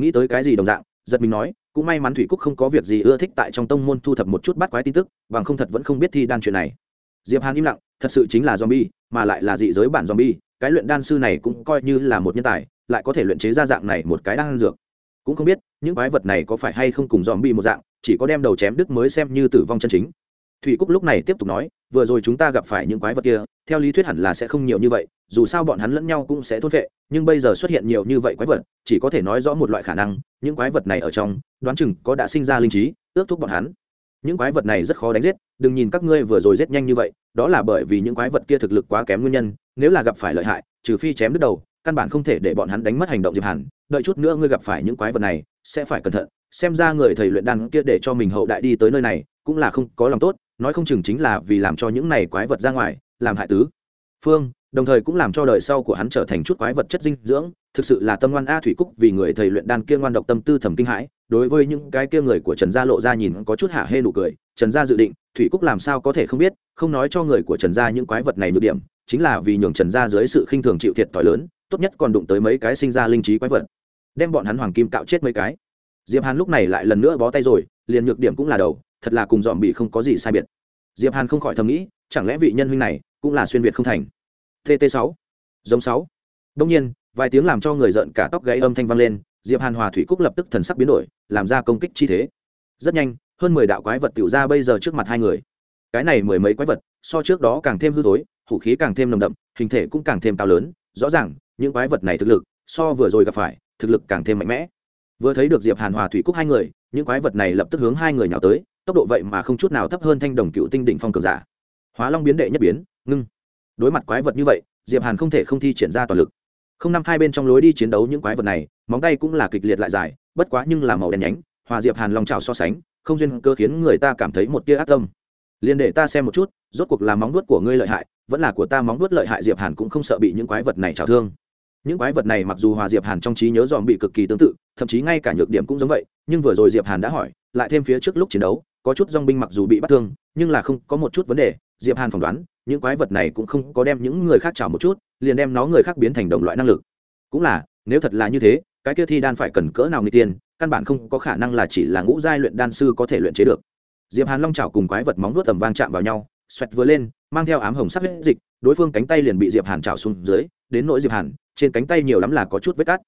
nghĩ tới cái gì đồng dạng, giật mình nói, cũng may mắn thủy cúc không có việc gì ưa thích tại trong tông môn thu thập một chút bắt quái tin tức, bằng không thật vẫn không biết thi đan chuyện này. Diệp hàn im lặng, thật sự chính là zombie, mà lại là dị giới bản zombie, cái luyện đan sư này cũng coi như là một nhân tài, lại có thể luyện chế ra dạng này một cái đan dược. Cũng không biết, những quái vật này có phải hay không cùng zombie một dạng, chỉ có đem đầu chém đứt mới xem như tử vong chân chính. Thủy cúc lúc này tiếp tục nói vừa rồi chúng ta gặp phải những quái vật kia, theo lý thuyết hẳn là sẽ không nhiều như vậy, dù sao bọn hắn lẫn nhau cũng sẽ thốt vệ nhưng bây giờ xuất hiện nhiều như vậy quái vật, chỉ có thể nói rõ một loại khả năng, những quái vật này ở trong, đoán chừng có đã sinh ra linh trí, ước thúc bọn hắn những quái vật này rất khó đánh giết, đừng nhìn các ngươi vừa rồi giết nhanh như vậy, đó là bởi vì những quái vật kia thực lực quá kém nguyên nhân, nếu là gặp phải lợi hại, trừ phi chém đứt đầu, căn bản không thể để bọn hắn đánh mất hành động diệp hẳn. đợi chút nữa ngươi gặp phải những quái vật này, sẽ phải cẩn thận, xem ra người thầy luyện đan kia để cho mình hậu đại đi tới nơi này, cũng là không có lòng tốt nói không chừng chính là vì làm cho những này quái vật ra ngoài, làm hại tứ. Phương, đồng thời cũng làm cho đời sau của hắn trở thành chút quái vật chất dinh dưỡng, thực sự là tâm ngoan a thủy cúc vì người thầy luyện đan kia ngoan độc tâm tư thầm kinh hãi, đối với những cái kia người của trần gia lộ ra nhìn có chút hạ hê nụ cười, trần gia dự định, thủy cúc làm sao có thể không biết, không nói cho người của trần gia những quái vật này nhược điểm, chính là vì nhường trần gia dưới sự khinh thường chịu thiệt thòi lớn, tốt nhất còn đụng tới mấy cái sinh ra linh trí quái vật. Đem bọn hắn hoàng kim cạo chết mấy cái. Diệp hàn lúc này lại lần nữa bó tay rồi, liền nhược điểm cũng là đầu thật là cùng dòm bị không có gì sai biệt. Diệp hàn không khỏi thầm nghĩ, chẳng lẽ vị nhân huynh này cũng là xuyên việt không thành? Tt sáu, giống sáu. Đông nhiên, vài tiếng làm cho người giận cả tóc gáy âm thanh vang lên, diệp hàn hòa thủy cúc lập tức thần sắc biến đổi, làm ra công kích chi thế. Rất nhanh, hơn mười đạo quái vật tiểu ra bây giờ trước mặt hai người. Cái này mười mấy quái vật, so trước đó càng thêm hư tối vũ khí càng thêm nồng đậm, hình thể cũng càng thêm cao lớn, rõ ràng, những quái vật này thực lực, so vừa rồi gặp phải, thực lực càng thêm mạnh mẽ. Vừa thấy được diệp hàn hòa thủy cúc hai người, những quái vật này lập tức hướng hai người nhào tới tốc độ vậy mà không chút nào thấp hơn thanh đồng cựu tinh đỉnh phong cường giả. Hóa long biến đệ nhất biến, ngưng. Đối mặt quái vật như vậy, diệp hàn không thể không thi triển ra toàn lực. Không năm hai bên trong lối đi chiến đấu những quái vật này, móng tay cũng là kịch liệt lại dài, bất quá nhưng là màu đen nhánh, hòa diệp hàn long trào so sánh, không duyên cơ khiến người ta cảm thấy một tia ác tâm. Liền để ta xem một chút, rốt cuộc là móng vuốt của ngươi lợi hại, vẫn là của ta móng vuốt lợi hại diệp hàn cũng không sợ bị những quái vật này trào thương. Những quái vật này mặc dù hòa diệp hàn trong trí nhớ dòm bị cực kỳ tương tự, thậm chí ngay cả nhược điểm cũng giống vậy, nhưng vừa rồi diệp hàn đã hỏi, lại thêm phía trước lúc chiến đấu có chút dong binh mặc dù bị bắt thương, nhưng là không có một chút vấn đề, diệp hàn phỏng đoán, những quái vật này cũng không có đem những người khác chảo một chút, liền đem nó người khác biến thành đồng loại năng lực. Cũng là, nếu thật là như thế, cái kia thi đan phải cần cỡ nào người tiên, căn bản không có khả năng là chỉ là ngũ giai luyện đan sư có thể luyện chế được. Diệp hàn long chảo cùng quái vật móng vuốt tầm vang chạm vào nhau, xoẹt vừa lên, mang theo ám hồng sắc huyết dịch, đối phương cánh tay liền bị diệp hàn chảo xuống dưới, đến nỗi diệp hàn, trên cánh tay nhiều lắm là có chút vết cắt.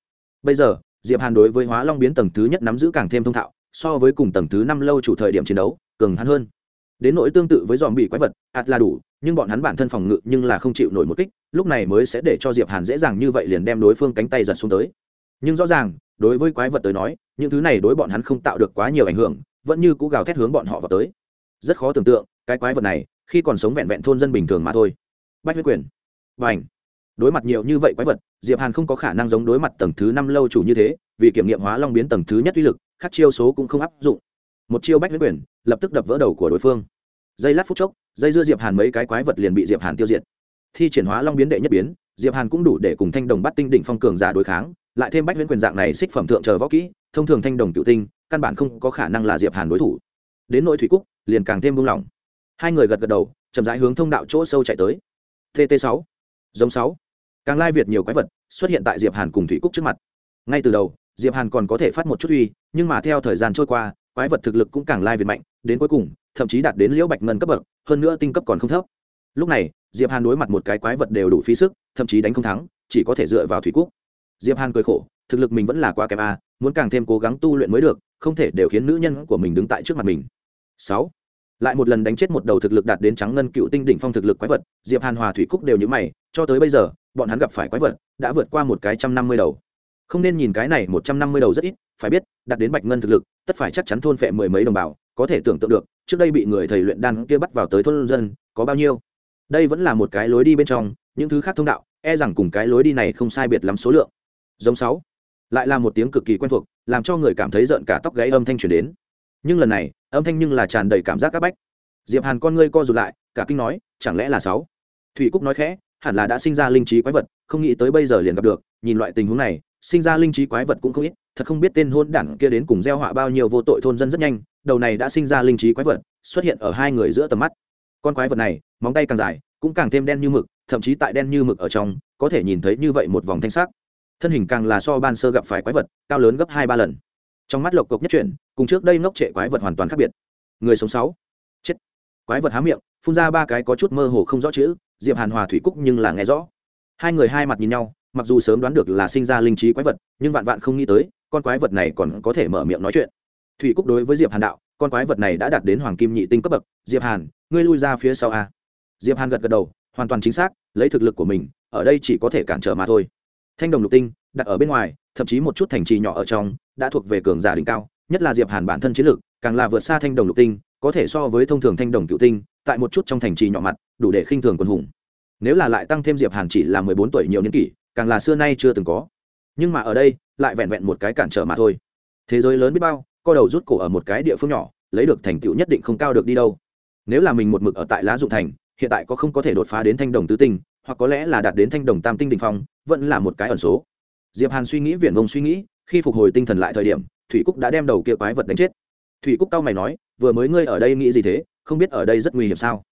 Bây giờ, diệp hàn đối với hóa long biến tầng thứ nhất nắm giữ càng thêm thông thạo so với cùng tầng thứ năm lâu chủ thời điểm chiến đấu, cường hắn hơn. Đến nỗi tương tự với dòm bị quái vật, ạt là đủ, nhưng bọn hắn bản thân phòng ngự nhưng là không chịu nổi một kích, lúc này mới sẽ để cho diệp hàn dễ dàng như vậy liền đem đối phương cánh tay giật xuống tới. Nhưng rõ ràng, đối với quái vật tới nói, những thứ này đối bọn hắn không tạo được quá nhiều ảnh hưởng, vẫn như cũ gào thét hướng bọn họ vào tới. Rất khó tưởng tượng, cái quái vật này, khi còn sống vẹn vẹn thôn dân bình thường mà thôi. Bách huyết quyền. Và ảnh đối mặt nhiều như vậy quái vật, diệp hàn không có khả năng giống đối mặt tầng thứ năm lâu chủ như thế, vì kiểm nghiệm hóa long biến tầng thứ nhất uy lực các chiêu số cũng không áp dụng. Một chiêu bách huyết quyền, lập tức đập vỡ đầu của đối phương. Dây lát phút chốc dây dưa diệp hàn mấy cái quái vật liền bị diệp hàn tiêu diệt. Thi triển hóa long biến đệ nhất biến, diệp hàn cũng đủ để cùng thanh đồng bắt tinh đỉnh phong cường giả đối kháng, lại thêm bách huyễn quyền dạng này xích phẩm thượng chờ võ kỹ, thông thường thanh đồng cựu tinh, căn bản không có khả năng là diệp hàn đối thủ. Đến nội thủy cúc, liền càng thêm buông lỏng. Hai người gật gật đầu, chậm rãi hướng thông đạo chỗ sâu chạy tới. Tt sáu, giống sáu. Càng lai việt nhiều quái vật xuất hiện tại diệp hàn cùng thủy cúc trước mặt. Ngay từ đầu, diệp hàn còn có thể phát một chút uy nhưng mà theo thời gian trôi qua, quái vật thực lực cũng càng lai việt mạnh, đến cuối cùng, thậm chí đạt đến liễu bạch ngân cấp bậc, hơn nữa tinh cấp còn không thấp. Lúc này, diệp hàn đối mặt một cái quái vật đều đủ phí sức, thậm chí đánh không thắng, chỉ có thể dựa vào thủy cúc. Diệp hàn cười khổ, thực lực mình vẫn là quá kém a, muốn càng thêm cố gắng tu luyện mới được, không thể đều khiến nữ nhân của mình đứng tại trước mặt mình. Sáu. Lại một lần đánh chết một đầu thực lực đạt đến trắng ngân cựu tinh đỉnh phong thực lực quái vật, diệp hàn hòa thủy cúc đều như mày, cho tới bây giờ, bọn hắn gặp phải quái vật đã vượt qua một cái trăm năm mươi đầu không nên nhìn cái này một trăm năm mươi đầu rất ít, phải biết đạt đến bạch ngân thực lực, tất phải chắc chắn thôn phệ mười mấy đồng bào, có thể tưởng tượng được, trước đây bị người thầy luyện đan kia bắt vào tới thôn dân, có bao nhiêu. Đây vẫn là một cái lối đi bên trong, những thứ khác thông đạo e rằng cùng cái lối đi này không sai biệt lắm số lượng. Giống sáu, lại là một tiếng cực kỳ quen thuộc, làm cho người cảm thấy rợn cả tóc gáy âm thanh truyền đến. Nhưng lần này, âm thanh nhưng là tràn đầy cảm giác áp bách. Diệp hàn con ngươi co rụt lại, cả kinh nói, chẳng lẽ là sáu? Thủy cúc nói khẽ, hẳn là đã sinh ra linh trí quái vật, không nghĩ tới bây giờ liền gặp được, nhìn loại tình huống này sinh ra linh trí quái vật cũng không ít, thật không biết tên hôn đảng kia đến cùng gieo họa bao nhiêu vô tội thôn dân rất nhanh, đầu này đã sinh ra linh trí quái vật, xuất hiện ở hai người giữa tầm mắt. Con quái vật này, móng tay càng dài, cũng càng thêm đen như mực, thậm chí tại đen như mực ở trong, có thể nhìn thấy như vậy một vòng thanh sắc. Thân hình càng là so ban sơ gặp phải quái vật, cao lớn gấp hai ba lần. Trong mắt lộc cộc nhất chuyển, cùng trước đây ngốc trệ quái vật hoàn toàn khác biệt. Người sống sáu. Chết. Quái vật há miệng, phun ra ba cái có chút mơ hồ không rõ chữ, diệp hàn hòa thủy cúc nhưng là nghe rõ. Hai người hai mặt nhìn nhau mặc dù sớm đoán được là sinh ra linh trí quái vật, nhưng vạn vạn không nghĩ tới, con quái vật này còn có thể mở miệng nói chuyện. Thủy cúc đối với diệp hàn đạo, con quái vật này đã đạt đến hoàng kim nhị tinh cấp bậc. Diệp hàn, ngươi lui ra phía sau a. Diệp hàn gật gật đầu, hoàn toàn chính xác, lấy thực lực của mình, ở đây chỉ có thể cản trở mà thôi. Thanh đồng lục tinh, đặt ở bên ngoài, thậm chí một chút thành trì nhỏ ở trong, đã thuộc về cường giả đỉnh cao, nhất là diệp hàn bản thân chiến lược càng là vượt xa thanh đồng lục tinh, có thể so với thông thường thanh đồng cựu tinh, tại một chút trong thành trì nhỏ mặt, đủ để khinh thường quân hùng. Nếu là lại tăng thêm diệp hàn chỉ là mười bốn tuổi nhiều niên kỷ càng là xưa nay chưa từng có. Nhưng mà ở đây, lại vẹn vẹn một cái cản trở mà thôi. Thế giới lớn biết bao, co đầu rút cổ ở một cái địa phương nhỏ, lấy được thành tựu nhất định không cao được đi đâu. Nếu là mình một mực ở tại lá dụng thành, hiện tại có không có thể đột phá đến thanh đồng tứ tinh, hoặc có lẽ là đạt đến thanh đồng tam tinh đình phong, vẫn là một cái ẩn số. Diệp hàn suy nghĩ viển vông suy nghĩ, khi phục hồi tinh thần lại thời điểm, thủy cúc đã đem đầu kia quái vật đánh chết. Thủy cúc cao mày nói, vừa mới ngươi ở đây nghĩ gì thế? Không biết ở đây rất nguy hiểm sao?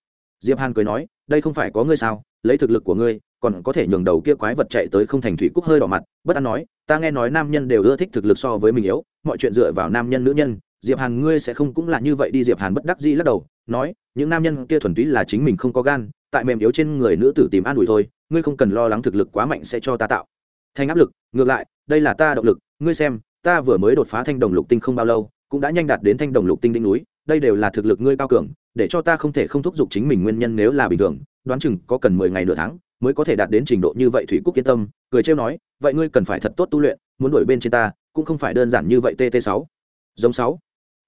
Diệp hàn cười nói, đây không phải có ngươi sao? Lấy thực lực của ngươi, còn có thể nhường đầu kia quái vật chạy tới không thành thủy cúc hơi đỏ mặt, bất an nói, ta nghe nói nam nhân đều ưa thích thực lực so với mình yếu, mọi chuyện dựa vào nam nhân nữ nhân, diệp hàn ngươi sẽ không cũng là như vậy đi, diệp hàn bất đắc dĩ lắc đầu, nói, những nam nhân kia thuần túy là chính mình không có gan, tại mềm yếu trên người nữ tử tìm an ủi thôi, ngươi không cần lo lắng thực lực quá mạnh sẽ cho ta tạo thành áp lực, ngược lại, đây là ta động lực, ngươi xem, ta vừa mới đột phá thanh đồng lục tinh không bao lâu, cũng đã nhanh đạt đến thanh đồng lục tinh đỉnh núi, đây đều là thực lực ngươi cao cường, để cho ta không thể không thúc giục chính mình nguyên nhân nếu là bình thường đoán chừng có cần mười ngày nửa tháng mới có thể đạt đến trình độ như vậy thủy cúc yên tâm, cười trêu nói, vậy ngươi cần phải thật tốt tu luyện, muốn đổi bên trên ta, cũng không phải đơn giản như vậy tt sáu. Giống sáu.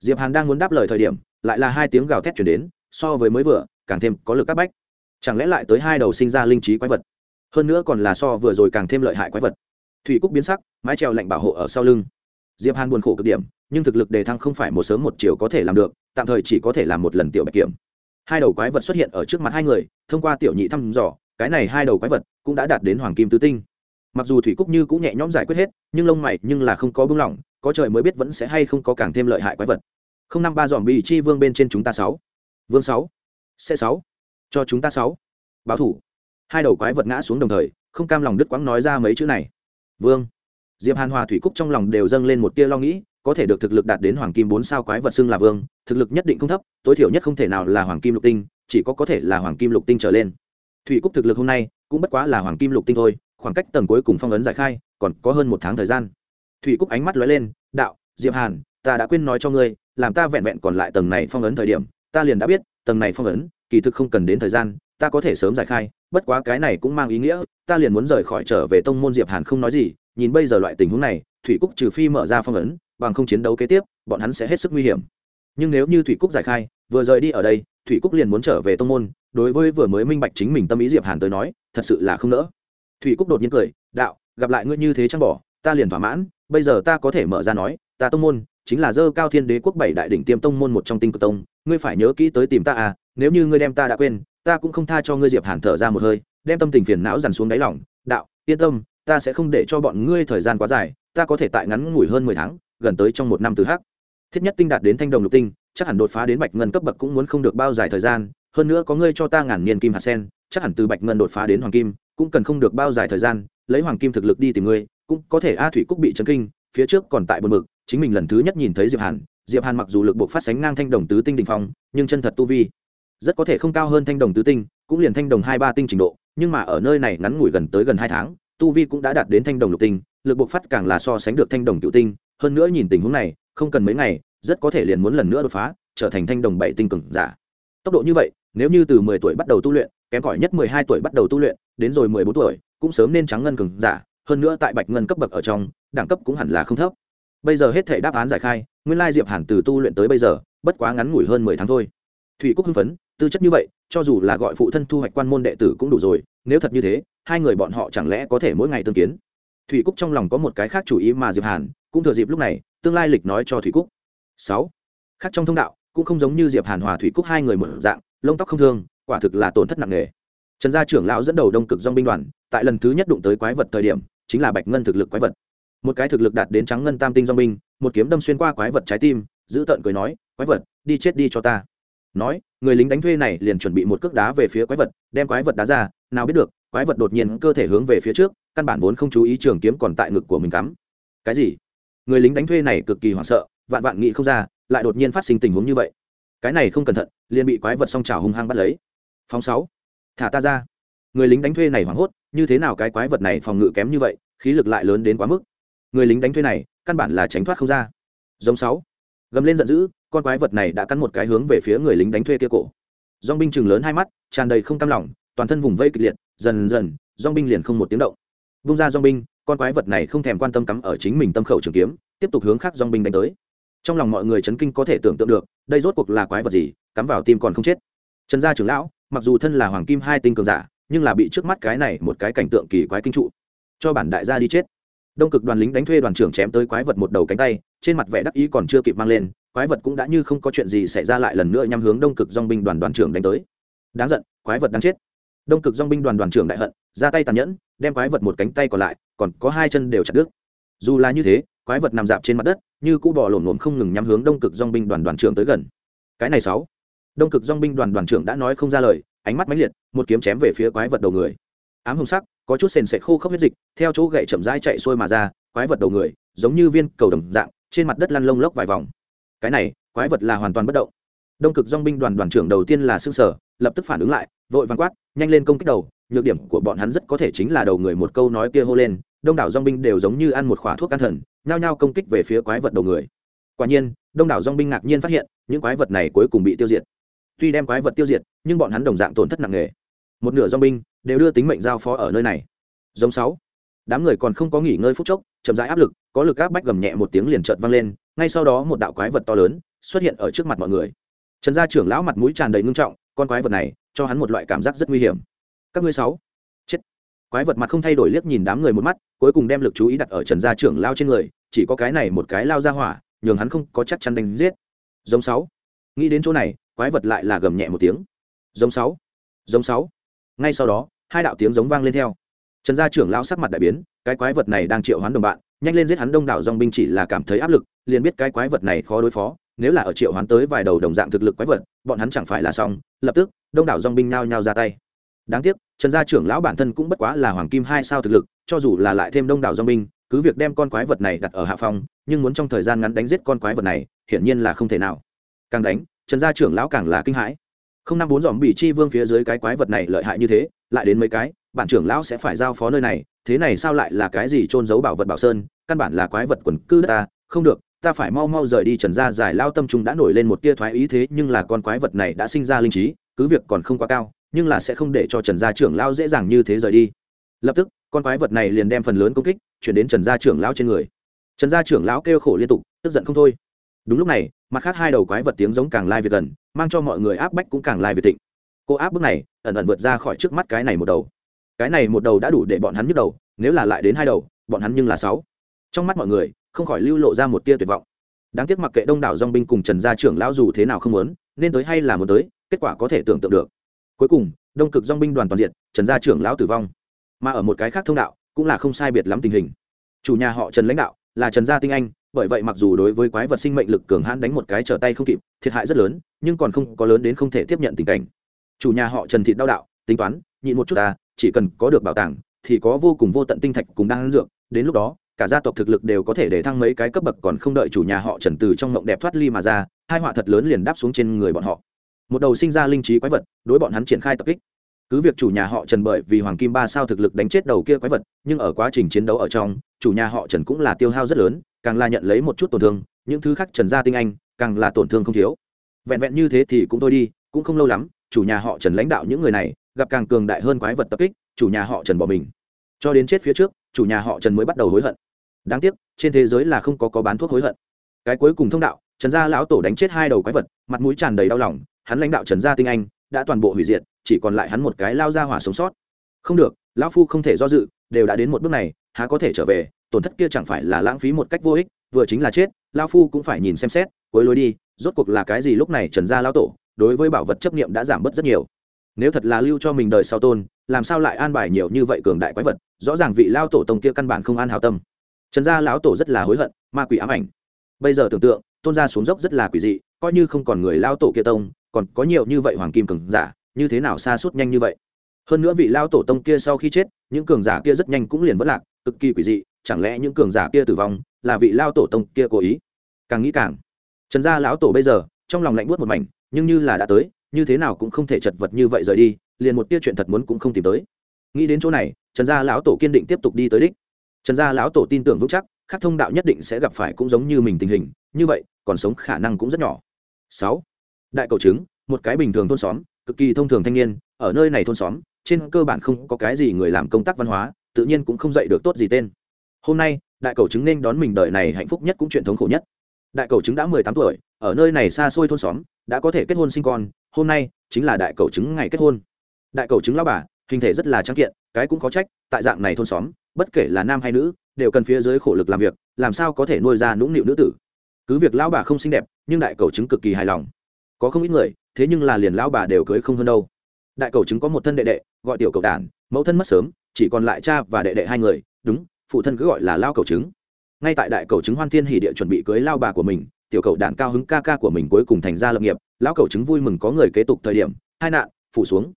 Diệp hàn đang muốn đáp lời thời điểm, lại là hai tiếng gào thét chuyển đến, so với mới vừa, càng thêm có lực các bách. Chẳng lẽ lại tới hai đầu sinh ra linh trí quái vật? Hơn nữa còn là so vừa rồi càng thêm lợi hại quái vật. Thủy cúc biến sắc, mái treo lạnh bảo hộ ở sau lưng. Diệp hàn buồn khổ cực điểm, nhưng thực lực đề thăng không phải một sớm một chiều có thể làm được, tạm thời chỉ có thể làm một lần tiểu bạch kiểm hai đầu quái vật xuất hiện ở trước mặt hai người, thông qua tiểu nhị thăm dò, cái này hai đầu quái vật cũng đã đạt đến hoàng kim tứ tinh. Mặc dù thủy cúc như cũng nhẹ nhõm giải quyết hết, nhưng lông mày nhưng là không có bưng lỏng, có trời mới biết vẫn sẽ hay không có càng thêm lợi hại quái vật. Không năm ba dòm bị chi vương bên trên chúng ta sáu. Vương sáu. C sáu. Cho chúng ta sáu. Báo thủ. Hai đầu quái vật ngã xuống đồng thời, không cam lòng đứt quãng nói ra mấy chữ này. Vương. Diệp hàn hòa thủy cúc trong lòng đều dâng lên một tia lo nghĩ, có thể được thực lực đạt đến hoàng kim bốn sao quái vật xưng là vương thực lực nhất định không thấp, tối thiểu nhất không thể nào là hoàng kim lục tinh, chỉ có có thể là hoàng kim lục tinh trở lên. Thủy cúc thực lực hôm nay cũng bất quá là hoàng kim lục tinh thôi, khoảng cách tầng cuối cùng phong ấn giải khai, còn có hơn một tháng thời gian. Thủy cúc ánh mắt lóe lên, đạo, diệp hàn, ta đã quên nói cho ngươi, làm ta vẹn vẹn còn lại tầng này phong ấn thời điểm, ta liền đã biết, tầng này phong ấn, kỳ thực không cần đến thời gian, ta có thể sớm giải khai, bất quá cái này cũng mang ý nghĩa, ta liền muốn rời khỏi trở về tông môn diệp hàn không nói gì, nhìn bây giờ loại tình huống này, thủy cúc trừ phi mở ra phong ấn, bằng không chiến đấu kế tiếp, bọn hắn sẽ hết sức nguy hiểm nhưng nếu như thủy cúc giải khai, vừa rời đi ở đây, thủy cúc liền muốn trở về tông môn, đối với vừa mới minh bạch chính mình tâm ý diệp hàn tới nói, thật sự là không nỡ. Thủy cúc đột nhiên cười, đạo, gặp lại ngươi như thế chăng bỏ, ta liền thỏa mãn, bây giờ ta có thể mở ra nói, ta tông môn, chính là dơ cao thiên đế quốc bảy đại đỉnh tiêm tông môn một trong tinh cực tông, ngươi phải nhớ kỹ tới tìm ta à nếu như ngươi đem ta đã quên, ta cũng không tha cho ngươi diệp hàn thở ra một hơi, đem tâm tình phiền não dằn xuống đáy lòng, đạo, yên tâm, ta sẽ không để cho bọn ngươi thời gian quá dài, ta có thể tại ngắn ngủi hơn mười tháng, gần tới trong một năm từ hắc. Thiết nhất tinh đạt đến thanh đồng lục tinh chắc hẳn đột phá đến bạch ngân cấp bậc cũng muốn không được bao dài thời gian, hơn nữa có ngươi cho ta ngàn niên kim hạt sen, chắc hẳn từ bạch ngân đột phá đến hoàng kim, cũng cần không được bao dài thời gian, lấy hoàng kim thực lực đi tìm ngươi, cũng có thể a thủy cúc bị chấn kinh, phía trước còn tại bờ mực chính mình lần thứ nhất nhìn thấy diệp hàn diệp hàn mặc dù lực buộc phát sánh ngang thanh đồng tứ tinh đỉnh phong, nhưng chân thật tu vi, rất có thể không cao hơn thanh đồng tứ tinh, cũng liền thanh đồng hai ba tinh trình độ, nhưng mà ở nơi này ngắn ngủi gần tới gần hai tháng, tu vi cũng đã đạt đến thanh đồng lục tinh, lực buộc phát càng là so sánh được thanh đồng cựu tinh, hơn nữa nhìn tình huống này, không cần mấy ngày rất có thể liền muốn lần nữa đột phá, trở thành thanh đồng bảy tinh cường giả. Tốc độ như vậy, nếu như từ mười tuổi bắt đầu tu luyện, kém cỏi nhất mười hai tuổi bắt đầu tu luyện, đến rồi mười bốn tuổi, cũng sớm nên trắng ngân cường giả, hơn nữa tại bạch ngân cấp bậc ở trong, đẳng cấp cũng hẳn là không thấp. Bây giờ hết thể đáp án giải khai, nguyên lai diệp hàn từ tu luyện tới bây giờ, bất quá ngắn ngủi hơn mười tháng thôi. Thủy cúc hưng phấn, tư chất như vậy, cho dù là gọi phụ thân thu hoạch quan môn đệ tử cũng đủ rồi, nếu thật như thế, hai người bọn họ chẳng lẽ có thể mỗi ngày tương kiến? Thủy cúc trong lòng có một cái khác chủ ý mà diệp hàn cũng thừa dịp lúc này, tương lai lịch nói cho thủy cúc sáu. Khác trong thông đạo, cũng không giống như diệp hàn hòa thủy cúc hai người một dạng, lông tóc không thương, quả thực là tổn thất nặng nề. Trần gia trưởng lão dẫn đầu đông cực dong binh đoàn, tại lần thứ nhất đụng tới quái vật thời điểm, chính là bạch ngân thực lực quái vật. Một cái thực lực đạt đến trắng ngân tam tinh dong binh, một kiếm đâm xuyên qua quái vật trái tim, giữ tợn cười nói, quái vật, đi chết đi cho ta. Nói, người lính đánh thuê này liền chuẩn bị một cước đá về phía quái vật, đem quái vật đá ra, nào biết được, quái vật đột nhiên cơ thể hướng về phía trước, căn bản vốn không chú ý trường kiếm còn tại ngực của mình cắm. Cái gì? Người lính đánh thuê này cực kỳ hoảng sợ vạn vạn nghĩ không ra, lại đột nhiên phát sinh tình huống như vậy. Cái này không cẩn thận, liền bị quái vật song trào hung hăng bắt lấy. Phóng sáu. Thả ta ra. Người lính đánh thuê này hoảng hốt, như thế nào cái quái vật này phòng ngự kém như vậy, khí lực lại lớn đến quá mức. Người lính đánh thuê này, căn bản là tránh thoát không ra. Giống sáu. Gầm lên giận dữ, con quái vật này đã cắn một cái hướng về phía người lính đánh thuê kia cổ. Dong binh chừng lớn hai mắt, tràn đầy không cam lòng, toàn thân vùng vây kịch liệt, dần dần dong binh liền không một tiếng động. Vung ra dong binh, con quái vật này không thèm quan tâm cắm ở chính mình tâm khẩu trường kiếm, tiếp tục hướng khác dong binh đánh tới trong lòng mọi người chấn kinh có thể tưởng tượng được, đây rốt cuộc là quái vật gì, cắm vào tim còn không chết. Trần gia trưởng lão, mặc dù thân là hoàng kim hai tinh cường giả, nhưng là bị trước mắt cái này một cái cảnh tượng kỳ quái kinh trụ. Cho bản đại gia đi chết. Đông cực đoàn lính đánh thuê đoàn trưởng chém tới quái vật một đầu cánh tay, trên mặt vẻ đắc ý còn chưa kịp mang lên, quái vật cũng đã như không có chuyện gì xảy ra lại lần nữa nhằm hướng đông cực dong binh đoàn đoàn trưởng đánh tới. Đáng giận, quái vật đáng chết. Đông cực dong binh đoàn đoàn trưởng đại hận, ra tay tàn nhẫn, đem quái vật một cánh tay còn lại, còn có hai chân đều chặt đứt. Dù là như thế, quái vật nằm dạp trên mặt đất như cũ bò lổm lổm không ngừng nhắm hướng đông cực dong binh đoàn đoàn trưởng tới gần. Cái này sáu. Đông cực dong binh đoàn đoàn trưởng đã nói không ra lời, ánh mắt mãnh liệt, một kiếm chém về phía quái vật đầu người. Ám hồng sắc, có chút sền sệt khô khốc huyết dịch, theo chỗ gậy chậm rãi chạy xuôi mà ra, quái vật đầu người, giống như viên cầu đồng dạng, trên mặt đất lăn lông lốc vài vòng. Cái này, quái vật là hoàn toàn bất động. Đông cực dong binh đoàn đoàn trưởng đầu tiên là xương sở lập tức phản ứng lại, vội vàng quát, nhanh lên công kích đầu, nhược điểm của bọn hắn rất có thể chính là đầu người một câu nói kia hô lên, đông đảo dong binh đều giống như ăn một khỏa thuốc an thần nhao nhao công kích về phía quái vật đầu người. Quả nhiên, đông đảo dong binh ngạc nhiên phát hiện, những quái vật này cuối cùng bị tiêu diệt. Tuy đem quái vật tiêu diệt, nhưng bọn hắn đồng dạng tổn thất nặng nề. Một nửa dong binh đều đưa tính mệnh giao phó ở nơi này. Giống sáu, đám người còn không có nghỉ ngơi phút chốc, chậm rãi áp lực, có lực áp bách gầm nhẹ một tiếng liền chợt vang lên, ngay sau đó một đạo quái vật to lớn xuất hiện ở trước mặt mọi người. Trần gia trưởng lão mặt mũi tràn đầy ngưng trọng, con quái vật này cho hắn một loại cảm giác rất nguy hiểm. Các ngươi sáu quái vật mặt không thay đổi liếc nhìn đám người một mắt, cuối cùng đem lực chú ý đặt ở trần gia trưởng lao trên người, chỉ có cái này một cái lao ra hỏa, nhường hắn không có chắc chắn đánh giết. Giống sáu. Nghĩ đến chỗ này, quái vật lại là gầm nhẹ một tiếng. Giống sáu. Giống sáu. Ngay sau đó, hai đạo tiếng giống vang lên theo. Trần gia trưởng lao sắc mặt đại biến, cái quái vật này đang triệu hoán đồng bạn, nhanh lên giết hắn đông đảo dòng binh chỉ là cảm thấy áp lực, liền biết cái quái vật này khó đối phó, nếu là ở triệu hoán tới vài đầu đồng dạng thực lực quái vật, bọn hắn chẳng phải là xong, lập tức, đông đảo dòng binh nhao nhao ra tay. Đáng tiếc trần gia trưởng lão bản thân cũng bất quá là hoàng kim hai sao thực lực, cho dù là lại thêm đông đảo do binh, cứ việc đem con quái vật này đặt ở hạ phong, nhưng muốn trong thời gian ngắn đánh giết con quái vật này, hiển nhiên là không thể nào. Càng đánh, trần gia trưởng lão càng là kinh hãi. Không năm bốn dòm bị chi vương phía dưới cái quái vật này lợi hại như thế, lại đến mấy cái, bản trưởng lão sẽ phải giao phó nơi này, thế này sao lại là cái gì trôn giấu bảo vật bảo sơn, căn bản là quái vật quần cư đất ta, không được, ta phải mau mau rời đi trần gia giải lao tâm trung đã nổi lên một tia thoái ý thế, nhưng là con quái vật này đã sinh ra linh trí, cứ việc còn không quá cao nhưng là sẽ không để cho trần gia trưởng lao dễ dàng như thế rời đi. Lập tức, con quái vật này liền đem phần lớn công kích chuyển đến trần gia trưởng lão trên người. Trần gia trưởng lão kêu khổ liên tục, tức giận không thôi. Đúng lúc này, mặt khác hai đầu quái vật tiếng giống càng lai việt gần, mang cho mọi người áp bách cũng càng lai việt thịnh. Cô áp bước này, ẩn ẩn vượt ra khỏi trước mắt cái này một đầu. Cái này một đầu đã đủ để bọn hắn nhức đầu, nếu là lại đến hai đầu, bọn hắn nhưng là sáu. Trong mắt mọi người, không khỏi lưu lộ ra một tia tuyệt vọng. Đáng tiếc mặc kệ đông đảo dong binh cùng trần gia trưởng lão dù thế nào không muốn, nên tới hay là muốn tới, kết quả có thể tưởng tượng được cuối cùng, đông cực dong binh đoàn toàn diện, trần gia trưởng lão tử vong. Mà ở một cái khác thông đạo, cũng là không sai biệt lắm tình hình. Chủ nhà họ trần lãnh đạo là trần gia tinh anh, bởi vậy mặc dù đối với quái vật sinh mệnh lực cường hãn đánh một cái trở tay không kịp, thiệt hại rất lớn, nhưng còn không có lớn đến không thể tiếp nhận tình cảnh. Chủ nhà họ trần thịt đau đạo, tính toán, nhịn một chút ta, chỉ cần có được bảo tàng, thì có vô cùng vô tận tinh thạch cùng đang dược, đến lúc đó, cả gia tộc thực lực đều có thể để thăng mấy cái cấp bậc còn không đợi chủ nhà họ trần từ trong mộng đẹp thoát ly mà ra, hai họa thật lớn liền đáp xuống trên người bọn họ một đầu sinh ra linh trí quái vật, đối bọn hắn triển khai tập kích. Cứ việc chủ nhà họ trần bởi vì hoàng kim ba sao thực lực đánh chết đầu kia quái vật, nhưng ở quá trình chiến đấu ở trong, chủ nhà họ trần cũng là tiêu hao rất lớn, càng là nhận lấy một chút tổn thương, những thứ khác trần gia tinh anh, càng là tổn thương không thiếu. Vẹn vẹn như thế thì cũng thôi đi, cũng không lâu lắm, chủ nhà họ trần lãnh đạo những người này, gặp càng cường đại hơn quái vật tập kích, chủ nhà họ trần bỏ mình. Cho đến chết phía trước, chủ nhà họ trần mới bắt đầu hối hận. Đáng tiếc, trên thế giới là không có có bán thuốc hối hận. Cái cuối cùng thông đạo, trần gia lão tổ đánh chết hai đầu quái vật, mặt mũi tràn đầy đau lòng hắn lãnh đạo trần gia tinh anh, đã toàn bộ hủy diệt, chỉ còn lại hắn một cái lao ra hỏa sống sót. Không được, lão phu không thể do dự, đều đã đến một bước này, há có thể trở về, tổn thất kia chẳng phải là lãng phí một cách vô ích, vừa chính là chết, lão phu cũng phải nhìn xem xét, cuối lối đi, rốt cuộc là cái gì lúc này trần gia lão tổ, đối với bảo vật chấp niệm đã giảm bớt rất nhiều. Nếu thật là lưu cho mình đời sau tôn, làm sao lại an bài nhiều như vậy cường đại quái vật, rõ ràng vị lao tổ tông kia căn bản không an hào tâm. Trần gia lão tổ rất là hối hận, ma quỷ ám ảnh. Bây giờ tưởng tượng, tôn gia xuống dốc rất là quỷ dị, coi như không còn người lao tổ kia tông còn có nhiều như vậy hoàng kim cường giả, như thế nào xa suốt nhanh như vậy? Hơn nữa vị lao tổ tông kia sau khi chết, những cường giả kia rất nhanh cũng liền vất lạc, cực kỳ quỷ dị, chẳng lẽ những cường giả kia tử vong là vị lao tổ tông kia cố ý? Càng nghĩ càng, trần gia lão tổ bây giờ, trong lòng lạnh buốt một mảnh, nhưng như là đã tới, như thế nào cũng không thể chật vật như vậy rời đi, liền một tia chuyện thật muốn cũng không tìm tới. Nghĩ đến chỗ này, trần gia lão tổ kiên định tiếp tục đi tới đích. Trần gia lão tổ tin tưởng vững chắc, khắc thông đạo nhất định sẽ gặp phải cũng giống như mình tình hình, như vậy, còn sống khả năng cũng rất nhỏ. Sáu đại cầu chứng, một cái bình thường thôn xóm, cực kỳ thông thường thanh niên, ở nơi này thôn xóm, trên cơ bản không có cái gì người làm công tác văn hóa, tự nhiên cũng không dạy được tốt gì tên. Hôm nay, đại cầu chứng nên đón mình đời này hạnh phúc nhất cũng truyền thống khổ nhất. Đại cầu chứng đã mười tám tuổi, ở nơi này xa xôi thôn xóm, đã có thể kết hôn sinh con, hôm nay chính là đại cầu chứng ngày kết hôn. Đại cầu chứng lao bà, hình thể rất là trắng kiện, cái cũng có trách, tại dạng này thôn xóm, bất kể là nam hay nữ, đều cần phía dưới khổ lực làm việc, làm sao có thể nuôi ra nũng nịu nữ tử. Cứ việc lão bà không xinh đẹp, nhưng đại cầu chứng cực kỳ hài lòng có không ít người, thế nhưng là liền lão bà đều cưới không hơn đâu. Đại cầu chứng có một thân đệ đệ, gọi tiểu cầu đản, mẫu thân mất sớm, chỉ còn lại cha và đệ đệ hai người, đúng, phụ thân cứ gọi là lao cầu chứng. Ngay tại đại cầu chứng hoan thiên hỷ địa chuẩn bị cưới lao bà của mình, tiểu cầu đản cao hứng ca ca của mình cuối cùng thành ra lập nghiệp, lão cầu chứng vui mừng có người kế tục thời điểm, hai nạn, phủ xuống.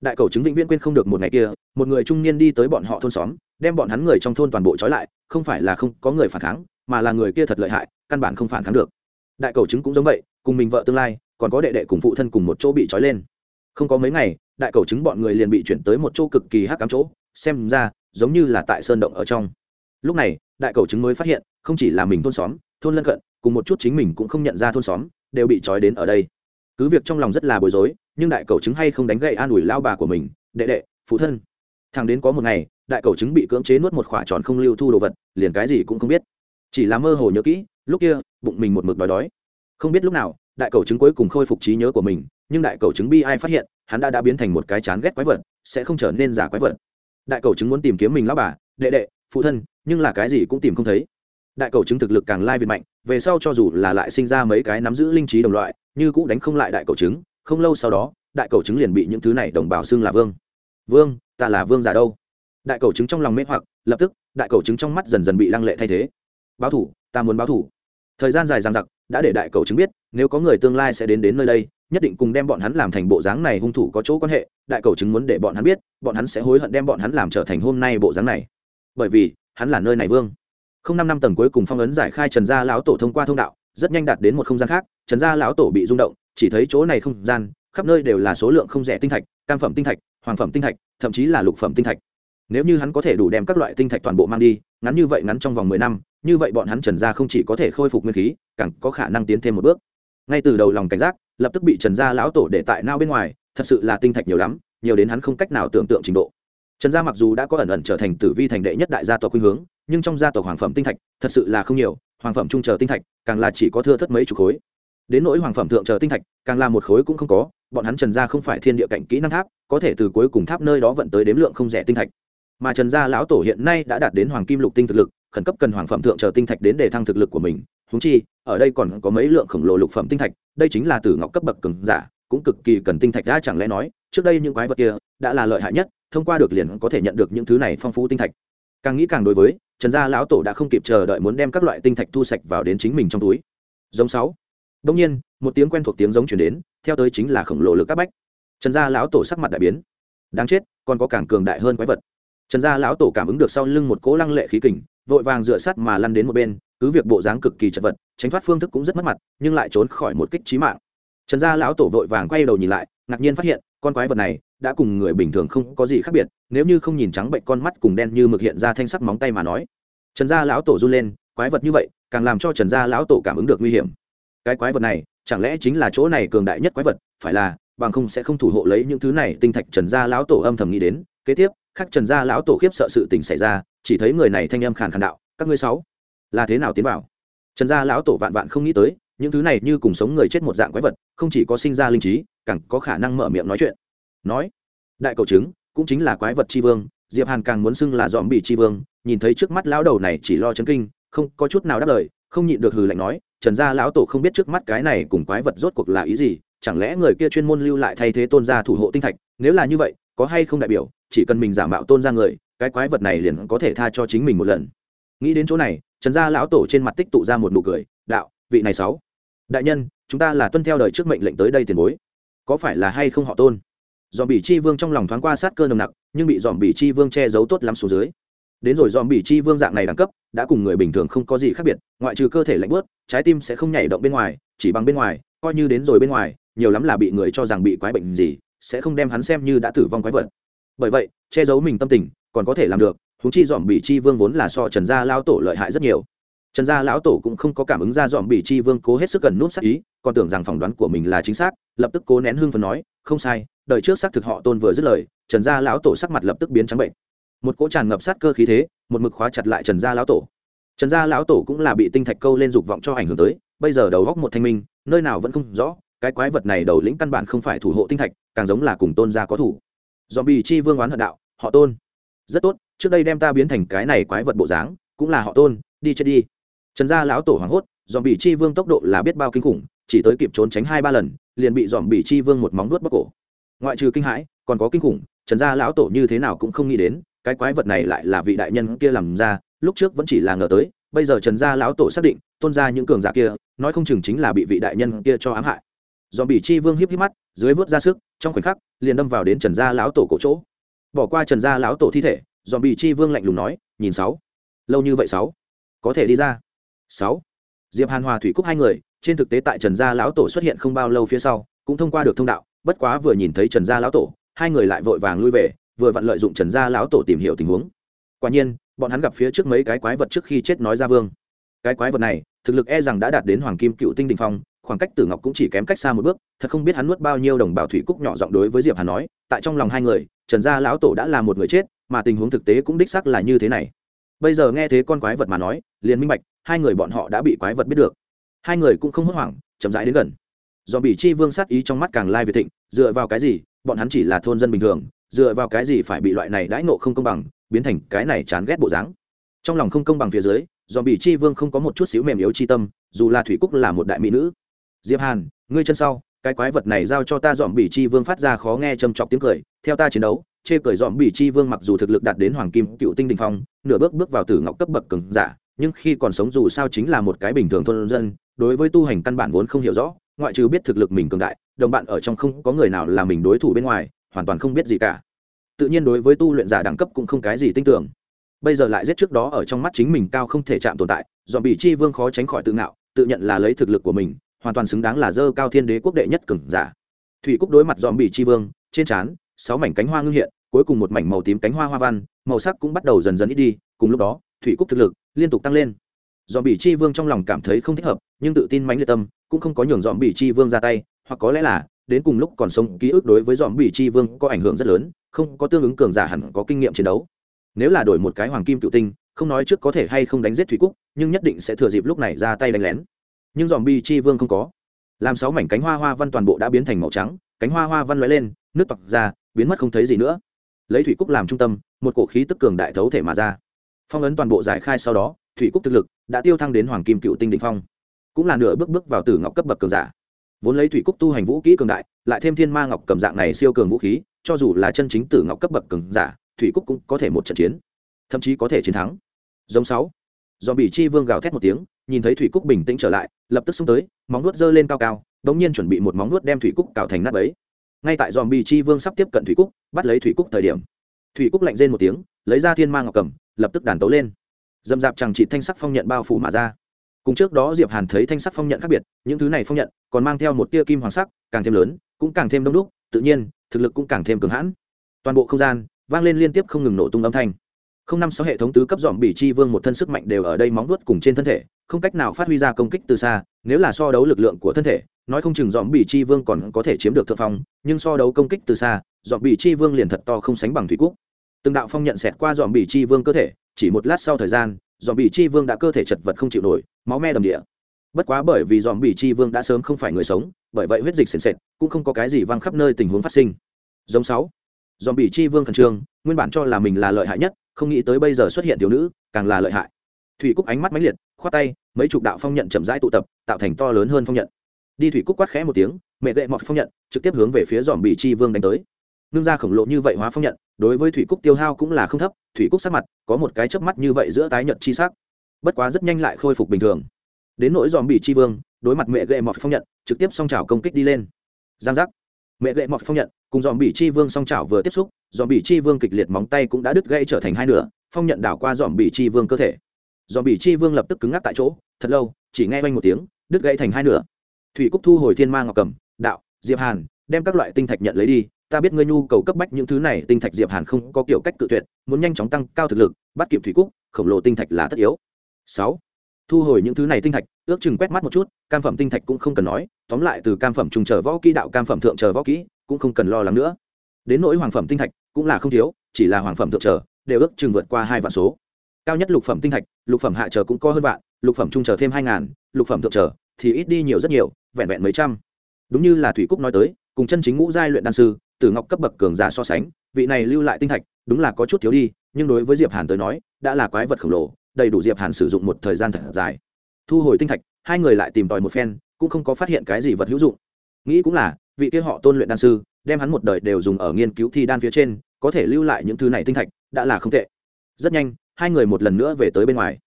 Đại cầu chứng vĩnh viễn quên không được một ngày kia, một người trung niên đi tới bọn họ thôn xóm, đem bọn hắn người trong thôn toàn bộ trói lại, không phải là không có người phản kháng, mà là người kia thật lợi hại, căn bản không phản kháng được. Đại cầu chứng cũng giống vậy, cùng mình vợ tương lai còn có đệ đệ cùng phụ thân cùng một chỗ bị trói lên. Không có mấy ngày, đại cầu chứng bọn người liền bị chuyển tới một chỗ cực kỳ hắc cám chỗ, xem ra, giống như là tại sơn động ở trong. Lúc này, đại cầu chứng mới phát hiện, không chỉ là mình thôn xóm, thôn lân cận, cùng một chút chính mình cũng không nhận ra thôn xóm, đều bị trói đến ở đây. Cứ việc trong lòng rất là bối rối, nhưng đại cầu chứng hay không đánh gậy an ủi lao bà của mình, đệ đệ, phụ thân. Thằng đến có một ngày, đại cầu chứng bị cưỡng chế nuốt một khỏa tròn không lưu thu đồ vật, liền cái gì cũng không biết. Chỉ là mơ hồ nhớ kỹ, lúc kia, bụng mình một mực đói đói. Không biết lúc nào đại cầu chứng cuối cùng khôi phục trí nhớ của mình, nhưng đại cầu chứng bi ai phát hiện, hắn đã đã biến thành một cái chán ghét quái vật, sẽ không trở nên giả quái vật. Đại cầu chứng muốn tìm kiếm mình lao bà, đệ đệ, phụ thân, nhưng là cái gì cũng tìm không thấy. Đại cầu chứng thực lực càng lai việt mạnh, về sau cho dù là lại sinh ra mấy cái nắm giữ linh trí đồng loại, như cũng đánh không lại đại cầu chứng, không lâu sau đó, đại cầu chứng liền bị những thứ này đồng bào xưng là vương. Vương, ta là vương giả đâu? Đại cầu chứng trong lòng mê hoặc, lập tức, đại cầu chứng trong mắt dần dần bị lăng lệ thay thế. Báo thủ, ta muốn báo thủ. Thời gian dài dằng dặc, đã để đại cầu chứng biết nếu có người tương lai sẽ đến đến nơi đây, nhất định cùng đem bọn hắn làm thành bộ dáng này hung thủ có chỗ quan hệ, đại cầu chứng muốn để bọn hắn biết, bọn hắn sẽ hối hận đem bọn hắn làm trở thành hôm nay bộ dáng này. Bởi vì, hắn là nơi này vương. Không năm năm tầng cuối cùng phong ấn giải khai trần gia lão tổ thông qua thông đạo, rất nhanh đạt đến một không gian khác, trần gia lão tổ bị rung động, chỉ thấy chỗ này không gian, khắp nơi đều là số lượng không rẻ tinh thạch, cam phẩm tinh thạch, hoàng phẩm tinh thạch, thậm chí là lục phẩm tinh thạch. Nếu như hắn có thể đủ đem các loại tinh thạch toàn bộ mang đi, ngắn như vậy ngắn trong vòng mười năm, như vậy bọn hắn trần gia không chỉ có thể khôi phục nguyên khí, càng có khả năng tiến thêm một bước ngay từ đầu lòng cảnh giác, lập tức bị trần gia lão tổ để tại nao bên ngoài, thật sự là tinh thạch nhiều lắm, nhiều đến hắn không cách nào tưởng tượng trình độ. Trần gia mặc dù đã có ẩn ẩn trở thành tử vi thành đệ nhất đại gia tộc khuynh hướng, nhưng trong gia tộc hoàng phẩm tinh thạch thật sự là không nhiều, hoàng phẩm trung chờ tinh thạch càng là chỉ có thưa thất mấy chục khối. Đến nỗi hoàng phẩm thượng chờ tinh thạch, càng là một khối cũng không có, bọn hắn trần gia không phải thiên địa cảnh kỹ năng tháp, có thể từ cuối cùng tháp nơi đó vận tới đếm lượng không rẻ tinh thạch. Mà trần gia lão tổ hiện nay đã đạt đến hoàng kim lục tinh thực lực, khẩn cấp cần hoàng phẩm thượng chờ tinh thạch đến để thăng thực lực của mình húng chi, ở đây còn có mấy lượng khổng lồ lục phẩm tinh thạch, đây chính là tử ngọc cấp bậc cường giả, cũng cực kỳ cần tinh thạch đã chẳng lẽ nói, trước đây những quái vật kia đã là lợi hại nhất, thông qua được liền có thể nhận được những thứ này phong phú tinh thạch. Càng nghĩ càng đối với, trần gia lão tổ đã không kịp chờ đợi muốn đem các loại tinh thạch thu sạch vào đến chính mình trong túi. Giống sáu. Đông nhiên, một tiếng quen thuộc tiếng giống chuyển đến, theo tới chính là khổng lồ lực các bách. Trần gia lão tổ sắc mặt đại biến. Đáng chết, còn có càng cường đại hơn quái vật. Trần gia lão tổ cảm ứng được sau lưng một cỗ lăng lệ khí kình, vội vàng dựa sắt mà lăn đến một bên cứ việc bộ dáng cực kỳ chật vật, tránh thoát phương thức cũng rất mất mặt, nhưng lại trốn khỏi một kích trí mạng. Trần gia lão tổ vội vàng quay đầu nhìn lại, ngạc nhiên phát hiện, con quái vật này đã cùng người bình thường không có gì khác biệt, nếu như không nhìn trắng bệnh con mắt cùng đen như mực hiện ra thanh sắc móng tay mà nói. Trần gia lão tổ run lên, quái vật như vậy, càng làm cho trần gia lão tổ cảm ứng được nguy hiểm. Cái quái vật này, chẳng lẽ chính là chỗ này cường đại nhất quái vật, phải là, bằng không sẽ không thủ hộ lấy những thứ này, tinh thạch trần gia lão tổ âm thầm nghĩ đến. Kế tiếp khắc trần gia lão tổ khiếp sợ sự tình xảy ra, chỉ thấy người này thanh âm khàn khàn đạo, các ngươi sáu là thế nào tiến vào? Trần gia lão tổ vạn vạn không nghĩ tới, những thứ này như cùng sống người chết một dạng quái vật, không chỉ có sinh ra linh trí, càng có khả năng mở miệng nói chuyện. Nói, đại cầu chứng, cũng chính là quái vật tri vương, diệp hàn càng muốn xưng là dòm bị tri vương, nhìn thấy trước mắt lão đầu này chỉ lo chấn kinh, không có chút nào đáp lời, không nhịn được hừ lạnh nói, trần gia lão tổ không biết trước mắt cái này cùng quái vật rốt cuộc là ý gì, chẳng lẽ người kia chuyên môn lưu lại thay thế tôn gia thủ hộ tinh thạch, nếu là như vậy, có hay không đại biểu, chỉ cần mình giả mạo tôn gia người, cái quái vật này liền có thể tha cho chính mình một lần. Nghĩ đến chỗ này trần gia lão tổ trên mặt tích tụ ra một nụ cười, đạo, vị này sáu. Đại nhân, chúng ta là tuân theo đời trước mệnh lệnh tới đây tiền bối. Có phải là hay không họ tôn? Dòm bỉ chi vương trong lòng thoáng qua sát cơ nồng nặc, nhưng bị dòm bỉ chi vương che giấu tốt lắm xuống dưới. Đến rồi dòm bỉ chi vương dạng này đẳng cấp, đã cùng người bình thường không có gì khác biệt, ngoại trừ cơ thể lạnh bớt trái tim sẽ không nhảy động bên ngoài, chỉ bằng bên ngoài, coi như đến rồi bên ngoài, nhiều lắm là bị người cho rằng bị quái bệnh gì, sẽ không đem hắn xem như đã tử vong quái vật. Bởi vậy, che giấu mình tâm tình, còn có thể làm được Huống chi dòm bị chi vương vốn là so trần gia Lão tổ lợi hại rất nhiều. Trần gia lão tổ cũng không có cảm ứng ra dòm bị chi vương cố hết sức cần núp sắc ý, còn tưởng rằng phỏng đoán của mình là chính xác, lập tức cố nén hương phần nói, không sai, đời trước xác thực họ tôn vừa dứt lời, trần gia lão tổ sắc mặt lập tức biến trắng bệnh. Một cỗ tràn ngập sát cơ khí thế, một mực khóa chặt lại trần gia lão tổ. Trần gia lão tổ cũng là bị tinh thạch câu lên dục vọng cho ảnh hưởng tới, bây giờ đầu góc một thanh minh, nơi nào vẫn không rõ, cái quái vật này đầu lĩnh căn bản không phải thủ hộ tinh thạch, càng giống là cùng tôn gia có thủ. Dòm bị chi vương oán hận đạo, họ tôn, rất tốt trước đây đem ta biến thành cái này quái vật bộ dáng, cũng là họ tôn, đi chết đi. Trần gia lão tổ hoảng hốt dòm bị chi vương tốc độ là biết bao kinh khủng, chỉ tới kịp trốn tránh hai ba lần, liền bị dòm bị chi vương một móng nuốt bóc cổ. Ngoại trừ kinh hãi, còn có kinh khủng, trần gia lão tổ như thế nào cũng không nghĩ đến, cái quái vật này lại là vị đại nhân kia làm ra, lúc trước vẫn chỉ là ngờ tới, bây giờ trần gia lão tổ xác định, tôn ra những cường giả kia, nói không chừng chính là bị vị đại nhân kia cho ám hại. Dòm bị chi vương hiếp hiếp mắt, dưới vớt ra sức, trong khoảnh khắc, liền đâm vào đến trần gia lão tổ cổ chỗ. Bỏ qua trần gia lão tổ thi thể dòm bị chi vương lạnh lùng nói, nhìn sáu. Lâu như vậy sáu. Có thể đi ra. Sáu. Diệp hàn hòa thủy cúc hai người, trên thực tế tại trần gia lão tổ xuất hiện không bao lâu phía sau, cũng thông qua được thông đạo, bất quá vừa nhìn thấy trần gia lão tổ, hai người lại vội vàng lui về, vừa vặn lợi dụng trần gia lão tổ tìm hiểu tình huống. Quả nhiên, bọn hắn gặp phía trước mấy cái quái vật trước khi chết nói ra vương. Cái quái vật này, thực lực e rằng đã đạt đến hoàng kim cựu tinh đình phong, khoảng cách tử ngọc cũng chỉ kém cách xa một bước, thật không biết hắn nuốt bao nhiêu đồng bào thủy cúc nhỏ giọng đối với diệp hàn nói, tại trong lòng hai người, trần gia lão tổ đã là một người chết mà tình huống thực tế cũng đích xác là như thế này. Bây giờ nghe thế con quái vật mà nói, liền minh bạch, hai người bọn họ đã bị quái vật biết được. Hai người cũng không hốt hoảng, chậm rãi đến gần. Do bị chi vương sát ý trong mắt càng lai việt thịnh, dựa vào cái gì? Bọn hắn chỉ là thôn dân bình thường, dựa vào cái gì phải bị loại này đãi nộ không công bằng, biến thành cái này chán ghét bộ dáng? Trong lòng không công bằng phía dưới do bị chi vương không có một chút xíu mềm yếu chi tâm, dù là thủy cúc là một đại mỹ nữ. Diệp hàn, ngươi chân sau, cái quái vật này giao cho ta dòm bị chi vương phát ra khó nghe châm chọc tiếng cười, theo ta chiến đấu chê cười dòm bị chi vương mặc dù thực lực đạt đến hoàng kim cựu tinh đình phong, nửa bước bước vào tử ngọc cấp bậc cường giả, nhưng khi còn sống dù sao chính là một cái bình thường thôn dân, đối với tu hành căn bản vốn không hiểu rõ, ngoại trừ biết thực lực mình cường đại, đồng bạn ở trong không có người nào là mình đối thủ bên ngoài, hoàn toàn không biết gì cả. Tự nhiên đối với tu luyện giả đẳng cấp cũng không cái gì tin tưởng. Bây giờ lại giết trước đó ở trong mắt chính mình cao không thể chạm tồn tại, dòm bị chi vương khó tránh khỏi tự ngạo, tự nhận là lấy thực lực của mình, hoàn toàn xứng đáng là dơ cao thiên đế quốc đệ nhất cường giả. Thủy cúc đối mặt dòm bị chi vương, trên trán sáu mảnh cánh hoa ngưng hiện, cuối cùng một mảnh màu tím cánh hoa hoa văn, màu sắc cũng bắt đầu dần dần ít đi, cùng lúc đó, thủy cúc thực lực liên tục tăng lên. Dòm bị chi vương trong lòng cảm thấy không thích hợp, nhưng tự tin mãnh liệt tâm, cũng không có nhường dòm bị chi vương ra tay, hoặc có lẽ là, đến cùng lúc còn sống, ký ức đối với dòm bị chi vương có ảnh hưởng rất lớn, không có tương ứng cường giả hẳn có kinh nghiệm chiến đấu. Nếu là đổi một cái hoàng kim cựu tinh, không nói trước có thể hay không đánh giết thủy cúc, nhưng nhất định sẽ thừa dịp lúc này ra tay đánh lén. Nhưng dòm bi chi vương không có. Làm sáu mảnh cánh hoa hoa văn toàn bộ đã biến thành màu trắng, cánh hoa hoa văn lóe lên, nước toặc ra biến mất không thấy gì nữa. Lấy thủy cúc làm trung tâm, một cổ khí tức cường đại thấu thể mà ra. Phong ấn toàn bộ giải khai sau đó, thủy cúc thực lực đã tiêu thăng đến hoàng kim cựu tinh định phong. Cũng là nửa bước bước vào tử ngọc cấp bậc cường giả. Vốn lấy thủy cúc tu hành vũ kỹ cường đại, lại thêm thiên ma ngọc cầm dạng này siêu cường vũ khí, cho dù là chân chính tử ngọc cấp bậc cường giả, thủy cúc cũng có thể một trận chiến. Thậm chí có thể chiến thắng. Giống sáu. Do bị chi vương gào thét một tiếng, nhìn thấy thủy cúc bình tĩnh trở lại, lập tức xông tới, móng nuốt giơ lên cao cao, đống nhiên chuẩn bị một móng nuốt đem thủy cúc cào thành nát ấy ngay tại dòm bì chi vương sắp tiếp cận thủy cúc, bắt lấy thủy cúc thời điểm. Thủy cúc lạnh rên một tiếng, lấy ra thiên ma ngọc cầm, lập tức đàn tấu lên. Dầm dạp chẳng chỉ thanh sắc phong nhận bao phủ mà ra. Cùng trước đó diệp hàn thấy thanh sắc phong nhận khác biệt, những thứ này phong nhận còn mang theo một tia kim hoàng sắc, càng thêm lớn, cũng càng thêm đông đúc, tự nhiên, thực lực cũng càng thêm cường hãn. Toàn bộ không gian vang lên liên tiếp không ngừng nổ tung âm thanh không năm sáu hệ thống tứ cấp dòm bị chi vương một thân sức mạnh đều ở đây móng vuốt cùng trên thân thể, không cách nào phát huy ra công kích từ xa, nếu là so đấu lực lượng của thân thể, nói không chừng dòm bị chi vương còn có thể chiếm được thượng phong, nhưng so đấu công kích từ xa, dòm bị chi vương liền thật to không sánh bằng thủy quốc từng đạo phong nhận xẹt qua dòm bị chi vương cơ thể, chỉ một lát sau thời gian, dòm bị chi vương đã cơ thể chật vật không chịu nổi, máu me đầm địa. Bất quá bởi vì dòm bị chi vương đã sớm không phải người sống, bởi vậy huyết dịch sền sệt, cũng không có cái gì văng khắp nơi tình huống phát sinh. Giống sáu, dòm bị chi vương khẩn trương, nguyên bản cho là mình là lợi hại nhất không nghĩ tới bây giờ xuất hiện thiếu nữ, càng là lợi hại. Thủy cúc ánh mắt mãnh liệt, khoát tay, mấy chục đạo phong nhận chậm rãi tụ tập, tạo thành to lớn hơn phong nhận. Đi thủy cúc quát khẽ một tiếng, mẹ gậy mọt phong nhận, trực tiếp hướng về phía dòm bị chi vương đánh tới. Nương ra khổng lồ như vậy hóa phong nhận, đối với thủy cúc tiêu hao cũng là không thấp, thủy cúc sắc mặt, có một cái chớp mắt như vậy giữa tái nhật chi sắc. Bất quá rất nhanh lại khôi phục bình thường. Đến nỗi dòm bị chi vương, đối mặt mẹ gậy mọt phong nhận, trực tiếp song trào công kích đi lên. Giang giác mẹ gậy mọt phong nhận, cùng dòm bị chi vương song chảo vừa tiếp xúc, dòm bị chi vương kịch liệt móng tay cũng đã đứt gãy trở thành hai nửa, phong nhận đảo qua dòm bị chi vương cơ thể. Dòm bị chi vương lập tức cứng ngắc tại chỗ, thật lâu, chỉ nghe quanh một tiếng, đứt gãy thành hai nửa. Thủy cúc thu hồi thiên ma ngọc cầm, đạo, diệp hàn, đem các loại tinh thạch nhận lấy đi, ta biết ngươi nhu cầu cấp bách những thứ này, tinh thạch diệp hàn không có kiểu cách cự tuyệt, muốn nhanh chóng tăng cao thực lực, bắt kịp thủy cúc, khổng lồ tinh thạch là tất yếu. Sáu, thu hồi những thứ này tinh thạch ước chừng quét mắt một chút, cam phẩm tinh thạch cũng không cần nói, tóm lại từ cam phẩm trùng chờ võ kỹ đạo cam phẩm thượng chờ võ kỹ, cũng không cần lo lắng nữa. Đến nỗi hoàng phẩm tinh thạch, cũng là không thiếu, chỉ là hoàng phẩm thượng chờ đều ước chừng vượt qua hai vạn số. Cao nhất lục phẩm tinh thạch, lục phẩm hạ chờ cũng có hơn vạn, lục phẩm trung chờ thêm hai ngàn, lục phẩm thượng chờ thì ít đi nhiều rất nhiều, vẹn vẹn mấy trăm. Đúng như là thủy cúc nói tới, cùng chân chính ngũ giai luyện đan sư, tử ngọc cấp bậc cường giả so sánh, vị này lưu lại tinh thạch, đúng là có chút thiếu đi, nhưng đối với diệp hàn tới nói, đã là quái vật khổng lồ, đầy đủ diệp hàn sử dụng một thời gian thật dài thu hồi tinh thạch, hai người lại tìm tòi một phen, cũng không có phát hiện cái gì vật hữu dụng. Nghĩ cũng là, vị kia họ tôn luyện đan sư, đem hắn một đời đều dùng ở nghiên cứu thi đan phía trên, có thể lưu lại những thứ này tinh thạch, đã là không tệ. Rất nhanh, hai người một lần nữa về tới bên ngoài.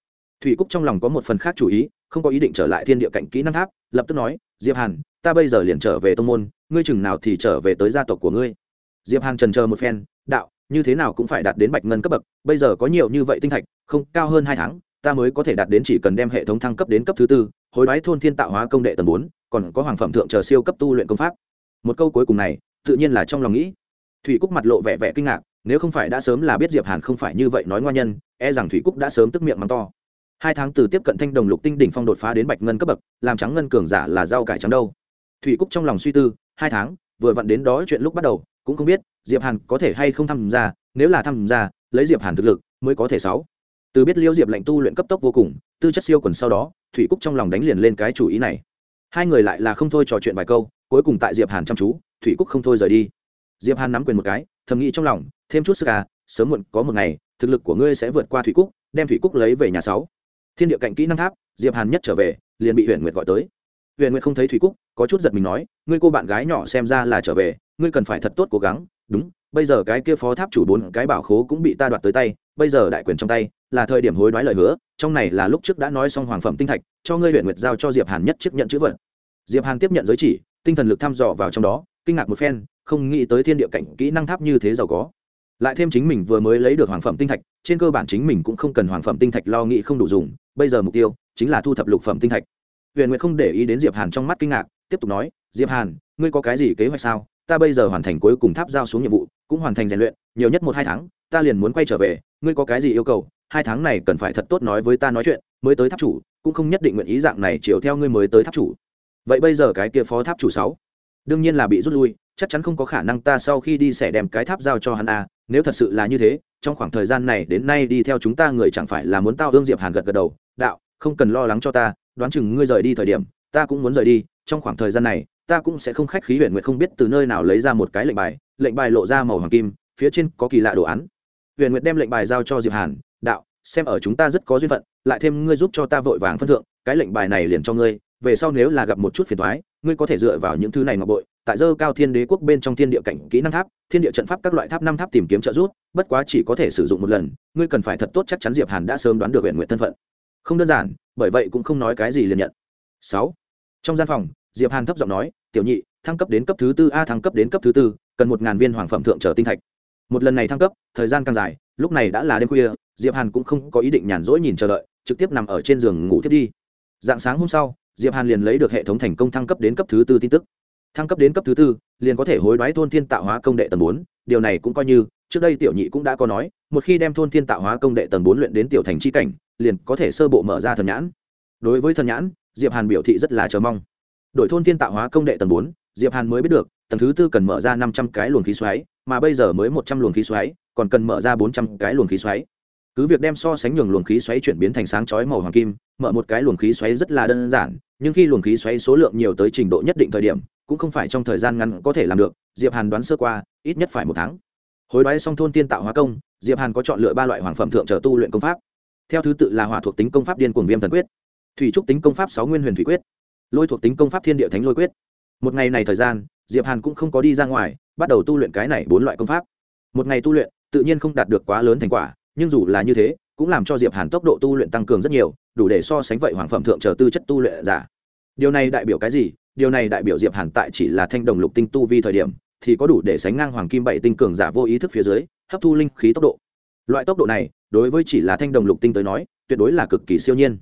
Thủy cúc trong lòng có một phần khác chủ ý, không có ý định trở lại thiên địa cạnh kỹ năng tháp, lập tức nói, diệp hàn, ta bây giờ liền trở về tông môn, ngươi chừng nào thì trở về tới gia tộc của ngươi. Diệp hàn trần chờ một phen, đạo, như thế nào cũng phải đạt đến bạch ngân cấp bậc, bây giờ có nhiều như vậy tinh thạch, không, cao hơn hai tháng ta mới có thể đạt đến chỉ cần đem hệ thống thăng cấp đến cấp thứ tư, hối đoái thôn thiên tạo hóa công đệ tầng bốn, còn có hoàng phẩm thượng chờ siêu cấp tu luyện công pháp. Một câu cuối cùng này, tự nhiên là trong lòng nghĩ. Thủy cúc mặt lộ vẻ vẻ kinh ngạc, nếu không phải đã sớm là biết diệp hàn không phải như vậy nói ngoan nhân e rằng thủy cúc đã sớm tức miệng mắng to. Hai tháng từ tiếp cận thanh đồng lục tinh đỉnh phong đột phá đến bạch ngân cấp bậc, làm trắng ngân cường giả là rau cải trắng đâu. Thủy cúc trong lòng suy tư, hai tháng, vừa vặn đến đó chuyện lúc bắt đầu, cũng không biết diệp hàn có thể hay không tham gia, nếu là tham gia, lấy diệp hàn thực lực, mới có thể sáu từ biết liêu diệp lệnh tu luyện cấp tốc vô cùng, tư chất siêu quần sau đó, thủy cúc trong lòng đánh liền lên cái chủ ý này. Hai người lại là không thôi trò chuyện vài câu, cuối cùng tại diệp hàn chăm chú, thủy cúc không thôi rời đi. Diệp hàn nắm quyền một cái, thầm nghĩ trong lòng, thêm chút sức à sớm muộn có một ngày, thực lực của ngươi sẽ vượt qua thủy cúc, đem thủy cúc lấy về nhà sáu. Thiên địa cạnh kỹ năng tháp, diệp hàn nhất trở về, liền bị huyền nguyệt gọi tới. Huyền nguyệt không thấy thủy cúc, có chút giật mình nói, ngươi cô bạn gái nhỏ xem ra là trở về, ngươi cần phải thật tốt cố gắng đúng, bây giờ cái kia phó tháp chủ bốn cái bảo khố cũng bị ta đoạt tới tay, bây giờ đại quyền trong tay, là thời điểm hối đoái lời hứa, trong này là lúc trước đã nói xong hoàng phẩm tinh thạch, cho ngươi huyện nguyệt giao cho diệp hàn nhất chiếc nhận chữ vật. Diệp hàn tiếp nhận giới chỉ, tinh thần lực thăm dò vào trong đó, kinh ngạc một phen, không nghĩ tới thiên địa cảnh kỹ năng tháp như thế giàu có. Lại thêm chính mình vừa mới lấy được hoàng phẩm tinh thạch, trên cơ bản chính mình cũng không cần hoàng phẩm tinh thạch lo nghĩ không đủ dùng, bây giờ mục tiêu chính là thu thập lục phẩm tinh thạch. Huyện nguyệt không để ý đến diệp hàn trong mắt kinh ngạc, tiếp tục nói, diệp hàn, ngươi có cái gì kế hoạch sao? Ta bây giờ hoàn thành cuối cùng tháp giao xuống nhiệm vụ, cũng hoàn thành rèn luyện, nhiều nhất một hai tháng, ta liền muốn quay trở về, ngươi có cái gì yêu cầu, hai tháng này cần phải thật tốt nói với ta nói chuyện, mới tới tháp chủ, cũng không nhất định nguyện ý dạng này chiều theo ngươi mới tới tháp chủ. Vậy bây giờ cái kia phó tháp chủ sáu, đương nhiên là bị rút lui, chắc chắn không có khả năng ta sau khi đi sẽ đem cái tháp giao cho hắn a nếu thật sự là như thế, trong khoảng thời gian này đến nay đi theo chúng ta người chẳng phải là muốn tao hương diệp hàn gật gật đầu, đạo, không cần lo lắng cho ta, đoán chừng ngươi rời đi thời điểm, ta cũng muốn rời đi, trong khoảng thời gian này ta cũng sẽ không khách khí huyền nguyệt không biết từ nơi nào lấy ra một cái lệnh bài lệnh bài lộ ra màu hoàng kim, phía trên có kỳ lạ đồ án. Huyền nguyệt đem lệnh bài giao cho diệp hàn, đạo, xem ở chúng ta rất có duyên phận, lại thêm ngươi giúp cho ta vội vàng phân thượng, cái lệnh bài này liền cho ngươi, về sau nếu là gặp một chút phiền toái, ngươi có thể dựa vào những thứ này ngọc bội, tại dơ cao thiên đế quốc bên trong thiên địa cảnh kỹ năng tháp, thiên địa trận pháp các loại tháp năm tháp tìm kiếm trợ giúp, bất quá chỉ có thể sử dụng một lần, ngươi cần phải thật tốt chắc chắn diệp hàn đã sớm đoán được huyện nguyện thân phận. Không đơn giản, bởi vậy cũng không nói cái gì liền nhận. Sáu. Trong gian phòng diệp hàn thấp giọng nói, tiểu nhị, thăng cấp đến cấp thứ tư, a, thăng cấp đến cấp thứ tư, cần một ngàn viên hoàng phẩm thượng trở tinh thạch. Một lần này thăng cấp, thời gian càng dài, lúc này đã là đêm khuya, diệp hàn cũng không có ý định nhàn rỗi nhìn chờ đợi, trực tiếp nằm ở trên giường ngủ thiết đi. Dạng sáng hôm sau, diệp hàn liền lấy được hệ thống thành công thăng cấp đến cấp thứ tư tin tức. Thăng cấp đến cấp thứ tư, liền có thể hối đoái thôn thiên tạo hóa công đệ tầng bốn, điều này cũng coi như, trước đây tiểu nhị cũng đã có nói, một khi đem thôn thiên tạo hóa công đệ tầng bốn luyện đến tiểu thành c h i cảnh, liền có thể sơ bộ mở ra thần nhãn. Đối với thần nhãn, diệp hàn biểu thị rất là chờ mong đội thôn thiên tạo hóa công đệ tầng bốn, diệp hàn mới biết được, tầng thứ tư cần mở ra năm trăm cái luồng khí xoáy, mà bây giờ mới một trăm luồng khí xoáy, còn cần mở ra bốn trăm cái luồng khí xoáy. Cứ việc đem so sánh nhường luồng khí xoáy chuyển biến thành sáng chói màu hoàng kim, mở một cái luồng khí xoáy rất là đơn giản, nhưng khi luồng khí xoáy số lượng nhiều tới trình độ nhất định thời điểm, cũng không phải trong thời gian ngắn có thể làm được, diệp hàn đoán sơ qua, ít nhất phải một tháng. Hối đoái xong thôn tiên tạo hóa công, diệp hàn có chọn lựa ba loại hoàng phẩm thượng trở tu luyện công pháp. Theo thứ tự là hỏa thuộc tính công pháp điên cuồng viêm thần quyết, thủy trúc tính công pháp sáu nguyên huyền thủy quyết lôi thuộc tính công pháp thiên địa thánh lôi quyết. Một ngày này thời gian, diệp hàn cũng không có đi ra ngoài, bắt đầu tu luyện cái này bốn loại công pháp. Một ngày tu luyện, tự nhiên không đạt được quá lớn thành quả, nhưng dù là như thế, cũng làm cho diệp hàn tốc độ tu luyện tăng cường rất nhiều, đủ để so sánh vậy hoàng phẩm thượng trở tư chất tu luyện giả. Điều này đại biểu cái gì? Điều này đại biểu diệp hàn tại chỉ là thanh đồng lục tinh tu vi thời điểm, thì có đủ để sánh ngang hoàng kim bảy tinh cường giả vô ý thức phía dưới, hấp thu linh khí tốc độ. Loại tốc độ này, đối với chỉ là thanh đồng lục tinh tới nói, tuyệt đối là cực kỳ siêu nhiên.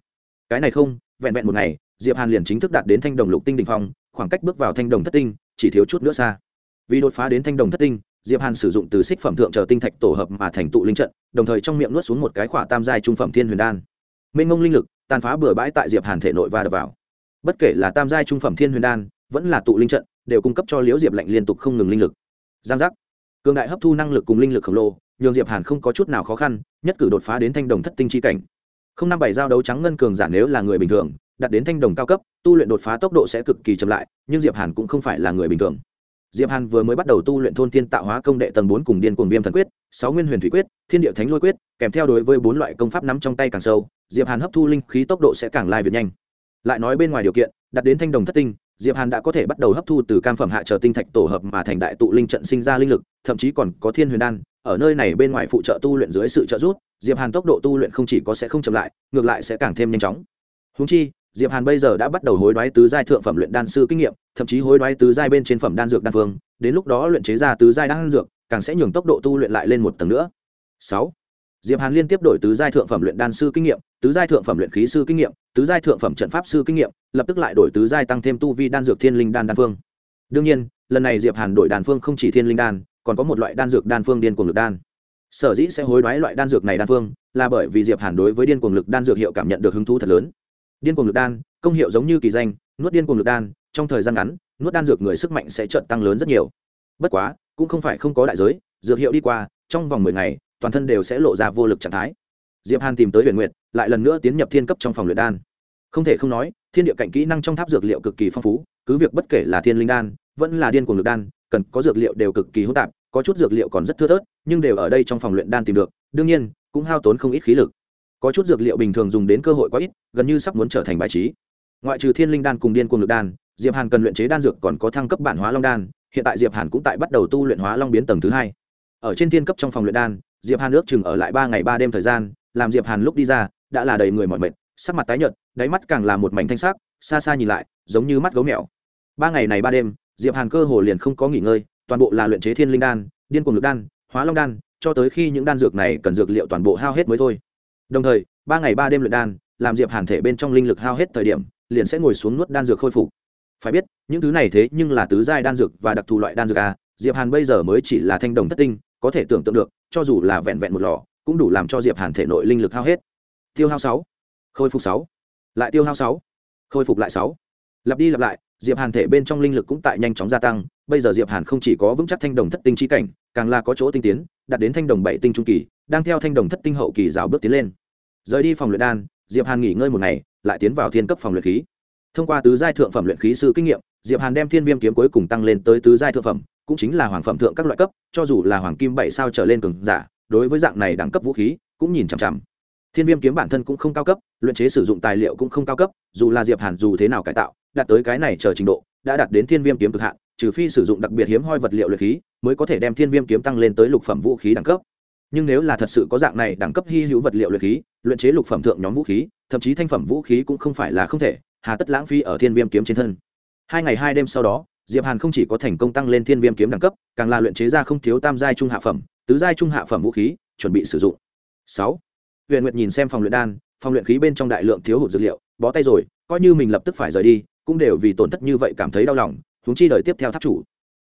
Cái này không, vẹn vẹn một ngày diệp hàn liền chính thức đạt đến thanh đồng lục tinh đỉnh phong, khoảng cách bước vào thanh đồng thất tinh, chỉ thiếu chút nữa xa. Vì đột phá đến thanh đồng thất tinh, diệp hàn sử dụng từ xích phẩm thượng chờ tinh thạch tổ hợp mà thành tụ linh trận, đồng thời trong miệng nuốt xuống một cái khỏa tam giai trung phẩm thiên huyền đan. Mênh ngông linh lực, tàn phá bừa bãi tại diệp hàn thể nội và đập vào. Bất kể là tam giai trung phẩm thiên huyền đan, vẫn là tụ linh trận, đều cung cấp cho liễu diệp lạnh liên tục không ngừng linh lực. Giang giác. Cường đại hấp thu năng lực cùng linh lực khổng lồ, nhường diệp hàn không có chút nào khó khăn, nhất cử đột phá đến thanh đồng thất tinh chi cảnh. Không năm bảy giao đấu trắng ngân cường giả nếu là người bình thường đạt đến thanh đồng cao cấp, tu luyện đột phá tốc độ sẽ cực kỳ chậm lại, nhưng diệp hàn cũng không phải là người bình thường. Diệp hàn vừa mới bắt đầu tu luyện thôn thiên tạo hóa công đệ tầng bốn cùng điên cuồng viêm thần quyết, sáu nguyên huyền thủy quyết, thiên địa thánh lôi quyết, kèm theo đối với bốn loại công pháp nắm trong tay càng sâu, diệp hàn hấp thu linh khí tốc độ sẽ càng lai việt nhanh. Lại nói bên ngoài điều kiện đặt đến thanh đồng thất tinh, diệp hàn đã có thể bắt đầu hấp thu từ cam phẩm hạ chờ tinh thạch tổ hợp mà thành đại tụ linh trận sinh ra linh lực, thậm chí còn có thiên huyền đan, ở nơi này bên ngoài phụ trợ tu luyện dưới sự trợ giúp, diệp hàn tốc độ tu luyện không chỉ có sẽ không chậm lại, ngược lại sẽ càng thêm nhanh chóng. Huống chi diệp hàn bây giờ đã bắt đầu hối đoái tứ giai thượng phẩm luyện đan sư kinh nghiệm, thậm chí hối đoái tứ giai bên trên phẩm đan dược đan phương, đến lúc đó luyện chế ra tứ giai đan dược, càng sẽ nhường tốc độ tu luyện lại lên một tầng nữa. Sáu, diệp hàn liên tiếp đổi tứ giai thượng phẩm luyện đan sư kinh nghiệm, tứ giai thượng phẩm luyện khí sư kinh nghiệm, tứ giai thượng phẩm trận pháp sư kinh nghiệm, lập tức lại đổi tứ giai tăng thêm tu vi đan dược thiên linh đan đan phương. Đương nhiên, lần này diệp hàn đổi đan phương không chỉ thiên linh đan, còn có một loại đan dược đan phương điên cuồng lực đan. Sở dĩ sẽ hối đoái loại đan dược này đan phương, là bởi vì diệp hàn đối với điên cuồng lực đan dược hiệu cảm nhận được hứng thú thật lớn điên cuồng lực đan, công hiệu giống như kỳ danh, nuốt điên cuồng lực đan, trong thời gian ngắn, nuốt đan dược người sức mạnh sẽ chợt tăng lớn rất nhiều. Bất quá, cũng không phải không có đại giới, dược hiệu đi qua, trong vòng mười ngày, toàn thân đều sẽ lộ ra vô lực trạng thái. Diệp hàn tìm tới huyền nguyệt, lại lần nữa tiến nhập thiên cấp trong phòng luyện đan. Không thể không nói, thiên địa cạnh kỹ năng trong tháp dược liệu cực kỳ phong phú, cứ việc bất kể là thiên linh đan, vẫn là điên cuồng lực đan, cần có dược liệu đều cực kỳ hỗn tạp, có chút dược liệu còn rất thưa thớt, nhưng đều ở đây trong phòng luyện đan tìm được, đương nhiên, cũng hao tốn không ít khí lực có chút dược liệu bình thường dùng đến cơ hội quá ít, gần như sắp muốn trở thành bài trí. Ngoại trừ thiên linh đan cùng điên cuồng lực đan, diệp hàn cần luyện chế đan dược còn có thăng cấp bản hóa long đan, hiện tại diệp hàn cũng tại bắt đầu tu luyện hóa long biến tầng thứ hai. Ở trên thiên cấp trong phòng luyện đan, diệp hàn ước chừng ở lại ba ngày ba đêm thời gian, làm diệp hàn lúc đi ra, đã là đầy người mỏi mệt, sắc mặt tái nhợt, đáy mắt càng là một mảnh thanh sắc, xa xa nhìn lại, giống như mắt gấu mèo. Ba ngày này ba đêm, diệp hàn cơ hồ liền không có nghỉ ngơi, toàn bộ là luyện chế thiên linh đan, điên cuồng lực đan, hóa long đan, cho tới khi những đan dược này cần dược liệu toàn bộ hao hết mới thôi đồng thời, ba ngày ba đêm luyện đan, làm diệp hàn thể bên trong linh lực hao hết thời điểm, liền sẽ ngồi xuống nuốt đan dược khôi phục. Phải biết, những thứ này thế nhưng là tứ giai đan dược và đặc thù loại đan dược a diệp hàn bây giờ mới chỉ là thanh đồng thất tinh, có thể tưởng tượng được, cho dù là vẹn vẹn một lò, cũng đủ làm cho diệp hàn thể nội linh lực hao hết. Tiêu hao sáu, khôi phục sáu, lại tiêu hao sáu, khôi phục lại sáu. Lặp đi lặp lại, diệp hàn thể bên trong linh lực cũng tại nhanh chóng gia tăng, bây giờ diệp hàn không chỉ có vững chắc thanh đồng thất tinh chi cảnh, càng là có chỗ tinh tiến, đạt đến thanh đồng bảy tinh trung kỳ, đang theo thanh đồng thất tinh hậu kỳ rào bước tiến lên rời đi phòng luyện đan, diệp hàn nghỉ ngơi một ngày, lại tiến vào thiên cấp phòng luyện khí. Thông qua tứ giai thượng phẩm luyện khí sư kinh nghiệm, diệp hàn đem thiên viêm kiếm cuối cùng tăng lên tới tứ giai thượng phẩm, cũng chính là hoàng phẩm thượng các loại cấp, cho dù là hoàng kim bảy sao trở lên cường giả, đối với dạng này đẳng cấp vũ khí, cũng nhìn chằm chằm. Thiên viêm kiếm bản thân cũng không cao cấp, luyện chế sử dụng tài liệu cũng không cao cấp, dù là diệp hàn dù thế nào cải tạo, đạt tới cái này chờ trình độ, đã đạt đến thiên viêm kiếm cực hạn, trừ phi sử dụng đặc biệt hiếm hoi vật liệu luyện khí, mới có thể đem thiên viêm kiếm tăng lên tới lục phẩm vũ khí đẳng cấp nhưng nếu là thật sự có dạng này đẳng cấp hy hữu vật liệu luyện khí, luyện chế lục phẩm thượng nhóm vũ khí, thậm chí thanh phẩm vũ khí cũng không phải là không thể, hà tất lãng phí ở thiên viêm kiếm trên thân. Hai ngày hai đêm sau đó, diệp hàn không chỉ có thành công tăng lên thiên viêm kiếm đẳng cấp, càng là luyện chế ra không thiếu tam giai trung hạ phẩm, tứ giai trung hạ phẩm vũ khí, chuẩn bị sử dụng. Sáu. Huyền nguyệt nhìn xem phòng luyện đan, phòng luyện khí bên trong đại lượng thiếu hụt dược liệu, bó tay rồi, coi như mình lập tức phải rời đi, cũng đều vì tổn thất như vậy cảm thấy đau lòng, huống chi đời tiếp theo tháp chủ.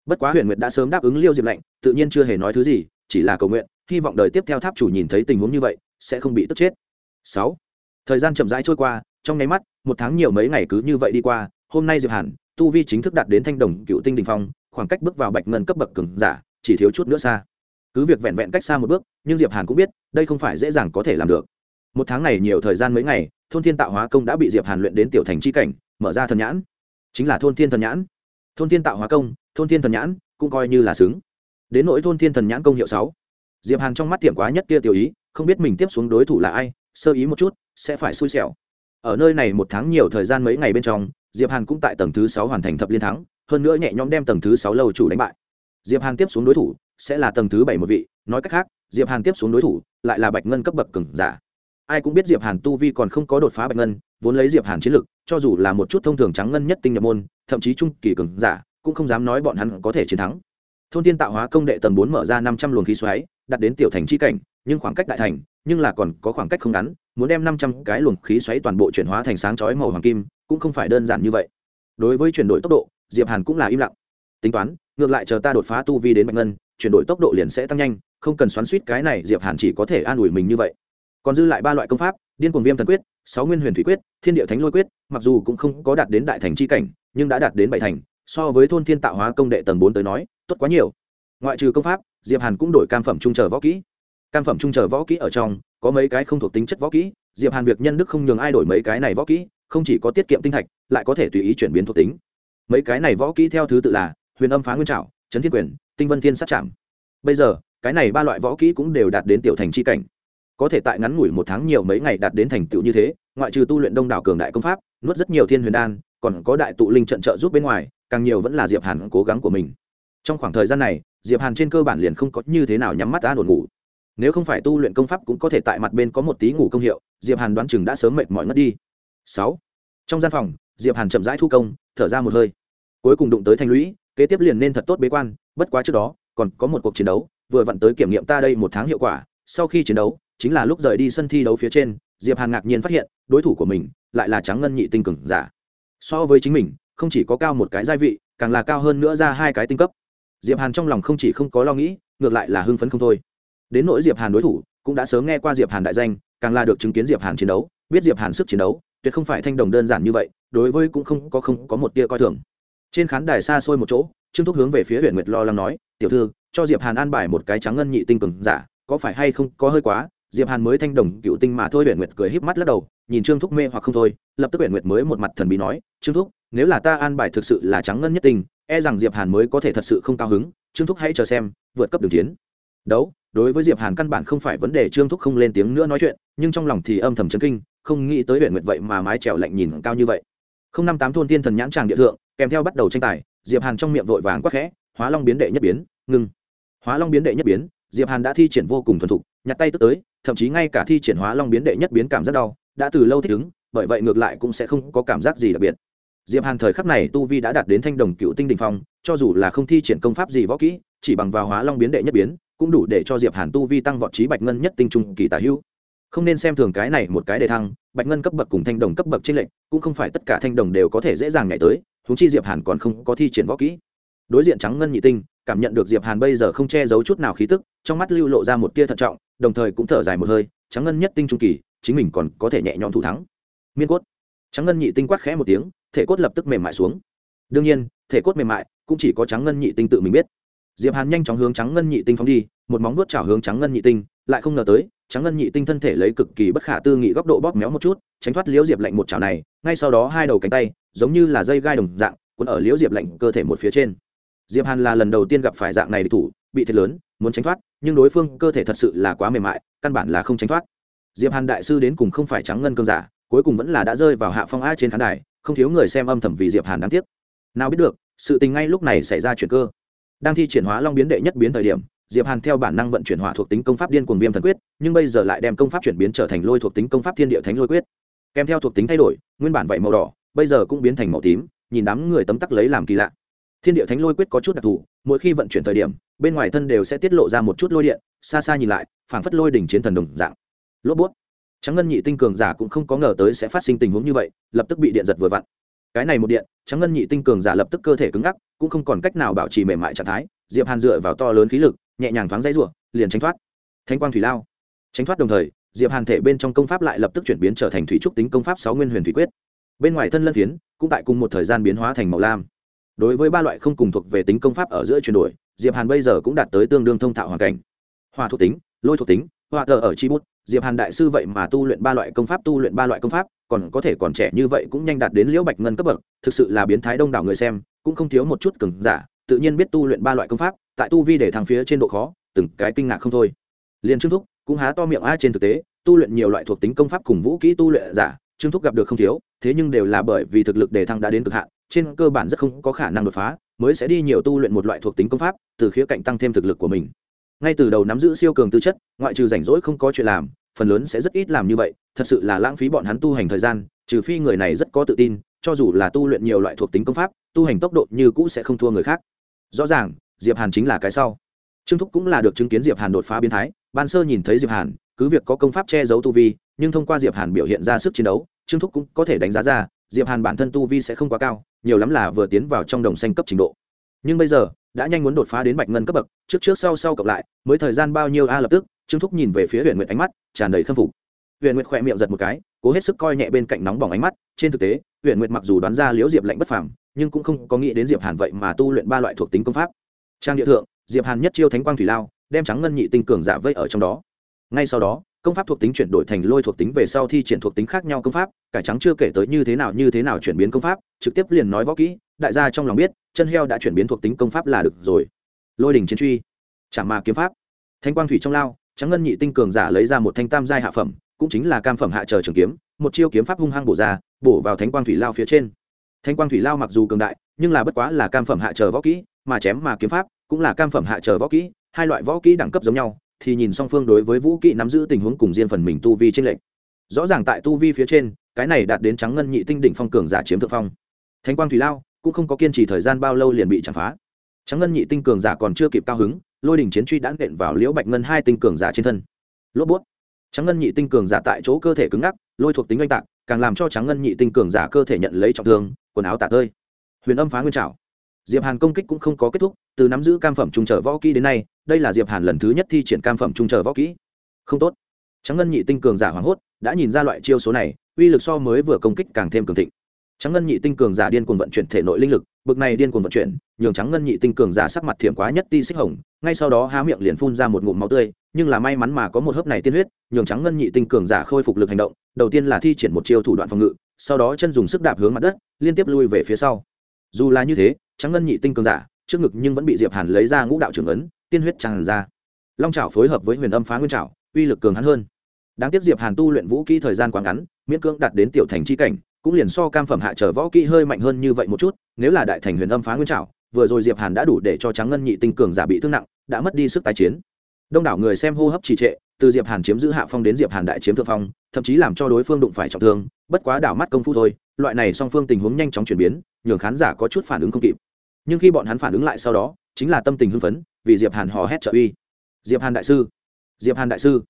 Bất quá huyền nguyệt đã sớm đáp ứng liêu diệp lạnh tự nhiên chưa hề nói thứ gì, chỉ là cầu nguyện hy vọng đời tiếp theo tháp chủ nhìn thấy tình huống như vậy, sẽ không bị tức chết. Sáu, thời gian chậm rãi trôi qua, trong nháy mắt, một tháng nhiều mấy ngày cứ như vậy đi qua, hôm nay diệp hàn, tu vi chính thức đạt đến thanh đồng cựu tinh đình phong, khoảng cách bước vào bạch ngân cấp bậc cường giả, chỉ thiếu chút nữa xa. Cứ việc vẹn vẹn cách xa một bước, nhưng diệp hàn cũng biết, đây không phải dễ dàng có thể làm được. Một tháng này nhiều thời gian mấy ngày, thôn thiên tạo hóa công đã bị diệp hàn luyện đến tiểu thành chi cảnh, mở ra thần nhãn. Chính là thôn thiên thần nhãn. Thôn thiên tạo hóa công, thôn thiên thần nhãn cũng coi như là xứng. Đến nỗi thôn thiên thần nhãn công hiệu sáu diệp hàn trong mắt tiệm quá nhất kia tiểu ý, không biết mình tiếp xuống đối thủ là ai, sơ ý một chút, sẽ phải xui xẻo. Ở nơi này một tháng nhiều thời gian mấy ngày bên trong, diệp hàn cũng tại tầng thứ sáu hoàn thành thập liên thắng, hơn nữa nhẹ nhõm đem tầng thứ sáu lâu chủ đánh bại. Diệp hàn tiếp xuống đối thủ, sẽ là tầng thứ bảy một vị, nói cách khác, diệp hàn tiếp xuống đối thủ, lại là bạch ngân cấp bậc cường giả. Ai cũng biết diệp hàn tu vi còn không có đột phá bạch ngân, vốn lấy diệp hàn chiến lực, cho dù là một chút thông thường trắng ngân nhất tinh nhập môn, thậm chí trung kỳ cường giả, cũng không dám nói bọn hắn có thể chiến thắng thôn tiên tạo hóa công đệ tầng bốn mở ra năm trăm luồng khí xoáy, đặt đến tiểu thành chi cảnh, nhưng khoảng cách đại thành, nhưng là còn có khoảng cách không ngắn, muốn đem năm trăm cái luồng khí xoáy toàn bộ chuyển hóa thành sáng chói màu hoàng kim, cũng không phải đơn giản như vậy. Đối với chuyển đổi tốc độ, diệp hàn cũng là im lặng. Tính toán, ngược lại chờ ta đột phá tu vi đến bạch ngân, chuyển đổi tốc độ liền sẽ tăng nhanh, không cần xoắn suýt cái này, diệp hàn chỉ có thể an ủi mình như vậy. Còn dư lại ba loại công pháp, điên cuồng viêm thần quyết, sáu nguyên huyền thủy quyết, thiên địa thánh lôi quyết, mặc dù cũng không có đạt đến đại thành chi cảnh, nhưng đã đạt đến bảy thành, so với thôn thiên tạo hóa công đệ tầng bốn tới nói tốt quá nhiều. Ngoại trừ công pháp, diệp hàn cũng đổi cam phẩm trung trở võ kỹ. Cam phẩm trung trở võ kỹ ở trong, có mấy cái không thuộc tính chất võ kỹ, diệp hàn việc nhân đức không nhường ai đổi mấy cái này võ kỹ, không chỉ có tiết kiệm tinh thạch, lại có thể tùy ý chuyển biến thuộc tính. Mấy cái này võ kỹ theo thứ tự là huyền âm phá nguyên trảo trấn thiên quyền, tinh vân thiên sát chạm bây giờ, cái này ba loại võ kỹ cũng đều đạt đến tiểu thành chi cảnh. Có thể tại ngắn ngủi một tháng nhiều mấy ngày đạt đến thành tựu như thế, ngoại trừ tu luyện đông đảo cường đại công pháp, nuốt rất nhiều thiên huyền đan, còn có đại tụ linh trận trợ giúp bên ngoài, càng nhiều vẫn là diệp hàn cố gắng của mình trong khoảng thời gian này, diệp hàn trên cơ bản liền không có như thế nào nhắm mắt an ổn ngủ. Nếu không phải tu luyện công pháp cũng có thể tại mặt bên có một tí ngủ công hiệu, diệp hàn đoán chừng đã sớm mệt mỏi ngất đi. Sáu. Trong gian phòng, diệp hàn chậm rãi thu công, thở ra một hơi. Cuối cùng đụng tới thanh lũy, kế tiếp liền nên thật tốt bế quan, bất quá trước đó, còn có một cuộc chiến đấu, vừa vặn tới kiểm nghiệm ta đây một tháng hiệu quả. Sau khi chiến đấu, chính là lúc rời đi sân thi đấu phía trên, diệp hàn ngạc nhiên phát hiện, đối thủ của mình lại là trắng ngân nhị tinh cường giả. So với chính mình, không chỉ có cao một cái gia vị, càng là cao hơn nữa ra hai cái tinh cấp diệp hàn trong lòng không chỉ không có lo nghĩ, ngược lại là hưng phấn không thôi. Đến nỗi diệp hàn đối thủ, cũng đã sớm nghe qua diệp hàn đại danh, càng là được chứng kiến diệp hàn chiến đấu, biết diệp hàn sức chiến đấu, tuyệt không phải thanh đồng đơn giản như vậy, đối với cũng không có không có một tia coi thường. Trên khán đài xa xôi một chỗ, trương thúc hướng về phía huyện nguyệt lo lắng nói, tiểu thư, cho diệp hàn an bài một cái trắng ngân nhị tinh cường giả, có phải hay không có hơi quá? Diệp hàn mới thanh đồng cựu tinh mà thôi huyện nguyệt cười híp mắt lắc đầu, nhìn trương thúc mê hoặc không thôi, lập tức huyện nguyệt mới một mặt thần bí nói, trương thúc, nếu là ta an bài thực sự là trắng ngân nhất tinh e rằng diệp hàn mới có thể thật sự không cao hứng, trương thúc hãy chờ xem, vượt cấp đường chiến. Đấu, đối với diệp hàn căn bản không phải vấn đề, trương thúc không lên tiếng nữa nói chuyện, nhưng trong lòng thì âm thầm chấn kinh, không nghĩ tới huyện nguyệt vậy mà mái trèo lạnh nhìn cao như vậy. Không năm tám thôn tiên thần nhãn tràng địa thượng, kèm theo bắt đầu tranh tài, diệp hàn trong miệng vội vàng quắc khẽ, hóa long biến đệ nhất biến ngưng hóa long biến đệ nhất biến? Diệp hàn đã thi triển vô cùng thuần thục, nhặt tay tức tới, thậm chí ngay cả thi triển hóa long biến đệ nhất biến cảm rất đau, đã từ lâu thích ứng, bởi vậy ngược lại cũng sẽ không có cảm giác gì đặc biệt diệp hàn thời khắc này tu vi đã đạt đến thanh đồng cựu tinh đình phong, cho dù là không thi triển công pháp gì võ kỹ, chỉ bằng vào hóa long biến đệ nhất biến, cũng đủ để cho diệp hàn tu vi tăng vọt trí bạch ngân nhất tinh trung kỳ tả hữu. Không nên xem thường cái này một cái đề thăng, bạch ngân cấp bậc cùng thanh đồng cấp bậc trên lệnh cũng không phải tất cả thanh đồng đều có thể dễ dàng nhảy tới, huống chi diệp hàn còn không có thi triển võ kỹ. Đối diện trắng ngân nhị tinh, cảm nhận được diệp hàn bây giờ không che giấu chút nào khí tức, trong mắt lưu lộ ra một tia thận trọng, đồng thời cũng thở dài một hơi, trắng ngân nhất tinh trung kỳ, chính mình còn có thể nhẹ nhõm thủ thắng. Miên cốt. Trắng ngân nhị tinh quát khẽ một tiếng thể cốt lập tức mềm mại xuống. Đương nhiên, thể cốt mềm mại cũng chỉ có trắng ngân nhị tinh tự mình biết. Diệp hàn nhanh chóng hướng trắng ngân nhị tinh phóng đi, một móng vuốt chảo hướng trắng ngân nhị tinh, lại không ngờ tới, trắng ngân nhị tinh thân thể lấy cực kỳ bất khả tư nghị góc độ bóp méo một chút, tránh thoát liễu diệp lạnh một chảo này, ngay sau đó hai đầu cánh tay, giống như là dây gai đồng dạng, cuốn ở liễu diệp lạnh cơ thể một phía trên. Diệp hàn là lần đầu tiên gặp phải dạng này địch thủ, bị thiệt lớn, muốn tránh thoát, nhưng đối phương cơ thể thật sự là quá mềm mại, căn bản là không tránh thoát. Diệp hàn đại sư đến cùng không phải trắng ngân cương giả, cuối cùng vẫn là đã rơi vào hạ phong a trên khán đài không thiếu người xem âm thầm vì diệp hàn đáng tiếc. Nào biết được, sự tình ngay lúc này xảy ra chuyển cơ. Đang thi triển hóa long biến đệ nhất biến thời điểm, diệp hàn theo bản năng vận chuyển hỏa thuộc tính công pháp điên cuồng viêm thần quyết, nhưng bây giờ lại đem công pháp chuyển biến trở thành lôi thuộc tính công pháp thiên địa thánh lôi quyết. Kèm theo thuộc tính thay đổi, nguyên bản vậy màu đỏ, bây giờ cũng biến thành màu tím, nhìn đám người tấm tắc lấy làm kỳ lạ. Thiên địa thánh lôi quyết có chút đặc thù, mỗi khi vận chuyển thời điểm, bên ngoài thân đều sẽ tiết lộ ra một chút lôi điện, xa xa nhìn lại, phảng phất lôi đỉnh chiến thần đồng dạng. Lốp bút trắng ngân nhị tinh cường giả cũng không có ngờ tới sẽ phát sinh tình huống như vậy, lập tức bị điện giật vừa vặn. Cái này một điện, trắng ngân nhị tinh cường giả lập tức cơ thể cứng ngắc, cũng không còn cách nào bảo trì mềm mại trạng thái, diệp hàn dựa vào to lớn khí lực, nhẹ nhàng thoáng dãy rủa, liền tránh thoát. Thanh quang thủy lao. Tránh thoát đồng thời, diệp hàn thể bên trong công pháp lại lập tức chuyển biến trở thành thủy trúc tính công pháp sáu nguyên huyền thủy quyết. Bên ngoài thân lân phiến, cũng tại cùng một thời gian biến hóa thành màu lam. Đối với ba loại không cùng thuộc về tính công pháp ở giữa chuyển đổi, diệp hàn bây giờ cũng đạt tới tương đương thông thạo hoàn cảnh. Hòa thuộc tính, lôi thuộc tính họa tờ ở chi bút, diệp hàn đại sư vậy mà tu luyện ba loại công pháp, tu luyện ba loại công pháp, còn có thể còn trẻ như vậy cũng nhanh đạt đến liễu bạch ngân cấp bậc, thực sự là biến thái đông đảo người xem, cũng không thiếu một chút cứng giả, tự nhiên biết tu luyện ba loại công pháp, tại tu vi để thăng phía trên độ khó, từng cái kinh ngạc không thôi. Liền trương thúc, cũng há to miệng a trên thực tế, tu luyện nhiều loại thuộc tính công pháp cùng vũ kỹ tu luyện giả, trương thúc gặp được không thiếu, thế nhưng đều là bởi vì thực lực đề thăng đã đến cực hạn, trên cơ bản rất không có khả năng đột phá, mới sẽ đi nhiều tu luyện một loại thuộc tính công pháp, từ khía cạnh tăng thêm thực lực của mình ngay từ đầu nắm giữ siêu cường tư chất, ngoại trừ rảnh rỗi không có chuyện làm, phần lớn sẽ rất ít làm như vậy, thật sự là lãng phí bọn hắn tu hành thời gian, trừ phi người này rất có tự tin, cho dù là tu luyện nhiều loại thuộc tính công pháp, tu hành tốc độ như cũ sẽ không thua người khác. Rõ ràng, diệp hàn chính là cái sau. Trương thúc cũng là được chứng kiến diệp hàn đột phá biến thái, ban sơ nhìn thấy diệp hàn, cứ việc có công pháp che giấu tu vi, nhưng thông qua diệp hàn biểu hiện ra sức chiến đấu, trương thúc cũng có thể đánh giá ra, diệp hàn bản thân tu vi sẽ không quá cao, nhiều lắm là vừa tiến vào trong đồng xanh cấp trình độ. Nhưng bây giờ đã nhanh muốn đột phá đến bạch ngân cấp bậc, trước trước sau sau cộng lại, mới thời gian bao nhiêu a lập tức, trương thúc nhìn về phía huyện nguyệt ánh mắt, tràn đầy khâm phục. Huyện nguyệt khỏe miệng giật một cái, cố hết sức coi nhẹ bên cạnh nóng bỏng ánh mắt, trên thực tế huyện nguyệt mặc dù đoán ra liễu diệp lạnh bất phàm, nhưng cũng không có nghĩ đến diệp hàn vậy mà tu luyện ba loại thuộc tính công pháp. Trang địa thượng, diệp hàn nhất chiêu thánh quang thủy lao, đem trắng ngân nhị tinh cường giả vây ở trong đó. Ngay sau đó công pháp thuộc tính chuyển đổi thành lôi thuộc tính về sau thi triển thuộc tính khác nhau công pháp, cải trắng chưa kể tới như thế nào như thế nào chuyển biến công pháp, trực tiếp liền nói võ kỹ, đại gia trong lòng biết, chân heo đã chuyển biến thuộc tính công pháp là được rồi. Lôi đỉnh chiến truy chả mà kiếm pháp, thanh quang thủy trong lao, trắng ngân nhị tinh cường giả lấy ra một thanh tam giai hạ phẩm, cũng chính là cam phẩm hạ chờ trường kiếm, một chiêu kiếm pháp hung hăng bổ ra, bổ vào thánh quang thủy lao phía trên. Thanh quang thủy lao mặc dù cường đại, nhưng là bất quá là cam phẩm hạ chờ võ kỹ, mà chém mà kiếm pháp cũng là cam phẩm hạ chờ võ kỹ, hai loại võ kỹ đẳng cấp giống nhau thì nhìn song phương đối với vũ kỹ nắm giữ tình huống cùng riêng phần mình tu vi trên lệnh rõ ràng tại tu vi phía trên, cái này đạt đến trắng ngân nhị tinh đỉnh phong cường giả chiếm thượng phong. Thanh quang thủy lao, cũng không có kiên trì thời gian bao lâu liền bị chạm phá. Trắng ngân nhị tinh cường giả còn chưa kịp cao hứng, lôi đỉnh chiến truy đã nện vào liễu bạch ngân hai tinh cường giả trên thân. Lốp bút. Trắng ngân nhị tinh cường giả tại chỗ cơ thể cứng ngắc, lôi thuộc tính oanh tạc, càng làm cho trắng ngân nhị tinh cường giả cơ thể nhận lấy trọng thương, quần áo tả tơi. Huyền âm phá nguyên trào diệp hàn công kích cũng không có kết thúc, từ nắm giữ cam phẩm trung trở võ kỹ đến nay, đây là diệp hàn lần thứ nhất thi triển cam phẩm trung trở võ kỹ. Không tốt. Trắng ngân nhị tinh cường giả hoảng hốt, đã nhìn ra loại chiêu số này, uy lực so mới vừa công kích càng thêm cường thịnh. Trắng ngân nhị tinh cường giả điên cuồng vận chuyển thể nội linh lực, bực này điên cuồng vận chuyển, nhường trắng ngân nhị tinh cường giả sắc mặt thiểm quá nhất ti xích hồng, ngay sau đó há miệng liền phun ra một ngụm máu tươi, nhưng là may mắn mà có một hớp này tiên huyết, nhường trắng ngân nhị tinh cường giả khôi phục lực hành động, đầu tiên là thi triển một chiêu thủ đoạn phòng ngự, sau đó chân dùng sức đạp hướng mặt đất, liên tiếp lui về phía sau. Dù là như thế trắng ngân nhị tinh cường giả trước ngực nhưng vẫn bị diệp hàn lấy ra ngũ đạo trưởng ấn tiên huyết tràn ra. Long Chảo phối hợp với huyền âm phá nguyên Chảo, uy lực cường hắn hơn. Đáng tiếc diệp hàn tu luyện vũ kỹ thời gian quá ngắn miễn cưỡng đạt đến tiểu thành chi cảnh cũng liền so cam phẩm hạ trở võ kỹ hơi mạnh hơn như vậy một chút nếu là đại thành huyền âm phá nguyên Chảo, vừa rồi diệp hàn đã đủ để cho trắng ngân nhị tinh cường giả bị thương nặng đã mất đi sức tái chiến. Đông đảo người xem hô hấp trì trệ từ diệp hàn chiếm giữ hạ phong đến diệp hàn đại chiếm thượng phong thậm chí làm cho đối phương đụng phải trọng thương bất quá đảo mắt công phu thôi loại này song phương tình huống nhanh chóng chuyển biến, nhường khán giả có chút phản ứng không kịp. Nhưng khi bọn hắn phản ứng lại sau đó, chính là tâm tình hưng phấn, vì diệp hàn hò hét trợ uy. Diệp hàn đại sư, diệp hàn đại sư.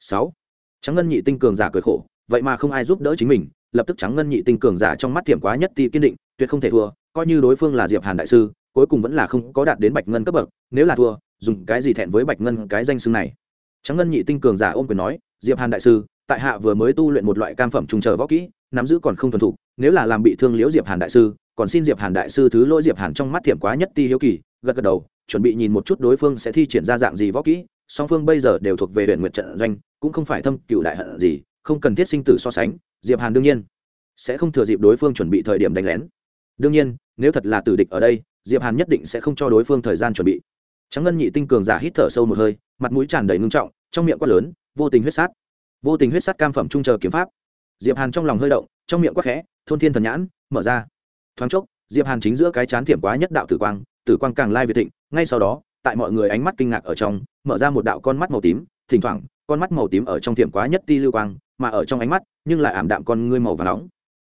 Sáu. Trắng ngân nhị tinh cường giả cười khổ, vậy mà không ai giúp đỡ chính mình, lập tức trắng ngân nhị tinh cường giả trong mắt tiệm quá nhất ti kiên định, tuyệt không thể thua, coi như đối phương là diệp hàn đại sư, cuối cùng vẫn là không có đạt đến bạch ngân cấp bậc, nếu là thua, dùng cái gì thẹn với bạch ngân cái danh xưng này? Trắng ngân nhị tinh cường giả ôm quyền nói, diệp hàn đại sư tại hạ vừa mới tu luyện một loại cam phẩm trùng trở võ kỹ, nắm giữ còn không thuần thục, nếu là làm bị thương liễu diệp hàn đại sư, còn xin diệp hàn đại sư thứ lỗi diệp hàn trong mắt thiểm quá nhất ti hiếu kỳ, gật gật đầu, chuẩn bị nhìn một chút đối phương sẽ thi triển ra dạng gì võ kỹ, song phương bây giờ đều thuộc về huyện nguyện trận doanh, cũng không phải thâm cựu đại hận gì, không cần thiết sinh tử so sánh, diệp hàn đương nhiên sẽ không thừa dịp đối phương chuẩn bị thời điểm đánh lén. Đương nhiên, nếu thật là tử địch ở đây, diệp hàn nhất định sẽ không cho đối phương thời gian chuẩn bị. Trắng ngân nhị tinh cường giả hít thở sâu một hơi, mặt mũi tràn đầy ngưng trọng, trong miệng quát lớn, vô tình huyết sát vô tình huyết sắt cam phẩm trung chờ kiếm pháp. Diệp hàn trong lòng hơi động, trong miệng quát khẽ, thôn thiên thần nhãn, mở ra. Thoáng chốc, diệp hàn chính giữa cái chán thiểm quá nhất đạo tử quang tử quang càng lai việt thịnh, ngay sau đó, tại mọi người ánh mắt kinh ngạc ở trong, mở ra một đạo con mắt màu tím, thỉnh thoảng, con mắt màu tím ở trong thiểm quá nhất ti lưu quang, mà ở trong ánh mắt, nhưng lại ảm đạm con ngươi màu vàng nóng.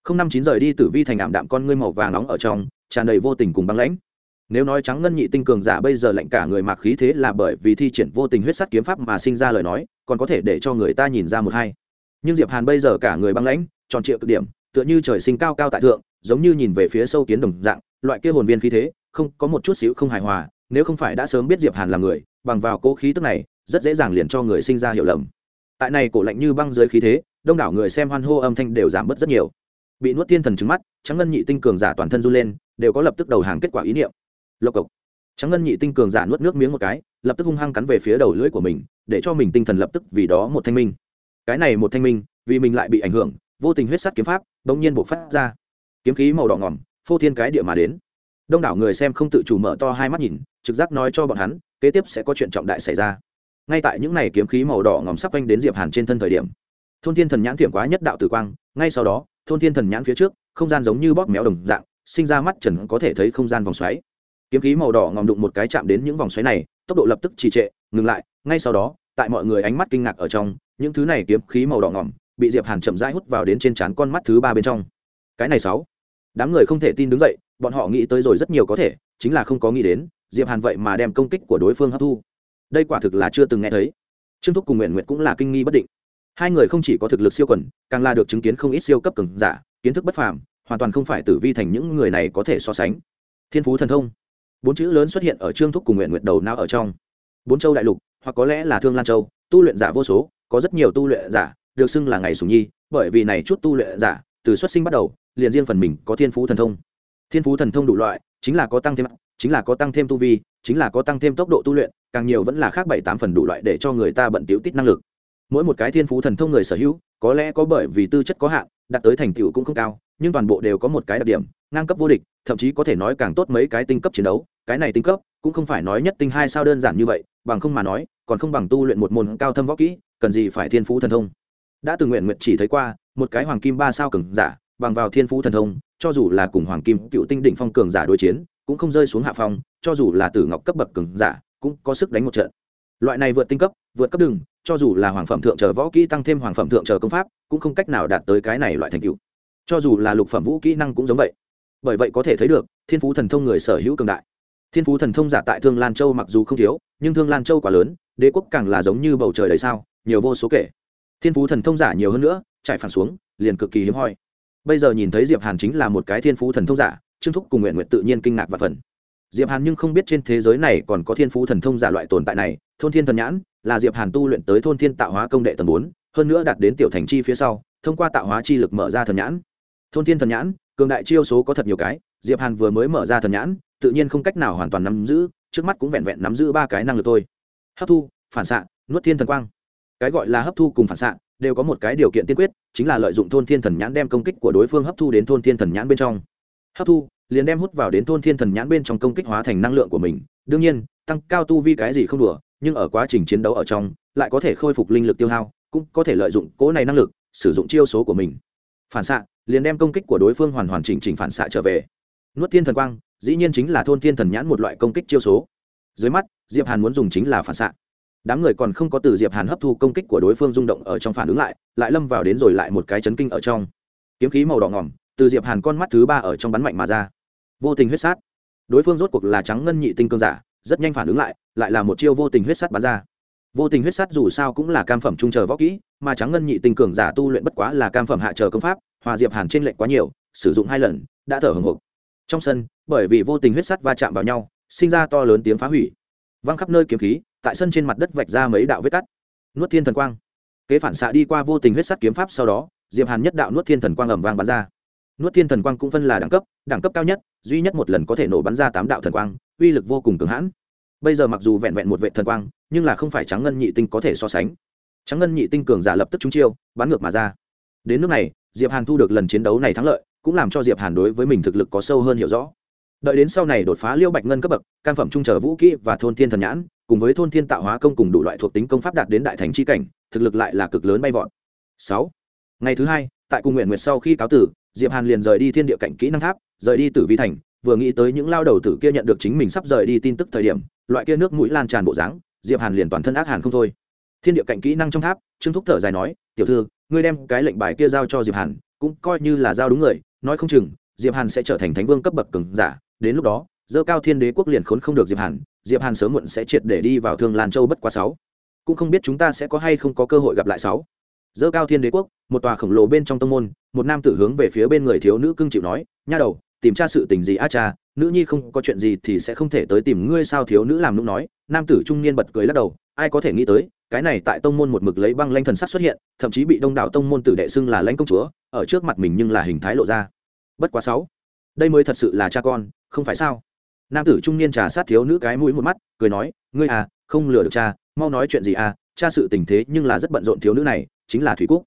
Không năm chín rời đi tử vi thành ảm đạm con ngươi màu vàng nóng ở trong, tràn đầy vô tình cùng băng lãnh nếu nói trắng ngân nhị tinh cường giả bây giờ lạnh cả người mạc khí thế là bởi vì thi triển vô tình huyết sắt kiếm pháp mà sinh ra lời nói, còn có thể để cho người ta nhìn ra một hai. Nhưng diệp hàn bây giờ cả người băng lãnh, tròn trịa cực điểm, tựa như trời sinh cao cao tại thượng, giống như nhìn về phía sâu kiến đồng dạng, loại kia hồn viên khí thế, không, có một chút xíu không hài hòa, nếu không phải đã sớm biết diệp hàn là người, bằng vào cố khí tức này, rất dễ dàng liền cho người sinh ra hiểu lầm. Tại này cổ lạnh như băng dưới khí thế, đông đảo người xem hoan hô âm thanh đều giảm bớt rất nhiều. Bị nuốt thiên thần trứng mắt, trắng ngân nhị tinh cường giả toàn thân run lên, đều có lập tức đầu hàng kết quả ý niệm lộc cộc. Trắng ngân nhị tinh cường giả nuốt nước miếng một cái, lập tức hung hăng cắn về phía đầu lưỡi của mình, để cho mình tinh thần lập tức vì đó một thanh minh. Cái này một thanh minh, vì mình lại bị ảnh hưởng, vô tình huyết sắt kiếm pháp, bỗng nhiên bộc phát ra. Kiếm khí màu đỏ ngỏm, phô thiên cái địa mà đến. Đông đảo người xem không tự chủ mở to hai mắt nhìn, trực giác nói cho bọn hắn, kế tiếp sẽ có chuyện trọng đại xảy ra. Ngay tại những ngày kiếm khí màu đỏ ngòm sắp quanh đến diệp hàn trên thân thời điểm, thôn thiên thần nhãn thiểm quá nhất đạo tử quang, ngay sau đó, thôn thiên thần nhãn phía trước, không gian giống như bóp méo đồng dạng, sinh ra mắt trần có thể thấy không gian vòng xoáy kiếm khí màu đỏ ngòm đụng một cái chạm đến những vòng xoáy này, tốc độ lập tức trì trệ, ngừng lại, ngay sau đó, tại mọi người ánh mắt kinh ngạc ở trong, những thứ này kiếm khí màu đỏ ngòm bị diệp hàn chậm rãi hút vào đến trên trán con mắt thứ ba bên trong. Cái này sáu. Đám người không thể tin đứng dậy, bọn họ nghĩ tới rồi rất nhiều có thể, chính là không có nghĩ đến, diệp hàn vậy mà đem công kích của đối phương hấp thu. Đây quả thực là chưa từng nghe thấy. Trương thúc cùng nguyện nguyện cũng là kinh nghi bất định. Hai người không chỉ có thực lực siêu quần, càng là được chứng kiến không ít siêu cấp cường giả, kiến thức bất phàm, hoàn toàn không phải tử vi thành những người này có thể so sánh. Thiên phú thần thông bốn chữ lớn xuất hiện ở trương thúc cùng nguyện nguyện đầu não ở trong. Bốn châu đại lục, hoặc có lẽ là thương lan châu, tu luyện giả vô số, có rất nhiều tu luyện giả, được xưng là ngày sùng nhi, bởi vì này chút tu luyện giả, từ xuất sinh bắt đầu, liền riêng phần mình có thiên phú thần thông. Thiên phú thần thông đủ loại, chính là có tăng thêm, chính là có tăng thêm tu vi, chính là có tăng thêm tốc độ tu luyện, càng nhiều vẫn là khác bảy tám phần đủ loại để cho người ta bận tiểu tít năng lực. Mỗi một cái thiên phú thần thông người sở hữu, có lẽ có bởi vì tư chất có hạn, đạt tới thành tựu cũng không cao, nhưng toàn bộ đều có một cái đặc điểm ngang cấp vô địch, thậm chí có thể nói càng tốt mấy cái tinh cấp chiến đấu, cái này tinh cấp cũng không phải nói nhất tinh hai sao đơn giản như vậy, bằng không mà nói, còn không bằng tu luyện một môn cao thâm võ kỹ, cần gì phải thiên phú thần thông. Đã từng nguyện nguyện chỉ thấy qua, một cái hoàng kim ba sao cường giả, bằng vào thiên phú thần thông, cho dù là cùng hoàng kim cựu tinh đỉnh phong cường giả đối chiến, cũng không rơi xuống hạ phong, cho dù là tử ngọc cấp bậc cường giả, cũng có sức đánh một trận. Loại này vượt tinh cấp, vượt cấp đường, cho dù là hoàng phẩm thượng chờ võ kỹ tăng thêm hoàng phẩm thượng chờ công pháp, cũng không cách nào đạt tới cái này loại thành tựu. Cho dù là lục phẩm vũ kỹ năng cũng giống vậy bởi vậy có thể thấy được, thiên phú thần thông người sở hữu cường đại. Thiên phú thần thông giả tại thương lan châu mặc dù không thiếu, nhưng thương lan châu quá lớn, đế quốc càng là giống như bầu trời đầy sao, nhiều vô số kể. Thiên phú thần thông giả nhiều hơn nữa, trải phản xuống, liền cực kỳ hiếm hoi. Bây giờ nhìn thấy diệp hàn chính là một cái thiên phú thần thông giả, trương thúc cùng nguyện nguyện tự nhiên kinh ngạc và phần diệp hàn nhưng không biết trên thế giới này còn có thiên phú thần thông giả loại tồn tại này, thôn thiên thần nhãn là diệp hàn tu luyện tới thôn thiên tạo hóa công đệ tầng bốn, hơn nữa đạt đến tiểu thành chi phía sau, thông qua tạo hóa chi lực mở ra thần nhãn. Thôn thiên thần nhãn cường đại chiêu số có thật nhiều cái, diệp hàn vừa mới mở ra thần nhãn, tự nhiên không cách nào hoàn toàn nắm giữ, trước mắt cũng vẹn vẹn nắm giữ ba cái năng lực thôi. Hấp thu, phản xạ, nuốt thiên thần quang. Cái gọi là hấp thu cùng phản xạ, đều có một cái điều kiện tiên quyết, chính là lợi dụng thôn thiên thần nhãn đem công kích của đối phương hấp thu đến thôn thiên thần nhãn bên trong. Hấp thu, liền đem hút vào đến thôn thiên thần nhãn bên trong công kích hóa thành năng lượng của mình. Đương nhiên, tăng cao tu vi cái gì không đùa, nhưng ở quá trình chiến đấu ở trong, lại có thể khôi phục linh lực tiêu hao, cũng có thể lợi dụng cố này năng lực, sử dụng chiêu số của mình phản xạ, liền đem công kích của đối phương hoàn hoàn chỉnh chỉnh phản xạ trở về. Nuốt thiên thần quang, dĩ nhiên chính là thôn thiên thần nhãn một loại công kích chiêu số. Dưới mắt, diệp hàn muốn dùng chính là phản xạ. Đám người còn không có từ diệp hàn hấp thu công kích của đối phương rung động ở trong phản ứng lại lại lâm vào đến rồi lại một cái chấn kinh ở trong. Kiếm khí màu đỏ ngỏm, từ diệp hàn con mắt thứ ba ở trong bắn mạnh mà ra. Vô tình huyết sát. Đối phương rốt cuộc là trắng ngân nhị tinh cương giả, rất nhanh phản ứng lại lại là một chiêu vô tình huyết sát bắn ra. Vô tình huyết sát dù sao cũng là cam phẩm trung chờ võ kỹ mà trắng ngân nhị tinh cường giả tu luyện bất quá là cam phẩm hạ chờ công pháp, hòa diệp hàn trên lệnh quá nhiều, sử dụng hai lần, đã thở hồng hộc. Trong sân, bởi vì vô tình huyết sắt va chạm vào nhau, sinh ra to lớn tiếng phá hủy. Văng khắp nơi kiếm khí, tại sân trên mặt đất vạch ra mấy đạo vết cắt. Nuốt thiên thần quang. Kế phản xạ đi qua vô tình huyết sắt kiếm pháp sau đó, diệp hàn nhất đạo nuốt thiên thần quang ầm vang bắn ra. Nuốt thiên thần quang cũng phân là đẳng cấp đẳng cấp cao nhất, duy nhất một lần có thể nổ bắn ra tám đạo thần quang, uy lực vô cùng cường hãn. Bây giờ mặc dù vẹn vẹn một vệ thần quang, nhưng là không phải trắng ngân nhị tinh có thể so sánh trắng ngân nhị tinh cường giả lập tức trúng chiêu, bắn ngược mà ra. Đến nước này, diệp hàn thu được lần chiến đấu này thắng lợi, cũng làm cho diệp hàn đối với mình thực lực có sâu hơn hiểu rõ. Đợi đến sau này đột phá liêu bạch ngân cấp bậc can phẩm trung trở vũ kỹ và thôn thiên thần nhãn, cùng với thôn thiên tạo hóa công cùng đủ loại thuộc tính công pháp đạt đến đại thành chi cảnh, thực lực lại là cực lớn bay vọt. Sáu. Ngày thứ hai, tại cung nguyện nguyệt sau khi cáo tử, diệp hàn liền rời đi thiên địa cảnh kỹ năng tháp, rời đi tử vi thành, vừa nghĩ tới những lao đầu tử kia nhận được chính mình sắp rời đi tin tức thời điểm, loại kia nước mũi lan tràn bộ dáng, diệp hàn liền toàn thân ác hàn không thôi thiên địa cảnh kỹ năng trong tháp, trương thúc thở dài nói, tiểu thư, ngươi đem cái lệnh bài kia giao cho diệp hàn, cũng coi như là giao đúng người, nói không chừng, diệp hàn sẽ trở thành thánh vương cấp bậc cường giả, đến lúc đó, dơ cao thiên đế quốc liền khốn không được diệp hàn diệp hàn sớm muộn sẽ triệt để đi vào thương lan châu bất quá sáu. Cũng không biết chúng ta sẽ có hay không có cơ hội gặp lại sáu. Dơ cao thiên đế quốc, một tòa khổng lồ bên trong tông môn, một nam tử hướng về phía bên người thiếu nữ cưng chịu nói, nha đầu, tìm tra sự tình gì a cha, nữ nhi không có chuyện gì thì sẽ không thể tới tìm ngươi sao? Thiếu nữ làm nũng nói, nam tử trung niên bật cười lắc đầu, ai có thể nghĩ tới cái này tại tông môn một mực lấy băng lanh thần sắc xuất hiện, thậm chí bị đông đảo tông môn tử đệ xưng là lãnh công chúa, ở trước mặt mình nhưng là hình thái lộ ra. Bất quá sáu, đây mới thật sự là cha con, không phải sao? Nam tử trung niên trà sát thiếu nữ cái mũi một mắt, cười nói, ngươi à không lừa được cha, mau nói chuyện gì à cha sự tình thế nhưng là rất bận rộn thiếu nữ này, chính là thủy cúc.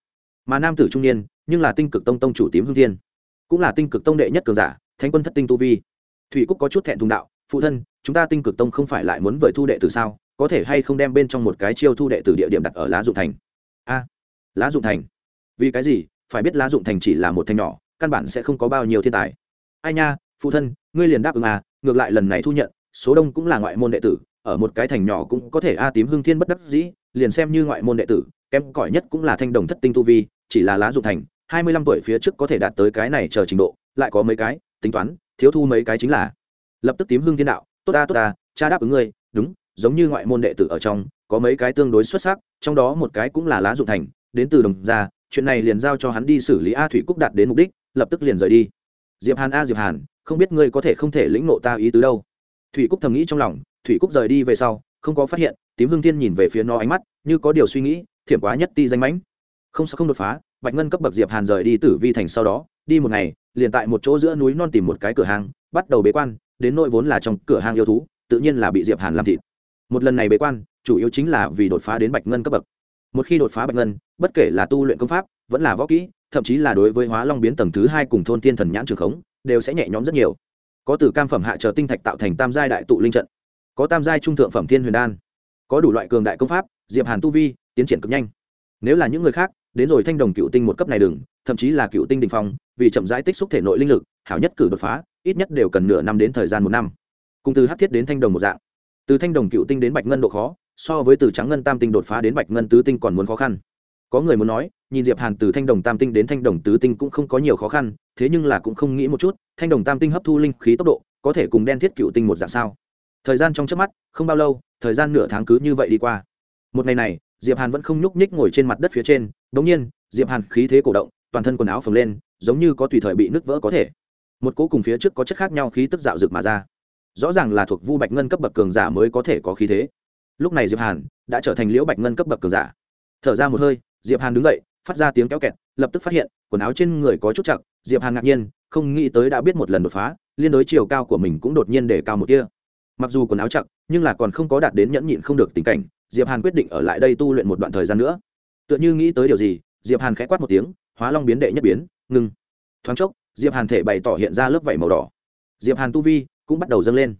Mà nam tử trung niên, nhưng là tinh cực tông tông chủ tím hương thiên, cũng là tinh cực tông đệ nhất cường giả, thánh quân thất tinh tu vi. Thủy cúc có chút thẹn thùng đạo, phụ thân, chúng ta tinh cực tông không phải lại muốn vời thu đệ từ sao? Có thể hay không đem bên trong một cái chiêu thu đệ tử địa điểm đặt ở lá dụng thành? A, lá dụng thành. Vì cái gì? Phải biết lá dụng thành chỉ là một thành nhỏ, căn bản sẽ không có bao nhiêu thiên tài. Ai nha, phụ thân, ngươi liền đáp ứng à ngược lại lần này thu nhận, số đông cũng là ngoại môn đệ tử, ở một cái thành nhỏ cũng có thể a tím hương thiên bất đắc dĩ, liền xem như ngoại môn đệ tử, kém cỏi nhất cũng là thanh đồng thất tinh tu vi, chỉ là lá dụng thành, hai mươi lăm tuổi phía trước có thể đạt tới cái này chờ trình độ, lại có mấy cái, tính toán, thiếu thu mấy cái chính là. Lập tức tím hương thiên đạo, tốt ta tốt ta, cha đáp ứng ngươi, đúng giống như ngoại môn đệ tử ở trong, có mấy cái tương đối xuất sắc, trong đó một cái cũng là lá dụng thành, đến từ đồng gia, chuyện này liền giao cho hắn đi xử lý a thủy cúc đạt đến mục đích, lập tức liền rời đi. Diệp hàn a diệp hàn, không biết ngươi có thể không thể lĩnh nộ ta ý tứ đâu. Thủy cúc thầm nghĩ trong lòng, thủy cúc rời đi về sau, không có phát hiện, tím hương thiên nhìn về phía nó ánh mắt, như có điều suy nghĩ, thiểm quá nhất ti danh mãnh. Không sao không đột phá, bạch ngân cấp bậc diệp hàn rời đi tử vi thành sau đó, đi một ngày, liền tại một chỗ giữa núi non tìm một cái cửa hàng bắt đầu bế quan, đến nội vốn là trong cửa hàng yêu thú, tự nhiên là bị diệp hàn làm thịt một lần này bế quan, chủ yếu chính là vì đột phá đến bạch ngân cấp bậc. Một khi đột phá bạch ngân, bất kể là tu luyện công pháp, vẫn là võ kỹ, thậm chí là đối với hóa long biến tầng thứ hai cùng thôn thiên thần nhãn trường khống, đều sẽ nhẹ nhõm rất nhiều. Có từ cam phẩm hạ chờ tinh thạch tạo thành tam giai đại tụ linh trận, có tam giai trung thượng phẩm thiên huyền đan, có đủ loại cường đại công pháp, diệp hàn tu vi tiến triển cực nhanh. Nếu là những người khác, đến rồi thanh đồng cựu tinh một cấp này đừng thậm chí là cựu tinh đình phong, vì chậm rãi tích xúc thể nội linh lực, hảo nhất cử đột phá, ít nhất đều cần nửa năm đến thời gian một năm. Cùng từ hát thiết đến thanh đồng một dạng từ thanh đồng cựu tinh đến bạch ngân độ khó, so với từ trắng ngân tam tinh đột phá đến bạch ngân tứ tinh còn muốn khó khăn. Có người muốn nói, nhìn diệp hàn từ thanh đồng tam tinh đến thanh đồng tứ tinh cũng không có nhiều khó khăn, thế nhưng là cũng không nghĩ một chút, thanh đồng tam tinh hấp thu linh khí tốc độ, có thể cùng đen thiết cựu tinh một dạng sao? Thời gian trong chớp mắt, không bao lâu, thời gian nửa tháng cứ như vậy đi qua. Một ngày này, diệp hàn vẫn không nhúc nhích ngồi trên mặt đất phía trên, đống nhiên, diệp hàn khí thế cổ động, toàn thân quần áo phồng lên, giống như có tùy thời bị nứt vỡ có thể. Một cỗ cùng phía trước có chất khác nhau khí tức dạo rực mà ra rõ ràng là thuộc vu bạch ngân cấp bậc cường giả mới có thể có khí thế. Lúc này diệp hàn đã trở thành liễu bạch ngân cấp bậc cường giả. Thở ra một hơi, diệp hàn đứng dậy, phát ra tiếng kéo kẹt, lập tức phát hiện, quần áo trên người có chút chặt, diệp hàn ngạc nhiên, không nghĩ tới đã biết một lần đột phá, liên đối chiều cao của mình cũng đột nhiên để cao một kia mặc dù quần áo chặt, nhưng là còn không có đạt đến nhẫn nhịn không được tình cảnh, diệp hàn quyết định ở lại đây tu luyện một đoạn thời gian nữa. Tựa như nghĩ tới điều gì, diệp hàn khẽ quát một tiếng, hóa long biến đệ nhất biến, ngưng. Thoáng chốc, diệp hàn thể bày tỏ hiện ra lớp vảy màu đỏ. Diệp hàn tu vi cũng bắt đầu dâng lên.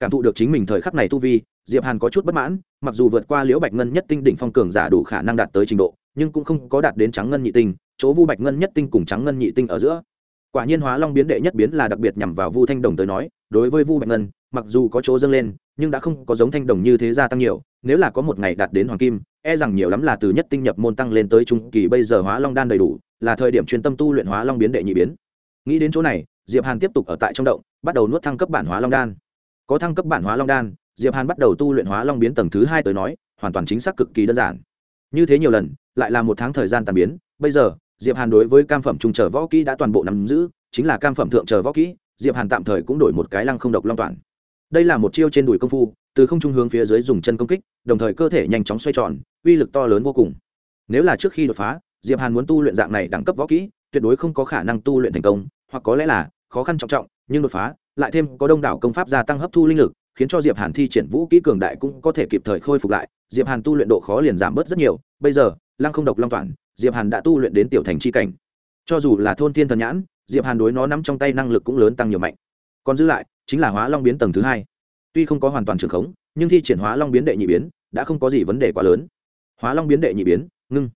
Cảm thụ được chính mình thời khắc này tu vi, diệp hàn có chút bất mãn, mặc dù vượt qua liễu bạch ngân nhất tinh đỉnh phong cường giả đủ khả năng đạt tới trình độ, nhưng cũng không có đạt đến trắng ngân nhị tinh, chỗ vu bạch ngân nhất tinh cùng trắng ngân nhị tinh ở giữa. Quả nhiên hóa long biến đệ nhất biến là đặc biệt nhằm vào vu thanh đồng tới nói, đối với vu bạch ngân, mặc dù có chỗ dâng lên, nhưng đã không có giống thanh đồng như thế gia tăng nhiều, nếu là có một ngày đạt đến hoàng kim e rằng nhiều lắm là từ nhất tinh nhập môn tăng lên tới trung kỳ bây giờ hóa long đan đầy đủ, là thời điểm chuyên tâm tu luyện hóa long biến đệ nhị biến. Nghĩ đến chỗ này diệp hàn tiếp tục ở tại trong động, bắt đầu nuốt thăng cấp bản hóa long đan. Có thăng cấp bản hóa long đan, diệp hàn bắt đầu tu luyện hóa long biến tầng thứ hai tới nói, hoàn toàn chính xác cực kỳ đơn giản. Như thế nhiều lần, lại là một tháng thời gian tàn biến, bây giờ, diệp hàn đối với cam phẩm trung trở võ kỹ đã toàn bộ nắm giữ, chính là cam phẩm thượng trở võ kỹ, diệp hàn tạm thời cũng đổi một cái lăng không độc long toàn. Đây là một chiêu trên đùi công phu, từ không trung hướng phía dưới dùng chân công kích, đồng thời cơ thể nhanh chóng xoay tròn, uy lực to lớn vô cùng. Nếu là trước khi đột phá, diệp hàn muốn tu luyện dạng này đẳng cấp võ kỹ, tuyệt đối không có khả năng tu luyện thành công, hoặc có lẽ là khó khăn trọng trọng, nhưng đột phá, lại thêm có đông đảo công pháp gia tăng hấp thu linh lực, khiến cho diệp hàn thi triển vũ kỹ cường đại cũng có thể kịp thời khôi phục lại. Diệp hàn tu luyện độ khó liền giảm bớt rất nhiều. Bây giờ, lăng không độc long toàn, diệp hàn đã tu luyện đến tiểu thành chi cảnh. Cho dù là thôn thiên thần nhãn, diệp hàn đối nó nắm trong tay năng lực cũng lớn tăng nhiều mạnh. Còn giữ lại, chính là hóa long biến tầng thứ hai. Tuy không có hoàn toàn trường khống, nhưng thi triển hóa long biến đệ nhị biến đã không có gì vấn đề quá lớn. Hóa long biến đệ nhị biến, ngưng.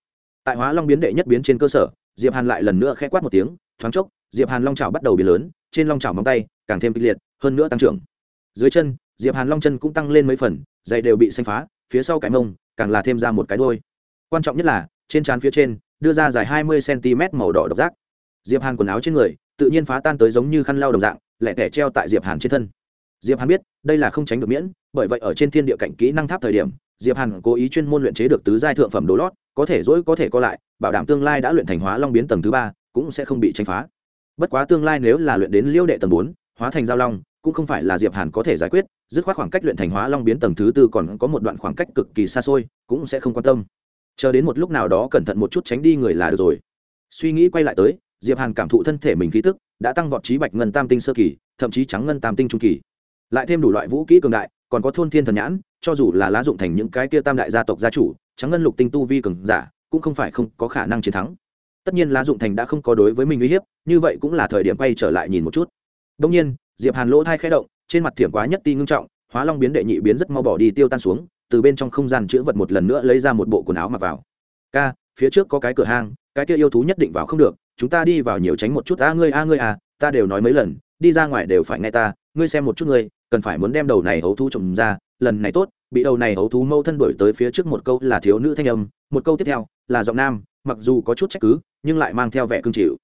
Tại hóa long biến đệ nhất biến trên cơ sở, diệp hàn lại lần nữa khẽ quát một tiếng thoáng chốc, diệp hàn long trào bắt đầu biến lớn, trên long trào móng tay càng thêm kịch liệt, hơn nữa tăng trưởng. Dưới chân, diệp hàn long chân cũng tăng lên mấy phần dày đều bị xanh phá, phía sau cái mông càng là thêm ra một cái đôi quan trọng nhất là, trên trán phía trên đưa ra dài hai mươi cm màu đỏ độc giác. Diệp hàn quần áo trên người tự nhiên phá tan tới giống như khăn lau đồng dạng lẹ tẻ treo tại diệp hàn trên thân. Diệp hàn biết, đây là không tránh được miễn, bởi vậy ở trên thiên địa cảnh kỹ năng tháp thời điểm, diệp hàn cố ý chuyên môn luyện chế được tứ giai thượng phẩm đồ lót, có thể dỗi có thể co lại, bảo đảm tương lai đã luyện thành hóa long biến tầng thứ ba cũng sẽ không bị tranh phá. Bất quá tương lai nếu là luyện đến liêu đệ tầng bốn, hóa thành giao long, cũng không phải là diệp hàn có thể giải quyết, dứt khoát khoảng cách luyện thành hóa long biến tầng thứ tư còn có một đoạn khoảng cách cực kỳ xa xôi, cũng sẽ không quan tâm. Chờ đến một lúc nào đó cẩn thận một chút tránh đi người là được rồi. Suy nghĩ quay lại tới, diệp hàn cảm thụ thân thể mình khí tức, đã tăng vọt trí bạch ngân tam tinh sơ kỳ, thậm chí trắng ngân tam tinh trung kỳ. Lại thêm đủ loại vũ kỹ cường đại, còn có thôn thiên thần nhãn, cho dù là lá dụng thành những cái kia tam đại gia tộc gia chủ, trắng ngân lục tinh tu vi cường giả, cũng không phải không có khả năng chiến thắng tất nhiên lá dụng thành đã không có đối với mình uy hiếp, như vậy cũng là thời điểm quay trở lại nhìn một chút. Đông nhiên, diệp hàn lỗ thai khẽ động, trên mặt thiểm quá nhất ti ngưng trọng, hóa long biến đệ nhị biến rất mau bỏ đi tiêu tan xuống, từ bên trong không gian chữ vật một lần nữa lấy ra một bộ quần áo mặc vào. Ca, phía trước có cái cửa hang, cái kia yêu thú nhất định vào không được, chúng ta đi vào nhiều tránh một chút, a ngươi a ngươi à ta đều nói mấy lần, đi ra ngoài đều phải nghe ta, ngươi xem một chút ngươi, cần phải muốn đem đầu này hấu thú trồng ra, lần này tốt, bị đầu này hấu thú mâu thân đổi tới phía trước một câu là thiếu nữ thanh âm, một câu tiếp theo là giọng nam mặc dù có chút trách cứ, nhưng lại mang theo vẻ cương chịu.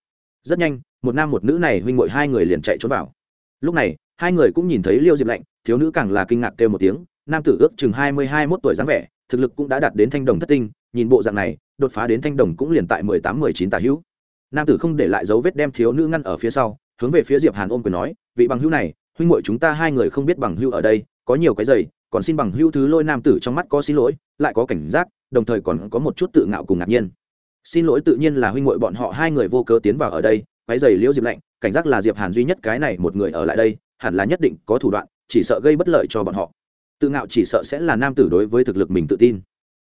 Rất nhanh, một nam một nữ này huynh ngội hai người liền chạy trốn vào. Lúc này, hai người cũng nhìn thấy liêu diệp lạnh, thiếu nữ càng là kinh ngạc kêu một tiếng, nam tử ước chừng hai mươi hai mốt tuổi dáng vẻ, thực lực cũng đã đạt đến thanh đồng thất tinh, nhìn bộ dạng này, đột phá đến thanh đồng cũng liền tại mười tám, mười chín tà hữu. Nam tử không để lại dấu vết đem thiếu nữ ngăn ở phía sau, hướng về phía diệp hàn ôm quyền nói, vị bằng hữu này, huynh muội chúng ta hai người không biết bằng hữu ở đây, có nhiều cái giày còn xin bằng hữu thứ lôi nam tử trong mắt có xin lỗi, lại có cảnh giác, đồng thời còn có một chút tự ngạo cùng ngạc nhiên xin lỗi tự nhiên là huynh muội bọn họ, hai người vô cớ tiến vào ở đây quái giày liễu diệp lạnh, cảnh giác là diệp hàn duy nhất cái này một người ở lại đây, hẳn là nhất định có thủ đoạn, chỉ sợ gây bất lợi cho bọn họ. Tự ngạo chỉ sợ sẽ là nam tử đối với thực lực mình tự tin.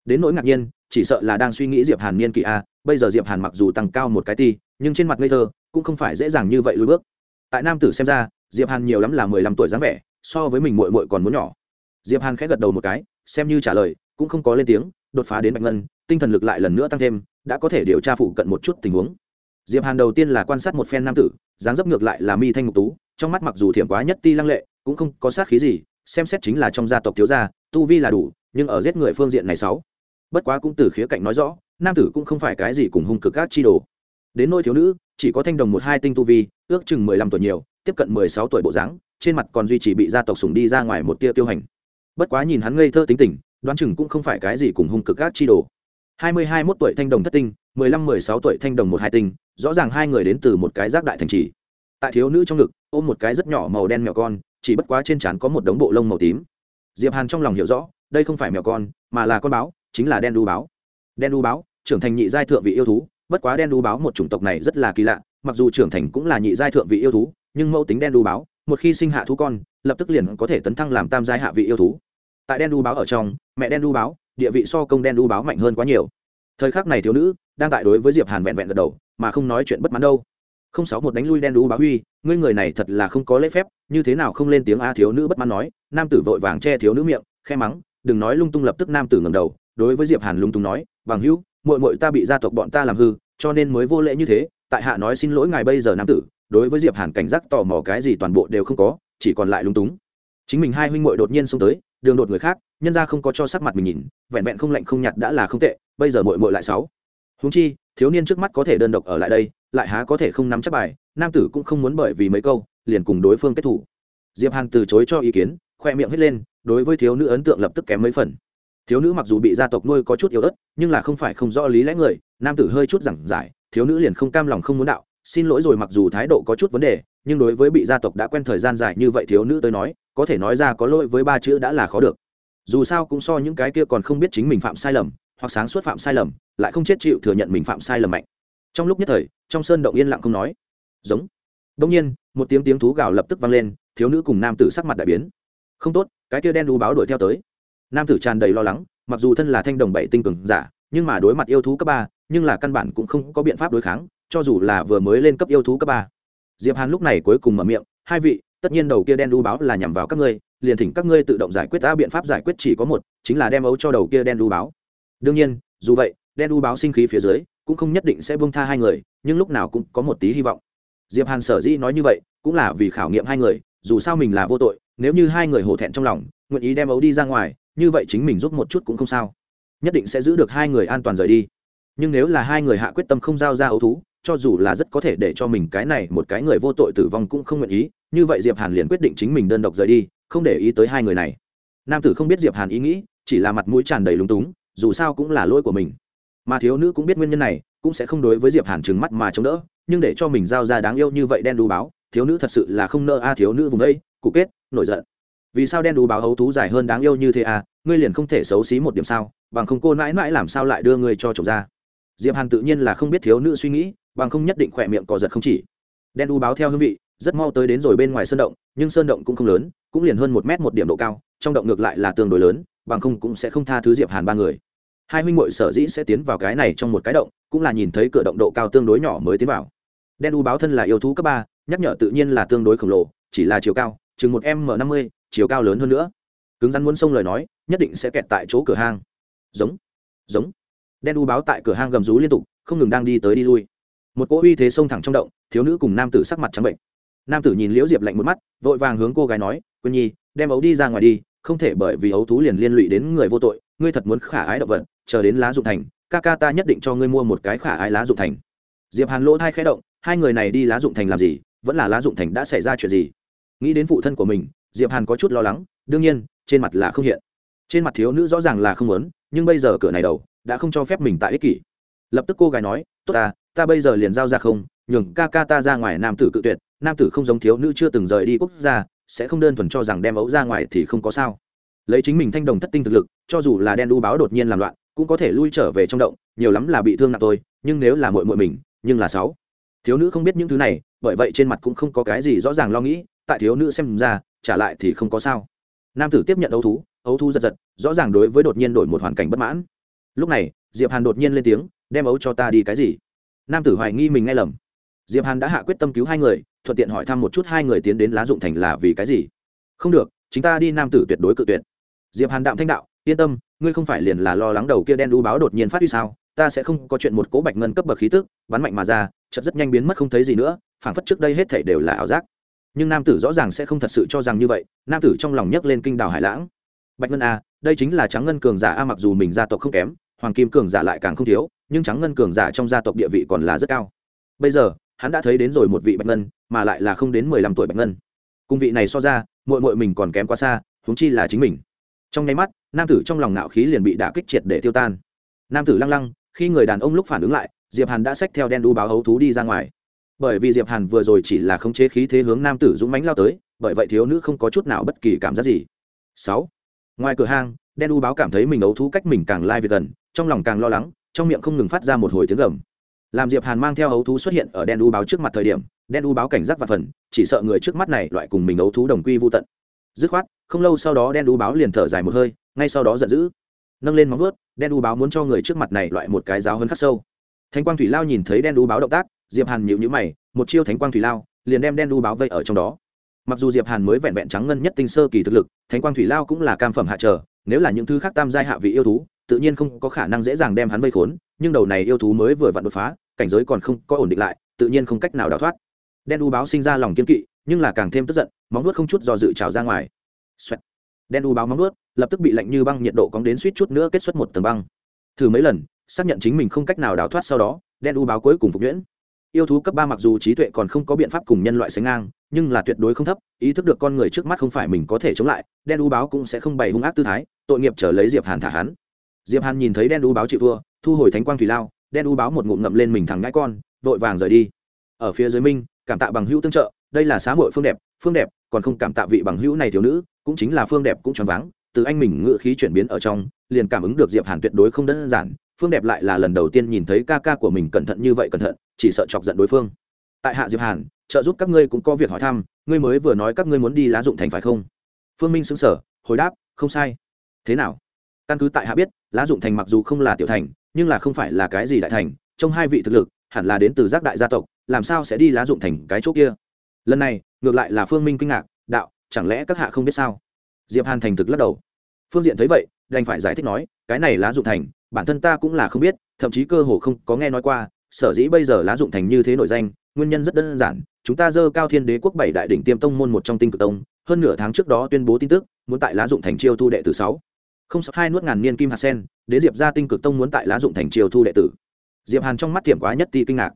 Đến nỗi ngạc nhiên, chỉ sợ là đang suy nghĩ diệp hàn niên kỳ a, bây giờ diệp hàn mặc dù tăng cao một cái ti, nhưng trên mặt ngây thơ, cũng không phải dễ dàng như vậy lùi bước. Tại nam tử xem ra, diệp hàn nhiều lắm là mười lăm tuổi dáng vẻ, so với mình muội muội còn muốn nhỏ. Diệp hàn khẽ gật đầu một cái, xem như trả lời, cũng không có lên tiếng, đột phá đến bạch ngân tinh thần lực lại lần nữa tăng thêm, đã có thể điều tra phụ cận một chút tình huống. Diệp hàn đầu tiên là quan sát một phen nam tử, dáng dấp ngược lại là mi thanh ngục tú, trong mắt mặc dù thiểm quá nhất ti lăng lệ, cũng không có sát khí gì, xem xét chính là trong gia tộc thiếu gia, tu vi là đủ, nhưng ở giết người phương diện này sáu. Bất quá cũng từ khía cạnh nói rõ, nam tử cũng không phải cái gì cùng hung cực các chi đồ. Đến nôi thiếu nữ, chỉ có thanh đồng một hai tinh tu vi, ước chừng mười lăm tuổi nhiều, tiếp cận mười sáu tuổi bộ dáng, trên mặt còn duy trì bị gia tộc sủng đi ra ngoài một tia tiêu hành. Bất quá nhìn hắn ngây thơ tính tình, đoán chừng cũng không phải cái gì cùng hung cực các chi đồ hai mươi hai mốt tuổi thanh đồng thất tinh, mười lăm, mười sáu tuổi thanh đồng một hai tinh, rõ ràng hai người đến từ một cái giác đại thành trì. Tại thiếu nữ trong ngực, ôm một cái rất nhỏ màu đen mèo con, chỉ bất quá trên trán có một đống bộ lông màu tím. Diệp hàn trong lòng hiểu rõ, đây không phải mèo con, mà là con báo, chính là đen đu báo. Đen đu báo, trưởng thành nhị giai thượng vị yêu thú, bất quá đen đu báo một chủng tộc này rất là kỳ lạ, mặc dù trưởng thành cũng là nhị giai thượng vị yêu thú, nhưng mẫu tính đen đu báo, một khi sinh hạ thú con, lập tức liền có thể tấn thăng làm tam giai hạ vị yêu thú. Tại đen đu báo ở trong, mẹ đen đu báo địa vị so công đen đu báo mạnh hơn quá nhiều. Thời khắc này thiếu nữ đang tại đối với diệp hàn vẹn vẹn gật đầu, mà không nói chuyện bất mãn đâu. Không sáu một đánh lui đen đu báo huy, ngươi người này thật là không có lễ phép, như thế nào không lên tiếng a thiếu nữ bất mãn nói, nam tử vội vàng che thiếu nữ miệng, khe mắng, đừng nói lung tung lập tức nam tử ngẩng đầu, đối với diệp hàn lung tung nói, bằng hữu, muội muội ta bị gia tộc bọn ta làm hư, cho nên mới vô lễ như thế, tại hạ nói xin lỗi ngài bây giờ nam tử, đối với diệp hàn cảnh giác tò mò cái gì toàn bộ đều không có, chỉ còn lại lung túng. Chính mình hai huynh muội đột nhiên xông tới, đường đột người khác nhân ra không có cho sắc mặt mình nhìn, vẹn vẹn không lạnh không nhạt đã là không tệ, bây giờ muội muội lại sáu. Huống chi, thiếu niên trước mắt có thể đơn độc ở lại đây, lại há có thể không nắm chắc bài, nam tử cũng không muốn bởi vì mấy câu, liền cùng đối phương kết thủ. Diệp hàn từ chối cho ý kiến, khoe miệng hết lên, đối với thiếu nữ ấn tượng lập tức kém mấy phần. Thiếu nữ mặc dù bị gia tộc nuôi có chút yếu ớt, nhưng là không phải không rõ lý lẽ người, nam tử hơi chút giảng giải, thiếu nữ liền không cam lòng không muốn đạo, xin lỗi rồi mặc dù thái độ có chút vấn đề, nhưng đối với bị gia tộc đã quen thời gian dài như vậy thiếu nữ tới nói, có thể nói ra có lỗi với ba chữ đã là khó được dù sao cũng so những cái kia còn không biết chính mình phạm sai lầm, hoặc sáng suốt phạm sai lầm, lại không chết chịu thừa nhận mình phạm sai lầm mạnh. Trong lúc nhất thời, trong sơn động yên lặng không nói. Giống. Đông nhiên, một tiếng tiếng thú gào lập tức vang lên, thiếu nữ cùng nam tử sắc mặt đại biến. Không tốt, cái kia đen đu báo đuổi theo tới. Nam tử tràn đầy lo lắng, mặc dù thân là thanh đồng bảy tinh cường giả, nhưng mà đối mặt yêu thú cấp ba, nhưng là căn bản cũng không có biện pháp đối kháng, cho dù là vừa mới lên cấp yêu thú cấp ba. Diệp hàn lúc này cuối cùng mở miệng, hai vị, tất nhiên đầu kia đen đu báo là nhằm vào các ngươi liền thỉnh các ngươi tự động giải quyết ta biện pháp giải quyết chỉ có một, chính là đem ấu cho đầu kia đen đu báo. Đương nhiên, dù vậy, đen đu báo sinh khí phía dưới, cũng không nhất định sẽ buông tha hai người, nhưng lúc nào cũng có một tí hy vọng. Diệp hàn sở dĩ nói như vậy, cũng là vì khảo nghiệm hai người, dù sao mình là vô tội, nếu như hai người hổ thẹn trong lòng, nguyện ý đem ấu đi ra ngoài, như vậy chính mình giúp một chút cũng không sao. Nhất định sẽ giữ được hai người an toàn rời đi. Nhưng nếu là hai người hạ quyết tâm không giao ra ấu thú, cho dù là rất có thể để cho mình cái này một cái người vô tội tử vong cũng không nguyện ý, như vậy diệp hàn liền quyết định chính mình đơn độc rời đi không để ý tới hai người này. Nam tử không biết diệp hàn ý nghĩ, chỉ là mặt mũi tràn đầy lúng túng, dù sao cũng là lỗi của mình. Mà thiếu nữ cũng biết nguyên nhân này, cũng sẽ không đối với diệp hàn trừng mắt mà chống đỡ, nhưng để cho mình giao ra đáng yêu như vậy đen đu báo, thiếu nữ thật sự là không nợ a à thiếu nữ vùng đây, cụ kết, nổi giận. Vì sao đen đu báo hấu thú dài hơn đáng yêu như thế a ngươi liền không thể xấu xí một điểm sao, bằng không cô mãi mãi làm sao lại đưa ngươi cho chồng ra. Diệp hàn tự nhiên là không biết thiếu nữ suy nghĩ, bằng không nhất định khỏe miệng cò giật không chỉ. Đen đu báo theo hương vị rất mau tới đến rồi bên ngoài sơn động, nhưng sơn động cũng không lớn, cũng liền hơn một mét một điểm độ cao, trong động ngược lại là tương đối lớn, bằng không cũng sẽ không tha thứ diệp hàn ba người. Hai huynh muội sở dĩ sẽ tiến vào cái này trong một cái động, cũng là nhìn thấy cửa động độ cao tương đối nhỏ mới tiến vào. Đen u báo thân là yêu thú cấp ba, nhắc nhở tự nhiên là tương đối khổng lồ, chỉ là chiều cao, chừng một m năm mươi, chiều cao lớn hơn nữa. Cứng rắn muốn xông lời nói, nhất định sẽ kẹt tại chỗ cửa hang. Giống giống. Đen u báo tại cửa hang gầm rú liên tục, không ngừng đang đi tới đi lui. Một cỗ uy thế xông thẳng trong động, thiếu nữ cùng nam tử sắc mặt trắng bệnh nam tử nhìn liễu diệp lạnh một mắt, vội vàng hướng cô gái nói quên nhi, đem ấu đi ra ngoài đi, không thể bởi vì ấu thú liền liên lụy đến người vô tội, ngươi thật muốn khả ái động vật, chờ đến lá dụng thành, ca ca ta nhất định cho ngươi mua một cái khả ái lá dụng thành. Diệp hàn lỗ thai khẽ động, hai người này đi lá dụng thành làm gì? Vẫn là lá dụng thành đã xảy ra chuyện gì? Nghĩ đến phụ thân của mình, diệp hàn có chút lo lắng, đương nhiên, trên mặt là không hiện. Trên mặt thiếu nữ rõ ràng là không muốn, nhưng bây giờ cửa này đầu, đã không cho phép mình tại ích kỷ. Lập tức cô gái nói, tốt ta ta bây giờ liền giao ra không nhường ca ca ta ra ngoài nam tử cự tuyệt, nam tử không giống thiếu nữ chưa từng rời đi quốc gia, sẽ không đơn thuần cho rằng đem ấu ra ngoài thì không có sao. Lấy chính mình thanh đồng thất tinh thực lực, cho dù là đen đu báo đột nhiên làm loạn, cũng có thể lui trở về trong động, nhiều lắm là bị thương nặng tôi nhưng nếu là mội mội mình, nhưng là sáu. Thiếu nữ không biết những thứ này, bởi vậy trên mặt cũng không có cái gì rõ ràng lo nghĩ, tại thiếu nữ xem ra, trả lại thì không có sao. Nam tử tiếp nhận ấu thú ấu thú giật giật, rõ ràng đối với đột nhiên đổi một hoàn cảnh bất mãn. Lúc này, diệp hàn đột nhiên lên tiếng, đem ấu cho ta đi cái gì? Nam tử hoài nghi mình nghe lầm diệp hàn đã hạ quyết tâm cứu hai người, thuận tiện hỏi thăm một chút hai người tiến đến lá dụng thành là vì cái gì. Không được, chúng ta đi nam tử tuyệt đối cự tuyệt. Diệp hàn đạm thanh đạo, yên tâm, ngươi không phải liền là lo lắng đầu kia đen đu báo đột nhiên phát huy sao, ta sẽ không có chuyện một cố bạch ngân cấp bậc khí tức, bắn mạnh mà ra, chợt rất nhanh biến mất không thấy gì nữa, phảng phất trước đây hết thảy đều là ảo giác. Nhưng nam tử rõ ràng sẽ không thật sự cho rằng như vậy, nam tử trong lòng nhấc lên kinh đảo hải lãng. Bạch ngân a đây chính là trắng ngân cường giả a, mặc dù mình gia tộc không kém, hoàng kim cường giả lại càng không thiếu, nhưng trắng ngân cường giả trong gia tộc địa vị còn là rất cao. Bây giờ hắn đã thấy đến rồi một vị bạch ngân, mà lại là không đến mười lăm tuổi bạch ngân. Cùng vị này so ra, muội muội mình còn kém quá xa, huống chi là chính mình. Trong nháy mắt, nam tử trong lòng nạo khí liền bị đả kích triệt để tiêu tan. Nam tử lăng lăng, khi người đàn ông lúc phản ứng lại, diệp hàn đã xách theo đen đu báo hấu thú đi ra ngoài. Bởi vì diệp hàn vừa rồi chỉ là khống chế khí thế hướng nam tử dũng mãnh lao tới, bởi vậy thiếu nữ không có chút nào bất kỳ cảm giác gì. Sáu. Ngoài cửa hang, đen đu báo cảm thấy mình ấu thú cách mình càng lai việc gần, trong lòng càng lo lắng, trong miệng không ngừng phát ra một hồi tiếng gầm làm diệp hàn mang theo ấu thú xuất hiện ở đen U báo trước mặt thời điểm, đen U báo cảnh giác và phần, chỉ sợ người trước mắt này loại cùng mình ấu thú đồng quy vô tận. Dứt khoát, không lâu sau đó đen U báo liền thở dài một hơi, ngay sau đó giận dữ, nâng lên móng vuốt, đen U báo muốn cho người trước mặt này loại một cái giáo hơn khắc sâu. Thánh quang thủy lao nhìn thấy đen U báo động tác, diệp hàn nhíu nhíu mày, một chiêu thánh quang thủy lao, liền đem đen U báo vây ở trong đó. Mặc dù diệp hàn mới vẹn vẹn trắng ngân nhất tinh sơ kỳ thực lực, thánh quang thủy lao cũng là cam phẩm hạ trở, nếu là những thứ khác tam giai hạ vị yêu thú tự nhiên không có khả năng dễ dàng đem hắn vây khốn, nhưng đầu này yêu thú mới vừa vặn đột phá, cảnh giới còn không có ổn định lại, tự nhiên không cách nào đào thoát. Đen u báo sinh ra lòng kiên kỵ, nhưng là càng thêm tức giận, móng nuốt không chút do dự trào ra ngoài、Xoẹt. Đen u báo móng nuốt lập tức bị lạnh như băng nhiệt độ cóng đến suýt chút nữa kết xuất một tầng băng. Thử mấy lần, xác nhận chính mình không cách nào đào thoát sau đó, đen u báo cuối cùng phục nhuyễn. Yêu thú cấp ba mặc dù trí tuệ còn không có biện pháp cùng nhân loại sánh ngang, nhưng là tuyệt đối không thấp, ý thức được con người trước mắt không phải mình có thể chống lại, đen u báo cũng sẽ không bày hung ác tư thái, tội nghiệp trở lấy diệp hàn thả hắn diệp hàn nhìn thấy đen đu báo chịu thua, thu hồi thánh quang thủy lao, đen đu báo một ngụm ngậm lên mình thẳng ngãi con, vội vàng rời đi. Ở phía dưới minh, cảm tạ bằng hữu tương trợ, đây là xã hội phương đẹp phương đẹp, còn không cảm tạ vị bằng hữu này thiếu nữ, cũng chính là phương đẹp cũng choáng váng, từ anh mình ngựa khí chuyển biến ở trong, liền cảm ứng được diệp hàn tuyệt đối không đơn giản, phương đẹp lại là lần đầu tiên nhìn thấy ca ca của mình cẩn thận như vậy cẩn thận, chỉ sợ chọc giận đối phương. Tại hạ diệp hàn, trợ giúp các ngươi cũng có việc hỏi thăm, ngươi mới vừa nói các ngươi muốn đi lá dụng thành phải không? Phương minh xứng sở hồi đáp, không sai. Thế nào? Căn cứ tại hạ biết, lá dụng thành mặc dù không là tiểu thành, nhưng là không phải là cái gì đại thành trong hai vị thực lực, hẳn là đến từ giác đại gia tộc, làm sao sẽ đi lá dụng thành cái chỗ kia? Lần này, ngược lại là phương minh kinh ngạc, đạo, chẳng lẽ các hạ không biết sao? Diệp hàn thành thực lắc đầu. Phương diện thấy vậy, đành phải giải thích nói, cái này lá dụng thành, bản thân ta cũng là không biết, thậm chí cơ hồ không có nghe nói qua, sở dĩ bây giờ lá dụng thành như thế nổi danh, nguyên nhân rất đơn giản, chúng ta dơ cao thiên đế quốc bảy đại đỉnh tiêm tông môn một trong tinh cực tông, hơn nửa tháng trước đó tuyên bố tin tức, muốn tại lá dụng thành chiêu thu đệ tử sáu không sáu hai nuốt ngàn niên kim hạt sen đến diệp ra tinh cực tông muốn tại lá dụng thành triều thu đệ tử. Diệp hàn trong mắt tiệm quá nhất ti kinh ngạc.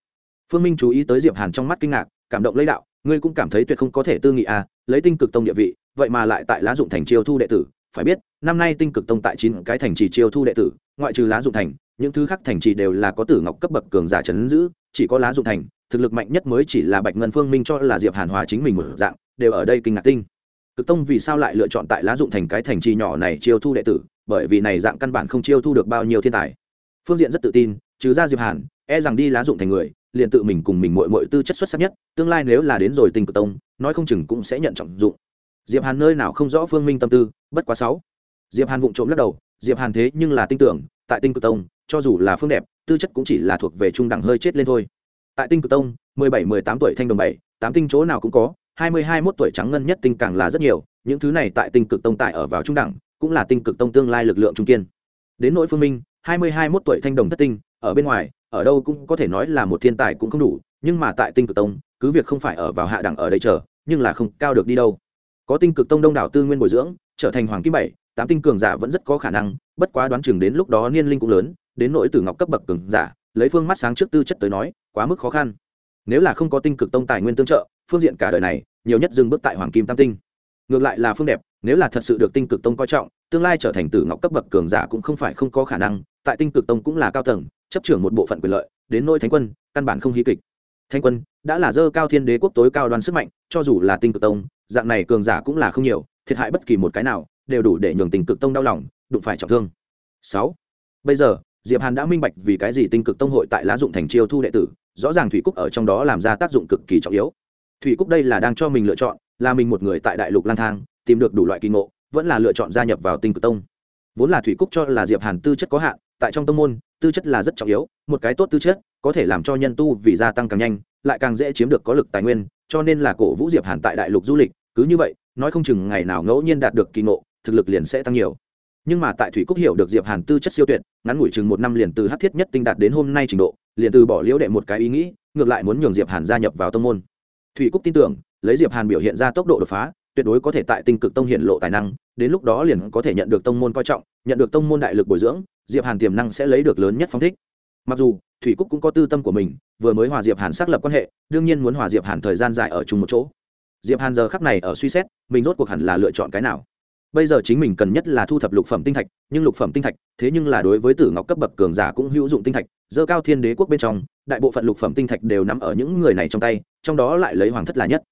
Phương minh chú ý tới diệp hàn trong mắt kinh ngạc, cảm động lấy đạo, ngươi cũng cảm thấy tuyệt không có thể tư nghị à lấy tinh cực tông địa vị, vậy mà lại tại lá dụng thành triều thu đệ tử, phải biết, năm nay tinh cực tông tại chín cái thành trì triều thu đệ tử, ngoại trừ lá dụng thành, những thứ khác thành trì đều là có tử ngọc cấp bậc cường giả chấn giữ, chỉ có lá dụng thành, thực lực mạnh nhất mới chỉ là bạch ngân phương minh cho là diệp hàn hòa chính mình một dạng, đều ở đây kinh ngạc tinh cực tông vì sao lại lựa chọn tại lá dụng thành cái thành trì nhỏ này chiêu thu đệ tử? Bởi vì này dạng căn bản không chiêu thu được bao nhiêu thiên tài. Phương diện rất tự tin, trừ ra diệp hàn e rằng đi lá dụng thành người, liền tự mình cùng mình muội muội tư chất xuất sắc nhất, tương lai nếu là đến rồi tinh cực tông, nói không chừng cũng sẽ nhận trọng dụng. Diệp hàn nơi nào không rõ phương minh tâm tư, bất quá sáu. Diệp hàn vụng trộm lắc đầu, diệp hàn thế nhưng là tin tưởng, tại tinh cực tông, cho dù là phương đẹp, tư chất cũng chỉ là thuộc về trung đẳng hơi chết lên thôi. Tại tinh cực tông, mười bảy, mười tám tuổi thanh đồng bảy, tám tinh chỗ nào cũng có hai mươi hai mốt tuổi trắng ngân nhất tinh càng là rất nhiều, những thứ này tại tinh cực tông tại ở vào trung đẳng, cũng là tinh cực tông tương lai lực lượng trung kiên. Đến nội phương minh, hai mươi hai mốt tuổi thanh đồng thất tinh, ở bên ngoài, ở đâu cũng có thể nói là một thiên tài cũng không đủ, nhưng mà tại tinh cực tông, cứ việc không phải ở vào hạ đẳng ở đây chờ, nhưng là không cao được đi đâu. Có tinh cực tông đông đảo tư nguyên bồi dưỡng, trở thành hoàng kim bảy, tám tinh cường giả vẫn rất có khả năng, bất quá đoán chừng đến lúc đó niên linh cũng lớn, đến nỗi tử ngọc cấp bậc cường giả, lấy phương mắt sáng trước tư chất tới nói, quá mức khó khăn. Nếu là không có tinh cực tông tài nguyên tương trợ phương diện cả đời này, nhiều nhất dừng bước tại hoàng kim tam tinh. Ngược lại là phương đẹp, nếu là thật sự được tinh cực tông coi trọng, tương lai trở thành tử ngọc cấp bậc cường giả cũng không phải không có khả năng, tại tinh cực tông cũng là cao tầng, chấp trưởng một bộ phận quyền lợi, đến nôi thánh quân, căn bản không hí kịch. Thánh quân, đã là dơ cao thiên đế quốc tối cao đoàn sức mạnh, cho dù là tinh cực tông, dạng này cường giả cũng là không nhiều, thiệt hại bất kỳ một cái nào, đều đủ để nhường tinh cực tông đau lòng, đụng phải trọng thương. Sáu. Bây giờ, diệp hàn đã minh bạch vì cái gì tinh cực tông hội tại lá dụng thành chiêu thu đệ tử, rõ ràng thủy cúc ở trong đó làm ra tác dụng cực kỳ trọng yếu thủy cúc đây là đang cho mình lựa chọn, là mình một người tại đại lục lang thang, tìm được đủ loại kỳ ngộ, vẫn là lựa chọn gia nhập vào tinh cực tông. Vốn là thủy cúc cho là diệp hàn tư chất có hạn, tại trong tông môn, tư chất là rất trọng yếu, một cái tốt tư chất, có thể làm cho nhân tu vì gia tăng càng nhanh, lại càng dễ chiếm được có lực tài nguyên, cho nên là cổ vũ diệp hàn tại đại lục du lịch, cứ như vậy, nói không chừng ngày nào ngẫu nhiên đạt được kỳ ngộ, thực lực liền sẽ tăng nhiều. Nhưng mà tại thủy cúc hiểu được diệp hàn tư chất siêu tuyệt, ngắn ngủi chừng một năm liền từ hát thiết nhất tinh đạt đến hôm nay trình độ, liền từ bỏ liễu đệ một cái ý nghĩ, ngược lại muốn nhường diệp hàn gia nhập vào tông môn thủy cúc tin tưởng, lấy diệp hàn biểu hiện ra tốc độ đột phá, tuyệt đối có thể tại tinh cực tông hiện lộ tài năng, đến lúc đó liền có thể nhận được tông môn coi trọng, nhận được tông môn đại lực bồi dưỡng, diệp hàn tiềm năng sẽ lấy được lớn nhất phong thích. Mặc dù, thủy cúc cũng có tư tâm của mình, vừa mới hòa diệp hàn xác lập quan hệ, đương nhiên muốn hòa diệp hàn thời gian dài ở chung một chỗ. Diệp hàn giờ khắc này ở suy xét, mình rốt cuộc hẳn là lựa chọn cái nào. Bây giờ chính mình cần nhất là thu thập lục phẩm tinh thạch, nhưng lục phẩm tinh thạch, thế nhưng là đối với tử ngọc cấp bậc cường giả cũng hữu dụng tinh thạch, dơ cao thiên đế quốc bên trong, đại bộ phận lục phẩm tinh thạch đều nằm ở những người này trong tay trong đó lại lấy hoàng thất là nhất.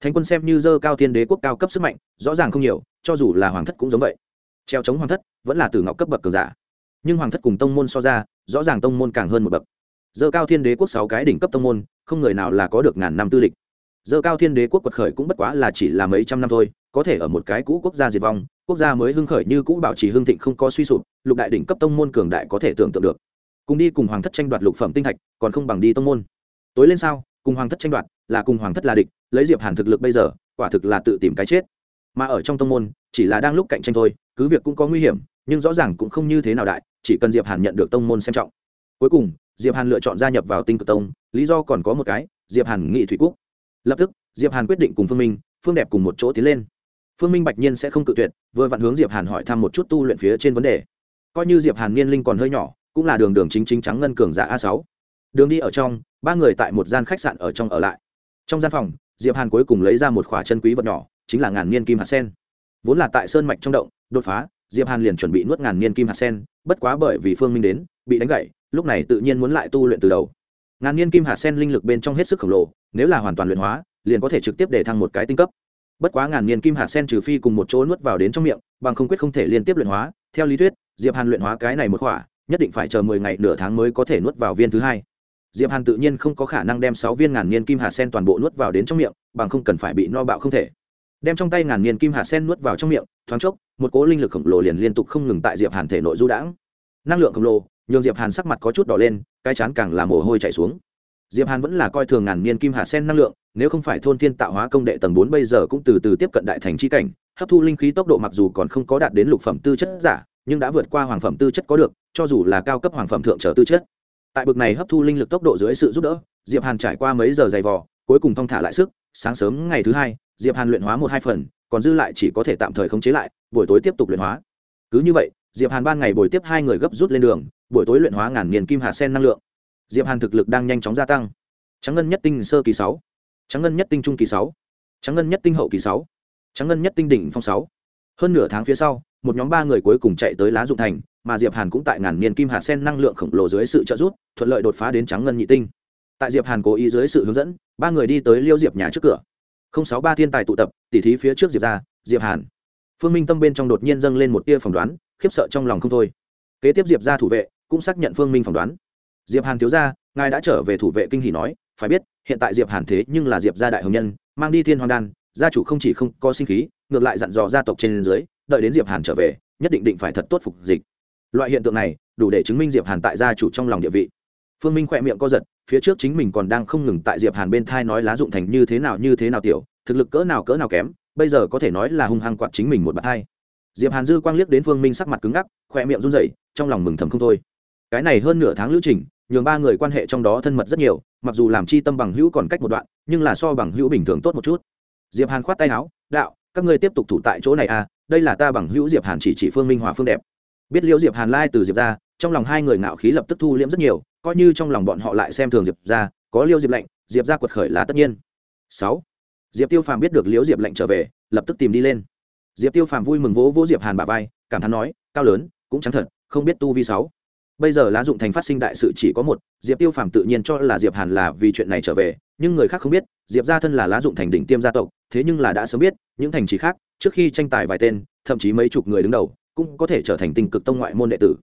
Thánh quân xem như dơ cao thiên đế quốc cao cấp sức mạnh, rõ ràng không nhiều, cho dù là hoàng thất cũng giống vậy. Treo chống hoàng thất, vẫn là tử ngọc cấp bậc cường giả. Nhưng hoàng thất cùng tông môn so ra, rõ ràng tông môn càng hơn một bậc. Dơ cao thiên đế quốc sáu cái đỉnh cấp tông môn, không người nào là có được ngàn năm tư lịch. Dơ cao thiên đế quốc quật khởi cũng bất quá là chỉ là mấy trăm năm thôi, có thể ở một cái cũ quốc gia diệt vong, quốc gia mới hưng khởi như cũ bảo trì hưng thịnh không có suy sụp, lục đại đỉnh cấp tông môn cường đại có thể tưởng tượng được. Cùng đi cùng hoàng thất tranh đoạt lục phẩm tinh thạch còn không bằng đi tông môn. Tối lên sao cùng hoàng thất tranh đoạt, là cùng hoàng thất là địch, lấy diệp hàn thực lực bây giờ, quả thực là tự tìm cái chết. Mà ở trong tông môn, chỉ là đang lúc cạnh tranh thôi, cứ việc cũng có nguy hiểm, nhưng rõ ràng cũng không như thế nào đại, chỉ cần diệp hàn nhận được tông môn xem trọng. Cuối cùng, diệp hàn lựa chọn gia nhập vào tinh cực tông, lý do còn có một cái, diệp hàn nghị thủy quốc. Lập tức, diệp hàn quyết định cùng phương minh, phương đẹp cùng một chỗ tiến lên. Phương minh bạch nhiên sẽ không cự tuyệt, vừa vặn hướng diệp hàn hỏi thăm một chút tu luyện phía trên vấn đề. Coi như diệp hàn niên linh còn hơi nhỏ, cũng là đường đường chính chính trắng ngân cường giả a sáu đường đi ở trong, ba người tại một gian khách sạn ở trong ở lại. Trong gian phòng, diệp hàn cuối cùng lấy ra một khỏa chân quý vật nhỏ, chính là ngàn niên kim hạt sen. Vốn là tại sơn mạch trong động, đột phá, diệp hàn liền chuẩn bị nuốt ngàn niên kim hạt sen, bất quá bởi vì phương minh đến, bị đánh gãy, lúc này tự nhiên muốn lại tu luyện từ đầu. Ngàn niên kim hạt sen linh lực bên trong hết sức khổng lồ, nếu là hoàn toàn luyện hóa, liền có thể trực tiếp để thăng một cái tinh cấp. Bất quá ngàn niên kim hạt sen trừ phi cùng một chỗ nuốt vào đến trong miệng, bằng không quyết không thể liên tiếp luyện hóa. Theo lý thuyết, diệp hàn luyện hóa cái này một khỏa, nhất định phải chờ mười ngày nửa tháng mới có thể nuốt vào viên thứ hai diệp hàn tự nhiên không có khả năng đem sáu viên ngàn niên kim hạt sen toàn bộ nuốt vào đến trong miệng, bằng không cần phải bị no bạo không thể. Đem trong tay ngàn niên kim hạt sen nuốt vào trong miệng, thoáng chốc, một cỗ linh lực khổng lồ liền liên tục không ngừng tại diệp hàn thể nội du đãng. Năng lượng khổng lồ, nhường diệp hàn sắc mặt có chút đỏ lên, cái chán càng là mồ hôi chảy xuống. Diệp hàn vẫn là coi thường ngàn niên kim hạt sen năng lượng, nếu không phải thôn thiên tạo hóa công đệ tầng bốn bây giờ cũng từ từ tiếp cận đại thành chi cảnh, hấp thu linh khí tốc độ mặc dù còn không có đạt đến lục phẩm tư chất giả, nhưng đã vượt qua hoàng phẩm tư chất có được, cho dù là cao cấp hoàng phẩm thượng trở tư chất tại bực này hấp thu linh lực tốc độ dưới sự giúp đỡ, diệp hàn trải qua mấy giờ dày vò, cuối cùng thong thả lại sức, sáng sớm ngày thứ hai, diệp hàn luyện hóa một hai phần, còn dư lại chỉ có thể tạm thời khống chế lại, buổi tối tiếp tục luyện hóa. Cứ như vậy, diệp hàn ban ngày buổi tiếp hai người gấp rút lên đường, buổi tối luyện hóa ngàn niên kim hạ sen năng lượng. Diệp hàn thực lực đang nhanh chóng gia tăng. Trắng ngân nhất tinh sơ kỳ sáu. Trắng ngân nhất tinh trung kỳ sáu. Trắng ngân nhất tinh hậu kỳ sáu. Trắng ngân nhất tinh đỉnh phong sáu hơn nửa tháng phía sau, một nhóm ba người cuối cùng chạy tới lá dụng thành, mà diệp hàn cũng tại ngàn niên kim hạt sen năng lượng khổng lồ dưới sự trợ giúp, thuận lợi đột phá đến trắng ngân nhị tinh. Tại diệp hàn cố ý dưới sự hướng dẫn, ba người đi tới liêu diệp nhà trước cửa. Không sáu ba thiên tài tụ tập, tỉ thí phía trước diệp ra, diệp hàn. Phương minh tâm bên trong đột nhiên dâng lên một tia phỏng đoán, khiếp sợ trong lòng không thôi. Kế tiếp diệp ra thủ vệ, cũng xác nhận phương minh phỏng đoán. Diệp hàn thiếu ra ngài đã trở về thủ vệ kinh hỷ nói, phải biết, hiện tại diệp hàn thế nhưng là diệp gia đại hồng nhân, mang đi thiên hoàng đan, gia chủ không chỉ không có sinh khí ngược lại dặn dò gia tộc trên dưới, đợi đến diệp hàn trở về, nhất định định phải thật tốt phục dịch. Loại hiện tượng này, đủ để chứng minh diệp hàn tại gia chủ trong lòng địa vị. Phương minh khỏe miệng co giật, phía trước chính mình còn đang không ngừng tại diệp hàn bên thai nói lá dụng thành như thế nào, như thế nào tiểu, thực lực cỡ nào cỡ nào kém, bây giờ có thể nói là hung hăng quạt chính mình một bạt hai. Diệp hàn dư quang liếc đến phương minh sắc mặt cứng ngắc, khỏe miệng run rẩy, trong lòng mừng thầm không thôi. Cái này hơn nửa tháng lữ trình, nhường ba người quan hệ trong đó thân mật rất nhiều, mặc dù làm chi tâm bằng hữu còn cách một đoạn, nhưng là so bằng hữu bình thường tốt một chút. Diệp hàn khoát tay áo, đạo các ngươi tiếp tục thủ tại chỗ này à đây là ta bằng hữu diệp hàn chỉ chỉ phương minh hòa phương đẹp. Biết liễu diệp hàn lai từ diệp ra, trong lòng hai người ngạo khí lập tức thu liễm rất nhiều, coi như trong lòng bọn họ lại xem thường diệp ra, có liêu diệp lệnh, diệp ra quật khởi là tất nhiên. Sáu, diệp tiêu phàm biết được liễu diệp lệnh trở về, lập tức tìm đi lên. Diệp tiêu phàm vui mừng vỗ vỗ diệp hàn bà vai, cảm thán nói, cao lớn, cũng chẳng thật, không biết tu vi sáu. Bây giờ lá dụng thành phát sinh đại sự chỉ có một, diệp tiêu phàm tự nhiên cho là diệp hàn là vì chuyện này trở về, nhưng người khác không biết, diệp gia thân là lá dụng thành đỉnh tiêm gia tộc thế nhưng là đã sớm biết, những thành trì khác, trước khi tranh tài vài tên, thậm chí mấy chục người đứng đầu, cũng có thể trở thành tinh cực tông ngoại môn đệ tử.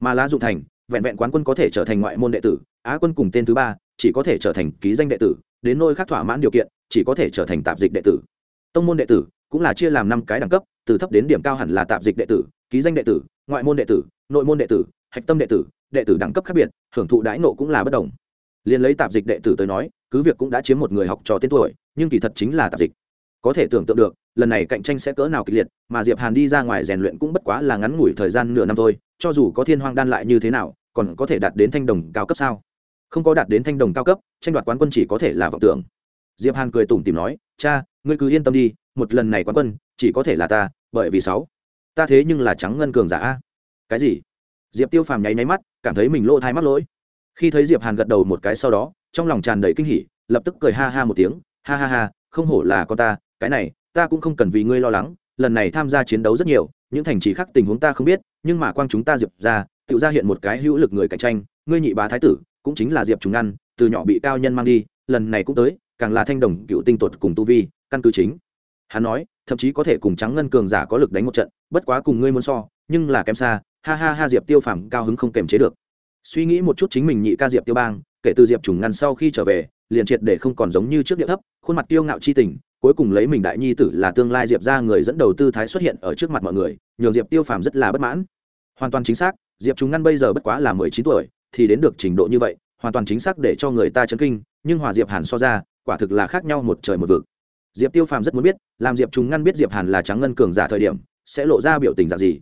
Mà lá dụng thành, vẹn vẹn quán quân có thể trở thành ngoại môn đệ tử, á quân cùng tên thứ ba, chỉ có thể trở thành ký danh đệ tử, đến nơi khác thỏa mãn điều kiện, chỉ có thể trở thành tạp dịch đệ tử. Tông môn đệ tử cũng là chia làm năm cái đẳng cấp, từ thấp đến điểm cao hẳn là tạp dịch đệ tử, ký danh đệ tử, ngoại môn đệ tử, nội môn đệ tử, hạch tâm đệ tử đệ tử đẳng cấp khác biệt, hưởng thụ đãi nộ cũng là bất đồng. Liền lấy tạp dịch đệ tử tới nói, cứ việc cũng đã chiếm một người học trò tên tuổi, nhưng kỳ thật chính là tạp dịch có thể tưởng tượng được, lần này cạnh tranh sẽ cỡ nào kịch liệt, mà diệp hàn đi ra ngoài rèn luyện cũng bất quá là ngắn ngủi thời gian nửa năm thôi, cho dù có thiên hoang đan lại như thế nào, còn có thể đạt đến thanh đồng cao cấp sao? Không có đạt đến thanh đồng cao cấp, tranh đoạt quán quân chỉ có thể là vọng tưởng. Diệp hàn cười tủm tìm nói, cha, ngươi cứ yên tâm đi, một lần này quán quân chỉ có thể là ta, bởi vì sáu. Ta thế nhưng là trắng ngân cường giả cái gì? Diệp tiêu phàm nháy nháy mắt, cảm thấy mình lỗ thai mắc lỗi. Khi thấy diệp hàn gật đầu một cái sau đó, trong lòng tràn đầy kinh hỉ, lập tức cười ha ha một tiếng, ha ha ha, không hổ là con ta cái này, ta cũng không cần vì ngươi lo lắng, lần này tham gia chiến đấu rất nhiều, những thành trì khác tình huống ta không biết, nhưng mà quang chúng ta diệp ra, tự ra hiện một cái hữu lực người cạnh tranh, ngươi nhị bá thái tử, cũng chính là diệp trùng ăn từ nhỏ bị cao nhân mang đi, lần này cũng tới, càng là thanh đồng, cựu tinh tuột cùng tu vi, căn cứ chính. Hắn nói, thậm chí có thể cùng trắng ngân cường giả có lực đánh một trận, bất quá cùng ngươi muốn so, nhưng là kém xa, ha ha ha diệp tiêu phàm cao hứng không kềm chế được. Suy nghĩ một chút chính mình nhị ca diệp tiêu bang, kể từ diệp trùng ngăn sau khi trở về, liền triệt để không còn giống như trước địa thấp, khuôn mặt tiêu ngạo chi tình cuối cùng lấy mình đại nhi tử là tương lai diệp ra người dẫn đầu tư thái xuất hiện ở trước mặt mọi người, nhường diệp tiêu phàm rất là bất mãn. Hoàn toàn chính xác, diệp chúng ngăn bây giờ bất quá là mười chín tuổi, thì đến được trình độ như vậy, hoàn toàn chính xác để cho người ta chấn kinh, nhưng hòa diệp hàn so ra, quả thực là khác nhau một trời một vực. Diệp tiêu phàm rất muốn biết, làm diệp chúng ngăn biết diệp hàn là trắng ngân cường giả thời điểm, sẽ lộ ra biểu tình dạng gì.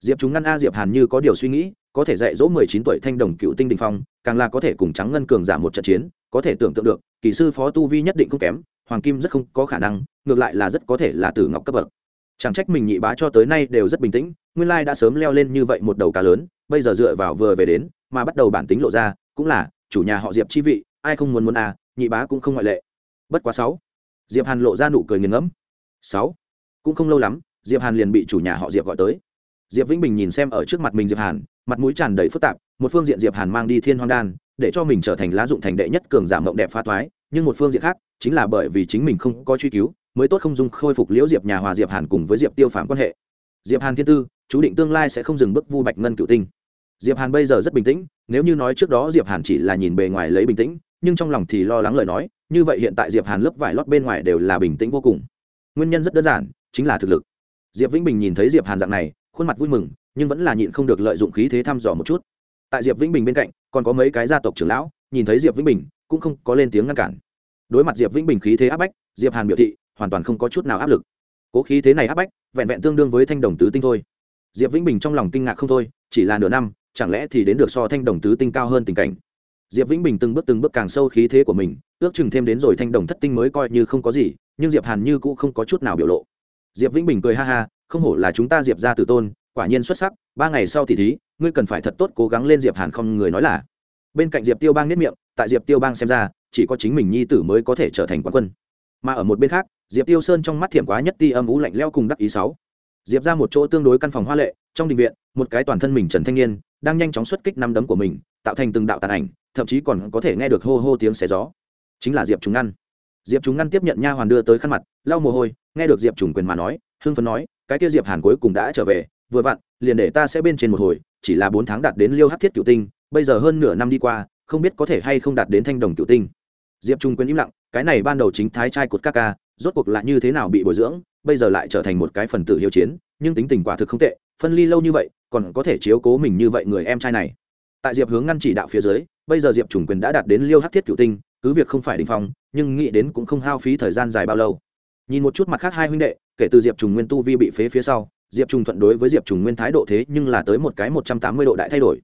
Diệp chúng ngăn a diệp hàn như có điều suy nghĩ, có thể dạy dỗ mười chín tuổi thanh đồng cựu tinh đình phong, càng là có thể cùng trắng ngân cường giả một trận chiến, có thể tưởng tượng được, kỳ sư phó tu vi nhất định không kém hoàng kim rất không có khả năng, ngược lại là rất có thể là tử ngọc cấp bậc. Chẳng trách mình nhị bá cho tới nay đều rất bình tĩnh, nguyên lai đã sớm leo lên như vậy một đầu cá lớn, bây giờ dựa vào vừa về đến, mà bắt đầu bản tính lộ ra, cũng là, chủ nhà họ diệp chi vị, ai không muốn muốn à nhị bá cũng không ngoại lệ. Bất quá sáu, diệp hàn lộ ra nụ cười nghiền ngẫm. Sáu, cũng không lâu lắm, diệp hàn liền bị chủ nhà họ diệp gọi tới. Diệp vĩnh bình nhìn xem ở trước mặt mình diệp hàn, mặt mũi tràn đầy phức tạp, một phương diện diệp hàn mang đi thiên hoang đan, để cho mình trở thành lá dụng thành đệ nhất cường giả mộng đẹp pha thoái nhưng một phương diện khác, chính là bởi vì chính mình không có truy cứu, mới tốt không dung khôi phục liễu diệp nhà hòa diệp hàn cùng với diệp tiêu phạm quan hệ. Diệp hàn thiên tư, chú định tương lai sẽ không dừng bước vu bạch ngân cựu tinh. Diệp hàn bây giờ rất bình tĩnh, nếu như nói trước đó diệp hàn chỉ là nhìn bề ngoài lấy bình tĩnh, nhưng trong lòng thì lo lắng lời nói, như vậy hiện tại diệp hàn lớp vải lót bên ngoài đều là bình tĩnh vô cùng. Nguyên nhân rất đơn giản, chính là thực lực. Diệp vĩnh bình nhìn thấy diệp hàn dạng này, khuôn mặt vui mừng, nhưng vẫn là nhịn không được lợi dụng khí thế thăm dò một chút. Tại diệp vĩnh bình bên cạnh, còn có mấy cái gia tộc trưởng lão, nhìn thấy diệp vĩnh bình cũng không có lên tiếng ngăn cản. Đối mặt diệp vĩnh bình khí thế áp bách, diệp hàn biểu thị hoàn toàn không có chút nào áp lực. Cố khí thế này áp bách, vẹn vẹn tương đương với thanh đồng tứ tinh thôi. Diệp vĩnh bình trong lòng kinh ngạc không thôi, chỉ là nửa năm, chẳng lẽ thì đến được so thanh đồng tứ tinh cao hơn tình cảnh? Diệp vĩnh bình từng bước từng bước càng sâu khí thế của mình, ước chừng thêm đến rồi thanh đồng thất tinh mới coi như không có gì, nhưng diệp hàn như cũng không có chút nào biểu lộ. Diệp vĩnh bình cười ha ha, không hổ là chúng ta diệp ra tử tôn, quả nhiên xuất sắc, ba ngày sau thì thí, ngươi cần phải thật tốt cố gắng lên diệp hàn không người nói là. Bên cạnh diệp tiêu bang nếp miệng tại diệp tiêu bang xem ra, chỉ có chính mình nhi tử mới có thể trở thành quán quân. Mà ở một bên khác, diệp tiêu sơn trong mắt thiểm quá nhất ti âm ú lạnh leo cùng đắc ý sáu. Diệp ra một chỗ tương đối căn phòng hoa lệ, trong đình viện, một cái toàn thân mình trần thanh niên, đang nhanh chóng xuất kích năm đấm của mình, tạo thành từng đạo tàn ảnh, thậm chí còn có thể nghe được hô hô tiếng xé gió. Chính là diệp chúng ngăn. Diệp chúng ngăn tiếp nhận nha hoàn đưa tới khăn mặt, lau mồ hôi, nghe được diệp trùng quyền mà nói, hưng phấn nói, cái kia diệp hàn cuối cùng đã trở về, vừa vặn, liền để ta sẽ bên trên một hồi, chỉ là bốn tháng đạt đến liêu hát thiết cựu tinh, bây giờ hơn nửa năm đi qua không biết có thể hay không đạt đến thanh đồng cựu tinh. Diệp trung quyền im lặng, cái này ban đầu chính thái trai cột ca ca, rốt cuộc lại như thế nào bị bồi dưỡng, bây giờ lại trở thành một cái phần tử hiếu chiến, nhưng tính tình quả thực không tệ, phân ly lâu như vậy, còn có thể chiếu cố mình như vậy người em trai này. Tại diệp hướng ngăn chỉ đạo phía dưới, bây giờ diệp Trung quyền đã đạt đến liêu hát thiết cựu tinh, cứ việc không phải đình phong, nhưng nghĩ đến cũng không hao phí thời gian dài bao lâu. Nhìn một chút mặt khác hai huynh đệ, kể từ diệp trùng nguyên tu vi bị phế phía sau, diệp trùng thuận đối với diệp trùng nguyên thái độ thế nhưng là tới một cái một trăm tám mươi độ đại thay đổi.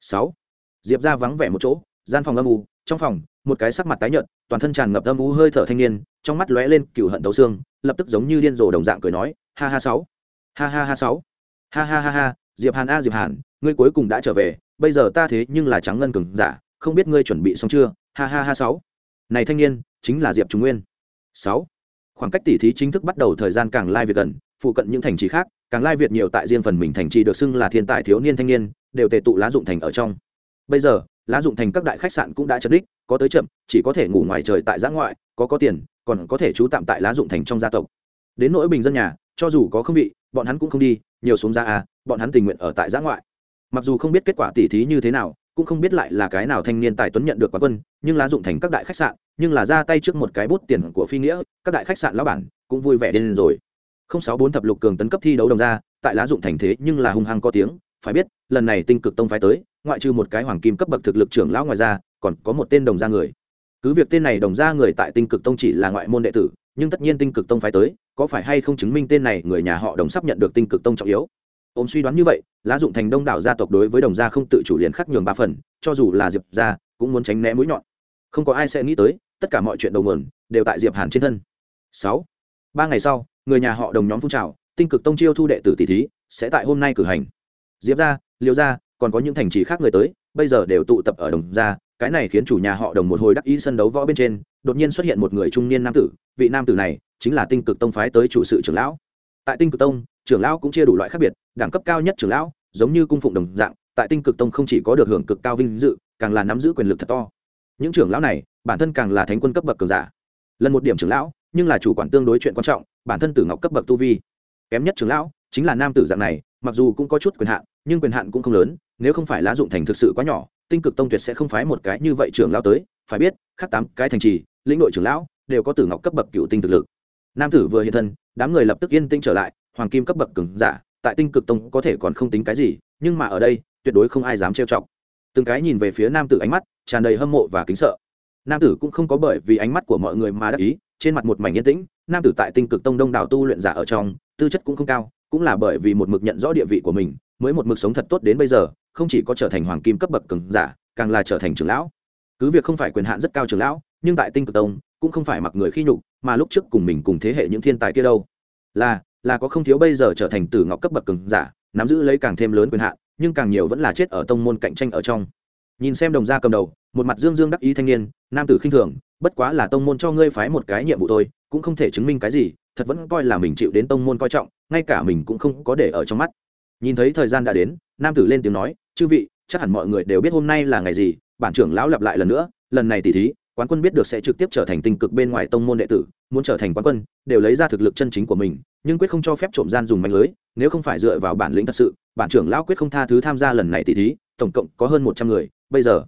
Sáu diệp ra vắng vẻ một chỗ, gian phòng âm u, trong phòng, một cái sắc mặt tái nhợt, toàn thân tràn ngập âm u hơi thở thanh niên, trong mắt lóe lên cựu hận tấu xương, lập tức giống như điên rồ đồng dạng cười nói, ha ha sáu, ha ha ha sáu, ha ha ha ha, diệp hàn a, diệp hàn, ngươi cuối cùng đã trở về, bây giờ ta thế nhưng là trắng ngân cường giả, không biết ngươi chuẩn bị xong chưa? Ha ha ha sáu. Này thanh niên, chính là diệp Trung nguyên. Sáu, khoảng cách tỉ thí chính thức bắt đầu thời gian càng lai việt gần, phụ cận những thành trì khác, càng lai việt nhiều tại riêng phần mình thành trì được xưng là thiên tài thiếu niên thanh niên, đều tề tụ lá dụng thành ở trong bây giờ, lá dụng thành các đại khách sạn cũng đã chật đích có tới chậm, chỉ có thể ngủ ngoài trời tại giã ngoại, có có tiền, còn có thể trú tạm tại lá dụng thành trong gia tộc. Đến nỗi bình dân nhà, cho dù có không vị, bọn hắn cũng không đi, nhiều xuống ra à bọn hắn tình nguyện ở tại giã ngoại. Mặc dù không biết kết quả tỉ thí như thế nào, cũng không biết lại là cái nào thanh niên tài tuấn nhận được quán quân, nhưng lá dụng thành các đại khách sạn, nhưng là ra tay trước một cái bút tiền của phi nghĩa, các đại khách sạn lão bản cũng vui vẻ đến rồi. Không sáu bốn thập lục cường tấn cấp thi đấu đồng ra, tại lá dụng thành thế nhưng là hung hăng có tiếng, phải biết, lần này tinh cực tông phái tới ngoại trừ một cái hoàng kim cấp bậc thực lực trưởng lão ngoài ra, còn có một tên đồng gia người. Cứ việc tên này đồng gia người tại tinh cực tông chỉ là ngoại môn đệ tử, nhưng tất nhiên tinh cực tông phái tới, có phải hay không chứng minh tên này người nhà họ đồng sắp nhận được tinh cực tông trọng yếu? Ôm suy đoán như vậy, lá dụng thành đông đảo gia tộc đối với đồng gia không tự chủ liền khắc nhường ba phần, cho dù là diệp gia, cũng muốn tránh né mũi nhọn. Không có ai sẽ nghĩ tới, tất cả mọi chuyện đầu nguồn, đều tại diệp hàn trên thân. Sáu. Ba ngày sau, người nhà họ đồng nhóm phun trào, tinh cực tông chiêu thu đệ tử tỷ thí, sẽ tại hôm nay cử hành. Diệp gia, liêu gia còn có những thành trì khác người tới, bây giờ đều tụ tập ở đồng gia, cái này khiến chủ nhà họ đồng một hồi đắc ý sân đấu võ bên trên, đột nhiên xuất hiện một người trung niên nam tử, vị nam tử này chính là tinh cực tông phái tới chủ sự trưởng lão. Tại tinh cực tông, trưởng lão cũng chia đủ loại khác biệt, đẳng cấp cao nhất trưởng lão, giống như cung phụng đồng dạng, tại tinh cực tông không chỉ có được hưởng cực cao vinh dự, càng là nắm giữ quyền lực thật to. Những trưởng lão này, bản thân càng là thánh quân cấp bậc cường giả. Lần một điểm trưởng lão, nhưng là chủ quản tương đối chuyện quan trọng, bản thân tử ngọc cấp bậc tu vi. Kém nhất trưởng lão, chính là nam tử dạng này, mặc dù cũng có chút quyền hạn, nhưng quyền hạn cũng không lớn nếu không phải lá dụng thành thực sự quá nhỏ, tinh cực tông tuyệt sẽ không phái một cái như vậy trưởng lão tới, phải biết khắc tám cái thành trì, lĩnh đội trưởng lão, đều có tử ngọc cấp bậc cựu tinh thực lực. Nam tử vừa hiện thân, đám người lập tức yên tĩnh trở lại, hoàng kim cấp bậc cường giả, tại tinh cực tông có thể còn không tính cái gì, nhưng mà ở đây, tuyệt đối không ai dám trêu chọc. Từng cái nhìn về phía nam tử ánh mắt, tràn đầy hâm mộ và kính sợ. Nam tử cũng không có bởi vì ánh mắt của mọi người mà đắc ý, trên mặt một mảnh yên tĩnh, nam tử tại tinh cực tông đông đảo tu luyện giả ở trong, tư chất cũng không cao, cũng là bởi vì một mực nhận rõ địa vị của mình mới một mực sống thật tốt đến bây giờ, không chỉ có trở thành hoàng kim cấp bậc cường giả, càng là trở thành trưởng lão. Cứ việc không phải quyền hạn rất cao trưởng lão, nhưng tại tinh cực tông, cũng không phải mặc người khi nhục, mà lúc trước cùng mình cùng thế hệ những thiên tài kia đâu. Là là có không thiếu bây giờ trở thành tử ngọc cấp bậc cường giả, nắm giữ lấy càng thêm lớn quyền hạn, nhưng càng nhiều vẫn là chết ở tông môn cạnh tranh ở trong. Nhìn xem đồng gia cầm đầu, một mặt dương dương đắc ý thanh niên, nam tử khinh thường, bất quá là tông môn cho ngươi phái một cái nhiệm vụ thôi, cũng không thể chứng minh cái gì, thật vẫn coi là mình chịu đến tông môn coi trọng, ngay cả mình cũng không có để ở trong mắt nhìn thấy thời gian đã đến, nam tử lên tiếng nói, chư vị, chắc hẳn mọi người đều biết hôm nay là ngày gì, bản trưởng lão lặp lại lần nữa, lần này tỉ thí, quán quân biết được sẽ trực tiếp trở thành tinh cực bên ngoài tông môn đệ tử, muốn trở thành quán quân, đều lấy ra thực lực chân chính của mình, nhưng quyết không cho phép trộm gian dùng mạnh lưới, nếu không phải dựa vào bản lĩnh thật sự, bản trưởng lão quyết không tha thứ tham gia lần này tỷ thí, tổng cộng có hơn một trăm người, bây giờ,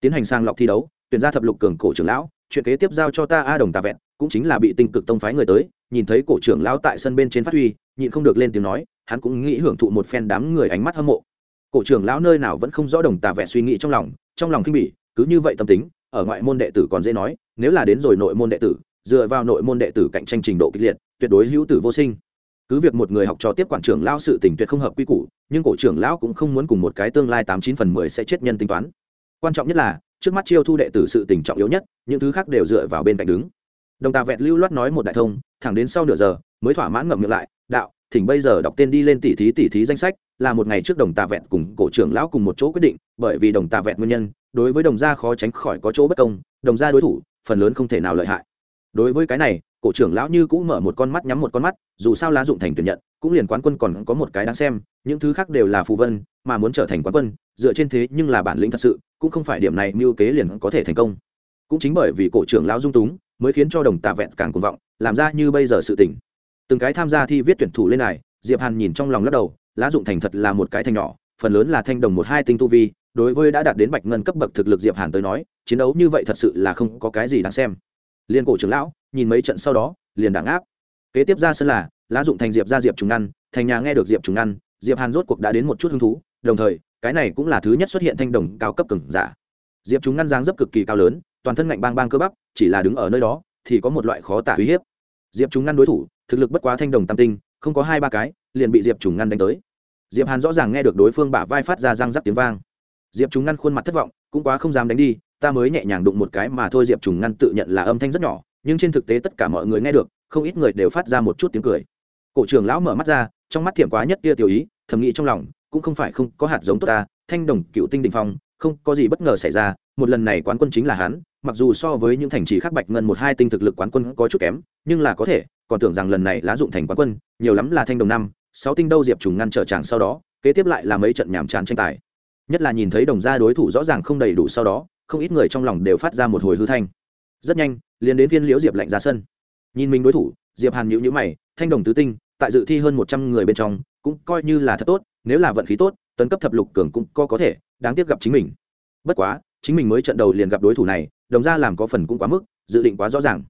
tiến hành sang lọc thi đấu, tuyển ra thập lục cường cổ trưởng lão, chuyện kế tiếp giao cho ta a đồng tà vẹn, cũng chính là bị tinh cực tông phái người tới, nhìn thấy cổ trưởng lão tại sân bên trên phát huy, nhịn không được lên tiếng nói hắn cũng nghĩ hưởng thụ một phen đám người ánh mắt hâm mộ. Cổ trưởng lão nơi nào vẫn không rõ đồng tà vẻ suy nghĩ trong lòng trong lòng khinh bỉ, cứ như vậy tâm tính, ở ngoại môn đệ tử còn dễ nói, nếu là đến rồi nội môn đệ tử, dựa vào nội môn đệ tử cạnh tranh trình độ kịch liệt, tuyệt đối hữu tử vô sinh. Cứ việc một người học trò tiếp quản trưởng lão sự tình tuyệt không hợp quy củ, nhưng cổ trưởng lão cũng không muốn cùng một cái tương lai tám chín phần mười sẽ chết nhân tính toán. Quan trọng nhất là, trước mắt chiêu thu đệ tử sự tình trọng yếu nhất, những thứ khác đều dựa vào bên cạnh đứng. Đồng tà vẹn lưu loát nói một đại thông, thẳng đến sau nửa giờ, mới thỏa mãn ngậm miệng lại, đạo thỉnh bây giờ đọc tên đi lên tỷ thí tỷ thí danh sách, là một ngày trước đồng tà vẹn cùng cổ trưởng lão cùng một chỗ quyết định, bởi vì đồng tà vẹn nguyên nhân, đối với đồng gia khó tránh khỏi có chỗ bất công, đồng gia đối thủ, phần lớn không thể nào lợi hại. Đối với cái này, cổ trưởng lão như cũng mở một con mắt nhắm một con mắt, dù sao lá dụng thành tuyển nhận, cũng liền quán quân còn có một cái đáng xem, những thứ khác đều là phù vân, mà muốn trở thành quán quân, dựa trên thế nhưng là bản lĩnh thật sự, cũng không phải điểm này mưu kế liền có thể thành công. Cũng chính bởi vì cổ trưởng lão dung túng, mới khiến cho đồng tạ vẹn càng cuồng vọng, làm ra như bây giờ sự tỉnh từng cái tham gia thi viết tuyển thủ lên này, diệp hàn nhìn trong lòng lắc đầu, lá dụng thành thật là một cái thành nhỏ, phần lớn là thanh đồng một hai tinh tu vi, đối với đã đạt đến bạch ngân cấp bậc thực lực diệp hàn tới nói, chiến đấu như vậy thật sự là không có cái gì đáng xem. Liên cổ trưởng lão, nhìn mấy trận sau đó, liền đảng áp. Kế tiếp ra sân là, lá dụng thành diệp ra diệp trùng ngăn thành nhà nghe được diệp trùng ngăn diệp hàn rốt cuộc đã đến một chút hứng thú, đồng thời, cái này cũng là thứ nhất xuất hiện thanh đồng cao cấp cường giả. Diệp chúng ngăn dáng dấp cực kỳ cao lớn, toàn thân ngạnh bang bang cơ bắp, chỉ là đứng ở nơi đó, thì có một loại khó tả uy hiếp diệp Trùng ngăn đối thủ, thực lực bất quá thanh đồng tam tinh, không có hai ba cái, liền bị diệp trùng ngăn đánh tới. Diệp hàn rõ ràng nghe được đối phương bả vai phát ra răng rắc tiếng vang. Diệp Trùng ngăn khuôn mặt thất vọng, cũng quá không dám đánh đi, ta mới nhẹ nhàng đụng một cái mà thôi, diệp trùng ngăn tự nhận là âm thanh rất nhỏ, nhưng trên thực tế tất cả mọi người nghe được, không ít người đều phát ra một chút tiếng cười. Cổ trưởng lão mở mắt ra, trong mắt thiểm quá nhất tia tiểu ý, thầm nghĩ trong lòng, cũng không phải không có hạt giống tốt ta, thanh đồng cựu tinh đình phong, không có gì bất ngờ xảy ra, một lần này quán quân chính là hắn mặc dù so với những thành trì khác bạch ngân một hai tinh thực lực quán quân có chút kém, nhưng là có thể, còn tưởng rằng lần này lá dụng thành quán quân, nhiều lắm là thanh đồng năm, sáu tinh đâu diệp trùng ngăn trở chàng sau đó, kế tiếp lại là mấy trận nhàm tràn tranh tài. Nhất là nhìn thấy đồng gia đối thủ rõ ràng không đầy đủ sau đó, không ít người trong lòng đều phát ra một hồi hư thanh. Rất nhanh, liền đến viên liễu diệp lạnh ra sân. Nhìn mình đối thủ, diệp hàn nhữ nhữ mày, thanh đồng tứ tinh, tại dự thi hơn một trăm người bên trong, cũng coi như là thật tốt, nếu là vận khí tốt, tấn cấp thập lục cường cũng có có thể, đáng tiếc gặp chính mình. Bất quá, chính mình mới trận đầu liền gặp đối thủ này đồng ra làm có phần cũng quá mức, dự định quá rõ ràng.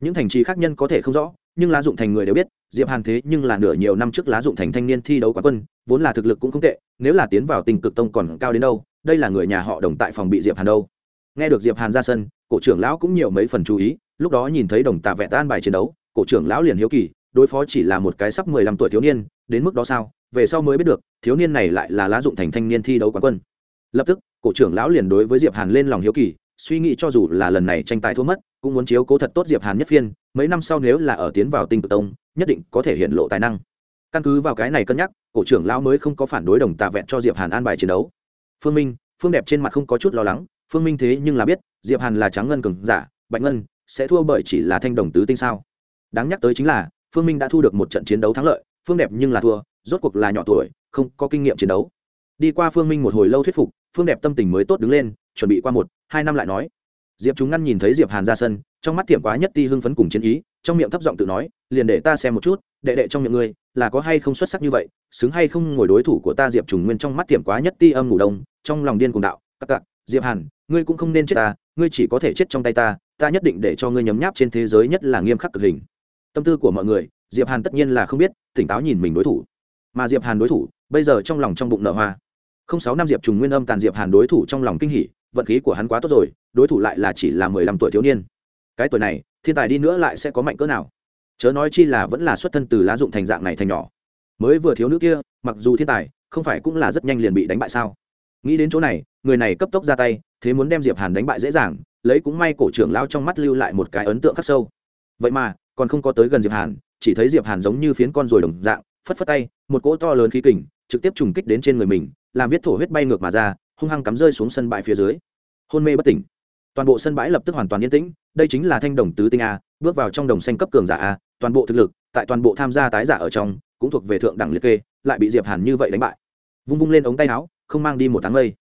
Những thành trì khác nhân có thể không rõ, nhưng lá dụng thành người đều biết, diệp hàn thế nhưng là nửa nhiều năm trước lá dụng thành thanh niên thi đấu quán quân, vốn là thực lực cũng không tệ, nếu là tiến vào tình cực tông còn cao đến đâu, đây là người nhà họ đồng tại phòng bị diệp hàn đâu. Nghe được diệp hàn ra sân, cổ trưởng lão cũng nhiều mấy phần chú ý, lúc đó nhìn thấy đồng tạ vẹn tan bài chiến đấu, cổ trưởng lão liền hiếu kỳ, đối phó chỉ là một cái sắp mười lăm tuổi thiếu niên, đến mức đó sao, về sau mới biết được, thiếu niên này lại là lá dụng thành thanh niên thi đấu quán quân. Lập tức, cổ trưởng lão liền đối với diệp hàn lên lòng hiếu kỳ suy nghĩ cho dù là lần này tranh tài thua mất, cũng muốn chiếu cố thật tốt diệp hàn nhất phiên, mấy năm sau nếu là ở tiến vào tinh cực tông, nhất định có thể hiện lộ tài năng. Căn cứ vào cái này cân nhắc, cổ trưởng lão mới không có phản đối đồng tạ vẹn cho diệp hàn an bài chiến đấu. Phương minh, phương đẹp trên mặt không có chút lo lắng, phương minh thế nhưng là biết, diệp hàn là trắng ngân cường giả, bạch ngân sẽ thua bởi chỉ là thanh đồng tứ tinh sao. Đáng nhắc tới chính là, phương minh đã thu được một trận chiến đấu thắng lợi, phương đẹp nhưng là thua, rốt cuộc là nhỏ tuổi, không có kinh nghiệm chiến đấu. Đi qua phương minh một hồi lâu thuyết phục, phương đẹp tâm tình mới tốt đứng lên, chuẩn bị qua một hai năm lại nói. Diệp chúng ngăn nhìn thấy diệp hàn ra sân, trong mắt tiệm quá nhất ti hưng phấn cùng chiến ý, trong miệng thấp giọng tự nói, liền để ta xem một chút, đệ đệ trong miệng ngươi, là có hay không xuất sắc như vậy, xứng hay không ngồi đối thủ của ta diệp trùng nguyên trong mắt tiệm quá nhất ti âm ngủ đông, trong lòng điên cùng đạo, các cặc diệp hàn, ngươi cũng không nên chết ta, ngươi chỉ có thể chết trong tay ta ta nhất định để cho ngươi nhấm nháp trên thế giới nhất là nghiêm khắc cực hình. Tâm tư của mọi người, diệp hàn tất nhiên là không biết, tỉnh táo nhìn mình đối thủ. Mà diệp hàn đối thủ, bây giờ trong lòng trong bụng nở hoa không sáu năm diệp trùng nguyên âm tàn diệp hàn đối thủ trong lòng kinh hỉ, vận khí của hắn quá tốt rồi, đối thủ lại là chỉ là mười lăm tuổi thiếu niên. Cái tuổi này, thiên tài đi nữa lại sẽ có mạnh cỡ nào? Chớ nói chi là vẫn là xuất thân từ lá dụng thành dạng này thành nhỏ. Mới vừa thiếu nữ kia, mặc dù thiên tài, không phải cũng là rất nhanh liền bị đánh bại sao? Nghĩ đến chỗ này, người này cấp tốc ra tay, thế muốn đem diệp hàn đánh bại dễ dàng, lấy cũng may cổ trưởng lao trong mắt lưu lại một cái ấn tượng khắc sâu. Vậy mà, còn không có tới gần diệp hàn, chỉ thấy diệp hàn giống như phiến con rồi đồng dạng, phất phất tay, một cỗ to lớn khí kình, trực tiếp trùng kích đến trên người mình làm viết thổ huyết bay ngược mà ra, hung hăng cắm rơi xuống sân bãi phía dưới. Hôn mê bất tỉnh. Toàn bộ sân bãi lập tức hoàn toàn yên tĩnh, đây chính là thanh đồng tứ tinh a, bước vào trong đồng xanh cấp cường giả a, toàn bộ thực lực, tại toàn bộ tham gia tái giả ở trong, cũng thuộc về thượng đẳng liệt kê, lại bị diệp hàn như vậy đánh bại. Vung vung lên ống tay áo, không mang đi một tháng lây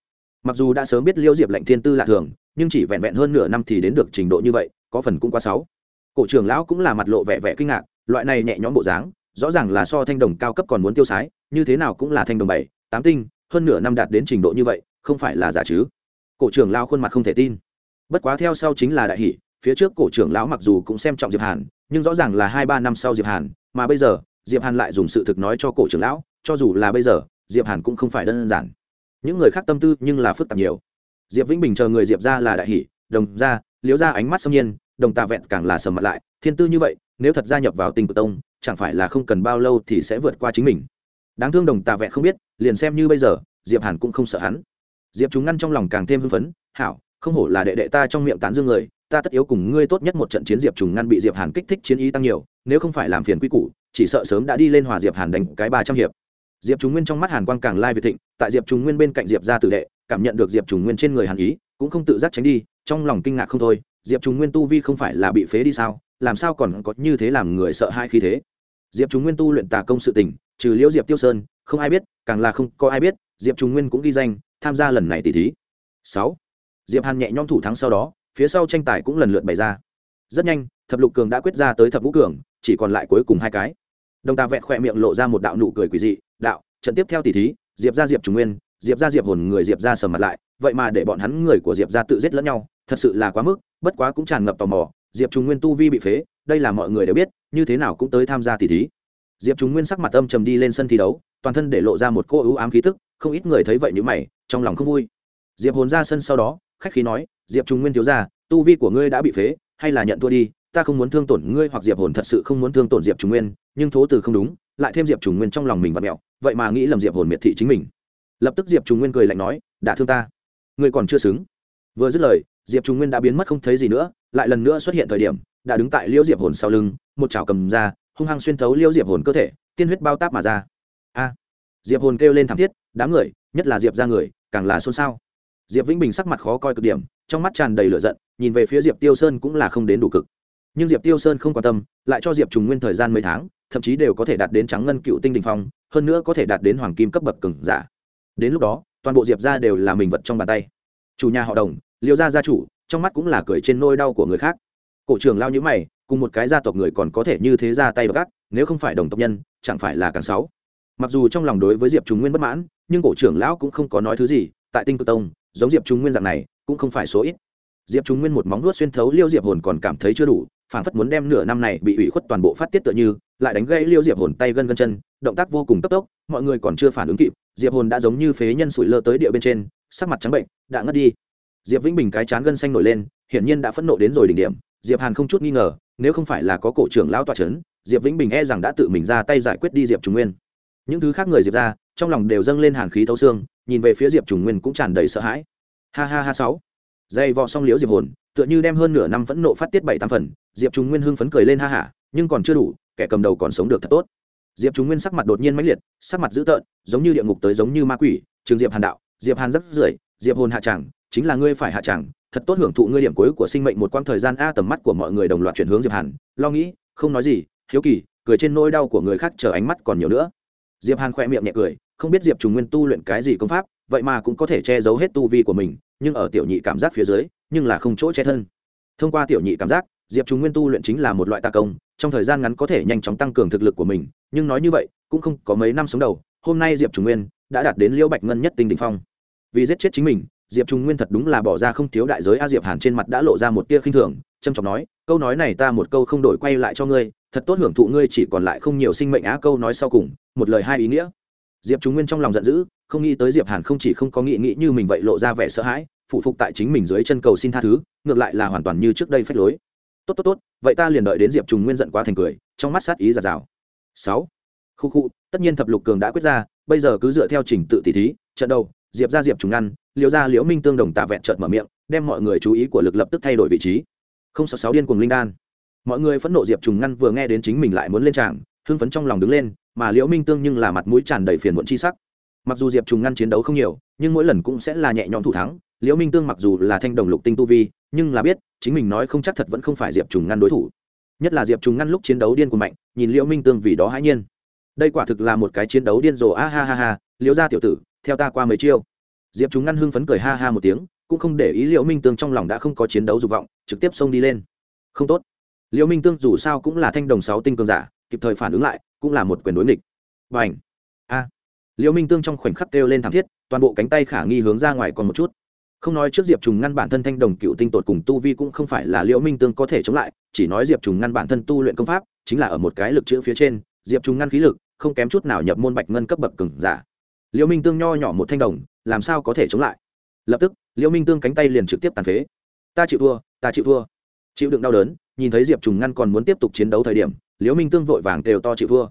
mặc dù đã sớm biết liêu diệp lệnh thiên tư lạ thường, nhưng chỉ vẹn vẹn hơn nửa năm thì đến được trình độ như vậy, có phần cũng quá sáu cổ trưởng lão cũng là mặt lộ vẻ vẻ kinh ngạc, loại này nhẹ nhõm bộ dáng, rõ ràng là so thanh đồng cao cấp còn muốn tiêu sái, như thế nào cũng là thanh đồng bảy, tám tinh hơn nửa năm đạt đến trình độ như vậy, không phải là giả chứ? Cổ trưởng lão khuôn mặt không thể tin. Bất quá theo sau chính là đại hỷ phía trước cổ trưởng lão mặc dù cũng xem trọng diệp hàn, nhưng rõ ràng là hai ba năm sau diệp hàn, mà bây giờ, diệp hàn lại dùng sự thực nói cho cổ trưởng lão, cho dù là bây giờ, diệp hàn cũng không phải đơn giản. Những người khác tâm tư nhưng là phức tạp nhiều. Diệp vĩnh bình chờ người diệp ra là đại hỷ đồng ra liếu ra ánh mắt xâm nhiên, đồng tà vẹn càng là sầm mặt lại, thiên tư như vậy, nếu thật gia nhập vào tình cực tông, chẳng phải là không cần bao lâu thì sẽ vượt qua chính mình đáng thương đồng tà vẹn không biết, liền xem như bây giờ, diệp hàn cũng không sợ hắn. Diệp chúng ngăn trong lòng càng thêm hưng phấn, hảo, không hổ là đệ đệ ta trong miệng tán dương người, ta tất yếu cùng ngươi tốt nhất một trận chiến diệp trùng ngăn bị diệp hàn kích thích chiến ý tăng nhiều, nếu không phải làm phiền quy củ, chỉ sợ sớm đã đi lên hòa diệp hàn đánh cái ba trăm hiệp. Diệp trùng nguyên trong mắt hàn quang càng lai việt thịnh, tại diệp trùng nguyên bên cạnh diệp ra tử đệ, cảm nhận được diệp trùng nguyên trên người hàn ý, cũng không tự giác tránh đi, trong lòng kinh ngạc không thôi, diệp trùng nguyên tu vi không phải là bị phế đi sao, làm sao còn có như thế làm người sợ hai khi thế. Diệp trùng nguyên tu luyện tà công sự tình trừ liễu diệp tiêu sơn, không ai biết, càng là không có ai biết, diệp Trung nguyên cũng ghi danh, tham gia lần này tỷ thí. Sáu, diệp hàn nhẹ nhõm thủ thắng sau đó, phía sau tranh tài cũng lần lượt bày ra. Rất nhanh, thập lục cường đã quyết ra tới thập vũ cường, chỉ còn lại cuối cùng hai cái. Đồng Ta vẹn khỏe miệng lộ ra một đạo nụ cười quỷ dị, đạo, trận tiếp theo tỷ thí, diệp ra diệp Trung nguyên, diệp ra diệp hồn người diệp ra sầm mặt lại, vậy mà để bọn hắn người của diệp ra tự giết lẫn nhau, thật sự là quá mức, bất quá cũng tràn ngập tò mò, diệp Trung nguyên tu vi bị phế, đây là mọi người đều biết, như thế nào cũng tới tham gia tỷ thí diệp trùng nguyên sắc mặt âm trầm đi lên sân thi đấu, toàn thân để lộ ra một cô ưu ám khí tức, không ít người thấy vậy như mày, trong lòng không vui. Diệp hồn ra sân sau đó, khách khí nói, diệp trùng nguyên thiếu ra tu vi của ngươi đã bị phế, hay là nhận thua đi, ta không muốn thương tổn ngươi hoặc diệp hồn thật sự không muốn thương tổn diệp trùng nguyên, nhưng thố từ không đúng, lại thêm diệp trùng nguyên trong lòng mình và mẹo, vậy mà nghĩ lầm diệp hồn miệt thị chính mình. Lập tức diệp trùng nguyên cười lạnh nói, đã thương ta, ngươi còn chưa xứng. Vừa dứt lời, diệp trùng nguyên đã biến mất không thấy gì nữa, lại lần nữa xuất hiện thời điểm, đã đứng tại liễu diệp hồn sau lưng, một chảo cầm ra hung hăng xuyên thấu liêu diệp hồn cơ thể, tiên huyết bao táp mà ra. A, diệp hồn kêu lên thảm thiết, đám người, nhất là diệp ra người, càng là xôn xao. Diệp vĩnh bình sắc mặt khó coi cực điểm, trong mắt tràn đầy lửa giận, nhìn về phía diệp tiêu sơn cũng là không đến đủ cực. Nhưng diệp tiêu sơn không quan tâm, lại cho diệp trùng nguyên thời gian mấy tháng, thậm chí đều có thể đạt đến trắng ngân cựu tinh đình phong, hơn nữa có thể đạt đến hoàng kim cấp bậc cừng giả. Đến lúc đó, toàn bộ diệp ra đều là mình vật trong bàn tay. Chủ nhà họ đồng, liêu gia gia chủ, trong mắt cũng là cười trên nôi đau của người khác. Cổ trưởng lao nhữ mày cùng một cái gia tộc người còn có thể như thế ra tay gắt nếu không phải đồng tộc nhân, chẳng phải là càng sáu mặc dù trong lòng đối với diệp trùng nguyên bất mãn, nhưng cổ trưởng lão cũng không có nói thứ gì, tại tinh cực tông, giống diệp trùng nguyên dạng này, cũng không phải số ít. Diệp trùng nguyên một móng vuốt xuyên thấu liêu diệp hồn còn cảm thấy chưa đủ phản phất muốn đem nửa năm này bị ủy khuất toàn bộ phát tiết tựa như, lại đánh gãy liêu diệp hồn tay gân gân chân, động tác vô cùng cấp tốc, mọi người còn chưa phản ứng kịp, diệp hồn đã giống như phế nhân sủi lơ tới địa bên trên, sắc mặt trắng bệnh, đã ngất đi. Diệp vĩnh bình cái chán gân xanh nổi lên, hiển nhiên đã phẫn nộ đến rồi đỉnh điểm, diệp hàn không chút nghi ngờ nếu không phải là có cổ trưởng lão tọa chấn, diệp vĩnh bình e rằng đã tự mình ra tay giải quyết đi diệp trùng nguyên. Những thứ khác người diệp ra, trong lòng đều dâng lên hàn khí thấu xương, nhìn về phía diệp trùng nguyên cũng tràn đầy sợ hãi. Ha ha ha sáu. Dây vò xong liễu diệp hồn, tựa như đem hơn nửa năm phẫn nộ phát tiết bảy tám phần, diệp trùng nguyên hưng phấn cười lên ha hả nhưng còn chưa đủ, kẻ cầm đầu còn sống được thật tốt. Diệp trùng nguyên sắc mặt đột nhiên mãnh liệt, sắc mặt dữ tợn, giống như địa ngục tới giống như ma quỷ, trường diệp hàn đạo, diệp hàn rất rưởi, diệp hồn hạ chẳng, chính là ngươi phải hạ chẳng thật tốt hưởng thụ ngươi điểm cuối của sinh mệnh một quãng thời gian a, tầm mắt của mọi người đồng loạt chuyển hướng diệp hàn. Lo nghĩ, không nói gì, hiếu kỳ, cười trên nỗi đau của người khác chờ ánh mắt còn nhiều nữa. Diệp hàn khoe miệng nhẹ cười, không biết diệp trùng nguyên tu luyện cái gì công pháp, vậy mà cũng có thể che giấu hết tu vi của mình, nhưng ở tiểu nhị cảm giác phía dưới, nhưng là không chỗ che thân. Thông qua tiểu nhị cảm giác, diệp trùng nguyên tu luyện chính là một loại tà công, trong thời gian ngắn có thể nhanh chóng tăng cường thực lực của mình, nhưng nói như vậy, cũng không có mấy năm sống đầu, hôm nay diệp trùng nguyên đã đạt đến liễu bạch ngân nhất tinh đ phong. Vì giết chết chính mình diệp trung nguyên thật đúng là bỏ ra không thiếu đại giới a diệp hàn trên mặt đã lộ ra một tia khinh thường trâm trọng nói, câu nói này ta một câu không đổi quay lại cho ngươi, thật tốt hưởng thụ ngươi chỉ còn lại không nhiều sinh mệnh á, câu nói sau cùng, một lời hai ý nghĩa. Diệp trung nguyên trong lòng giận dữ, không nghĩ tới diệp hàn không chỉ không có nghị nghĩ như mình vậy lộ ra vẻ sợ hãi, phụ phục tại chính mình dưới chân cầu xin tha thứ, ngược lại là hoàn toàn như trước đây phách lối. Tốt tốt tốt, vậy ta liền đợi đến diệp Trung nguyên giận quá thành cười, trong mắt sát ý giạt rào. Sáu. Khu khu, tất nhiên thập lục cường đã quyết ra, bây giờ cứ dựa theo trình tự tỷ thí, trận đầu, diệp ra diệp trùng ngăn Liễu ra liễu minh tương đồng tạ vẹn trợt mở miệng, đem mọi người chú ý của lực lập tức thay đổi vị trí. Không sáu sáu điên cuồng linh đan. Mọi người phẫn nộ diệp trùng ngăn vừa nghe đến chính mình lại muốn lên tràng, hưng phấn trong lòng đứng lên, mà liễu minh tương nhưng là mặt mũi tràn đầy phiền muộn chi sắc. Mặc dù diệp trùng ngăn chiến đấu không nhiều, nhưng mỗi lần cũng sẽ là nhẹ nhõm thủ thắng. Liễu minh tương mặc dù là thanh đồng lục tinh tu vi, nhưng là biết, chính mình nói không chắc thật vẫn không phải diệp trùng ngăn đối thủ. Nhất là diệp trùng ngăn lúc chiến đấu điên cuồng mạnh, nhìn liễu minh tương vì đó hãi nhiên. Đây quả thực là một cái chiến đấu điên rồ, a ha ha ha, liễu gia tiểu tử, theo ta qua mấy chiêu diệp chúng ngăn hưng phấn cười ha ha một tiếng, cũng không để ý liệu minh tương trong lòng đã không có chiến đấu dục vọng, trực tiếp xông đi lên. Không tốt. Liệu minh tương dù sao cũng là thanh đồng sáu tinh cường giả, kịp thời phản ứng lại, cũng là một quyền đối nghịch. Và ảnh a. À. liệu minh tương trong khoảnh khắc kêu lên thảm thiết, toàn bộ cánh tay khả nghi hướng ra ngoài còn một chút. Không nói trước diệp trùng ngăn bản thân thanh đồng cựu tinh tột cùng tu vi cũng không phải là liễu minh tương có thể chống lại, chỉ nói diệp trùng ngăn bản thân tu luyện công pháp, chính là ở một cái lực chữ phía trên, diệp trùng ngăn khí lực không kém chút nào nhập môn bạch ngân cấp bậc cường giả liễu minh tương nho nhỏ một thanh đồng, làm sao có thể chống lại? Lập tức, liễu minh tương cánh tay liền trực tiếp tàn phế. Ta chịu thua, ta chịu thua. Chịu đựng đau đớn, nhìn thấy diệp trùng ngăn còn muốn tiếp tục chiến đấu thời điểm, liễu minh tương vội vàng đều to chịu thua.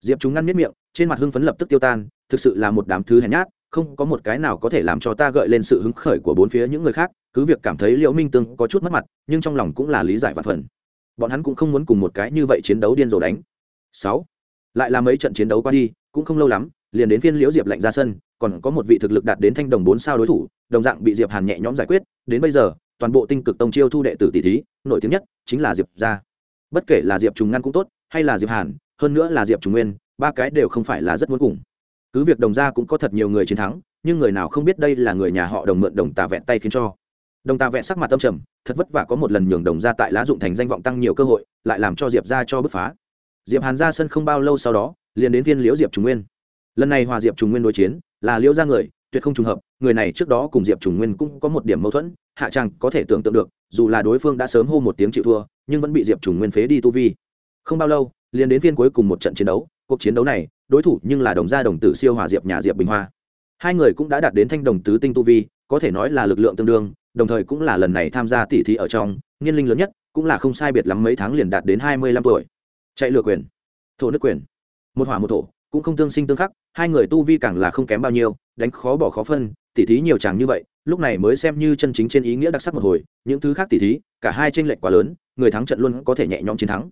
Diệp trùng ngăn miết miệng, trên mặt hưng phấn lập tức tiêu tan, thực sự là một đám thứ hèn nhát, không có một cái nào có thể làm cho ta gợi lên sự hứng khởi của bốn phía những người khác, cứ việc cảm thấy liễu minh tương có chút mất mặt, nhưng trong lòng cũng là lý giải và phần. Bọn hắn cũng không muốn cùng một cái như vậy chiến đấu điên rồ đánh. Sáu, lại là mấy trận chiến đấu qua đi, cũng không lâu lắm liền đến phiên liễu diệp lạnh ra sân, còn có một vị thực lực đạt đến thanh đồng bốn sao đối thủ, đồng dạng bị diệp hàn nhẹ nhõm giải quyết, đến bây giờ, toàn bộ tinh cực tông chiêu thu đệ tử tỷ thí, nổi tiếng nhất chính là diệp gia. Bất kể là diệp trùng ngăn cũng tốt, hay là diệp hàn, hơn nữa là diệp trùng nguyên, ba cái đều không phải là rất muốn cùng. Cứ việc đồng gia cũng có thật nhiều người chiến thắng, nhưng người nào không biết đây là người nhà họ đồng mượn đồng tà vẹn tay khiến cho. Đồng tà vẹn sắc mặt tâm trầm, thật vất vả có một lần nhường đồng gia tại lá dụng thành danh vọng tăng nhiều cơ hội, lại làm cho diệp gia cho bứt phá. Diệp hàn ra sân không bao lâu sau đó, liền đến viên liễu diệp trùng nguyên lần này hòa diệp trùng nguyên đối chiến, là liễu gia người, tuyệt không trùng hợp, người này trước đó cùng diệp trùng nguyên cũng có một điểm mâu thuẫn, hạ tràng có thể tưởng tượng được, dù là đối phương đã sớm hô một tiếng chịu thua, nhưng vẫn bị diệp trùng nguyên phế đi tu vi. Không bao lâu, liền đến phiên cuối cùng một trận chiến đấu, cuộc chiến đấu này, đối thủ nhưng là đồng gia đồng tử siêu hòa diệp nhà diệp bình hoa. Hai người cũng đã đạt đến thanh đồng tứ tinh tu vi, có thể nói là lực lượng tương đương, đồng thời cũng là lần này tham gia tỷ thí ở trong, nghiên linh lớn nhất, cũng là không sai biệt lắm mấy tháng liền đạt đến hai mươi lăm tuổi. Chạy lừa quyền. Thổ nước quyền. Một hỏa một thổ cũng không tương sinh tương khắc, hai người tu vi càng là không kém bao nhiêu, đánh khó bỏ khó phân, tỉ thí nhiều chàng như vậy, lúc này mới xem như chân chính trên ý nghĩa đặc sắc một hồi, những thứ khác tỉ thí, cả hai tranh lệch quá lớn, người thắng trận luôn có thể nhẹ nhõm chiến thắng.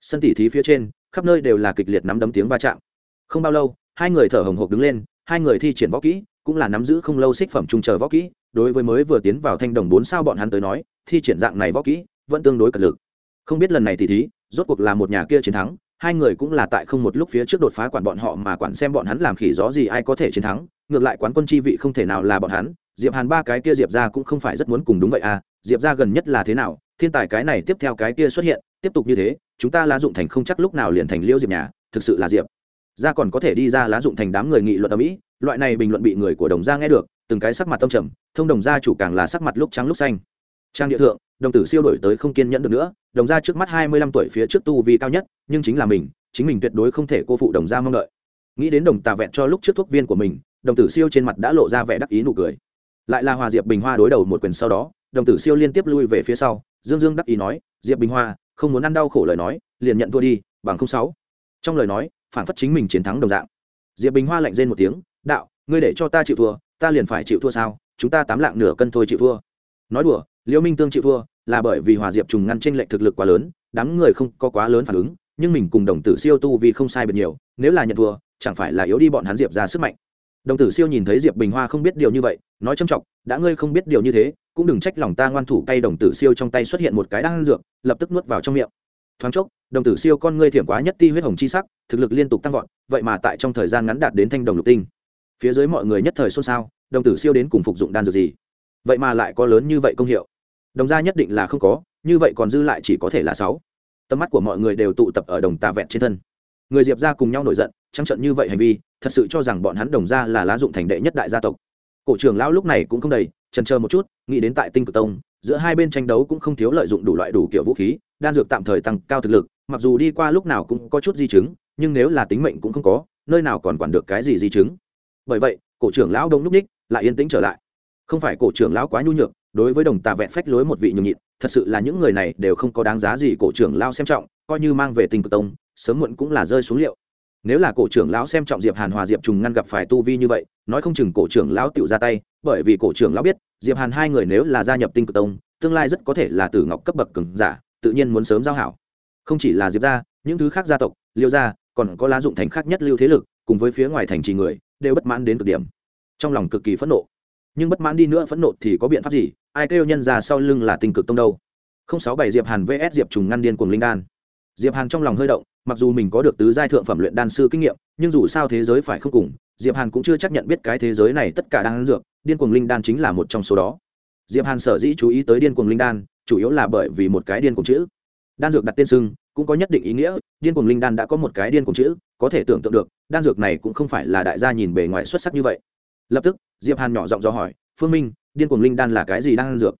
Sân tỉ thí phía trên, khắp nơi đều là kịch liệt nắm đấm tiếng va chạm. Không bao lâu, hai người thở hồng hộc đứng lên, hai người thi triển võ kỹ, cũng là nắm giữ không lâu xích phẩm trung chờ võ kỹ, đối với mới vừa tiến vào thanh đồng bốn sao bọn hắn tới nói, thi triển dạng này võ kỹ vẫn tương đối cật lực. Không biết lần này tỉ thí, rốt cuộc là một nhà kia chiến thắng hai người cũng là tại không một lúc phía trước đột phá quản bọn họ mà quản xem bọn hắn làm khỉ gió gì ai có thể chiến thắng. Ngược lại quán quân chi vị không thể nào là bọn hắn. Diệp hàn ba cái kia diệp ra cũng không phải rất muốn cùng đúng vậy à. Diệp ra gần nhất là thế nào? Thiên tài cái này tiếp theo cái kia xuất hiện, tiếp tục như thế, chúng ta lá dụng thành không chắc lúc nào liền thành liêu diệp nhà, thực sự là diệp ra còn có thể đi ra lá dụng thành đám người nghị luận ở mỹ, loại này bình luận bị người của đồng gia nghe được, từng cái sắc mặt tâm trầm, thông đồng gia chủ càng là sắc mặt lúc trắng lúc xanh. Trang địa thượng đồng tử siêu đổi tới không kiên nhẫn được nữa, đồng gia trước mắt hai mươi lăm tuổi phía trước tu vi cao nhất, nhưng chính là mình, chính mình tuyệt đối không thể cô phụ đồng gia mong đợi. Nghĩ đến đồng tà vẹn cho lúc trước thuốc viên của mình, đồng tử siêu trên mặt đã lộ ra vẻ đắc ý nụ cười. Lại là hòa diệp bình hoa đối đầu một quyền sau đó, đồng tử siêu liên tiếp lui về phía sau, dương dương đắc ý nói, diệp bình hoa, không muốn ăn đau khổ lời nói, liền nhận thua đi, bằng không sáu. Trong lời nói, phản phất chính mình chiến thắng đồng dạng. Diệp bình hoa lạnh rên một tiếng, đạo, ngươi để cho ta chịu thua, ta liền phải chịu thua sao? Chúng ta tám lạng nửa cân thôi chịu thua. Nói đùa, liễu minh tương chịu thua là bởi vì hòa diệp trùng ngăn tranh lệch thực lực quá lớn, đám người không có quá lớn phản ứng, nhưng mình cùng đồng tử siêu tu vì không sai biệt nhiều, nếu là nhận thua, chẳng phải là yếu đi bọn hắn diệp ra sức mạnh. Đồng tử siêu nhìn thấy diệp bình hoa không biết điều như vậy, nói châm trọng đã ngươi không biết điều như thế, cũng đừng trách lòng ta ngoan thủ cay đồng tử siêu trong tay xuất hiện một cái đan dược, lập tức nuốt vào trong miệng. Thoáng chốc, đồng tử siêu con ngươi thiểm quá nhất ti huyết hồng chi sắc, thực lực liên tục tăng vọt, vậy mà tại trong thời gian ngắn đạt đến thanh đồng lục tinh. Phía dưới mọi người nhất thời xôn xao, đồng tử siêu đến cùng phục dụng đan dược gì? Vậy mà lại có lớn như vậy công hiệu đồng gia nhất định là không có, như vậy còn dư lại chỉ có thể là sáu. Tầm mắt của mọi người đều tụ tập ở đồng tà vẹn trên thân. Người diệp ra cùng nhau nổi giận, trắng trận như vậy hành vi, thật sự cho rằng bọn hắn đồng gia là lá dụng thành đệ nhất đại gia tộc. Cổ trưởng lão lúc này cũng không đầy trần chờ một chút, nghĩ đến tại tinh cực tông, giữa hai bên tranh đấu cũng không thiếu lợi dụng đủ loại đủ kiểu vũ khí, đan dược tạm thời tăng cao thực lực, mặc dù đi qua lúc nào cũng có chút di chứng, nhưng nếu là tính mệnh cũng không có, nơi nào còn quản được cái gì di chứng. Bởi vậy, cổ trưởng lão đông núp ních, lại yên tĩnh trở lại. Không phải cổ trưởng lão quá nhu nhược đối với đồng tà vẹn phách lối một vị nhường nhịn, thật sự là những người này đều không có đáng giá gì cổ trưởng lao xem trọng, coi như mang về tình cực tông, sớm muộn cũng là rơi xuống liệu. Nếu là cổ trưởng lão xem trọng diệp hàn hòa diệp trùng ngăn gặp phải tu vi như vậy, nói không chừng cổ trưởng lão tự ra tay, bởi vì cổ trưởng lão biết, diệp hàn hai người nếu là gia nhập tinh cực tông, tương lai rất có thể là tử ngọc cấp bậc cường giả, tự nhiên muốn sớm giao hảo. Không chỉ là diệp gia, những thứ khác gia tộc, liêu gia, còn có lá dụng thành khác nhất lưu thế lực, cùng với phía ngoài thành trì người, đều bất mãn đến cực điểm. Trong lòng cực kỳ phẫn nộ. Nhưng bất mãn đi nữa phẫn nộ thì có biện pháp gì? Ai kêu nhân ra sau lưng là tinh cực tông đâu? Không sáu bảy diệp hàn vs diệp trùng ngăn điên cuồng linh đan. Diệp hàn trong lòng hơi động, mặc dù mình có được tứ giai thượng phẩm luyện đan sư kinh nghiệm, nhưng dù sao thế giới phải không cùng, diệp hàn cũng chưa chắc nhận biết cái thế giới này tất cả đang dược, điên cuồng linh đan chính là một trong số đó. Diệp hàn sở dĩ chú ý tới điên cuồng linh đan, chủ yếu là bởi vì một cái điên cuồng chữ. Đan dược đặt tên sưng cũng có nhất định ý nghĩa, điên cuồng linh đan đã có một cái điên cuồng chữ, có thể tưởng tượng được, đan dược này cũng không phải là đại gia nhìn bề ngoài xuất sắc như vậy. Lập tức, diệp hàn nhỏ giọng do hỏi, phương minh điên cuồng linh đan là cái gì đang ăn dược?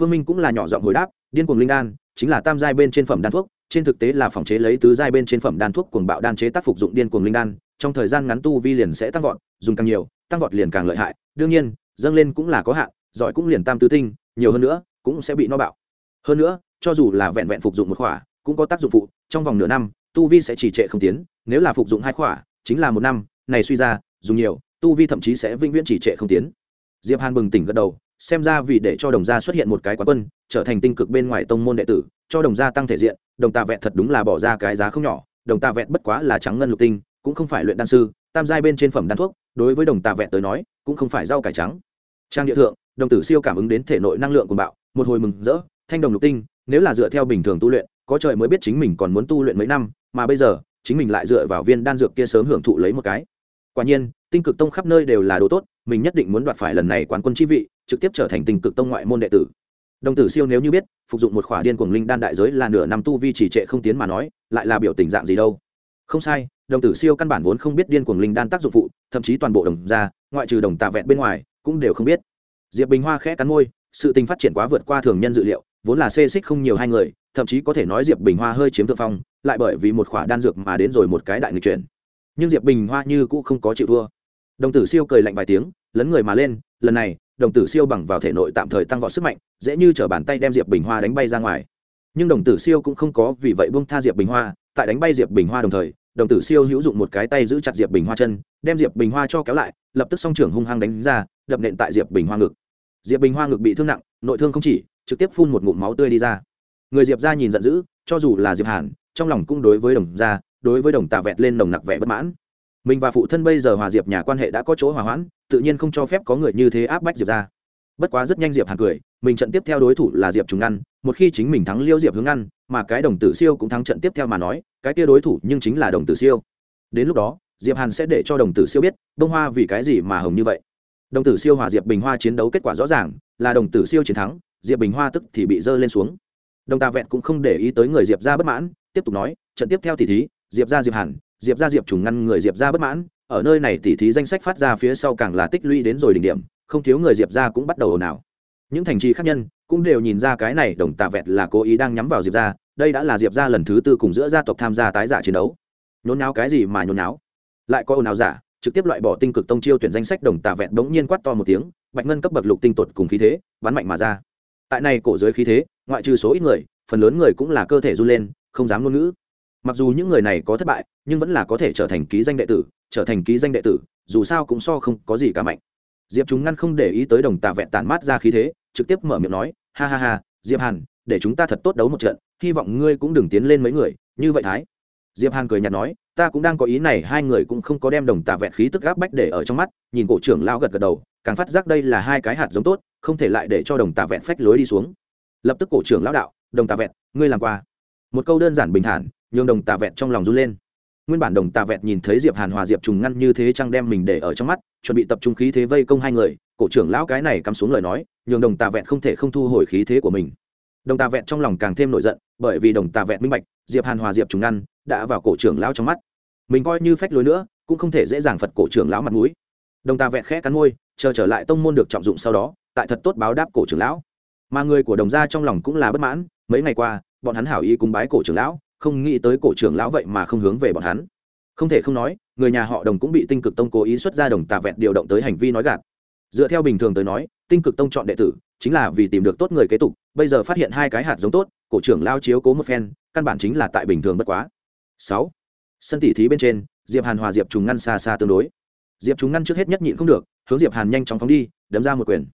Phương minh cũng là nhỏ giọng hồi đáp, điên cuồng linh đan chính là tam giai bên trên phẩm đan thuốc, trên thực tế là phòng chế lấy tứ giai bên trên phẩm đan thuốc cuồng bạo đan chế tác phục dụng điên cuồng linh đan, trong thời gian ngắn tu vi liền sẽ tăng vọt, dùng càng nhiều, tăng vọt liền càng lợi hại, đương nhiên, dâng lên cũng là có hạn, giỏi cũng liền tam tứ tinh, nhiều hơn nữa, cũng sẽ bị no bạo. Hơn nữa, cho dù là vẹn vẹn phục dụng một khỏa, cũng có tác dụng phụ, trong vòng nửa năm, tu vi sẽ chỉ trệ không tiến, nếu là phục dụng hai khỏa, chính là một năm, này suy ra, dùng nhiều, tu vi thậm chí sẽ vĩnh viễn chỉ trệ không tiến diệp hàn bừng tỉnh gật đầu, xem ra vì để cho đồng gia xuất hiện một cái quán quân, trở thành tinh cực bên ngoài tông môn đệ tử, cho đồng gia tăng thể diện, đồng Tạ vẹn thật đúng là bỏ ra cái giá không nhỏ, đồng Tạ vẹn bất quá là trắng ngân lục tinh, cũng không phải luyện đan sư, tam giai bên trên phẩm đan thuốc, đối với đồng Tạ vẹn tới nói, cũng không phải rau cải trắng. Trang địa thượng, đồng tử siêu cảm ứng đến thể nội năng lượng của bạo, một hồi mừng rỡ, thanh đồng lục tinh, nếu là dựa theo bình thường tu luyện, có trời mới biết chính mình còn muốn tu luyện mấy năm, mà bây giờ, chính mình lại dựa vào viên đan dược kia sớm hưởng thụ lấy một cái. Quả nhiên, tinh cực tông khắp nơi đều là đồ tốt mình nhất định muốn đoạt phải lần này quán quân chi vị trực tiếp trở thành tình cực tông ngoại môn đệ tử. Đồng tử siêu nếu như biết phục dụng một khỏa điên cuồng linh đan đại giới là nửa năm tu vi chỉ trệ không tiến mà nói lại là biểu tình dạng gì đâu. Không sai đồng tử siêu căn bản vốn không biết điên cuồng linh đan tác dụng phụ thậm chí toàn bộ đồng gia, ngoại trừ đồng tạ vẹn bên ngoài cũng đều không biết. Diệp bình hoa khẽ cắn môi sự tình phát triển quá vượt qua thường nhân dự liệu vốn là xê xích không nhiều hai người thậm chí có thể nói diệp bình hoa hơi chiếm thượng phong lại bởi vì một khỏa đan dược mà đến rồi một cái đại nghịch chuyển. Nhưng diệp bình hoa như cũ không có chịu thua đồng tử siêu cười lạnh vài tiếng, lấn người mà lên, lần này, đồng tử siêu bằng vào thể nội tạm thời tăng vọt sức mạnh, dễ như chở bàn tay đem diệp bình hoa đánh bay ra ngoài. Nhưng đồng tử siêu cũng không có vì vậy buông tha diệp bình hoa, tại đánh bay diệp bình hoa đồng thời, đồng tử siêu hữu dụng một cái tay giữ chặt diệp bình hoa chân, đem diệp bình hoa cho kéo lại, lập tức song trưởng hung hăng đánh ra, đập nện tại diệp bình hoa ngực. Diệp bình hoa ngực bị thương nặng, nội thương không chỉ, trực tiếp phun một ngụm máu tươi đi ra. Người diệp ra nhìn giận dữ, cho dù là diệp hàn, trong lòng cũng đối với đồng gia, đối với đồng tà vẹt lên nồng nặc vẻ bất mãn mình và phụ thân bây giờ hòa diệp nhà quan hệ đã có chỗ hòa hoãn, tự nhiên không cho phép có người như thế áp bách diệp ra. Bất quá rất nhanh diệp hàn cười, mình trận tiếp theo đối thủ là diệp trùng ngăn một khi chính mình thắng liêu diệp hướng ngăn mà cái đồng tử siêu cũng thắng trận tiếp theo mà nói, cái kia đối thủ nhưng chính là đồng tử siêu. Đến lúc đó, diệp hàn sẽ để cho đồng tử siêu biết, đông hoa vì cái gì mà hồng như vậy. Đồng tử siêu hòa diệp bình hoa chiến đấu kết quả rõ ràng, là đồng tử siêu chiến thắng, diệp bình hoa tức thì bị dơ lên xuống. Đồng tà vẹn cũng không để ý tới người diệp ra bất mãn, tiếp tục nói, trận tiếp theo thì thí, diệp ra diệp hàn diệp ra diệp trùng ngăn người diệp ra bất mãn, ở nơi này tỷ thí danh sách phát ra phía sau càng là tích lũy đến rồi đỉnh điểm, không thiếu người diệp ra cũng bắt đầu ồn ào. Những thành trì khác nhân cũng đều nhìn ra cái này đồng tà vẹt là cố ý đang nhắm vào diệp ra đây đã là diệp ra lần thứ tư cùng giữa gia tộc tham gia tái giả chiến đấu. Nhốn náo cái gì mà nhốn náo lại có ồn ào giả, trực tiếp loại bỏ tinh cực tông chiêu tuyển danh sách đồng tà vẹn bỗng nhiên quát to một tiếng, bạch ngân cấp bậc lục tinh tuột cùng khí thế, bắn mạnh mà ra. Tại này cổ giới khí thế, ngoại trừ số ít người, phần lớn người cũng là cơ thể run lên, không dám ngôn ngữ mặc dù những người này có thất bại, nhưng vẫn là có thể trở thành ký danh đệ tử, trở thành ký danh đệ tử, dù sao cũng so không có gì cả mạnh. Diệp chúng ngăn không để ý tới đồng tà vẹn tản mát ra khí thế, trực tiếp mở miệng nói, ha ha ha, diệp hàn, để chúng ta thật tốt đấu một trận, hy vọng ngươi cũng đừng tiến lên mấy người, như vậy thái. Diệp hàn cười nhạt nói, ta cũng đang có ý này, hai người cũng không có đem đồng tà vẹn khí tức gáp bách để ở trong mắt, nhìn cổ trưởng lao gật gật đầu, càng phát giác đây là hai cái hạt giống tốt, không thể lại để cho đồng tà vẹn phách lối đi xuống. Lập tức cổ trưởng lão đạo, đồng tà vẹn, ngươi làm qua. Một câu đơn giản bình thản nhường đồng tà vẹt trong lòng run lên. Nguyên bản đồng tà vẹt nhìn thấy diệp hàn hòa diệp trùng ngăn như thế trăng đem mình để ở trong mắt, chuẩn bị tập trung khí thế vây công hai người, cổ trưởng lão cái này cắm xuống lời nói, nhường đồng tà vẹt không thể không thu hồi khí thế của mình. Đồng tà vẹt trong lòng càng thêm nổi giận, bởi vì đồng tà vẹt minh bạch, diệp hàn hòa diệp trùng ngăn đã vào cổ trưởng lão trong mắt. Mình coi như phách lối nữa, cũng không thể dễ dàng phật cổ trưởng lão mặt mũi. Đồng tà vẹt khẽ cắn môi, chờ trở lại tông môn được trọng dụng sau đó, tại thật tốt báo đáp cổ trưởng lão. Mà người của đồng gia trong lòng cũng là bất mãn, mấy ngày qua, bọn hắn hảo ý cúng bái cổ trưởng lão không nghĩ tới cổ trưởng lão vậy mà không hướng về bọn hắn. Không thể không nói, người nhà họ đồng cũng bị tinh cực tông cố ý xuất ra đồng tà vẹn điều động tới hành vi nói gạt. Dựa theo bình thường tới nói, tinh cực tông chọn đệ tử, chính là vì tìm được tốt người kế tục, bây giờ phát hiện hai cái hạt giống tốt, cổ trưởng lao chiếu cố một phen, căn bản chính là tại bình thường bất quá. Sáu, sân tỉ thí bên trên, diệp hàn hòa diệp trùng ngăn xa xa tương đối. Diệp trùng ngăn trước hết nhất nhịn không được, hướng diệp hàn nhanh chóng phóng đi, đấm ra một quyền.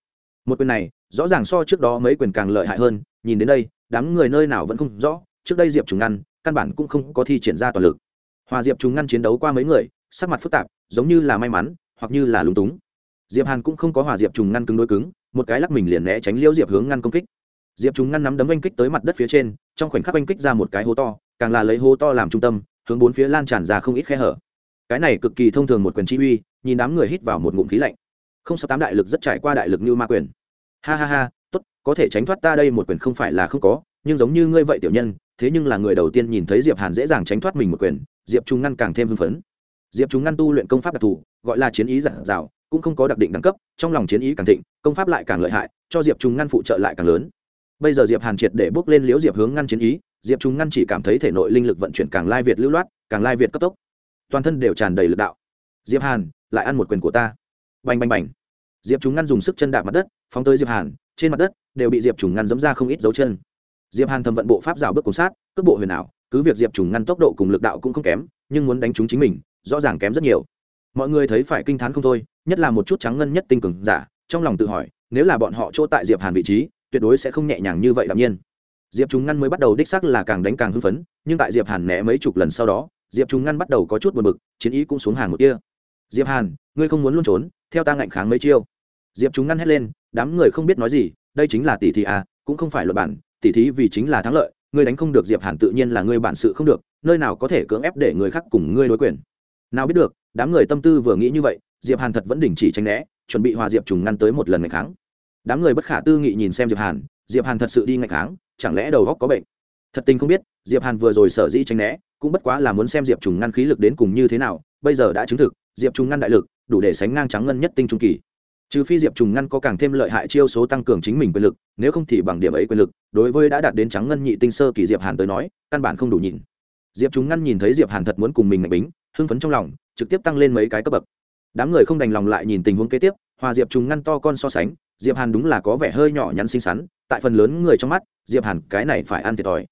Một quyền này, rõ ràng so trước đó mấy quyền càng lợi hại hơn, nhìn đến đây, đám người nơi nào vẫn không rõ, trước đây diệp trùng ngăn căn bản cũng không có thi triển ra toàn lực. Hòa diệp trùng ngăn chiến đấu qua mấy người, sắc mặt phức tạp, giống như là may mắn, hoặc như là lúng túng. Diệp hàn cũng không có hòa diệp trùng ngăn cứng đối cứng, một cái lắc mình liền né tránh liễu diệp hướng ngăn công kích. Diệp trùng ngăn nắm đấm oanh kích tới mặt đất phía trên, trong khoảnh khắc oanh kích ra một cái hố to, càng là lấy hố to làm trung tâm, hướng bốn phía lan tràn ra không ít khe hở. Cái này cực kỳ thông thường một quyền chi uy, nhìn đám người hít vào một ngụm khí lạnh. Không sáu tám đại lực rất trải qua đại lực như ma quyền. Ha ha ha, tốt, có thể tránh thoát ta đây một quyền không phải là không có, nhưng giống như ngươi vậy tiểu nhân thế nhưng là người đầu tiên nhìn thấy diệp hàn dễ dàng tránh thoát mình một quyền, diệp trung ngăn càng thêm hưng phấn. Diệp trung ngăn tu luyện công pháp đặc thù, gọi là chiến ý giản dạo, cũng không có đặc định đẳng cấp, trong lòng chiến ý càng thịnh, công pháp lại càng lợi hại, cho diệp trung ngăn phụ trợ lại càng lớn. Bây giờ diệp hàn triệt để bước lên liễu diệp hướng ngăn chiến ý, diệp trung ngăn chỉ cảm thấy thể nội linh lực vận chuyển càng lai việt lưu loát, càng lai việt cấp tốc. Toàn thân đều tràn đầy lực đạo. Diệp hàn, lại ăn một quyền của ta. Bành bành bành. Diệp chúng ngăn dùng sức chân đạp mặt đất, phóng tới diệp hàn, trên mặt đất đều bị diệp trùng ngăn dẫm ra không ít dấu chân diệp hàn thầm vận bộ pháp rào bước cùng sát, cước bộ huyền ảo, cứ việc diệp trùng ngăn tốc độ cùng lực đạo cũng không kém, nhưng muốn đánh trúng chính mình, rõ ràng kém rất nhiều. Mọi người thấy phải kinh t h á n không thôi, nhất là một chút trắng ngân nhất tinh cường giả, trong lòng tự hỏi, nếu là bọn họ chỗ tại diệp hàn vị trí, tuyệt đối sẽ không nhẹ nhàng như vậy đ nhiên. Diệp trùng ngăn mới bắt đầu đích sắc là càng đánh càng hưng phấn, nhưng tại diệp hàn né mấy chục lần sau đó, diệp trùng ngăn bắt đầu có chút buồn bực, chiến ý cũng xuống hàng một kia diệp hàn, ngươi không muốn luôn trốn, theo ta ngạnh kháng mấy chiêu. Diệp trùng ngăn hét lên, đám người không biết nói gì, đây chính là tỷ thí à cũng không phải luật bản tỷ thí vì chính là thắng lợi, ngươi đánh không được diệp hàn tự nhiên là ngươi bản sự không được, nơi nào có thể cưỡng ép để người khác cùng ngươi đối quyền. Nào biết được, đám người tâm tư vừa nghĩ như vậy, diệp hàn thật vẫn đình chỉ tránh né, chuẩn bị hòa diệp trùng ngăn tới một lần ngày kháng. Đám người bất khả tư nghị nhìn xem diệp hàn diệp hàn thật sự đi ngày kháng, chẳng lẽ đầu góc có bệnh? Thật tình không biết, diệp hàn vừa rồi sở dĩ tránh né, cũng bất quá là muốn xem diệp trùng ngăn khí lực đến cùng như thế nào, bây giờ đã chứng thực, diệp trùng ngăn đại lực, đủ để sánh ngang trắng ngân nhất tinh trung kỳ trừ phi diệp trùng ngăn có càng thêm lợi hại chiêu số tăng cường chính mình quyền lực, nếu không thì bằng điểm ấy quyền lực, đối với đã đạt đến trắng ngân nhị tinh sơ kỳ diệp hàn tới nói, căn bản không đủ nhìn diệp trùng ngăn nhìn thấy diệp hàn thật muốn cùng mình mạnh bính, hưng phấn trong lòng, trực tiếp tăng lên mấy cái cấp bậc. Đám người không đành lòng lại nhìn tình huống kế tiếp, hòa diệp trùng ngăn to con so sánh, diệp hàn đúng là có vẻ hơi nhỏ nhắn xinh xắn, tại phần lớn người trong mắt, diệp hàn cái này phải ăn thiệt thòi.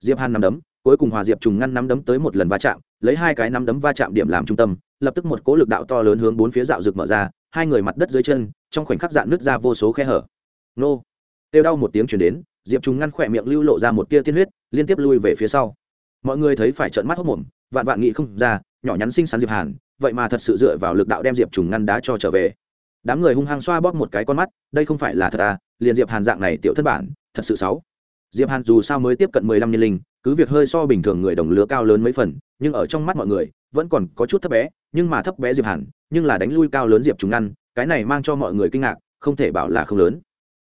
Diệp hàn nắm đấm, cuối cùng hòa diệp trùng ngăn nắm đấm tới một lần va chạm, lấy hai cái nắm đấm va chạm điểm làm trung tâm, lập tức một cỗ lực đạo to lớn hướng bốn phía dạo rực mở ra hai người mặt đất dưới chân, trong khoảnh khắc dạn nứt ra vô số khe hở. Nô! Têu đau một tiếng chuyển đến, diệp trùng ngăn khỏe miệng lưu lộ ra một tia tiên huyết, liên tiếp lui về phía sau. Mọi người thấy phải trợn mắt hốc mồm, vạn vạn nghị không ra, nhỏ nhắn xinh xắn diệp hàn, vậy mà thật sự dựa vào lực đạo đem diệp trùng ngăn đá cho trở về. Đám người hung hăng xoa bóp một cái con mắt, đây không phải là thật à liền diệp hàn dạng này tiểu thất bản, thật sự xấu. Diệp hàn dù sao mới tiếp cận mười lăm nhân linh, cứ việc hơi so bình thường người đồng lứa cao lớn mấy phần, nhưng ở trong mắt mọi người, vẫn còn có chút thấp bé, nhưng mà thấp bé diệp hàn nhưng là đánh lui cao lớn diệp chúng ngăn cái này mang cho mọi người kinh ngạc, không thể bảo là không lớn.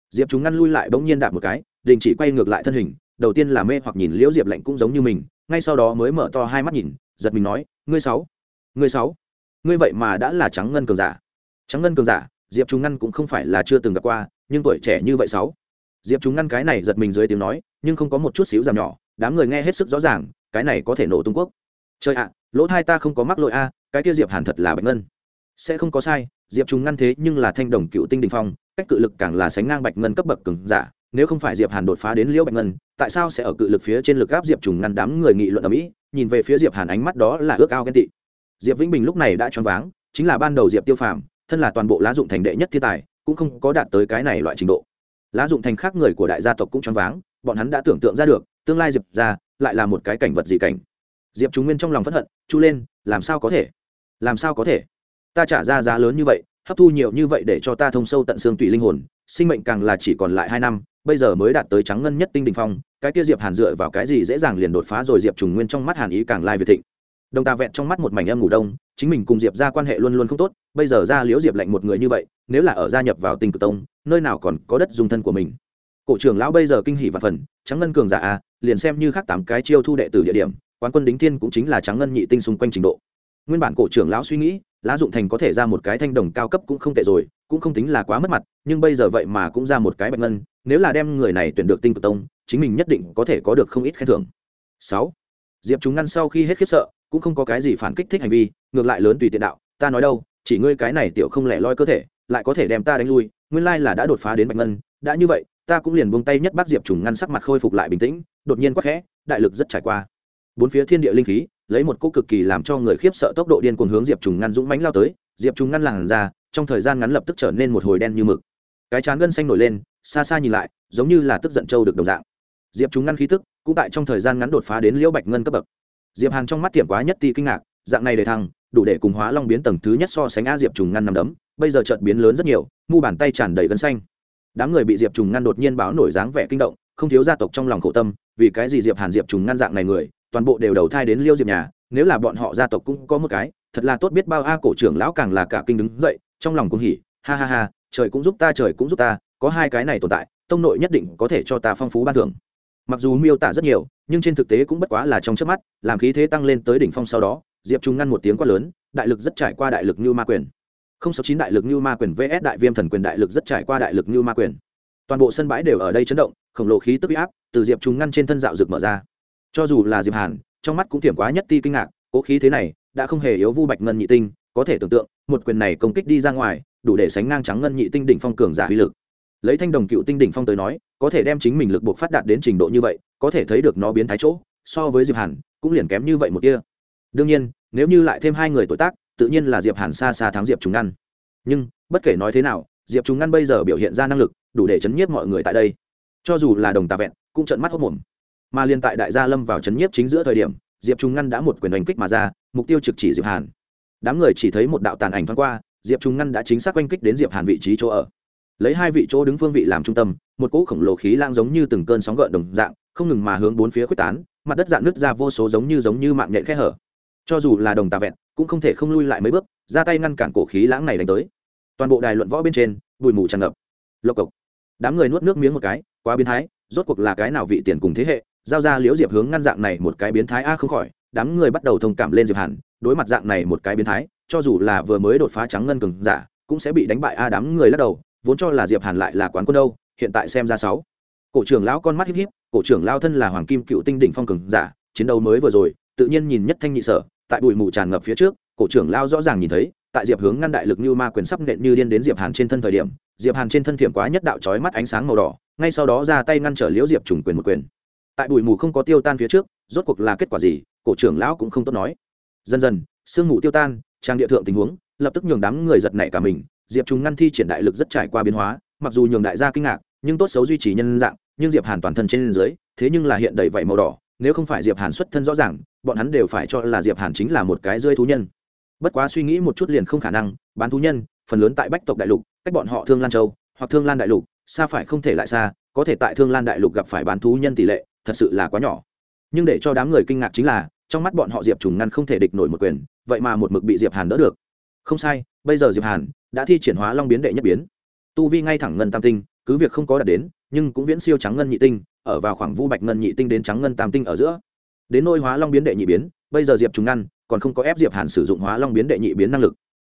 Diệp chúng ngăn lui lại bỗng nhiên đạp một cái, đình chỉ quay ngược lại thân hình, đầu tiên là mê hoặc nhìn liễu diệp lạnh cũng giống như mình, ngay sau đó mới mở to hai mắt nhìn, giật mình nói, ngươi sáu ngươi sáu, ngươi vậy mà đã là trắng ngân cường giả. Trắng ngân cường giả, diệp chúng ngăn cũng không phải là chưa từng gặp qua, nhưng tuổi trẻ như vậy sáu. Diệp chúng ngăn cái này giật mình dưới tiếng nói, nhưng không có một chút xíu giảm nhỏ, đám người nghe hết sức rõ ràng, cái này có thể nổ tung quốc. Chơi ạ, lỗ thai ta không có mắc lỗi a, cái kia diệp hàn thật là bạch ngân sẽ không có sai, diệp chúng ngăn thế nhưng là thanh đồng cựu tinh đình phong, cách cự lực càng là sánh ngang bạch ngân cấp bậc cường giả, nếu không phải diệp hàn đột phá đến liễu bạch ngân, tại sao sẽ ở cự lực phía trên lực áp diệp trùng ngăn đám người nghị luận ở mỹ, nhìn về phía diệp hàn ánh mắt đó là ước ao ghen tị. Diệp vĩnh bình lúc này đã choáng váng, chính là ban đầu diệp tiêu phàm, thân là toàn bộ lá dụng thành đệ nhất thiên tài, cũng không có đạt tới cái này loại trình độ. Lá dụng thành khác người của đại gia tộc cũng choáng váng, bọn hắn đã tưởng tượng ra được, tương lai diệp ra lại là một cái cảnh vật gì cảnh. Diệp chúng nguyên trong lòng phẫn hận, chu lên, làm sao có thể? Làm sao có thể? Ta trả ra giá lớn như vậy, hấp thu nhiều như vậy để cho ta thông sâu tận xương tùy linh hồn, sinh mệnh càng là chỉ còn lại hai năm, bây giờ mới đạt tới trắng ngân nhất tinh đình phong, cái kia diệp hàn dựa vào cái gì dễ dàng liền đột phá rồi diệp trùng nguyên trong mắt hàn ý càng lai việt thịnh. Đồng ta vẹn trong mắt một mảnh âm ngủ đông, chính mình cùng diệp ra quan hệ luôn luôn không tốt, bây giờ ra liễu diệp lạnh một người như vậy, nếu là ở gia nhập vào tinh cực tông, nơi nào còn có đất dung thân của mình. Cổ trưởng lão bây giờ kinh hỉ và phần, trắng ngân cường giả a, liền xem như khác tám cái chiêu thu đệ tử địa điểm, quán quân đính thiên cũng chính là trắng ngân nhị tinh xung quanh trình độ nguyên bản cổ trưởng lão suy nghĩ, lá dụng thành có thể ra một cái thanh đồng cao cấp cũng không tệ rồi, cũng không tính là quá mất mặt, nhưng bây giờ vậy mà cũng ra một cái bạch ngân, nếu là đem người này tuyển được tinh cực tông, chính mình nhất định có thể có được không ít khen thưởng. Sáu, diệp chúng ngăn sau khi hết khiếp sợ, cũng không có cái gì phản kích thích hành vi, ngược lại lớn tùy tiện đạo, ta nói đâu, chỉ ngươi cái này tiểu không lẻ loi cơ thể, lại có thể đem ta đánh lui, nguyên lai là đã đột phá đến bạch ngân, đã như vậy, ta cũng liền buông tay nhất bác diệp trùng ngăn sắc mặt khôi phục lại bình tĩnh, đột nhiên quắc khẽ, đại lực rất trải qua. Bốn phía thiên địa linh khí lấy một cú cực kỳ làm cho người khiếp sợ tốc độ điên cuồng hướng diệp trùng ngăn dũng mãnh lao tới, diệp trùng ngăn làn ra, trong thời gian ngắn lập tức trở nên một hồi đen như mực. Cái chán gân xanh nổi lên, xa xa nhìn lại, giống như là tức giận châu được đồng dạng. Diệp trùng ngăn khí tức, cũng tại trong thời gian ngắn đột phá đến liễu bạch ngân cấp bậc. Diệp hàn trong mắt tiệm quá nhất ti kinh ngạc, dạng này để thăng, đủ để cùng hóa long biến tầng thứ nhất so sánh a diệp trùng ngăn nằm đấm, bây giờ chợt biến lớn rất nhiều, mu bàn tay tràn đầy gân xanh. Đám người bị diệp trùng ngăn đột nhiên báo nổi dáng vẻ kinh động, không thiếu gia tộc trong lòng khổ tâm, vì cái gì diệp hàn diệp trùng ngăn dạng này người toàn bộ đều đầu thai đến liêu diệp nhà, nếu là bọn họ gia tộc cũng có một cái, thật là tốt biết bao a cổ trưởng lão càng là cả kinh đứng dậy, trong lòng cũng hỉ, ha ha ha, trời cũng giúp ta, trời cũng giúp ta, có hai cái này tồn tại, tông nội nhất định có thể cho ta phong phú ban thưởng. Mặc dù miêu tả rất nhiều, nhưng trên thực tế cũng bất quá là trong trước mắt, làm khí thế tăng lên tới đỉnh phong sau đó, diệp trung ngăn một tiếng quát lớn, đại lực rất trải qua đại lực như ma quyền. Không sáu chín đại lực như ma quyền, vs đại viêm thần quyền đại lực rất trải qua đại lực như ma quyền. Toàn bộ sân bãi đều ở đây chấn động, khổng lồ khí tức uy áp từ diệp trung ngăn trên thân dạo rực mở ra cho dù là diệp hàn, trong mắt cũng thiểm quá nhất ti kinh ngạc, cố khí thế này, đã không hề yếu vu bạch ngân nhị tinh, có thể tưởng tượng, một quyền này công kích đi ra ngoài, đủ để sánh ngang trắng ngân nhị tinh đỉnh phong cường giả uy lực. Lấy thanh đồng cựu tinh đỉnh phong tới nói, có thể đem chính mình lực buộc phát đạt đến trình độ như vậy, có thể thấy được nó biến thái chỗ, so với diệp hàn, cũng liền kém như vậy một kia đương nhiên, nếu như lại thêm hai người tuổi tác, tự nhiên là diệp hàn xa xa thắng diệp trùng ngăn. Nhưng, bất kể nói thế nào, diệp trùng ngăn bây giờ biểu hiện ra năng lực, đủ để chấn nhiếp mọi người tại đây. Cho dù là đồng tà vẹn, cũng trận mắt hốc mồm mà liên tại đại gia lâm vào chấn nhiếp chính giữa thời điểm, diệp trùng ngăn đã một quyền đánh kích mà ra, mục tiêu trực chỉ diệp hàn. Đám người chỉ thấy một đạo tàn ảnh thoáng qua, diệp trùng ngăn đã chính xác oanh kích đến diệp hàn vị trí chỗ ở. Lấy hai vị chỗ đứng phương vị làm trung tâm, một cỗ khổng lồ khí lang giống như từng cơn sóng gợn đồng dạng, không ngừng mà hướng bốn phía quyết tán, mặt đất dạng nứt ra vô số giống như giống như mạng nhện khe hở. Cho dù là đồng tà vẹn, cũng không thể không lui lại mấy bước, ra tay ngăn cản cổ khí lãng này đánh tới. Toàn bộ đài luận võ bên trên, bụi mù tràn ngập. Lộc cộc. Đám người nuốt nước miếng một cái, quá biến thái, rốt cuộc là cái nào vị tiền cùng thế hệ? Giao ra liễu diệp hướng ngăn dạng này một cái biến thái a không khỏi, đám người bắt đầu thông cảm lên diệp hàn, đối mặt dạng này một cái biến thái, cho dù là vừa mới đột phá trắng ngân cường giả, cũng sẽ bị đánh bại a đám người lắc đầu, vốn cho là diệp hàn lại là quán quân đâu, hiện tại xem ra sáu. Cổ trưởng lão con mắt híp híp, cổ trưởng lao thân là hoàng kim cựu tinh đỉnh phong cường giả, chiến đấu mới vừa rồi, tự nhiên nhìn nhất thanh nhị sở, tại bụi mù tràn ngập phía trước, cổ trưởng lao rõ ràng nhìn thấy, tại diệp hướng ngăn đại lực như ma quyền sắp nện như điên đến diệp hàn trên thân thời điểm, diệp hàn trên thân thiểm quá nhất đạo chói mắt ánh sáng màu đỏ, ngay sau đó ra tay ngăn trở liễu diệp trùng quyền một quyền tại bụi mù không có tiêu tan phía trước, rốt cuộc là kết quả gì, cổ trưởng lão cũng không tốt nói. Dần dần, sương mù tiêu tan, trang địa thượng tình huống, lập tức nhường đám người giật nảy cả mình, diệp trùng ngăn thi triển đại lực rất trải qua biến hóa, mặc dù nhường đại gia kinh ngạc, nhưng tốt xấu duy trì nhân dạng, nhưng diệp hàn toàn thân trên dưới, thế nhưng là hiện đầy vảy màu đỏ, nếu không phải diệp hàn xuất thân rõ ràng, bọn hắn đều phải cho là diệp hàn chính là một cái rơi thú nhân. Bất quá suy nghĩ một chút liền không khả năng, bán thú nhân, phần lớn tại bách tộc đại lục, cách bọn họ thương lan châu hoặc thương lan đại lục, xa phải không thể lại xa, có thể tại thương lan đại lục gặp phải bán thú nhân tỷ lệ thật sự là quá nhỏ. Nhưng để cho đám người kinh ngạc chính là, trong mắt bọn họ diệp trùng ngăn không thể địch nổi một quyền, vậy mà một mực bị diệp hàn đỡ được. Không sai, bây giờ diệp hàn đã thi triển hóa long biến đệ nhất biến. Tu vi ngay thẳng ngân tam tinh, cứ việc không có đạt đến, nhưng cũng viễn siêu trắng ngân nhị tinh, ở vào khoảng vu bạch ngân nhị tinh đến trắng ngân tam tinh ở giữa. Đến nôi hóa long biến đệ nhị biến, bây giờ diệp trùng ngăn còn không có ép diệp hàn sử dụng hóa long biến đệ nhị biến năng lực.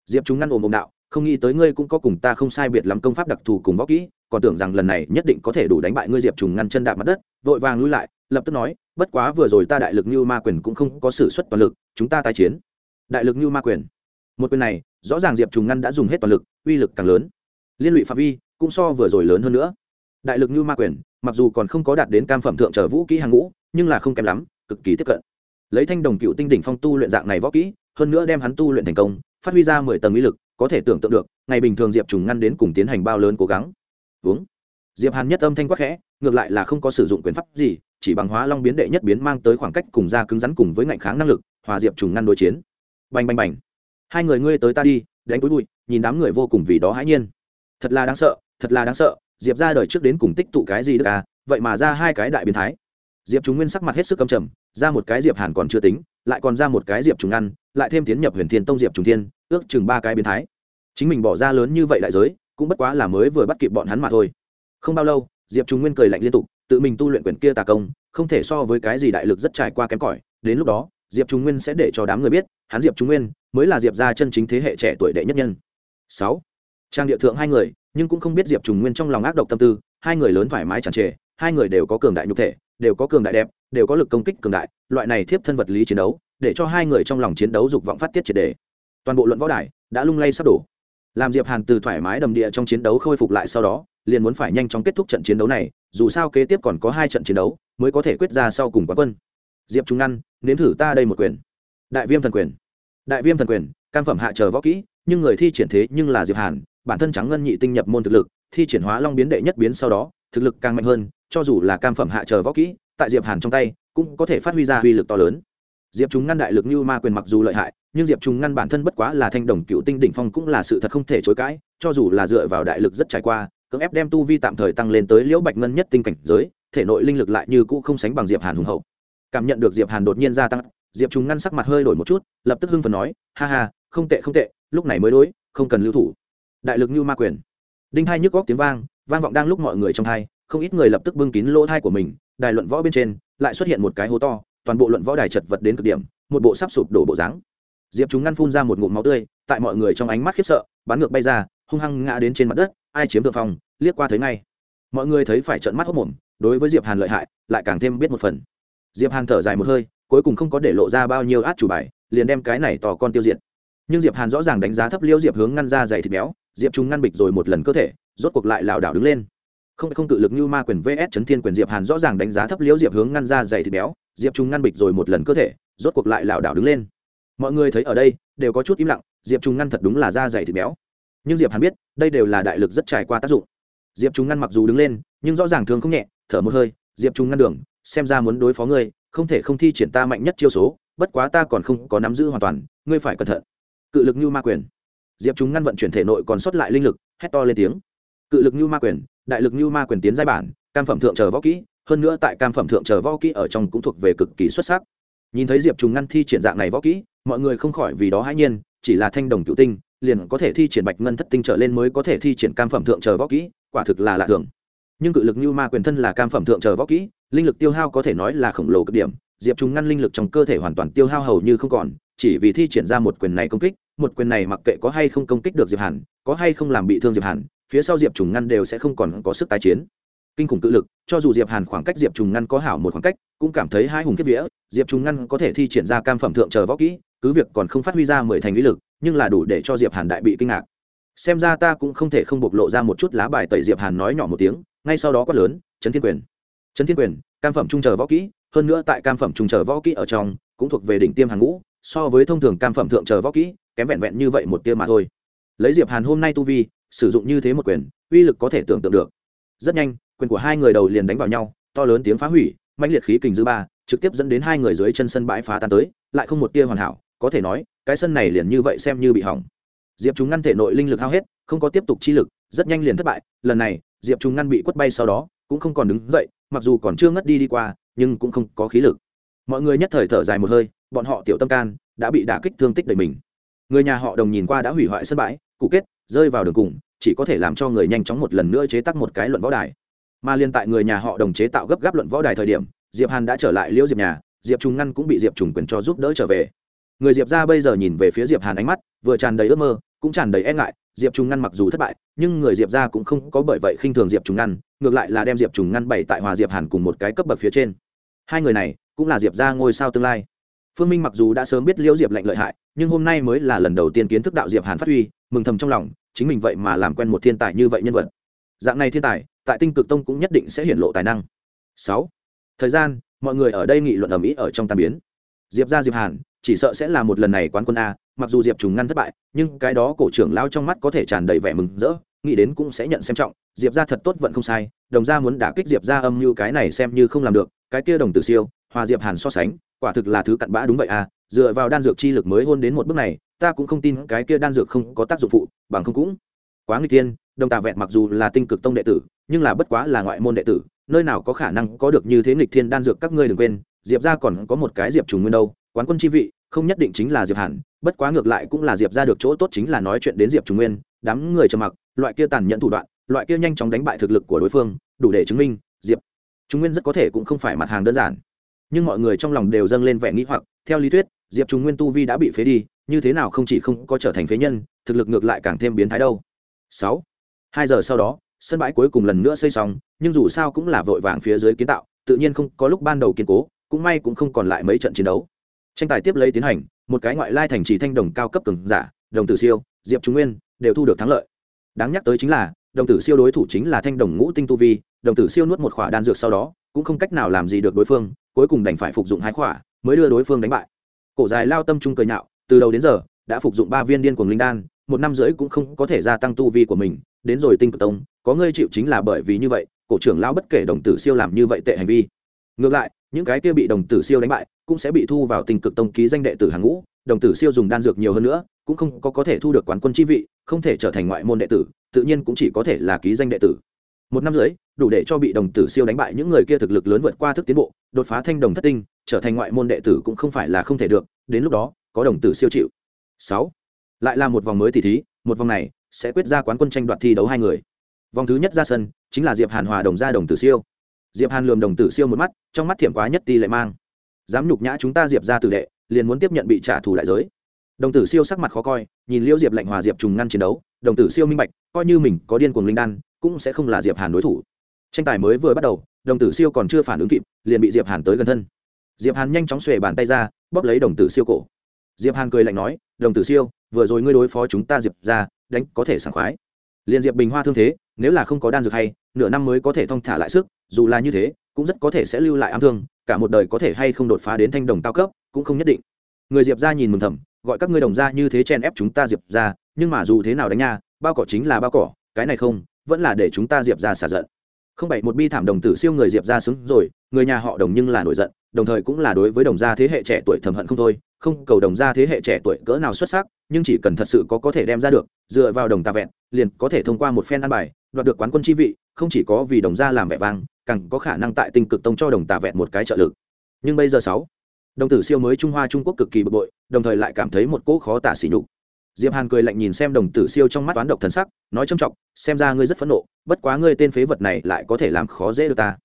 Diệp trùng ngăn ồm ồm đạo, không nghĩ tới ngươi cũng có cùng ta không sai biệt lắm công pháp đặc thù cùng võ kỹ, còn tưởng rằng lần này nhất định có thể đủ đánh bại ngươi diệp trùng ngăn chân đạp mặt đất vội vàng lui lại, lập tức nói, bất quá vừa rồi ta đại lực như ma quyền cũng không có s ử suất toàn lực, chúng ta tái chiến. Đại lực như ma quyền. Một quyền này, rõ ràng diệp trùng ngăn đã dùng hết toàn lực, uy lực càng lớn. Liên lụy phạm vi cũng so vừa rồi lớn hơn nữa. Đại lực như ma quyền, mặc dù còn không có đạt đến cam phẩm thượng trở vũ kỹ hàng ngũ, nhưng là không kém lắm, cực kỳ tiếp cận. Lấy thanh đồng cựu tinh đỉnh phong tu luyện dạng này võ kỹ, hơn nữa đem hắn tu luyện thành công, phát huy ra mười tầng uy lực, có thể tưởng tượng được, ngày bình thường diệp trùng ngăn đến cùng tiến hành bao lớn cố gắng. Uống diệp hàn nhất âm thanh quắc khẽ, ngược lại là không có sử dụng quyền pháp gì, chỉ bằng hóa long biến đệ nhất biến mang tới khoảng cách cùng ra cứng rắn cùng với ngạnh kháng năng lực, hòa diệp trùng ngăn đối chiến. Bành bành bành. Hai người ngươi tới ta đi, đánh túi bụi, nhìn đám người vô cùng vì đó hãi nhiên. Thật là đáng sợ, thật là đáng sợ, diệp ra đời trước đến cùng tích tụ cái gì được à vậy mà ra hai cái đại biến thái. Diệp chúng nguyên sắc mặt hết sức cầm trầm, ra một cái diệp hàn còn chưa tính, lại còn ra một cái diệp trùng ngăn, lại thêm tiến nhập huyền thiên tông diệp trùng thiên, ước chừng ba cái biến thái. Chính mình bỏ ra lớn như vậy đại giới, cũng bất quá là mới vừa bắt kịp bọn hắn mà thôi không bao lâu, diệp trùng nguyên cười lạnh liên tục, tự mình tu luyện quyển kia tà công, không thể so với cái gì đại lực rất trải qua kém cỏi. Đến lúc đó, diệp trùng nguyên sẽ để cho đám người biết, hắn diệp trùng nguyên mới là diệp gia chân chính thế hệ trẻ tuổi đệ nhất nhân. Sáu, trang địa thượng hai người, nhưng cũng không biết diệp trùng nguyên trong lòng ác độc tâm tư, hai người lớn thoải mái chẳng trề, hai người đều có cường đại nhục thể, đều có cường đại đẹp, đều có lực công kích cường đại, loại này thiếp thân vật lý chiến đấu, để cho hai người trong lòng chiến đấu dục vọng phát tiết triệt đề. Toàn bộ luận võ đài đã lung lay sắp đổ. Làm diệp hàn từ thoải mái đầm địa trong chiến đấu khôi phục lại sau đó liền muốn phải nhanh chóng kết thúc trận chiến đấu này, dù sao kế tiếp còn có hai trận chiến đấu, mới có thể quyết ra sau cùng quán quân. Diệp trung ngăn, nếm thử ta đây một quyền. Đại viêm thần quyền. Đại viêm thần quyền, cam phẩm hạ chờ võ kỹ, nhưng người thi triển thế nhưng là diệp hàn, bản thân trắng ngân nhị tinh nhập môn thực lực, thi triển hóa long biến đệ nhất biến sau đó, thực lực càng mạnh hơn, cho dù là cam phẩm hạ chờ võ kỹ, tại diệp hàn trong tay, cũng có thể phát huy ra uy lực to lớn. Diệp chúng ngăn đại lực như ma quyền mặc dù lợi hại, nhưng diệp chúng ngăn bản thân bất quá là thanh đồng cựu tinh đỉnh phong cũng là sự thật không thể chối cãi, cho dù là dựa vào đại lực rất trải qua cưỡng ép đem tu vi tạm thời tăng lên tới liễu bạch ngân nhất tinh cảnh giới, thể nội linh lực lại như cũ không sánh bằng diệp hàn hùng hậu. Cảm nhận được diệp hàn đột nhiên gia tăng, diệp chúng ngăn sắc mặt hơi đổi một chút, lập tức hưng phần nói, ha ha, không tệ không tệ, lúc này mới đối, không cần lưu thủ. Đại lực như ma quyền. Đinh hai nhức góc tiếng vang vang vọng đang lúc mọi người trong thai không ít người lập tức bưng kín lỗ thai của mình, đài luận võ bên trên, lại xuất hiện một cái hố to, toàn bộ luận võ đài chật vật đến cực điểm, một bộ sắp sụp đổ bộ dáng. Diệp chúng ngăn phun ra một ngụm máu tươi, tại mọi người trong ánh mắt khiếp sợ, bắn ngược bay ra, hung hăng ngã đến trên mặt đất ai chiếm thượng phòng liếc qua thấy ngay. Mọi người thấy phải trợn mắt hốc mồm, đối với diệp hàn lợi hại, lại càng thêm biết một phần. Diệp hàn thở dài một hơi, cuối cùng không có để lộ ra bao nhiêu át chủ bài, liền đem cái này tỏ con tiêu diệt. Nhưng diệp hàn rõ ràng đánh giá thấp liêu diệp hướng ngăn ra dày thịt béo, diệp chúng ngăn bịch rồi một lần cơ thể, rốt cuộc lại lảo đảo đứng lên. Không không tự lực như ma quyền vs chấn thiên quyền diệp hàn rõ ràng đánh giá thấp liêu diệp hướng ngăn ra dày thịt béo, diệp trung ngăn bịch rồi một lần cơ thể, rốt cuộc lại lảo đảo đứng lên. Mọi người thấy ở đây, đều có chút im lặng, diệp trung ngăn thật đúng là da dày thịt béo nhưng diệp hàn biết đây đều là đại lực rất trải qua tác dụng diệp trung ngăn mặc dù đứng lên nhưng rõ ràng thường không nhẹ thở một hơi diệp trung ngăn đường xem ra muốn đối phó ngươi không thể không thi triển ta mạnh nhất chiêu số bất quá ta còn không có nắm giữ hoàn toàn ngươi phải cẩn thận cự lực như ma quyền diệp chúng ngăn vận chuyển thể nội còn sót lại linh lực hét to lên tiếng cự lực như ma quyền đại lực như ma quyền tiến giai bản cam phẩm thượng chờ võ kỹ hơn nữa tại cam phẩm thượng chờ võ kỹ ở trong cũng thuộc về cực kỳ xuất sắc nhìn thấy diệp trùng ngăn thi triển dạng này võ kỹ mọi người không khỏi vì đó hãi nhiên chỉ là thanh đồng cựu tinh liền có thể thi triển bạch ngân thất tinh trở lên mới có thể thi triển cam phẩm thượng chờ võ kỹ, quả thực là lạ thường. Nhưng cự lực như ma quyền thân là cam phẩm thượng chờ võ kỹ, linh lực tiêu hao có thể nói là khổng lồ cực điểm, diệp trùng ngăn linh lực trong cơ thể hoàn toàn tiêu hao hầu như không còn, chỉ vì thi triển ra một quyền này công kích, một quyền này mặc kệ có hay không công kích được diệp hàn, có hay không làm bị thương diệp hàn, phía sau diệp trùng ngăn đều sẽ không còn có sức tái chiến. Kinh khủng tự lực, cho dù diệp hàn khoảng cách diệp trùng ngăn có hảo một khoảng cách, cũng cảm thấy hai hùng kết vía, diệp trùng ngăn có thể thi triển ra cam phẩm thượng chờ võ kỹ cứ việc còn không phát huy ra mười thành lý lực, nhưng là đủ để cho diệp hàn đại bị kinh ngạc. Xem ra ta cũng không thể không bộc lộ ra một chút lá bài tẩy diệp hàn nói nhỏ một tiếng, ngay sau đó quát lớn, trấn thiên quyền, trấn thiên quyền, cam phẩm trung chờ võ kỹ, hơn nữa tại cam phẩm trung chờ võ kỹ ở trong, cũng thuộc về đỉnh tiêm hàng ngũ, so với thông thường cam phẩm thượng chờ võ kỹ, kém vẹn vẹn như vậy một tia mà thôi. Lấy diệp hàn hôm nay tu vi, sử dụng như thế một quyền, uy lực có thể tưởng tượng được. Rất nhanh, quyền của hai người đầu liền đánh vào nhau, to lớn tiếng phá hủy mạnh liệt khí kình dư ba, trực tiếp dẫn đến hai người dưới chân sân bãi phá tan tới, lại không một tia hoàn hảo có thể nói, cái sân này liền như vậy xem như bị hỏng. Diệp chúng ngăn thể nội linh lực hao hết, không có tiếp tục chi lực, rất nhanh liền thất bại, lần này, diệp chúng ngăn bị quất bay sau đó, cũng không còn đứng dậy, mặc dù còn chưa ngất đi đi qua, nhưng cũng không có khí lực. Mọi người nhất thời thở dài một hơi, bọn họ tiểu tâm can, đã bị đả kích thương tích đầy mình. Người nhà họ đồng nhìn qua đã hủy hoại sân bãi, cụ kết, rơi vào đường cùng, chỉ có thể làm cho người nhanh chóng một lần nữa chế tác một cái luận võ đài. Mà liên tại người nhà họ đồng chế tạo gấp gáp luận võ đài thời điểm, diệp hàn đã trở lại liễu diệp nhà, diệp trùng ngăn cũng bị diệp trùng quyền cho giúp đỡ trở về người diệp ra bây giờ nhìn về phía diệp hàn ánh mắt, vừa tràn đầy ước mơ, cũng tràn đầy e ngại, diệp trùng ngăn mặc dù thất bại, nhưng người diệp ra cũng không có bởi vậy khinh thường diệp trùng ngăn, ngược lại là đem diệp trùng ngăn bày tại hòa diệp hàn cùng một cái cấp bậc phía trên. Hai người này cũng là diệp ra ngôi sao tương lai. Phương minh mặc dù đã sớm biết liễu diệp lạnh lợi hại, nhưng hôm nay mới là lần đầu tiên kiến thức đạo diệp hàn phát huy, mừng thầm trong lòng, chính mình vậy mà làm quen một thiên tài như vậy nhân vật. Dạng này thiên tài, tại tinh cực tông cũng nhất định sẽ hiển lộ tài năng. Sáu. Thời gian, mọi người ở đây nghị luận ở mỹ ở trong tàn biến. Diệp ra diệp hàn chỉ sợ sẽ là một lần này quán quân a, mặc dù diệp trùng ngăn thất bại, nhưng cái đó cổ trưởng lao trong mắt có thể tràn đầy vẻ mừng rỡ, nghĩ đến cũng sẽ nhận xem trọng. Diệp ra thật tốt vẫn không sai, đồng ra muốn đả kích diệp ra âm như cái này xem như không làm được, cái kia đồng tử siêu, hòa diệp hàn so sánh, quả thực là thứ cặn bã đúng vậy à dựa vào đan dược chi lực mới hôn đến một bước này, ta cũng không tin cái kia đan dược không có tác dụng phụ, bằng không cũng quá nguy tiên đồng tà vẹn mặc dù là tinh cực tông đệ tử, nhưng là bất quá là ngoại môn đệ tử, nơi nào có khả năng có được như thế nghịch thiên đan dược các ngươi đừng quên, diệp ra còn có một cái diệp trùng nguyên đâu quán quân chi vị, không nhất định chính là diệp hàn, bất quá ngược lại cũng là diệp ra được chỗ tốt chính là nói chuyện đến diệp Trung nguyên, đám người trầm mặc, loại kia tàn nhẫn thủ đoạn, loại kia nhanh chóng đánh bại thực lực của đối phương, đủ để chứng minh diệp trung nguyên rất có thể cũng không phải mặt hàng đơn giản. Nhưng mọi người trong lòng đều dâng lên vẻ nghĩ hoặc, theo lý thuyết, diệp trung nguyên tu vi đã bị phế đi, như thế nào không chỉ không có trở thành phế nhân, thực lực ngược lại càng thêm biến thái đâu. Sáu, hai giờ sau đó, sân bãi cuối cùng lần nữa xây xong, nhưng dù sao cũng là vội vàng phía dưới kiến tạo, tự nhiên không có lúc ban đầu kiên cố, cũng may cũng không còn lại mấy trận chiến đấu tranh tài tiếp lấy tiến hành, một cái ngoại lai thành trì thanh đồng cao cấp cường giả, đồng tử siêu, diệp trung nguyên, đều thu được thắng lợi. Đáng nhắc tới chính là, đồng tử siêu đối thủ chính là thanh đồng ngũ tinh tu vi, đồng tử siêu nuốt một khỏa đan dược sau đó, cũng không cách nào làm gì được đối phương, cuối cùng đành phải phục dụng hai khỏa, mới đưa đối phương đánh bại. Cổ dài lao tâm trung cười nhạo, từ đầu đến giờ, đã phục dụng ba viên điên cuồng linh đan, một năm rưỡi cũng không có thể gia tăng tu vi của mình, đến rồi tinh cực tông, có ngươi chịu chính là bởi vì như vậy, cổ trưởng lao bất kể đồng tử siêu làm như vậy tệ hành vi ngược lại, những cái kia bị đồng tử siêu đánh bại, cũng sẽ bị thu vào tình cực tông ký danh đệ tử hàng ngũ, đồng tử siêu dùng đan dược nhiều hơn nữa, cũng không có có thể thu được quán quân chi vị, không thể trở thành ngoại môn đệ tử, tự nhiên cũng chỉ có thể là ký danh đệ tử. Một năm rưỡi, đủ để cho bị đồng tử siêu đánh bại những người kia thực lực lớn vượt qua thức tiến bộ, đột phá thanh đồng thất tinh, trở thành ngoại môn đệ tử cũng không phải là không thể được, đến lúc đó, có đồng tử siêu chịu. Sáu, lại là một vòng mới tỷ thí, một vòng này sẽ quyết ra quán quân tranh đoạt thi đấu hai người. Vòng thứ nhất ra sân, chính là diệp hàn hòa đồng gia đồng tử siêu diệp hàn lườm đồng tử siêu một mắt, trong mắt thiểm quá nhất ti lại mang. Dám nhục nhã chúng ta diệp ra tử đệ, liền muốn tiếp nhận bị trả thù đại giới. Đồng tử siêu sắc mặt khó coi, nhìn liêu diệp lạnh hòa diệp trùng ngăn chiến đấu, đồng tử siêu minh bạch, coi như mình có điên cuồng linh đan, cũng sẽ không là diệp hàn đối thủ. Tranh tài mới vừa bắt đầu, đồng tử siêu còn chưa phản ứng kịp, liền bị diệp hàn tới gần thân. Diệp hàn nhanh chóng xuề bàn tay ra, bóp lấy đồng tử siêu cổ. Diệp hàn cười lạnh nói, đồng tử siêu, vừa rồi ngươi đối phó chúng ta diệp ra đánh có thể sảng khoái. Liền diệp bình hoa thương thế nếu là không có đan dược hay, nửa năm mới có thể thong thả lại sức, dù là như thế, cũng rất có thể sẽ lưu lại ám thương, cả một đời có thể hay không đột phá đến thanh đồng cao cấp, cũng không nhất định. Người diệp ra nhìn mừng thầm, gọi các ngươi đồng ra như thế chen ép chúng ta diệp ra nhưng mà dù thế nào đánh nha, bao cỏ chính là bao cỏ, cái này không, vẫn là để chúng ta diệp ra xả giận. Không bảy một bi thảm đồng tử siêu người diệp ra xứng rồi, người nhà họ đồng nhưng là nổi giận, đồng thời cũng là đối với đồng gia thế hệ trẻ tuổi thầm hận không thôi, không cầu đồng gia thế hệ trẻ tuổi cỡ nào xuất sắc, nhưng chỉ cần thật sự có có thể đem ra được, dựa vào đồng tà vẹn, liền có thể thông qua một phen ăn bài đoạt được quán quân chi vị, không chỉ có vì đồng gia làm vẻ vang, càng có khả năng tại tinh cực tông cho đồng tà vẹn một cái trợ lực. Nhưng bây giờ sáu, đồng tử siêu mới trung hoa trung quốc cực kỳ bực bội, đồng thời lại cảm thấy một cỗ khó tả xỉ nhục. Diệp hàn cười lạnh nhìn xem đồng tử siêu trong mắt toán độc thần sắc, nói trâm trọng, xem ra ngươi rất phẫn nộ, bất quá ngươi tên phế vật này lại có thể làm khó dễ được ta.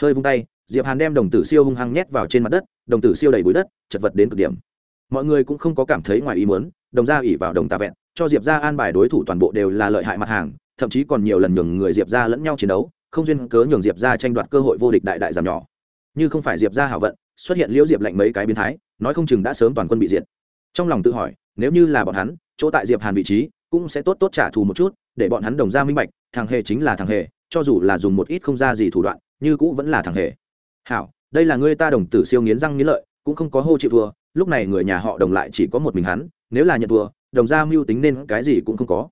Hơi vung tay, diệp hàn đem đồng tử siêu hung hăng nhét vào trên mặt đất, đồng tử siêu đầy bụi đất, chật vật đến cực điểm. Mọi người cũng không có cảm thấy ngoài ý muốn, đồng gia ủy vào đồng tà vẹn, cho diệp ra an bài đối thủ toàn bộ đều là lợi hại mặt hàng thậm chí còn nhiều lần nhường người diệp ra lẫn nhau chiến đấu, không duyên cớ nhường diệp ra tranh đoạt cơ hội vô địch đại đại giảm nhỏ. Như không phải diệp ra hảo vận, xuất hiện liễu diệp lạnh mấy cái biến thái, nói không chừng đã sớm toàn quân bị diệt. Trong lòng tự hỏi, nếu như là bọn hắn, chỗ tại diệp hàn vị trí cũng sẽ tốt tốt trả thù một chút, để bọn hắn đồng ra minh bạch, thằng hề chính là thằng hề, cho dù là dùng một ít không ra gì thủ đoạn, như cũ vẫn là thằng hề. Hảo, đây là người ta đồng tử siêu nghiến răng nghiến lợi, cũng không có hô chịu thua, lúc này người nhà họ đồng lại chỉ có một mình hắn, nếu là nhận thua, đồng gia mưu tính nên cái gì cũng không có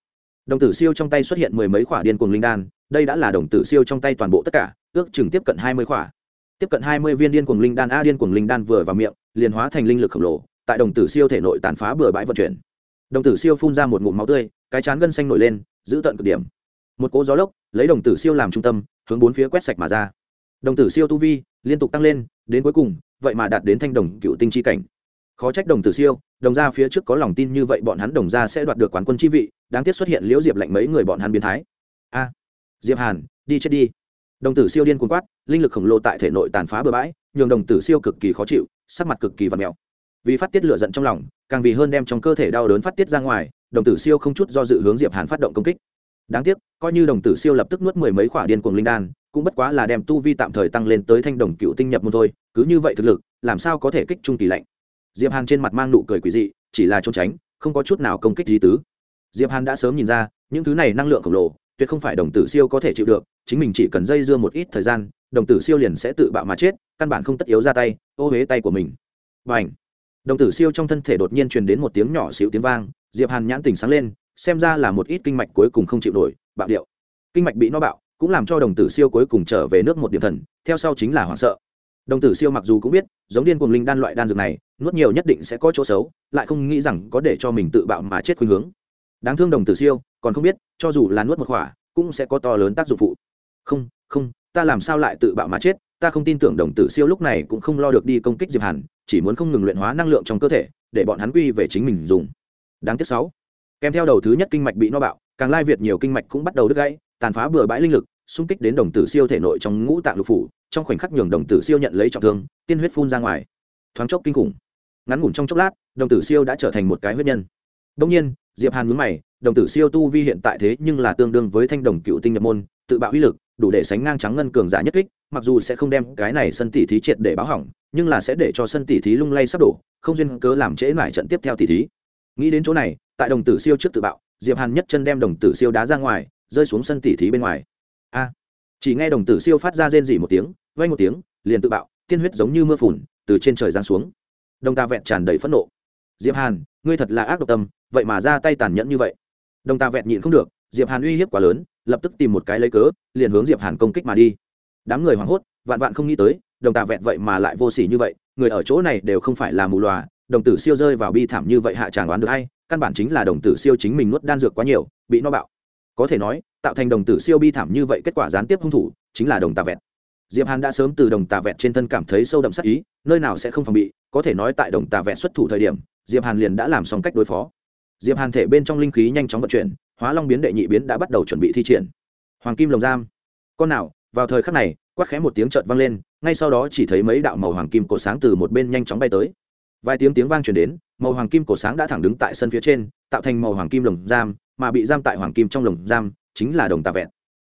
đồng tử siêu trong tay xuất hiện mười mấy khỏa điên cuồng linh đan, đây đã là đồng tử siêu trong tay toàn bộ tất cả, ước chừng tiếp cận hai mươi khỏa. Tiếp cận hai mươi viên điên cuồng linh đan, a điên cuồng linh đan vừa vào miệng, liền hóa thành linh lực khổng lồ, tại đồng tử siêu thể nội tàn phá bừa bãi vận chuyển. Đồng tử siêu phun ra một ngụm máu tươi, cái chán gân xanh nổi lên, giữ tận cực điểm. Một cỗ gió lốc, lấy đồng tử siêu làm trung tâm, hướng bốn phía quét sạch mà ra. Đồng tử siêu tu vi liên tục tăng lên, đến cuối cùng, vậy mà đạt đến thanh đồng cựu tinh chi cảnh khó trách đồng tử siêu, đồng gia phía trước có lòng tin như vậy bọn hắn đồng gia sẽ đoạt được quán quân chi vị, đáng tiếc xuất hiện liễu diệp lạnh mấy người bọn hắn biến thái. A, diệp hàn, đi chết đi. Đồng tử siêu điên cuồng quát, linh lực khổng lồ tại thể nội tàn phá bừa bãi, nhường đồng tử siêu cực kỳ khó chịu, sắc mặt cực kỳ và mèo. Vì phát tiết lửa giận trong lòng, càng vì hơn đem trong cơ thể đau đớn phát tiết ra ngoài, đồng tử siêu không chút do dự hướng diệp hàn phát động công kích. Đáng tiếc, coi như đồng tử siêu lập tức nuốt mười mấy khỏa điên cuồng linh đan, cũng bất quá là đem tu vi tạm thời tăng lên tới thanh đồng cựu tinh nhập môn thôi, cứ như vậy thực lực, làm sao có thể kích trung kỳ lạnh? Diệp hàn trên mặt mang nụ cười quỷ dị, chỉ là trốn tránh, không có chút nào công kích gì tứ. Diệp hàn đã sớm nhìn ra, những thứ này năng lượng khổng lồ, tuyệt không phải đồng tử siêu có thể chịu được, chính mình chỉ cần dây dưa một ít thời gian, đồng tử siêu liền sẽ tự bạo mà chết, căn bản không tất yếu ra tay, ô huế tay của mình. Và ảnh đồng tử siêu trong thân thể đột nhiên truyền đến một tiếng nhỏ xíu tiếng vang, diệp hàn nhãn tỉnh sáng lên, xem ra là một ít kinh mạch cuối cùng không chịu nổi, bạo điệu. Kinh mạch bị nó bạo, cũng làm cho đồng tử siêu cuối cùng trở về nước một điểm thần, theo sau chính là hoảng sợ đồng tử siêu mặc dù cũng biết, giống điên cuồng linh đan loại đan dược này, nuốt nhiều nhất định sẽ có chỗ xấu, lại không nghĩ rằng có để cho mình tự bạo mà chết khuynh hướng. Đáng thương đồng tử siêu, còn không biết, cho dù là nuốt một khỏa, cũng sẽ có to lớn tác dụng phụ. Không không, ta làm sao lại tự bạo mà chết? Ta không tin tưởng đồng tử siêu lúc này cũng không lo được đi công kích diệp hàn, chỉ muốn không ngừng luyện hóa năng lượng trong cơ thể, để bọn hắn quy về chính mình dùng. Đáng tiếc sáu. Kèm theo đầu thứ nhất kinh mạch bị no bạo, càng lai việt nhiều kinh mạch cũng bắt đầu đứt gãy, tàn phá bừa bãi linh lực xung kích đến đồng tử siêu thể nội trong ngũ tạng lục phủ, trong khoảnh khắc nhường đồng tử siêu nhận lấy trọng thương, tiên huyết phun ra ngoài. Thoáng chốc kinh khủng. Ngắn ngủn trong chốc lát, đồng tử siêu đã trở thành một cái huyết nhân. Đông nhiên, diệp hàn nhướng mày, đồng tử siêu tu vi hiện tại thế nhưng là tương đương với thanh đồng cựu tinh nhập môn, tự bạo uy lực, đủ để sánh ngang trắng ngân cường giả nhất kích, mặc dù sẽ không đem cái này sân tỷ thí triệt để báo hỏng, nhưng là sẽ để cho sân tỷ thí lung lay sắp đổ, không duyên cớ làm trễ mải trận tiếp theo tỷ thí. Nghĩ đến chỗ này, tại đồng tử siêu trước tự bạo, diệp hàn nhất chân đem đồng tử siêu đá ra ngoài, rơi xuống sân tỷ thí bên ngoài a. Chỉ nghe đồng tử siêu phát ra rên rỉ một tiếng vay một tiếng, liền tự bạo, tiên huyết giống như mưa phùn, từ trên trời giáng xuống. Đồng ta vẹn tràn đầy phẫn nộ. Diệp hàn, ngươi thật là ác độc tâm, vậy mà ra tay tàn nhẫn như vậy. Đồng ta vẹn nhịn không được, diệp hàn uy hiếp quá lớn, lập tức tìm một cái lấy cớ, liền hướng diệp hàn công kích mà đi. Đám người hoảng hốt, vạn vạn không nghĩ tới, đồng ta vẹn vậy mà lại vô sỉ như vậy, người ở chỗ này đều không phải là mù lòa đồng tử siêu rơi vào bi thảm như vậy hạ tràng đoán được hay căn bản chính là đồng tử siêu chính mình nuốt đan dược quá nhiều, bị nó bạo. Có thể nói tạo thành đồng tử siêu bi thảm như vậy kết quả gián tiếp hung thủ chính là đồng tà vẹn diệp hàn đã sớm từ đồng tà vẹn trên thân cảm thấy sâu đậm sắc ý, nơi nào sẽ không phòng bị, có thể nói tại đồng tà vẹn xuất thủ thời điểm, diệp hàn liền đã làm xong cách đối phó. Diệp hàn thể bên trong linh khí nhanh chóng vận chuyển, hóa long biến đệ nhị biến đã bắt đầu chuẩn bị thi triển. Hoàng kim lồng giam. Con nào, vào thời khắc này, quát khẽ một tiếng chợt vang lên, ngay sau đó chỉ thấy mấy đạo màu hoàng kim cổ sáng từ một bên nhanh chóng bay tới. Vài tiếng tiếng vang truyền đến, màu hoàng kim cổ sáng đã thẳng đứng tại sân phía trên, tạo thành màu hoàng kim lồng giam, mà bị giam tại hoàng kim trong lồng giam chính là đồng tà vẹn.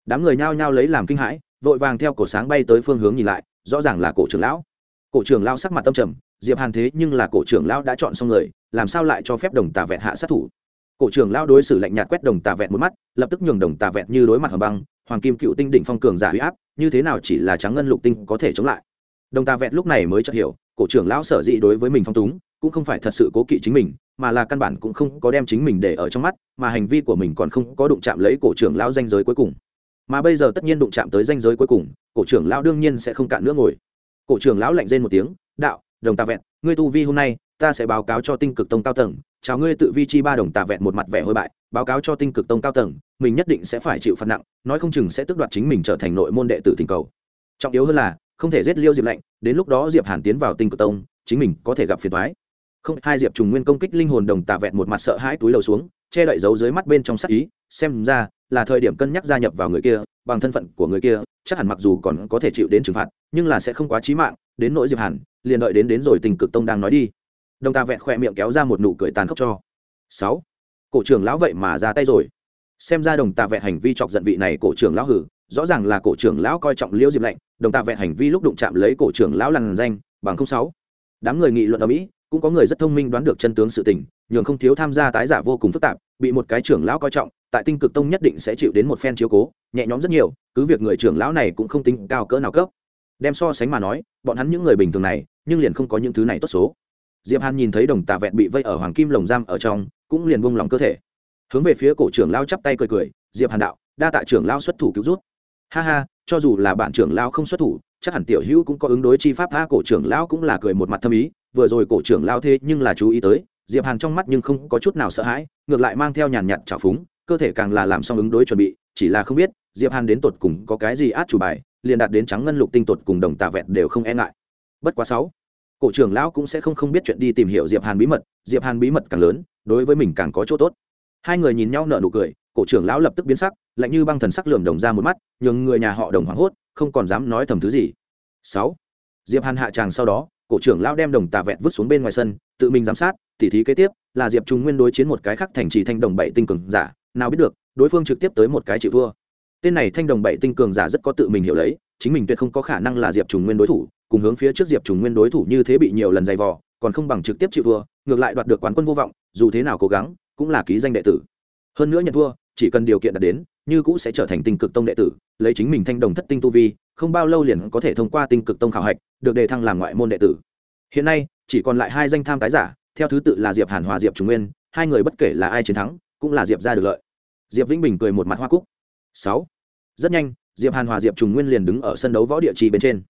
Đám người nhao nhao lấy làm kinh hãi, vội vàng theo cổ sáng bay tới phương hướng nhìn lại, rõ ràng là cổ trưởng lão. Cổ trưởng lão sắc mặt tâm trầm, diệp hàn thế nhưng là cổ trưởng lão đã chọn xong người, làm sao lại cho phép đồng tà vẹn hạ sát thủ? Cổ trưởng lão đối xử lạnh nhạt quét đồng tà vẹn một mắt, lập tức nhường đồng tà vẹn như đối mặt hầm băng, hoàng kim cựu tinh đỉnh phong cường giả huy áp, như thế nào chỉ là trắng ngân lục tinh có thể chống lại? Đồng tà vẹn lúc này mới chợt hiểu, cổ trưởng lão sở dĩ đối với mình phong túng, cũng không phải thật sự cố kỵ chính mình mà là căn bản cũng không có đem chính mình để ở trong mắt, mà hành vi của mình còn không có đụng chạm lấy cổ trưởng lão danh giới cuối cùng. Mà bây giờ tất nhiên đụng chạm tới danh giới cuối cùng, cổ trưởng lão đương nhiên sẽ không cạn nữa ngồi. Cổ trưởng lão lạnh rên một tiếng, đạo, đồng tà vẹn, ngươi tu vi hôm nay, ta sẽ báo cáo cho tinh cực tông cao tầng, chào ngươi tự vi chi ba đồng tà vẹn một mặt vẻ hôi bại, báo cáo cho tinh cực tông cao tầng, mình nhất định sẽ phải chịu phạt nặng, nói không chừng sẽ tước đoạt chính mình trở thành nội môn đệ tử tình cầu. Trọng yếu hơn là, không thể giết liêu diệp lạnh, đến lúc đó diệp hàn tiến vào tinh cực tông, chính mình có thể gặp phiền thoái không, hai diệp trùng nguyên công kích linh hồn đồng tà vẹn một mặt sợ hãi túi đầu xuống, che đậy giấu dưới mắt bên trong sắc ý, xem ra là thời điểm cân nhắc gia nhập vào người kia, bằng thân phận của người kia, chắc hẳn mặc dù còn có thể chịu đến trừng phạt, nhưng là sẽ không quá chí mạng, đến nỗi diệp hàn, liền đợi đến đến rồi tình cực tông đang nói đi. Đồng tà vẹn khỏe miệng kéo ra một nụ cười tàn khốc cho. Sáu. Cổ trưởng lão vậy mà ra tay rồi. Xem ra đồng tà vẹn hành vi chọc giận vị này cổ trưởng lão hử, rõ ràng là cổ trưởng lão coi trọng liễu diệp lạnh, đồng tà vẹn hành vi lúc đụng chạm lấy cổ trưởng lão lằn danh, bằng không sáu. Đám người nghị luận ở mỹ cũng có người rất thông minh đoán được chân tướng sự tình, nhường không thiếu tham gia tái giả vô cùng phức tạp, bị một cái trưởng lão coi trọng, tại tinh cực tông nhất định sẽ chịu đến một phen chiếu cố, nhẹ nhõm rất nhiều, cứ việc người trưởng lão này cũng không tính cao cỡ nào cấp. Đem so sánh mà nói, bọn hắn những người bình thường này, nhưng liền không có những thứ này tốt số. Diệp hàn nhìn thấy đồng tà vẹn bị vây ở hoàng kim lồng giam ở trong, cũng liền buông lòng cơ thể. Hướng về phía cổ trưởng lao chắp tay cười cười, diệp hàn đạo, đa tạ trưởng lao xuất thủ cứu rút ha ha, cho dù là bạn trưởng lao không xuất thủ, chắc hẳn tiểu hữu cũng có ứng đối chi pháp tha cổ trưởng lão cũng là cười một mặt thâm ý vừa rồi cổ trưởng lao thế nhưng là chú ý tới, diệp hàn trong mắt nhưng không có chút nào sợ hãi, ngược lại mang theo nhàn nhạt trào phúng, cơ thể càng là làm xong ứng đối chuẩn bị, chỉ là không biết, diệp hàn đến tột cùng có cái gì át chủ bài, liền đạt đến trắng ngân lục tinh tột cùng đồng tà vẹn đều không e ngại. Bất quá sáu, cổ trưởng lão cũng sẽ không không biết chuyện đi tìm hiểu diệp hàn bí mật, diệp hàn bí mật càng lớn, đối với mình càng có chỗ tốt. Hai người nhìn nhau nở nụ cười, cổ trưởng lão lập tức biến sắc, lạnh như băng thần sắc lườm đồng ra một mắt, nhường người nhà họ đồng hoảng hốt, không còn dám nói thầm thứ gì. Sáu, diệp hàn hạ tràng sau đó cổ trưởng lão đem đồng tà vẹn vứt xuống bên ngoài sân, tự mình giám sát, tỉ thí kế tiếp, là diệp trung nguyên đối chiến một cái khác thành trì thanh đồng bảy tinh cường giả, nào biết được, đối phương trực tiếp tới một cái chịu thua. Tên này thanh đồng bảy tinh cường giả rất có tự mình hiểu lấy, chính mình tuyệt không có khả năng là diệp trùng nguyên đối thủ, cùng hướng phía trước diệp trùng nguyên đối thủ như thế bị nhiều lần dày vò, còn không bằng trực tiếp chịu thua, ngược lại đoạt được quán quân vô vọng, dù thế nào cố gắng, cũng là ký danh đệ tử. Hơn nữa nhận thua, chỉ cần điều kiện đạt đến, như cũ sẽ trở thành tinh cực tông đệ tử, lấy chính mình thanh đồng thất tinh tu vi không bao lâu liền có thể thông qua tinh cực tông khảo hạch, được đề thăng làm ngoại môn đệ tử. Hiện nay, chỉ còn lại hai danh tham tái giả, theo thứ tự là diệp hàn hòa, diệp trung nguyên, hai người bất kể là ai chiến thắng, cũng là diệp ra được lợi. Diệp vĩnh bình cười một mặt hoa cúc. Sáu. Rất nhanh, diệp hàn hòa, diệp trùng nguyên liền đứng ở sân đấu võ địa trì bên trên.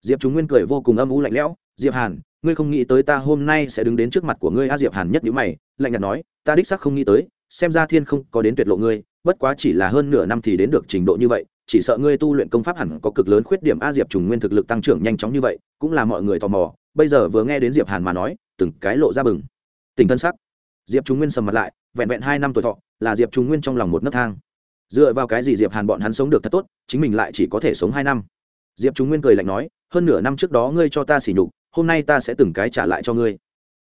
Diệp trùng nguyên cười vô cùng âm u lạnh lẽo, diệp hàn, ngươi không nghĩ tới ta hôm nay sẽ đứng đến trước mặt của ngươi a? Diệp hàn nhất nhữ mày, lạnh nhạt nói, ta đích xác không nghĩ tới, xem ra thiên không có đến tuyệt lộ ngươi, bất quá chỉ là hơn nửa năm thì đến được trình độ như vậy chỉ sợ ngươi tu luyện công pháp hẳn có cực lớn khuyết điểm. A diệp trùng nguyên thực lực tăng trưởng nhanh chóng như vậy, cũng là mọi người tò mò. Bây giờ vừa nghe đến diệp hàn mà nói, từng cái lộ ra bừng. Tình thân sắc. Diệp trùng nguyên sầm mặt lại, vẹn vẹn hai năm tuổi thọ, là diệp trùng nguyên trong lòng một nấc thang. Dựa vào cái gì diệp hàn bọn hắn sống được thật tốt, chính mình lại chỉ có thể sống hai năm? Diệp trùng nguyên cười lạnh nói, hơn nửa năm trước đó ngươi cho ta xỉ nhục, hôm nay ta sẽ từng cái trả lại cho ngươi.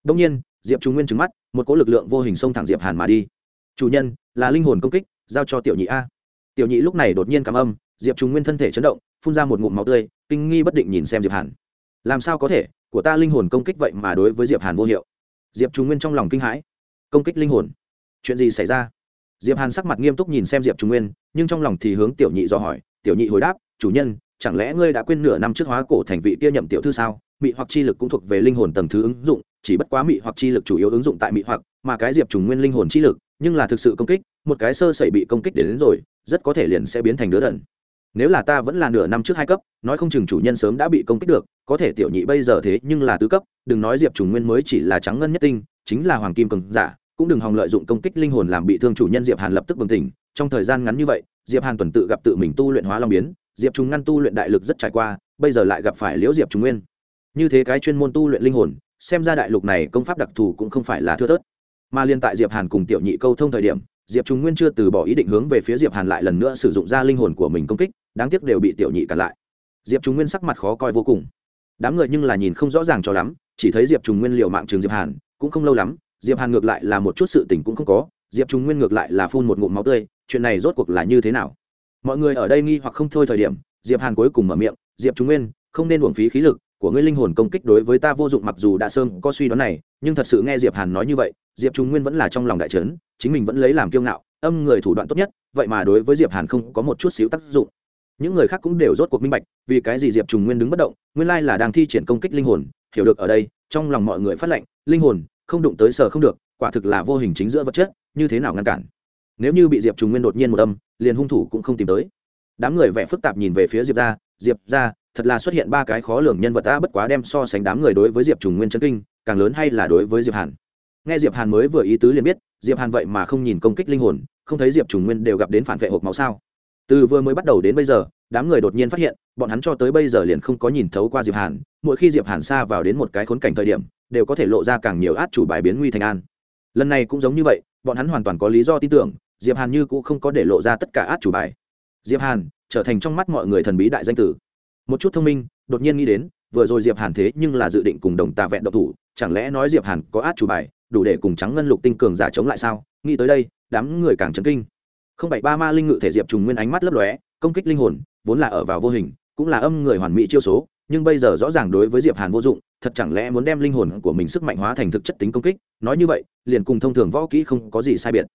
Đông nhiên, diệp trùng nguyên trừng mắt, một cỗ lực lượng vô hình xông thẳng diệp hàn mà đi. Chủ nhân, là linh hồn công kích, giao cho tiểu nhị a tiểu nhị lúc này đột nhiên cảm âm diệp trùng nguyên thân thể chấn động phun ra một ngụm máu tươi kinh nghi bất định nhìn xem diệp hàn. Làm sao có thể? Của ta linh hồn công kích vậy mà đối với diệp hàn vô hiệu. Diệp trùng nguyên trong lòng kinh hãi. Công kích linh hồn. Chuyện gì xảy ra? Diệp hàn sắc mặt nghiêm túc nhìn xem diệp trung nguyên nhưng trong lòng thì hướng tiểu nhị do hỏi tiểu nhị hồi đáp chủ nhân chẳng lẽ ngươi đã quên nửa năm trước hóa cổ thành vị kia nhậm tiểu thư sao? Mị hoặc chi lực cũng thuộc về linh hồn tầng thứ ứng dụng chỉ bất quá mị hoặc chi lực chủ yếu ứng dụng tại mị hoặc mà cái diệp trùng nguyên linh hồn chi lực nhưng là thực sự công kích một cái sơ sẩy bị công kích đến, đến rồi rất có thể liền sẽ biến thành đứa đần. Nếu là ta vẫn là nửa năm trước hai cấp, nói không chừng chủ nhân sớm đã bị công kích được, có thể tiểu nhị bây giờ thế nhưng là tứ cấp, đừng nói diệp trùng nguyên mới chỉ là trắng ngân nhất tinh, chính là hoàng kim cường giả, cũng đừng hòng lợi dụng công kích linh hồn làm bị thương chủ nhân diệp hàn lập tức bừng tỉnh. Trong thời gian ngắn như vậy, diệp hàn tuần tự gặp tự mình tu luyện hóa long biến, diệp trùng ngăn tu luyện đại lực rất trải qua, bây giờ lại gặp phải liễu diệp trùng nguyên. Như thế cái chuyên môn tu luyện linh hồn, xem ra đại lục này công pháp đặc thù cũng không phải là thưa thớt. Mà liên tại diệp hàn cùng tiểu nhị câu thông thời điểm diệp trùng nguyên chưa từ bỏ ý định hướng về phía diệp hàn lại lần nữa sử dụng ra linh hồn của mình công kích, đáng tiếc đều bị tiểu nhị cản lại. Diệp trùng nguyên sắc mặt khó coi vô cùng. Đám người nhưng là nhìn không rõ ràng cho lắm, chỉ thấy diệp trùng nguyên liều mạng trường diệp hàn, cũng không lâu lắm, diệp hàn ngược lại là một chút sự tình cũng không có, diệp trung nguyên ngược lại là phun một ngụm máu tươi, chuyện này rốt cuộc là như thế nào? Mọi người ở đây nghi hoặc không thôi thời điểm, diệp hàn cuối cùng mở miệng, diệp trung nguyên, không nên uổng phí khí lực của ngươi linh hồn công kích đối với ta vô dụng mặc dù đã sơm có suy đoán này, nhưng thật sự nghe diệp hàn nói như vậy diệp trung nguyên vẫn là trong lòng đại trấn chính mình vẫn lấy làm kiêu ngạo, âm người thủ đoạn tốt nhất, vậy mà đối với diệp hàn không có một chút xíu tác dụng. Những người khác cũng đều rốt cuộc minh bạch, vì cái gì diệp trùng nguyên đứng bất động, nguyên lai là đang thi triển công kích linh hồn, hiểu được ở đây, trong lòng mọi người phát lệnh, linh hồn, không đụng tới sở không được, quả thực là vô hình chính giữa vật chất, như thế nào ngăn cản? Nếu như bị diệp trùng nguyên đột nhiên một âm, liền hung thủ cũng không tìm tới. Đám người vẻ phức tạp nhìn về phía diệp ra diệp ra thật là xuất hiện ba cái khó lường nhân vật ta bất quá đem so sánh đám người đối với diệp trùng nguyên chân kinh, càng lớn hay là đối với diệp hàn? Nghe diệp hàn mới vừa ý tứ liền biết, diệp hàn vậy mà không nhìn công kích linh hồn, không thấy diệp trùng nguyên đều gặp đến phản vệ hộp máu sao? Từ vừa mới bắt đầu đến bây giờ, đám người đột nhiên phát hiện, bọn hắn cho tới bây giờ liền không có nhìn thấu qua diệp hàn, mỗi khi diệp hàn xa vào đến một cái khốn cảnh thời điểm, đều có thể lộ ra càng nhiều át chủ bài biến nguy thành an. Lần này cũng giống như vậy, bọn hắn hoàn toàn có lý do tin tưởng, diệp hàn như cũng không có để lộ ra tất cả át chủ bài. Diệp hàn, trở thành trong mắt mọi người thần bí đại danh tử. Một chút thông minh, đột nhiên nghĩ đến, vừa rồi diệp hàn thế nhưng là dự định cùng đồng tà vẹn độc thủ, chẳng lẽ nói diệp hàn có át chủ bài đủ để cùng trắng ngân lục tinh cường giả chống lại sao? Nghĩ tới đây, đám người càng chấn kinh. Không bảy ba ma linh ngự thể diệp trùng nguyên ánh mắt lấp lóe, công kích linh hồn, vốn là ở vào vô hình, cũng là âm người hoàn mỹ chiêu số, nhưng bây giờ rõ ràng đối với diệp hàn vô dụng, thật chẳng lẽ muốn đem linh hồn của mình sức mạnh hóa thành thực chất tính công kích? Nói như vậy, liền cùng thông thường võ kỹ không có gì sai biệt.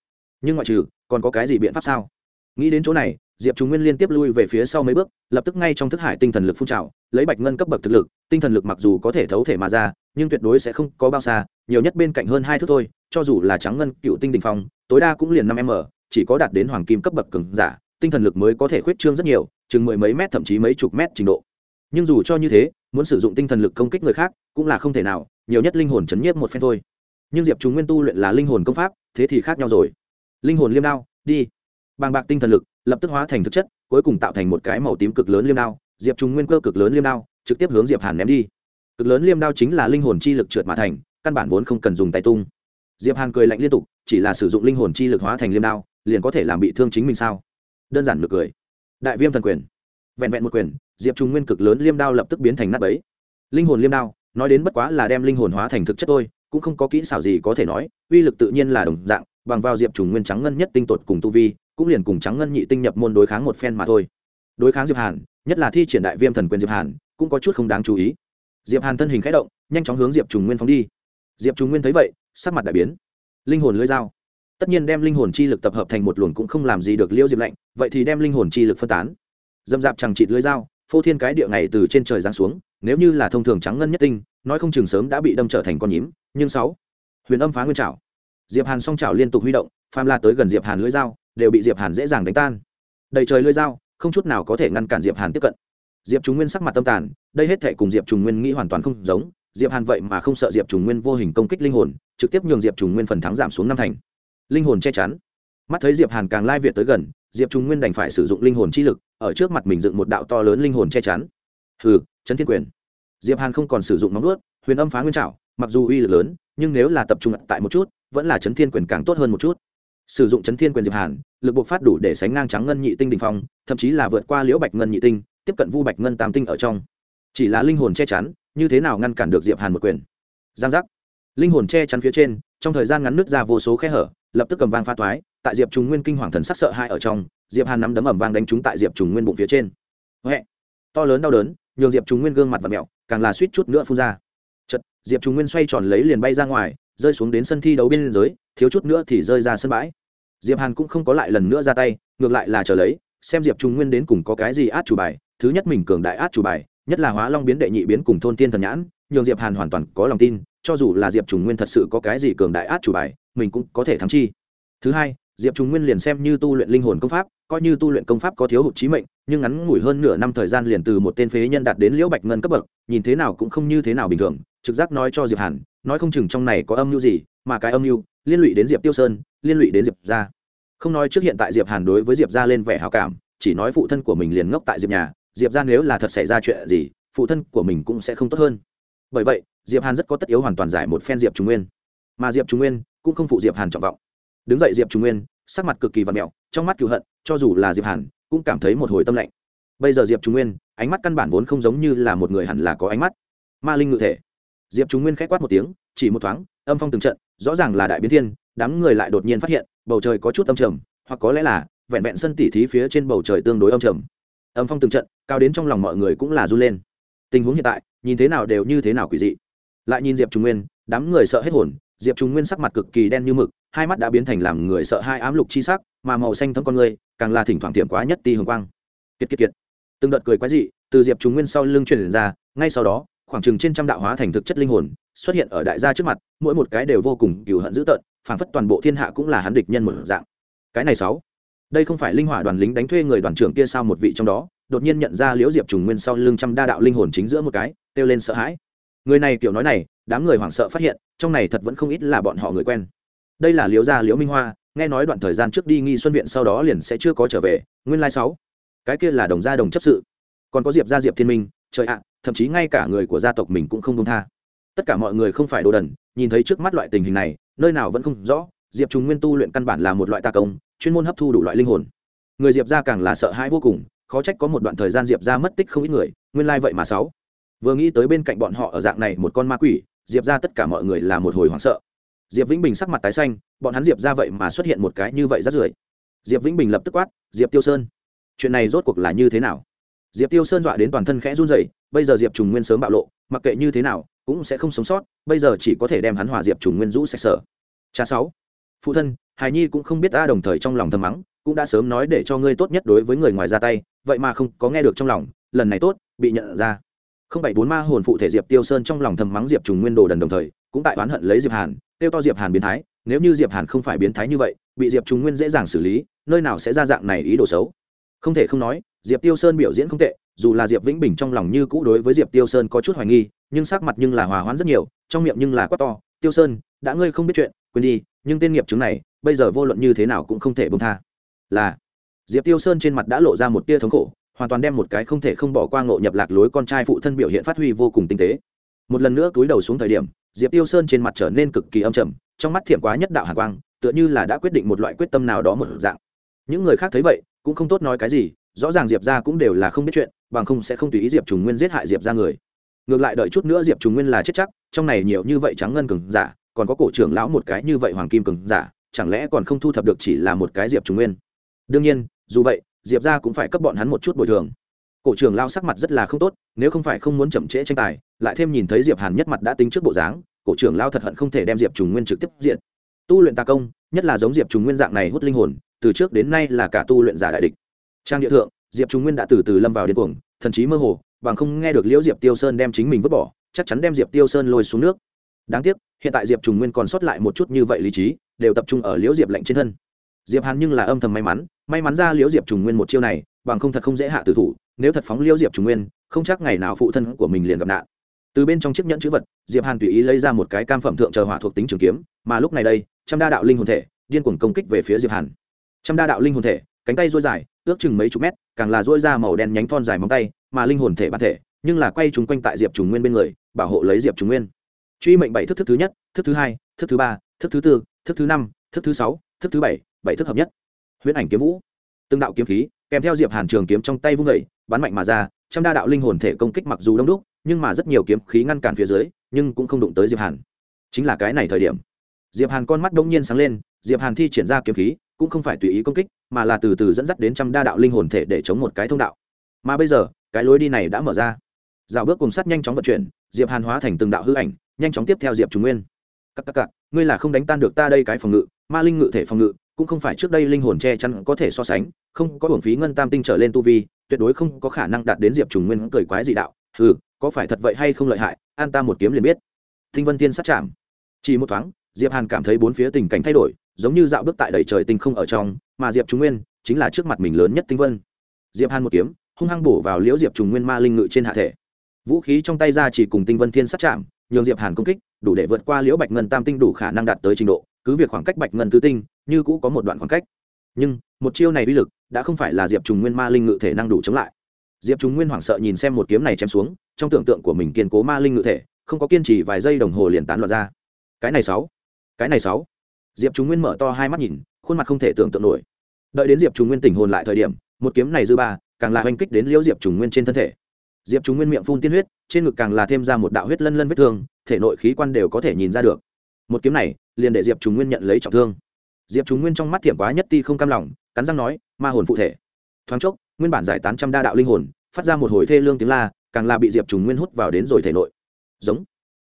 Nhưng ngoại trừ, còn có cái gì biện pháp sao? Nghĩ đến chỗ này, diệp trùng nguyên liên tiếp lui về phía sau mấy bước, lập tức ngay trong thức hải tinh thần lực phun trào, lấy bạch ngân cấp bậc thực lực, tinh thần lực mặc dù có thể thấu thể mà ra, nhưng tuyệt đối sẽ không có bao xa nhiều nhất bên cạnh hơn hai thước thôi, cho dù là trắng ngân cựu tinh đình phong, tối đa cũng liền năm m chỉ có đạt đến hoàng kim cấp bậc cường giả, tinh thần lực mới có thể khuyết trương rất nhiều, chừng mười mấy mét thậm chí mấy chục mét trình độ. Nhưng dù cho như thế, muốn sử dụng tinh thần lực công kích người khác cũng là không thể nào, nhiều nhất linh hồn chấn nhiếp một phen thôi. Nhưng diệp chúng nguyên tu luyện là linh hồn công pháp, thế thì khác nhau rồi. Linh hồn liêm đao, đi. Bàng bạc tinh thần lực, lập tức hóa thành thực chất, cuối cùng tạo thành một cái màu tím cực lớn liêm đao. Diệp chúng nguyên cơ cực lớn liêm đao, trực tiếp hướng diệp hàn ném đi. Cực lớn liêm đao chính là linh hồn chi lực trượt mà thành căn bản vốn không cần dùng tay tung. Diệp hàn cười lạnh liên tục, chỉ là sử dụng linh hồn chi lực hóa thành liêm đao, liền có thể làm bị thương chính mình sao? Đơn giản được cười. Đại viêm thần quyền. Vẹn vẹn một quyền, diệp Trung nguyên cực lớn liêm đao lập tức biến thành nát bấy. Linh hồn liêm đao, nói đến bất quá là đem linh hồn hóa thành thực chất thôi, cũng không có kỹ xảo gì có thể nói, uy lực tự nhiên là đồng dạng, bằng vào diệp trùng nguyên trắng ngân nhất tinh tột cùng tu vi, cũng liền cùng trắng ngân nhị tinh nhập môn đối kháng một phen mà thôi. Đối kháng diệp hàn, nhất là thi triển đại viêm thần quyền diệp hàn, cũng có chút không đáng chú ý. Diệp hàn thân hình khẽ động, nhanh chóng hướng diệp trùng nguyên phóng đi diệp Trung nguyên thấy vậy, sắc mặt đại biến. Linh hồn lưỡi dao. Tất nhiên đem linh hồn chi lực tập hợp thành một luồng cũng không làm gì được liêu diệp lạnh, vậy thì đem linh hồn chi lực phân tán. Dâm dạp chẳng chịt lưỡi dao, phô thiên cái địa ngày từ trên trời giáng xuống, nếu như là thông thường trắng ngân nhất tinh, nói không chừng sớm đã bị đâm trở thành con nhím, nhưng sáu, huyền âm phá nguyên trảo. Diệp hàn song trảo liên tục huy động pham la tới gần diệp hàn lưỡi dao, đều bị diệp hàn dễ dàng đánh tan. Đầy trời lưỡi dao, không chút nào có thể ngăn cản diệp hàn tiếp cận. Diệp trùng nguyên sắc mặt tâm tàn, đây hết thể cùng diệp trùng nguyên nghĩ hoàn toàn không giống diệp hàn vậy mà không sợ diệp trùng nguyên vô hình công kích linh hồn, trực tiếp nhường diệp trùng nguyên phần thắng giảm xuống năm thành. Linh hồn che chắn. Mắt thấy diệp hàn càng lai việt tới gần, diệp trùng nguyên đành phải sử dụng linh hồn chi lực, ở trước mặt mình dựng một đạo to lớn linh hồn che chắn. Hừ, chấn thiên quyền. Diệp hàn không còn sử dụng móng nuốt huyền âm phá nguyên trảo, mặc dù uy lực lớn, nhưng nếu là tập trung tại một chút, vẫn là chấn thiên quyền càng tốt hơn một chút. Sử dụng chấn thiên quyền diệp hàn, lực buộc phát đủ để sánh ngang trắng ngân nhị tinh đình phong, thậm chí là vượt qua liễu bạch ngân nhị tinh, tiếp cận vu bạch ngân tam tinh ở trong. Chỉ là linh hồn che chắn như thế nào ngăn cản được diệp hàn một quyền? Giang giác. Linh hồn che chắn phía trên, trong thời gian ngắn nứt ra vô số khe hở, lập tức cầm vang pha toái, tại diệp trùng nguyên kinh hoàng thần sắc sợ hai ở trong, diệp hàn nắm đấm ẩm vang đánh trúng tại diệp trùng nguyên bụng phía trên. Huệ. To lớn đau đớn, nhường diệp trùng nguyên gương mặt và mẹo, càng là suýt chút nữa phun ra. Chật diệp trùng nguyên xoay tròn lấy liền bay ra ngoài, rơi xuống đến sân thi đấu bên dưới thiếu chút nữa thì rơi ra sân bãi. Diệp hàn cũng không có lại lần nữa ra tay, ngược lại là chờ lấy, xem diệp trùng nguyên đến cùng có cái gì át chủ bài. Thứ nhất mình cường đại át chủ bài nhất là hóa long biến đệ nhị biến cùng thôn tiên thần nhãn, nhường diệp hàn hoàn toàn có lòng tin, cho dù là diệp trùng nguyên thật sự có cái gì cường đại át chủ bài, mình cũng có thể thắng chi. Thứ hai, diệp trùng nguyên liền xem như tu luyện linh hồn công pháp, coi như tu luyện công pháp có thiếu hụt trí mệnh, nhưng ngắn ngủi hơn nửa năm thời gian liền từ một tên phế nhân đạt đến liễu bạch ngân cấp bậc, nhìn thế nào cũng không như thế nào bình thường, trực giác nói cho diệp hàn, nói không chừng trong này có âm mưu gì, mà cái âm mưu liên lụy đến diệp tiêu sơn, liên lụy đến diệp gia. Không nói trước hiện tại diệp hàn đối với diệp gia lên vẻ hào cảm, chỉ nói phụ thân của mình liền ngốc tại diệp nhà diệp ra nếu là thật xảy ra chuyện gì, phụ thân của mình cũng sẽ không tốt hơn. Bởi vậy, diệp hàn rất có tất yếu hoàn toàn giải một phen diệp trung nguyên. Mà diệp trung nguyên cũng không phụ diệp hàn trọng vọng. Đứng dậy diệp trung nguyên, sắc mặt cực kỳ vặt mẹo, trong mắt cựu hận, cho dù là diệp hàn, cũng cảm thấy một hồi tâm lạnh. Bây giờ diệp trung nguyên, ánh mắt căn bản vốn không giống như là một người hẳn là có ánh mắt. Ma linh ngự thể. Diệp trung nguyên k h á c quát một tiếng, chỉ một thoáng, âm phong từng trận, rõ ràng là đại biến thiên, đám người lại đột nhiên phát hiện, bầu trời có chút âm trầm, hoặc có lẽ là vẹn vẹn sân tỉ thí phía trên bầu trời tương đối âm trầm âm phong từng trận, cao đến trong lòng mọi người cũng là run lên. Tình huống hiện tại, nhìn thế nào đều như thế nào quỷ dị. Lại nhìn diệp trung nguyên, đám người sợ hết hồn, diệp trung nguyên sắc mặt cực kỳ đen như mực, hai mắt đã biến thành làm người sợ hai ám lục chi sắc, mà màu xanh thấm con người, càng là thỉnh thoảng tiệm quá nhất ti hồng quang. Kiệt kiệt kiệt. Từng đợt cười quái dị, từ diệp trung nguyên sau lưng truyền ra, ngay sau đó, khoảng chừng trên trăm đạo hóa thành thực chất linh hồn, xuất hiện ở đại gia trước mặt, mỗi một cái đều vô cùng cừu hận dữ tợn, phảng phất toàn bộ thiên hạ cũng là hắn địch nhân một dạng. Cái này sáu đây không phải linh hỏa đoàn lính đánh thuê người đoàn trưởng kia sao một vị trong đó, đột nhiên nhận ra liễu diệp trùng nguyên sau lưng trăm đa đạo linh hồn chính giữa một cái, kêu lên sợ hãi. Người này kiểu nói này, đám người hoảng sợ phát hiện, trong này thật vẫn không ít là bọn họ người quen. Đây là liễu gia liễu minh hoa, nghe nói đoạn thời gian trước đi nghi xuân viện sau đó liền sẽ chưa có trở về, nguyên lai sáu. Cái kia là đồng gia đồng chấp sự. Còn có diệp gia diệp thiên minh, trời ạ, thậm chí ngay cả người của gia tộc mình cũng không công tha. Tất cả mọi người không phải đồ đần, nhìn thấy trước mắt loại tình hình này, nơi nào vẫn không rõ diệp trùng nguyên tu luyện căn bản là một loại tà công, chuyên môn hấp thu đủ loại linh hồn. Người diệp ra càng là sợ hãi vô cùng, khó trách có một đoạn thời gian diệp ra mất tích không ít người, nguyên lai vậy mà sáu. Vừa nghĩ tới bên cạnh bọn họ ở dạng này một con ma quỷ, diệp ra tất cả mọi người là một hồi hoảng sợ. Diệp vĩnh bình sắc mặt tái xanh, bọn hắn diệp ra vậy mà xuất hiện một cái như vậy rất rưởi. Diệp vĩnh bình lập tức quát, diệp tiêu sơn, chuyện này rốt cuộc là như thế nào? Diệp tiêu sơn dọa đến toàn thân khẽ run rẩy, bây giờ diệp trùng nguyên sớm bạo lộ, mặc kệ như thế nào, cũng sẽ không sống sót, bây giờ chỉ có thể đem hắn hòa diệp trùng nguyên rũ sạch sở. Cha sáu phụ thân, hài nhi cũng không biết ta đồng thời trong lòng thầm mắng, cũng đã sớm nói để cho ngươi tốt nhất đối với người ngoài ra tay, vậy mà không có nghe được trong lòng, lần này tốt, bị nhận ra. Không bảy bốn ma hồn phụ thể diệp tiêu sơn trong lòng thầm mắng diệp trùng nguyên đồ đần đồng thời, cũng tại oán hận lấy diệp hàn tiêu to diệp hàn biến thái, nếu như diệp hàn không phải biến thái như vậy, bị diệp trùng nguyên dễ dàng xử lý, nơi nào sẽ ra dạng này ý đồ xấu. Không thể không nói, diệp tiêu sơn biểu diễn không tệ, dù là diệp vĩnh bình trong lòng như cũ đối với diệp tiêu sơn có chút hoài nghi, nhưng sắc mặt nhưng là hòa hoãn rất nhiều, trong miệng nhưng là quá to, tiêu sơn, đã ngươi không biết chuyện, quên đi nhưng tên nghiệp chứng này, bây giờ vô luận như thế nào cũng không thể bông tha. Là, diệp tiêu sơn trên mặt đã lộ ra một tia thống khổ, hoàn toàn đem một cái không thể không bỏ qua ngộ nhập lạc lối con trai phụ thân biểu hiện phát huy vô cùng tinh tế. Một lần nữa cúi đầu xuống thời điểm, diệp tiêu sơn trên mặt trở nên cực kỳ âm trầm, trong mắt thiệm quá nhất đạo hạ quang, tựa như là đã quyết định một loại quyết tâm nào đó một dạng. Những người khác thấy vậy, cũng không tốt nói cái gì, rõ ràng diệp ra cũng đều là không biết chuyện, bằng không sẽ không tùy ý diệp trùng nguyên giết hại diệp ra người. Ngược lại đợi chút nữa diệp trùng nguyên là chết chắc, trong này nhiều như vậy trắng ngân cừng giả còn có cổ trưởng lão một cái như vậy hoàng kim cường giả, chẳng lẽ còn không thu thập được chỉ là một cái diệp trùng nguyên? Đương nhiên, dù vậy, diệp ra cũng phải cấp bọn hắn một chút bồi thường. Cổ trưởng lao sắc mặt rất là không tốt, nếu không phải không muốn chậm trễ tranh tài, lại thêm nhìn thấy diệp hàn nhất mặt đã tính trước bộ dáng, cổ trưởng lao thật hận không thể đem diệp trùng nguyên trực tiếp diện. Tu luyện tà công, nhất là giống diệp trùng nguyên dạng này hút linh hồn, từ trước đến nay là cả tu luyện giả đại địch. Trang địa thượng, diệp trùng nguyên đã từ từ lâm vào điên cuồng, thần trí mơ hồ, bằng không nghe được liễu diệp tiêu sơn đem chính mình vứt bỏ, chắc chắn đem diệp tiêu sơn lôi xuống nước. Đáng tiếc hiện tại diệp trùng nguyên còn sót lại một chút như vậy lý trí, đều tập trung ở liễu diệp lạnh trên thân. Diệp hàn nhưng là âm thầm may mắn may mắn ra liễu diệp trùng nguyên một chiêu này, bằng không thật không dễ hạ tử thủ, nếu thật phóng liễu diệp trùng nguyên, không chắc ngày nào phụ thân của mình liền gặp nạn. Từ bên trong chiếc nhẫn chữ vật, diệp hàn tùy ý lấy ra một cái cam phẩm thượng chờ hỏa thuộc tính trường kiếm, mà lúc này đây, trăm đa đạo linh hồn thể, điên cuồng công kích về phía diệp hàn. Trăm đa đạo linh hồn thể, cánh tay duỗi dài, ước chừng mấy chục mét, càng là duỗi ra màu đen nhánh thon dài móng tay, mà linh hồn thể bản thể, nhưng là quay chúng quanh tại diệp trùng nguyên bên người, bảo hộ lấy diệp trùng nguyên truy mệnh bảy thức thức thứ nhất, thức thứ hai, thức thứ ba, thức thứ tư, thức thứ năm, thức thứ sáu, thức thứ bảy bảy thức hợp nhất. Huyễn ảnh kiếm vũ. Từng đạo kiếm khí, kèm theo diệp hàn trường kiếm trong tay vung vẩy bắn mạnh mà ra, trăm đa đạo linh hồn thể công kích mặc dù đông đúc, nhưng mà rất nhiều kiếm khí ngăn cản phía dưới, nhưng cũng không đụng tới diệp hàn. Chính là cái này thời điểm. Diệp hàn con mắt đông nhiên sáng lên, diệp hàn thi triển ra kiếm khí, cũng không phải tùy ý công kích, mà là từ từ dẫn dắt đến trăm đa đạo linh hồn thể để chống một cái thông đạo. Mà bây giờ, cái lối đi này đã mở ra. Dạo bước cùng sắt nhanh chóng vận chuyển, diệp hàn hóa thành từng đạo hư ảnh nhanh chóng tiếp theo diệp trung nguyên các các cặc, ngươi là không đánh tan được ta đây cái phòng ngự, ma linh ngự thể phòng ngự, cũng không phải trước đây linh hồn che chắn có thể so sánh, không có hưởng phí ngân tam tinh trở lên tu vi, tuyệt đối không có khả năng đạt đến diệp trùng nguyên cười quái dị đạo ừ có phải thật vậy hay không lợi hại, an ta một kiếm liền biết. Tinh vân tiên sát chạm. Chỉ một thoáng, diệp hàn cảm thấy bốn phía tình cảnh thay đổi, giống như dạo bước tại đầy trời tinh không ở trong, mà diệp trùng nguyên chính là trước mặt mình lớn nhất tinh vân. Diệp hàn một kiếm, hung hăng bổ vào liễu diệp trùng nguyên ma linh ngự trên hạ thể. Vũ khí trong tay ra chỉ cùng tinh vân thiên sát chạm nhường diệp hàn công kích, đủ để vượt qua liễu bạch ngân tam tinh đủ khả năng đạt tới trình độ, cứ việc khoảng cách bạch ngân tứ tinh như cũ có một đoạn khoảng cách. Nhưng, một chiêu này uy lực đã không phải là diệp trùng nguyên ma linh ngự thể năng đủ chống lại. Diệp trùng nguyên hoảng sợ nhìn xem một kiếm này chém xuống, trong tưởng tượng của mình kiên cố ma linh ngự thể, không có kiên trì vài giây đồng hồ liền tán loạn ra. Cái này sáu, cái này sáu. Diệp trùng nguyên mở to hai mắt nhìn, khuôn mặt không thể tưởng tượng nổi. Đợi đến diệp trùng nguyên tỉnh hồn lại thời điểm, một kiếm này dư ba, càng là oanh kích đến liễu diệp trùng nguyên trên thân thể diệp trùng nguyên miệng phun tiên huyết, trên ngực càng là thêm ra một đạo huyết lân lân vết thương, thể nội khí quan đều có thể nhìn ra được. Một kiếm này, liền để diệp trùng nguyên nhận lấy trọng thương. Diệp trùng nguyên trong mắt thiểm quá nhất ti không cam lòng, cắn răng nói, ma hồn phụ thể. Thoáng chốc, nguyên bản giải tán trăm đa đạo linh hồn, phát ra một hồi thê lương tiếng la, càng là bị diệp trùng nguyên hút vào đến rồi thể nội. Giống.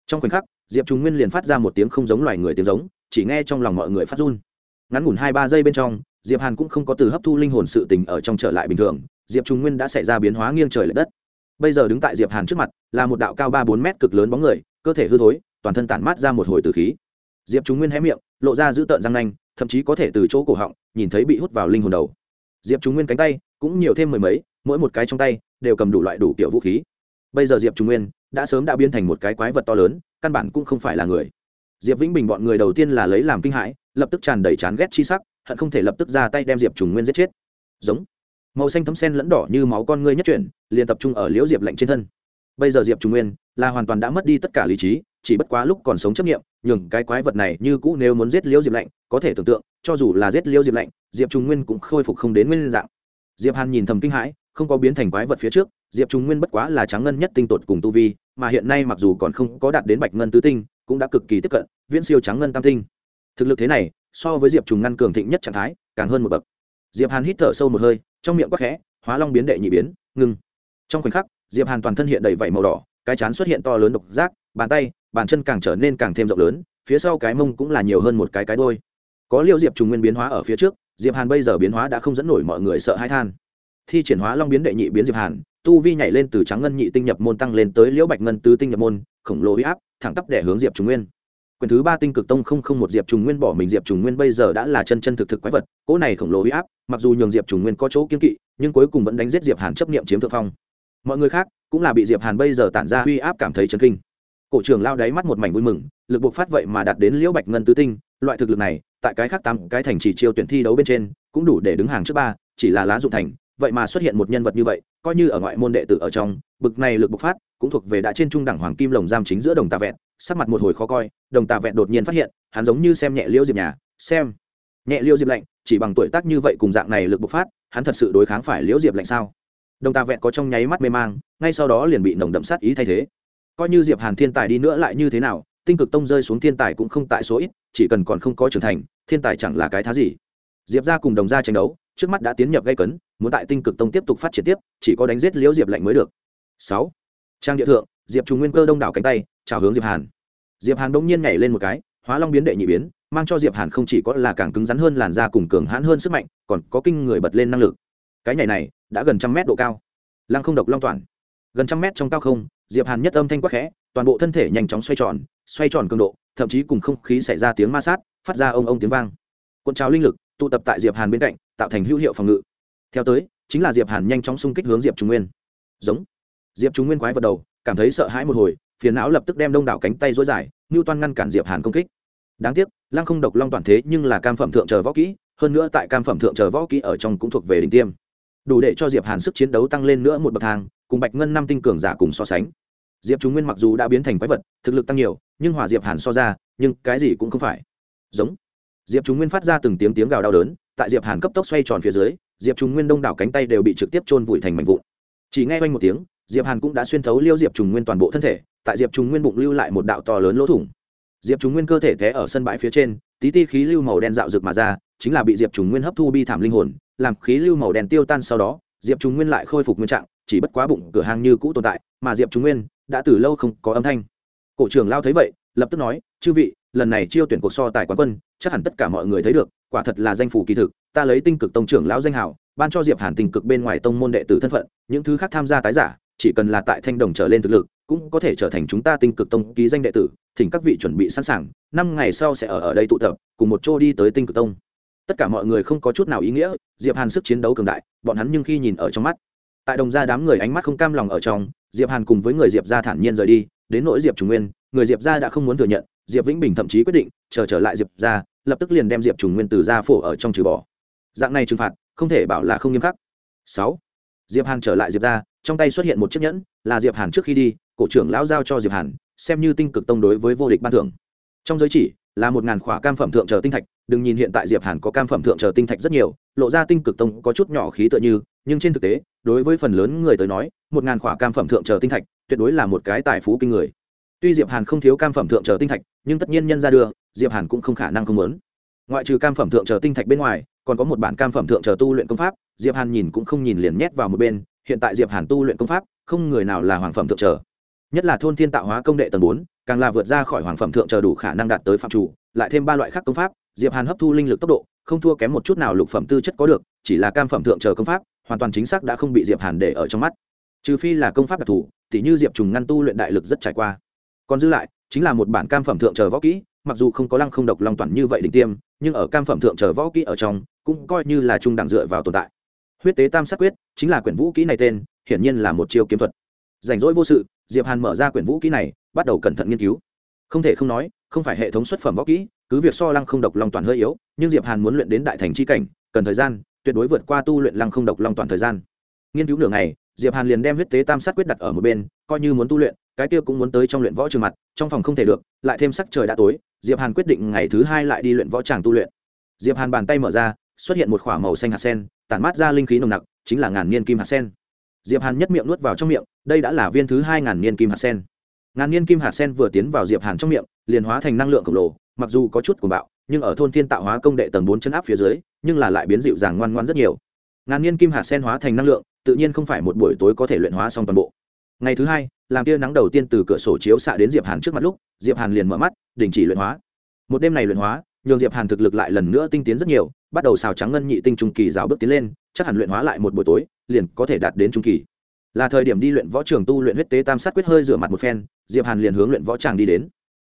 Trong khoảnh khắc, diệp trùng nguyên liền phát ra một tiếng không giống loài người tiếng giống, chỉ nghe trong lòng mọi người phát run. Ngắn ngủn hai ba giây bên trong, diệp hàn cũng không có từ hấp thu linh hồn sự tình ở trong trở lại bình thường, diệp trùng nguyên đã xảy ra biến hóa nghiêng trời l ệ đất bây giờ đứng tại diệp hàn trước mặt, là một đạo cao ba bốn mét cực lớn bóng người, cơ thể hư thối, toàn thân tản mát ra một hồi tử khí. Diệp trùng nguyên hé miệng, lộ ra giữ tợn răng nanh, thậm chí có thể từ chỗ cổ họng, nhìn thấy bị hút vào linh hồn đầu. Diệp trùng nguyên cánh tay, cũng nhiều thêm mười mấy, mỗi một cái trong tay, đều cầm đủ loại đủ kiểu vũ khí. Bây giờ diệp trùng nguyên đã sớm đã biến thành một cái quái vật to lớn, căn bản cũng không phải là người. Diệp vĩnh bình bọn người đầu tiên là lấy làm kinh hãi, lập tức tràn đầy chán ghét chi sắc, hận không thể lập tức ra tay đem diệp trùng nguyên giết chết. Giống màu xanh thấm sen lẫn đỏ như máu con ngươi nhất chuyển, liền tập trung ở liễu diệp lạnh trên thân. Bây giờ diệp trung nguyên là hoàn toàn đã mất đi tất cả lý trí, chỉ bất quá lúc còn sống chấp nghiệm nhường cái quái vật này như cũ nếu muốn giết liễu diệp lạnh, có thể tưởng tượng, cho dù là giết liễu diệp lạnh, diệp trung nguyên cũng khôi phục không đến nguyên dạng. Diệp hàn nhìn thầm kinh hãi, không có biến thành quái vật phía trước, diệp trung nguyên bất quá là trắng ngân nhất tinh tột cùng tu vi, mà hiện nay mặc dù còn không có đạt đến bạch ngân tứ tinh, cũng đã cực kỳ tiếp cận, viễn siêu trắng ngân tam tinh. Thực lực thế này, so với diệp trùng ngăn cường thịnh nhất trạng thái, càng hơn một bậc. Diệp hàn hít thở sâu một hơi trong miệng quắc khẽ, hóa long biến đệ nhị biến, ngưng. Trong khoảnh khắc, diệp hàn toàn thân hiện đầy vảy màu đỏ, cái chán xuất hiện to lớn độc giác, bàn tay, bàn chân càng trở nên càng thêm rộng lớn, phía sau cái mông cũng là nhiều hơn một cái cái đôi có liêu diệp trùng nguyên biến hóa ở phía trước, diệp hàn bây giờ biến hóa đã không dẫn nổi mọi người sợ hãi than. Thi triển hóa long biến đệ nhị biến diệp hàn, tu vi nhảy lên từ trắng ngân nhị tinh nhập môn tăng lên tới liễu bạch ngân tứ tinh nhập môn, khổng lồ huy áp, thẳng tắp để hướng diệp trùng nguyên quyền thứ ba tinh cực tông không không một diệp trùng nguyên bỏ mình. Diệp trùng nguyên bây giờ đã là chân chân thực thực quái vật, cỗ này khổng lồ huy áp, mặc dù nhường diệp trùng nguyên có chỗ kiên kỵ, nhưng cuối cùng vẫn đánh giết diệp hàn chấp niệm chiếm thượng phong. Mọi người khác cũng là bị diệp hàn bây giờ tản ra huy áp cảm thấy chấn kinh. Cổ trưởng lao đáy mắt một mảnh vui mừng, lực buộc phát vậy mà đạt đến liễu bạch ngân tứ tinh, loại thực lực này, tại cái khác tám cái thành chỉ chiêu tuyển thi đấu bên trên, cũng đủ để đứng hàng trước ba, chỉ là lá dụng thành, vậy mà xuất hiện một nhân vật như vậy, coi như ở ngoại môn đệ tử ở trong, bực này lực bộc phát, cũng thuộc về đã trên trung đẳng hoàng kim lồng giam chính giữa đồng tà vẹn sắc mặt một hồi khó coi, đồng tà vẹn đột nhiên phát hiện, hắn giống như xem nhẹ liêu diệp nhà, xem. Nhẹ liêu diệp lạnh, chỉ bằng tuổi tác như vậy cùng dạng này lực bộc phát, hắn thật sự đối kháng phải liễu diệp lạnh sao? Đồng tà vẹn có trong nháy mắt mê mang, ngay sau đó liền bị nồng đậm sát ý thay thế. Coi như diệp hàn thiên tài đi nữa lại như thế nào, tinh cực tông rơi xuống thiên tài cũng không tại số ít, chỉ cần còn không có trưởng thành, thiên tài chẳng là cái thá gì. Diệp ra cùng đồng gia tranh đấu, trước mắt đã tiến nhập gây cấn, muốn tại tinh cực tông tiếp tục phát triển tiếp, chỉ có đánh giết liễu diệp lạnh mới được. Sáu. Trang địa thượng, diệp trùng nguyên cơ đông đảo cánh tay chào hướng diệp hàn. Diệp hàn bỗng nhiên nhảy lên một cái, hóa long biến đệ nhị biến, mang cho diệp hàn không chỉ có là càng cứng rắn hơn làn da cùng cường hãn hơn sức mạnh, còn có kinh người bật lên năng lực. Cái nhảy này đã gần trăm mét độ cao. Lăng không độc long toàn. Gần trăm mét trong cao không, diệp hàn nhất âm thanh quắc khẽ, toàn bộ thân thể nhanh chóng xoay tròn xoay tròn cường độ, thậm chí cùng không khí xảy ra tiếng ma sát, phát ra ông ông tiếng vang. Cuộn trào linh lực tụ tập tại diệp hàn bên cạnh, tạo thành hữu hiệu phòng ngự. Theo tới, chính là diệp hàn nhanh chóng xung kích hướng diệp trung nguyên. Giống. Diệp trung nguyên quái vật đầu, cảm thấy sợ hãi một hồi phiền não lập tức đem đông đảo cánh tay dối dài, ngưu toan ngăn cản diệp hàn công kích. Đáng tiếc, lăng không độc long toàn thế nhưng là cam phẩm thượng chờ võ kỹ, hơn nữa tại cam phẩm thượng chờ võ kỹ ở trong cũng thuộc về đỉnh tiêm. Đủ để cho diệp hàn sức chiến đấu tăng lên nữa một bậc thang, cùng bạch ngân năm tinh cường giả cùng so sánh. Diệp chúng nguyên mặc dù đã biến thành quái vật, thực lực tăng nhiều, nhưng hòa diệp hàn so ra, nhưng cái gì cũng không phải. Giống. Diệp chúng nguyên phát ra từng tiếng tiếng gào đau đớn, tại diệp hàn cấp tốc xoay tròn phía dưới, diệp chúng nguyên đông đảo cánh tay đều bị trực tiếp chôn vùi thành mảnh vụn. Chỉ nghe quanh một tiếng, diệp hàn cũng đã xuyên thấu liêu diệp trùng nguyên toàn bộ thân thể tại diệp trùng nguyên bụng lưu lại một đạo to lớn lỗ thủng diệp trùng nguyên cơ thể té ở sân bãi phía trên tí ti khí lưu màu đen dạo rực mà ra chính là bị diệp trùng nguyên hấp thu bi thảm linh hồn làm khí lưu màu đen tiêu tan sau đó diệp trùng nguyên lại khôi phục nguyên trạng chỉ bất quá bụng cửa hàng như cũ tồn tại mà diệp trùng nguyên đã từ lâu không có âm thanh cổ trưởng lao thấy vậy lập tức nói chư vị lần này chiêu tuyển cuộc so tài quán quân chắc hẳn tất cả mọi người thấy được quả thật là danh phủ kỳ thực ta lấy tinh cực tông trưởng lão danh hào ban cho diệp hàn tinh cực bên ngoài tông môn đệ tử thân phận những thứ khác tham gia tái giả chỉ cần là tại thanh đồng trở lên thực lực cũng có thể trở thành chúng ta tinh cực tông ký danh đệ tử, thỉnh các vị chuẩn bị sẵn sàng, năm ngày sau sẽ ở ở đây tụ tập, cùng một chỗ đi tới tinh cực tông. Tất cả mọi người không có chút nào ý nghĩa, diệp hàn sức chiến đấu cường đại, bọn hắn nhưng khi nhìn ở trong mắt. Tại đồng gia đám người ánh mắt không cam lòng ở trong, diệp hàn cùng với người diệp gia thản nhiên rời đi, đến nỗi diệp trùng nguyên, người diệp gia đã không muốn thừa nhận, diệp vĩnh bình thậm chí quyết định, chờ trở lại diệp gia, lập tức liền đem diệp trùng nguyên từ gia phổ ở trong trừ bỏ. Dạng này trừng phạt, không thể bảo là không nghiêm khắc. Sáu, diệp hàn trở lại diệp gia, trong tay xuất hiện một chiếc nhẫn là diệp hàn trước khi đi, cổ trưởng lão giao cho diệp hàn, xem như tinh cực tông đối với vô địch ban thưởng trong giới chỉ, là một ngàn khỏa cam phẩm thượng chờ tinh thạch, đừng nhìn hiện tại diệp hàn có cam phẩm thượng chờ tinh thạch rất nhiều, lộ ra tinh cực tông có chút nhỏ khí tựa như, nhưng trên thực tế, đối với phần lớn người tới nói, một ngàn khỏa cam phẩm thượng chờ tinh thạch, tuyệt đối là một cái tài phú kinh người tuy diệp hàn không thiếu cam phẩm thượng chờ tinh thạch, nhưng tất nhiên nhân ra đưa, diệp hàn cũng không khả năng không muốn. ngoại trừ cam phẩm thượng chờ tinh thạch bên ngoài, còn có một bản cam phẩm thượng chờ tu luyện công pháp, diệp hàn nhìn cũng không nhìn liền nhét vào một bên hiện tại diệp hàn tu luyện công pháp không người nào là hoàng phẩm thượng trở, nhất là thôn thiên tạo hóa công đệ tầng bốn càng là vượt ra khỏi hoàng phẩm thượng trở đủ khả năng đạt tới phạm chủ lại thêm ba loại khác công pháp diệp hàn hấp thu linh lực tốc độ không thua kém một chút nào lục phẩm tư chất có được chỉ là cam phẩm thượng trở công pháp hoàn toàn chính xác đã không bị diệp hàn để ở trong mắt. Trừ phi là công pháp đặc thù tỉ như diệp trùng ngăn tu luyện đại lực rất trải qua. Còn dư lại chính là một bản cam phẩm thượng trở võ kỹ mặc dù không có lăng không độc long toàn như vậy đỉnh tiêm nhưng ở cam phẩm thượng trở võ kỹ ở trong cũng coi như là trung đẳng dựa vào tồn tại huyết tế tam sát quyết, chính là quyển vũ kỹ này tên, hiển nhiên là một chiêu kiếm thuật. Rảnh rỗi vô sự, diệp hàn mở ra quyển vũ kỹ này, bắt đầu cẩn thận nghiên cứu. Không thể không nói, không phải hệ thống xuất phẩm võ kỹ, cứ việc so lăng không độc long toàn hơi yếu, nhưng diệp hàn muốn luyện đến đại thành chi cảnh, cần thời gian, tuyệt đối vượt qua tu luyện lăng không độc long toàn thời gian. Nghiên cứu nửa ngày, diệp hàn liền đem huyết tế tam sát quyết đặt ở một bên, coi như muốn tu luyện, cái kia cũng muốn tới trong luyện võ trường mặt, trong phòng không thể được, lại thêm sắc trời đã tối, diệp hàn quyết định ngày thứ hai lại đi luyện võ tràng tu luyện. Diệp hàn bàn tay mở ra, xuất hiện một khỏa màu xanh hạt sen tản mát ra linh khí nồng nặc, chính là ngàn niên kim hạt sen. Diệp hàn nhất miệng nuốt vào trong miệng, đây đã là viên thứ hai ngàn niên kim hạt sen. Ngàn niên kim hạt sen vừa tiến vào diệp hàn trong miệng, liền hóa thành năng lượng khổng lồ, mặc dù có chút cuồng bạo, nhưng ở thôn thiên tạo hóa công đệ tầng bốn chân áp phía dưới, nhưng là lại biến dịu dàng ngoan ngoan rất nhiều. Ngàn niên kim hạt sen hóa thành năng lượng, tự nhiên không phải một buổi tối có thể luyện hóa xong toàn bộ. Ngày thứ hai, làm tia nắng đầu tiên từ cửa sổ chiếu xạ đến diệp hàn trước mặt lúc, diệp hàn liền mở mắt, đình chỉ luyện hóa. Một đêm này luyện hóa, nhường diệp hàn thực lực lại lần nữa tinh tiến rất nhiều bắt đầu xào trắng ngân nhị tinh trung kỳ rào bước tiến lên, chắc hẳn luyện hóa lại một buổi tối, liền có thể đạt đến trung kỳ. Là thời điểm đi luyện võ trường tu luyện huyết tế tam sát quyết hơi rửa mặt một phen, diệp hàn liền hướng luyện võ tràng đi đến.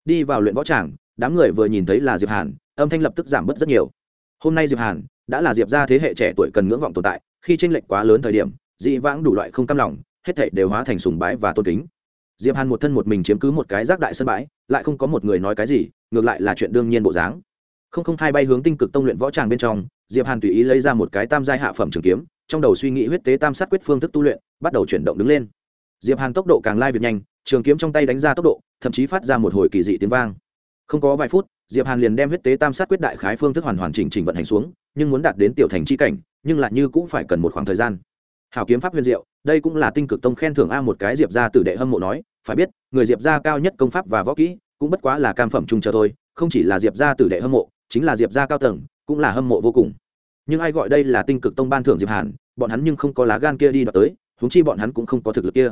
Đi vào luyện võ tràng, đám người vừa nhìn thấy là diệp hàn, âm thanh lập tức giảm bớt rất nhiều. Hôm nay diệp hàn đã là diệp gia thế hệ trẻ tuổi cần ngưỡng vọng tồn tại, khi tranh lệch quá lớn thời điểm, dị vãng đủ loại không cam lòng, hết thảy đều hóa thành sùng bái và tôn kính. Diệp hàn một thân một mình chiếm cứ một cái rác đại sân bãi, lại không có một người nói cái gì, ngược lại là chuyện đương nhiên bộ dáng không không hai bay hướng tinh cực tông luyện võ tràng bên trong, diệp hàn tùy ý lấy ra một cái tam giai hạ phẩm trường kiếm, trong đầu suy nghĩ huyết tế tam sát quyết phương thức tu luyện, bắt đầu chuyển động đứng lên. Diệp hàn tốc độ càng lai việt nhanh, trường kiếm trong tay đánh ra tốc độ, thậm chí phát ra một hồi kỳ dị tiếng vang. Không có vài phút, diệp hàn liền đem huyết tế tam sát quyết đại khái phương thức hoàn hoàn chỉnh chỉnh vận hành xuống, nhưng muốn đạt đến tiểu thành chi cảnh, nhưng lại như cũng phải cần một khoảng thời gian. Hảo kiếm pháp huyền diệu, đây cũng là tinh cực tông khen thưởng a một cái diệp gia tử đệ hâm mộ nói, phải biết, người diệp gia cao nhất công pháp và võ kỹ, cũng bất quá là cam phẩm trung chờ thôi, không chỉ là diệp gia tử đệ hâm mộ chính là diệp gia cao tầng, cũng là hâm mộ vô cùng. Nhưng ai gọi đây là tinh cực tông ban thưởng diệp hàn, bọn hắn nhưng không có lá gan kia đi đoạt tới, huống chi bọn hắn cũng không có thực lực kia.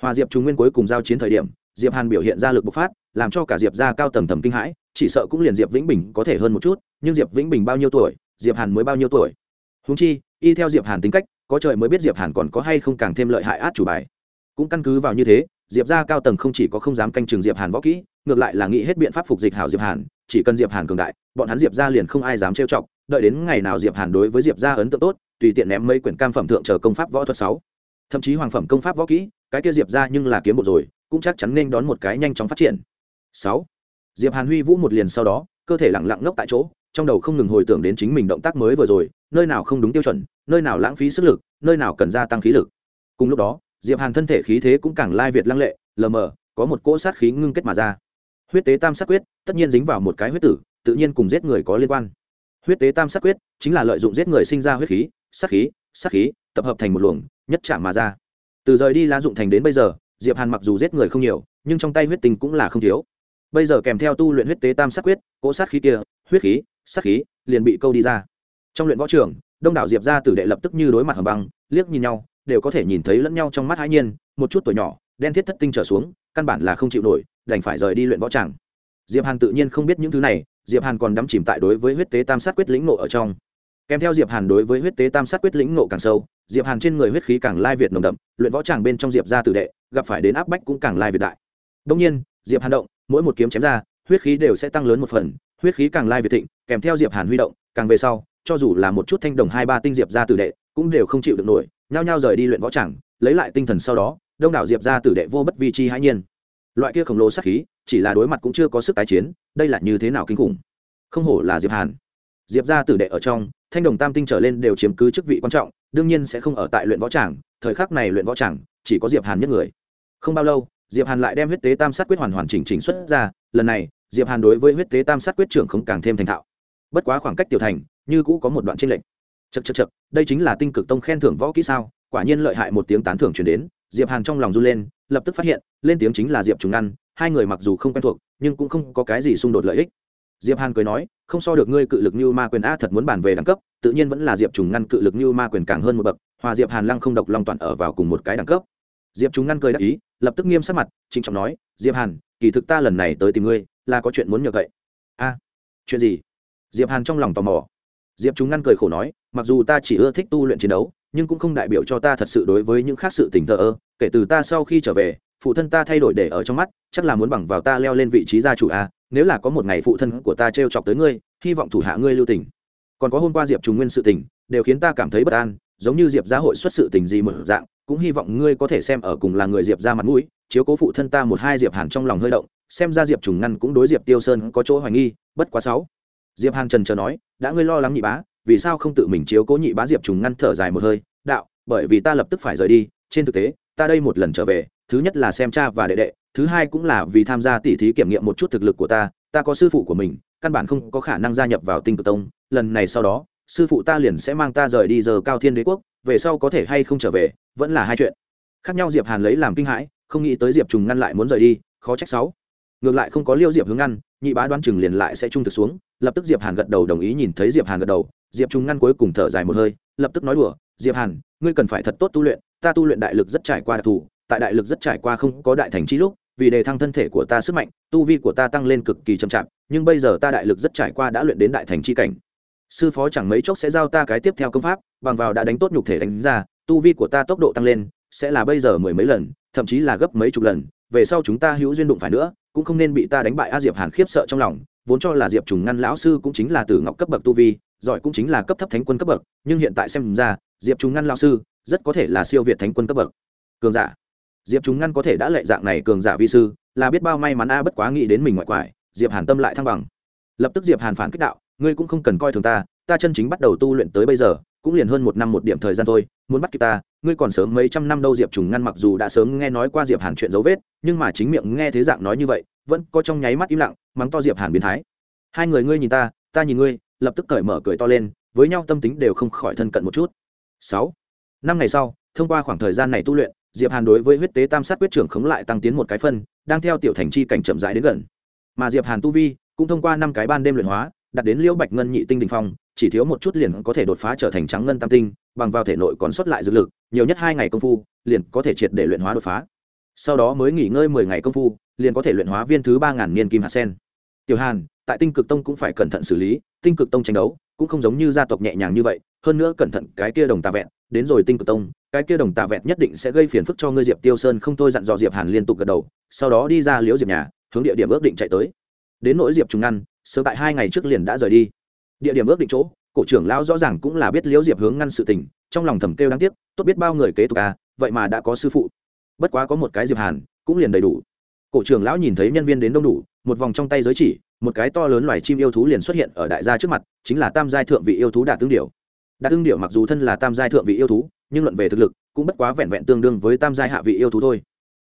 Hòa diệp trung nguyên cuối cùng giao chiến thời điểm, diệp hàn biểu hiện ra lực bộc phát, làm cho cả diệp gia cao tầng thầm kinh hãi, chỉ sợ cũng liền diệp vĩnh bình có thể hơn một chút, nhưng diệp vĩnh bình bao nhiêu tuổi, diệp hàn mới bao nhiêu tuổi? Huống chi, y theo diệp hàn tính cách, có trời mới biết diệp hàn còn có hay không càng thêm lợi hại át chủ bài. Cũng căn cứ vào như thế, diệp gia cao tầng không chỉ có không dám canh chừng diệp hàn võ kỹ, ngược lại là nghĩ hết biện pháp phục dịch hảo diệp hàn chỉ cần diệp hàn cường đại, bọn hắn diệp gia liền không ai dám trêu chọc, đợi đến ngày nào diệp hàn đối với diệp gia ấn tượng tốt, tùy tiện ném mấy quyển cam phẩm thượng chờ công pháp võ thuật sáu. Thậm chí hoàng phẩm công pháp võ kỹ, cái kia diệp gia nhưng là kiếm bộ rồi, cũng chắc chắn nên đón một cái nhanh chóng phát triển. Sáu. Diệp hàn huy vũ một liền sau đó, cơ thể lặng lặng ngốc tại chỗ, trong đầu không ngừng hồi tưởng đến chính mình động tác mới vừa rồi, nơi nào không đúng tiêu chuẩn, nơi nào lãng phí sức lực, nơi nào cần gia tăng khí lực. Cùng lúc đó, diệp hàn thân thể khí thế cũng càng lai việt lăng lệ, lờ mờ, có một cỗ sát khí ngưng kết mà ra huyết tế tam sát quyết, tất nhiên dính vào một cái huyết tử, tự nhiên cùng giết người có liên quan. Huyết tế tam sát quyết chính là lợi dụng giết người sinh ra huyết khí, sát khí sát khí, tập hợp thành một luồng, nhất chạm mà ra. Từ rời đi lá dụng thành đến bây giờ, diệp hàn mặc dù giết người không nhiều, nhưng trong tay huyết tình cũng là không thiếu. Bây giờ kèm theo tu luyện huyết tế tam sát quyết, cỗ sát khí kia, huyết khí, sát khí, liền bị câu đi ra. Trong luyện võ trường, đông đảo diệp ra tử đệ lập tức như đối mặt hầm băng, liếc nhìn nhau, đều có thể nhìn thấy lẫn nhau trong mắt hãi nhiên, một chút tuổi nhỏ đen thiết thất tinh trở xuống, căn bản là không chịu nổi, đành phải rời đi luyện võ tràng. Diệp hàn tự nhiên không biết những thứ này, diệp hàn còn đắm chìm tại đối với huyết tế tam sát quyết lĩnh nộ ở trong. Kèm theo diệp hàn đối với huyết tế tam sát quyết lĩnh nộ càng sâu, diệp hàn trên người huyết khí càng lai việt nồng đậm, luyện võ tràng bên trong diệp ra tử đệ, gặp phải đến áp bách cũng càng lai việt đại. Đông nhiên, diệp hàn động, mỗi một kiếm chém ra, huyết khí đều sẽ tăng lớn một phần, huyết khí càng lai việt thịnh, kèm theo diệp hàn huy động, càng về sau, cho dù là một chút thanh đồng hai ba tinh diệp ra tử đệ, cũng đều không chịu được nổi, nhao nhao rời đi luyện võ tràng, lấy lại tinh thần sau đó đông đảo diệp ra tử đệ vô bất vi chi hãi nhiên. Loại kia khổng lồ sát khí, chỉ là đối mặt cũng chưa có sức tái chiến, đây là như thế nào kinh khủng? Không hổ là diệp hàn. Diệp ra tử đệ ở trong, thanh đồng tam tinh trở lên đều chiếm cứ chức vị quan trọng, đương nhiên sẽ không ở tại luyện võ tràng, thời khắc này luyện võ tràng, chỉ có diệp hàn nhất người. Không bao lâu, diệp hàn lại đem huyết tế tam sát quyết hoàn hoàn chỉnh chỉnh xuất ra, lần này, diệp hàn đối với huyết tế tam sát quyết trưởng không càng thêm thành thạo. Bất quá khoảng cách tiểu thành, như cũ có một đoạn tranh lệch. Chật chật chật đây chính là tinh cực tông khen thưởng võ kỹ sao, quả nhiên lợi hại một tiếng tán thưởng truyền đến diệp hàn trong lòng run lên, lập tức phát hiện, lên tiếng chính là diệp trùng ngăn hai người mặc dù không quen thuộc, nhưng cũng không có cái gì xung đột lợi ích. Diệp hàn cười nói, không so được ngươi cự lực như ma quyền a, thật muốn bàn về đẳng cấp, tự nhiên vẫn là diệp trùng ngăn cự lực như ma quyền càng hơn một bậc, hòa diệp hàn lăng không độc long toàn ở vào cùng một cái đẳng cấp. Diệp trùng ngăn cười đáp ý, lập tức nghiêm sắc mặt, trịnh trọng nói, diệp hàn, kỳ thực ta lần này tới tìm ngươi, là có chuyện muốn nhờ cậy. A, chuyện gì? Diệp hàn trong lòng tò mò. Diệp trùng ngăn cười khổ nói, mặc dù ta chỉ ưa thích tu luyện chiến đấu nhưng cũng không đại biểu cho ta thật sự đối với những khác sự tình thờ ơ, kể từ ta sau khi trở về, phụ thân ta thay đổi để ở trong mắt, chắc là muốn bằng vào ta leo lên vị trí gia chủ a nếu là có một ngày phụ thân của ta t r e o chọc tới ngươi, hy vọng thủ hạ ngươi lưu tình. Còn có hôm qua diệp trùng nguyên sự tình, đều khiến ta cảm thấy bất an, giống như diệp gia hội xuất sự tình gì một dạng, cũng hy vọng ngươi có thể xem ở cùng là người diệp ra mặt mũi, chiếu cố phụ thân ta một hai diệp hàn trong lòng hơi động, xem ra diệp trùng ngăn cũng đối diệp tiêu sơn có chỗ hoài nghi, bất quá sáu. Diệp hàn trần chờ nói, đã ngươi lo lắng nhị bá vì sao không tự mình chiếu cố nhị bá diệp trùng ngăn thở dài một hơi, đạo, bởi vì ta lập tức phải rời đi, trên thực tế, ta đây một lần trở về, thứ nhất là xem cha và đệ đệ, thứ hai cũng là vì tham gia tỉ thí kiểm nghiệm một chút thực lực của ta ta có sư phụ của mình, căn bản không có khả năng gia nhập vào tinh cực tông, lần này sau đó, sư phụ ta liền sẽ mang ta rời đi giờ cao thiên đế quốc, về sau có thể hay không trở về, vẫn là hai chuyện. Khác nhau diệp hàn lấy làm kinh hãi, không nghĩ tới diệp trùng ngăn lại muốn rời đi, khó trách sáu. Ngược lại không có liêu diệp hướng ngăn, nhị bá đoán chừng liền lại sẽ trung thực xuống, lập tức diệp hàn gật đầu đồng ý nhìn thấy diệp hàn gật đầu diệp trùng ngăn cuối cùng thở dài một hơi, lập tức nói đùa, diệp hàn, ngươi cần phải thật tốt tu luyện, ta tu luyện đại lực rất trải qua đặc thù, tại đại lực rất trải qua không có đại thành chi lúc, vì đề thăng thân thể của ta sức mạnh, tu vi của ta tăng lên cực kỳ chậm chạp, nhưng bây giờ ta đại lực rất trải qua đã luyện đến đại thành chi cảnh. Sư phó chẳng mấy chốc sẽ giao ta cái tiếp theo công pháp, bằng vào đã đánh tốt nhục thể đánh ra, tu vi của ta tốc độ tăng lên, sẽ là bây giờ mười mấy lần, thậm chí là gấp mấy chục lần, về sau chúng ta hữu duyên đụng phải nữa, cũng không nên bị ta đánh bại a diệp hàn khiếp sợ trong lòng, vốn cho là diệp trùng ngăn lão sư cũng chính là từ ngọc cấp bậc tu vi giỏi cũng chính là cấp thấp thánh quân cấp bậc, nhưng hiện tại xem ra, diệp trùng ngăn lão sư rất có thể là siêu việt thánh quân cấp bậc. Cường giả. Diệp trùng ngăn có thể đã lệ dạng này cường giả vi sư, là biết bao may mắn a, bất quá nghĩ đến mình ngoại quải, diệp hàn tâm lại thăng bằng. Lập tức diệp hàn phản kích đạo, ngươi cũng không cần coi thường ta ta chân chính bắt đầu tu luyện tới bây giờ, cũng liền hơn một năm một điểm thời gian thôi, muốn bắt kịp ta, ngươi còn sớm mấy trăm năm đâu. Diệp trùng ngăn mặc dù đã sớm nghe nói qua diệp hàn chuyện dấu vết, nhưng mà chính miệng nghe thế dạng nói như vậy, vẫn có trong nháy mắt im lặng, mắng to diệp hàn biến thái. Hai người ngươi nhìn ta ta nhìn ngươi lập tức cởi mở cười to lên, với nhau tâm tính đều không khỏi thân cận một chút. Sáu, năm ngày sau, thông qua khoảng thời gian này tu luyện, diệp hàn đối với huyết tế tam sát quyết trưởng khống lại tăng tiến một cái phân, đang theo tiểu thành chi cảnh chậm rãi đến gần. Mà diệp hàn tu vi cũng thông qua năm cái ban đêm luyện hóa, đạt đến liễu bạch ngân nhị tinh đình phong, chỉ thiếu một chút liền có thể đột phá trở thành trắng ngân tam tinh, bằng vào thể nội còn xuất lại dược lực, nhiều nhất hai ngày công phu, liền có thể triệt để luyện hóa đột phá. Sau đó mới nghỉ ngơi mười ngày công phu, liền có thể luyện hóa viên thứ ba ngàn niên kim hạt sen. Tiểu hàn, tại tinh cực tông cũng phải cẩn thận xử lý tinh cực tông tranh đấu cũng không giống như gia tộc nhẹ nhàng như vậy, hơn nữa cẩn thận cái kia đồng tà vẹn, đến rồi tinh cực tông, cái kia đồng tà vẹn nhất định sẽ gây phiền phức cho ngươi diệp tiêu sơn không thôi dặn dò diệp hàn liên tục gật đầu, sau đó đi ra liễu diệp nhà, hướng địa điểm ước định chạy tới. Đến nỗi diệp trùng ngăn, sớm tại hai ngày trước liền đã rời đi. Địa điểm ước định chỗ, cổ trưởng lão rõ ràng cũng là biết liễu diệp hướng ngăn sự tình, trong lòng thầm kêu đáng tiếc, tốt biết bao người kế tục à vậy mà đã có sư phụ. Bất quá có một cái diệp hàn, cũng liền đầy đủ. Cổ trưởng lão nhìn thấy nhân viên đến đông đủ, một vòng trong tay giới chỉ một cái to lớn loài chim yêu thú liền xuất hiện ở đại gia trước mặt, chính là tam giai thượng vị yêu thú đạt tương điểu. Đạt tương điểu mặc dù thân là tam giai thượng vị yêu thú, nhưng luận về thực lực, cũng bất quá vẹn vẹn tương đương với tam giai hạ vị yêu thú thôi.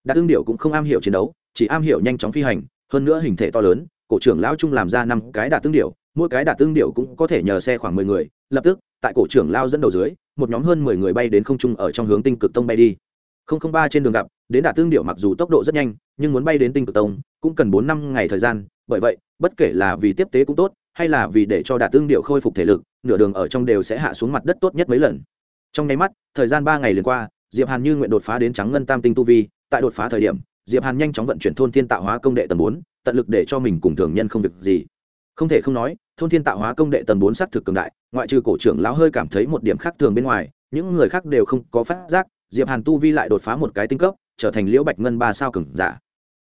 Đạt tương điểu cũng không am hiểu chiến đấu, chỉ am hiểu nhanh chóng phi hành, hơn nữa hình thể to lớn, cổ trưởng lão trung làm ra năm cái đạt tương điểu, mỗi cái đạt tương điểu cũng có thể nhờ xe khoảng mười người, lập tức, tại cổ trưởng lao dẫn đầu dưới, một nhóm hơn mười người bay đến không trung ở trong hướng tinh cực tông bay đi. Không không ba trên đường gặp, đến đạt tương điệu mặc dù tốc độ rất nhanh, nhưng muốn bay đến tinh cực tông, cũng cần bốn năm ngày thời gian bởi vậy, bất kể là vì tiếp tế cũng tốt, hay là vì để cho đạt tương điệu khôi phục thể lực, nửa đường ở trong đều sẽ hạ xuống mặt đất tốt nhất mấy lần. Trong nháy mắt, thời gian ba ngày liền qua, diệp hàn như nguyện đột phá đến trắng ngân tam tinh tu vi, tại đột phá thời điểm, diệp hàn nhanh chóng vận chuyển thôn thiên tạo hóa công đệ tầng bốn, tận lực để cho mình cùng thường nhân không việc gì. Không thể không nói, thôn thiên tạo hóa công đệ tầng bốn xác thực cường đại, ngoại trừ cổ trưởng lão hơi cảm thấy một điểm khác thường bên ngoài, những người khác đều không có phát giác, diệp hàn tu vi lại đột phá một cái tinh cấp, trở thành liễu bạch ngân ba sao cường giả.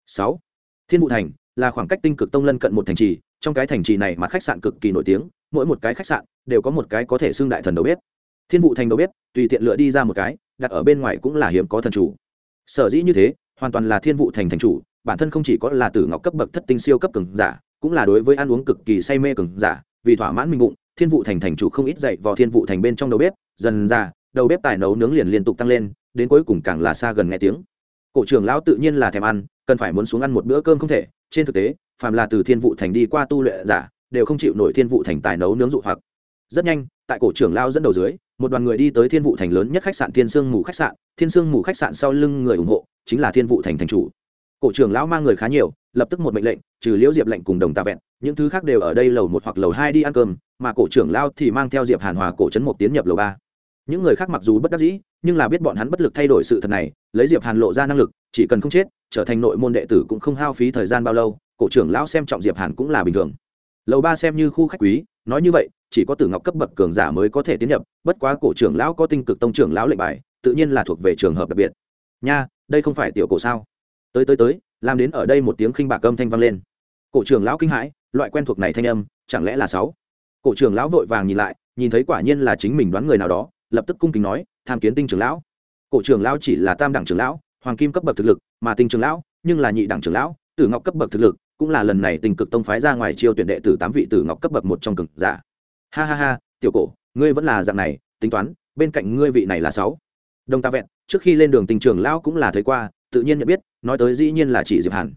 Sáu. Thiên vụ thành là khoảng cách tinh cực tông lân cận một thành trì, trong cái thành trì này mà khách sạn cực kỳ nổi tiếng, mỗi một cái khách sạn đều có một cái có thể xưng đại thần đầu bếp. Thiên vụ thành đầu bếp, tùy tiện lựa đi ra một cái, đặt ở bên ngoài cũng là hiếm có thần chủ. Sở dĩ như thế, hoàn toàn là thiên vụ thành thành chủ, bản thân không chỉ có là tử ngọc cấp bậc thất tinh siêu cấp cường giả, cũng là đối với ăn uống cực kỳ say mê cường giả, vì thỏa mãn mình bụng, thiên vụ thành thành chủ không ít dậy vào thiên vụ thành bên trong đầu bếp, dần ra, đầu bếp tài nấu nướng liền liên tục tăng lên, đến cuối cùng càng là xa gần nghe tiếng. Cổ trưởng lão tự nhiên là thèm ăn, cần phải muốn xuống ăn một bữa cơm không thể trên thực tế, phàm là từ thiên vụ thành đi qua tu luyện giả, đều không chịu nổi thiên vụ thành tài nấu nướng dụ hoặc. Rất nhanh, tại cổ trưởng lao dẫn đầu dưới, một đoàn người đi tới thiên vụ thành lớn nhất khách sạn thiên sương mù khách sạn. Thiên sương mù khách sạn sau lưng người ủng hộ, chính là thiên vụ thành thành chủ. Cổ trưởng lão mang người khá nhiều, lập tức một mệnh lệnh, trừ liễu diệp lệnh cùng đồng tạ vẹn, những thứ khác đều ở đây lầu một hoặc lầu hai đi ăn cơm, mà cổ trưởng lao thì mang theo diệp hàn hòa cổ trấn một tiến nhập lầu ba. Những người khác mặc dù bất đắc dĩ, nhưng là biết bọn hắn bất lực thay đổi sự thật này, lấy diệp hàn lộ ra năng lực, chỉ cần không chết trở thành nội môn đệ tử cũng không hao phí thời gian bao lâu, cổ trưởng lão xem trọng diệp hàn cũng là bình thường. Lầu ba xem như khu khách quý, nói như vậy, chỉ có tử ngọc cấp bậc cường giả mới có thể tiến nhập, bất quá cổ trưởng lão có tinh cực tông trưởng lão lệnh bài, tự nhiên là thuộc về trường hợp đặc biệt. Nha, đây không phải tiểu cổ sao? Tới tới tới, làm đến ở đây một tiếng khinh bạc âm thanh vang lên. Cổ trưởng lão kinh hãi, loại quen thuộc này thanh âm, chẳng lẽ là sáu? Cổ trưởng lão vội vàng nhìn lại, nhìn thấy quả nhiên là chính mình đoán người nào đó, lập tức cung kính nói, tham kiến tinh trưởng lão. Cổ trưởng lão chỉ là tam đẳng trưởng lão hoàng kim cấp bậc thực lực, mà tinh Trường lão, nhưng là nhị đẳng trưởng lão, tử ngọc cấp bậc thực lực, cũng là lần này tình cực tông phái ra ngoài chiêu tuyển đệ tử tám vị tử ngọc cấp bậc một trong cực giả. Ha ha ha, tiểu cổ, ngươi vẫn là dạng này, tính toán, bên cạnh ngươi vị này là sáu. Đồng ta vẹn, trước khi lên đường tình Trường lão cũng là thấy qua, tự nhiên nhận biết, nói tới dĩ nhiên là chỉ diệp hàn.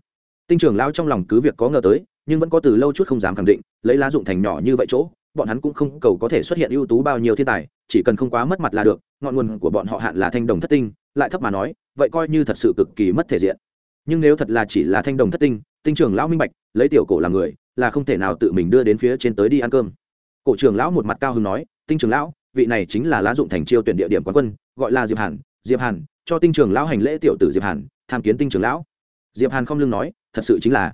Tinh Trường lão trong lòng cứ việc có ngờ tới, nhưng vẫn có từ lâu chút không dám khẳng định, lấy lá dụng thành nhỏ như vậy chỗ, bọn hắn cũng không cầu có thể xuất hiện ưu tú bao nhiêu thiên tài, chỉ cần không quá mất mặt là được, ngọn nguồn của bọn họ hạn là thanh đồng thất tinh lại thấp mà nói, vậy coi như thật sự cực kỳ mất thể diện. Nhưng nếu thật là chỉ là thanh đồng thất tinh tinh trưởng lão minh bạch, lấy tiểu cổ làm người, là không thể nào tự mình đưa đến phía trên tới đi ăn cơm. Cổ trưởng lão một mặt cao hứng nói, tinh trưởng lão, vị này chính là lá dụng thành chiêu tuyển địa điểm quán quân, gọi là diệp hàn diệp hàn, cho tinh trưởng lão hành lễ tiểu tử diệp hàn, tham kiến tinh trưởng lão. Diệp hàn không lưng nói, thật sự chính là.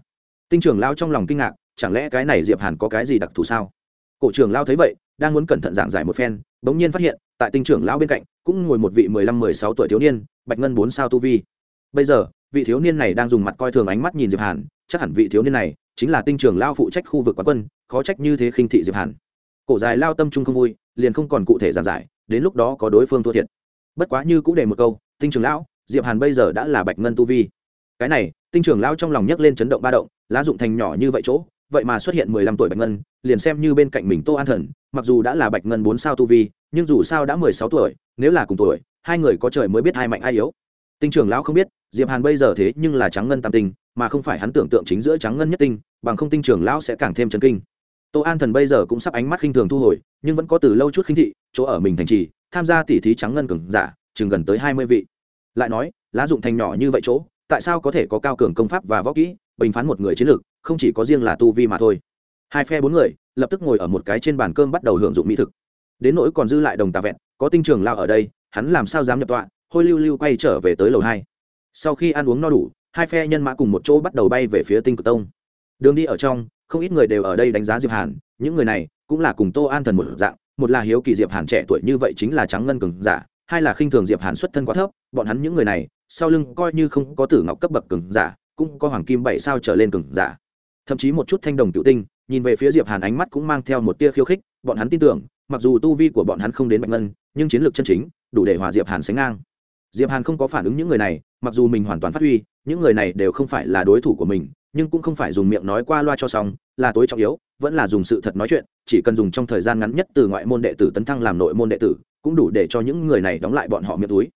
Tinh trưởng lão trong lòng kinh ngạc, chẳng lẽ cái này diệp hàn có cái gì đặc thù sao? Cổ trưởng lão thấy vậy, đang muốn cẩn thận giảng giải một phen, bỗng nhiên phát hiện, tại tinh trưởng lão bên cạnh cũng ngồi một vị mười lăm, mười sáu tuổi thiếu niên, bạch ngân bốn sao tu vi. Bây giờ, vị thiếu niên này đang dùng mặt coi thường ánh mắt nhìn diệp hàn, chắc hẳn vị thiếu niên này chính là tinh trưởng lão phụ trách khu vực quán quân, khó trách như thế khinh thị diệp hàn. Cổ dài lao tâm trung không vui, liền không còn cụ thể giảng giải, đến lúc đó có đối phương thua thiệt. Bất quá như cũng để một câu, tinh trưởng lão, diệp hàn bây giờ đã là bạch ngân tu vi. Cái này, tinh trưởng lão trong lòng nhấc lên chấn động ba động, lá dụng thành nhỏ như vậy chỗ, vậy mà xuất hiện mười lăm tuổi bạch ngân, liền xem như bên cạnh mình tô an thần, mặc dù đã là bạch ngân bốn sao tu vi nhưng dù sao đã mười sáu tuổi, nếu là cùng tuổi, hai người có trời mới biết hai mạnh ai yếu. Tinh trưởng lão không biết, diệp hàn bây giờ thế nhưng là trắng ngân tam tinh, mà không phải hắn tưởng tượng chính giữa trắng ngân nhất tinh, bằng không tinh trưởng lão sẽ càng thêm chấn kinh. Tô an thần bây giờ cũng sắp ánh mắt khinh thường thu hồi, nhưng vẫn có từ lâu chút khinh thị, chỗ ở mình thành trì, tham gia tỉ thí trắng ngân cường giả, chừng gần tới hai mươi vị. Lại nói, lá dụng thành nhỏ như vậy chỗ, tại sao có thể có cao cường công pháp và võ kỹ, bình phán một người chiến lược, không chỉ có riêng là tu vi mà thôi. Hai phe bốn người, lập tức ngồi ở một cái trên bàn cơm bắt đầu hưởng dụng mỹ thực đến nỗi còn dư lại đồng tà vẹn, có tinh trường lao ở đây, hắn làm sao dám nhập tọa, hôi lưu lưu quay trở về tới lầu hai. Sau khi ăn uống no đủ, hai phe nhân mã cùng một chỗ bắt đầu bay về phía tinh cực tông. Đường đi ở trong, không ít người đều ở đây đánh giá diệp hàn, những người này cũng là cùng tô an thần một dạng, một là hiếu kỳ diệp hàn trẻ tuổi như vậy chính là trắng ngân cường giả, hai là khinh thường diệp hàn xuất thân quá thấp, bọn hắn những người này, sau lưng coi như không có tử ngọc cấp bậc cường giả, cũng có hoàng kim bảy sao trở lên cường giả. Thậm chí một chút thanh đồng tiểu tinh, nhìn về phía diệp hàn ánh mắt cũng mang theo một tia khiêu khích, bọn hắn tin tưởng mặc dù tu vi của bọn hắn không đến bạch ngân, nhưng chiến lược chân chính đủ để hòa diệp hàn sánh ngang. Diệp hàn không có phản ứng những người này, mặc dù mình hoàn toàn phát huy, những người này đều không phải là đối thủ của mình, nhưng cũng không phải dùng miệng nói qua loa cho xong, là tối trọng yếu, vẫn là dùng sự thật nói chuyện, chỉ cần dùng trong thời gian ngắn nhất từ ngoại môn đệ tử tấn thăng làm nội môn đệ tử, cũng đủ để cho những người này đóng lại bọn họ miệng túi.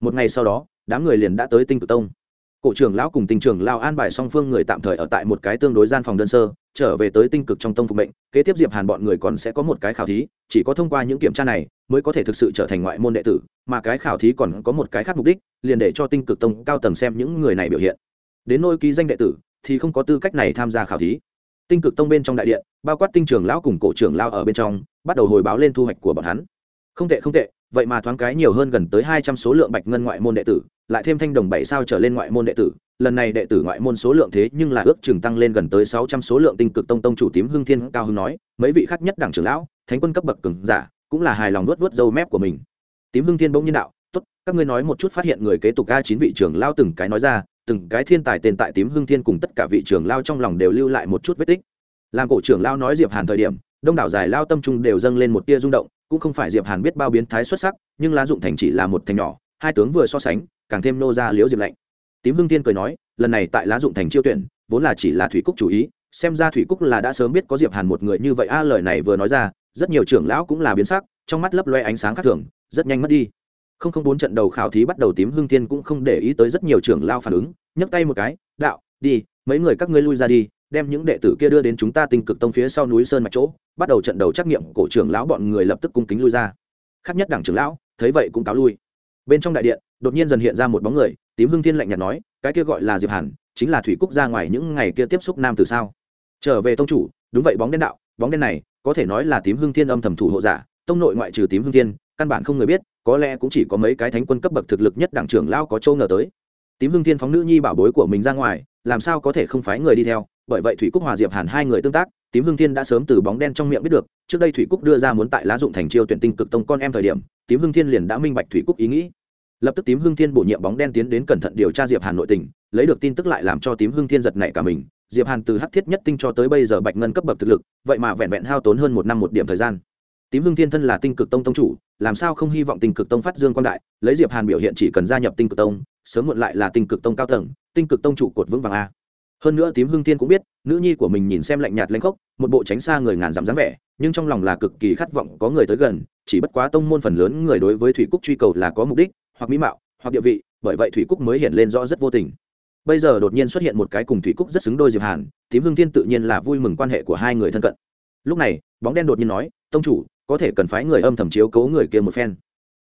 Một ngày sau đó, đám người liền đã tới tinh cực tông cổ trưởng lão cùng tinh trưởng lao an bài song phương người tạm thời ở tại một cái tương đối gian phòng đơn sơ, trở về tới tinh cực trong tông phục mệnh, kế tiếp diệp hàn bọn người còn sẽ có một cái khảo thí, chỉ có thông qua những kiểm tra này mới có thể thực sự trở thành ngoại môn đệ tử, mà cái khảo thí còn có một cái khác mục đích, liền để cho tinh cực tông cao tầng xem những người này biểu hiện. Đến nôi ký danh đệ tử thì không có tư cách này tham gia khảo thí. Tinh cực tông bên trong đại điện, bao quát tinh trưởng lão cùng cổ trưởng lao ở bên trong, bắt đầu hồi báo lên thu hoạch của bọn hắn. Không tệ không tệ vậy mà thoáng cái nhiều hơn gần tới hai trăm số lượng bạch ngân ngoại môn đệ tử, lại thêm thanh đồng bảy sao trở lên ngoại môn đệ tử, lần này đệ tử ngoại môn số lượng thế nhưng là ước chừng tăng lên gần tới sáu trăm số lượng tinh cực tông tông chủ tím hưng thiên cao hưng nói, mấy vị khác nhất đảng trưởng lão, thánh quân cấp bậc cường giả, cũng là hài lòng nuốt nuốt dâu mép của mình. Tím hưng thiên bỗng nhiên đạo, tốt, các ngươi nói một chút phát hiện người kế tục a chín vị trưởng lao từng cái nói ra, từng cái thiên tài tên tại tím hưng thiên cùng tất cả vị trưởng lao trong lòng đều lưu lại một chút vết tích. Làm cổ trưởng lao nói diệp hàn thời điểm đông đảo dài lao tâm trung đều dâng lên một tia rung động, cũng không phải diệp hàn biết bao biến thái xuất sắc, nhưng lá dụng thành chỉ là một thành nhỏ, hai tướng vừa so sánh, càng thêm nô ra liễu diệp lạnh. Tím hưng tiên cười nói, lần này tại lá dụng thành chiêu tuyển, vốn là chỉ là thủy cúc chủ ý, xem ra thủy cúc là đã sớm biết có diệp hàn một người như vậy. A à, lời này vừa nói ra, rất nhiều trưởng lão cũng là biến sắc, trong mắt lấp loe ánh sáng khác thường, rất nhanh mất đi. Không không bốn trận đầu khảo thí bắt đầu tím hưng tiên cũng không để ý tới rất nhiều trưởng lao phản ứng, nhấc tay một cái, đạo, đi, mấy người các ngươi lui ra đi đem những đệ tử kia đưa đến chúng ta tinh cực tông phía sau núi sơn mạch chỗ, bắt đầu trận đầu trắc nghiệm, cổ trưởng lão bọn người lập tức cung kính lui ra. Khác nhất đảng trưởng lão, thấy vậy cũng cáo lui. Bên trong đại điện, đột nhiên dần hiện ra một bóng người, tím hưng thiên lạnh nhạt nói, cái kia gọi là diệp hàn, chính là thủy cúc ra ngoài những ngày kia tiếp xúc nam từ sao? Trở về tông chủ, đúng vậy, bóng đen đạo, bóng đen này, có thể nói là tím hưng thiên âm thầm thủ hộ giả, tông nội ngoại trừ tím hưng thiên, căn bản không người biết, có lẽ cũng chỉ có mấy cái thánh quân cấp bậc thực lực nhất đảng trưởng lão có châu ngờ tới. Tím hưng thiên phóng nữ nhi bảo bối của mình ra ngoài, làm sao có thể không phái người đi theo? Bởi vậy thủy cúc hòa diệp hàn hai người tương tác, tím hương thiên đã sớm từ bóng đen trong miệng biết được, trước đây thủy cúc đưa ra muốn tại lá dụng thành chiêu tuyển tinh cực tông con em thời điểm, tím hương thiên liền đã minh bạch thủy cúc ý nghĩ. Lập tức tím hương thiên bổ nhiệm bóng đen tiến đến cẩn thận điều tra diệp hàn nội tình, lấy được tin tức lại làm cho tím hương thiên giật nảy cả mình, diệp hàn từ hắc thiết nhất tinh cho tới bây giờ bạch ngân cấp bậc thực lực, vậy mà vẹn vẹn hao tốn hơn một năm một điểm thời gian. Tím hương thiên thân là tinh cực tông tông chủ, làm sao không hy vọng tinh cực tông phát dương quan đại, lấy diệp hàn biểu hiện chỉ cần gia nhập tinh cực tông, sớm muộn lại là tinh cực tông cao tầng, tinh cực tông chủ cột vững vàng a hơn nữa tím hưng tiên cũng biết, nữ nhi của mình nhìn xem lạnh nhạt lanh khốc, một bộ tránh xa người ngàn dặm dáng vẻ, nhưng trong lòng là cực kỳ khát vọng có người tới gần, chỉ bất quá tông môn phần lớn người đối với thủy cúc truy cầu là có mục đích, hoặc mỹ mạo, hoặc địa vị, bởi vậy thủy cúc mới hiện lên rõ rất vô tình. Bây giờ đột nhiên xuất hiện một cái cùng thủy cúc rất xứng đôi diệp hàn, tím hưng tiên tự nhiên là vui mừng quan hệ của hai người thân cận. Lúc này, bóng đen đột nhiên nói, tông chủ, có thể cần phái người âm thầm chiếu cố người kia một phen.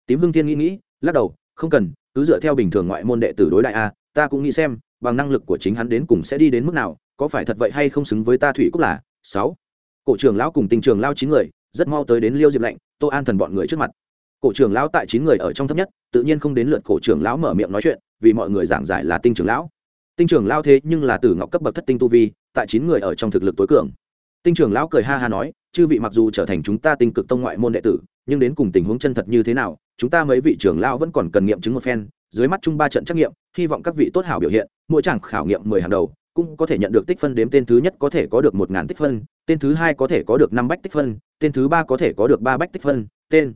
Tím hưng tiên nghĩ nghĩ, lắc đầu, không cần, cứ dựa theo bình thường ngoại môn đệ tử đối đại a, ta cũng nghĩ xem bằng năng lực của chính hắn đến cùng sẽ đi đến mức nào, có phải thật vậy hay không xứng với ta thủy cúc là? Sáu. Cổ trưởng lão cùng tình trường lao chín người, rất mau tới đến liêu diệp lạnh, tô an thần bọn người trước mặt. Cổ trưởng lão tại chín người ở trong thấp nhất, tự nhiên không đến lượt cổ trưởng lão mở miệng nói chuyện, vì mọi người giảng giải là tinh trưởng lão. Tinh trưởng lão thế nhưng là từ ngọc cấp bậc thất tinh tu vi, tại chín người ở trong thực lực tối cường. Tinh trưởng lão cười ha ha nói, chư vị mặc dù trở thành chúng ta tinh cực tông ngoại môn đệ tử, nhưng đến cùng tình huống chân thật như thế nào, chúng ta mấy vị trưởng lão vẫn còn cần nghiệm chứng một phen dưới mắt chung ba trận trắc nghiệm, hy vọng các vị tốt hảo biểu hiện, mỗi chàng khảo nghiệm mười hàng đầu, cũng có thể nhận được tích phân đếm tên thứ nhất có thể có được một ngàn tích phân, tên thứ hai có thể có được năm bách tích phân, tên thứ ba có thể có được ba bách tích phân, tên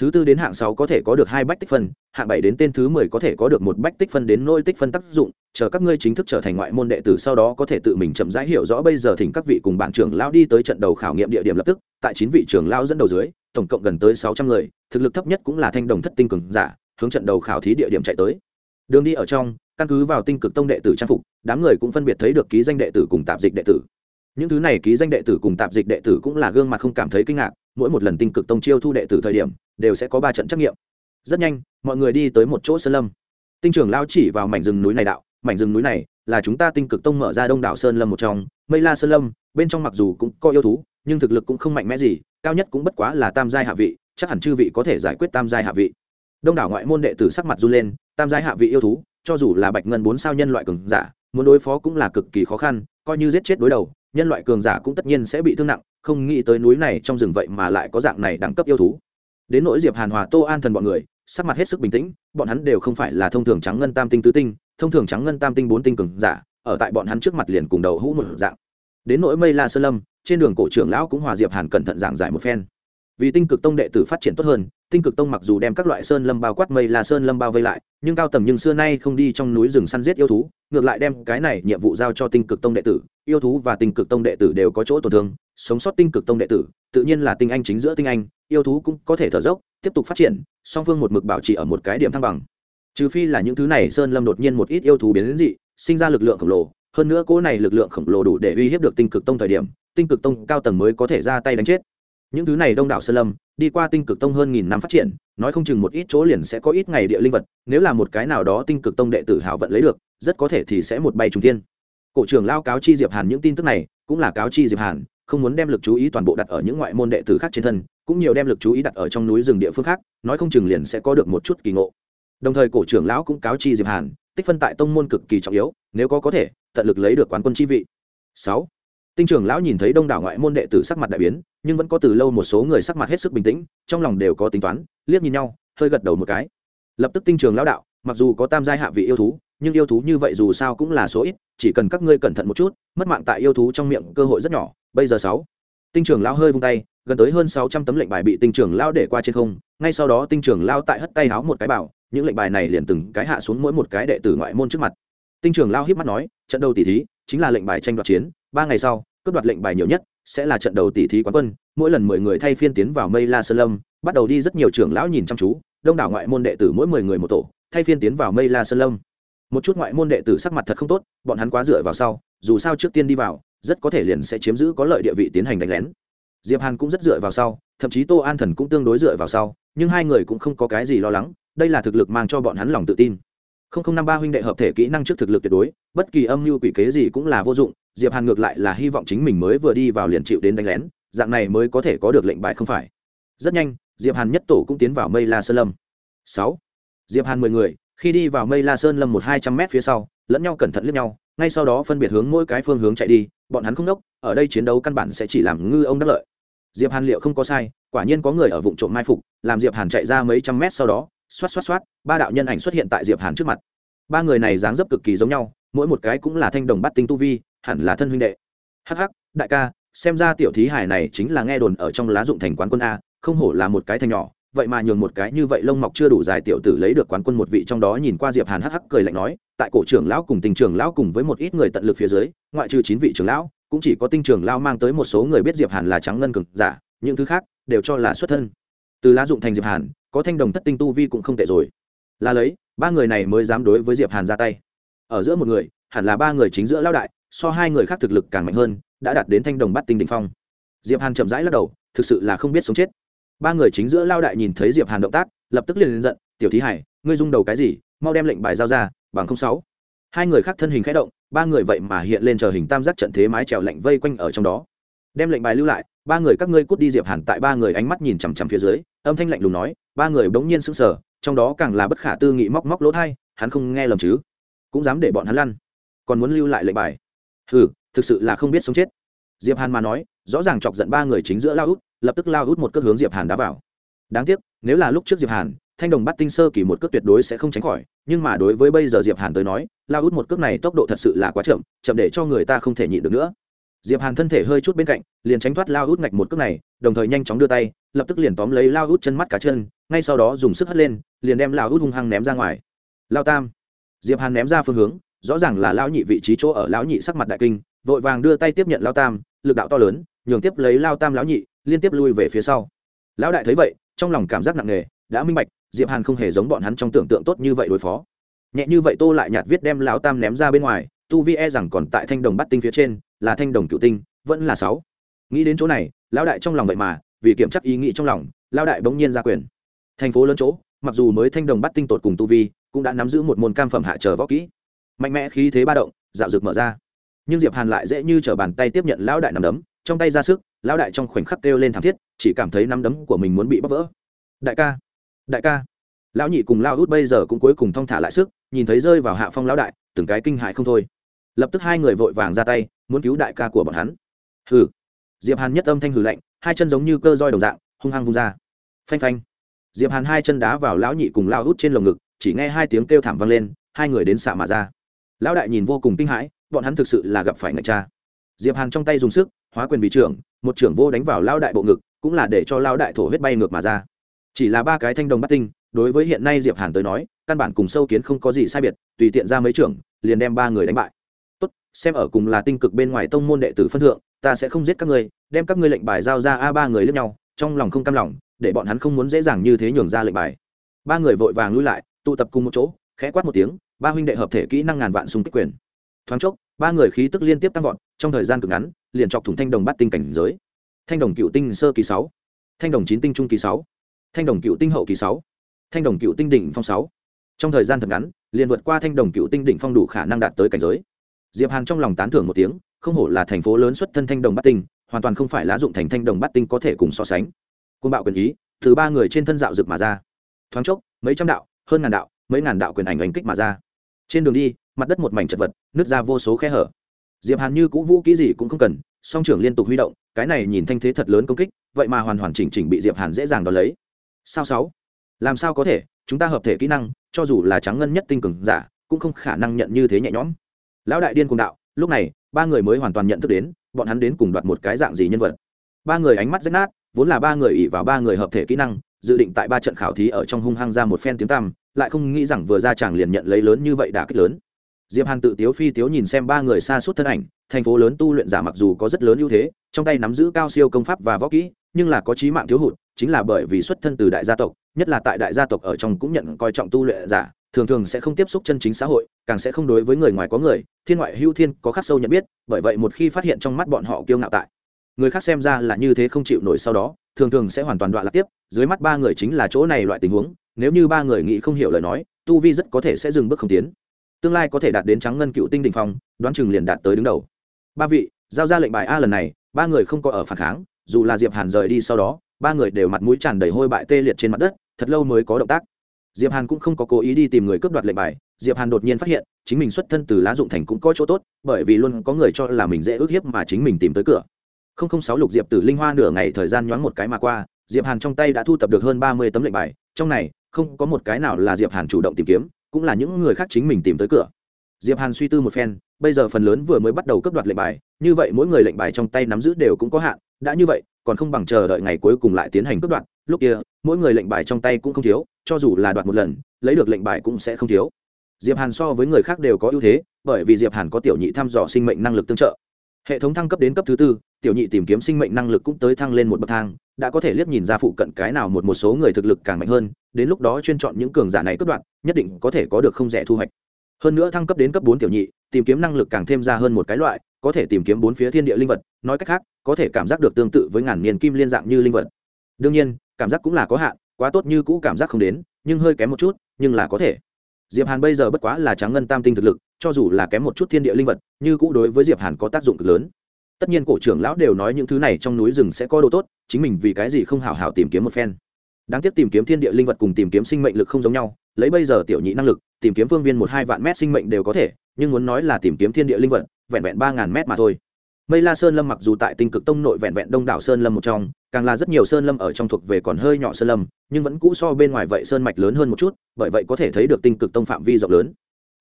thứ tư đến hạng sáu có thể có được hai bách tích phân, hạng bảy đến tên thứ mười có thể có được một bách tích phân đến nôi tích phân tác dụng. Chờ các ngươi chính thức trở thành ngoại môn đệ tử sau đó có thể tự mình chậm rãi hiểu rõ. Bây giờ thỉnh các vị cùng bạn trưởng lão đi tới trận đầu khảo nghiệm địa điểm lập tức. Tại chín vị trưởng lão dẫn đầu dưới, tổng cộng gần tới sáu trăm người, thực lực thấp nhất cũng là thanh đồng thất tinh cường giả hướng trận đầu khảo thí địa điểm chạy tới. Đường đi ở trong, căn cứ vào tinh cực tông đệ tử trang phục, đám người cũng phân biệt thấy được ký danh đệ tử cùng tạp dịch đệ tử. Những thứ này ký danh đệ tử cùng tạp dịch đệ tử cũng là gương mặt không cảm thấy kinh ngạc, mỗi một lần tinh cực tông chiêu thu đệ tử thời điểm, đều sẽ có ba trận trắc nghiệm. Rất nhanh, mọi người đi tới một chỗ sơn lâm. Tinh trưởng lao chỉ vào mảnh rừng núi này đạo, mảnh rừng núi này là chúng ta tinh cực tông mở ra đông đảo sơn lâm một trong. Mây la sơn lâm, bên trong mặc dù cũng có yêu thú, nhưng thực lực cũng không mạnh mẽ gì, cao nhất cũng bất quá là tam giai hạ vị, chắc hẳn chư vị có thể giải quyết tam giai hạ vị đông đảo ngoại môn đệ tử sắc mặt run lên, tam giai hạ vị yêu thú, cho dù là bạch ngân bốn sao nhân loại cường giả, muốn đối phó cũng là cực kỳ khó khăn, coi như giết chết đối đầu, nhân loại cường giả cũng tất nhiên sẽ bị thương nặng, không nghĩ tới núi này trong rừng vậy mà lại có dạng này đẳng cấp yêu thú. Đến nỗi diệp hàn hòa, tô an thần bọn người, sắc mặt hết sức bình tĩnh, bọn hắn đều không phải là thông thường trắng ngân tam tinh tứ tinh, thông thường trắng ngân tam tinh bốn tinh cường giả, ở tại bọn hắn trước mặt liền cùng đầu hũ một dạng. Đến nỗi mây la sơn lâm, trên đường cổ trưởng lão cũng hòa diệp hàn cẩn thận giảng giải một phen. Vì tinh cực tông đệ tử phát triển tốt hơn tinh cực tông mặc dù đem các loại sơn lâm bao quát mây là sơn lâm bao vây lại, nhưng cao tầng nhưng xưa nay không đi trong núi rừng săn giết yêu thú, ngược lại đem cái này nhiệm vụ giao cho tinh cực tông đệ tử, yêu thú và tinh cực tông đệ tử đều có chỗ tổn thương, sống sót tinh cực tông đệ tử, tự nhiên là tinh anh chính giữa tinh anh, yêu thú cũng có thể thở dốc, tiếp tục phát triển, song phương một mực bảo trì ở một cái điểm thăng bằng. Trừ phi là những thứ này sơn lâm đột nhiên một ít yêu thú biến đến dị, sinh ra lực lượng khổng lồ, hơn nữa cỗ này lực lượng khổng lồ đủ để uy hiếp được tinh cực tông thời điểm, tinh cực tông cao tầng mới có thể ra tay đánh chết những thứ này đông đảo sơn lâm, đi qua tinh cực tông hơn nghìn năm phát triển, nói không chừng một ít chỗ liền sẽ có ít ngày địa linh vật, nếu là một cái nào đó tinh cực tông đệ tử hảo vận lấy được, rất có thể thì sẽ một bay trùng tiên. cổ trưởng lao cáo chi diệp hàn những tin tức này, cũng là cáo chi diệp hàn, không muốn đem lực chú ý toàn bộ đặt ở những ngoại môn đệ tử khác trên thân, cũng nhiều đem lực chú ý đặt ở trong núi rừng địa phương khác, nói không chừng liền sẽ có được một chút kỳ ngộ. Đồng thời cổ trưởng lão cũng cáo chi diệp hàn, tích phân tại tông môn cực kỳ trọng yếu, nếu có có thể, tận lực lấy được quán quân chi vị. Sáu tinh trưởng lão nhìn thấy đông đảo ngoại môn đệ tử sắc mặt đại biến, nhưng vẫn có từ lâu một số người sắc mặt hết sức bình tĩnh, trong lòng đều có tính toán, liếc nhìn nhau, hơi gật đầu một cái. Lập tức tinh trường lão đạo, mặc dù có tam giai hạ vị yêu thú, nhưng yêu thú như vậy dù sao cũng là số ít, chỉ cần các ngươi cẩn thận một chút, mất mạng tại yêu thú trong miệng cơ hội rất nhỏ. Bây giờ sáu, tinh trường lão hơi vung tay, gần tới hơn sáu trăm tấm lệnh bài bị tinh trường lão để qua trên không, ngay sau đó tinh trường lão tại hất tay háo một cái bảo, những lệnh bài này liền từng cái hạ xuống mỗi một cái đệ tử ngoại môn trước mặt. Tinh trường lão híp mắt nói, trận đầu tỷ thí, chính là lệnh bài tranh đoạt chiến, ba ngày sau cướp đoạt lệnh bài nhiều nhất sẽ là trận đầu tỷ thí quán quân. Mỗi lần mười người thay phiên tiến vào mây la sơn lâm, bắt đầu đi rất nhiều trưởng lão nhìn chăm chú. Đông đảo ngoại môn đệ tử mỗi mười người một tổ, thay phiên tiến vào mây la sơn lâm. Một chút ngoại môn đệ tử sắc mặt thật không tốt, bọn hắn quá dựa vào sau, dù sao trước tiên đi vào, rất có thể liền sẽ chiếm giữ có lợi địa vị tiến hành đánh lén. Diệp hàn cũng rất dựa vào sau, thậm chí tô an thần cũng tương đối dựa vào sau, nhưng hai người cũng không có cái gì lo lắng, đây là thực lực mang cho bọn hắn lòng tự tin không không năm ba huynh đệ hợp thể kỹ năng trước thực lực tuyệt đối, bất kỳ âm mưu quỷ kế gì cũng là vô dụng, diệp hàn ngược lại là hy vọng chính mình mới vừa đi vào liền chịu đến đánh lén, dạng này mới có thể có được lệnh bài không phải. Rất nhanh, diệp hàn nhất tổ cũng tiến vào mây la sơn lâm. Sáu. Diệp hàn mười người, khi đi vào mây la sơn lâm một hai trăm mét phía sau, lẫn nhau cẩn thận liếc nhau, ngay sau đó phân biệt hướng mỗi cái phương hướng chạy đi, bọn hắn không đốc ở đây chiến đấu căn bản sẽ chỉ làm ngư ông đắc lợi. Diệp hàn liệu không có sai, quả nhiên có người ở vụ trộm mai phục, làm diệp hàn chạy ra mấy trăm mét sau đó xoát xoát xoát, ba đạo nhân ảnh xuất hiện tại diệp hàn trước mặt. Ba người này dáng dấp cực kỳ giống nhau, mỗi một cái cũng là thanh đồng bắt tinh tu vi, hẳn là thân huynh đệ. Hắc hắc, đại ca, xem ra tiểu thí hải này chính là nghe đồn ở trong lá dụng thành quán quân a, không hổ là một cái thành nhỏ, vậy mà nhường một cái như vậy lông mọc chưa đủ dài tiểu tử lấy được quán quân một vị trong đó nhìn qua diệp hàn hắc hắc cười lạnh nói, tại cổ trưởng lão cùng tình trưởng lão cùng với một ít người tận lực phía dưới, ngoại trừ chín vị trưởng lão, cũng chỉ có tinh trưởng lão mang tới một số người biết diệp hàn là trắng ngân cực giả, những thứ khác đều cho là xuất thân. Từ lá dụng thành diệp hàn có thanh đồng thất tinh tu vi cũng không tệ rồi. Là lấy, ba người này mới dám đối với diệp hàn ra tay. Ở giữa một người, hẳn là ba người chính giữa lão đại, so hai người khác thực lực càng mạnh hơn, đã đạt đến thanh đồng bắt tinh đỉnh phong. Diệp hàn chậm rãi lắc đầu, thực sự là không biết sống chết. Ba người chính giữa lao đại nhìn thấy diệp hàn động tác, lập tức liền lên giận, tiểu thí hải, ngươi rung đầu cái gì? Mau đem lệnh bài giao ra, bằng không sáu. Hai người khác thân hình khẽ động, ba người vậy mà hiện lên chờ hình tam giác trận thế mái trèo lạnh vây quanh ở trong đó đem lệnh bài lưu lại, ba người các ngươi cút đi diệp hàn tại ba người ánh mắt nhìn chằm chằm phía dưới, âm thanh lạnh lùng nói, ba người bỗng nhiên sững sờ, trong đó càng là bất khả tư nghị móc móc lỗ thai, hắn không nghe lầm chứ? Cũng dám để bọn hắn lăn. Còn muốn lưu lại lệnh bài? Hừ, thực sự là không biết sống chết. Diệp hàn mà nói, rõ ràng chọc giận ba người chính giữa lao út lập tức lao út một cước hướng diệp hàn đá vào. Đáng tiếc, nếu là lúc trước diệp hàn, thanh đồng bắt tinh sơ kỳ một cước tuyệt đối sẽ không tránh khỏi, nhưng mà đối với bây giờ diệp hàn tới nói lao út một cước này tốc độ thật sự là quá chậm chậm để cho người ta không thể nhịn được nữa diệp hàn thân thể hơi chút bên cạnh, liền tránh thoát lao út ngạch một cước này, đồng thời nhanh chóng đưa tay, lập tức liền tóm lấy lao út chân mắt cá chân, ngay sau đó dùng sức hất lên, liền đem lao hút hung hăng ném ra ngoài. Lao tam. Diệp hàn ném ra phương hướng, rõ ràng là lão nhị vị trí chỗ ở lão nhị sắc mặt đại kinh, vội vàng đưa tay tiếp nhận lao tam, lực đạo to lớn, nhường tiếp lấy lao tam lão nhị, liên tiếp lui về phía sau. Lão đại thấy vậy, trong lòng cảm giác nặng nề, đã minh bạch, diệp hàn không hề giống bọn hắn trong tưởng tượng tốt như vậy đối phó. Nhẹ như vậy tô lại nhạt viết đem lão tam ném ra bên ngoài tu vi e rằng còn tại thanh đồng bắt tinh phía trên, là thanh đồng cựu tinh, vẫn là sáu. Nghĩ đến chỗ này, lão đại trong lòng vậy mà, vì kiểm chắc ý nghĩ trong lòng, lão đại bỗng nhiên ra quyền. Thành phố lớn chỗ, mặc dù mới thanh đồng bắt tinh tột cùng tu vi, cũng đã nắm giữ một môn cam phẩm hạ trở võ kỹ. Mạnh mẽ khí thế ba động, dạo dược mở ra. Nhưng diệp hàn lại dễ như trở bàn tay tiếp nhận lão đại nắm đấm, trong tay ra sức, lão đại trong khoảnh khắc kêu lên thảm thiết, chỉ cảm thấy nắm đấm của mình muốn bị bóc vỡ. Đại ca đại ca. Lão nhị cùng lao út bây giờ cũng cuối cùng thong thả lại sức, nhìn thấy rơi vào hạ phong lão đại, từng cái kinh hại không thôi lập tức hai người vội vàng ra tay, muốn cứu đại ca của bọn hắn. Hừ. Diệp hàn nhất âm thanh hừ lạnh, hai chân giống như cơ roi đồng dạng, hung hăng vung ra. Phanh phanh. Diệp hàn hai chân đá vào lão nhị cùng lao út trên lồng ngực, chỉ nghe hai tiếng kêu thảm vang lên, hai người đến xạ mà ra. Lão đại nhìn vô cùng kinh hãi, bọn hắn thực sự là gặp phải ngạch cha. Diệp hàn trong tay dùng sức, hóa quyền vị trưởng, một trưởng vô đánh vào lao đại bộ ngực, cũng là để cho lao đại thổ huyết bay ngược mà ra. Chỉ là ba cái thanh đồng bắt tinh, đối với hiện nay diệp hàn tới nói, căn bản cùng sâu kiến không có gì sai biệt, tùy tiện ra mấy trưởng, liền đem ba người đánh bại tốt, xem ở cùng là tinh cực bên ngoài tông môn đệ tử phân thượng, ta sẽ không giết các ngươi, đem các ngươi lệnh bài giao ra a ba người lẫn nhau, trong lòng không cam lòng, để bọn hắn không muốn dễ dàng như thế nhường ra lệnh bài. Ba người vội vàng lui lại, tụ tập cùng một chỗ, khẽ quát một tiếng, ba huynh đệ hợp thể kỹ năng ngàn vạn xung kích quyền. Thoáng chốc, ba người khí tức liên tiếp tăng vọt, trong thời gian cực ngắn, liền chọc thủng thanh đồng bắt tinh cảnh giới. Thanh đồng cựu tinh sơ kỳ sáu, thanh đồng chín tinh trung kỳ sáu, thanh đồng cựu tinh hậu kỳ sáu, thanh đồng cựu tinh đỉnh phong sáu. Trong thời gian thật ngắn, liền vượt qua thanh đồng cựu tinh đỉnh phong đủ khả năng đạt tới cảnh giới diệp hàn trong lòng tán thưởng một tiếng, không hổ là thành phố lớn xuất thân thanh đồng Bát tinh, hoàn toàn không phải lá dụng thành thanh đồng Bát tinh có thể cùng so sánh. Côn bạo quyền ý, từ ba người trên thân dạo rực mà ra. Thoáng chốc, mấy trăm đạo, hơn ngàn đạo, mấy ngàn đạo quyền ảnh ảnh kích mà ra. Trên đường đi, mặt đất một mảnh chật vật, nứt ra vô số khe hở. Diệp hàn như cũ vũ kỹ gì cũng không cần, song trưởng liên tục huy động, cái này nhìn thanh thế thật lớn công kích, vậy mà hoàn hoàn chỉnh chỉnh bị diệp hàn dễ dàng đón lấy. Sao sáu? Làm sao có thể? Chúng ta hợp thể kỹ năng, cho dù là trắng ngân nhất tinh cường giả, cũng không khả năng nhận như thế nhẹ nhõm lão đại điên cùng đạo, lúc này, ba người mới hoàn toàn nhận thức đến, bọn hắn đến cùng đoạt một cái dạng gì nhân vật. Ba người ánh mắt rách nát, vốn là ba người ỉ vào ba người hợp thể kỹ năng, dự định tại ba trận khảo thí ở trong hung hăng ra một phen tiếng tăm, lại không nghĩ rằng vừa ra chàng liền nhận lấy lớn như vậy đã kích lớn. Diệp hàn tự tiếu phi tiếu nhìn xem ba người xa suốt thân ảnh, thành phố lớn tu luyện giả mặc dù có rất lớn ưu thế, trong tay nắm giữ cao siêu công pháp và võ kỹ, nhưng là có trí mạng thiếu hụt, chính là bởi vì xuất thân từ đại gia tộc, nhất là tại đại gia tộc ở trong cũng nhận coi trọng tu luyện giả thường thường sẽ không tiếp xúc chân chính xã hội, càng sẽ không đối với người ngoài có người, thiên ngoại hưu thiên có khắc sâu nhận biết, bởi vậy một khi phát hiện trong mắt bọn họ kiêu ngạo tại, người khác xem ra là như thế không chịu nổi sau đó, thường thường sẽ hoàn toàn đoạn lạc tiếp, dưới mắt ba người chính là chỗ này loại tình huống, nếu như ba người nghĩ không hiểu lời nói, tu vi rất có thể sẽ dừng bước không tiến. Tương lai có thể đạt đến trắng ngân cựu tinh đình phong, đoán chừng liền đạt tới đứng đầu. Ba vị, giao ra lệnh bài a lần này, ba người không có ở phản kháng, dù là diệp hàn rời đi sau đó, ba người đều mặt mũi tràn đầy hôi bại tê liệt trên mặt đất, thật lâu mới có động tác diệp hàn cũng không có cố ý đi tìm người cướp đoạt lệnh bài, diệp hàn đột nhiên phát hiện, chính mình xuất thân từ lá dụng thành cũng có chỗ tốt, bởi vì luôn có người cho là mình dễ ước hiếp mà chính mình tìm tới cửa. Không không sáu lục diệp tử linh hoa nửa ngày thời gian nhoáng một cái mà qua, diệp hàn trong tay đã thu tập được hơn ba mươi tấm lệnh bài, trong này, không có một cái nào là diệp hàn chủ động tìm kiếm, cũng là những người khác chính mình tìm tới cửa. Diệp hàn suy tư một phen, bây giờ phần lớn vừa mới bắt đầu cấp đoạt lệnh bài, như vậy mỗi người lệnh bài trong tay nắm giữ đều cũng có hạn, đã như vậy, còn không bằng chờ đợi ngày cuối cùng lại tiến hành cấp đoạt, lúc kia, mỗi người lệnh bài trong tay cũng không thiếu cho dù là đoạt một lần, lấy được lệnh bài cũng sẽ không thiếu. Diệp hàn so với người khác đều có ưu thế, bởi vì diệp hàn có tiểu nhị thăm dò sinh mệnh năng lực tương trợ. Hệ thống thăng cấp đến cấp thứ tư, tiểu nhị tìm kiếm sinh mệnh năng lực cũng tới thăng lên một bậc thang, đã có thể liếc nhìn ra phụ cận cái nào một một số người thực lực càng mạnh hơn, đến lúc đó chuyên chọn những cường giả này cướp đoạn nhất định có thể có được không rẻ thu hoạch. Hơn nữa thăng cấp đến cấp bốn tiểu nhị, tìm kiếm năng lực càng thêm ra hơn một cái loại, có thể tìm kiếm bốn phía thiên địa linh vật, nói cách khác, có thể cảm giác được tương tự với ngàn niên kim liên dạng như linh vật. Đương nhiên, cảm giác cũng là có hạn quá tốt như cũ cảm giác không đến, nhưng hơi kém một chút, nhưng là có thể. Diệp hàn bây giờ bất quá là tráng ngân tam tinh thực lực, cho dù là kém một chút thiên địa linh vật, như cũ đối với diệp hàn có tác dụng cực lớn. Tất nhiên cổ trưởng lão đều nói những thứ này trong núi rừng sẽ có đồ tốt, chính mình vì cái gì không hào hào tìm kiếm một phen. Đáng tiếc tìm kiếm thiên địa linh vật cùng tìm kiếm sinh mệnh lực không giống nhau, lấy bây giờ tiểu nhị năng lực, tìm kiếm phương viên một hai vạn mét sinh mệnh đều có thể, nhưng muốn nói là tìm kiếm thiên địa linh vật, vẹn vẹn ba ngàn mét mà thôi. Mây la sơn lâm mặc dù tại tinh cực tông nội vẹn vẹn đông đảo sơn lâm một trong càng là rất nhiều sơn lâm ở trong thuộc về còn hơi nhỏ sơn lâm, nhưng vẫn cũ so bên ngoài vậy sơn mạch lớn hơn một chút, bởi vậy có thể thấy được tinh cực tông phạm vi rộng lớn.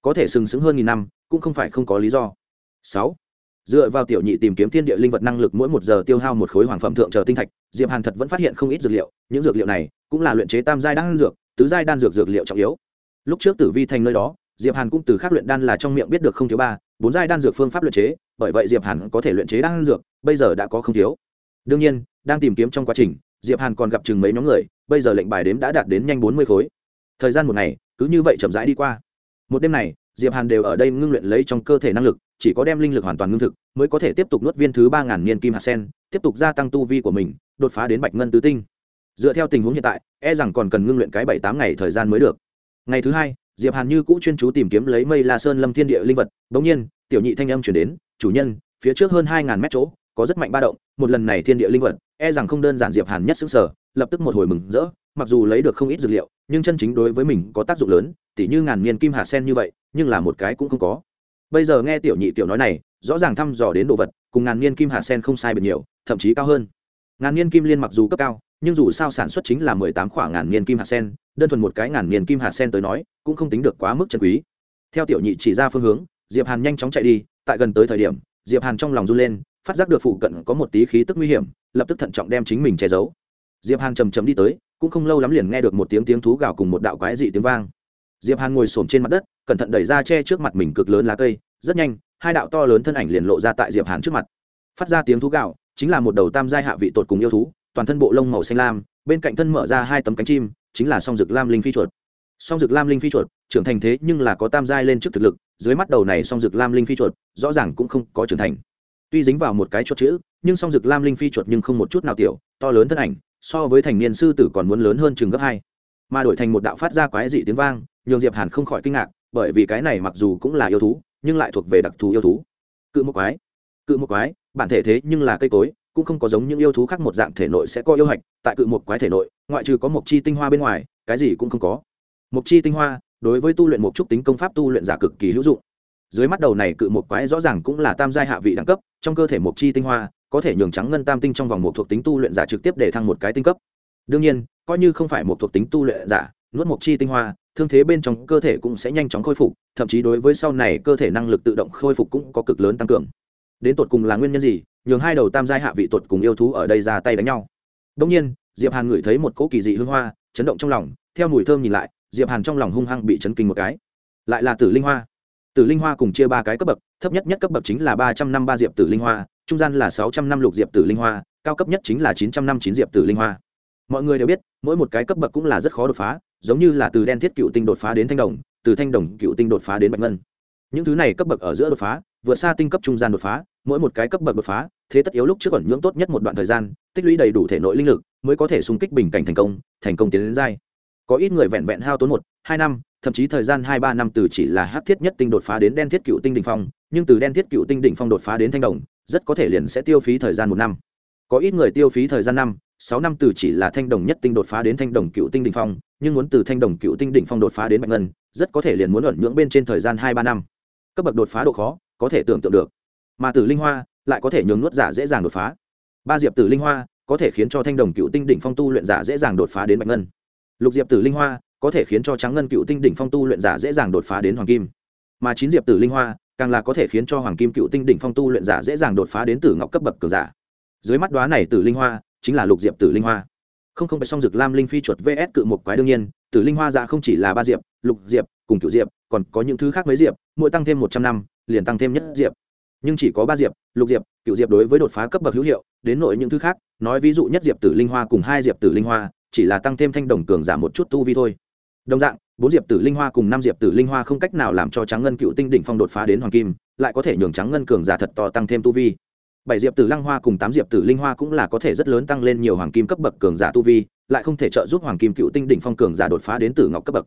Có thể sừng sững hơn nghìn năm, cũng không phải không có lý do. Sáu. Dựa vào tiểu nhị tìm kiếm thiên địa linh vật năng lực mỗi một giờ tiêu hao một khối hoàng phẩm thượng chờ tinh thạch, diệp hàn thật vẫn phát hiện không ít dược liệu, những dược liệu này cũng là luyện chế tam giai đan dược, tứ giai đan dược dược liệu trọng yếu. Lúc trước tử vi thành nơi đó, diệp hàn cũng từ khác luyện đan là trong miệng biết được không thiếu ba, bốn giai đan dược phương pháp luyện chế, bởi vậy diệp hàn có thể luyện chế đan dược, bây giờ đã có không thiếu. Đương nhiên đang tìm kiếm trong quá trình, diệp hàn còn gặp chừng mấy nhóm người, bây giờ lệnh bài đếm đã đạt đến nhanh bốn mươi khối. Thời gian một ngày, cứ như vậy chậm rãi đi qua. Một đêm này, diệp hàn đều ở đây ngưng luyện lấy trong cơ thể năng lực, chỉ có đem linh lực hoàn toàn ngưng thực, mới có thể tiếp tục nuốt viên thứ ba ngàn niên kim hạt sen, tiếp tục gia tăng tu vi của mình, đột phá đến bạch ngân tứ tinh. Dựa theo tình huống hiện tại e rằng còn cần ngưng luyện cái bảy tám ngày thời gian mới được. Ngày thứ hai, diệp hàn như cũ chuyên chú tìm kiếm lấy mây la sơn lâm thiên địa linh vật, bỗng nhiên, tiểu nhị thanh âm chuyển đến, chủ nhân, phía trước hơn hai ngàn mét chỗ có rất mạnh ba động, một lần này thiên địa linh vật e rằng không đơn giản diệp hàn nhất xứng sở, lập tức một hồi mừng rỡ, mặc dù lấy được không ít dược liệu, nhưng chân chính đối với mình có tác dụng lớn, tỉ như ngàn niên kim hạt sen như vậy, nhưng là một cái cũng không có. Bây giờ nghe tiểu nhị tiểu nói này, rõ ràng thăm dò đến đồ vật, cùng ngàn niên kim hạt sen không sai biệt nhiều, thậm chí cao hơn. Ngàn niên kim liên mặc dù cấp cao, nhưng dù sao sản xuất chính là mười tám khoảng ngàn niên kim hạt sen, đơn thuần một cái ngàn niên kim hạt sen tới nói, cũng không tính được quá mức chân quý. Theo tiểu nhị chỉ ra phương hướng, diệp hàn nhanh chóng chạy đi, tại gần tới thời điểm, diệp hàn trong lòng run lên phát giác được phụ cận có một tí khí tức nguy hiểm, lập tức thận trọng đem chính mình che giấu. Diệp hàn chầm chầm đi tới, cũng không lâu lắm liền nghe được một tiếng tiếng thú gào cùng một đạo quái dị tiếng vang. Diệp hàn ngồi xổm trên mặt đất, cẩn thận đẩy ra che trước mặt mình cực lớn lá cây, rất nhanh, hai đạo to lớn thân ảnh liền lộ ra tại diệp hàn trước mặt. Phát ra tiếng thú gào, chính là một đầu tam giai hạ vị tột cùng yêu thú, toàn thân bộ lông màu xanh lam, bên cạnh thân mở ra hai tấm cánh chim, chính là song dực lam linh phi chuột. Song dực lam linh phi chuột, trưởng thành thế nhưng là có tam giai lên trước thực lực, dưới mắt đầu này song dực lam linh phi chuột, rõ ràng cũng không có trưởng thành tuy dính vào một cái chuột chữ, nhưng song dực lam linh phi chuột nhưng không một chút nào tiểu, to lớn thân ảnh, so với thành niên sư tử còn muốn lớn hơn chừng gấp hai. Mà đổi thành một đạo phát ra quái dị tiếng vang, nhường diệp hàn không khỏi kinh ngạc, bởi vì cái này mặc dù cũng là yêu thú, nhưng lại thuộc về đặc thù yêu thú. Cự một quái, cự một quái, bản thể thế nhưng là cây cối, cũng không có giống những yêu thú khác một dạng thể nội sẽ có yêu hạch, tại cự một quái thể nội, ngoại trừ có một chi tinh hoa bên ngoài, cái gì cũng không có. Một chi tinh hoa, đối với tu luyện một chút tính công pháp tu luyện giả cực kỳ hữu dụng dưới mắt đầu này cự một quái rõ ràng cũng là tam giai hạ vị đẳng cấp, trong cơ thể một chi tinh hoa, có thể nhường trắng ngân tam tinh trong vòng một thuộc tính tu luyện giả trực tiếp để thăng một cái tinh cấp. Đương nhiên, coi như không phải một thuộc tính tu luyện giả, nuốt một chi tinh hoa, thương thế bên trong cơ thể cũng sẽ nhanh chóng khôi phục, thậm chí đối với sau này cơ thể năng lực tự động khôi phục cũng có cực lớn tăng cường. Đến tột cùng là nguyên nhân gì, nhường hai đầu tam giai hạ vị tột cùng yêu thú ở đây ra tay đánh nhau. Đông nhiên, diệp hàn ngửi thấy một cỗ kỳ dị hương hoa, chấn động trong lòng, theo mùi thơm nhìn lại, diệp hàn trong lòng hung hăng bị chấn kinh một cái. Lại là tử linh hoa tử linh hoa cùng chia ba cái cấp bậc, thấp nhất nhất cấp bậc chính là ba trăm năm ba diệp tử linh hoa, trung gian là sáu trăm năm lục diệp tử linh hoa, cao cấp nhất chính là chín trăm năm chín diệp tử linh hoa. Mọi người đều biết, mỗi một cái cấp bậc cũng là rất khó đột phá, giống như là từ đen thiết cựu tinh đột phá đến thanh đồng, từ thanh đồng cựu tinh đột phá đến bạch ngân. Những thứ này cấp bậc ở giữa đột phá, vượt xa tinh cấp trung gian đột phá, mỗi một cái cấp bậc đột phá, thế tất yếu lúc trước còn nhưỡng tốt nhất một đoạn thời gian, tích lũy đầy đủ thể nội linh lực, mới có thể xung kích bình cảnh thành công thành công tiến đến giai có ít người vẹn vẹn hao tốn một, hai năm, thậm chí thời gian hai ba năm từ chỉ là hát thiết nhất tinh đột phá đến đen thiết cựu tinh đỉnh phong, nhưng từ đen thiết cựu tinh đỉnh phong đột phá đến thanh đồng, rất có thể liền sẽ tiêu phí thời gian một năm. Có ít người tiêu phí thời gian năm, sáu năm từ chỉ là thanh đồng nhất tinh đột phá đến thanh đồng cựu tinh đỉnh phong, nhưng muốn từ thanh đồng cựu tinh đỉnh phong đột phá đến bạch ngân, rất có thể liền muốn ẩn nhưỡng bên trên thời gian hai ba năm. Cấp bậc đột phá độ khó, có thể tưởng tượng được. Mà tử linh hoa lại có thể nhường nuốt giả dễ dàng đột phá. Ba diệp tử linh hoa có thể khiến cho thanh đồng cựu tinh đỉnh phong tu luyện giả dễ dàng đột phá đến bạch ngân lục diệp tử linh hoa có thể khiến cho trắng ngân cựu tinh đỉnh phong tu luyện giả dễ dàng đột phá đến hoàng kim. Mà chín diệp tử linh hoa càng là có thể khiến cho hoàng kim cựu tinh đỉnh phong tu luyện giả dễ dàng đột phá đến tử ngọc cấp bậc cường giả. Dưới mắt đoá này tử linh hoa chính là lục diệp tử linh hoa. Không không phải song dực lam linh phi chuột vs cự một quái đương nhiên, tử linh hoa dạ không chỉ là ba diệp, lục diệp cùng cựu diệp, còn có những thứ khác mấy diệp, mỗi tăng thêm một trăm năm, liền tăng thêm nhất diệp. Nhưng chỉ có ba diệp, lục diệp cựu diệp đối với đột phá cấp bậc hữu hiệu, đến nội những thứ khác, nói ví dụ nhất diệp tử linh hoa cùng hai diệp tử linh hoa chỉ là tăng thêm thanh đồng cường giảm một chút tu vi thôi. Đồng dạng, bốn diệp tử linh hoa cùng năm diệp tử linh hoa không cách nào làm cho trắng ngân cựu tinh đỉnh phong đột phá đến hoàng kim, lại có thể nhường trắng ngân cường giả thật to tăng thêm tu vi. Bảy diệp tử lăng hoa cùng tám diệp tử linh hoa cũng là có thể rất lớn tăng lên nhiều hoàng kim cấp bậc cường giả tu vi, lại không thể trợ giúp hoàng kim cựu tinh đỉnh phong cường giả đột phá đến tử ngọc cấp bậc.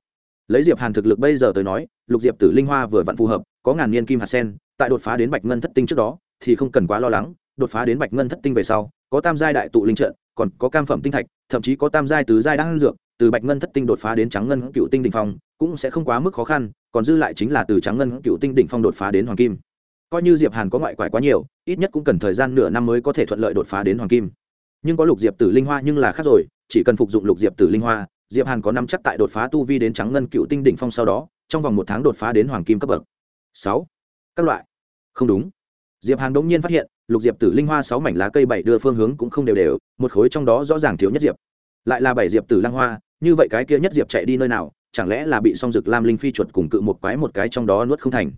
Lấy diệp hàn thực lực bây giờ tới nói, lục diệp tử linh hoa vừa vặn phù hợp, có ngàn niên kim hạt sen, tại đột phá đến bạch ngân thất tinh trước đó, thì không cần quá lo lắng, đột phá đến bạch ngân thất tinh về sau, có tam giai đại tụ linh trận còn có cam phẩm tinh thạch, thậm chí có tam giai tứ giai đang dược, từ bạch ngân thất tinh đột phá đến trắng ngân cựu tinh đỉnh phong, cũng sẽ không quá mức khó khăn, còn dư lại chính là từ trắng ngân cựu tinh đỉnh phong đột phá đến hoàng kim. Coi như diệp hàn có ngoại quải quá nhiều, ít nhất cũng cần thời gian nửa năm mới có thể thuận lợi đột phá đến hoàng kim. Nhưng có lục diệp tử linh hoa nhưng là khác rồi, chỉ cần phục dụng lục diệp tử linh hoa, diệp hàn có năm chắc tại đột phá tu vi đến trắng ngân cựu tinh đỉnh phong sau đó, trong vòng một tháng đột phá đến hoàng kim cấp bậc. Sáu. Các loại. Không đúng. Diệp hàn đột nhiên phát hiện lục diệp tử linh hoa sáu mảnh lá cây bảy đưa phương hướng cũng không đều đều, một khối trong đó rõ ràng thiếu nhất diệp. Lại là bảy diệp tử lang hoa, như vậy cái kia nhất diệp chạy đi nơi nào, chẳng lẽ là bị song dực lam linh phi chuột cùng cự một quái một cái trong đó nuốt không thành?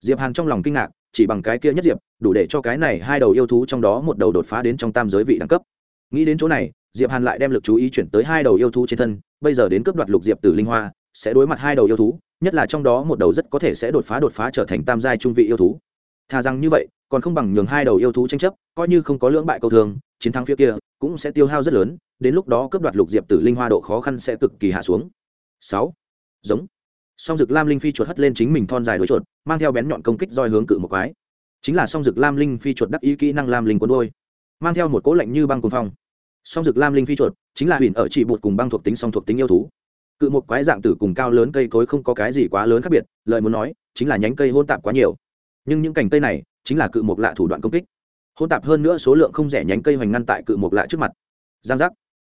Diệp hàn trong lòng kinh ngạc, chỉ bằng cái kia nhất diệp, đủ để cho cái này hai đầu yêu thú trong đó một đầu đột phá đến trong tam giới vị đẳng cấp. Nghĩ đến chỗ này, diệp hàn lại đem lực chú ý chuyển tới hai đầu yêu thú trên thân, bây giờ đến cướp đoạt lục diệp tử linh hoa, sẽ đối mặt hai đầu yêu thú, nhất là trong đó một đầu rất có thể sẽ đột phá đột phá trở thành tam giai trung vị yêu thú. Thà rằng như vậy còn không bằng nhường hai đầu yêu thú tranh chấp, coi như không có lưỡng bại cầu thường chiến thắng phía kia cũng sẽ tiêu hao rất lớn, đến lúc đó cướp đoạt lục diệp tử linh hoa độ khó khăn sẽ cực kỳ hạ xuống. Sáu, giống. Song dực lam linh phi chuột hất lên chính mình thon dài đối chuột, mang theo bén nhọn công kích roi hướng cự một quái chính là song dực lam linh phi chuột đắc ý kỹ năng lam linh cuốn đôi mang theo một cỗ lạnh như băng cuồng phong. Song dực lam linh phi chuột chính là huyền ở chỉ bụt cùng băng thuộc tính song thuộc tính yêu thú. Cự một quái dạng tử cùng cao lớn cây cối không có cái gì quá lớn khác biệt, lời muốn nói, chính là nhánh cây hôn tạp quá nhiều. Nhưng những cành cây này chính là cự một lạ thủ đoạn công kích. Hôn tạp hơn nữa số lượng không rẻ nhánh cây hoành ngăn tại cự một lạ trước mặt. Giang giác.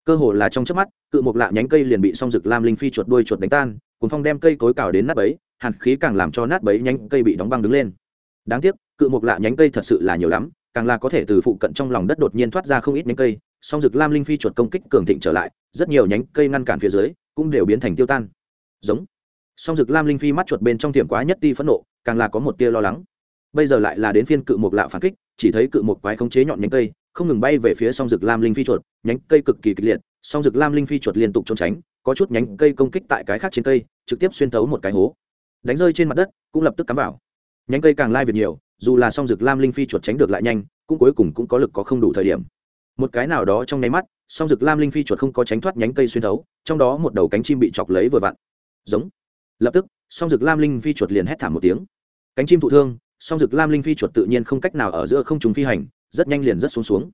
Cơ hồ là trong trước mắt, cự một lạ nhánh cây liền bị song rực lam linh phi chuột đuôi chuột đánh tan cùng phong đem cây cối cào đến nát bấy, hàn khí càng làm cho nát bấy nhánh cây bị đóng băng đứng lên. Đáng tiếc, cự một lạ nhánh cây thật sự là nhiều lắm, càng là có thể từ phụ cận trong lòng đất đột nhiên thoát ra không ít nhánh cây, song rực lam linh phi chuột công kích cường thịnh trở lại, rất nhiều nhánh cây ngăn cản phía dưới, cũng đều biến thành tiêu tan. Giống. Song rực lam linh phi mắt chuột bên trong tiệm quá nhất ti phẫn nộ, càng là có một tia lo lắng bây giờ lại là đến phiên cự một lạ phản kích, chỉ thấy cự một quái khống chế nhọn nhánh cây, không ngừng bay về phía song rực lam linh phi chuột, nhánh cây cực kỳ kịch liệt, song rực lam linh phi chuột liên tục trốn tránh, có chút nhánh cây công kích tại cái khác trên cây, trực tiếp xuyên thấu một cái hố. Đánh rơi trên mặt đất, cũng lập tức cắm vào. Nhánh cây càng lai việc nhiều, dù là song rực lam linh phi chuột tránh được lại nhanh, cũng cuối cùng cũng có lực có không đủ thời điểm. Một cái nào đó trong nháy mắt, song rực lam linh phi chuột không có tránh thoát nhánh cây xuyên thấu, trong đó một đầu cánh chim bị chọc lấy vừa vặn. Giống. Lập tức, song rực lam linh phi chuột liền hét thảm một tiếng. Cánh chim thụ thương song rực lam linh phi chuột tự nhiên không cách nào ở giữa không chúng phi hành, rất nhanh liền rất xuống xuống.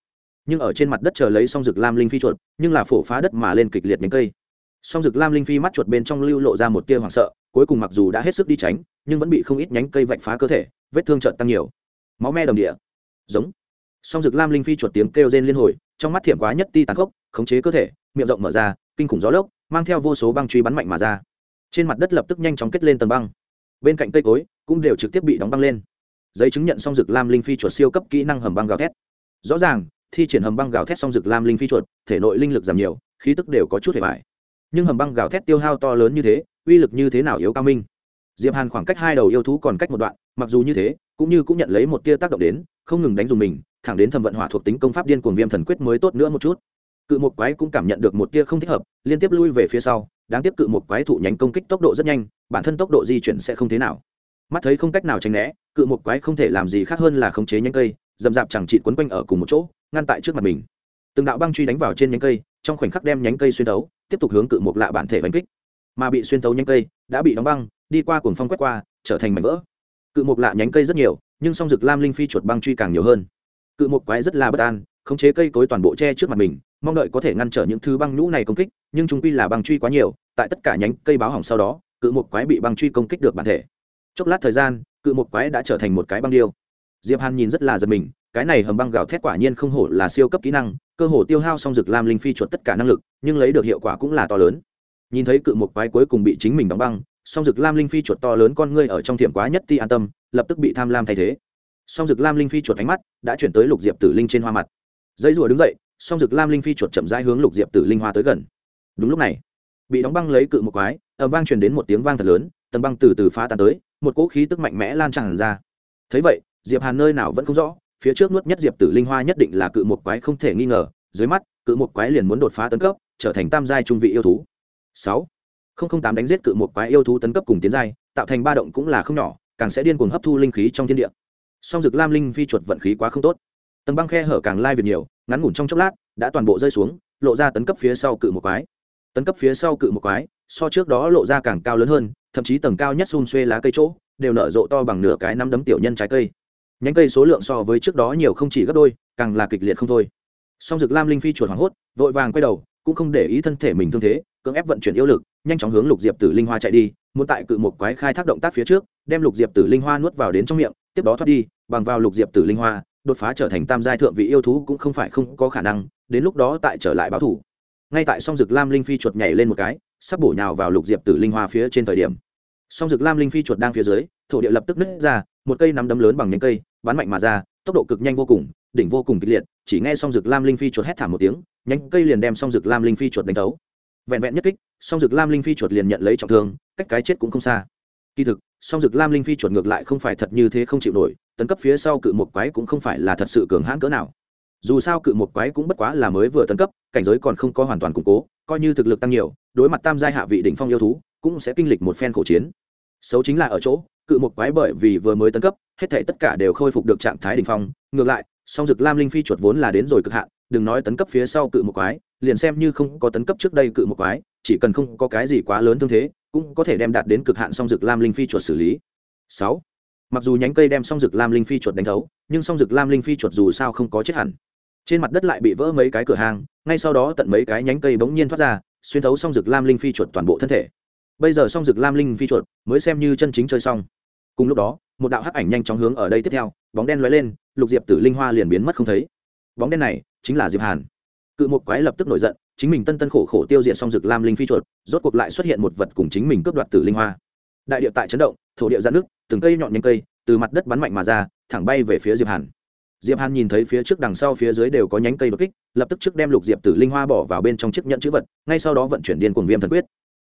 Nhưng ở trên mặt đất chờ lấy song rực lam linh phi chuột, nhưng là phổ phá đất mà lên kịch liệt nhánh cây. Song rực lam linh phi mắt chuột bên trong lưu lộ ra một tia hoảng sợ, cuối cùng mặc dù đã hết sức đi tránh, nhưng vẫn bị không ít nhánh cây vạch phá cơ thể, vết thương trợn tăng nhiều. Máu me đồng địa. Giống. Song rực lam linh phi chuột tiếng kêu rên liên hồi, trong mắt thiểm quá nhất ti tàn khốc, khống chế cơ thể, miệng rộng mở ra, kinh khủng gió lốc, mang theo vô số băng truy bắn mạnh mà ra. Trên mặt đất lập tức nhanh chóng kết lên tầng băng. Bên cạnh cây cối cũng đều trực tiếp bị đóng băng lên giấy chứng nhận song dực lam linh phi chuột siêu cấp kỹ năng hầm băng gào thét. Rõ ràng, thi triển hầm băng gào thét song dực lam linh phi chuột, thể nội linh lực giảm nhiều, khí tức đều có chút hề vải nhưng hầm băng gào thét tiêu hao to lớn như thế, uy lực như thế nào yếu cao minh? Diệp hàn khoảng cách hai đầu yêu thú còn cách một đoạn, mặc dù như thế, cũng như cũng nhận lấy một tia tác động đến, không ngừng đánh dùng mình, thẳng đến thầm vận hỏa thuộc tính công pháp điên cuồng viêm thần quyết mới tốt nữa một chút. Cự một quái cũng cảm nhận được một tia không thích hợp, liên tiếp lui về phía sau, đáng tiếp cự một quái thụ nhánh công kích tốc độ rất nhanh, bản thân tốc độ di chuyển sẽ không thế nào mắt thấy không cách nào tránh né, cự một quái không thể làm gì khác hơn là khống chế nhánh cây, dầm dạp chẳng trị quấn quanh ở cùng một chỗ, ngăn tại trước mặt mình. Từng đạo băng truy đánh vào trên nhánh cây, trong khoảnh khắc đem nhánh cây xuyên tấu tiếp tục hướng cự một lạ bản thể đánh kích. Mà bị xuyên tấu nhánh cây, đã bị đóng băng, đi qua cuồng phong quét qua, trở thành mảnh vỡ. Cự một lạ nhánh cây rất nhiều, nhưng song rực lam linh phi chuột băng truy càng nhiều hơn. Cự một quái rất là bất an, khống chế cây cối toàn bộ che trước mặt mình, mong đợi có thể ngăn trở những thứ băng nhũ này công kích, nhưng chúng quy là băng truy quá nhiều, tại tất cả nhánh cây báo hỏng sau đó, cự một quái bị băng truy công kích được bản thể chốc lát thời gian, cự một quái đã trở thành một cái băng điêu. Diệp hàn nhìn rất là giật mình, cái này hầm băng gạo thét quả nhiên không hổ là siêu cấp kỹ năng, cơ hồ tiêu hao xong rực lam linh phi chuột tất cả năng lực, nhưng lấy được hiệu quả cũng là to lớn. Nhìn thấy cự một quái cuối cùng bị chính mình đóng băng, song rực lam linh phi chuột to lớn con ngươi ở trong thiểm quá nhất ti an tâm, lập tức bị tham lam thay thế. Song rực lam linh phi chuột ánh mắt đã chuyển tới lục diệp tử linh trên hoa mặt. Dây rùa đứng dậy, song rực lam linh phi chuột chậm rãi hướng lục diệp tử linh hoa tới gần. Đúng lúc này, bị đóng băng lấy cự một quái ẩm vang truyền đến một tiếng vang thật lớn, tầng băng từ từ phá tan tới một cỗ khí tức mạnh mẽ lan tràn ra. Thấy vậy, diệp hàn nơi nào vẫn không rõ, phía trước nuốt nhất diệp tử linh hoa nhất định là cự một quái không thể nghi ngờ, dưới mắt, cự một quái liền muốn đột phá tấn cấp, trở thành tam giai trung vị yêu thú. Sáu, không không tám đánh giết cự một quái yêu thú tấn cấp cùng tiến giai, tạo thành ba động cũng là không nhỏ, càng sẽ điên cuồng hấp thu linh khí trong thiên địa. Song dực lam linh phi chuột vận khí quá không tốt. Tầng băng khe hở càng lai việc nhiều, ngắn ngủn trong chốc lát, đã toàn bộ rơi xuống, lộ ra tấn cấp phía sau cự một quái. Tấn cấp phía sau cự một quái, so trước đó lộ ra càng cao lớn hơn thậm chí tầng cao nhất xun xuê lá cây chỗ, đều nở rộ to bằng nửa cái năm đấm tiểu nhân trái cây. Nhánh cây số lượng so với trước đó nhiều không chỉ gấp đôi, càng là kịch liệt không thôi. Song dực lam linh phi chuột hoảng hốt, vội vàng quay đầu, cũng không để ý thân thể mình thương thế, cưỡng ép vận chuyển yêu lực, nhanh chóng hướng lục diệp tử linh hoa chạy đi, muốn tại cự một quái khai thác động tác phía trước, đem lục diệp tử linh hoa nuốt vào đến trong miệng, tiếp đó thoát đi, bằng vào lục diệp tử linh hoa, đột phá trở thành tam giai thượng vị yêu thú cũng không phải không có khả năng, đến lúc đó tại trở lại báo thủ ngay tại song dực lam linh phi chuột nhảy lên một cái, sắp bổ nhào vào lục diệp tử linh hoa phía trên thời điểm. Song dực lam linh phi chuột đang phía dưới, thổ địa lập tức nứt ra, một cây nắm đấm lớn bằng nhánh cây, bắn mạnh mà ra, tốc độ cực nhanh vô cùng, đỉnh vô cùng kịch liệt, chỉ nghe song dực lam linh phi chuột hét thảm một tiếng, nhánh cây liền đem song dực lam linh phi chuột đánh thấu vẹn vẹn nhất kích, song dực lam linh phi chuột liền nhận lấy trọng thương, cách cái chết cũng không xa. Kỳ thực, song dực lam linh phi chuột ngược lại không phải thật như thế không chịu nổi, tấn cấp phía sau cự một quái cũng không phải là thật sự cường hãn cỡ nào dù sao cự một quái cũng bất quá là mới vừa tấn cấp, cảnh giới còn không có hoàn toàn củng cố, coi như thực lực tăng nhiều, đối mặt tam giai hạ vị đỉnh phong yêu thú, cũng sẽ kinh lịch một phen khổ chiến. Xấu chính là ở chỗ, cự một quái bởi vì vừa mới tấn cấp, hết thể tất cả đều khôi phục được trạng thái đỉnh phong, ngược lại, song dực lam linh phi chuột vốn là đến rồi cực hạn, đừng nói tấn cấp phía sau cự một quái, liền xem như không có tấn cấp trước đây cự một quái, chỉ cần không có cái gì quá lớn thương thế, cũng có thể đem đạt đến cực hạn song dực lam linh phi chuột xử lý. Sáu. Mặc dù nhánh cây đem song dực lam linh phi chuột đánh thấu, nhưng song dực lam linh phi chuột dù sao không có chết hẳn trên mặt đất lại bị vỡ mấy cái cửa hàng, ngay sau đó tận mấy cái nhánh cây bỗng nhiên thoát ra, xuyên thấu song rực lam linh phi chuột toàn bộ thân thể. Bây giờ song rực lam linh phi chuột mới xem như chân chính chơi xong. Cùng lúc đó, một đạo hắc ảnh nhanh chóng hướng ở đây tiếp theo, bóng đen lóe lên, lục diệp tử linh hoa liền biến mất không thấy. Bóng đen này chính là diệp hàn. Cự một quái lập tức nổi giận, chính mình tân tân khổ khổ tiêu diệt song rực lam linh phi chuột, rốt cuộc lại xuất hiện một vật cùng chính mình cướp đoạt tử linh hoa. Đại địa tại chấn động, thổ địa giãn nước từng cây nhọn nhánh cây từ mặt đất bắn mạnh mà ra, thẳng bay về phía diệp hàn diệp hàn nhìn thấy phía trước đằng sau phía dưới đều có nhánh cây đột kích, lập tức trước đem lục diệp tử linh hoa bỏ vào bên trong chiếc nhẫn chữ vật, ngay sau đó vận chuyển điên cuồng viêm thần quyết.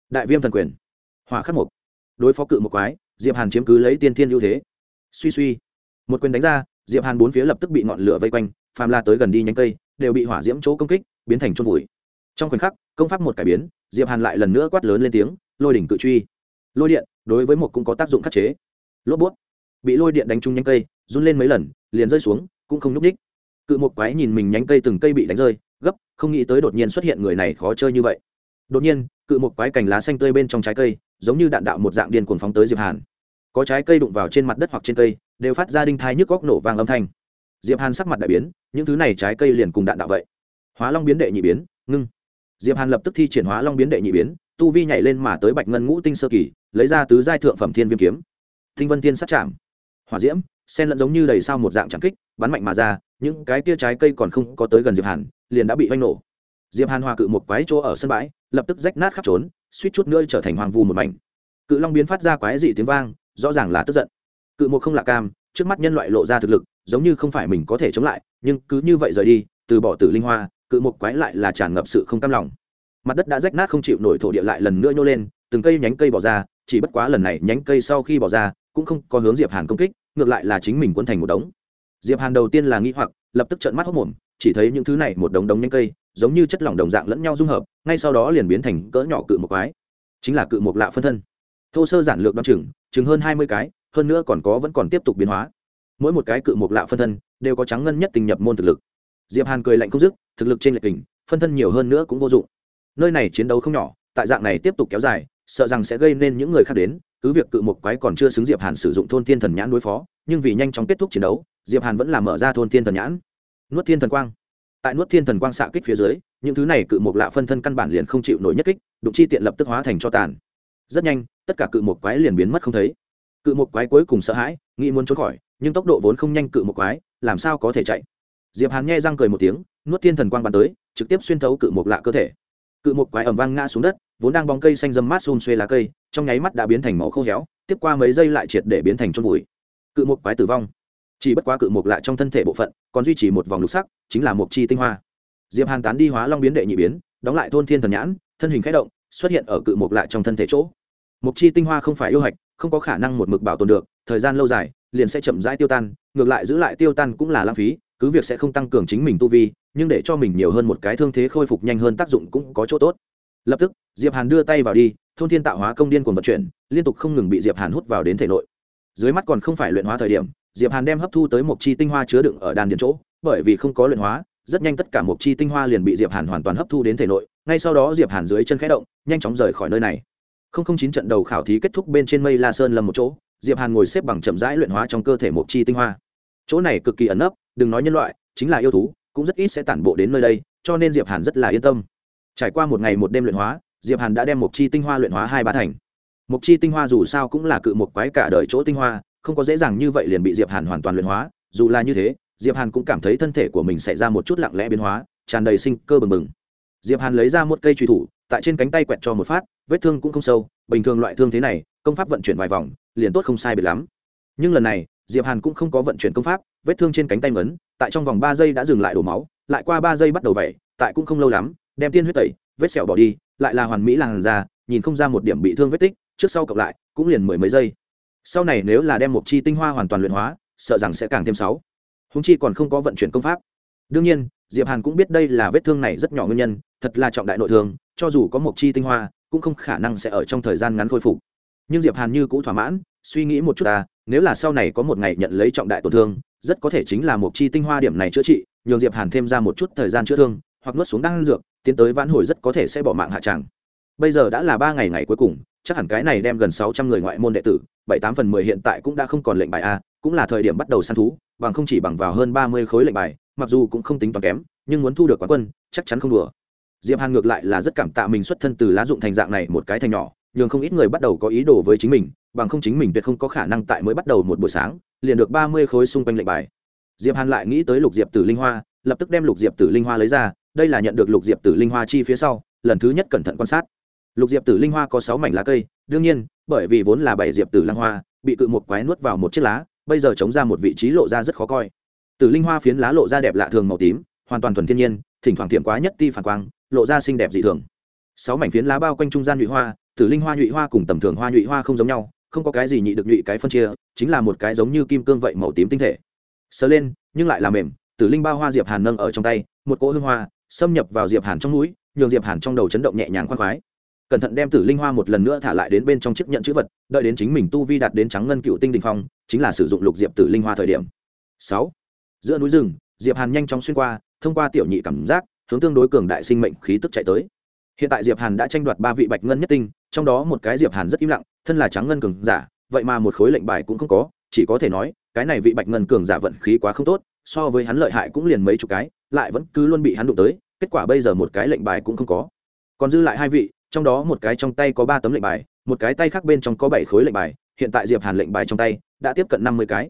Đại viêm thần quyền. Hỏa khắc mục. Đối phó cự một quái, diệp hàn chiếm cứ lấy tiên thiên ưu thế. Suy suy. Một quyền đánh ra, diệp hàn bốn phía lập tức bị ngọn lửa vây quanh, phàm la tới gần đi nhánh cây, đều bị hỏa diễm chỗ công kích, biến thành chôn vùi. Trong khoảnh khắc, công pháp một cải biến, diệp hàn lại lần nữa quát lớn lên tiếng, lôi đỉnh cự truy. Lôi điện, đối với một cũng có tác dụng khắc chế. Lốp bút. Bị lôi điện đánh trúng nhánh cây, run lên mấy lần, liền rơi xuống cũng không nhúc ních cự một quái nhìn mình nhánh cây từng cây bị đánh rơi, gấp, không nghĩ tới đột nhiên xuất hiện người này khó chơi như vậy. Đột nhiên, cự một quái cành lá xanh tươi bên trong trái cây, giống như đạn đạo một dạng điên cuồng phóng tới diệp hàn. Có trái cây đụng vào trên mặt đất hoặc trên cây, đều phát ra đinh thai nhức góc nổ vang âm thanh. Diệp hàn sắc mặt đại biến, những thứ này trái cây liền cùng đạn đạo vậy. Hóa long biến đệ nhị biến, ngưng. Diệp hàn lập tức thi triển hóa long biến đệ nhị biến, tu vi nhảy lên mà tới bạch ngân ngũ tinh sơ kỳ, lấy ra tứ giai thượng phẩm thiên viêm kiếm. Tinh vân thiên sát chạm hỏa diễm sen lẫn giống như đầy sao một dạng trắng kích bắn mạnh mà ra, những cái tia trái cây còn không có tới gần diệp hàn, liền đã bị oanh nổ. Diệp hàn hòa cự một quái chỗ ở sân bãi, lập tức rách nát khắp trốn, suýt chút nữa trở thành hoàng vu một mảnh. Cự long biến phát ra quái dị tiếng vang, rõ ràng là tức giận. Cự một không lạ cam, trước mắt nhân loại lộ ra thực lực, giống như không phải mình có thể chống lại, nhưng cứ như vậy rời đi, từ bỏ tử linh hoa, cự một quái lại là tràn ngập sự không cam lòng. Mặt đất đã rách nát không chịu nổi thổ địa lại lần nữa nhô lên, từng cây nhánh cây bỏ ra, chỉ bất quá lần này nhánh cây sau khi bỏ ra, cũng không có hướng diệp hàn công kích, ngược lại là chính mình quân thành một đống diệp hàn đầu tiên là nghĩ hoặc, lập tức trợn mắt hốc mồm, chỉ thấy những thứ này một đống đống nhánh cây, giống như chất lỏng đồng dạng lẫn nhau dung hợp, ngay sau đó liền biến thành cỡ nhỏ cự một quái. Chính là cự một lạ phân thân. Thô sơ giản lược đ o chừng chừng hơn hai mươi cái, hơn nữa còn có vẫn còn tiếp tục biến hóa. Mỗi một cái cự một lạ phân thân đều có trắng ngân nhất tình nhập môn thực lực. Diệp hàn cười lạnh không dứt, thực lực trên lệch kình, phân thân nhiều hơn nữa cũng vô dụng. Nơi này chiến đấu không nhỏ, tại dạng này tiếp tục kéo dài, sợ rằng sẽ gây nên những người khác đến, cứ việc cự một quái còn chưa xứng diệp hàn sử dụng thôn thiên thần nhãn đối phó, nhưng vì nhanh chóng kết thúc chiến đấu diệp hàn vẫn là mở ra thôn thiên thần nhãn. Nuốt thiên thần quang. Tại nuốt thiên thần quang xạ kích phía dưới, những thứ này cự một lạ phân thân căn bản liền không chịu nổi nhất kích, đụng chi tiện lập tức hóa thành cho tàn. Rất nhanh, tất cả cự một quái liền biến mất không thấy. Cự một quái cuối cùng sợ hãi, nghĩ muốn trốn khỏi, nhưng tốc độ vốn không nhanh cự một quái, làm sao có thể chạy? Diệp hàn nghe răng cười một tiếng, nuốt thiên thần quang bắn tới, trực tiếp xuyên thấu cự một lạ cơ thể. Cự một quái ầm vang ngã xuống đất, vốn đang bóng cây xanh dâm mát xun xuê lá cây, trong nháy mắt đã biến thành máu khô héo, tiếp qua mấy giây lại triệt để biến thành chôn vùi. Cự một quái tử vong chỉ bất quá cự mục lại trong thân thể bộ phận, còn duy trì một vòng lục sắc, chính là mục chi tinh hoa. Diệp hàn tán đi hóa long biến đệ nhị biến, đóng lại thôn thiên thần nhãn, thân hình khẽ động, xuất hiện ở cự mục lại trong thân thể chỗ. Mục chi tinh hoa không phải yêu hạch, không có khả năng một mực bảo tồn được, thời gian lâu dài, liền sẽ chậm rãi tiêu tan, ngược lại giữ lại tiêu tan cũng là lãng phí, cứ việc sẽ không tăng cường chính mình tu vi, nhưng để cho mình nhiều hơn một cái thương thế khôi phục nhanh hơn tác dụng cũng có chỗ tốt. Lập tức, diệp hàn đưa tay vào đi, thôn thiên tạo hóa công điên cuồng vận chuyển, liên tục không ngừng bị diệp hàn hút vào đến thể nội. Dưới mắt còn không phải luyện hóa thời điểm diệp hàn đem hấp thu tới một chi tinh hoa chứa đựng ở đan điền chỗ, bởi vì không có luyện hóa, rất nhanh tất cả một chi tinh hoa liền bị diệp hàn hoàn toàn hấp thu đến thể nội, ngay sau đó diệp hàn dưới chân khẽ động, nhanh chóng rời khỏi nơi này. Không không chín trận đầu khảo thí kết thúc bên trên mây la sơn lầm một chỗ, diệp hàn ngồi xếp bằng chậm rãi luyện hóa trong cơ thể một chi tinh hoa. Chỗ này cực kỳ ẩn nấp, đừng nói nhân loại, chính là yêu thú, cũng rất ít sẽ tản bộ đến nơi đây, cho nên diệp hàn rất là yên tâm. Trải qua một ngày một đêm luyện hóa, diệp hàn đã đem một chi tinh hoa luyện hóa hai ba thành. Một chi tinh hoa dù sao cũng là cự một quái cả đời chỗ tinh hoa không có dễ dàng như vậy liền bị diệp hàn hoàn toàn luyện hóa. Dù là như thế, diệp hàn cũng cảm thấy thân thể của mình xảy ra một chút lặng lẽ biến hóa, tràn đầy sinh cơ bừng bừng. Diệp hàn lấy ra một cây truy thủ, tại trên cánh tay quẹt cho một phát, vết thương cũng không sâu. Bình thường loại thương thế này, công pháp vận chuyển vài vòng, liền tốt không sai biệt lắm. Nhưng lần này, diệp hàn cũng không có vận chuyển công pháp, vết thương trên cánh tay mấn tại trong vòng ba giây đã dừng lại đổ máu, lại qua ba giây bắt đầu vẩy, tại cũng không lâu lắm, đem tiên huyết tẩy, vết sẹo bỏ đi, lại là hoàn mỹ làn da, nhìn không ra một điểm bị thương vết tích, trước sau cộng lại, cũng liền mười mấy giây sau này nếu là đem một chi tinh hoa hoàn toàn luyện hóa, sợ rằng sẽ càng thêm sáu húng chi còn không có vận chuyển công pháp. Đương nhiên, diệp hàn cũng biết đây là vết thương này rất nhỏ nguyên nhân, thật là trọng đại nội thương, cho dù có một chi tinh hoa, cũng không khả năng sẽ ở trong thời gian ngắn khôi phục. Nhưng diệp hàn như cũ thỏa mãn, suy nghĩ một chút ta, nếu là sau này có một ngày nhận lấy trọng đại tổn thương, rất có thể chính là một chi tinh hoa điểm này chữa trị, nhường diệp hàn thêm ra một chút thời gian chữa thương, hoặc nuốt xuống đan dược, tiến tới vãn hồi rất có thể sẽ bỏ mạng hạ tràng bây giờ đã là ba ngày ngày cuối cùng, chắc hẳn cái này đem gần sáu trăm người ngoại môn đệ tử, bảy tám phần mười hiện tại cũng đã không còn lệnh bài a, cũng là thời điểm bắt đầu săn thú, bằng không chỉ bằng vào hơn ba mươi khối lệnh bài, mặc dù cũng không tính toán kém, nhưng muốn thu được quán quân, chắc chắn không đùa. Diệp hàn ngược lại là rất cảm tạ mình xuất thân từ lá dụng thành dạng này một cái thành nhỏ, nhường không ít người bắt đầu có ý đồ với chính mình, bằng không chính mình tuyệt không có khả năng tại mới bắt đầu một buổi sáng, liền được ba mươi khối xung quanh lệnh bài. Diệp hàn lại nghĩ tới lục diệp tử linh hoa, lập tức đem lục diệp tử linh hoa lấy ra, đây là nhận được lục diệp tử linh hoa chi phía sau, lần thứ nhất cẩn thận quan sát lục diệp tử linh hoa có sáu mảnh lá cây, đương nhiên, bởi vì vốn là bảy diệp tử lang hoa, bị cự một quái nuốt vào một chiếc lá, bây giờ chống ra một vị trí lộ ra rất khó coi. Tử linh hoa phiến lá lộ ra đẹp lạ thường màu tím, hoàn toàn thuần thiên nhiên, thỉnh thoảng tiệm quá nhất ti phản quang, lộ ra xinh đẹp dị thường. Sáu mảnh phiến lá bao quanh trung gian nhụy hoa, tử linh hoa nhụy hoa cùng tầm thường hoa nhụy hoa không giống nhau, không có cái gì nhị được nhụy cái phân chia, chính là một cái giống như kim cương vậy màu tím tinh thể. Sờ lên, nhưng lại là mềm, tử linh bao hoa diệp hàn nâng ở trong tay, một cỗ hương hoa, xâm nhập vào diệp hàn trong mũi, nhường diệp hàn trong đầu chấn động nhẹ nhàng khoan khoái cẩn thận đem tử linh hoa một lần nữa thả lại đến bên trong chiếc nhận chữ vật, đợi đến chính mình tu vi đạt đến trắng ngân cựu tinh đình phong, chính là sử dụng lục diệp tử linh hoa thời điểm. Sáu, giữa núi rừng, diệp hàn nhanh chóng xuyên qua, thông qua tiểu nhị cảm giác, hướng tương đối cường đại sinh mệnh khí tức chạy tới. Hiện tại diệp hàn đã tranh đoạt ba vị bạch ngân nhất tinh, trong đó một cái diệp hàn rất im lặng, thân là trắng ngân cường giả, vậy mà một khối lệnh bài cũng không có, chỉ có thể nói, cái này vị bạch ngân cường giả vận khí quá không tốt, so với hắn lợi hại cũng liền mấy chục cái, lại vẫn cứ luôn bị hắn đụng tới, kết quả bây giờ một cái lệnh bài cũng không có. Còn dư lại hai vị trong đó một cái trong tay có ba tấm lệnh bài, một cái tay khác bên trong có bảy khối lệnh bài, hiện tại diệp hàn lệnh bài trong tay đã tiếp cận năm mươi cái.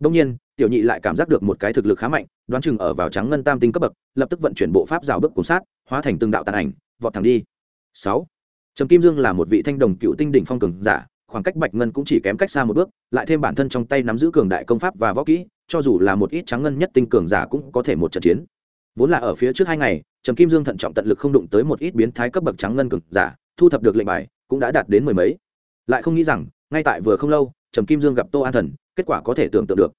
Đông nhiên, tiểu nhị lại cảm giác được một cái thực lực khá mạnh, đoán chừng ở vào trắng ngân tam tinh cấp bậc, lập tức vận chuyển bộ pháp rào bước cùng sát, hóa thành từng đạo tàn ảnh, vọt thẳng đi. Sáu. Trầm kim dương là một vị thanh đồng cựu tinh đỉnh phong cường giả, khoảng cách bạch ngân cũng chỉ kém cách xa một bước, lại thêm bản thân trong tay nắm giữ cường đại công pháp và võ kỹ, cho dù là một ít trắng ngân nhất tinh cường giả cũng có thể một trận chiến. Vốn là ở phía trước hai ngày trầm kim dương thận trọng tận lực không đụng tới một ít biến thái cấp bậc trắng ngân cực giả, thu thập được lệnh bài, cũng đã đạt đến mười mấy. Lại không nghĩ rằng, ngay tại vừa không lâu, trầm kim dương gặp tô an thần, kết quả có thể tưởng tượng được.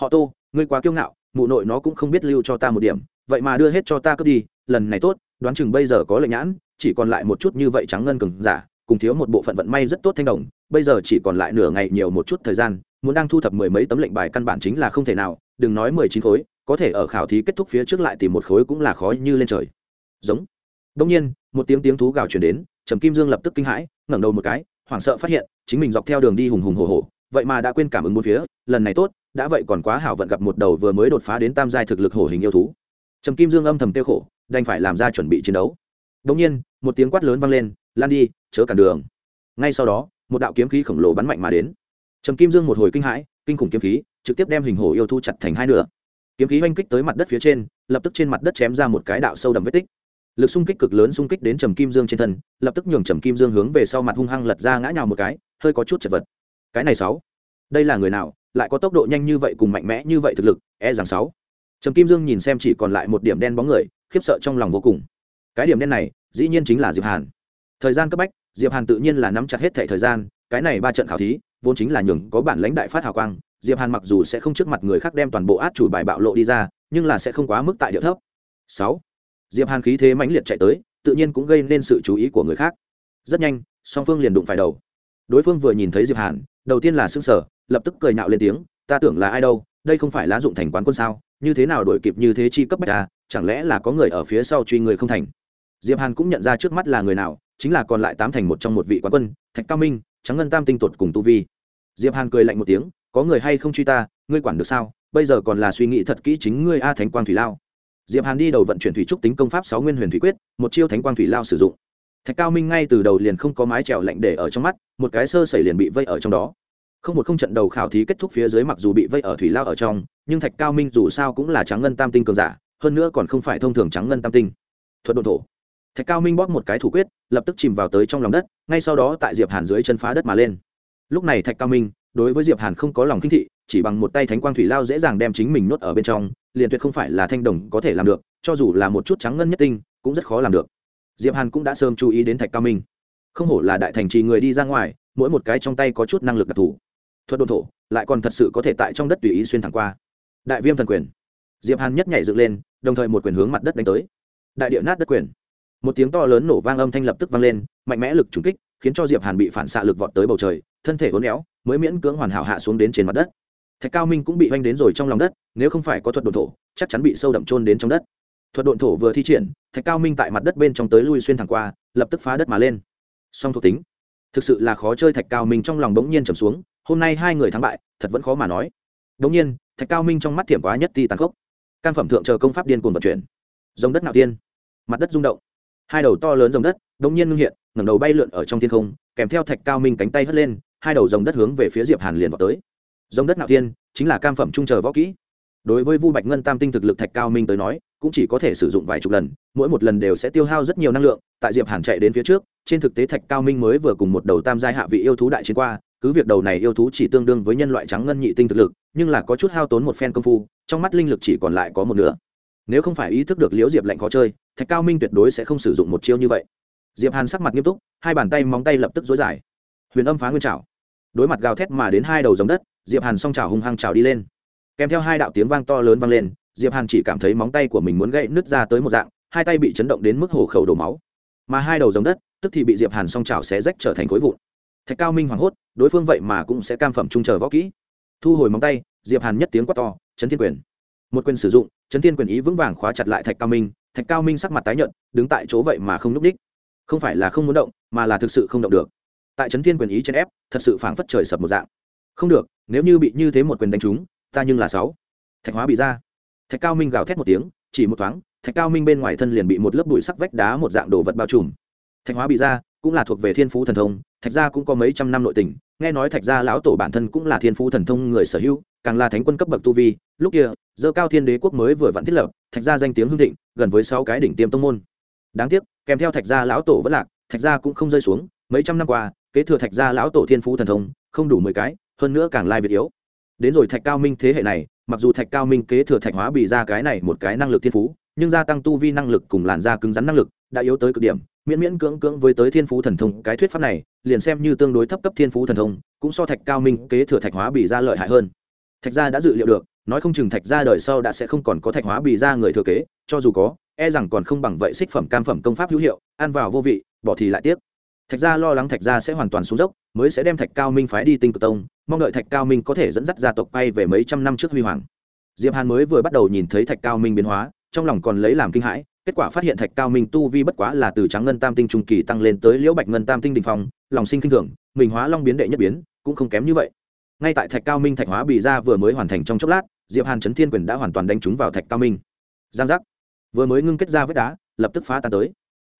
Họ tô, ngươi quá kiêu ngạo, mụ nội nó cũng không biết lưu cho ta một điểm, vậy mà đưa hết cho ta cướp đi, lần này tốt, đoán chừng bây giờ có lệnh nhãn, chỉ còn lại một chút như vậy trắng ngân cường giả, cùng thiếu một bộ phận vận may rất tốt thanh đồng, bây giờ chỉ còn lại nửa ngày nhiều một chút thời gian, muốn đang thu thập mười mấy tấm lệnh bài căn bản chính là không thể nào, đừng nói mười chín khối có thể ở khảo thí kết thúc phía trước lại tìm một khối cũng là khó như lên trời. Giống. Đông nhiên, một tiếng tiếng thú gào chuyển đến, trầm kim dương lập tức kinh hãi, ngẩng đầu một cái, hoảng sợ phát hiện, chính mình dọc theo đường đi hùng hùng hồ hồ vậy mà đã quên cảm ứng bốn phía, lần này tốt, đã vậy còn quá hảo vận gặp một đầu vừa mới đột phá đến tam giai thực lực hổ hình yêu thú. Trầm kim dương âm thầm tiêu khổ, đành phải làm ra chuẩn bị chiến đấu. Đông nhiên, một tiếng quát lớn vang lên, lan đi, chớ cản đường. Ngay sau đó, một đạo kiếm khí khổng lồ bắn mạnh mà đến. Trầm kim dương một hồi kinh hãi, kinh khủng kiếm khí, trực tiếp đem hình hổ yêu thu chặt thành hai nửa kiếm khí oanh kích tới mặt đất phía trên, lập tức trên mặt đất chém ra một cái đạo sâu đậm vết tích. Lực xung kích cực lớn xung kích đến trầm kim dương trên thân, lập tức nhường trầm kim dương hướng về sau mặt hung hăng lật ra ngã nhào một cái, hơi có chút chật vật. Cái này sáu. Đây là người nào, lại có tốc độ nhanh như vậy cùng mạnh mẽ như vậy thực lực e rằng sáu. Trầm kim dương nhìn xem chỉ còn lại một điểm đen bóng người, khiếp sợ trong lòng vô cùng. Cái điểm đen này, dĩ nhiên chính là diệp hàn. Thời gian cấp bách, diệp hàn tự nhiên là nắm chặt hết thẻ thời gian, cái này ba trận khảo thí, vốn chính là nhường có bản lãnh đại phát hào quang diệp hàn mặc dù sẽ không trước mặt người khác đem toàn bộ át chủ bài bạo lộ đi ra, nhưng là sẽ không quá mức tại địa thấp. Sáu. Diệp hàn khí thế mãnh liệt chạy tới, tự nhiên cũng gây nên sự chú ý của người khác. Rất nhanh, song phương liền đụng phải đầu. Đối phương vừa nhìn thấy diệp hàn, đầu tiên là sững sờ, lập tức cười nhạo lên tiếng, ta tưởng là ai đâu, đây không phải lá dụng thành quán quân sao, như thế nào đổi kịp như thế chi cấp bách ta? chẳng lẽ là có người ở phía sau truy người không thành? Diệp hàn cũng nhận ra trước mắt là người nào, chính là còn lại tám thành một trong một vị quán quân, thạch cao minh, trắng ngân tam tinh tuột cùng tu vi. Diệp hàn cười lạnh một tiếng có người hay không truy ta, ngươi quản được sao? Bây giờ còn là suy nghĩ thật kỹ chính ngươi a thánh quang thủy lao. Diệp hàn đi đầu vận chuyển thủy trúc tính công pháp sáu nguyên huyền thủy quyết, một chiêu thánh quang thủy lao sử dụng. Thạch cao minh ngay từ đầu liền không có mái trèo lạnh để ở trong mắt, một cái sơ sẩy liền bị vây ở trong đó. Không một không trận đầu khảo thí kết thúc phía dưới mặc dù bị vây ở thủy lao ở trong, nhưng thạch cao minh dù sao cũng là trắng ngân tam tinh cường giả, hơn nữa còn không phải thông thường trắng ngân tam tinh. Thuật đồn thổ. Thạch cao minh bóp một cái thủ quyết, lập tức chìm vào tới trong lòng đất, ngay sau đó tại diệp hàn dưới chân phá đất mà lên. Lúc này thạch cao minh đối với diệp hàn không có lòng kinh thị, chỉ bằng một tay thánh quang thủy lao dễ dàng đem chính mình nuốt ở bên trong, liền tuyệt không phải là thanh đồng có thể làm được, cho dù là một chút trắng ngân nhất tinh, cũng rất khó làm được. Diệp hàn cũng đã sớm chú ý đến thạch cao minh. Không hổ là đại thành trì người đi ra ngoài, mỗi một cái trong tay có chút năng lực đặc thù. Thuật đồn thổ, lại còn thật sự có thể tại trong đất tùy ý xuyên thẳng qua. Đại viêm thần quyền. Diệp hàn nhất nhảy dựng lên, đồng thời một quyền hướng mặt đất đánh tới. Đại địa nát đất quyền. Một tiếng to lớn nổ vang âm thanh lập tức vang lên, mạnh mẽ lực trúng kích khiến cho diệp hàn bị phản xạ lực vọt tới bầu trời, thân thể uốn éo, mới miễn cưỡng hoàn hảo hạ xuống đến trên mặt đất. Thạch cao minh cũng bị oanh đến rồi trong lòng đất, nếu không phải có thuật độn thổ, chắc chắn bị sâu đậm trôn đến trong đất. Thuật độn thổ vừa thi triển, thạch cao minh tại mặt đất bên trong tới lui xuyên thẳng qua, lập tức phá đất mà lên. Song thuộc tính. Thực sự là khó chơi, thạch cao minh trong lòng bỗng nhiên trầm xuống, hôm nay hai người thắng bại, thật vẫn khó mà nói. Bỗng nhiên, thạch cao minh trong mắt thiểm quá nhất ti tàn khốc. Can phẩm thượng chờ công pháp điên cuồng vận chuyển. Dòng đất nạo tiên mặt đất rung động hai đầu to lớn dòng đất đống nhiên ngưng hiện, ngẩng đầu bay lượn ở trong thiên không, kèm theo thạch cao minh cánh tay hất lên, hai đầu dòng đất hướng về phía diệp hàn liền vào tới. Dòng đất nạo thiên chính là cam phẩm trung chờ võ kỹ. Đối với vu bạch ngân tam tinh thực lực thạch cao minh tới nói, cũng chỉ có thể sử dụng vài chục lần, mỗi một lần đều sẽ tiêu hao rất nhiều năng lượng, tại diệp hàn chạy đến phía trước, trên thực tế thạch cao minh mới vừa cùng một đầu tam giai hạ vị yêu thú đại chiến qua, cứ việc đầu này yêu thú chỉ tương đương với nhân loại trắng ngân nhị tinh thực lực, nhưng là có chút hao tốn một phen công phu, trong mắt linh lực chỉ còn lại có một nửa nếu không phải ý thức được liễu diệp lạnh khó chơi, thạch cao minh tuyệt đối sẽ không sử dụng một chiêu như vậy. Diệp hàn sắc mặt nghiêm túc, hai bàn tay móng tay lập tức dối dài. Huyền âm phá nguyên trào đối mặt gào thét mà đến hai đầu giống đất, diệp hàn song trào hung hăng trào đi lên. Kèm theo hai đạo tiếng vang to lớn vang lên, diệp hàn chỉ cảm thấy móng tay của mình muốn gãy nứt ra tới một dạng, hai tay bị chấn động đến mức hổ khẩu đổ máu. Mà hai đầu giống đất, tức thì bị diệp hàn song trào xé rách trở thành khối vụn. Thạch cao minh hoảng hốt, đối phương vậy mà cũng sẽ cam phẩm trung chờ võ kỹ. Thu hồi móng tay, diệp hàn nhất tiếng quát to, chấn thiên quyền! Một quyền sử dụng chấn thiên quyền ý vững vàng khóa chặt lại thạch cao minh, thạch cao minh sắc mặt tái nhợt, đứng tại chỗ vậy mà không núp đích không phải là không muốn động, mà là thực sự không động được. Tại chấn thiên quyền ý trên ép, thật sự phảng phất trời sập một dạng. Không được, nếu như bị như thế một quyền đánh trúng, ta nhưng là sáu. Thạch hóa bị ra. Thạch cao minh gào thét một tiếng, chỉ một thoáng, thạch cao minh bên ngoài thân liền bị một lớp bụi sắc vách đá một dạng đồ vật bao trùm. Thạch hóa bị ra, cũng là thuộc về thiên phú thần thông, thạch gia cũng có mấy trăm năm nội tình nghe nói thạch gia lão tổ bản thân cũng là thiên phú thần thông người sở hữu, càng là thánh quân cấp bậc tu vi. Lúc kia dơ cao thiên đế quốc mới vừa vặn thiết lập, thạch gia danh tiếng hưng thịnh, gần với sáu cái đỉnh tiêm tông môn. Đáng tiếc, kèm theo thạch gia lão tổ vẫn lạc, thạch gia cũng không rơi xuống, mấy trăm năm qua, kế thừa thạch gia lão tổ thiên phú thần thông, không đủ mười cái, hơn nữa càng lai việt yếu. Đến rồi thạch cao minh thế hệ này, mặc dù thạch cao minh kế thừa thạch hóa bị ra cái này một cái năng lực thiên phú, nhưng gia tăng tu vi năng lực cùng làn da cứng rắn năng lực, đã yếu tới cực điểm miễn miễn cưỡng cưỡng với tới thiên phú thần thông, cái thuyết pháp này, liền xem như tương đối thấp cấp thiên phú thần thông, cũng so thạch cao minh kế thừa thạch hóa bị ra lợi hại hơn. Thạch gia đã dự liệu được, nói không chừng thạch gia đời sau đã sẽ không còn có thạch hóa bị ra người thừa kế, cho dù có e rằng còn không bằng vậy xích phẩm cam phẩm công pháp hữu hiệu, ăn vào vô vị, bỏ thì lại tiếc. Thạch gia lo lắng thạch gia sẽ hoàn toàn xuống dốc, mới sẽ đem thạch cao minh phái đi tinh cực tông, mong đợi thạch cao minh có thể dẫn dắt gia tộc bay về mấy trăm năm trước huy hoàng. Diệp hàn mới vừa bắt đầu nhìn thấy thạch cao minh biến hóa, trong lòng còn lấy làm kinh hãi kết quả phát hiện thạch cao minh tu vi bất quá là từ trắng ngân tam tinh trung kỳ tăng lên tới liễu bạch ngân tam tinh đình phong, lòng sinh kinh thường, mình hóa long biến đệ nhất biến, cũng không kém như vậy. Ngay tại thạch cao minh thạch hóa bị ra vừa mới hoàn thành trong chốc lát, diệp hàn Trấn thiên quyền đã hoàn toàn đánh trúng vào thạch cao minh. Giang giác. Vừa mới ngưng kết ra vết đá, lập tức phá tan tới.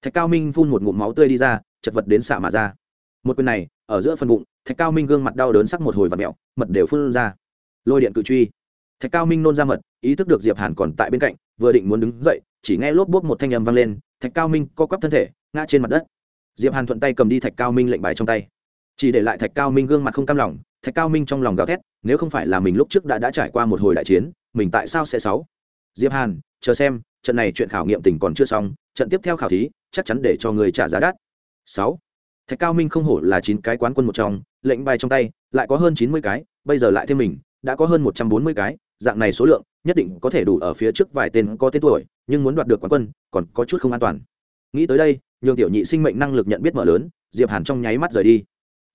Thạch cao minh phun một ngụm máu tươi đi ra, chật vật đến xạ mà ra. Một quyền này, ở giữa phần bụng, thạch cao minh gương mặt đau đớn sắc một hồi và mẹo, mật đều phun ra. Lôi điện cự truy. Thạch cao minh nôn ra mật, ý thức được diệp hàn còn tại bên cạnh, vừa định muốn đứng dậy chỉ nghe lốp bốp một thanh âm vang lên, thạch cao minh co quắp thân thể, ngã trên mặt đất. Diệp hàn thuận tay cầm đi thạch cao minh lệnh bài trong tay. Chỉ để lại thạch cao minh gương mặt không cam lòng, thạch cao minh trong lòng gào thét, nếu không phải là mình lúc trước đã đã trải qua một hồi đại chiến, mình tại sao sẽ sáu? Diệp hàn, chờ xem, trận này chuyện khảo nghiệm tình còn chưa xong, trận tiếp theo khảo thí, chắc chắn để cho người trả giá đắt. Sáu. Thạch cao minh không hổ là chín cái quán quân một trong, lệnh bài trong tay, lại có hơn chín mươi cái, bây giờ lại thêm mình, đã có hơn một trăm bốn mươi cái, dạng này số lượng, nhất định có thể đủ ở phía trước vài tên có tên tuổi nhưng muốn đoạt được quán quân, còn có chút không an toàn. Nghĩ tới đây, nhường tiểu nhị sinh mệnh năng lực nhận biết mở lớn, diệp hàn trong nháy mắt rời đi.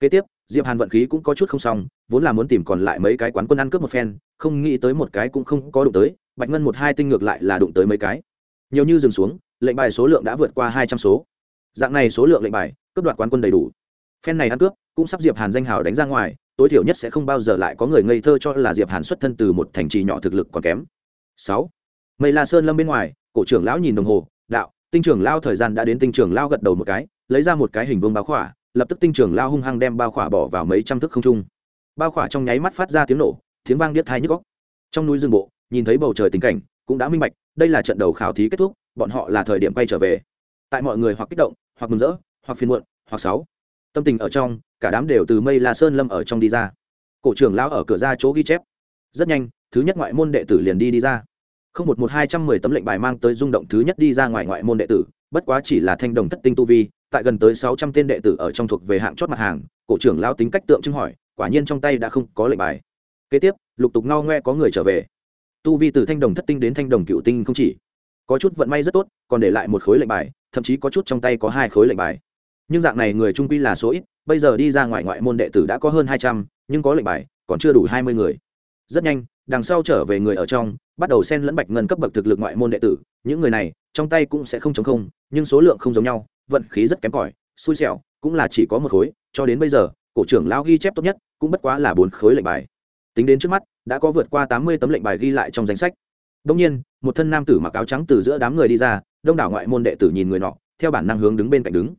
Kế tiếp, diệp hàn vận khí cũng có chút không xong, vốn là muốn tìm còn lại mấy cái quán quân ăn cướp một phen, không nghĩ tới một cái cũng không có đụng tới, bạch ngân một hai tinh ngược lại là đụng tới mấy cái. Nhiều như dừng xuống, lệnh bài số lượng đã vượt qua hai trăm số. Dạng này số lượng lệnh bài, cướp đoạt quán quân đầy đủ. Phen này ăn cướp, cũng sắp diệp hàn danh hào đánh ra ngoài, tối thiểu nhất sẽ không bao giờ lại có người ngây thơ cho là diệp hàn xuất thân từ một thành trì nhỏ thực lực còn kém. Sáu mây la sơn lâm bên ngoài, cổ trưởng lão nhìn đồng hồ, đạo, tinh trưởng lao thời gian đã đến, tinh trưởng lao gật đầu một cái, lấy ra một cái hình vương bao khỏa, lập tức tinh trưởng lao hung hăng đem bao khỏa bỏ vào mấy trăm thước không trung. Bao khỏa trong nháy mắt phát ra tiếng nổ, tiếng vang điếc thai nhức góc trong núi rừng bộ, nhìn thấy bầu trời tình cảnh, cũng đã minh bạch, đây là trận đầu khảo thí kết thúc, bọn họ là thời điểm quay trở về. Tại mọi người hoặc kích động, hoặc mừng rỡ, hoặc phiền muộn, hoặc sáu tâm tình ở trong, cả đám đều từ mây la sơn lâm ở trong đi ra. Cổ trưởng lão ở cửa ra chỗ ghi chép. Rất nhanh, thứ nhất ngoại môn đệ tử liền đi đi ra không một một hai trăm mười tấm lệnh bài mang tới rung động thứ nhất đi ra ngoài ngoại môn đệ tử, bất quá chỉ là thanh đồng thất tinh tu vi, tại gần tới sáu trăm tên đệ tử ở trong thuộc về hạng chót mặt hàng, cổ trưởng lao tính cách tượng trưng hỏi, quả nhiên trong tay đã không có lệnh bài. Kế tiếp, lục tục ngao ngoe có người trở về. Tu vi từ thanh đồng thất tinh đến thanh đồng cựu tinh không chỉ. Có chút vận may rất tốt, còn để lại một khối lệnh bài, thậm chí có chút trong tay có hai khối lệnh bài. Nhưng dạng này người trung quy là số ít, bây giờ đi ra ngoài ngoại môn đệ tử đã có hơn hai trăm, nhưng có lệnh bài, còn chưa đủ hai mươi người. Rất nhanh, đằng sau trở về người ở trong bắt đầu xen lẫn bạch ngân cấp bậc thực lực ngoại môn đệ tử, những người này, trong tay cũng sẽ không chống không, nhưng số lượng không giống nhau, vận khí rất kém cỏi, xui xẻo, cũng là chỉ có một khối, cho đến bây giờ, cổ trưởng lao ghi chép tốt nhất, cũng bất quá là bốn khối lệnh bài. Tính đến trước mắt, đã có vượt qua tám mươi tấm lệnh bài ghi lại trong danh sách. Đông nhiên, một thân nam tử mặc áo trắng từ giữa đám người đi ra, đông đảo ngoại môn đệ tử nhìn người nọ, theo bản năng hướng đứng bên cạnh đứng.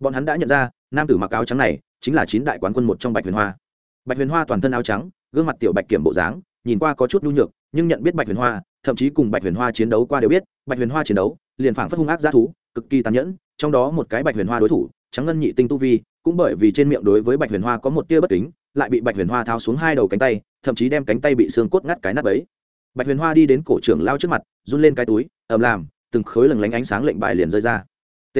Bọn hắn đã nhận ra, nam tử mặc áo trắng này, chính là chín đại quán quân một trong bạch huyền hoa. Bạch huyền hoa toàn thân áo trắng, gương mặt tiểu bạch kiểm bộ dáng nhìn qua có chút nhu nhược, nhưng nhận biết bạch huyền hoa, thậm chí cùng bạch huyền hoa chiến đấu qua đều biết, bạch huyền hoa chiến đấu liền phảng phất hung ác g thú, cực kỳ tàn nhẫn, trong đó một cái bạch huyền hoa đối thủ trắng ngân nhị tinh tu vi, cũng bởi vì trên miệng đối với bạch huyền hoa có một tia bất kính, lại bị bạch huyền hoa tháo xuống hai đầu cánh tay, thậm chí đem cánh tay bị xương cốt ngắt cái nắp ấy bạch huyền hoa đi đến cổ trưởng lao trước mặt, run lên cái túi, ầm làm, từng khối lừng lánh ánh sáng lệnh bài liền rơi ra. T.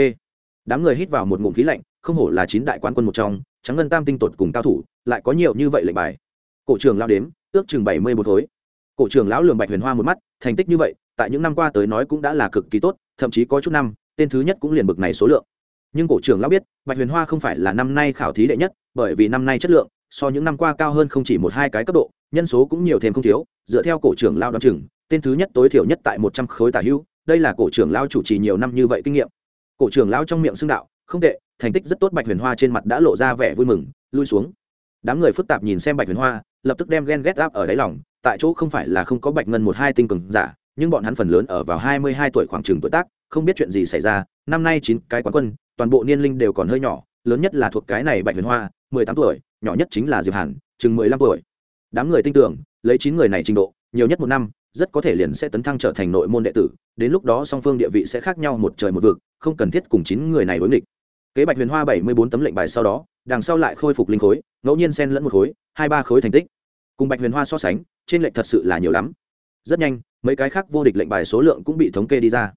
Đám người hít vào một ngụm khí lạnh, không hổ là chín đại quán quân một trong trắng ngân tam tinh tột cùng cao thủ, lại có nhiều như vậy lệnh bài. Cổ trưởng lao đếm ước chừng bảy mươi một khối. Cổ trưởng lão lường bạch huyền hoa một mắt, thành tích như vậy, tại những năm qua tới nói cũng đã là cực kỳ tốt, thậm chí có chút năm, tên thứ nhất cũng liền bực này số lượng. Nhưng cổ trưởng lão biết, bạch huyền hoa không phải là năm nay khảo thí đệ nhất, bởi vì năm nay chất lượng, so những năm qua cao hơn không chỉ một hai cái cấp độ, nhân số cũng nhiều thêm không thiếu, dựa theo cổ trưởng lao đ o á n chừng, tên thứ nhất tối thiểu nhất tại một trăm khối tả hữu đây là cổ trưởng lao chủ trì nhiều năm như vậy kinh nghiệm. Cổ trưởng lao trong miệng xưng đạo, không tệ, thành tích rất tốt. Bạch huyền hoa trên mặt đã lộ ra vẻ vui mừng, lui xuống. Đám người phức tạp nhìn xem bạch huyền hoa lập tức đem ghen ghét áp ở đáy lòng, tại chỗ không phải là không có bạch ngân một hai tinh cường giả, nhưng bọn hắn phần lớn ở vào hai mươi hai tuổi khoảng trường tuổi tác, không biết chuyện gì xảy ra, năm nay chín cái quán quân, toàn bộ niên linh đều còn hơi nhỏ, lớn nhất là thuộc cái này bạch huyền hoa, mười tám tuổi, nhỏ nhất chính là diệp hàn, chừng mười lăm tuổi. Đám người tin tưởng, lấy chín người này trình độ, nhiều nhất một năm, rất có thể liền sẽ tấn thăng trở thành nội môn đệ tử, đến lúc đó song phương địa vị sẽ khác nhau một trời một vực, không cần thiết cùng chín người này đối nghịch kế bạch huyền hoa bảy mươi bốn tấm lệnh bài sau đó, đằng sau lại khôi phục linh khối, ngẫu nhiên xen lẫn một khối, hai ba khối thành tích. Cùng bạch huyền hoa so sánh, trên lệnh thật sự là nhiều lắm. Rất nhanh, mấy cái khác vô địch lệnh bài số lượng cũng bị thống kê đi ra.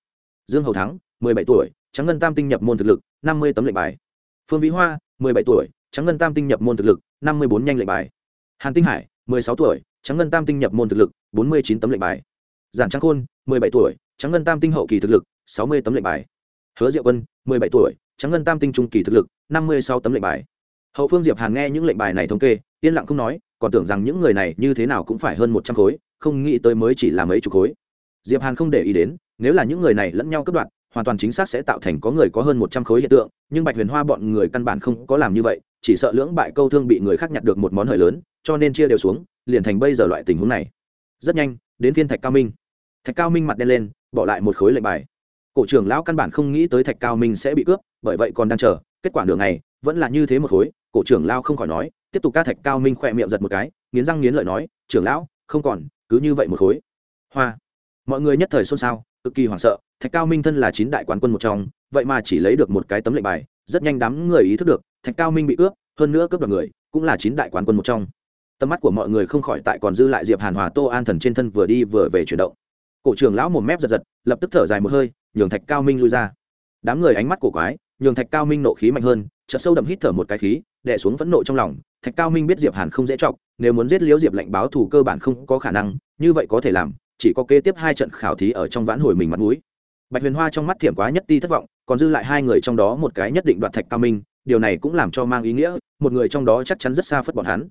Dương hầu thắng, mười bảy tuổi, trắng ngân tam tinh nhập môn thực lực, năm mươi tấm lệnh bài. Phương vĩ hoa, mười bảy tuổi, trắng ngân tam tinh nhập môn thực lực, năm mươi bốn nhanh lệnh bài. Hàn tinh hải, mười sáu tuổi, trắng ngân tam tinh nhập môn thực lực, bốn mươi chín tấm lệnh bài. Giản trang khôn, mười bảy tuổi, trắng ngân tam tinh hậu kỳ thực lực, sáu mươi tấm lệnh bài. Hứa diệu quân, mười bảy tuổi trắng ngân tam tinh trung kỳ thực lực năm mươi sáu tấm lệnh bài. Hậu phương diệp hàn nghe những lệnh bài này thống kê yên lặng không nói còn tưởng rằng những người này như thế nào cũng phải hơn một trăm khối không nghĩ tới mới chỉ là mấy chục khối. Diệp hàn không để ý đến nếu là những người này lẫn nhau cấp đoạn, hoàn toàn chính xác sẽ tạo thành có người có hơn một trăm khối hiện tượng nhưng bạch huyền hoa bọn người căn bản không có làm như vậy chỉ sợ lưỡng bại câu thương bị người khác nhặt được một món hời lớn cho nên chia đều xuống liền thành bây giờ loại tình huống này. Rất nhanh đến phiên thạch cao minh. Thạch cao minh mặt đen lên bỏ lại một khối lệnh bài cổ trưởng lão căn bản không nghĩ tới thạch cao minh sẽ bị cướp, bởi vậy còn đang chờ, kết quả nửa ngày, vẫn là như thế một khối, cổ trưởng lão không khỏi nói, tiếp tục ca thạch cao minh khỏe miệng giật một cái, nghiến răng nghiến lợi nói, trưởng lão, không còn, cứ như vậy một khối. Hoa. Mọi người nhất thời xôn xao, cực kỳ hoảng sợ, thạch cao minh thân là chín đại quán quân một trong, vậy mà chỉ lấy được một cái tấm lệnh bài, rất nhanh đám người ý thức được, thạch cao minh bị cướp, hơn nữa cướp đoạt người, cũng là chín đại quán quân một trong. Tầm mắt của mọi người không khỏi tại còn dư lại diệp hàn hòa tô an thần trên thân vừa đi vừa về chuyển động. Cổ trưởng lão một mép giật giật, lập tức thở dài một hơi nhường thạch cao minh lui ra. Đám người ánh mắt cổ quái, nhường thạch cao minh nộ khí mạnh hơn, chợt sâu đậm hít thở một cái khí, đè xuống phẫn nộ trong lòng. Thạch cao minh biết diệp hàn không dễ chọc, nếu muốn giết liễu diệp lệnh báo thù cơ bản không có khả năng, như vậy có thể làm, chỉ có kế tiếp hai trận khảo thí ở trong vãn hồi mình mặt mũi. Bạch huyền hoa trong mắt thiểm quá nhất ti thất vọng, còn dư lại hai người trong đó một cái nhất định đoạt thạch cao minh, điều này cũng làm cho mang ý nghĩa, một người trong đó chắc chắn rất xa phất bọn hắn.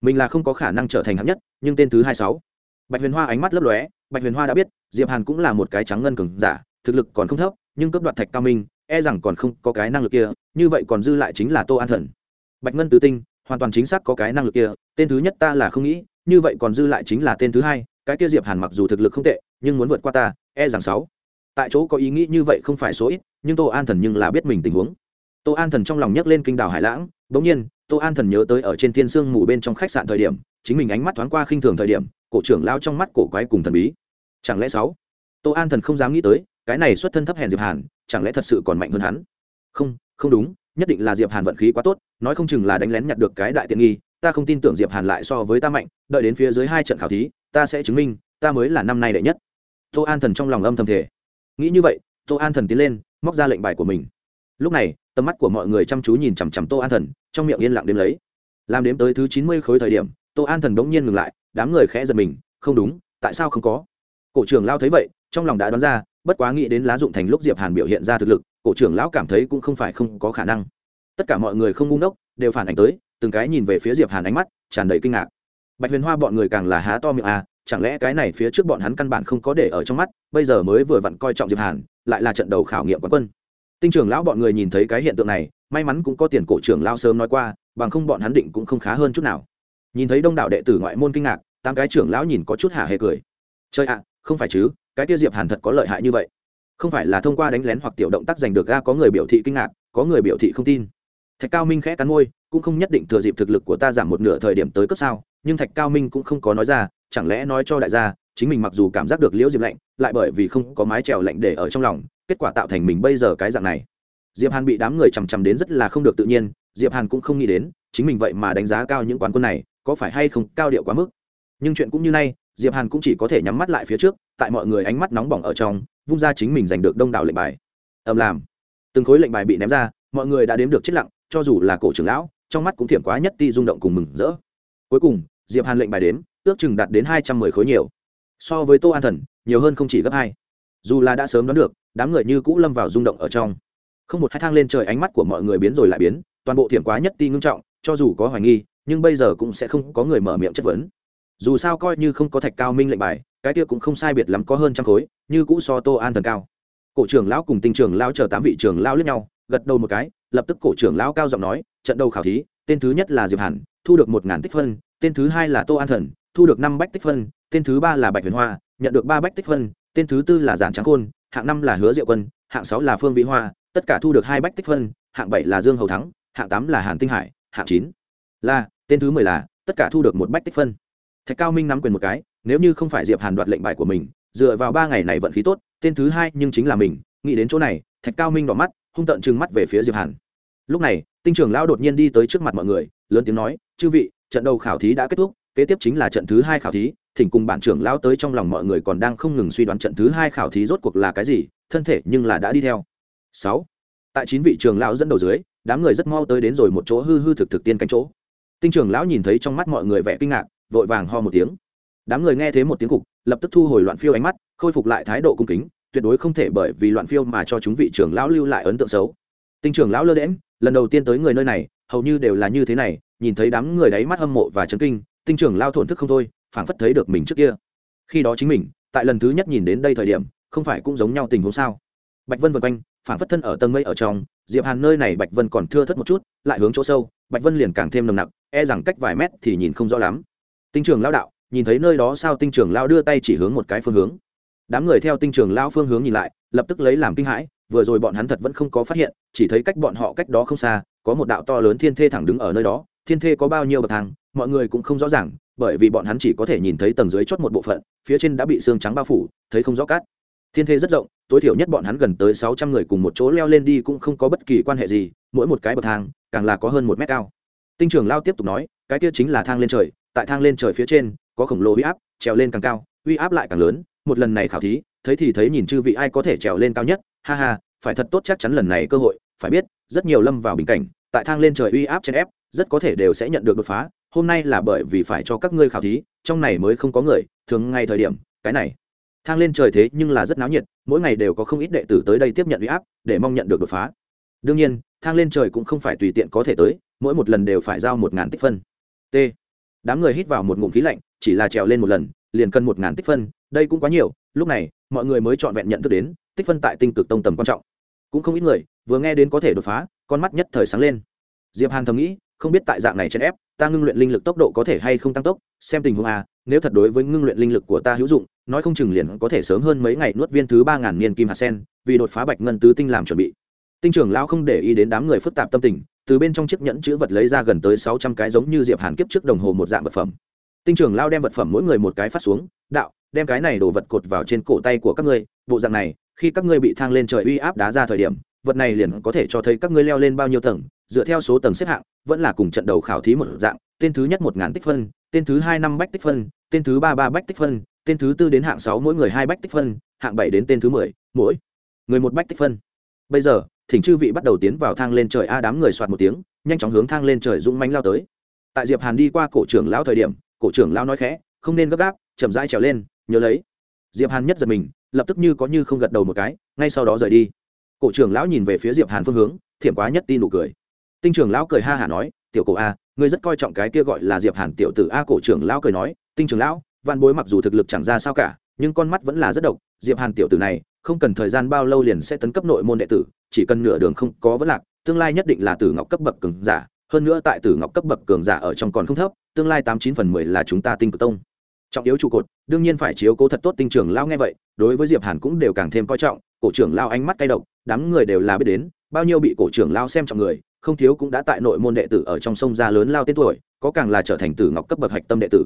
Mình là không có khả năng trở thành hạng nhất, nhưng tên thứ hai sáu. Bạch huyền hoa ánh mắt lấp lóe, bạch huyền hoa đã biết, diệp hàn cũng là một cái trắng ngân cường giả thực lực còn không thấp, nhưng cấp đoạt thạch cao minh e rằng còn không có cái năng lực kia, như vậy còn dư lại chính là tô an thần. Bạch ngân tứ tinh, hoàn toàn chính xác có cái năng lực kia, tên thứ nhất ta là không nghĩ, như vậy còn dư lại chính là tên thứ hai, cái kia diệp hàn mặc dù thực lực không tệ, nhưng muốn vượt qua ta e rằng sáu. Tại chỗ có ý nghĩ như vậy không phải số ít, nhưng tô an thần nhưng là biết mình tình huống. Tô an thần trong lòng nhấc lên kinh đảo hải lãng bỗng nhiên, tô an thần nhớ tới ở trên thiên sương mù bên trong khách sạn thời điểm, chính mình ánh mắt thoáng qua khinh thường thời điểm, cổ trưởng lao trong mắt cổ quái cùng thần bí. Chẳng lẽ sáu? Tô an thần không dám nghĩ tới cái này xuất thân thấp hèn diệp hàn, chẳng lẽ thật sự còn mạnh hơn hắn? Không không đúng, nhất định là diệp hàn vận khí quá tốt, nói không chừng là đánh lén nhặt được cái đại tiện nghi, ta không tin tưởng diệp hàn lại so với ta mạnh, đợi đến phía dưới hai trận khảo thí, ta sẽ chứng minh, ta mới là năm nay đệ nhất. Tô an thần trong lòng âm thầm thể nghĩ như vậy, tô an thần tiến lên, móc ra lệnh bài của mình. Lúc này, tầm mắt của mọi người chăm chú nhìn chằm chằm tô an thần, trong miệng yên lặng đếm lấy. Làm đếm tới thứ chín mươi khối thời điểm, tô an thần đống nhiên ngừng lại, đám người khẽ giật mình, không đúng, tại sao không có? Cổ trưởng lao thấy vậy, trong lòng đã đoán ra bất quá nghĩ đến lá dụng thành lúc diệp hàn biểu hiện ra thực lực, cổ trưởng lão cảm thấy cũng không phải không có khả năng. Tất cả mọi người không ngu ngốc, đều phản ảnh tới, từng cái nhìn về phía diệp hàn ánh mắt, tràn đầy kinh ngạc. Bạch huyền hoa bọn người càng là há to miệng à chẳng lẽ cái này phía trước bọn hắn căn bản không có để ở trong mắt, bây giờ mới vừa vặn coi trọng diệp hàn, lại là trận đầu khảo nghiệm quán quân. Tinh trưởng lão bọn người nhìn thấy cái hiện tượng này, may mắn cũng có tiền cổ trưởng lao sớm nói qua, bằng không bọn hắn định cũng không khá hơn chút nào. Nhìn thấy đông đảo đệ tử ngoại môn kinh ngạc, tám cái trưởng lão nhìn có chút hả hề cười. Chơi ạ, không phải chứ cái tiêu diệp hàn thật có lợi hại như vậy không phải là thông qua đánh lén hoặc tiểu động tác giành được ga có người biểu thị kinh ngạc có người biểu thị không tin thạch cao minh khẽ cắn môi cũng không nhất định thừa dịp thực lực của ta giảm một nửa thời điểm tới cấp sao nhưng thạch cao minh cũng không có nói ra chẳng lẽ nói cho đại gia chính mình mặc dù cảm giác được liễu diệp lạnh lại bởi vì không có mái trèo lạnh để ở trong lòng kết quả tạo thành mình bây giờ cái dạng này diệp hàn bị đám người chằm chằm đến rất là không được tự nhiên diệp hàn cũng không nghĩ đến chính mình vậy mà đánh giá cao những quán quân này có phải hay không cao điệu quá mức nhưng chuyện cũng như nay diệp hàn cũng chỉ có thể nhắm mắt lại phía trước, tại mọi người ánh mắt nóng bỏng ở trong, vung ra chính mình giành được đông đảo lệnh bài. Ầm làm. Từng khối lệnh bài bị ném ra, mọi người đã đếm được chết lặng, cho dù là cổ trưởng lão, trong mắt cũng thiểm quá nhất ti rung động cùng mừng rỡ. Cuối cùng, diệp hàn lệnh bài đếm, ước chừng đạt đến hai trăm mười khối nhiều. So với tô an thần, nhiều hơn không chỉ gấp hai. Dù là đã sớm đoán được, đám người như cũ lâm vào rung động ở trong. Không một hai thang lên trời ánh mắt của mọi người biến rồi lại biến, toàn bộ thiểm quá nhất ti ngưng trọng, cho dù có hoài nghi, nhưng bây giờ cũng sẽ không có người mở miệng chất vấn dù sao coi như không có thạch cao minh lệnh bài, cái kia cũng không sai biệt lắm có hơn trăm khối, như cũ so tô an thần cao. Cổ trưởng lão cùng tinh trưởng lão chờ tám vị trưởng lão lướt nhau, gật đầu một cái, lập tức cổ trưởng lão cao giọng nói, trận đầu khảo thí, tên thứ nhất là diệp hàn, thu được một ngàn tích phân, tên thứ hai là tô an thần, thu được năm bách tích phân, tên thứ ba là bạch huyền hoa, nhận được ba bách tích phân, tên thứ tư là giản trắng khôn, hạng năm là hứa diệu quân, hạng sáu là phương vĩ hoa, tất cả thu được hai bách tích phân, hạng bảy là dương hầu thắng, hạng tám là hàn tinh hải, hạng chín là, tên thứ mười là, tất cả thu được một bách tích phân thạch cao minh nắm quyền một cái, nếu như không phải diệp hàn đoạt lệnh bài của mình, dựa vào ba ngày này vận khí tốt, tên thứ hai nhưng chính là mình, nghĩ đến chỗ này, thạch cao minh đỏ mắt, hung tợn trừng mắt về phía diệp hàn. Lúc này, tinh trưởng lão đột nhiên đi tới trước mặt mọi người, lớn tiếng nói, chư vị, trận đầu khảo thí đã kết thúc, kế tiếp chính là trận thứ hai khảo thí, thỉnh cùng bản trưởng lão tới trong lòng mọi người còn đang không ngừng suy đoán trận thứ hai khảo thí rốt cuộc là cái gì, thân thể nhưng là đã đi theo. Sáu. Tại chín vị trưởng lão dẫn đầu dưới, đám người rất mau tới đến rồi một chỗ hư hư thực thực tiên cánh chỗ. Tinh trưởng lão nhìn thấy trong mắt mọi người vẻ kinh ngạc vội vàng ho một tiếng. Đám người nghe thấy một tiếng cục, lập tức thu hồi loạn phiêu ánh mắt, khôi phục lại thái độ cung kính, tuyệt đối không thể bởi vì loạn phiêu mà cho chúng vị trưởng lão lưu lại ấn tượng xấu. Tinh trưởng lão lơ đễm lần đầu tiên tới người nơi này, hầu như đều là như thế này, nhìn thấy đám người đáy mắt hâm mộ và chấn kinh, tinh trưởng lao thổn thức không thôi, phảng phất thấy được mình trước kia. Khi đó chính mình, tại lần thứ nhất nhìn đến đây thời điểm, không phải cũng giống nhau tình huống sao? Bạch vân vân quanh, phảng phất thân ở tầng mây ở trong, diệp hàn nơi này bạch vân còn thưa thất một chút, lại hướng chỗ sâu, bạch vân liền càng thêm nồng nặc e rằng cách vài mét thì nhìn không rõ lắm tinh trường lao đạo, nhìn thấy nơi đó sao tinh trường lao đưa tay chỉ hướng một cái phương hướng. Đám người theo tinh trường lao phương hướng nhìn lại, lập tức lấy làm kinh hãi, vừa rồi bọn hắn thật vẫn không có phát hiện, chỉ thấy cách bọn họ cách đó không xa, có một đạo to lớn thiên thê thẳng đứng ở nơi đó, thiên thê có bao nhiêu bậc thang, mọi người cũng không rõ ràng, bởi vì bọn hắn chỉ có thể nhìn thấy tầng dưới chót một bộ phận, phía trên đã bị xương trắng bao phủ, thấy không rõ cát. Thiên thê rất rộng, tối thiểu nhất bọn hắn gần tới sáu trăm người cùng một chỗ leo lên đi cũng không có bất kỳ quan hệ gì, mỗi một cái bậc thang càng là có hơn một mét cao. Tinh trường lao tiếp tục nói, cái kia chính là thang lên trời tại thang lên trời phía trên, có khổng lồ uy áp, trèo lên càng cao, uy áp lại càng lớn. Một lần này khảo thí, thấy thì thấy nhìn chư vị ai có thể trèo lên cao nhất. Ha ha, phải thật tốt chắc chắn lần này cơ hội. Phải biết, rất nhiều lâm vào bình cảnh, tại thang lên trời uy áp trên ép, rất có thể đều sẽ nhận được đột phá. Hôm nay là bởi vì phải cho các ngươi khảo thí, trong này mới không có người. Thường ngay thời điểm, cái này. Thang lên trời thế nhưng là rất náo nhiệt, mỗi ngày đều có không ít đệ tử tới đây tiếp nhận uy áp, để mong nhận được đột phá. Đương nhiên, thang lên trời cũng không phải tùy tiện có thể tới, mỗi một lần đều phải giao một ngàn tích phân. T đám người hít vào một ngụm khí lạnh, chỉ là trèo lên một lần, liền cần một ngàn tích phân, đây cũng quá nhiều, lúc này, mọi người mới trọn vẹn nhận thức đến, tích phân tại tinh cực tông tầm quan trọng. Cũng không ít người, vừa nghe đến có thể đột phá, con mắt nhất thời sáng lên. Diệp hàn thầm nghĩ, không biết tại dạng này chèn ép, ta ngưng luyện linh lực tốc độ có thể hay không tăng tốc, xem tình huống a nếu thật đối với ngưng luyện linh lực của ta hữu dụng, nói không chừng liền có thể sớm hơn mấy ngày nuốt viên thứ ba ngàn niên kim hạt sen, vì đột phá bạch ngân tứ tinh làm chuẩn bị. Tinh trưởng lão không để ý đến đám người phức tạp tâm tình từ bên trong chiếc nhẫn chữ vật lấy ra gần tới sáu trăm cái giống như diệp hàn kiếp trước đồng hồ một dạng vật phẩm. Tinh trưởng lao đem vật phẩm mỗi người một cái phát xuống, đạo, đem cái này đổ vật cột vào trên cổ tay của các ngươi, bộ dạng này, khi các ngươi bị thang lên trời uy áp đá ra thời điểm, vật này liền có thể cho thấy các ngươi leo lên bao nhiêu tầng, dựa theo số tầng xếp hạng, vẫn là cùng trận đầu khảo thí một dạng, tên thứ nhất một ngàn tích phân, tên thứ hai năm bách tích phân, tên thứ ba ba bách tích phân, tên thứ tư đến hạng sáu mỗi người hai bách tích phân, hạng bảy đến tên thứ mười, mỗi người một bách tích phân. Bây giờ thỉnh chư vị bắt đầu tiến vào thang lên trời a đám người soạt một tiếng, nhanh chóng hướng thang lên trời dũng mánh lao tới. Tại diệp hàn đi qua cổ trưởng lão thời điểm, cổ trưởng lão nói khẽ, không nên gấp gáp, chậm rãi trèo lên, nhớ lấy. Diệp hàn nhất giật mình, lập tức như có như không gật đầu một cái, ngay sau đó rời đi. Cổ trưởng lão nhìn về phía diệp hàn phương hướng, thiểm quá nhất tin nụ cười. Tinh trưởng lão cười ha hả nói, tiểu cổ a, ngươi rất coi trọng cái kia gọi là diệp hàn tiểu tử a. Cổ trưởng lão cười nói, tinh trưởng lão văn bối mặc dù thực lực chẳng ra sao cả nhưng con mắt vẫn là rất độc, diệp hàn tiểu tử này, không cần thời gian bao lâu liền sẽ tấn cấp nội môn đệ tử, chỉ cần nửa đường không có vấn lạc, tương lai nhất định là tử ngọc cấp bậc cường giả, hơn nữa tại tử ngọc cấp bậc cường giả ở trong còn không thấp, tương lai tám chín phần mười là chúng ta tinh cực tông. Trọng yếu trụ cột, đương nhiên phải chiếu cố thật tốt tinh trưởng lao nghe vậy, đối với diệp hàn cũng đều càng thêm coi trọng, cổ trưởng lao ánh mắt cay độc, đám người đều là biết đến, bao nhiêu bị cổ trưởng lao xem trọng người, không thiếu cũng đã tại nội môn đệ tử ở trong sông gia lớn lao tên tuổi, có càng là trở thành tử ngọc cấp bậc hạch tâm đệ tử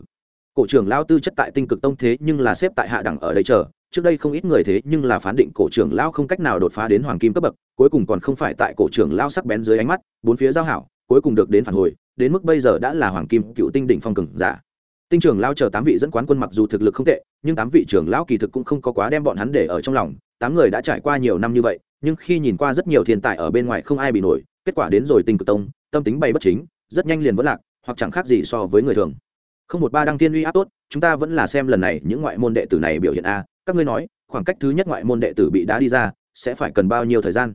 cổ trưởng lao tư chất tại tinh cực tông thế nhưng là xếp tại hạ đẳng ở đây chờ. Trước đây không ít người thế nhưng là phán định cổ trưởng lao không cách nào đột phá đến hoàng kim cấp bậc, cuối cùng còn không phải tại cổ trưởng lao sắc bén dưới ánh mắt, bốn phía giao hảo, cuối cùng được đến phản hồi, đến mức bây giờ đã là hoàng kim cựu tinh đỉnh phong cường giả. Tinh trưởng lao chờ tám vị dẫn quán quân mặc dù thực lực không tệ, nhưng tám vị trưởng lão kỳ thực cũng không có quá đem bọn hắn để ở trong lòng. Tám người đã trải qua nhiều năm như vậy, nhưng khi nhìn qua rất nhiều thiên tài ở bên ngoài không ai bị nổi, kết quả đến rồi tinh cực tông, tâm tính bay bất chính, rất nhanh liền vỡ lạc, hoặc chẳng khác gì so với người thường không một ba đăng tiên uy áp tốt, chúng ta vẫn là xem lần này những ngoại môn đệ tử này biểu hiện a. Các ngươi nói, khoảng cách thứ nhất ngoại môn đệ tử bị đá đi ra, sẽ phải cần bao nhiêu thời gian?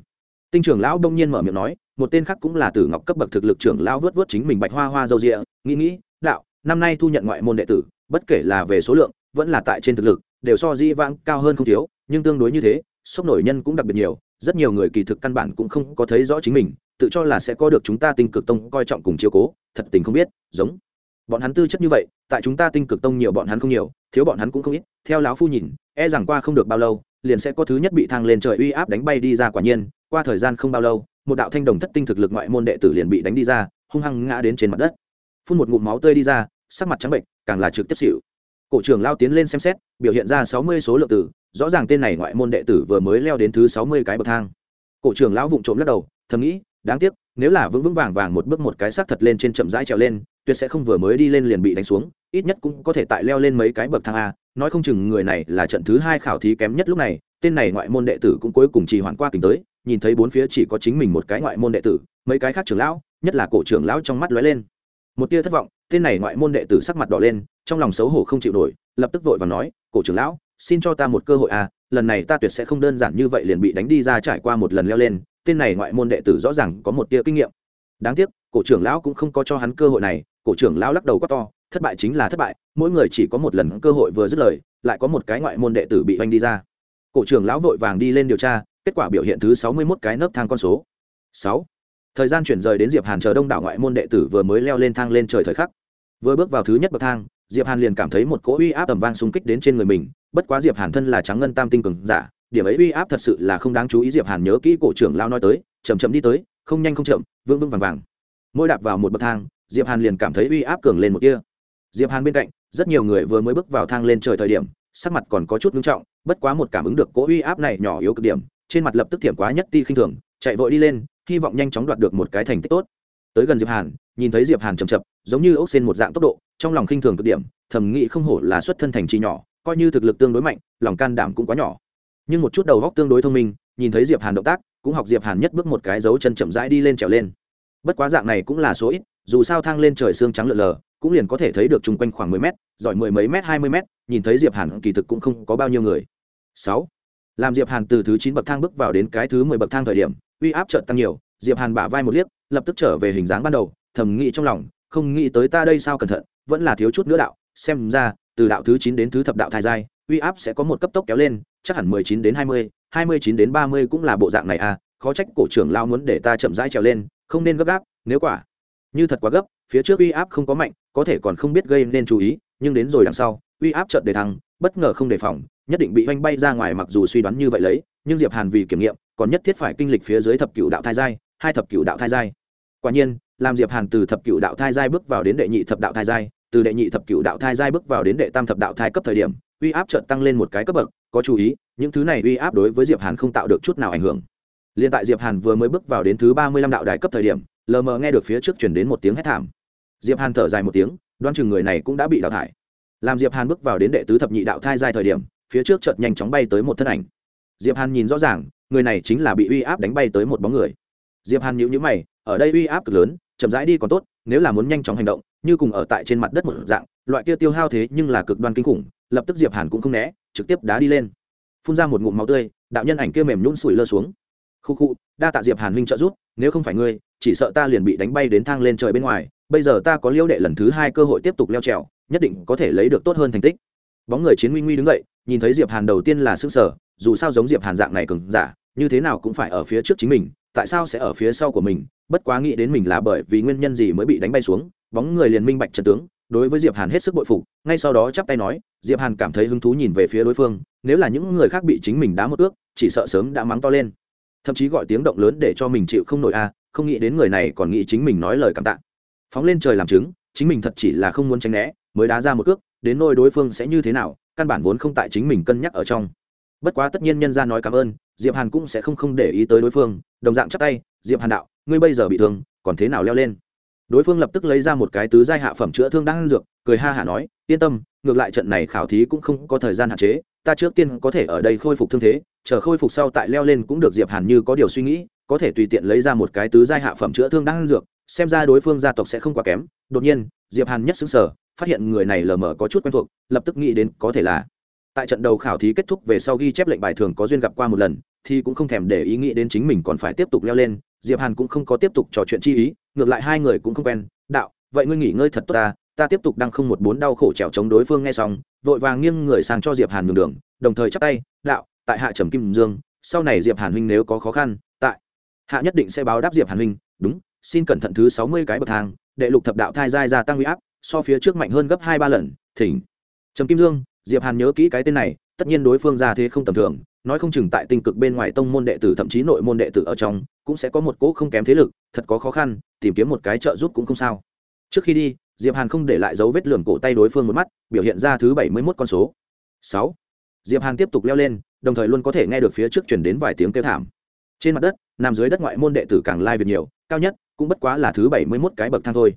Tinh trưởng lão đông nhiên mở miệng nói, một tên khác cũng là tử ngọc cấp bậc thực lực trưởng lão vớt vớt chính mình bạch hoa hoa dâu rịa, nghĩ nghĩ, đạo, năm nay thu nhận ngoại môn đệ tử, bất kể là về số lượng, vẫn là tại trên thực lực, đều so di vãng cao hơn không thiếu, nhưng tương đối như thế, sốc nổi nhân cũng đặc biệt nhiều, rất nhiều người kỳ thực căn bản cũng không có thấy rõ chính mình, tự cho là sẽ có được chúng ta tinh cực tông coi trọng cùng chiếu cố, thật tình không biết, giống bọn hắn tư chất như vậy, tại chúng ta tinh cực tông nhiều bọn hắn không nhiều, thiếu bọn hắn cũng không ít. Theo lão phu nhìn e rằng qua không được bao lâu, liền sẽ có thứ nhất bị thang lên trời uy áp đánh bay đi ra quả nhiên. Qua thời gian không bao lâu, một đạo thanh đồng thất tinh thực lực ngoại môn đệ tử liền bị đánh đi ra, hung hăng ngã đến trên mặt đất. Phun một ngụm máu tươi đi ra, sắc mặt trắng bệnh, càng là trực tiếp xịu cổ trưởng lao tiến lên xem xét, biểu hiện ra sáu mươi số lượng tử, rõ ràng tên này ngoại môn đệ tử vừa mới leo đến thứ sáu mươi cái bậc thang. Cổ trưởng lão vụng trộm lắc đầu, thầm nghĩ, đáng tiếc, nếu là vững vững vàng vàng một bước một cái xác thật lên trên chậm rãi trèo lên tuyệt sẽ không vừa mới đi lên liền bị đánh xuống, ít nhất cũng có thể tại leo lên mấy cái bậc thang a. Nói không chừng người này là trận thứ hai khảo thí kém nhất lúc này, tên này ngoại môn đệ tử cũng cuối cùng trì hoãn qua kính tới, nhìn thấy bốn phía chỉ có chính mình một cái ngoại môn đệ tử, mấy cái khác trưởng lão, nhất là cổ trưởng lão trong mắt lóe lên. Một tia thất vọng, tên này ngoại môn đệ tử sắc mặt đỏ lên, trong lòng xấu hổ không chịu nổi, lập tức vội và nói, cổ trưởng lão, xin cho ta một cơ hội à lần này ta tuyệt sẽ không đơn giản như vậy liền bị đánh đi ra trải qua một lần leo lên. Tên này ngoại môn đệ tử rõ ràng có một tia kinh nghiệm. Đáng tiếc, cổ trưởng lão cũng không có cho hắn cơ hội này cổ trưởng lão lắc đầu quá to, thất bại chính là thất bại, mỗi người chỉ có một lần cơ hội vừa dứt lời, lại có một cái ngoại môn đệ tử bị oanh đi ra. Cổ trưởng lão vội vàng đi lên điều tra, kết quả biểu hiện thứ sáu mươi mốt cái nấc thang con số. Sáu. Thời gian chuyển rời đến diệp hàn chờ đông đảo ngoại môn đệ tử vừa mới leo lên thang lên trời thời khắc. Vừa bước vào thứ nhất bậc thang, diệp hàn liền cảm thấy một cỗ uy áp tầm vang xung kích đến trên người mình, bất quá diệp hàn thân là trắng ngân tam tinh cường giả, điểm ấy uy áp thật sự là không đáng chú ý, diệp hàn nhớ kỹ cổ trưởng lao nói tới, chậm chậm đi tới, không nhanh không chậm, vững vững vàng vàng. Mỗi đạp vào một bậc thang diệp hàn liền cảm thấy uy áp cường lên một kia. Diệp hàn bên cạnh, rất nhiều người vừa mới bước vào thang lên trời thời điểm, sắc mặt còn có chút ngưng trọng, bất quá một cảm ứng được cỗ uy áp này nhỏ yếu cực điểm, trên mặt lập tức thiểm quá nhất ti khinh thường, chạy vội đi lên, hy vọng nhanh chóng đoạt được một cái thành tích tốt. Tới gần diệp hàn, nhìn thấy diệp hàn chậm chậm, giống như ốc xên một dạng tốc độ, trong lòng khinh thường cực điểm thẩm nghĩ không hổ là xuất thân thành trì nhỏ, coi như thực lực tương đối mạnh, lòng can đảm cũng quá nhỏ. Nhưng một chút đầu góc tương đối thông minh, nhìn thấy diệp hàn động tác, cũng học diệp hàn nhất bước một cái dấu chân chậm rãi đi lên trèo lên. Bất quá dạng này cũng là số ít dù sao thang lên trời xương trắng lượn lờ, cũng liền có thể thấy được chung quanh khoảng mười mét, giỏi mười mấy mét, hai mươi mét, nhìn thấy diệp hàn kỳ thực cũng không có bao nhiêu người. Sáu. Làm diệp hàn từ thứ chín bậc thang bước vào đến cái thứ mười bậc thang thời điểm, uy áp chợt tăng nhiều, diệp hàn bả vai một liếc, lập tức trở về hình dáng ban đầu, thầm nghĩ trong lòng, không nghĩ tới ta đây sao cẩn thận, vẫn là thiếu chút nữa đạo, xem ra, từ đạo thứ chín đến thứ thập đạo thai giai, uy áp sẽ có một cấp tốc kéo lên, chắc hẳn mười chín đến hai mươi hai mươi chín đến ba mươi cũng là bộ dạng này à khó trách cổ trưởng lao muốn để ta chậm rãi trèo lên, không nên gấp gáp, nếu quả như thật quá gấp, phía trước uy áp không có mạnh, có thể còn không biết gây nên chú ý, nhưng đến rồi đằng sau, uy áp chợt đề thăng, bất ngờ không đề phòng, nhất định bị oanh bay ra ngoài mặc dù suy đoán như vậy lấy, nhưng diệp hàn vì kiểm nghiệm, còn nhất thiết phải kinh lịch phía dưới thập cựu đạo thai giai, hai thập cựu đạo thai giai. Quả nhiên, làm diệp hàn từ thập cựu đạo thai giai bước vào đến đệ nhị thập đạo thai giai, từ đệ nhị thập cựu đạo thai giai bước vào đến đệ tam thập đạo thai cấp thời điểm, uy áp chợt tăng lên một cái cấp bậc, có chú ý, những thứ này uy áp đối với diệp hàn không tạo được chút nào ảnh hưởng. Liên tại diệp hàn vừa mới bước vào đến thứ ba mươi lăm đạo đài cấp thời điểm lờ mờ nghe được phía trước chuyển đến một tiếng hét thảm. Diệp hàn thở dài một tiếng đoan chừng người này cũng đã bị đào thải. Làm diệp hàn bước vào đến đệ tứ thập nhị đạo thai giai thời điểm, phía trước chợt nhanh chóng bay tới một thân ảnh. Diệp hàn nhìn rõ ràng, người này chính là bị uy áp đánh bay tới một bóng người. Diệp hàn nhíu nhíu mày, ở đây uy áp cực lớn, chậm rãi đi còn tốt, nếu là muốn nhanh chóng hành động, như cùng ở tại trên mặt đất một dạng, loại kia tiêu hao thế nhưng là cực đoan kinh khủng, lập tức diệp hàn cũng không né, trực tiếp đá đi lên. Phun ra một ngụm máu tươi, đạo nhân ảnh kia mềm nhũn sủi lơ xuống. Khu khu, đa tạ diệp hàn huynh trợ giúp, nếu không phải ngươi chỉ sợ ta liền bị đánh bay đến thang lên trời bên ngoài, bây giờ ta có liêu đệ lần thứ hai cơ hội tiếp tục leo trèo, nhất định có thể lấy được tốt hơn thành tích. Bóng người chiến nguy nguy đứng dậy, nhìn thấy diệp hàn đầu tiên là sức sở dù sao giống diệp hàn dạng này cường giả, như thế nào cũng phải ở phía trước chính mình, tại sao sẽ ở phía sau của mình, bất quá nghĩ đến mình là bởi vì nguyên nhân gì mới bị đánh bay xuống, bóng người liền minh bạch trận tướng, đối với diệp hàn hết sức bội phục, ngay sau đó chắp tay nói, diệp hàn cảm thấy hứng thú nhìn về phía đối phương, nếu là những người khác bị chính mình đá một ước, chỉ sợ sớm đã mắng to lên. Thậm chí gọi tiếng động lớn để cho mình chịu không nổi a không nghĩ đến người này còn nghĩ chính mình nói lời cảm tạ. Phóng lên trời làm chứng, chính mình thật chỉ là không muốn tránh né, mới đá ra một cước, đến nôi đối phương sẽ như thế nào, căn bản vốn không tại chính mình cân nhắc ở trong. Bất quá tất nhiên nhân ra nói cảm ơn, diệp hàn cũng sẽ không không để ý tới đối phương, đồng dạng chắp tay, diệp hàn đạo, ngươi bây giờ bị thương, còn thế nào leo lên? Đối phương lập tức lấy ra một cái tứ giai hạ phẩm chữa thương đang dược, cười ha hả nói, yên tâm, ngược lại trận này khảo thí cũng không có thời gian hạn chế ta trước tiên có thể ở đây khôi phục thương thế, chờ khôi phục sau tại leo lên cũng được, diệp hàn như có điều suy nghĩ, có thể tùy tiện lấy ra một cái tứ giai hạ phẩm chữa thương đang dược, xem ra đối phương gia tộc sẽ không quá kém. Đột nhiên, diệp hàn nhất xứng sở phát hiện người này lờ mờ có chút quen thuộc, lập tức nghĩ đến có thể là tại trận đầu khảo thí kết thúc về sau ghi chép lệnh bài thường có duyên gặp qua một lần, thì cũng không thèm để ý nghĩ đến chính mình còn phải tiếp tục leo lên. Diệp hàn cũng không có tiếp tục trò chuyện chi ý, ngược lại hai người cũng không quen. Đạo, vậy ngươi nghỉ ngơi thật tốt ta ta tiếp tục đang không một bốn đau khổ trèo chống đối phương nghe xong vội vàng nghiêng người sang cho diệp hàn nhường đường, đồng thời chắp tay, đạo, tại hạ trầm kim dương, sau này diệp hàn huynh nếu có khó khăn, tại hạ nhất định sẽ báo đáp diệp hàn huynh, đúng, xin cẩn thận thứ sáu mươi cái bậc thang, đệ lục thập đạo thai giai gia tăng uy áp, so phía trước mạnh hơn gấp hai ba lần, thỉnh. Trầm kim dương, diệp hàn nhớ kỹ cái tên này, tất nhiên đối phương ra thế không tầm thường, nói không chừng tại tinh cực bên ngoài tông môn đệ tử thậm chí nội môn đệ tử ở trong, cũng sẽ có một cỗ không kém thế lực, thật có khó khăn, tìm kiếm một cái trợ giúp cũng không sao. Trước khi đi diệp hàn không để lại dấu vết lườm cổ tay đối phương một mắt, biểu hiện ra thứ bảy mươi mốt con số. Sáu. Diệp hàn tiếp tục leo lên, đồng thời luôn có thể nghe được phía trước chuyển đến vài tiếng kêu thảm. Trên mặt đất, nằm dưới đất ngoại môn đệ tử càng lai việt nhiều, cao nhất cũng bất quá là thứ bảy mươi mốt cái bậc thang thôi.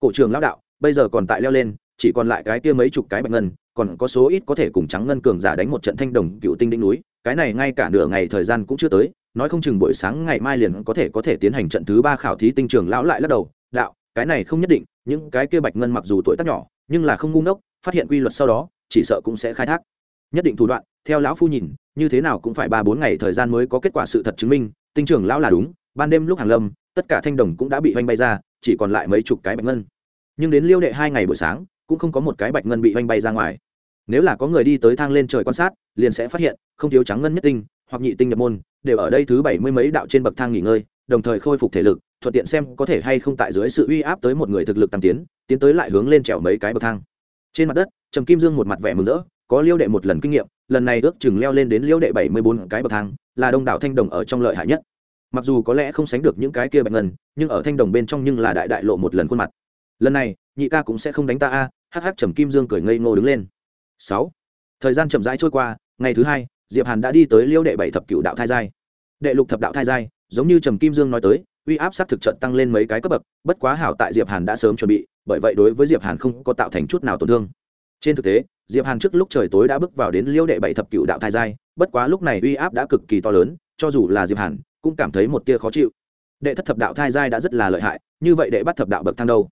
Cổ trường lão đạo, bây giờ còn tại leo lên, chỉ còn lại cái kia mấy chục cái bạch ngân, còn có số ít có thể cùng trắng ngân cường giả đánh một trận thanh đồng cựu tinh đỉnh núi, cái này ngay cả nửa ngày thời gian cũng chưa tới, nói không chừng buổi sáng ngày mai liền có thể có thể tiến hành trận thứ ba khảo thí tinh trường lão lại lắc đầu, đạo cái này không nhất định, những cái kia bạch ngân mặc dù tuổi tác nhỏ, nhưng là không ngu ngốc, phát hiện quy luật sau đó, chỉ sợ cũng sẽ khai thác. Nhất định thủ đoạn, theo lão phu nhìn, như thế nào cũng phải ba bốn ngày thời gian mới có kết quả sự thật chứng minh, tinh trưởng lão là đúng, ban đêm lúc hàng lâm, tất cả thanh đồng cũng đã bị oanh bay ra, chỉ còn lại mấy chục cái bạch ngân. Nhưng đến liêu đệ hai ngày buổi sáng, cũng không có một cái bạch ngân bị oanh bay ra ngoài. Nếu là có người đi tới thang lên trời quan sát, liền sẽ phát hiện, không thiếu trắng ngân nhất tinh, hoặc nhị tinh nhập môn, đều ở đây thứ bảy mươi mấy đạo trên bậc thang nghỉ ngơi, đồng thời khôi phục thể lực thuận tiện xem có thể hay không tại dưới sự uy áp tới một người thực lực tăng tiến tiến tới lại hướng lên trèo mấy cái bậc thang. Trên mặt đất, trầm kim dương một mặt vẻ mừng rỡ, có liêu đệ một lần kinh nghiệm, lần này ước chừng leo lên đến liêu đệ bảy mươi bốn cái bậc thang, là đông đảo thanh đồng ở trong lợi hại nhất. Mặc dù có lẽ không sánh được những cái kia bạch ngân, nhưng ở thanh đồng bên trong nhưng là đại đại lộ một lần khuôn mặt. Lần này, nhị ca cũng sẽ không đánh ta a hh trầm kim dương cười ngây ngô đứng lên. Sáu, thời gian chậm rãi trôi qua, ngày thứ hai, diệp hàn đã đi tới liêu đệ bảy thập cựu đạo thai giai. Đệ lục thập đạo thai giai, giống như trầm kim dương nói tới uy áp sát thực trận tăng lên mấy cái cấp bậc, bất quá hảo tại diệp hàn đã sớm chuẩn bị, bởi vậy đối với diệp hàn không có tạo thành chút nào tổn thương. Trên thực tế, diệp hàn trước lúc trời tối đã bước vào đến liêu đệ bảy thập cựu đạo thai giai, bất quá lúc này uy áp đã cực kỳ to lớn, cho dù là diệp hàn cũng cảm thấy một tia khó chịu. Đệ thất thập đạo thai giai đã rất là lợi hại, như vậy đệ bắt thập đạo bậc thang đâu?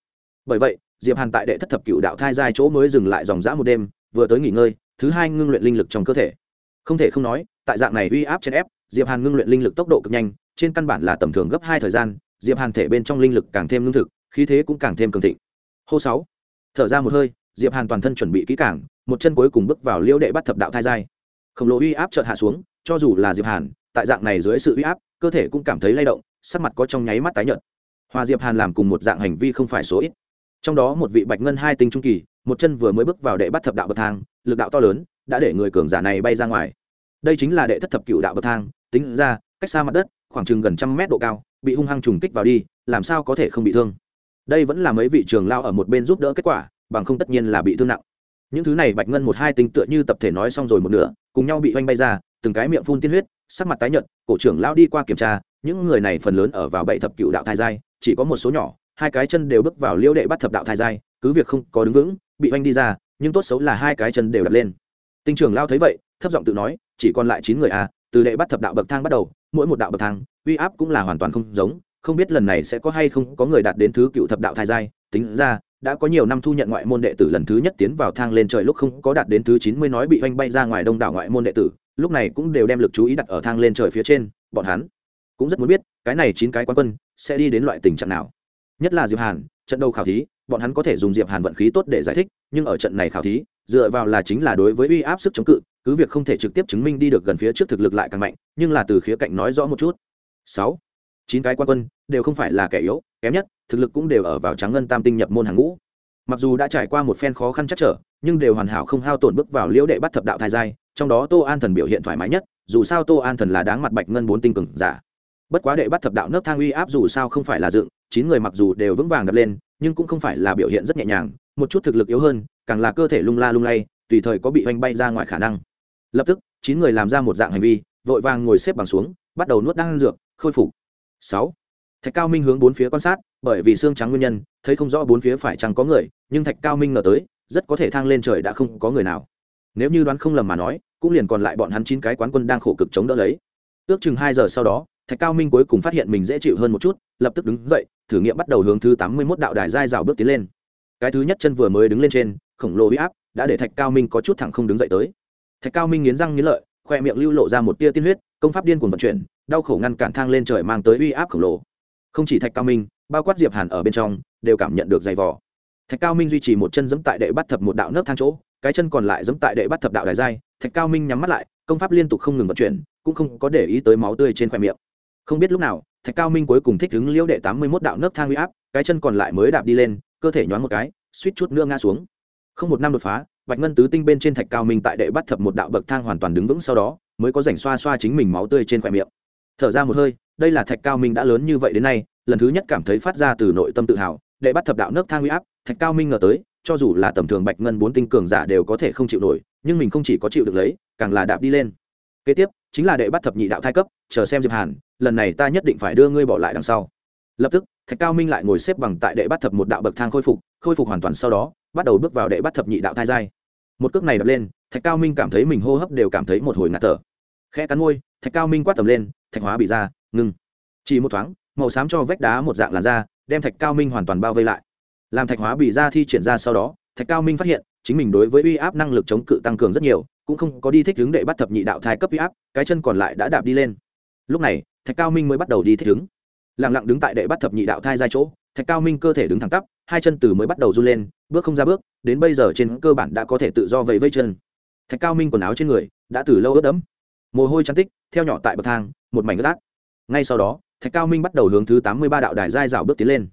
Bởi vậy, diệp hàn tại đệ thất thập cựu đạo thai giai chỗ mới dừng lại dòng dã một đêm, vừa tới nghỉ ngơi, thứ hai ngưng luyện linh lực trong cơ thể. Không thể không nói, tại dạng này uy áp trên ép, diệp hàn ngưng luyện linh lực tốc độ cực nhanh trên căn bản là tầm thường gấp hai thời gian, diệp hàn thể bên trong linh lực càng thêm lương thực, khí thế cũng càng thêm cường thịnh. Hô sáu, thở ra một hơi, diệp hàn toàn thân chuẩn bị kỹ càng, một chân cuối cùng bước vào liễu đệ bắt thập đạo thai giai. Khổng lồ uy áp chợt hạ xuống, cho dù là diệp hàn, tại dạng này dưới sự uy áp, cơ thể cũng cảm thấy lay động, sắc mặt có trong nháy mắt tái nhợt. Hòa diệp hàn làm cùng một dạng hành vi không phải số ít. Trong đó một vị bạch ngân hai tinh trung kỳ, một chân vừa mới bước vào đệ bắt thập đạo bậc thang, lực đạo to lớn, đã để người cường giả này bay ra ngoài. Đây chính là đệ thất thập cựu đạo bậc thang, tính ra, cách xa mặt đất khoảng chừng gần trăm mét độ cao, bị hung hăng trùng kích vào đi, làm sao có thể không bị thương? Đây vẫn là mấy vị trường lao ở một bên giúp đỡ kết quả, bằng không tất nhiên là bị thương nặng. Những thứ này bạch ngân một hai tinh tựa như tập thể nói xong rồi một nửa, cùng nhau bị oanh bay ra, từng cái miệng phun tiên huyết, sắc mặt tái nhợt, cổ trưởng lao đi qua kiểm tra, những người này phần lớn ở vào bảy thập cựu đạo thai giai, chỉ có một số nhỏ, hai cái chân đều bước vào liễu đệ bắt thập đạo thai giai, cứ việc không có đứng vững, bị oanh đi ra, nhưng tốt xấu là hai cái chân đều đặt lên. Tinh trưởng lao thấy vậy, thấp giọng tự nói, chỉ còn lại chín người à từ đệ bắt thập đạo bậc thang bắt đầu mỗi một đạo bậc thang, uy áp cũng là hoàn toàn không giống, không biết lần này sẽ có hay không có người đạt đến thứ cựu thập đạo thai giai. Tính ra, đã có nhiều năm thu nhận ngoại môn đệ tử lần thứ nhất tiến vào thang lên trời lúc không có đạt đến thứ chín mươi nói bị oanh bay ra ngoài đông đảo ngoại môn đệ tử, lúc này cũng đều đem lực chú ý đặt ở thang lên trời phía trên, bọn hắn cũng rất muốn biết, cái này chín cái quan quân sẽ đi đến loại tình trạng nào. Nhất là diệp hàn, trận đầu khảo thí, bọn hắn có thể dùng diệp hàn vận khí tốt để giải thích, nhưng ở trận này khảo thí dựa vào là chính là đối với uy áp sức chống cự, cứ việc không thể trực tiếp chứng minh đi được gần phía trước thực lực lại càng mạnh, nhưng là từ khía cạnh nói rõ một chút. Sáu, chín cái quan quân, đều không phải là kẻ yếu, kém nhất, thực lực cũng đều ở vào trắng ngân tam tinh nhập môn hàng ngũ. Mặc dù đã trải qua một phen khó khăn chắc trở, nhưng đều hoàn hảo không hao tổn bước vào liễu đệ bắt thập đạo thai giai, trong đó tô an thần biểu hiện thoải mái nhất, dù sao tô an thần là đáng mặt bạch ngân bốn tinh cường giả. Bất quá đệ bắt thập đạo nấc thang uy áp dù sao không phải là dựng, chín người mặc dù đều vững vàng đập lên, nhưng cũng không phải là biểu hiện rất nhẹ nhàng, một chút thực lực yếu hơn càng là cơ thể lung la lung lay, tùy thời có bị oanh bay ra ngoài khả năng. Lập tức, chín người làm ra một dạng hành vi, vội vàng ngồi xếp bằng xuống, bắt đầu nuốt đan dược, khôi phục. Sáu, thạch cao minh hướng bốn phía quan sát, bởi vì xương trắng nguyên nhân, thấy không rõ bốn phía phải chẳng có người, nhưng thạch cao minh ngờ tới, rất có thể thang lên trời đã không có người nào. Nếu như đoán không lầm mà nói, cũng liền còn lại bọn hắn chín cái quán quân đang khổ cực chống đỡ lấy. Ước chừng hai giờ sau đó, thạch cao minh cuối cùng phát hiện mình dễ chịu hơn một chút, lập tức đứng dậy, thử nghiệm bắt đầu hướng thứ tám mươi mốt đạo đài dai rào bước tiến lên. Cái thứ nhất chân vừa mới đứng lên trên khổng lồ huy áp, đã để thạch cao minh có chút thẳng không đứng dậy tới. Thạch cao minh nghiến răng nghiến lợi, khoe miệng lưu lộ ra một tia tiên huyết, công pháp điên cuồng vận chuyển, đau khổ ngăn cản thang lên trời mang tới uy áp khổng lồ. Không chỉ thạch cao minh, bao quát diệp hàn ở bên trong, đều cảm nhận được dày vò. Thạch cao minh duy trì một chân giẫm tại đệ bắt thập một đạo nấc thang chỗ, cái chân còn lại giẫm tại đệ bắt thập đạo đài giai. Thạch cao minh nhắm mắt lại, công pháp liên tục không ngừng vận chuyển, cũng không có để ý tới máu tươi trên khoe miệng. Không biết lúc nào, thạch cao minh cuối cùng thích ứng liễu đệ tám mươi một đạo nấc thang uy áp, cái chân còn lại mới đạp đi lên, cơ thể nhoáng một cái, suýt chút nữa ngã xuống không một năm đột phá, bạch ngân tứ tinh bên trên thạch cao minh tại đệ bắt thập một đạo bậc thang hoàn toàn đứng vững sau đó, mới có rảnh xoa xoa chính mình máu tươi trên khoe miệng. Thở ra một hơi, đây là thạch cao minh đã lớn như vậy đến nay, lần thứ nhất cảm thấy phát ra từ nội tâm tự hào, đệ bắt thập đạo nước thang huy áp, thạch cao minh ngờ tới, cho dù là tầm thường bạch ngân bốn tinh cường giả đều có thể không chịu nổi, nhưng mình không chỉ có chịu được lấy, càng là đạp đi lên. Kế tiếp, chính là đệ bắt thập nhị đạo thai cấp, chờ xem diệp hàn, lần này ta nhất định phải đưa ngươi bỏ lại đằng sau. Lập tức, thạch cao minh lại ngồi xếp bằng tại đệ bắt thập một đạo bậc thang khôi phục khôi phục hoàn toàn sau đó bắt đầu bước vào đệ bắt thập nhị đạo thai giai. Một cước này đập lên, thạch cao minh cảm thấy mình hô hấp đều cảm thấy một hồi ngạt thở. Khe cắn môi, thạch cao minh quát tầm lên, thạch hóa bị ra, ngừng. Chỉ một thoáng, màu xám cho vách đá một dạng làn da, đem thạch cao minh hoàn toàn bao vây lại. Làm thạch hóa bị ra thi triển ra sau đó, thạch cao minh phát hiện, chính mình đối với uy áp năng lực chống cự tăng cường rất nhiều, cũng không có đi thích hướng đệ bắt thập nhị đạo thai cấp uy áp, cái chân còn lại đã đạp đi lên. Lúc này, thạch cao minh mới bắt đầu đi thích hướng lặng lặng đứng tại đệ bắt thập nhị đạo thai ra chỗ thạch cao minh cơ thể đứng thẳng tắp, hai chân từ mới bắt đầu run lên, bước không ra bước, đến bây giờ trên cơ bản đã có thể tự do vẫy vây chân. Thạch cao minh quần áo trên người đã từ lâu ướt đẫm. Mồ hôi chăn tích, theo nhỏ tại bậc thang, một mảnh ướt át. Ngay sau đó, thạch cao minh bắt đầu hướng thứ tám mươi ba đạo đài dai rào bước tiến lên.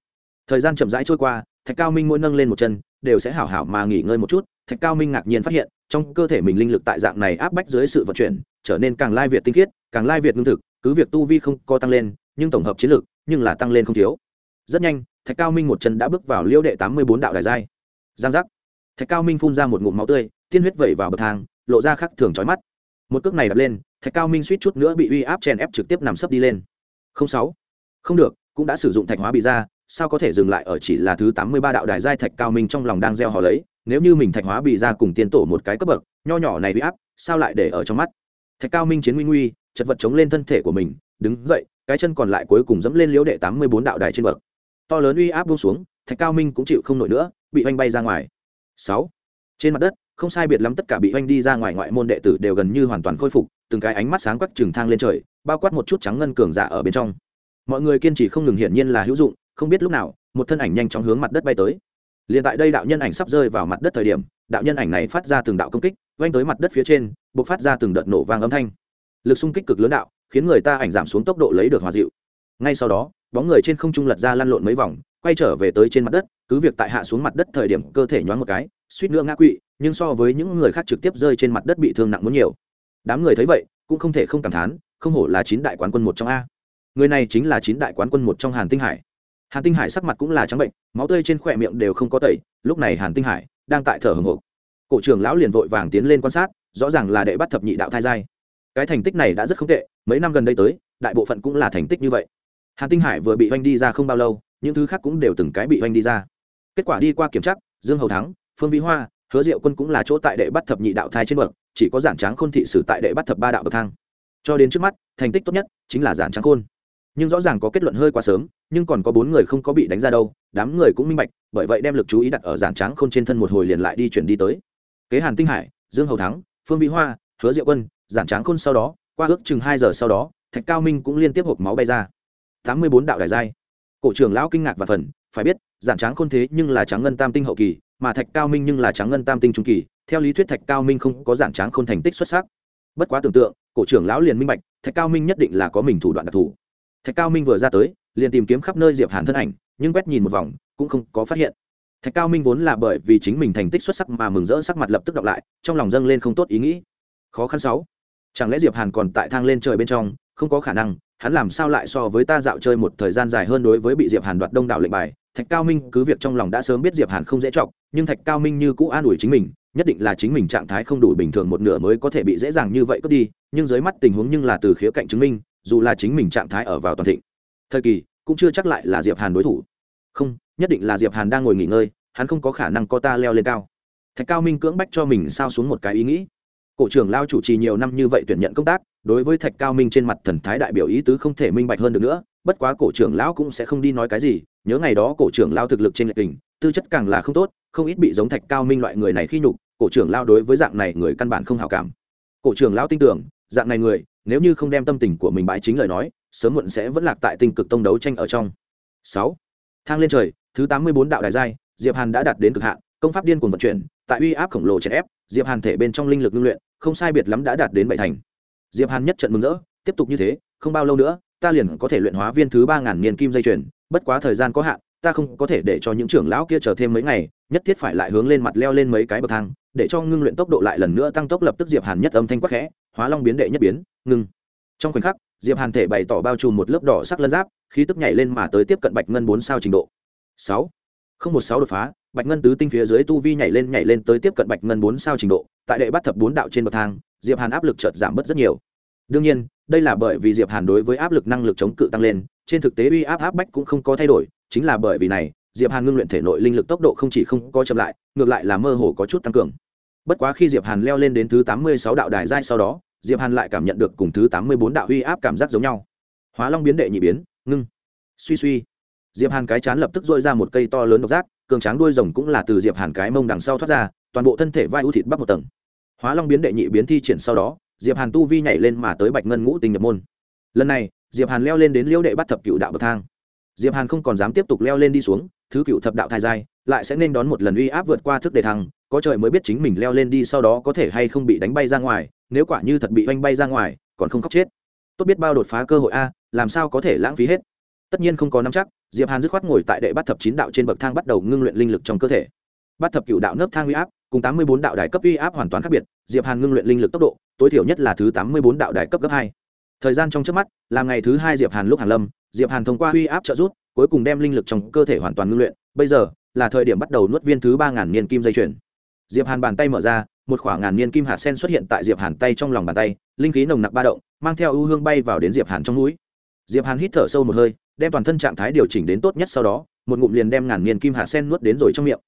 Thời gian chậm rãi trôi qua, thạch cao minh mỗi nâng lên một chân, đều sẽ hảo hảo mà nghỉ ngơi một chút. Thạch cao minh ngạc nhiên phát hiện, trong cơ thể mình linh lực tại dạng này áp bách dưới sự vận chuyển, trở nên càng lai việt tinh khiết, càng lai việt lương thực, cứ việc tu vi không co tăng lên, nhưng tổng hợp chiến lược nhưng là tăng lên không thiếu rất nhanh, thạch cao minh một chân đã bước vào liêu đệ tám mươi bốn đạo đài giai. Giang giác. Thạch cao minh phun ra một ngụm máu tươi, tiên huyết vẩy vào bậc thang, lộ ra khắc thường trói mắt. Một cước này đập lên, thạch cao minh suýt chút nữa bị uy áp chèn ép trực tiếp nằm sấp đi lên. Không sáu. Không được, cũng đã sử dụng thạch hóa bị ra, sao có thể dừng lại ở chỉ là thứ tám mươi ba đạo đài giai thạch cao minh trong lòng đang gieo họ lấy, nếu như mình thạch hóa bị ra cùng tiên tổ một cái cấp bậc, nho nhỏ này uy áp, sao lại để ở trong mắt? Thạch cao minh chiến nguy nguy, chật vật chống lên thân thể của mình, đứng dậy, cái chân còn lại cuối cùng dẫm lên liễu đệ tám mươi bốn đạo đài trên bậc to lớn uy áp buông xuống, thạch cao minh cũng chịu không nổi nữa, bị oanh bay ra ngoài. Sáu, trên mặt đất, không sai biệt lắm tất cả bị oanh đi ra ngoài ngoại môn đệ tử đều gần như hoàn toàn khôi phục, từng cái ánh mắt sáng quắc trừng thang lên trời, bao quát một chút trắng ngân cường giả ở bên trong. Mọi người kiên trì không ngừng hiển nhiên là hữu dụng, không biết lúc nào, một thân ảnh nhanh chóng hướng mặt đất bay tới. Liền tại đây đạo nhân ảnh sắp rơi vào mặt đất thời điểm, đạo nhân ảnh này phát ra từng đạo công kích oanh tới mặt đất phía trên buộc phát ra từng đợt nổ vang âm thanh. Lực xung kích cực lớn đạo, khiến người ta ảnh giảm xuống tốc độ lấy được hòa dịu. Ngay sau đó bóng người trên không trung lật ra lăn lộn mấy vòng, quay trở về tới trên mặt đất, cứ việc tại hạ xuống mặt đất thời điểm cơ thể nhoáng một cái, suýt nữa ngã quỵ, nhưng so với những người khác trực tiếp rơi trên mặt đất bị thương nặng muốn nhiều. Đám người thấy vậy, cũng không thể không cảm thán, không hổ là chín đại quán quân một trong a. Người này chính là chín đại quán quân một trong hàn tinh hải. Hàn tinh hải sắc mặt cũng là trắng bệnh, máu tươi trên khỏe miệng đều không có tẩy, lúc này hàn tinh hải đang tại thở hồng hộc. Cổ trưởng lão liền vội vàng tiến lên quan sát, rõ ràng là đệ bắt thập nhị đạo thai giai. Cái thành tích này đã rất không tệ, mấy năm gần đây tới, đại bộ phận cũng là thành tích như vậy hàn tinh hải vừa bị oanh đi ra không bao lâu, những thứ khác cũng đều từng cái bị oanh đi ra. Kết quả đi qua kiểm tra, dương hầu thắng, phương vĩ hoa, hứa diệu quân cũng là chỗ tại đệ bắt thập nhị đạo thai trên bậc, chỉ có giản tráng khôn thị sử tại đệ bắt thập ba đạo bậc thang. Cho đến trước mắt, thành tích tốt nhất chính là giản tráng khôn. Nhưng rõ ràng có kết luận hơi quá sớm, nhưng còn có bốn người không có bị đánh ra đâu, đám người cũng minh bạch, bởi vậy đem lực chú ý đặt ở giản tráng khôn trên thân một hồi liền lại đi chuyển đi tới. Kế hàn tinh hải, dương hầu thắng, phương vĩ hoa, hứa diệu quân, giản tráng khôn sau đó, qua ước chừng hai giờ sau đó, thạch cao minh cũng liên tiếp hộp máu bay ra tám mươi bốn đạo đại giai. Cổ trưởng lão kinh ngạc và phần, phải biết, giản tráng khôn thế nhưng là tráng ngân tam tinh hậu kỳ, mà thạch cao minh nhưng là tráng ngân tam tinh trung kỳ, theo lý thuyết thạch cao minh không có giản tráng khôn thành tích xuất sắc. Bất quá tưởng tượng, cổ trưởng lão liền minh bạch, thạch cao minh nhất định là có mình thủ đoạn đặc thù. Thạch cao minh vừa ra tới, liền tìm kiếm khắp nơi diệp hàn thân ảnh, nhưng quét nhìn một vòng, cũng không có phát hiện. Thạch cao minh vốn là bởi vì chính mình thành tích xuất sắc mà mừng rỡ sắc mặt lập tức đọc lại, trong lòng dâng lên không tốt ý nghĩ. Khó khăn sáu. Chẳng lẽ diệp hàn còn tại thang lên trời bên trong, không có khả năng hắn làm sao lại so với ta dạo chơi một thời gian dài hơn đối với bị diệp hàn đoạt đông đảo lệnh bài? Thạch cao minh cứ việc trong lòng đã sớm biết diệp hàn không dễ chọc, nhưng thạch cao minh như cũ an ủi chính mình, nhất định là chính mình trạng thái không đủ bình thường một nửa mới có thể bị dễ dàng như vậy cướp đi, nhưng dưới mắt tình huống nhưng là từ khía cạnh chứng minh, dù là chính mình trạng thái ở vào toàn thịnh. Thời kỳ cũng chưa chắc lại là diệp hàn đối thủ. Không, nhất định là diệp hàn đang ngồi nghỉ ngơi, hắn không có khả năng có ta leo lên cao. Thạch cao minh cưỡng bách cho mình sao xuống một cái ý nghĩ cổ trưởng lao chủ trì nhiều năm như vậy tuyển nhận công tác, đối với thạch cao minh trên mặt thần thái đại biểu ý tứ không thể minh bạch hơn được nữa, bất quá cổ trưởng lão cũng sẽ không đi nói cái gì, nhớ ngày đó cổ trưởng lao thực lực trên lệch tình tư chất càng là không tốt, không ít bị giống thạch cao minh loại người này khi nhục, cổ trưởng lao đối với dạng này người căn bản không hào cảm. Cổ trưởng lão tin tưởng, dạng này người, nếu như không đem tâm tình của mình bãi chính lời nói, sớm muộn sẽ vẫn lạc tại tinh cực tông đấu tranh ở trong. Sáu. Thang lên trời, thứ tám mươi bốn đạo đại giai, diệp hàn đã đạt đến cực hạn, công pháp điên cuồng vận chuyển tại uy áp khổng lồ chèn ép, diệp hàn thể bên trong linh lực ngưng luyện, không sai biệt lắm đã đạt đến bảy thành. Diệp hàn nhất trận mừng rỡ, tiếp tục như thế, không bao lâu nữa, ta liền có thể luyện hóa viên thứ ba ngàn niên kim dây chuyền, bất quá thời gian có hạn, ta không có thể để cho những trưởng lão kia chờ thêm mấy ngày, nhất thiết phải lại hướng lên mặt leo lên mấy cái bậc thang, để cho ngưng luyện tốc độ lại lần nữa tăng tốc lập tức diệp hàn nhất âm thanh quắc khẽ, hóa long biến đệ nhất biến, ngưng. Trong khoảnh khắc, diệp hàn thể bày tỏ bao trùm một lớp đỏ sắc lân giáp, khí tức nhảy lên mà tới tiếp cận bạch ngân bốn sao trình độ. Sáu. Không một sáu đột phá bạch ngân tứ tinh phía dưới tu vi nhảy lên nhảy lên tới tiếp cận bạch ngân bốn sao trình độ, tại đệ bắt thập bốn đạo trên bậc thang, diệp hàn áp lực chợt giảm bớt rất nhiều. Đương nhiên, đây là bởi vì diệp hàn đối với áp lực năng lực chống cự tăng lên, trên thực tế uy áp áp bách cũng không có thay đổi, chính là bởi vì này, diệp hàn ngưng luyện thể nội linh lực tốc độ không chỉ không có chậm lại, ngược lại là mơ hồ có chút tăng cường. Bất quá khi diệp hàn leo lên đến thứ tám mươi sáu đạo đài giai sau đó, diệp hàn lại cảm nhận được cùng thứ tám mươi bốn đạo uy áp cảm giác giống nhau. Hóa long biến đệ nhị biến, ngưng. Suy suy. Diệp hàn cái chán lập tức dội ra một cây to lớn độc giác cường tráng đuôi rồng cũng là từ diệp hàn cái mông đằng sau thoát ra, toàn bộ thân thể vai ưu thịt bắp một tầng. Hóa long biến đệ nhị biến thi triển sau đó, diệp hàn tu vi nhảy lên mà tới bạch ngân ngũ tinh nhập môn. Lần này, diệp hàn leo lên đến liễu đệ bắt thập cựu đạo bậc thang. Diệp hàn không còn dám tiếp tục leo lên đi xuống, thứ cựu thập đạo thai giai, lại sẽ nên đón một lần uy áp vượt qua thức đề thăng, có trời mới biết chính mình leo lên đi sau đó có thể hay không bị đánh bay ra ngoài, nếu quả như thật bị oanh bay ra ngoài, còn không khóc chết. Tốt biết bao đột phá cơ hội a, làm sao có thể lãng phí hết tất nhiên không có nắm chắc, diệp hàn dứt khoát ngồi tại đệ bát thập chín đạo trên bậc thang bắt đầu ngưng luyện linh lực trong cơ thể. Bát thập cựu đạo nấp thang uy áp, cùng tám mươi bốn đạo đài cấp uy áp hoàn toàn khác biệt, diệp hàn ngưng luyện linh lực tốc độ, tối thiểu nhất là thứ tám mươi bốn đạo đài cấp cấp hai. Thời gian trong trước mắt, là ngày thứ hai diệp hàn lúc hàn lâm, diệp hàn thông qua uy áp trợ rút cuối cùng đem linh lực trong cơ thể hoàn toàn ngưng luyện. Bây giờ, là thời điểm bắt đầu nuốt viên thứ ba ngàn niên kim dây chuyển. diệp hàn bàn tay mở ra, một khoảng ngàn niên kim hạt sen xuất hiện tại diệp hàn tay trong lòng bàn tay, linh khí nồng nặc ba động, mang theo ưu hương bay vào đến diệp hàn trong núi diệp hàn hít thở sâu một hơi đem toàn thân trạng thái điều chỉnh đến tốt nhất sau đó, một ngụm liền đem ngàn niên kim hạt sen nuốt đến rồi trong miệng.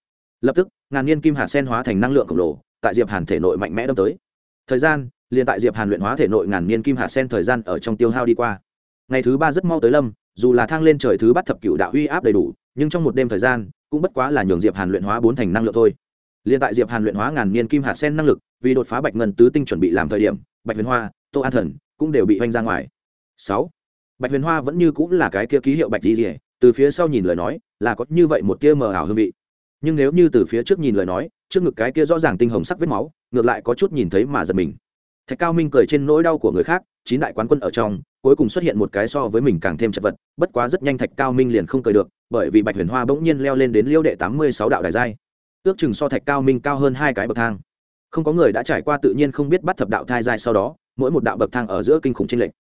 Lập tức, ngàn niên kim hạt sen hóa thành năng lượng khổng lồ, tại diệp hàn thể nội mạnh mẽ đâm tới. Thời gian, liền tại diệp hàn luyện hóa thể nội ngàn niên kim hạt sen thời gian ở trong tiêu hao đi qua. Ngày thứ ba rất mau tới lâm, dù là thang lên trời thứ bắt thập cựu đạo uy áp đầy đủ, nhưng trong một đêm thời gian, cũng bất quá là nhường diệp hàn luyện hóa bốn thành năng lượng thôi. Liền tại diệp hàn luyện hóa ngàn niên kim hạt sen năng lực, vì đột phá bạch ngân tứ tinh chuẩn bị làm thời điểm, bạch huyền hoa, tô an thần cũng đều bị hoanh ra ngoài. Sáu bạch huyền hoa vẫn như cũng là cái kia ký hiệu bạch di rỉa từ phía sau nhìn lời nói, là có như vậy một tia mờ ảo hương vị. Nhưng nếu như từ phía trước nhìn lời nói, trước ngực cái kia rõ ràng tinh hồng sắc vết máu, ngược lại có chút nhìn thấy mà giật mình. Thạch cao minh cười trên nỗi đau của người khác, chín đại quán quân ở trong, cuối cùng xuất hiện một cái so với mình càng thêm chật vật, bất quá rất nhanh thạch cao minh liền không cười được, bởi vì bạch huyền hoa bỗng nhiên leo lên đến liêu đệ tám mươi sáu đạo đài giai. Ước chừng so thạch cao minh cao hơn hai cái bậc thang. Không có người đã trải qua tự nhiên không biết bắt thập đạo thai giai sau đó, mỗi một đạo bậc thang ở giữa kinh khủng tranh lệch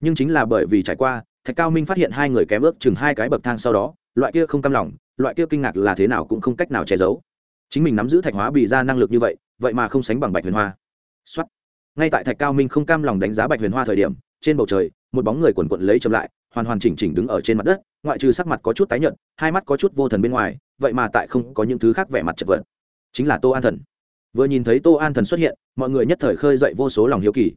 nhưng chính là bởi vì trải qua, thạch cao minh phát hiện hai người kém ước chừng hai cái bậc thang sau đó, loại kia không cam lòng, loại kia kinh ngạc là thế nào cũng không cách nào che giấu. Chính mình nắm giữ thạch hóa bị ra năng lực như vậy vậy mà không sánh bằng bạch huyền hoa. Xuất ngay tại thạch cao minh không cam lòng đánh giá bạch huyền hoa thời điểm, trên bầu trời, một bóng người quần quận lấy chậm lại, hoàn hoàn chỉnh chỉnh đứng ở trên mặt đất, ngoại trừ sắc mặt có chút tái nhợt, hai mắt có chút vô thần bên ngoài, vậy mà tại không có những thứ khác vẻ mặt chật vật. Chính là tô an thần. Vừa nhìn thấy tô an thần xuất hiện, mọi người nhất thời khơi dậy vô số lòng hiếu kỳ.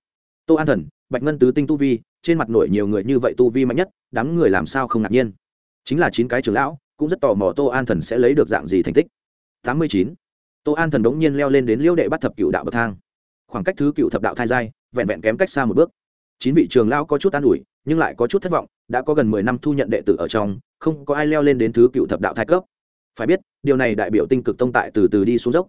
Tô an thần bạch ngân tứ tinh tu vi, trên mặt nổi nhiều người như vậy tu vi mạnh nhất, đám người làm sao không ngạc nhiên? Chính là chín cái trưởng lão, cũng rất tò mò tô an thần sẽ lấy được dạng gì thành tích. Tám mươi chín. Tô an thần đ ố n g nhiên leo lên đến liêu đệ bắt thập cựu đạo bậc thang. Khoảng cách thứ cựu thập đạo thai giai, vẹn vẹn kém cách xa một bước. Chín vị trường lão có chút an ủi, nhưng lại có chút thất vọng, đã có gần mười năm thu nhận đệ tử ở trong, không có ai leo lên đến thứ cựu thập đạo thai cấp. Phải biết, điều này đại biểu tinh cực tông tại từ từ đi xuống dốc.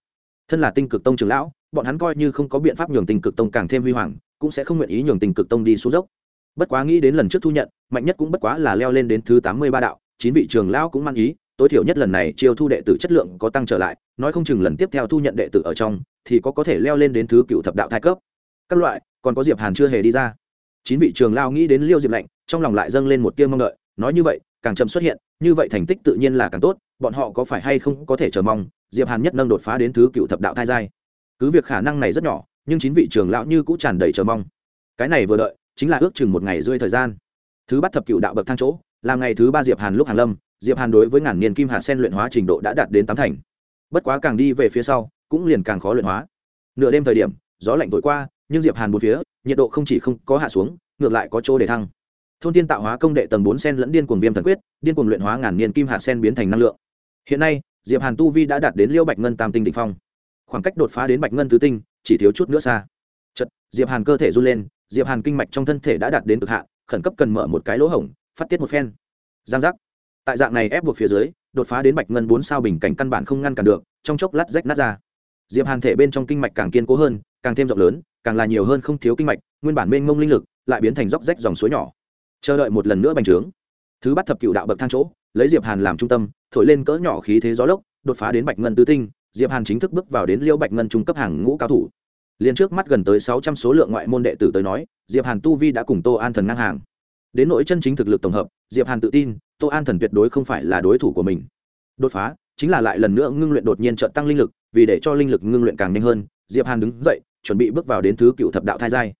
Thân là tinh cực tông trường lão, bọn hắn coi như không có biện pháp nhường tinh cực tông càng thêm huy hoàng cũng sẽ không nguyện ý nhường tình cực tông đi xuống dốc. Bất quá nghĩ đến lần trước thu nhận, mạnh nhất cũng bất quá là leo lên đến thứ tám mươi ba đạo, chín vị trường lão cũng mang ý, tối thiểu nhất lần này chiêu thu đệ tử chất lượng có tăng trở lại, nói không chừng lần tiếp theo thu nhận đệ tử ở trong, thì có có thể leo lên đến thứ cựu thập đạo thai cấp. Các loại, còn có diệp hàn chưa hề đi ra. Chín vị trường lao nghĩ đến liêu diệp lạnh, trong lòng lại dâng lên một tiêu mong đợi, nói như vậy, càng chậm xuất hiện, như vậy thành tích tự nhiên là càng tốt, bọn họ có phải hay không có thể chờ mong, diệp hàn nhất nâng đột phá đến thứ cựu thập đạo thai giai. Cứ việc khả năng này rất nhỏ nhưng chín vị trường lão như cũng tràn đầy chờ mong. Cái này vừa đợi, chính là ước chừng một ngày rơi thời gian. Thứ bắt thập cựu đạo bậc thang chỗ là ngày thứ ba diệp hàn lúc hàn lâm, diệp hàn đối với ngàn niên kim hạt sen luyện hóa trình độ đã đạt đến tám thành. Bất quá càng đi về phía sau, cũng liền càng khó luyện hóa. Nửa đêm thời điểm, gió lạnh thổi qua, nhưng diệp hàn bốn phía, nhiệt độ không chỉ không có hạ xuống, ngược lại có chỗ để thăng. Thôn tiên tạo hóa công đệ tầng bốn sen lẫn điên cuồng viêm thần quyết, điên cuồng luyện hóa ngàn niên kim hạt sen biến thành năng lượng. Hiện nay, diệp hàn tu vi đã đạt đến liêu bạch ngân tam tinh đỉnh phong. Khoảng cách đột phá đến bạch ngân tứ tinh chỉ thiếu chút nữa xa. Chật diệp hàn cơ thể run lên, diệp hàn kinh mạch trong thân thể đã đạt đến cực hạn, khẩn cấp cần mở một cái lỗ hổng, phát tiết một phen. Giang giác. Tại dạng này ép buộc phía dưới, đột phá đến bạch ngân bốn sao bình cảnh căn bản không ngăn cản được, trong chốc lát rách nát ra. Diệp hàn thể bên trong kinh mạch càng kiên cố hơn, càng thêm rộng lớn, càng là nhiều hơn không thiếu kinh mạch, nguyên bản mênh mông linh lực, lại biến thành róc rách dòng suối nhỏ. Chờ đợi một lần nữa bành trướng. Thứ bắt thập cựu đạo bậc thang chỗ, lấy diệp hàn làm trung tâm, thổi lên cỡ nhỏ khí thế gió lốc, đột phá đến bạch ngân tứ tinh diệp hàn chính thức bước vào đến liêu bạch ngân trung cấp hàng ngũ cao thủ. Liên trước mắt gần tới sáu trăm số lượng ngoại môn đệ tử tới nói, diệp hàn tu vi đã cùng tô an thần ngang hàng. Đến nỗi chân chính thực lực tổng hợp, diệp hàn tự tin, tô an thần tuyệt đối không phải là đối thủ của mình. Đột phá, chính là lại lần nữa ngưng luyện đột nhiên trợ tăng linh lực, vì để cho linh lực ngưng luyện càng nhanh hơn, diệp hàn đứng dậy, chuẩn bị bước vào đến thứ cựu thập đạo thai giai.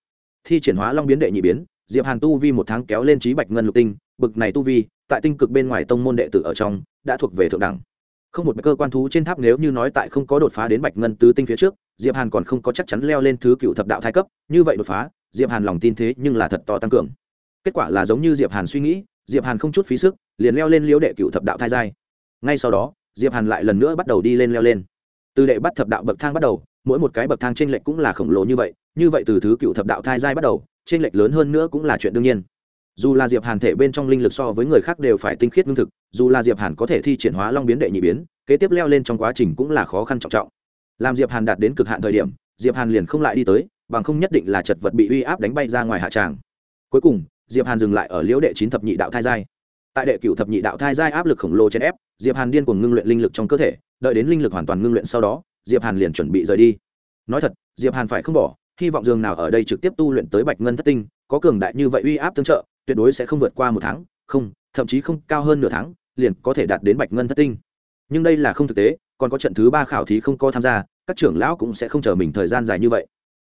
Thi triển hóa long biến đệ nhị biến, diệp hàn tu vi một tháng kéo lên trí bạch ngân lục tinh, bực này tu vi, tại tinh cực bên ngoài tông môn đệ tử ở trong, đã thuộc về thượng đẳng không một cơ quan thú trên tháp nếu như nói tại không có đột phá đến bạch ngân tứ tinh phía trước, diệp hàn còn không có chắc chắn leo lên thứ cựu thập đạo thai cấp, như vậy đột phá, diệp hàn lòng tin thế nhưng là thật to tăng cường. Kết quả là giống như diệp hàn suy nghĩ, diệp hàn không chút phí sức, liền leo lên liễu đệ cựu thập đạo thai giai. Ngay sau đó, diệp hàn lại lần nữa bắt đầu đi lên leo lên. Từ đệ bắt thập đạo bậc thang bắt đầu, mỗi một cái bậc thang trên lệch cũng là khổng lồ như vậy như vậy từ thứ cựu thập đạo thai giai bắt đầu trên lệch lớn hơn nữa cũng là chuyện đương nhiên dù là diệp hàn thể bên trong linh lực so với người khác đều phải tinh khiết ngưng thực, dù là diệp hàn có thể thi triển hóa long biến đệ nhị biến, kế tiếp leo lên trong quá trình cũng là khó khăn trọng trọng. Làm diệp hàn đạt đến cực hạn thời điểm, diệp hàn liền không lại đi tới, bằng không nhất định là chật vật bị uy áp đánh bay ra ngoài hạ tràng. Cuối cùng, diệp hàn dừng lại ở liễu đệ chín thập nhị đạo thai giai. Tại đệ cửu thập nhị đạo thai giai áp lực khổng lồ trên ép, diệp hàn điên cuồng ngưng luyện linh lực trong cơ thể, đợi đến linh lực hoàn toàn ngưng luyện sau đó, diệp hàn liền chuẩn bị rời đi. Nói thật, diệp hàn phải không bỏ, hy vọng dường nào ở đây trực tiếp tu luyện tới bạch ngân thất tinh, có cường đại như vậy uy áp tương trợ tuyệt đối sẽ không vượt qua một tháng, không, thậm chí không, cao hơn nửa tháng, liền có thể đạt đến bạch ngân thất tinh. Nhưng đây là không thực tế, còn có trận thứ ba khảo thí không có tham gia, các trưởng lão cũng sẽ không chờ mình thời gian dài như vậy.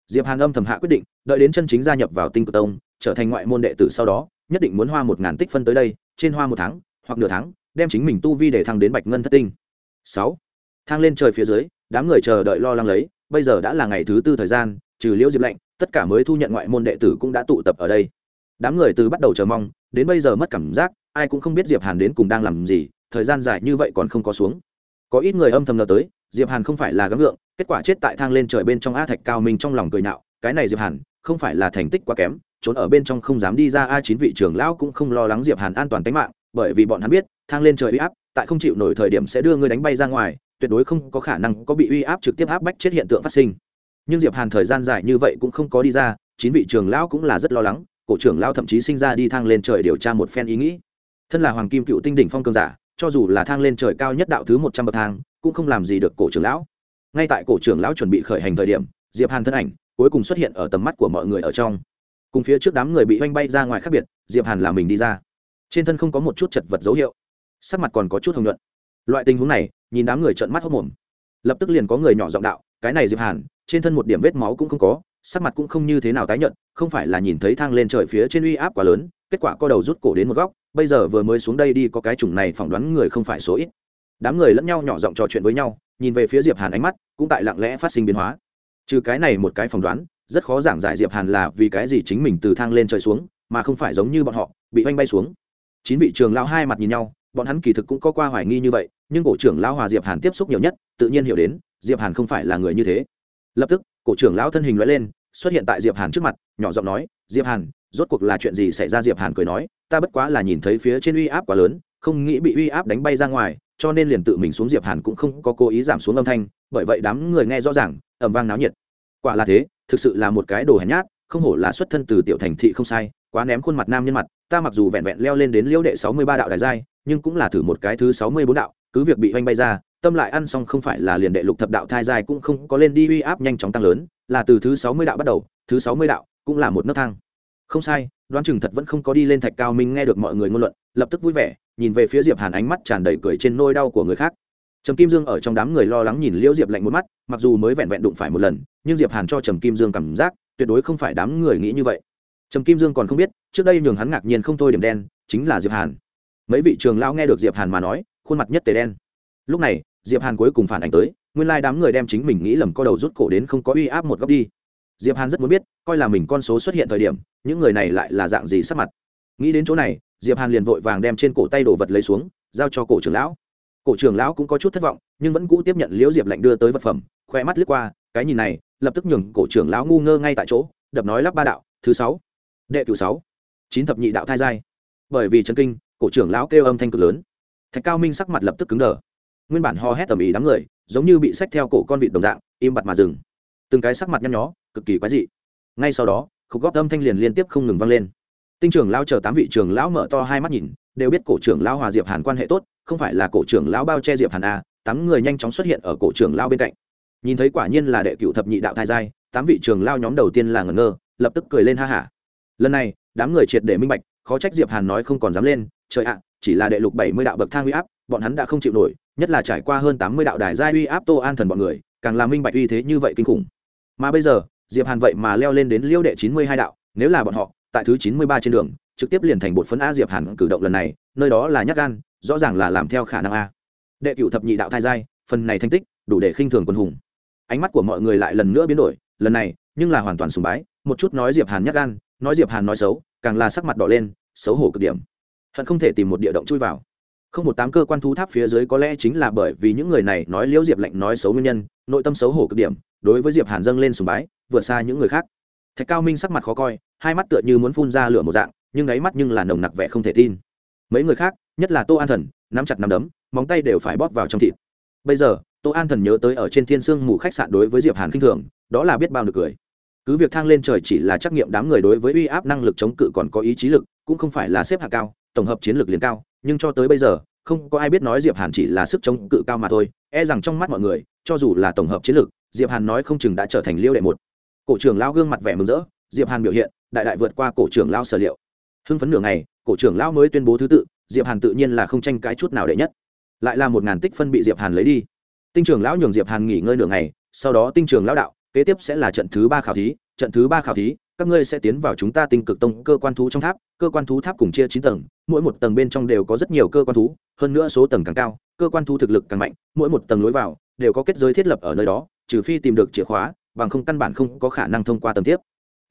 Diệp hàn âm thầm hạ quyết định, đợi đến chân chính gia nhập vào tinh cực tông, trở thành ngoại môn đệ tử sau đó, nhất định muốn hoa một ngàn tích phân tới đây, trên hoa một tháng, hoặc nửa tháng, đem chính mình tu vi để thăng đến bạch ngân thất tinh. Sáu, thang lên trời phía dưới, đám người chờ đợi lo lắng lấy, bây giờ đã là ngày thứ tư thời gian, trừ liễu diệp lệnh tất cả mới thu nhận ngoại môn đệ tử cũng đã tụ tập ở đây đám người từ bắt đầu chờ mong, đến bây giờ mất cảm giác, ai cũng không biết diệp hàn đến cùng đang làm gì, thời gian dài như vậy còn không có xuống. Có ít người âm thầm lờ tới, diệp hàn không phải là gắng gượng, kết quả chết tại thang lên trời bên trong a thạch cao minh trong lòng cười nhạo, cái này diệp hàn, không phải là thành tích quá kém, trốn ở bên trong không dám đi ra a chín vị trưởng lão cũng không lo lắng diệp hàn an toàn tính mạng, bởi vì bọn hắn biết, thang lên trời uy áp, tại không chịu nổi thời điểm sẽ đưa ngươi đánh bay ra ngoài, tuyệt đối không có khả năng có bị uy áp trực tiếp áp bách chết hiện tượng phát sinh. Nhưng diệp hàn thời gian dài như vậy cũng không có đi ra, chín vị trưởng lão cũng là rất lo lắng cổ trưởng lão thậm chí sinh ra đi thang lên trời điều tra một phen ý nghĩ. Thân là hoàng kim cựu tinh đỉnh phong cường giả, cho dù là thang lên trời cao nhất đạo thứ một trăm bậc thang, cũng không làm gì được cổ trưởng lão. Ngay tại cổ trưởng lão chuẩn bị khởi hành thời điểm, diệp hàn thân ảnh cuối cùng xuất hiện ở tầm mắt của mọi người ở trong. Cùng phía trước đám người bị oanh bay ra ngoài khác biệt, diệp hàn là mình đi ra. Trên thân không có một chút chật vật dấu hiệu, sắc mặt còn có chút hồng nhuận. Loại tình huống này, nhìn đám người trợn mắt hốc mồm lập tức liền có người nhỏ giọng đạo, cái này diệp hàn, trên thân một điểm vết máu cũng không có sắc mặt cũng không như thế nào tái nhợt, không phải là nhìn thấy thang lên trời phía trên uy áp quá lớn, kết quả co đầu rút cổ đến một góc, bây giờ vừa mới xuống đây đi có cái chủng này phỏng đoán người không phải số ít. Đám người lẫn nhau nhỏ giọng trò chuyện với nhau, nhìn về phía diệp hàn ánh mắt, cũng tại lặng lẽ phát sinh biến hóa. Trừ cái này một cái phỏng đoán, rất khó giảng giải diệp hàn là vì cái gì chính mình từ thang lên trời xuống, mà không phải giống như bọn họ, bị oanh bay xuống. Chín vị trường lao hai mặt nhìn nhau, bọn hắn kỳ thực cũng có qua hoài nghi như vậy, nhưng cổ trưởng lao hòa diệp hàn tiếp xúc nhiều nhất, tự nhiên hiểu đến, diệp hàn không phải là người như thế. Lập tức cổ trưởng lão thân hình nói lên, xuất hiện tại diệp hàn trước mặt, nhỏ giọng nói, diệp hàn, rốt cuộc là chuyện gì xảy ra? Diệp hàn cười nói, ta bất quá là nhìn thấy phía trên uy áp quá lớn, không nghĩ bị uy áp đánh bay ra ngoài, cho nên liền tự mình xuống diệp hàn cũng không có cố ý giảm xuống âm thanh, bởi vậy đám người nghe rõ ràng, ầm vang náo nhiệt. Quả là thế, thực sự là một cái đồ hèn nhát, không hổ là xuất thân từ tiểu thành thị không sai, quá ném khuôn mặt nam nhân mặt, ta mặc dù vẹn vẹn leo lên đến liễu đệ sáu mươi ba đạo đại giai, nhưng cũng là thử một cái thứ sáu mươi bốn đạo, cứ việc bị oanh bay ra tâm lại ăn xong không phải là liền đệ lục thập đạo thai dài cũng không có lên đi uy áp nhanh chóng tăng lớn, là từ thứ sáu mươi đạo bắt đầu, thứ sáu mươi đạo cũng là một nấc thang. Không sai, đoán chừng thật vẫn không có đi lên thạch cao minh nghe được mọi người ngôn luận, lập tức vui vẻ, nhìn về phía diệp hàn ánh mắt tràn đầy cười trên nôi đau của người khác. Trầm kim dương ở trong đám người lo lắng nhìn liễu diệp lạnh một mắt, mặc dù mới vẹn vẹn đụng phải một lần, nhưng diệp hàn cho trầm kim dương cảm giác, tuyệt đối không phải đám người nghĩ như vậy. Trầm kim dương còn không biết, trước đây nhường hắn ngạc nhiên không thôi điểm đen, chính là diệp hàn. Mấy vị trường lão nghe được diệp hàn mà nói, khuôn mặt nhất tề đen. Lúc này diệp hàn cuối cùng phản ảnh tới, nguyên lai đám người đem chính mình nghĩ lầm co đầu rút cổ đến không có uy áp một góc đi. Diệp hàn rất muốn biết, coi là mình con số xuất hiện thời điểm, những người này lại là dạng gì sắc mặt. Nghĩ đến chỗ này, diệp hàn liền vội vàng đem trên cổ tay đồ vật lấy xuống, giao cho cổ trưởng lão. Cổ trưởng lão cũng có chút thất vọng, nhưng vẫn cũ tiếp nhận liễu diệp lạnh đưa tới vật phẩm khoe mắt lướt qua, cái nhìn này, lập tức nhường cổ trưởng lão ngu ngơ ngay tại chỗ, đập nói lắp ba đạo, thứ sáu, đệ cửu sáu, chín thập nhị đạo thai giai. Bởi vì chân kinh, cổ trưởng lão kêu âm thanh cực lớn. Thạch cao minh sắc mặt lập tức cứng đờ nguyên bản ho hét tầm ý đám người, giống như bị xách theo cổ con vịt đồng dạng, im bặt mà dừng. Từng cái sắc mặt nhăn nhó, cực kỳ quái dị. Ngay sau đó, khúc góp âm thanh liền liên tiếp không ngừng vang lên. Tinh trưởng lão chờ tám vị trưởng lão mở to hai mắt nhìn, đều biết cổ trưởng lão hòa diệp hàn quan hệ tốt, không phải là cổ trưởng lão bao che diệp hàn a, tám người nhanh chóng xuất hiện ở cổ trưởng lão bên cạnh. Nhìn thấy quả nhiên là đệ cựu thập nhị đạo thai giai, tám vị trưởng lão nhóm đầu tiên là ngẩn ngơ, lập tức cười lên ha hả. Lần này, đám người triệt để minh bạch, khó trách diệp hàn nói không còn dám lên trời ạ, chỉ là đệ lục bảy mươi đạo bậc thang uy áp, bọn hắn đã không chịu nổi, nhất là trải qua hơn tám mươi đạo đài giai uy áp tô an thần bọn người, càng làm minh bạch uy thế như vậy kinh khủng. Mà bây giờ, diệp hàn vậy mà leo lên đến liêu đệ chín mươi hai đạo, nếu là bọn họ, tại thứ chín mươi ba trên đường, trực tiếp liền thành bột phấn a diệp hàn cử động lần này, nơi đó là nhát gan, rõ ràng là làm theo khả năng a. Đệ cửu thập nhị đạo thai giai, phần này thành tích, đủ để khinh thường quân hùng. Ánh mắt của mọi người lại lần nữa biến đổi, lần này, nhưng là hoàn toàn sùng bái, một chút nói diệp hàn nhát gan, nói diệp hàn nói xấu, càng là sắc mặt đỏ lên, xấu hổ cực điểm hận không thể tìm một địa động chui vào. Không một tám cơ quan thú tháp phía dưới có lẽ chính là bởi vì những người này nói liễu diệp lạnh nói xấu nguyên nhân, nội tâm xấu hổ cực điểm, đối với diệp hàn dâng lên sùng bái, vượt xa những người khác. Thạch cao minh sắc mặt khó coi, hai mắt tựa như muốn phun ra lửa một dạng, nhưng đáy mắt nhưng là nồng nặc vẻ không thể tin. Mấy người khác, nhất là tô an thần, nắm chặt nắm đấm, móng tay đều phải bóp vào trong thịt. Bây giờ, tô an thần nhớ tới ở trên thiên sương mù khách sạn đối với diệp hàn kinh thường, đó là biết bao được cười. Cứ việc thang lên trời chỉ là trắc nghiệm đám người đối với uy áp năng lực chống cự còn có ý chí lực, cũng không phải là xếp hạng cao tổng hợp chiến lược liền cao, nhưng cho tới bây giờ, không có ai biết nói diệp hàn chỉ là sức chống cự cao mà thôi. E rằng trong mắt mọi người, cho dù là tổng hợp chiến lược, diệp hàn nói không chừng đã trở thành liêu đệ một. Cổ trưởng lao gương mặt vẻ mừng rỡ, diệp hàn biểu hiện, đại đại vượt qua cổ trưởng lao sở liệu. Hưng phấn nửa ngày, cổ trưởng lao mới tuyên bố thứ tự, diệp hàn tự nhiên là không tranh cái chút nào đệ nhất. Lại là một ngàn tích phân bị diệp hàn lấy đi. Tinh trưởng lão nhường diệp hàn nghỉ ngơi nửa ngày, sau đó tinh trưởng lão đạo, kế tiếp sẽ là trận thứ ba khảo thí, trận thứ ba khảo thí các ngươi sẽ tiến vào chúng ta tinh cực tông cơ quan thú trong tháp, cơ quan thú tháp cùng chia chín tầng, mỗi một tầng bên trong đều có rất nhiều cơ quan thú, hơn nữa số tầng càng cao, cơ quan thú thực lực càng mạnh, mỗi một tầng lối vào đều có kết giới thiết lập ở nơi đó, trừ phi tìm được chìa khóa, bằng không căn bản không có khả năng thông qua tầng tiếp.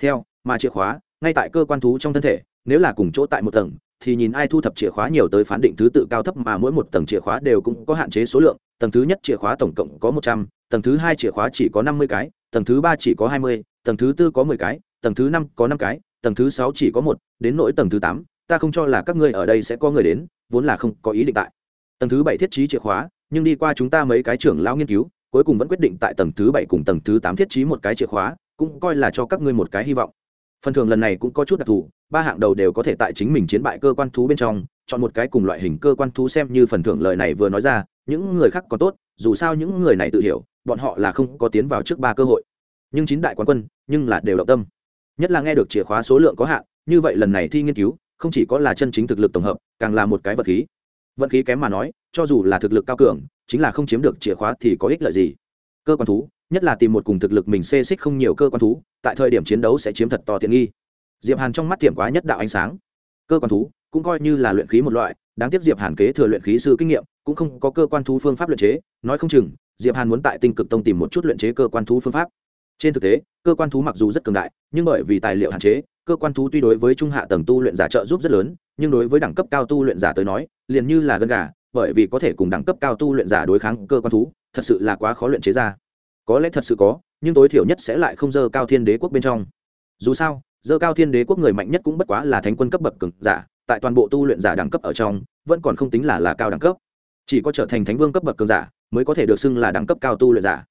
Theo, mà chìa khóa, ngay tại cơ quan thú trong thân thể, nếu là cùng chỗ tại một tầng, thì nhìn ai thu thập chìa khóa nhiều tới phán định thứ tự cao thấp mà mỗi một tầng chìa khóa đều cũng có hạn chế số lượng, tầng thứ nhất chìa khóa tổng cộng có một trăm, tầng thứ hai chìa khóa chỉ có năm mươi cái, tầng thứ ba chỉ có hai mươi, tầng thứ tư có mười cái tầng thứ năm có năm cái, tầng thứ sáu chỉ có một, đến nỗi tầng thứ tám, ta không cho là các ngươi ở đây sẽ có người đến, vốn là không có ý định tại. Tầng thứ bảy thiết trí chìa khóa, nhưng đi qua chúng ta mấy cái trưởng lão nghiên cứu, cuối cùng vẫn quyết định tại tầng thứ bảy cùng tầng thứ tám thiết trí một cái chìa khóa, cũng coi là cho các ngươi một cái hy vọng. Phần thưởng lần này cũng có chút đặc thù, ba hạng đầu đều có thể tại chính mình chiến bại cơ quan thú bên trong, chọn một cái cùng loại hình cơ quan thú xem như phần thưởng lời này vừa nói ra, những người khác còn tốt, dù sao những người này tự hiểu, bọn họ là không có tiến vào trước ba cơ hội. Nhưng chín đại quán quân, nhưng là đều động tâm nhất là nghe được chìa khóa số lượng có hạn, như vậy lần này thi nghiên cứu, không chỉ có là chân chính thực lực tổng hợp, càng là một cái vật khí. Vận khí kém mà nói, cho dù là thực lực cao cường, chính là không chiếm được chìa khóa thì có ích lợi gì? Cơ quan thú, nhất là tìm một cùng thực lực mình xê xích không nhiều cơ quan thú, tại thời điểm chiến đấu sẽ chiếm thật to tiện nghi. Diệp hàn trong mắt tiệm quá nhất đạo ánh sáng. Cơ quan thú, cũng coi như là luyện khí một loại, đáng tiếc diệp hàn kế thừa luyện khí sư kinh nghiệm, cũng không có cơ quan thú phương pháp luyện chế, nói không chừng, diệp hàn muốn tại tinh cực tông tìm một chút luyện chế cơ quan thú phương pháp trên thực tế, cơ quan thú mặc dù rất cường đại, nhưng bởi vì tài liệu hạn chế, cơ quan thú tuy đối với trung hạ tầng tu luyện giả trợ giúp rất lớn, nhưng đối với đẳng cấp cao tu luyện giả tới nói, liền như là gân gà, bởi vì có thể cùng đẳng cấp cao tu luyện giả đối kháng cơ quan thú, thật sự là quá khó luyện chế ra. Có lẽ thật sự có, nhưng tối thiểu nhất sẽ lại không dơ cao thiên đế quốc bên trong. Dù sao, dơ cao thiên đế quốc người mạnh nhất cũng bất quá là thánh quân cấp bậc cường giả, tại toàn bộ tu luyện giả đẳng cấp ở trong, vẫn còn không tính là là cao đẳng cấp. Chỉ có trở thành thánh vương cấp bậc cường giả, mới có thể được xưng là đẳng cấp cao tu luyện giả.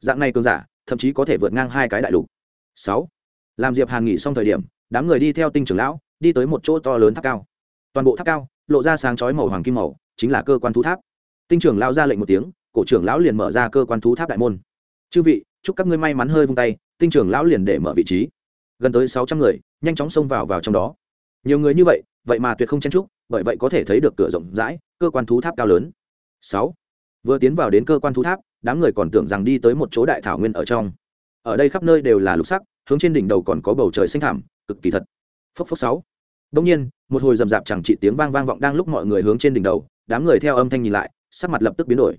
Dạng này cường giả thậm chí có thể vượt ngang hai cái đại lục. Sáu, làm diệp hàn nghỉ xong thời điểm, đám người đi theo tinh trưởng lão, đi tới một chỗ to lớn tháp cao. Toàn bộ tháp cao, lộ ra sáng chói màu hoàng kim màu, chính là cơ quan thú tháp. Tinh trưởng lão ra lệnh một tiếng, cổ trưởng lão liền mở ra cơ quan thú tháp đại môn. Chư vị, chúc các ngươi may mắn hơi vung tay, tinh trưởng lão liền để mở vị trí. Gần tới sáu trăm người, nhanh chóng xông vào vào trong đó. Nhiều người như vậy vậy mà tuyệt không chen trúc bởi vậy có thể thấy được cửa rộng rãi, cơ quan thú tháp cao lớn. Sáu, vừa tiến vào đến cơ quan thú tháp đám người còn tưởng rằng đi tới một chỗ đại thảo nguyên ở trong. Ở đây khắp nơi đều là lục sắc, hướng trên đỉnh đầu còn có bầu trời xanh thảm cực kỳ thật. Phốc phốc sáu. Đông nhiên, một hồi rầm rạp chẳng trị tiếng vang vang vọng đang lúc mọi người hướng trên đỉnh đầu, đám người theo âm thanh nhìn lại, sắc mặt lập tức biến đổi.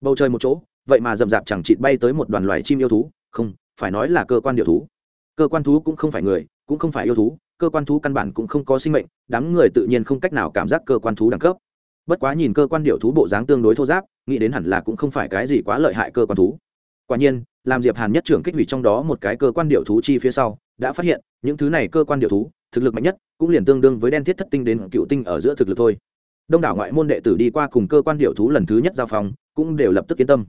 Bầu trời một chỗ, vậy mà rầm rạp chẳng chịt bay tới một đoàn loài chim yêu thú, không, phải nói là cơ quan điều thú. Cơ quan thú cũng không phải người, cũng không phải yêu thú, cơ quan thú căn bản cũng không có sinh mệnh, đám người tự nhiên không cách nào cảm giác cơ quan thú đẳng cấp bất quá nhìn cơ quan điệu thú bộ dáng tương đối thô giáp, nghĩ đến hẳn là cũng không phải cái gì quá lợi hại cơ quan thú. Quả nhiên, làm diệp hàn nhất trưởng kích hủy trong đó một cái cơ quan điệu thú chi phía sau, đã phát hiện, những thứ này cơ quan điệu thú, thực lực mạnh nhất, cũng liền tương đương với đen thiết thất tinh đến cựu tinh ở giữa thực lực thôi. Đông đảo ngoại môn đệ tử đi qua cùng cơ quan điệu thú lần thứ nhất giao phòng cũng đều lập tức yên tâm.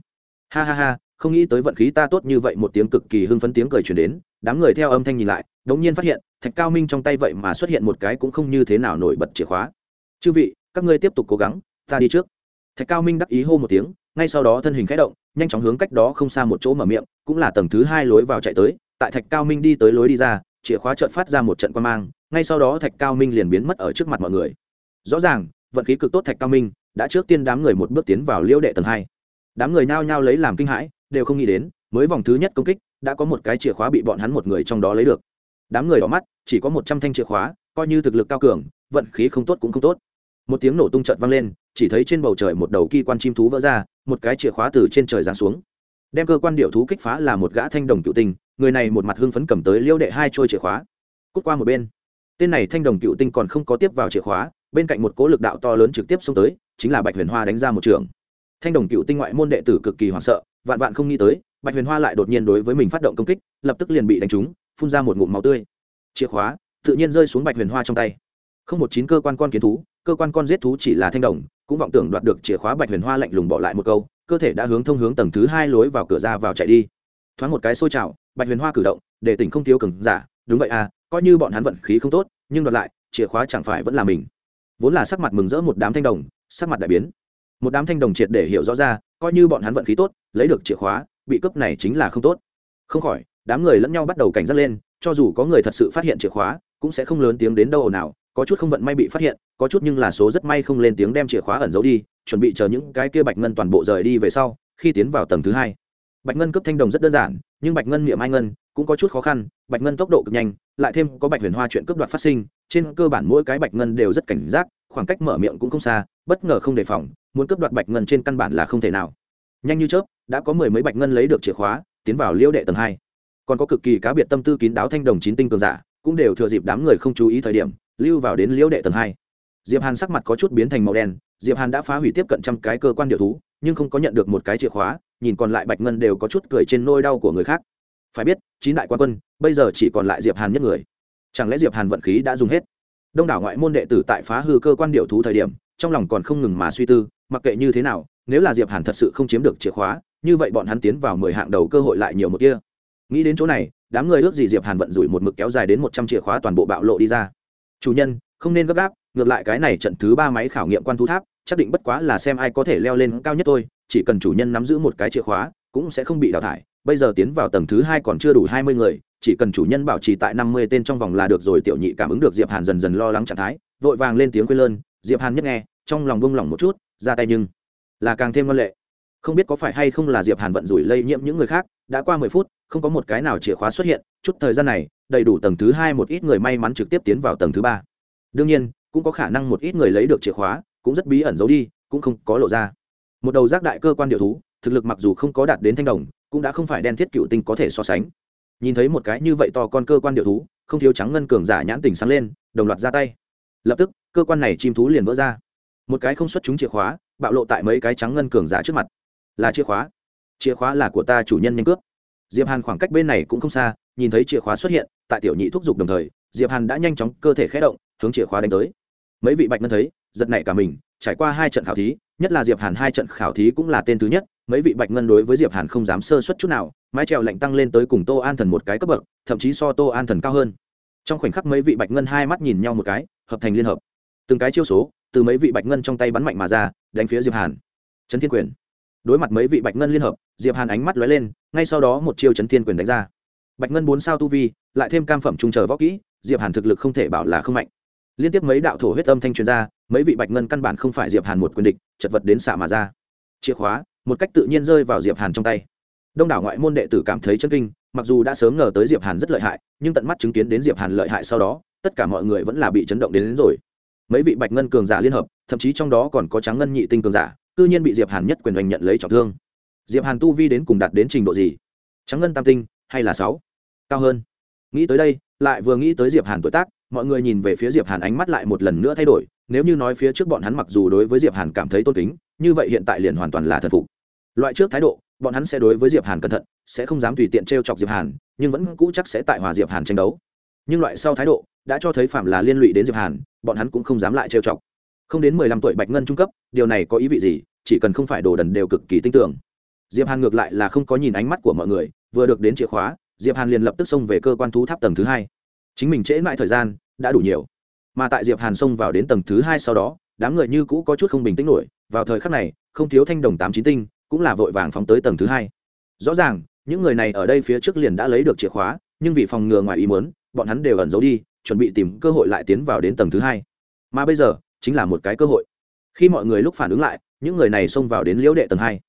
Ha ha ha, không nghĩ tới vận khí ta tốt như vậy, một tiếng cực kỳ hưng phấn tiếng cười truyền đến, đám người theo âm thanh nhìn lại, đống nhiên phát hiện, thạch cao minh trong tay vậy mà xuất hiện một cái cũng không như thế nào nổi bật chìa khóa. Chư vị các ngươi tiếp tục cố gắng, ta đi trước. Thạch cao minh đắc ý hô một tiếng, ngay sau đó thân hình khẽ động, nhanh chóng hướng cách đó không xa một chỗ mở miệng, cũng là tầng thứ hai lối vào chạy tới. Tại thạch cao minh đi tới lối đi ra, chìa khóa trợn phát ra một trận quan mang, ngay sau đó thạch cao minh liền biến mất ở trước mặt mọi người. Rõ ràng, vận khí cực tốt thạch cao minh đã trước tiên đám người một bước tiến vào liễu đệ tầng hai. Đám người nao nhao lấy làm kinh hãi, đều không nghĩ đến, mới vòng thứ nhất công kích, đã có một cái chìa khóa bị bọn hắn một người trong đó lấy được. Đám người đỏ mắt, chỉ có một trăm thanh chìa khóa, coi như thực lực cao cường, vận khí không tốt cũng không tốt một tiếng nổ tung trận vang lên, chỉ thấy trên bầu trời một đầu kỳ quan chim thú vỡ ra, một cái chìa khóa từ trên trời giáng xuống. Đem cơ quan điệu thú kích phá là một gã thanh đồng cựu tinh, người này một mặt hưng phấn cầm tới liêu đệ hai trôi chìa khóa, cút qua một bên. Tên này thanh đồng cựu tinh còn không có tiếp vào chìa khóa, bên cạnh một cố lực đạo to lớn trực tiếp xông tới, chính là bạch huyền hoa đánh ra một trường. Thanh đồng cựu tinh ngoại môn đệ tử cực kỳ hoảng sợ, vạn vạn không nghĩ tới, bạch huyền hoa lại đột nhiên đối với mình phát động công kích, lập tức liền bị đánh trúng, phun ra một ngụm máu tươi. Chìa khóa tự nhiên rơi xuống bạch huyền hoa trong tay. Không một chín cơ quan con kiến thú cơ quan con giết thú chỉ là thanh đồng, cũng vọng tưởng đoạt được chìa khóa bạch huyền hoa lạnh lùng bỏ lại một câu, cơ thể đã hướng thông hướng tầng thứ hai lối vào cửa ra vào chạy đi. Thoáng một cái xôi trào, bạch huyền hoa cử động, để tỉnh không thiếu cường giả, đúng vậy à coi như bọn hắn vận khí không tốt, nhưng đoạt lại, chìa khóa chẳng phải vẫn là mình. Vốn là sắc mặt mừng rỡ một đám thanh đồng, sắc mặt đại biến. Một đám thanh đồng triệt để hiểu rõ ra, coi như bọn hắn vận khí tốt, lấy được chìa khóa, bị cướp này chính là không tốt. Không khỏi, đám người lẫn nhau bắt đầu cảnh giác lên, cho dù có người thật sự phát hiện chìa khóa cũng sẽ không lớn tiếng đến đâu nào có chút không vận may bị phát hiện, có chút nhưng là số rất may không lên tiếng đem chìa khóa ẩn giấu đi, chuẩn bị chờ những cái kia bạch ngân toàn bộ rời đi về sau, khi tiến vào tầng thứ hai. Bạch ngân cấp thanh đồng rất đơn giản, nhưng bạch ngân miệng mai ngân cũng có chút khó khăn, bạch ngân tốc độ cực nhanh, lại thêm có bạch huyền hoa chuyện cướp đoạt phát sinh, trên cơ bản mỗi cái bạch ngân đều rất cảnh giác, khoảng cách mở miệng cũng không xa, bất ngờ không đề phòng, muốn cướp đoạt bạch ngân trên căn bản là không thể nào. Nhanh như chớp, đã có mười mấy bạch ngân lấy được chìa khóa, tiến vào liễu đệ tầng hai. Còn có cực kỳ cá biệt tâm tư kín đáo thanh đồng chín tinh cường giả cũng đều thừa dịp đám người không chú ý thời điểm, lưu vào đến liễu đệ tầng hai. Diệp hàn sắc mặt có chút biến thành màu đen, diệp hàn đã phá hủy tiếp cận trăm cái cơ quan điều thú, nhưng không có nhận được một cái chìa khóa, nhìn còn lại bạch ngân đều có chút cười trên nôi đau của người khác. Phải biết, chín đại quan quân, bây giờ chỉ còn lại diệp hàn nhất người. Chẳng lẽ diệp hàn vận khí đã dùng hết? Đông đảo ngoại môn đệ tử tại phá hư cơ quan điều thú thời điểm, trong lòng còn không ngừng mà suy tư, mặc kệ như thế nào, nếu là diệp hàn thật sự không chiếm được chìa khóa, như vậy bọn hắn tiến vào mười hạng đầu cơ hội lại nhiều một kia nghĩ đến chỗ này, đám người ước gì diệp hàn vận rủi một mực kéo dài đến một trăm chìa khóa toàn bộ bạo lộ đi ra. Chủ nhân, không nên gấp gáp, ngược lại cái này trận thứ ba máy khảo nghiệm quan thu tháp, chắc định bất quá là xem ai có thể leo lên cao nhất thôi, chỉ cần chủ nhân nắm giữ một cái chìa khóa, cũng sẽ không bị đào thải. Bây giờ tiến vào tầng thứ hai còn chưa đủ hai mươi người, chỉ cần chủ nhân bảo trì tại năm mươi tên trong vòng là được rồi, tiểu nhị cảm ứng được diệp hàn dần dần lo lắng trạng thái, vội vàng lên tiếng quên lơn. Diệp hàn nhất nghe, trong lòng buông lỏng một chút, ra tay nhưng là càng thêm văn lệ không biết có phải hay không là diệp hàn vận rủi lây nhiễm những người khác, đã qua mười phút, không có một cái nào chìa khóa xuất hiện, chút thời gian này, đầy đủ tầng thứ hai một ít người may mắn trực tiếp tiến vào tầng thứ ba. Đương nhiên, cũng có khả năng một ít người lấy được chìa khóa, cũng rất bí ẩn giấu đi, cũng không có lộ ra. Một đầu giác đại cơ quan điều thú, thực lực mặc dù không có đạt đến thanh đồng, cũng đã không phải đen thiết cựu tinh có thể so sánh. Nhìn thấy một cái như vậy to con cơ quan điều thú, không thiếu trắng ngân cường giả nhãn tình sáng lên, đồng loạt ra tay. Lập tức, cơ quan này chim thú liền vỡ ra. Một cái không xuất chúng chìa khóa, bạo lộ tại mấy cái trắng ngân cường giả trước mặt là chìa khóa. Chìa khóa là của ta chủ nhân nhanh cướp. Diệp hàn khoảng cách bên này cũng không xa, nhìn thấy chìa khóa xuất hiện, tại tiểu nhị thúc giục đồng thời, diệp hàn đã nhanh chóng cơ thể khé động, hướng chìa khóa đánh tới. Mấy vị bạch ngân thấy, giật nảy cả mình, trải qua hai trận khảo thí, nhất là diệp hàn hai trận khảo thí cũng là tên thứ nhất, mấy vị bạch ngân đối với diệp hàn không dám sơ suất chút nào, mái trèo lạnh tăng lên tới cùng tô an thần một cái cấp bậc, thậm chí so tô an thần cao hơn. Trong khoảnh khắc mấy vị bạch ngân hai mắt nhìn nhau một cái, hợp thành liên hợp. Từng cái chiêu số, từ mấy vị bạch ngân trong tay bắn mạnh mà ra, đánh phía diệp hàn. Trấn thiên quyền đối mặt mấy vị bạch ngân liên hợp diệp hàn ánh mắt lóe lên ngay sau đó một chiêu chấn thiên quyền đánh ra. Bạch ngân bốn sao tu vi lại thêm cam phẩm trung chờ võ kỹ diệp hàn thực lực không thể bảo là không mạnh. Liên tiếp mấy đạo thổ huyết âm thanh truyền ra mấy vị bạch ngân căn bản không phải diệp hàn một quyền địch chật vật đến xạ mà ra. Chìa khóa một cách tự nhiên rơi vào diệp hàn trong tay. Đông đảo ngoại môn đệ tử cảm thấy chân kinh mặc dù đã sớm ngờ tới diệp hàn rất lợi hại nhưng tận mắt chứng kiến đến diệp hàn lợi hại sau đó tất cả mọi người vẫn là bị chấn động đến, đến rồi. Mấy vị bạch ngân cường giả liên hợp thậm chí trong đó còn có trắng ngân nhị tinh cường giả cư nhiên bị diệp hàn nhất quyền oanh nhận lấy trọng thương diệp hàn tu vi đến cùng đạt đến trình độ gì trắng ngân tam tinh hay là sáu cao hơn nghĩ tới đây lại vừa nghĩ tới diệp hàn tuổi tác mọi người nhìn về phía diệp hàn ánh mắt lại một lần nữa thay đổi nếu như nói phía trước bọn hắn mặc dù đối với diệp hàn cảm thấy tôn kính như vậy hiện tại liền hoàn toàn là thần phục loại trước thái độ bọn hắn sẽ đối với diệp hàn cẩn thận sẽ không dám tùy tiện trêu e chọc diệp hàn nhưng vẫn cũ chắc sẽ tại hòa diệp hàn tranh đấu nhưng loại sau thái độ đã cho thấy phạm là liên lụy đến diệp hàn bọn hắn cũng không dám lại trêu e chọc không đến mười lăm tuổi bạch ngân trung cấp, điều này có ý vị gì? Chỉ cần không phải đồ đần đều cực kỳ tin tưởng. Diệp hàn ngược lại là không có nhìn ánh mắt của mọi người, vừa được đến chìa khóa, diệp hàn liền lập tức xông về cơ quan thú tháp tầng thứ hai. Chính mình trễ mãi thời gian đã đủ nhiều. Mà tại diệp hàn xông vào đến tầng thứ hai sau đó, đám người như cũ có chút không bình tĩnh nổi. Vào thời khắc này, không thiếu thanh đồng tám chín tinh cũng là vội vàng phóng tới tầng thứ hai. Rõ ràng, những người này ở đây phía trước liền đã lấy được chìa khóa, nhưng vì phòng ngừa ngoài ý muốn, bọn hắn đều ẩn giấu đi, chuẩn bị tìm cơ hội lại tiến vào đến tầng thứ hai. Mà bây giờ chính là một cái cơ hội. Khi mọi người lúc phản ứng lại, những người này xông vào đến liễu đệ tầng hai.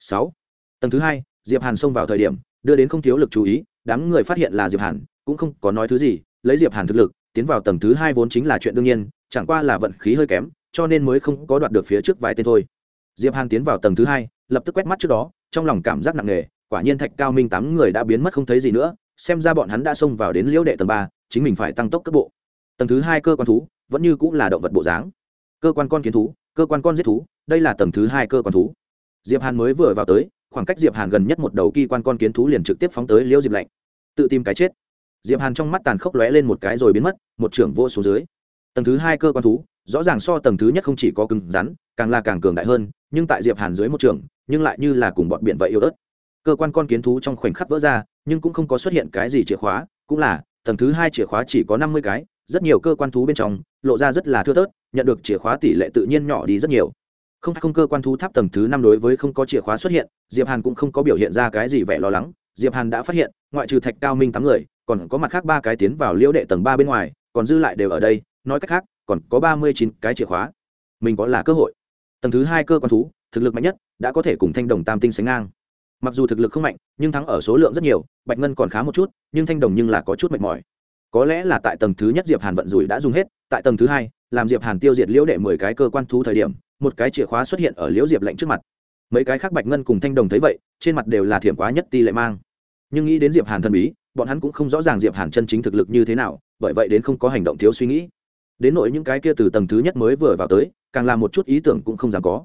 Sáu. Tầng thứ hai, diệp hàn xông vào thời điểm, đưa đến không thiếu lực chú ý, đám người phát hiện là diệp hàn, cũng không có nói thứ gì, lấy diệp hàn thực lực, tiến vào tầng thứ hai vốn chính là chuyện đương nhiên, chẳng qua là vận khí hơi kém, cho nên mới không có đoạt được phía trước vài tên thôi. Diệp hàn tiến vào tầng thứ hai, lập tức quét mắt trước đó, trong lòng cảm giác nặng nề, quả nhiên thạch cao minh tám người đã biến mất không thấy gì nữa, xem ra bọn hắn đã xông vào đến liễu đệ tầng ba, chính mình phải tăng tốc cấp bộ. Tầng thứ hai cơ quan thú, vẫn như cũng là động vật bộ dáng cơ quan con kiến thú, cơ quan con giết thú, đây là tầng thứ hai cơ quan thú. Diệp hàn mới vừa vào tới, khoảng cách diệp hàn gần nhất một đầu kỳ quan con kiến thú liền trực tiếp phóng tới liễu diệp lạnh. Tự tìm cái chết. Diệp hàn trong mắt tàn khốc lóe lên một cái rồi biến mất, một trưởng vô số dưới. Tầng thứ hai cơ quan thú, rõ ràng so tầng thứ nhất không chỉ có cứng rắn, càng là càng cường đại hơn, nhưng tại diệp hàn dưới một trường nhưng lại như là cùng bọn biển vậy yếu ớt. Cơ quan con kiến thú trong khoảnh khắc vỡ ra, nhưng cũng không có xuất hiện cái gì chìa khóa, cũng là, tầng thứ hai chìa khóa chỉ có năm mươi cái, rất nhiều cơ quan thú bên trong, lộ ra rất là thưa thớt nhận được chìa khóa tỷ lệ tự nhiên nhỏ đi rất nhiều. Không không, cơ quan thú tháp tầng thứ năm đối với không có chìa khóa xuất hiện, diệp hàn cũng không có biểu hiện ra cái gì vẻ lo lắng. Diệp hàn đã phát hiện, ngoại trừ thạch cao minh tám người, còn có mặt khác ba cái tiến vào liễu đệ tầng ba bên ngoài, còn dư lại đều ở đây. Nói cách khác, còn có ba mươi chín cái chìa khóa. Mình có là cơ hội. Tầng thứ hai cơ quan thú, thực lực mạnh nhất, đã có thể cùng thanh đồng tam tinh sánh ngang. Mặc dù thực lực không mạnh, nhưng thắng ở số lượng rất nhiều, bạch ngân còn khá một chút, nhưng thanh đồng nhưng là có chút mệt mỏi. Có lẽ là tại tầng thứ nhất diệp hàn vận rủi đã dùng hết, tại tầng thứ hai làm diệp hàn tiêu diệt liễu đệ mười cái cơ quan thú thời điểm, một cái chìa khóa xuất hiện ở liễu diệp lệnh trước mặt. Mấy cái khác bạch ngân cùng thanh đồng thấy vậy, trên mặt đều là thiểm quá nhất ti lệ mang. Nhưng nghĩ đến diệp hàn thần bí, bọn hắn cũng không rõ ràng diệp hàn chân chính thực lực như thế nào, bởi vậy đến không có hành động thiếu suy nghĩ. Đến nội những cái kia từ tầng thứ nhất mới vừa vào tới, càng làm một chút ý tưởng cũng không dám có.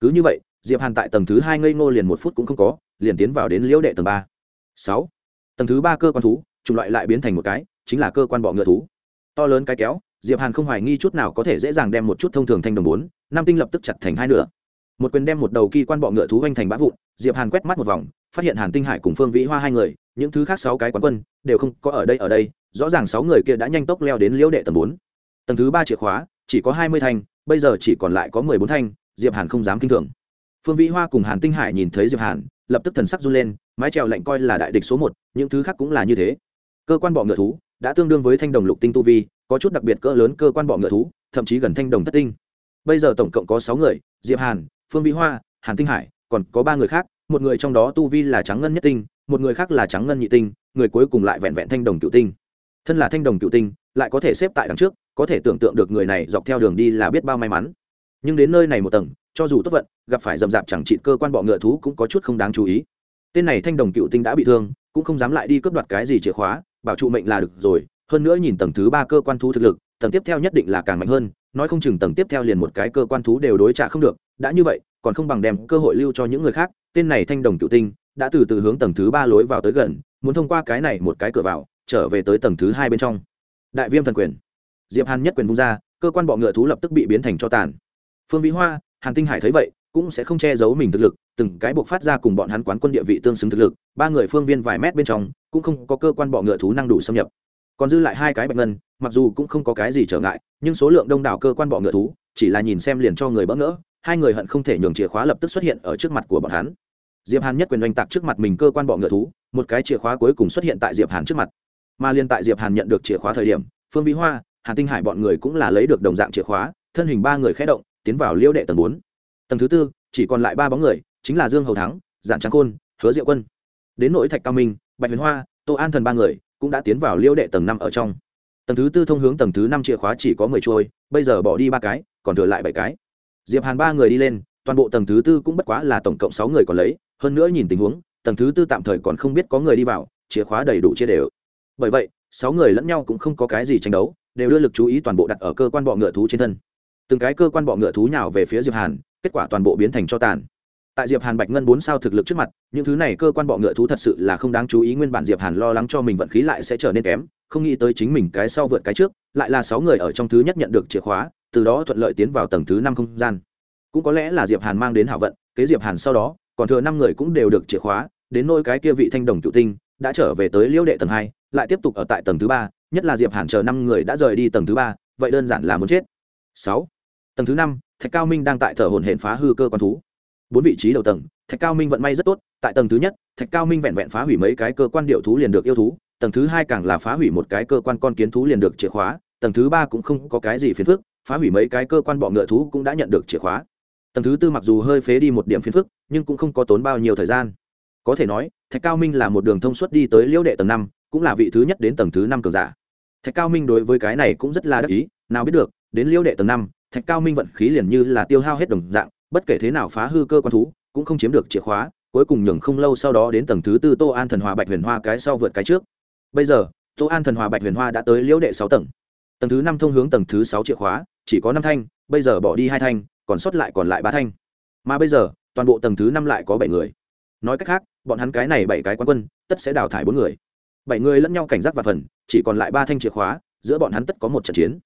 Cứ như vậy, diệp hàn tại tầng thứ hai ngây ngô liền một phút cũng không có, liền tiến vào đến liễu đệ tầng ba. Sáu. Tầng thứ ba cơ quan thú, chủng loại lại biến thành một cái, chính là cơ quan bọ ngựa thú. To lớn cái kéo diệp hàn không hoài nghi chút nào có thể dễ dàng đem một chút thông thường thanh đồng bốn nam tinh lập tức chặt thành hai nửa. Một quyền đem một đầu kỳ quan bọ ngựa thú anh thành bã vụn, diệp hàn quét mắt một vòng, phát hiện hàn tinh hải cùng phương vĩ hoa hai người, những thứ khác sáu cái quán quân, đều không có ở đây ở đây. Rõ ràng sáu người kia đã nhanh tốc leo đến liễu đệ tầng bốn. Tầng thứ ba chìa khóa, chỉ có hai mươi thanh, bây giờ chỉ còn lại có mười bốn thanh, diệp hàn không dám kinh thường. Phương vĩ hoa cùng hàn tinh hải nhìn thấy diệp hàn, lập tức thần sắc run lên, mái trèo lạnh coi là đại địch số một, những thứ khác cũng là như thế. Cơ quan bọ ngựa thú đã tương đương với thanh đồng lục tinh tu vi, có chút đặc biệt cỡ lớn cơ quan bọ ngựa thú, thậm chí gần thanh đồng thất tinh. Bây giờ tổng cộng có sáu người, diệp hàn, phương vĩ hoa, hàn tinh hải, còn có ba người khác, một người trong đó tu vi là trắng ngân nhất tinh, một người khác là trắng ngân nhị tinh, người cuối cùng lại vẹn vẹn thanh đồng cựu tinh. Thân là thanh đồng cựu tinh, lại có thể xếp tại đằng trước, có thể tưởng tượng được người này dọc theo đường đi là biết bao may mắn. Nhưng đến nơi này một tầng, cho dù tốt vận, gặp phải dầm dạp chẳng trị cơ quan bọ ngựa thú cũng có chút không đáng chú ý. Tên này thanh đồng cựu tinh đã bị thương, cũng không dám lại đi cướp đoạt cái gì chìa khóa bảo trụ mệnh là được rồi, hơn nữa nhìn tầng thứ ba cơ quan thú thực lực, tầng tiếp theo nhất định là càng mạnh hơn, nói không chừng tầng tiếp theo liền một cái cơ quan thú đều đối trả không được, đã như vậy, còn không bằng đem cơ hội lưu cho những người khác, tên này thanh đồng cựu tinh, đã từ từ hướng tầng thứ ba lối vào tới gần, muốn thông qua cái này một cái cửa vào, trở về tới tầng thứ hai bên trong. Đại viêm thần quyền. Diệp hàn nhất quyền vung ra, cơ quan bọ ngựa thú lập tức bị biến thành cho tàn. Phương vĩ hoa, hàn tinh hải thấy vậy cũng sẽ không che giấu mình thực lực, từng cái buộc phát ra cùng bọn hắn quán quân địa vị tương xứng thực lực, ba người phương viên vài mét bên trong, cũng không có cơ quan bọ ngựa thú năng đủ xâm nhập. Còn dư lại hai cái bạch ngân, mặc dù cũng không có cái gì trở ngại, nhưng số lượng đông đảo cơ quan bọ ngựa thú, chỉ là nhìn xem liền cho người bỡ ngỡ, hai người hận không thể nhường chìa khóa lập tức xuất hiện ở trước mặt của bọn hắn. Diệp hàn nhất quyền oanh tạc trước mặt mình cơ quan bọ ngựa thú, một cái chìa khóa cuối cùng xuất hiện tại diệp hàn trước mặt. Mà liên tại diệp hàn nhận được chìa khóa thời điểm, phương vĩ hoa, hàn tinh hải bọn người cũng là lấy được đồng dạng chìa khóa, thân hình ba người khẽ động, tiến vào liêu đệ tầng bốn tầng thứ tư, chỉ còn lại ba bóng người, chính là dương hầu thắng, giản trắng khôn, hứa diệu quân. Đến nội thạch cao minh, bạch huyền hoa, tô an thần ba người cũng đã tiến vào liêu đệ tầng năm ở trong. Tầng thứ tư thông hướng tầng thứ năm chìa khóa chỉ có mười trôi, bây giờ bỏ đi ba cái, còn thừa lại bảy cái. Diệp hàn ba người đi lên, toàn bộ tầng thứ tư cũng bất quá là tổng cộng sáu người còn lấy, hơn nữa nhìn tình huống, tầng thứ tư tạm thời còn không biết có người đi vào, chìa khóa đầy đủ chia đều. Bởi vậy, sáu người lẫn nhau cũng không có cái gì tranh đấu, đều đưa lực chú ý toàn bộ đặt ở cơ quan bọ ngựa thú trên thân. Từng cái cơ quan bọ ngựa thú nhào về phía diệp hàn kết quả toàn bộ biến thành cho tàn. Tại diệp hàn bạch ngân bốn sao thực lực trước mặt, những thứ này cơ quan bọ ngựa thú thật sự là không đáng chú ý, nguyên bản diệp hàn lo lắng cho mình vận khí lại sẽ trở nên kém, không nghĩ tới chính mình cái sau vượt cái trước, lại là sáu người ở trong thứ nhất nhận được chìa khóa, từ đó thuận lợi tiến vào tầng thứ năm không gian. Cũng có lẽ là diệp hàn mang đến hảo vận, kế diệp hàn sau đó, còn thừa năm người cũng đều được chìa khóa, đến nôi cái kia vị thanh đồng cựu tinh, đã trở về tới liễu đệ tầng hai, lại tiếp tục ở tại tầng thứ ba, nhất là diệp hàn chờ năm người đã rời đi tầng thứ ba, vậy đơn giản là muốn chết. Sáu. Tầng thứ năm thạch cao minh đang tại thở hồn hển phá hư cơ quan thú. Bốn vị trí đầu tầng, thạch cao minh vận may rất tốt, tại tầng thứ nhất, thạch cao minh vẹn vẹn phá hủy mấy cái cơ quan điệu thú liền được yêu thú, tầng thứ hai càng là phá hủy một cái cơ quan con kiến thú liền được chìa khóa, tầng thứ ba cũng không có cái gì phiền phức, phá hủy mấy cái cơ quan bọ ngựa thú cũng đã nhận được chìa khóa. Tầng thứ tư mặc dù hơi phế đi một điểm phiền phức, nhưng cũng không có tốn bao nhiêu thời gian. Có thể nói, thạch cao minh là một đường thông suốt đi tới liễu đệ tầng năm, cũng là vị thứ nhất đến tầng thứ năm cường giả. Thạch cao minh đối với cái này cũng rất là đắc ý, nào biết được, đến liễu đệ tầng năm thạch cao minh vận khí liền như là tiêu hao hết đồng dạng, bất kể thế nào phá hư cơ quan thú, cũng không chiếm được chìa khóa, cuối cùng nhường không lâu sau đó đến tầng thứ tư tô an thần hòa bạch huyền hoa cái sau vượt cái trước. Bây giờ, tô an thần hòa bạch huyền hoa đã tới liễu đệ sáu tầng. Tầng thứ năm thông hướng tầng thứ sáu chìa khóa, chỉ có năm thanh, bây giờ bỏ đi hai thanh, còn sót lại còn lại ba thanh. Mà bây giờ, toàn bộ tầng thứ năm lại có bảy người. Nói cách khác, bọn hắn cái này bảy cái quán quân, tất sẽ đào thải bốn người. Bảy người lẫn nhau cảnh giác và phần, chỉ còn lại ba thanh chìa khóa, giữa bọn hắn tất có một trận chiến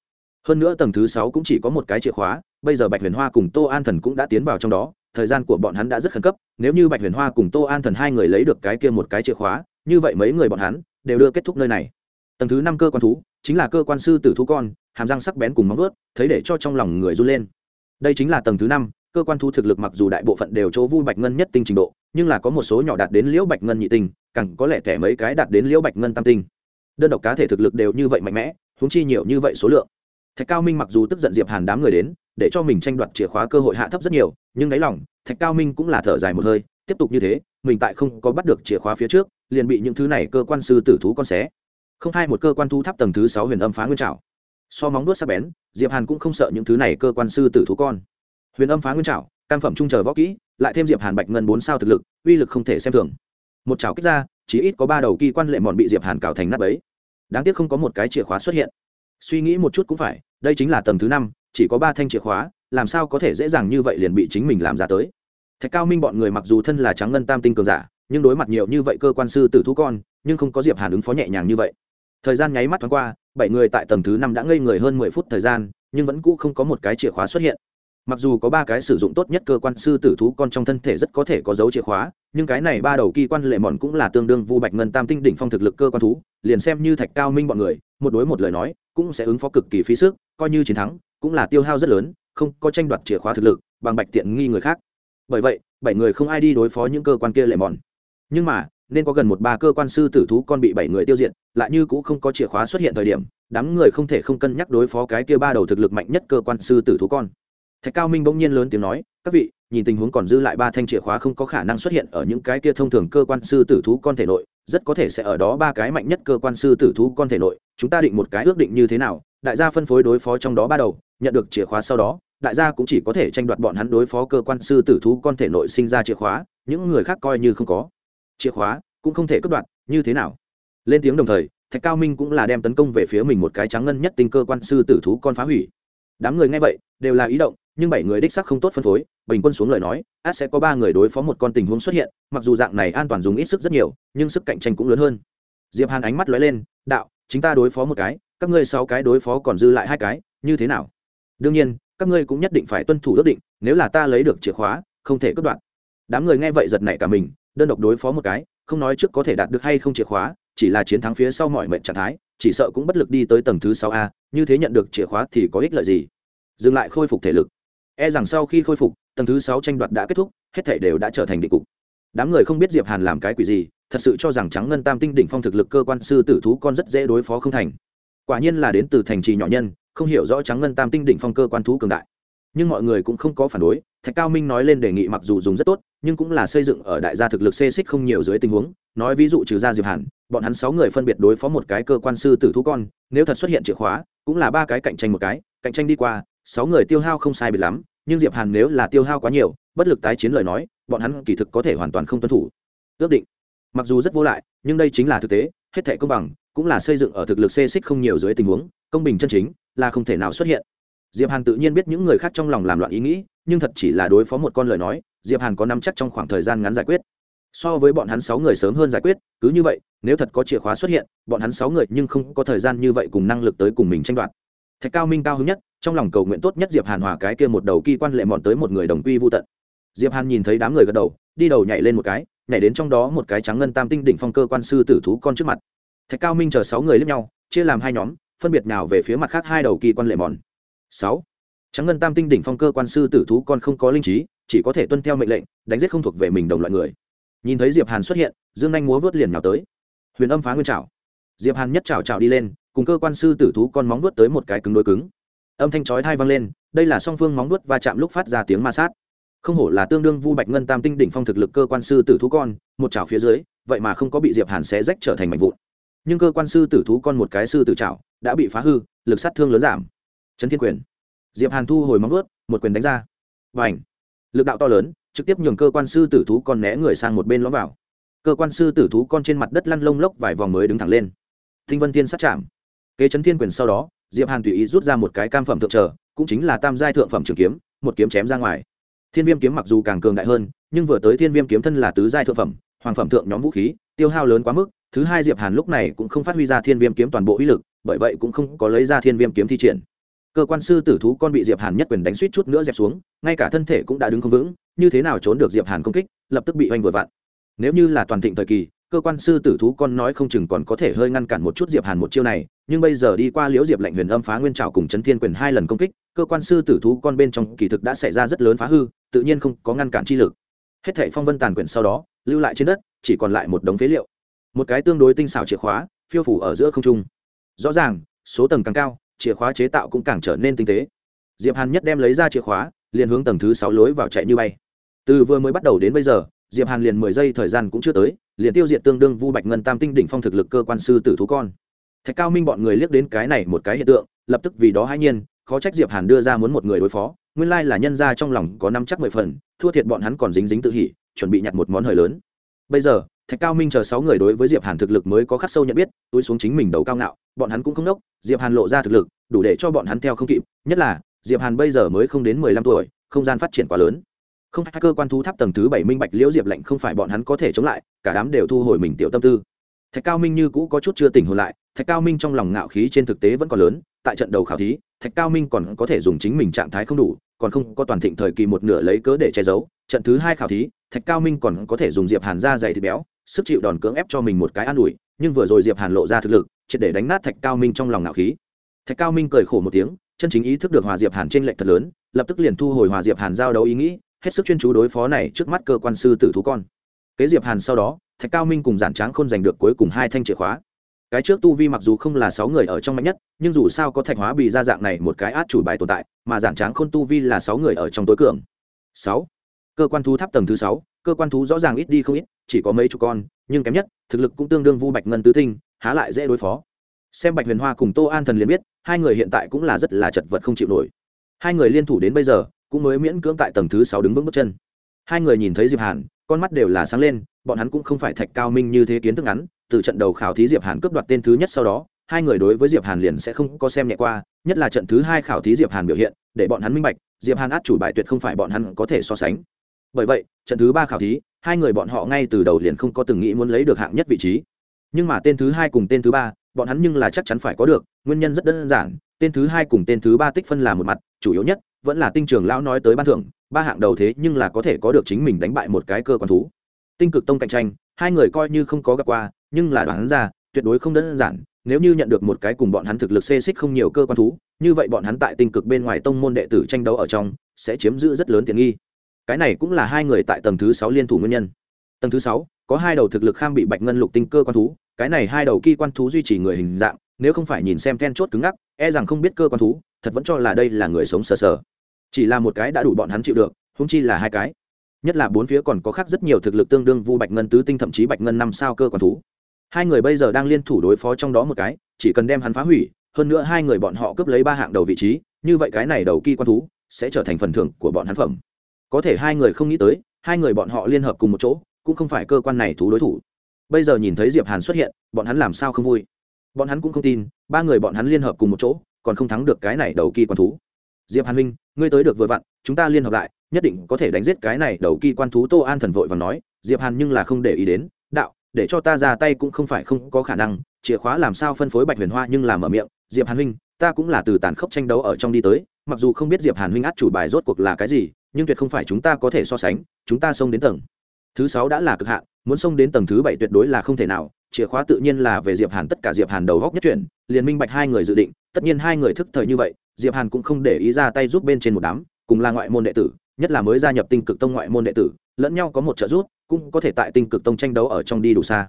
hơn nữa tầng thứ sáu cũng chỉ có một cái chìa khóa, bây giờ bạch huyền hoa cùng tô an thần cũng đã tiến vào trong đó, thời gian của bọn hắn đã rất khẩn cấp, nếu như bạch huyền hoa cùng tô an thần hai người lấy được cái kia một cái chìa khóa, như vậy mấy người bọn hắn đều đưa kết thúc nơi này. Tầng thứ năm cơ quan thú, chính là cơ quan sư tử thú con, hàm răng sắc bén cùng móng vớt thấy để cho trong lòng người run lên. Đây chính là tầng thứ năm, cơ quan thú thực lực mặc dù đại bộ phận đều chỗ vui bạch ngân nhất tinh trình độ, nhưng là có một số nhỏ đạt đến liễu bạch ngân nhị tinh, càng có lẽ thẻ mấy cái đạt đến liễu bạch ngân tam tinh. Đơn độc cá thể thực lực đều như vậy mạnh mẽ húng chi nhiều như vậy số lượng thạch cao minh mặc dù tức giận diệp hàn đám người đến, để cho mình tranh đoạt chìa khóa cơ hội hạ thấp rất nhiều, nhưng đáy lòng, thạch cao minh cũng là thở dài một hơi, tiếp tục như thế, mình tại không có bắt được chìa khóa phía trước, liền bị những thứ này cơ quan sư tử thú con xé. Không hai một cơ quan thu tháp tầng thứ sáu huyền âm phá nguyên trảo. So móng đuốt sắc bén, diệp hàn cũng không sợ những thứ này cơ quan sư tử thú con. Huyền âm phá nguyên trảo, cam phẩm trung chờ võ kỹ, lại thêm diệp hàn bạch ngân bốn sao thực lực, uy lực không thể xem thường. Một chảo kích ra chỉ ít có ba đầu kỳ quan lệ mòn bị diệp hàn cào thành nắp ấy đáng tiếc không có một cái chìa khóa xuất hiện suy nghĩ một chút cũng phải, đây chính là tầng thứ năm, chỉ có ba thanh chìa khóa, làm sao có thể dễ dàng như vậy liền bị chính mình làm ra tới. Thạch cao minh bọn người mặc dù thân là trắng ngân tam tinh cường giả, nhưng đối mặt nhiều như vậy cơ quan sư tử thú con, nhưng không có diệp hàn ứng phó nhẹ nhàng như vậy. Thời gian nháy mắt thoáng qua, bảy người tại tầng thứ năm đã ngây người hơn mười phút thời gian, nhưng vẫn cũ không có một cái chìa khóa xuất hiện. Mặc dù có ba cái sử dụng tốt nhất cơ quan sư tử thú con trong thân thể rất có thể có dấu chìa khóa, nhưng cái này ba đầu kỳ quan lệ mòn cũng là tương đương vu bạch ngân tam tinh đỉnh phong thực lực cơ quan thú, liền xem như thạch cao minh bọn người, một đối một lời nói cũng sẽ ứng phó cực kỳ phí sức, coi như chiến thắng, cũng là tiêu hao rất lớn, không có tranh đoạt chìa khóa thực lực, bằng bạch tiện nghi người khác. Bởi vậy, bảy người không ai đi đối phó những cơ quan kia lệ mòn. Nhưng mà, nên có gần một ba cơ quan sư tử thú con bị bảy người tiêu diệt, lại như cũng không có chìa khóa xuất hiện thời điểm, đám người không thể không cân nhắc đối phó cái kia ba đầu thực lực mạnh nhất cơ quan sư tử thú con. Thạch cao minh bỗng nhiên lớn tiếng nói, các vị, nhìn tình huống còn dư lại ba thanh chìa khóa không có khả năng xuất hiện ở những cái kia thông thường cơ quan sư tử thú con thể nội rất có thể sẽ ở đó ba cái mạnh nhất cơ quan sư tử thú con thể nội, chúng ta định một cái ước định như thế nào, đại gia phân phối đối phó trong đó ba đầu, nhận được chìa khóa sau đó, đại gia cũng chỉ có thể tranh đoạt bọn hắn đối phó cơ quan sư tử thú con thể nội sinh ra chìa khóa, những người khác coi như không có. Chìa khóa cũng không thể cướp đoạt, như thế nào? Lên tiếng đồng thời, thạch cao minh cũng là đem tấn công về phía mình một cái trắng ngân nhất tinh cơ quan sư tử thú con phá hủy. Đám người nghe vậy, đều là ý động nhưng bảy người đích sắc không tốt phân phối, bình quân xuống lời nói, át sẽ có ba người đối phó một con tình huống xuất hiện, mặc dù dạng này an toàn dùng ít sức rất nhiều, nhưng sức cạnh tranh cũng lớn hơn. Diệp hàn ánh mắt lóe lên, đạo, chính ta đối phó một cái, các ngươi sáu cái đối phó còn dư lại hai cái, như thế nào? Đương nhiên, các ngươi cũng nhất định phải tuân thủ ước định, nếu là ta lấy được chìa khóa, không thể cướp đoạn đám người nghe vậy giật nảy cả mình, đơn độc đối phó một cái, không nói trước có thể đạt được hay không chìa khóa, chỉ là chiến thắng phía sau mọi mệnh trạng thái, chỉ sợ cũng bất lực đi tới tầng thứ sáu a, như thế nhận được chìa khóa thì có ích lợi gì? Dừng lại khôi phục thể lực e rằng sau khi khôi phục, tầng thứ sáu tranh đoạt đã kết thúc, hết thể đều đã trở thành định cục. Đám người không biết diệp hàn làm cái quỷ gì, thật sự cho rằng trắng ngân tam tinh đỉnh phong thực lực cơ quan sư tử thú con rất dễ đối phó không thành. Quả nhiên là đến từ thành trì nhỏ nhân, không hiểu rõ trắng ngân tam tinh đỉnh phong cơ quan thú cường đại. Nhưng mọi người cũng không có phản đối, thạch cao minh nói lên đề nghị mặc dù dùng rất tốt, nhưng cũng là xây dựng ở đại gia thực lực xê xích không nhiều dưới tình huống. Nói ví dụ trừ ra diệp hàn, bọn hắn sáu người phân biệt đối phó một cái cơ quan sư tử thú con, nếu thật xuất hiện chìa khóa, cũng là ba cái cạnh tranh một cái, cạnh tranh đi qua sáu người tiêu hao không sai biệt lắm, nhưng diệp hàn nếu là tiêu hao quá nhiều, bất lực tái chiến lời nói, bọn hắn kỳ thực có thể hoàn toàn không tuân thủ. Ước định. Mặc dù rất vô lại, nhưng đây chính là thực tế, hết thể công bằng, cũng là xây dựng ở thực lực xê xích không nhiều dưới tình huống, công bình chân chính, là không thể nào xuất hiện. Diệp hàn tự nhiên biết những người khác trong lòng làm loạn ý nghĩ, nhưng thật chỉ là đối phó một con lời nói, diệp hàn có nắm chắc trong khoảng thời gian ngắn giải quyết. So với bọn hắn sáu người sớm hơn giải quyết, cứ như vậy, nếu thật có chìa khóa xuất hiện, bọn hắn sáu người nhưng không có thời gian như vậy cùng năng lực tới cùng mình tranh đoạt thạch cao minh cao hứng nhất, trong lòng cầu nguyện tốt nhất diệp hàn hòa cái kia một đầu kỳ quan lệ mòn tới một người đồng quy vô tận. Diệp hàn nhìn thấy đám người gật đầu, đi đầu nhảy lên một cái, nhảy đến trong đó một cái trắng ngân tam tinh đỉnh phong cơ quan sư tử thú con trước mặt. Thạch cao minh chờ sáu người lướt nhau, chia làm hai nhóm, phân biệt nào về phía mặt khác hai đầu kỳ quan lệ mòn sáu. Trắng ngân tam tinh đỉnh phong cơ quan sư tử thú con không có linh trí, chỉ có thể tuân theo mệnh lệnh, đánh giết không thuộc về mình đồng loại người. Nhìn thấy diệp hàn xuất hiện, dương anh múa vớt liền nhào tới. Huyền âm phá nguyên trảo. Diệp hàn nhất trào trào đi lên cùng cơ quan sư tử thú con móng vuốt tới một cái cứng đối cứng. Âm thanh chói thai vang lên, đây là song phương móng vuốt va chạm lúc phát ra tiếng ma sát. Không hổ là tương đương vu bạch ngân tam tinh đỉnh phong thực lực cơ quan sư tử thú con, một chảo phía dưới, vậy mà không có bị diệp hàn xé rách trở thành mảnh vụn. Nhưng cơ quan sư tử thú con một cái sư tử chảo đã bị phá hư, lực sát thương lớn giảm. Chấn thiên quyền. Diệp hàn thu hồi móng vuốt, một quyền đánh ra. Và ảnh lực đạo to lớn, trực tiếp nhường cơ quan sư tử thú con né người sang một bên lõm vào. Cơ quan sư tử thú con trên mặt đất lăn lông lốc vài vòng mới đứng thẳng lên. Thinh vân thiên sát chạm kế chấn thiên quyền sau đó, diệp hàn tùy ý rút ra một cái cam phẩm thượng trở, cũng chính là tam giai thượng phẩm trường kiếm, một kiếm chém ra ngoài. Thiên viêm kiếm mặc dù càng cường đại hơn, nhưng vừa tới thiên viêm kiếm thân là tứ giai thượng phẩm, hoàng phẩm thượng nhóm vũ khí, tiêu hao lớn quá mức, thứ hai diệp hàn lúc này cũng không phát huy ra thiên viêm kiếm toàn bộ uy lực, bởi vậy cũng không có lấy ra thiên viêm kiếm thi triển. Cơ quan sư tử thú con bị diệp hàn nhất quyền đánh suýt chút nữa dẹp xuống, ngay cả thân thể cũng đã đứng không vững, như thế nào trốn được diệp hàn công kích, lập tức bị oanh vừa vặn. Nếu như là toàn thịnh thời kỳ cơ quan sư tử thú con nói không chừng còn có thể hơi ngăn cản một chút diệp hàn một chiêu này, nhưng bây giờ đi qua liễu diệp lệnh huyền âm phá nguyên trào cùng chấn thiên quyền hai lần công kích, cơ quan sư tử thú con bên trong kỳ thực đã xảy ra rất lớn phá hư, tự nhiên không có ngăn cản chi lực. Hết thảy phong vân tàn quyển sau đó, lưu lại trên đất, chỉ còn lại một đống phế liệu. Một cái tương đối tinh xảo chìa khóa, phiêu phủ ở giữa không trung. Rõ ràng, số tầng càng cao, chìa khóa chế tạo cũng càng trở nên tinh tế. Diệp hàn nhất đem lấy ra chìa khóa, liền hướng tầng thứ sáu lối vào chạy như bay. Từ vừa mới bắt đầu đến bây giờ diệp hàn liền mười giây thời gian cũng chưa tới, liền tiêu diệt tương đương vu bạch ngân tam tinh đỉnh phong thực lực cơ quan sư tử thú con. Thạch cao minh bọn người liếc đến cái này một cái hiện tượng, lập tức vì đó hãi nhiên, khó trách diệp hàn đưa ra muốn một người đối phó, nguyên lai là nhân ra trong lòng có năm chắc mười phần, thua thiệt bọn hắn còn dính dính tự hỉ, chuẩn bị nhặt một món hời lớn. Bây giờ, thạch cao minh chờ sáu người đối với diệp hàn thực lực mới có khắc sâu nhận biết, túi xuống chính mình đầu cao ngạo, bọn hắn cũng không nốc, diệp hàn lộ ra thực lực, đủ để cho bọn hắn theo không kịp, nhất là, diệp hàn bây giờ mới không đến mười lăm tuổi, không gian phát triển quá lớn không hai cơ quan thú tháp tầng thứ bảy minh bạch liễu diệp lệnh không phải bọn hắn có thể chống lại, cả đám đều thu hồi mình tiểu tâm tư. Thạch cao minh như cũ có chút chưa tỉnh hồn lại, thạch cao minh trong lòng ngạo khí trên thực tế vẫn còn lớn, tại trận đầu khảo thí, thạch cao minh còn có thể dùng chính mình trạng thái không đủ, còn không có toàn thịnh thời kỳ một nửa lấy cớ để che giấu. Trận thứ hai khảo thí, thạch cao minh còn có thể dùng diệp hàn ra dày thịt béo, sức chịu đòn cưỡng ép cho mình một cái an ủi, nhưng vừa rồi diệp hàn lộ ra thực lực, triệt để đánh nát thạch cao minh trong lòng ngạo khí. Thạch cao minh cười khổ một tiếng, chân chính ý thức được hòa diệp hàn trên lệnh thật lớn, lập tức liền thu hồi hòa diệp hàn giao đấu ý nghĩ hết sức chuyên chú đối phó này trước mắt cơ quan sư tử thú con. Kế diệp hàn sau đó, thạch cao minh cùng giản tráng khôn giành được cuối cùng hai thanh chìa khóa. Cái trước tu vi mặc dù không là sáu người ở trong mạnh nhất, nhưng dù sao có thạch hóa bị ra dạng này một cái át chủ bài tồn tại, mà giản tráng khôn tu vi là sáu người ở trong tối cường. Sáu. Cơ quan thú tháp tầng thứ sáu, cơ quan thú rõ ràng ít đi không ít, chỉ có mấy chục con, nhưng kém nhất, thực lực cũng tương đương vu bạch ngân tứ tinh, há lại dễ đối phó. Xem bạch huyền hoa cùng tô an thần liền biết, hai người hiện tại cũng là rất là chật vật không chịu nổi. Hai người liên thủ đến bây giờ cũng mới miễn cưỡng tại tầng thứ sáu đứng vững bước chân. Hai người nhìn thấy diệp hàn, con mắt đều là sáng lên, bọn hắn cũng không phải thạch cao minh như thế kiến thức ngắn, từ trận đầu khảo thí diệp hàn cướp đoạt tên thứ nhất sau đó, hai người đối với diệp hàn liền sẽ không có xem nhẹ qua, nhất là trận thứ hai khảo thí diệp hàn biểu hiện, để bọn hắn minh bạch, diệp hàn át chủ bài tuyệt không phải bọn hắn có thể so sánh. Bởi vậy, trận thứ ba khảo thí, hai người bọn họ ngay từ đầu liền không có từng nghĩ muốn lấy được hạng nhất vị trí. Nhưng mà tên thứ hai cùng tên thứ ba, bọn hắn nhưng là chắc chắn phải có được, nguyên nhân rất đơn giản, tên thứ hai cùng tên thứ ba tích phân là một mặt, chủ yếu nhất vẫn là tinh trường lão nói tới ban thưởng, ba hạng đầu thế nhưng là có thể có được chính mình đánh bại một cái cơ quan thú. Tinh cực tông cạnh tranh, hai người coi như không có gặp qua, nhưng là đoán ra, tuyệt đối không đơn giản, nếu như nhận được một cái cùng bọn hắn thực lực xê xích không nhiều cơ quan thú, như vậy bọn hắn tại tinh cực bên ngoài tông môn đệ tử tranh đấu ở trong, sẽ chiếm giữ rất lớn tiện nghi. Cái này cũng là hai người tại tầng thứ sáu liên thủ nguyên nhân. Tầng thứ sáu, có hai đầu thực lực kham bị bạch ngân lục tinh cơ quan thú, cái này hai đầu kỳ quan thú duy trì người hình dạng, nếu không phải nhìn xem then chốt cứng ngắc e rằng không biết cơ quan thú, thật vẫn cho là đây là người sống sờ sờ chỉ là một cái đã đủ bọn hắn chịu được húng chi là hai cái. Nhất là bốn phía còn có khác rất nhiều thực lực tương đương vu bạch ngân tứ tinh thậm chí bạch ngân năm sao cơ quan thú. Hai người bây giờ đang liên thủ đối phó trong đó một cái, chỉ cần đem hắn phá hủy, hơn nữa hai người bọn họ cướp lấy ba hạng đầu vị trí, như vậy cái này đầu kỳ quan thú sẽ trở thành phần thưởng của bọn hắn phẩm. Có thể hai người không nghĩ tới, hai người bọn họ liên hợp cùng một chỗ, cũng không phải cơ quan này thú đối thủ. Bây giờ nhìn thấy diệp hàn xuất hiện, bọn hắn làm sao không vui? Bọn hắn cũng không tin, ba người bọn hắn liên hợp cùng một chỗ, còn không thắng được cái này đầu kỳ quan thú diệp hàn minh, ngươi tới được vừa vặn, chúng ta liên hợp lại, nhất định có thể đánh giết cái này đầu kỳ quan thú tô an thần vội và nói, diệp hàn nhưng là không để ý đến, đạo, để cho ta ra tay cũng không phải không có khả năng, chìa khóa làm sao phân phối bạch huyền hoa nhưng làm mở miệng, diệp hàn huynh ta cũng là từ tàn khốc tranh đấu ở trong đi tới, mặc dù không biết diệp hàn huynh át chủ bài rốt cuộc là cái gì, nhưng tuyệt không phải chúng ta có thể so sánh, chúng ta xông đến tầng. Thứ sáu đã là cực hạn, muốn xông đến tầng thứ bảy tuyệt đối là không thể nào, chìa khóa tự nhiên là về diệp hàn, tất cả diệp hàn đầu góc nhất chuyển, liền minh bạch hai người dự định, tất nhiên hai người thức thời như vậy diệp hàn cũng không để ý ra tay giúp bên trên một đám, cùng là ngoại môn đệ tử, nhất là mới gia nhập tinh cực tông ngoại môn đệ tử, lẫn nhau có một trợ giúp, cũng có thể tại tinh cực tông tranh đấu ở trong đi đủ xa.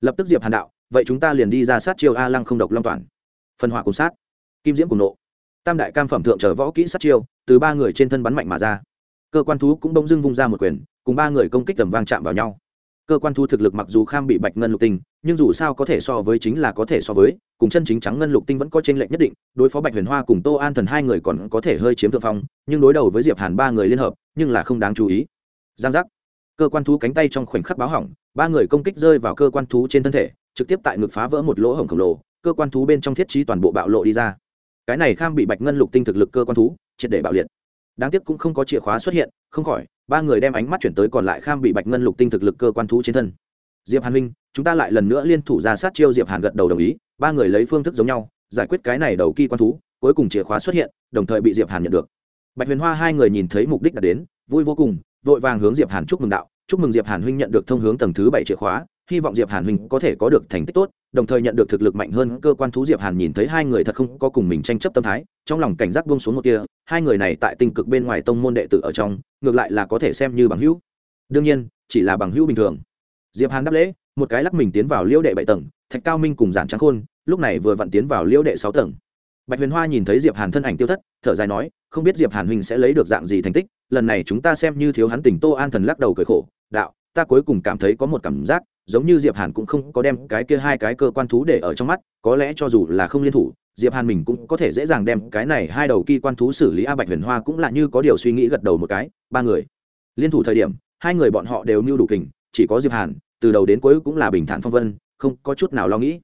Lập tức diệp hàn đạo, vậy chúng ta liền đi ra sát chiêu a lăng không độc long toàn. Phân hỏa cùng sát, kim diễm cùng nộ. Tam đại cam phẩm thượng trở võ kỹ sát chiêu, từ ba người trên thân bắn mạnh mà ra. Cơ quan thú cũng đông dưng vung ra một quyền, cùng ba người công kích tầm vang chạm vào nhau cơ quan thú thực lực mặc dù kham bị bạch ngân lục tinh, nhưng dù sao có thể so với chính là có thể so với, cùng chân chính trắng ngân lục tinh vẫn có tranh lệch nhất định, đối phó bạch huyền hoa cùng tô an thần hai người còn có thể hơi chiếm thượng phong, nhưng đối đầu với diệp hàn ba người liên hợp, nhưng là không đáng chú ý. Giang giác. Cơ quan thú cánh tay trong khoảnh khắc báo hỏng, ba người công kích rơi vào cơ quan thú trên thân thể, trực tiếp tại ngực phá vỡ một lỗ hổng khổng lồ, cơ quan thú bên trong thiết trí toàn bộ bạo lộ đi ra. Cái này kham bị bạch ngân lục tinh thực lực cơ quan thú, triệt để bạo liệt. Đáng tiếc cũng không có chìa khóa xuất hiện, không khỏi ba người đem ánh mắt chuyển tới còn lại kham bị bạch ngân lục tinh thực lực cơ quan thú trên thân. Diệp hàn huynh chúng ta lại lần nữa liên thủ ra sát chiêu diệp hàn gật đầu đồng ý, ba người lấy phương thức giống nhau, giải quyết cái này đầu kỳ quan thú, cuối cùng chìa khóa xuất hiện, đồng thời bị diệp hàn nhận được. Bạch huyền hoa hai người nhìn thấy mục đích đã đến, vui vô cùng, vội vàng hướng diệp hàn chúc mừng đạo, chúc mừng diệp hàn huynh nhận được thông hướng tầng thứ bảy chìa khóa, hy vọng diệp hàn huynh có thể có được thành tích tốt đồng thời nhận được thực lực mạnh hơn cơ quan thú diệp hàn nhìn thấy hai người thật không có cùng mình tranh chấp tâm thái, trong lòng cảnh giác buông xuống một tia, hai người này tại tinh cực bên ngoài tông môn đệ tử ở trong, ngược lại là có thể xem như bằng hữu. Đương nhiên, chỉ là bằng hữu bình thường. Diệp hàn đáp lễ, một cái lắc mình tiến vào liễu đệ bảy tầng, thạch cao minh cùng giản trắng khôn, lúc này vừa vặn tiến vào liễu đệ sáu tầng. Bạch huyền hoa nhìn thấy diệp hàn thân ảnh tiêu thất, thở dài nói, không biết diệp hàn huynh sẽ lấy được dạng gì thành tích, lần này chúng ta xem như thiếu hắn tỉnh tô an thần lắc đầu cười khổ, đạo, ta cuối cùng cảm thấy có một cảm giác giống như diệp hàn cũng không có đem cái kia hai cái cơ quan thú để ở trong mắt, có lẽ cho dù là không liên thủ, diệp hàn mình cũng có thể dễ dàng đem cái này hai đầu kỳ quan thú xử lý a bạch huyền hoa cũng là như có điều suy nghĩ gật đầu một cái, ba người. Liên thủ thời điểm, hai người bọn họ đều mưu đủ kình, chỉ có diệp hàn, từ đầu đến cuối cũng là bình thản phong vân, không có chút nào lo nghĩ.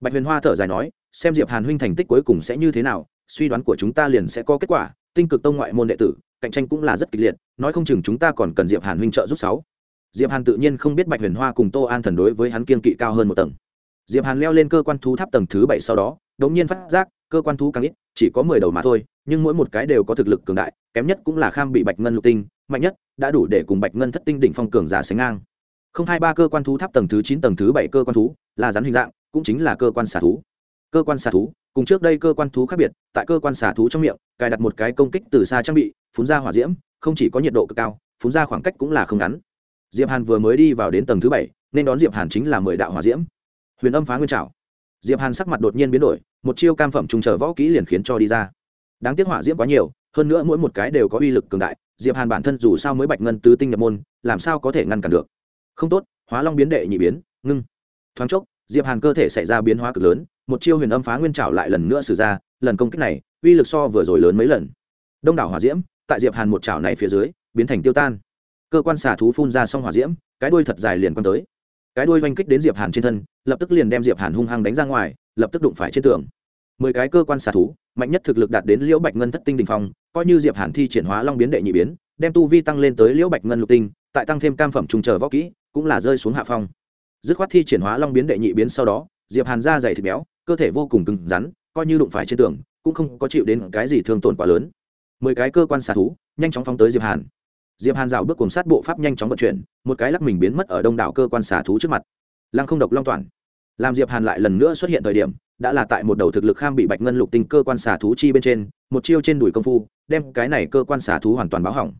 Bạch huyền hoa thở dài nói, xem diệp hàn huynh thành tích cuối cùng sẽ như thế nào, suy đoán của chúng ta liền sẽ có kết quả, tinh cực tông ngoại môn đệ tử, cạnh tranh cũng là rất kịch liệt, nói không chừng chúng ta còn cần diệp hàn huynh trợ giúp sáu diệp hàn tự nhiên không biết bạch huyền hoa cùng tô an thần đối với hắn kiên kỵ cao hơn một tầng. Diệp hàn leo lên cơ quan thú tháp tầng thứ bảy sau đó, đột nhiên phát giác, cơ quan thú càng ít, chỉ có mười đầu mà thôi, nhưng mỗi một cái đều có thực lực cường đại, kém nhất cũng là kham bị bạch ngân lục tinh, mạnh nhất đã đủ để cùng bạch ngân thất tinh đỉnh phong cường giả sánh ngang. Không hai ba cơ quan thú tháp tầng thứ chín, tầng thứ bảy cơ quan thú, là rắn hình dạng, cũng chính là cơ quan xả thú. Cơ quan xả thú, cùng trước đây cơ quan thú khác biệt, tại cơ quan xả thú trong miệng, cài đặt một cái công kích từ xa trang bị, phun ra hỏa diễm, không chỉ có nhiệt độ cực cao, phun ra khoảng cách cũng là không ngắn diệp hàn vừa mới đi vào đến tầng thứ bảy, nên đón diệp hàn chính là mười đạo hỏa diễm. Huyền âm phá nguyên trảo. Diệp hàn sắc mặt đột nhiên biến đổi, một chiêu cam phẩm trùng trở võ kỹ liền khiến cho đi ra. Đáng tiếc hỏa diễm quá nhiều, hơn nữa mỗi một cái đều có uy lực cường đại, diệp hàn bản thân dù sao mới bạch ngân tứ tinh nhập môn, làm sao có thể ngăn cản được? Không tốt, hóa long biến đệ nhị biến, ngưng. Thoáng chốc, diệp hàn cơ thể xảy ra biến hóa cực lớn, một chiêu huyền âm phá nguyên trảo lại lần nữa sử ra, lần công kích này, uy lực so vừa rồi lớn mấy lần. Đông đảo hỏa diễm, tại diệp hàn một trảo này phía dưới, biến thành tiêu tan cơ quan xả thú phun ra xong hỏa diễm, cái đuôi thật dài liền quăng tới. Cái đuôi oanh kích đến diệp hàn trên thân, lập tức liền đem diệp hàn hung hăng đánh ra ngoài, lập tức đụng phải trên tường. Mười cái cơ quan xả thú, mạnh nhất thực lực đạt đến liễu bạch ngân thất tinh đình phong, coi như diệp hàn thi triển hóa long biến đệ nhị biến, đem tu vi tăng lên tới liễu bạch ngân lục tinh, tại tăng thêm cam phẩm trùng chờ võ kỹ, cũng là rơi xuống hạ phong. Dứt khoát thi triển hóa long biến đệ nhị biến sau đó, diệp hàn da dày thịt béo, cơ thể vô cùng cứng rắn, coi như đụng phải trên tường, cũng không có chịu đến cái gì thương tổn quá lớn. Mười cái cơ quan xả thú, nhanh chóng phóng tới diệp hàn diệp hàn dạo bước cùng sát bộ pháp nhanh chóng vận chuyển, một cái lắc mình biến mất ở đông đảo cơ quan xả thú trước mặt. Lăng không độc long toàn. Làm diệp hàn lại lần nữa xuất hiện thời điểm, đã là tại một đầu thực lực kham bị bạch ngân lục tinh cơ quan xả thú chi bên trên, một chiêu trên đùi công phu, đem cái này cơ quan xả thú hoàn toàn báo hỏng.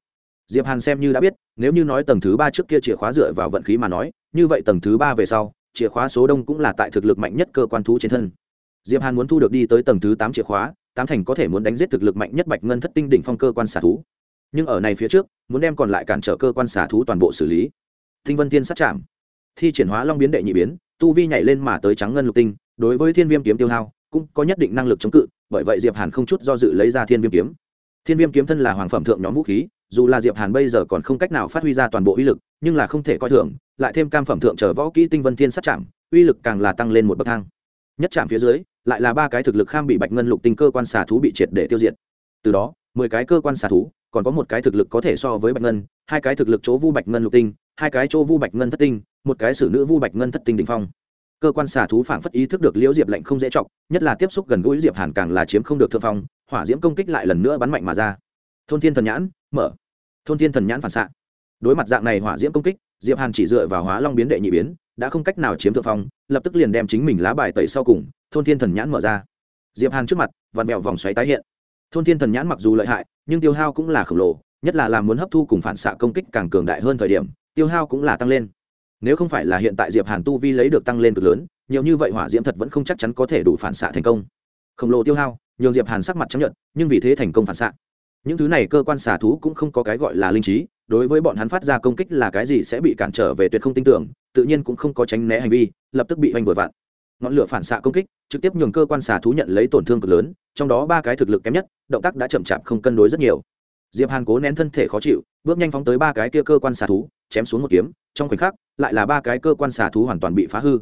Diệp hàn xem như đã biết, nếu như nói tầng thứ ba trước kia chìa khóa dựa vào vận khí mà nói, như vậy tầng thứ ba về sau, chìa khóa số đông cũng là tại thực lực mạnh nhất cơ quan thú trên thân. Diệp hàn muốn thu được đi tới tầng thứ tám chìa khóa, tám thành có thể muốn đánh giết thực lực mạnh nhất bạch ngân thất tinh đỉnh phong cơ quan xả thú nhưng ở này phía trước, muốn đem còn lại cản trở cơ quan xả thú toàn bộ xử lý. Tinh vân Thiên sát chạm. Thi triển hóa long biến đệ nhị biến, tu vi nhảy lên mà tới trắng ngân lục tinh, đối với thiên viêm kiếm tiêu hao, cũng có nhất định năng lực chống cự, bởi vậy diệp hàn không chút do dự lấy ra thiên viêm kiếm. Thiên viêm kiếm thân là hoàng phẩm thượng nhóm vũ khí, dù là diệp hàn bây giờ còn không cách nào phát huy ra toàn bộ uy lực, nhưng là không thể coi thường, lại thêm cam phẩm thượng trở võ kỹ tinh vân thiên sát chạm, uy lực càng là tăng lên một bậc thang. Nhất chạm phía dưới, lại là ba cái thực lực kham bị bạch ngân lục tinh cơ quan xà thú bị triệt để tiêu diệt. Từ đó, mười cái cơ quan xà thú còn có một cái thực lực có thể so với bạch ngân, hai cái thực lực chỗ vu bạch ngân lục tinh, hai cái chỗ vu bạch ngân thất tinh, một cái xử nữ vu bạch ngân thất tinh đình phong. Cơ quan xả thú phảng phất ý thức được liễu diệp lệnh không dễ chọc, nhất là tiếp xúc gần gũi diệp hàn càng là chiếm không được thượng phong, hỏa diễm công kích lại lần nữa bắn mạnh mà ra. Thôn thiên thần nhãn, mở. Thôn thiên thần nhãn phản xạ. Đối mặt dạng này hỏa diễm công kích, diệp hàn chỉ dựa vào hóa long biến đệ nhị biến, đã không cách nào chiếm thượng phong, lập tức liền đem chính mình lá bài tẩy sau cùng, thôn thiên thần nhãn mở ra. Diệp hàn trước mặt, vặn mẹo vòng xoáy tái hiện thôn thiên thần nhãn mặc dù lợi hại, nhưng tiêu hao cũng là khổng lồ, nhất là làm muốn hấp thu cùng phản xạ công kích càng cường đại hơn thời điểm, tiêu hao cũng là tăng lên. Nếu không phải là hiện tại diệp hàn tu vi lấy được tăng lên cực lớn, nhiều như vậy hỏa diễm thật vẫn không chắc chắn có thể đủ phản xạ thành công. Khổng lồ tiêu hao, nhường diệp hàn sắc mặt chấp nhận nhưng vì thế thành công phản xạ. Những thứ này cơ quan xả thú cũng không có cái gọi là linh trí, đối với bọn hắn phát ra công kích là cái gì sẽ bị cản trở về tuyệt không tin tưởng, tự nhiên cũng không có tránh né hành vi, lập tức bị hoành vội vặn ngọn lửa phản xạ công kích, trực tiếp nhường cơ quan xà thú nhận lấy tổn thương cực lớn, trong đó ba cái thực lực kém nhất, động tác đã chậm chạp không cân đối rất nhiều. Diệp hàn cố nén thân thể khó chịu, bước nhanh phóng tới ba cái kia cơ quan xà thú, chém xuống một kiếm, trong khoảnh khắc, lại là ba cái cơ quan xà thú hoàn toàn bị phá hư.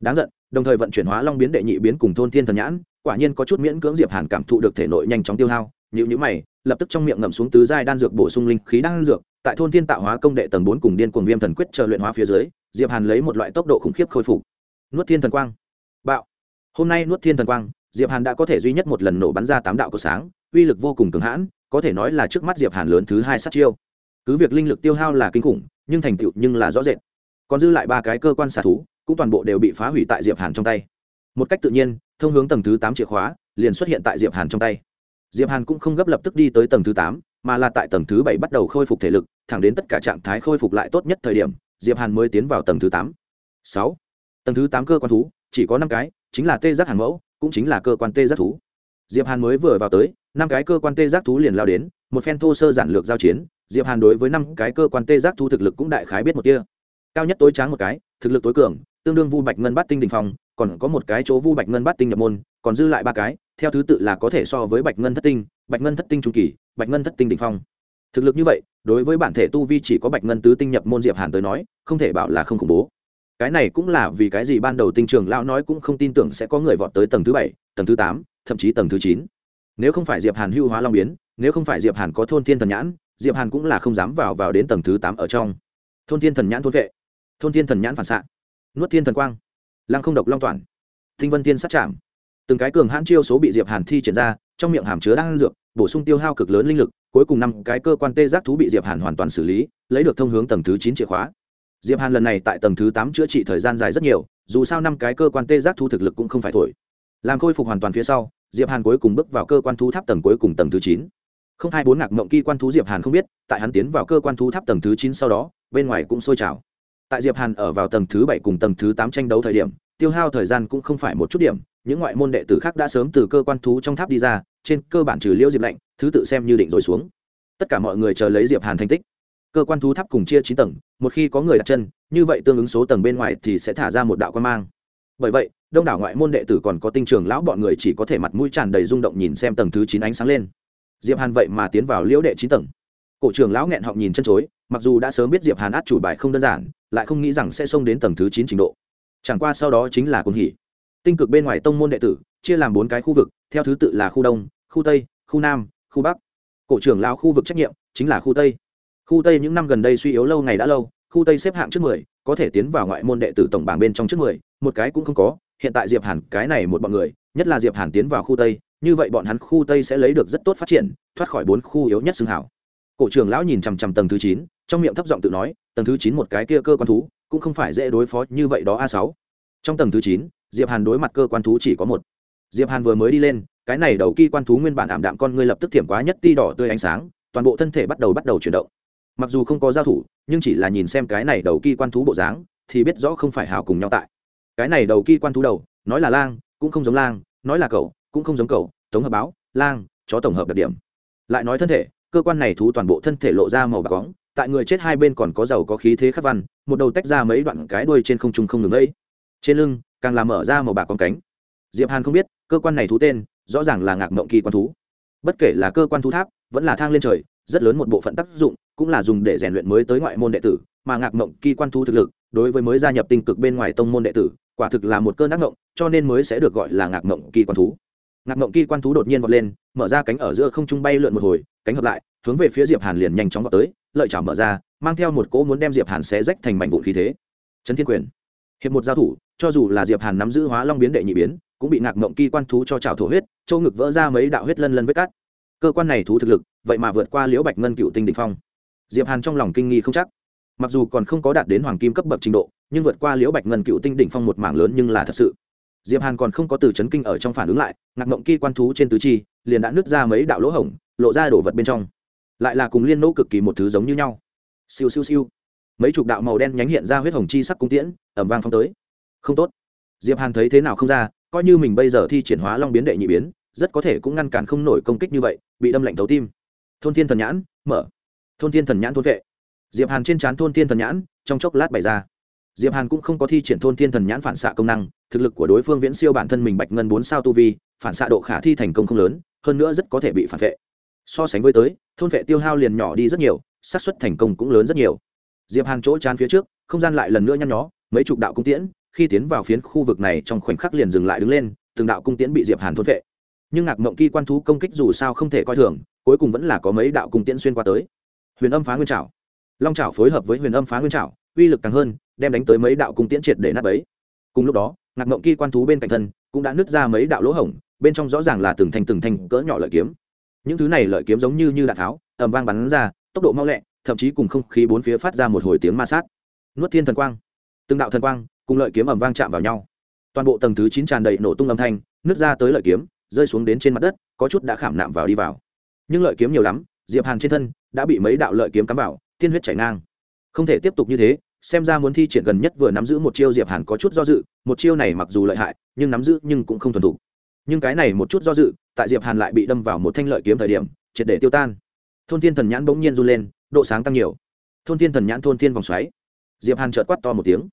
Đáng giận, đồng thời vận chuyển hóa long biến đệ nhị biến cùng thôn thiên thần nhãn, quả nhiên có chút miễn cưỡng diệp hàn cảm thụ được thể nội nhanh chóng tiêu hao nhữ nhữ mày, lập tức trong miệng ngậm xuống tứ giai đan dược bổ sung linh khí đan dược, tại thôn thiên tạo hóa công đệ tầng bốn cùng điên cuồng viêm thần quyết chờ luyện hóa phía dưới, diệp hàn lấy một loại tốc độ khủng khiếp khôi phục. Nuốt thiên thần quang bạo. Hôm nay nuốt thiên thần quang, diệp hàn đã có thể duy nhất một lần nổ bắn ra tám đạo của sáng, uy lực vô cùng cường hãn, có thể nói là trước mắt diệp hàn lớn thứ hai sát chiêu. Cứ việc linh lực tiêu hao là kinh khủng, nhưng thành tựu nhưng là rõ rệt. Còn dư lại ba cái cơ quan xả thú, cũng toàn bộ đều bị phá hủy tại diệp hàn trong tay. Một cách tự nhiên, thông hướng tầng thứ tám chìa khóa, liền xuất hiện tại diệp hàn trong tay. Diệp hàn cũng không gấp lập tức đi tới tầng thứ tám, mà là tại tầng thứ bảy bắt đầu khôi phục thể lực, thẳng đến tất cả trạng thái khôi phục lại tốt nhất thời điểm, diệp hàn mới tiến vào tầng thứ tám. Sáu. Tầng thứ tám cơ quan thú chỉ có năm cái, chính là tê giác hàng mẫu, cũng chính là cơ quan tê giác thú. Diệp hàn mới vừa vào tới, năm cái cơ quan tê giác thú liền lao đến, một phen thô sơ giản lược giao chiến, diệp hàn đối với năm cái cơ quan tê giác thú thực lực cũng đại khái biết một kia cao nhất tối tráng một cái, thực lực tối cường, tương đương vu bạch ngân bát tinh đình phong, còn có một cái chỗ vu bạch ngân bát tinh nhập môn, còn dư lại ba cái, theo thứ tự là có thể so với bạch ngân thất tinh, bạch ngân thất tinh trung kỳ, bạch ngân thất tinh đình phong. Thực lực như vậy, đối với bản thể tu vi chỉ có bạch ngân tứ tinh nhập môn diệp hàn tới nói, không thể bảo là không khủng bố cái này cũng là vì cái gì ban đầu tinh trường lão nói cũng không tin tưởng sẽ có người vọt tới tầng thứ bảy, tầng thứ tám, thậm chí tầng thứ chín. Nếu không phải diệp hàn hưu hóa long biến, nếu không phải diệp hàn có thôn thiên thần nhãn, diệp hàn cũng là không dám vào vào đến tầng thứ tám ở trong. Thôn thiên thần nhãn thôn vệ, thôn thiên thần nhãn phản xạ, nuốt thiên thần quang, lăng không độc long toàn thinh vân thiên sát chạm từng cái cường hãn chiêu số bị diệp hàn thi triển ra, trong miệng hàm chứa đang dược, bổ sung tiêu hao cực lớn linh lực, cuối cùng năm cái cơ quan tê giác thú bị diệp hàn hoàn toàn xử lý, lấy được thông hướng tầng thứ chín chìa khóa diệp hàn lần này tại tầng thứ tám chữa trị thời gian dài rất nhiều, dù sao năm cái cơ quan tê giác thu thực lực cũng không phải thổi. Làm khôi phục hoàn toàn phía sau, diệp hàn cuối cùng bước vào cơ quan thú tháp tầng cuối cùng tầng thứ chín. Không hai bốn ngạc mộng kỳ quan thú diệp hàn không biết, tại hắn tiến vào cơ quan thú tháp tầng thứ chín sau đó, bên ngoài cũng sôi trào. Tại diệp hàn ở vào tầng thứ bảy cùng tầng thứ tám tranh đấu thời điểm, tiêu hao thời gian cũng không phải một chút điểm, những ngoại môn đệ tử khác đã sớm từ cơ quan thú trong tháp đi ra, trên cơ bản trừ liễu diệp lạnh, thứ tự xem như định rồi xuống. Tất cả mọi người chờ lấy diệp hàn thành tích cơ quan thú tháp cùng chia chín tầng, một khi có người đặt chân, như vậy tương ứng số tầng bên ngoài thì sẽ thả ra một đạo quan mang. Bởi vậy, đông đảo ngoại môn đệ tử còn có tinh trường lão bọn người chỉ có thể mặt mũi tràn đầy rung động nhìn xem tầng thứ chín ánh sáng lên. Diệp hàn vậy mà tiến vào liễu đệ chín tầng. Cổ trưởng lão nghẹn họng nhìn chân chối, mặc dù đã sớm biết diệp hàn át chủ bài không đơn giản, lại không nghĩ rằng sẽ xông đến tầng thứ chín trình độ. Chẳng qua sau đó chính là cuồng hỉ. Tinh cực bên ngoài tông môn đệ tử, chia làm bốn cái khu vực, theo thứ tự là khu đông, khu tây, khu nam, khu bắc. Cổ trưởng lão khu vực trách nhiệm chính là khu tây khu tây những năm gần đây suy yếu lâu ngày đã lâu, khu tây xếp hạng trước mười, có thể tiến vào ngoại môn đệ tử tổng bảng bên trong trước mười, một cái cũng không có, hiện tại diệp hàn, cái này một bọn người, nhất là diệp hàn tiến vào khu tây, như vậy bọn hắn khu tây sẽ lấy được rất tốt phát triển, thoát khỏi bốn khu yếu nhất xương hảo. Cổ trưởng lão nhìn chằm chằm tầng thứ chín, trong miệng thấp giọng tự nói, tầng thứ chín một cái kia cơ quan thú, cũng không phải dễ đối phó như vậy đó a sáu. Trong tầng thứ chín, diệp hàn đối mặt cơ quan thú chỉ có một. Diệp hàn vừa mới đi lên, cái này đầu kỳ quan thú nguyên bản ảm đạm con ngươi lập tức thiểm quá nhất ti đỏ tươi ánh sáng, toàn bộ thân thể bắt đầu bắt đầu chuyển động mặc dù không có giao thủ, nhưng chỉ là nhìn xem cái này đầu kỳ quan thú bộ dáng, thì biết rõ không phải hào cùng nhau tại. Cái này đầu kỳ quan thú đầu, nói là lang, cũng không giống lang, nói là cậu cũng không giống cậu tổng hợp báo, lang, chó tổng hợp đặc điểm. Lại nói thân thể, cơ quan này thú toàn bộ thân thể lộ ra màu bạc bóng, tại người chết hai bên còn có dầu có khí thế khắc văn, một đầu tách ra mấy đoạn cái đuôi trên không trung không ngừng ấy trên lưng, càng làm mở ra màu bạc con cánh. Diệp hàn không biết, cơ quan này thú tên, rõ ràng là ngạc mộng kỳ quan thú. Bất kể là cơ quan thú tháp, vẫn là thang lên trời rất lớn một bộ phận tác dụng, cũng là dùng để rèn luyện mới tới ngoại môn đệ tử, mà ngạc mộng kỳ quan thú thực lực, đối với mới gia nhập tinh cực bên ngoài tông môn đệ tử, quả thực là một cơn ác mộng cho nên mới sẽ được gọi là ngạc mộng kỳ quan thú. Ngạc mộng kỳ quan thú đột nhiên vọt lên, mở ra cánh ở giữa không trung bay lượn một hồi, cánh hợp lại, hướng về phía diệp hàn liền nhanh chóng vọt tới, lợi chảo mở ra, mang theo một cỗ muốn đem diệp hàn xé rách thành mảnh vụn khí thế. Trấn thiên quyền. Hiệp một giao thủ, cho dù là diệp hàn nắm giữ hóa long biến đệ nhị biến, cũng bị ngạc mộng kỳ quan thú cho trào thổ huyết, châu ngực vỡ ra mấy đạo huyết lân lân vết cắt cơ quan này thú thực lực, vậy mà vượt qua liễu bạch ngân cựu tinh đỉnh phong. Diệp hàn trong lòng kinh nghi không chắc. Mặc dù còn không có đạt đến hoàng kim cấp bậc trình độ, nhưng vượt qua liễu bạch ngân cựu tinh đỉnh phong một mảng lớn nhưng là thật sự. Diệp hàn còn không có từ chấn kinh ở trong phản ứng lại, ngạc mộng kỳ quan thú trên tứ chi, liền đã nứt ra mấy đạo lỗ hổng, lộ ra đổ vật bên trong. Lại là cùng liên nỗ cực kỳ một thứ giống như nhau. Siêu siêu siêu. Mấy chục đạo màu đen nhánh hiện ra huyết hồng chi sắc cung tiễn ẩm vang phong tới. Không tốt. Diệp hàn thấy thế nào không ra, coi như mình bây giờ thi triển hóa long biến đệ nhị biến rất có thể cũng ngăn cản không nổi công kích như vậy, bị đâm lạnh thấu tim. Thôn thiên thần nhãn, mở. Thôn thiên thần nhãn thôn vệ. Diệp hàn trên trán thôn thiên thần nhãn trong chốc lát bày ra. Diệp hàn cũng không có thi triển thôn thiên thần nhãn phản xạ công năng, thực lực của đối phương viễn siêu bản thân mình bạch ngân bốn sao tu vi, phản xạ độ khả thi thành công không lớn, hơn nữa rất có thể bị phản vệ. So sánh với tới, thôn vệ tiêu hao liền nhỏ đi rất nhiều, xác suất thành công cũng lớn rất nhiều. Diệp hàn chỗ chán phía trước, không gian lại lần nữa nhăn nhó, mấy chục đạo cung tiễn, khi tiến vào phiến khu vực này trong khoảnh khắc liền dừng lại đứng lên, từng đạo cung tiễn bị diệp hàn thôn vệ nhưng ngạc mộng kỳ quan thú công kích dù sao không thể coi thường, cuối cùng vẫn là có mấy đạo cung tiễn xuyên qua tới. Huyền âm phá nguyên trảo. Long trảo phối hợp với huyền âm phá nguyên trảo, uy lực càng hơn, đem đánh tới mấy đạo cung tiễn triệt để nát bấy. Cùng lúc đó, ngạc mộng kỳ quan thú bên cạnh thân cũng đã nứt ra mấy đạo lỗ hổng, bên trong rõ ràng là từng thành từng thành cỡ nhỏ lợi kiếm. Những thứ này lợi kiếm giống như như đạn tháo, ầm vang bắn ra, tốc độ mau lẹ, thậm chí cùng không khí bốn phía phát ra một hồi tiếng ma sát. Nuốt thiên thần quang. Từng đạo thần quang cùng lợi kiếm ầm vang chạm vào nhau. Toàn bộ tầng thứ chín tràn đầy nổ tung âm thanh, nứt ra tới lợi kiếm rơi xuống đến trên mặt đất, có chút đã khảm nạm vào đi vào. Nhưng lợi kiếm nhiều lắm, diệp hàn trên thân đã bị mấy đạo lợi kiếm cắm vào, tiên huyết chảy ngang. Không thể tiếp tục như thế, xem ra muốn thi triển gần nhất vừa nắm giữ một chiêu diệp hàn có chút do dự, một chiêu này mặc dù lợi hại, nhưng nắm giữ nhưng cũng không thuần thủ nhưng cái này một chút do dự, tại diệp hàn lại bị đâm vào một thanh lợi kiếm thời điểm, triệt để tiêu tan. Thôn thiên thần nhãn bỗng nhiên run lên, độ sáng tăng nhiều. Thôn thiên thần nhãn thôn thiên vòng xoáy. Diệp hàn chợt quát to một tiếng.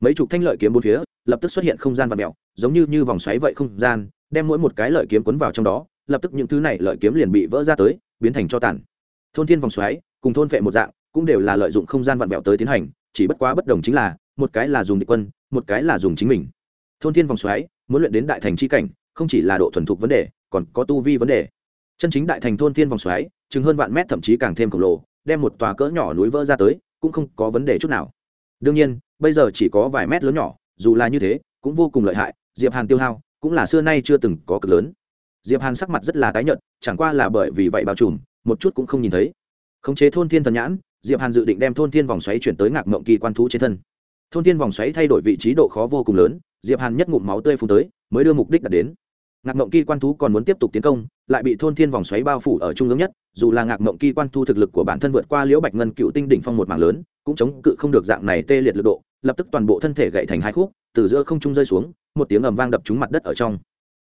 Mấy chục thanh lợi kiếm bốn phía, lập tức xuất hiện không gian và mèo, giống như như vòng xoáy vậy không gian đem mỗi một cái lợi kiếm cuốn vào trong đó, lập tức những thứ này lợi kiếm liền bị vỡ ra tới, biến thành cho tàn. Thôn thiên vòng xoáy, cùng thôn vệ một dạng, cũng đều là lợi dụng không gian vặn vẹo tới tiến hành, chỉ bất quá bất đồng chính là, một cái là dùng địch quân, một cái là dùng chính mình. Thôn thiên vòng xoáy, muốn luyện đến đại thành chi cảnh, không chỉ là độ thuần thục vấn đề, còn có tu vi vấn đề. Chân chính đại thành thôn thiên vòng xoáy, chừng hơn vạn mét thậm chí càng thêm khổng lồ, đem một tòa cỡ nhỏ núi vỡ ra tới, cũng không có vấn đề chút nào. Đương nhiên, bây giờ chỉ có vài mét lớn nhỏ, dù là như thế, cũng vô cùng lợi hại, diệp hàn tiêu hao cũng là xưa nay chưa từng có cực lớn. Diệp hàn sắc mặt rất là tái nhợt, chẳng qua là bởi vì vậy bao trùm, một chút cũng không nhìn thấy. Khống chế thôn thiên thần nhãn, diệp hàn dự định đem thôn thiên vòng xoáy chuyển tới ngạc mộng kỳ quan thú trên thân. Thôn thiên vòng xoáy thay đổi vị trí độ khó vô cùng lớn, diệp hàn nhất ngụm máu tươi phun tới, mới đưa mục đích đạt đến. Ngạc mộng kỳ quan thú còn muốn tiếp tục tiến công, lại bị thôn thiên vòng xoáy bao phủ ở trung ương nhất, dù là ngạc mộng kỳ quan thu thực lực của bản thân vượt qua liễu bạch ngân cựu tinh đỉnh phong một mảng lớn, cũng chống cự không được dạng này tê liệt lực độ, lập tức toàn bộ thân thể gãy thành hai khúc, từ giữa không trung rơi xuống một tiếng ầm vang đập trúng mặt đất ở trong.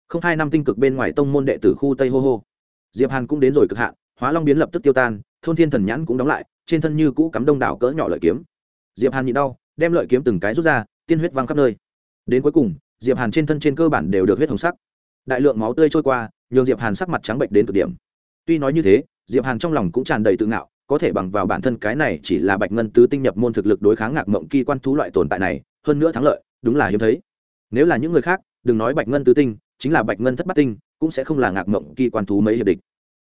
Không hai năm tinh cực bên ngoài tông môn đệ tử khu tây hô hô. Diệp hàn cũng đến rồi cực hạn, hóa long biến lập tức tiêu tan, thôn thiên thần nhãn cũng đóng lại, trên thân như cũ cắm đông đảo cỡ nhỏ lợi kiếm. Diệp hàn nhịn đau, đem lợi kiếm từng cái rút ra, tiên huyết văng khắp nơi. Đến cuối cùng, diệp hàn trên thân trên cơ bản đều được huyết hồng sắc. Đại lượng máu tươi trôi qua, nhường diệp hàn sắc mặt trắng bệnh đến cực điểm. Tuy nói như thế, diệp hàn trong lòng cũng tràn đầy tự ngạo, có thể bằng vào bản thân cái này chỉ là bạch ngân tứ tinh nhập môn thực lực đối kháng ngạc mộng kỳ quan thú loại tồn tại này, hơn nữa thắng lợi, đúng là hiếm thấy nếu là những người khác, đừng nói bạch ngân tứ tinh, chính là bạch ngân thất bát tinh, cũng sẽ không là ngạc mộng kỳ quan thú mấy hiệp địch.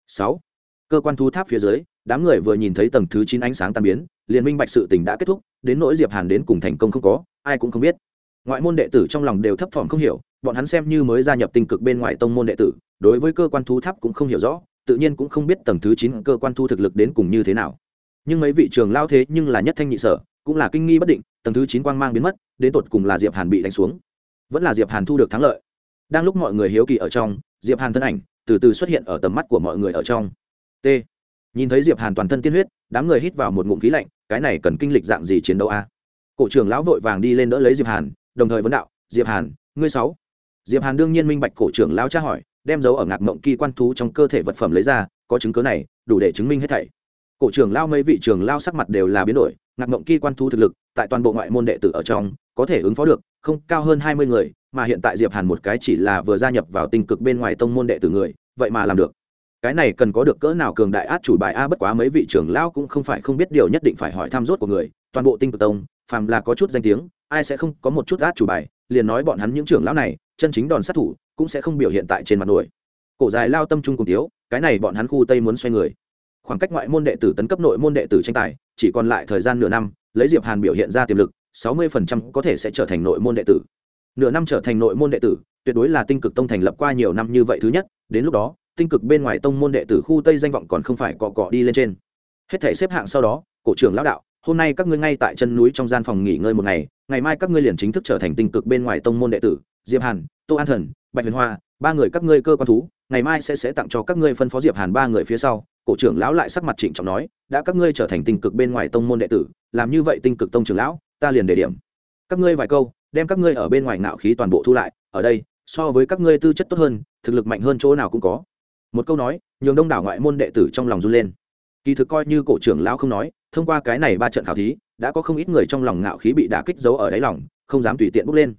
Sáu, cơ quan thú tháp phía dưới, đám người vừa nhìn thấy tầng thứ chín ánh sáng tan biến, liền minh bạch sự tình đã kết thúc, đến nỗi diệp hàn đến cùng thành công không có, ai cũng không biết. Ngoại môn đệ tử trong lòng đều thấp thỏm không hiểu, bọn hắn xem như mới gia nhập tinh cực bên ngoài tông môn đệ tử, đối với cơ quan thú tháp cũng không hiểu rõ, tự nhiên cũng không biết tầng thứ chín cơ quan thu thực lực đến cùng như thế nào. Nhưng mấy vị trường lao thế nhưng là nhất thanh nhị sở, cũng là kinh nghi bất định, tầng thứ chín quang mang biến mất, đến tột cùng là diệp hàn bị đánh xuống vẫn là diệp hàn thu được thắng lợi. Đang lúc mọi người hiếu kỳ ở trong, diệp hàn thân ảnh từ từ xuất hiện ở tầm mắt của mọi người ở trong. T. Nhìn thấy diệp hàn toàn thân tiên huyết, đám người hít vào một ngụm khí lạnh, cái này cần kinh lịch dạng gì chiến đấu a? Cổ trưởng lão vội vàng đi lên đỡ lấy diệp hàn, đồng thời vấn đạo, diệp hàn, ngươi sáu. Diệp hàn đương nhiên minh bạch cổ trưởng lão tra hỏi, đem dấu ở ngạc mộng kỳ quan thú trong cơ thể vật phẩm lấy ra, có chứng cứ này, đủ để chứng minh hết thảy. Cổ trưởng lao mấy vị trưởng lao sắc mặt đều là biến đổi, ngạc mộng kỳ quan thú thực lực, tại toàn bộ ngoại môn đệ tử ở trong, có thể ứng phó được không cao hơn hai mươi người, mà hiện tại diệp hàn một cái chỉ là vừa gia nhập vào tinh cực bên ngoài tông môn đệ tử người, vậy mà làm được. Cái này cần có được cỡ nào cường đại át chủ bài a, bất quá mấy vị trưởng lão cũng không phải không biết điều nhất định phải hỏi tham rốt của người, toàn bộ tinh cực tông, phàm là có chút danh tiếng, ai sẽ không có một chút át chủ bài, liền nói bọn hắn những trưởng lão này, chân chính đòn sát thủ, cũng sẽ không biểu hiện tại trên mặt nổi. Cổ dài lao tâm trung cùng tiếu cái này bọn hắn khu tây muốn xoay người. Khoảng cách ngoại môn đệ tử tấn cấp nội môn đệ tử tranh tài, chỉ còn lại thời gian nửa năm, lấy diệp hàn biểu hiện ra tiềm lực sáu mươi phần trăm có thể sẽ trở thành nội môn đệ tử. Nửa năm trở thành nội môn đệ tử, tuyệt đối là tinh cực tông thành lập qua nhiều năm như vậy thứ nhất, đến lúc đó, tinh cực bên ngoài tông môn đệ tử khu tây danh vọng còn không phải cọ cọ đi lên trên. Hết thảy xếp hạng sau đó, cổ trưởng lão đạo, hôm nay các ngươi ngay tại chân núi trong gian phòng nghỉ ngơi một ngày ngày mai các ngươi liền chính thức trở thành tinh cực bên ngoài tông môn đệ tử, diệp hàn, tô an thần, bạch huyền hoa, ba người các ngươi cơ quan thú, ngày mai sẽ sẽ tặng cho các ngươi phân phó diệp hàn ba người phía sau, cổ trưởng lão lại sắc mặt trịnh trọng nói, đã các ngươi trở thành tinh cực bên ngoài tông môn đệ tử, làm như vậy tinh cực tông trưởng lão ta liền để điểm. Các ngươi vài câu, đem các ngươi ở bên ngoài ngạo khí toàn bộ thu lại, ở đây, so với các ngươi tư chất tốt hơn, thực lực mạnh hơn chỗ nào cũng có. Một câu nói, nhường đông đảo ngoại môn đệ tử trong lòng run lên. Kỳ thực coi như cổ trưởng lão không nói, thông qua cái này ba trận khảo thí, đã có không ít người trong lòng ngạo khí bị đả kích giấu ở đáy lòng, không dám tùy tiện bước lên.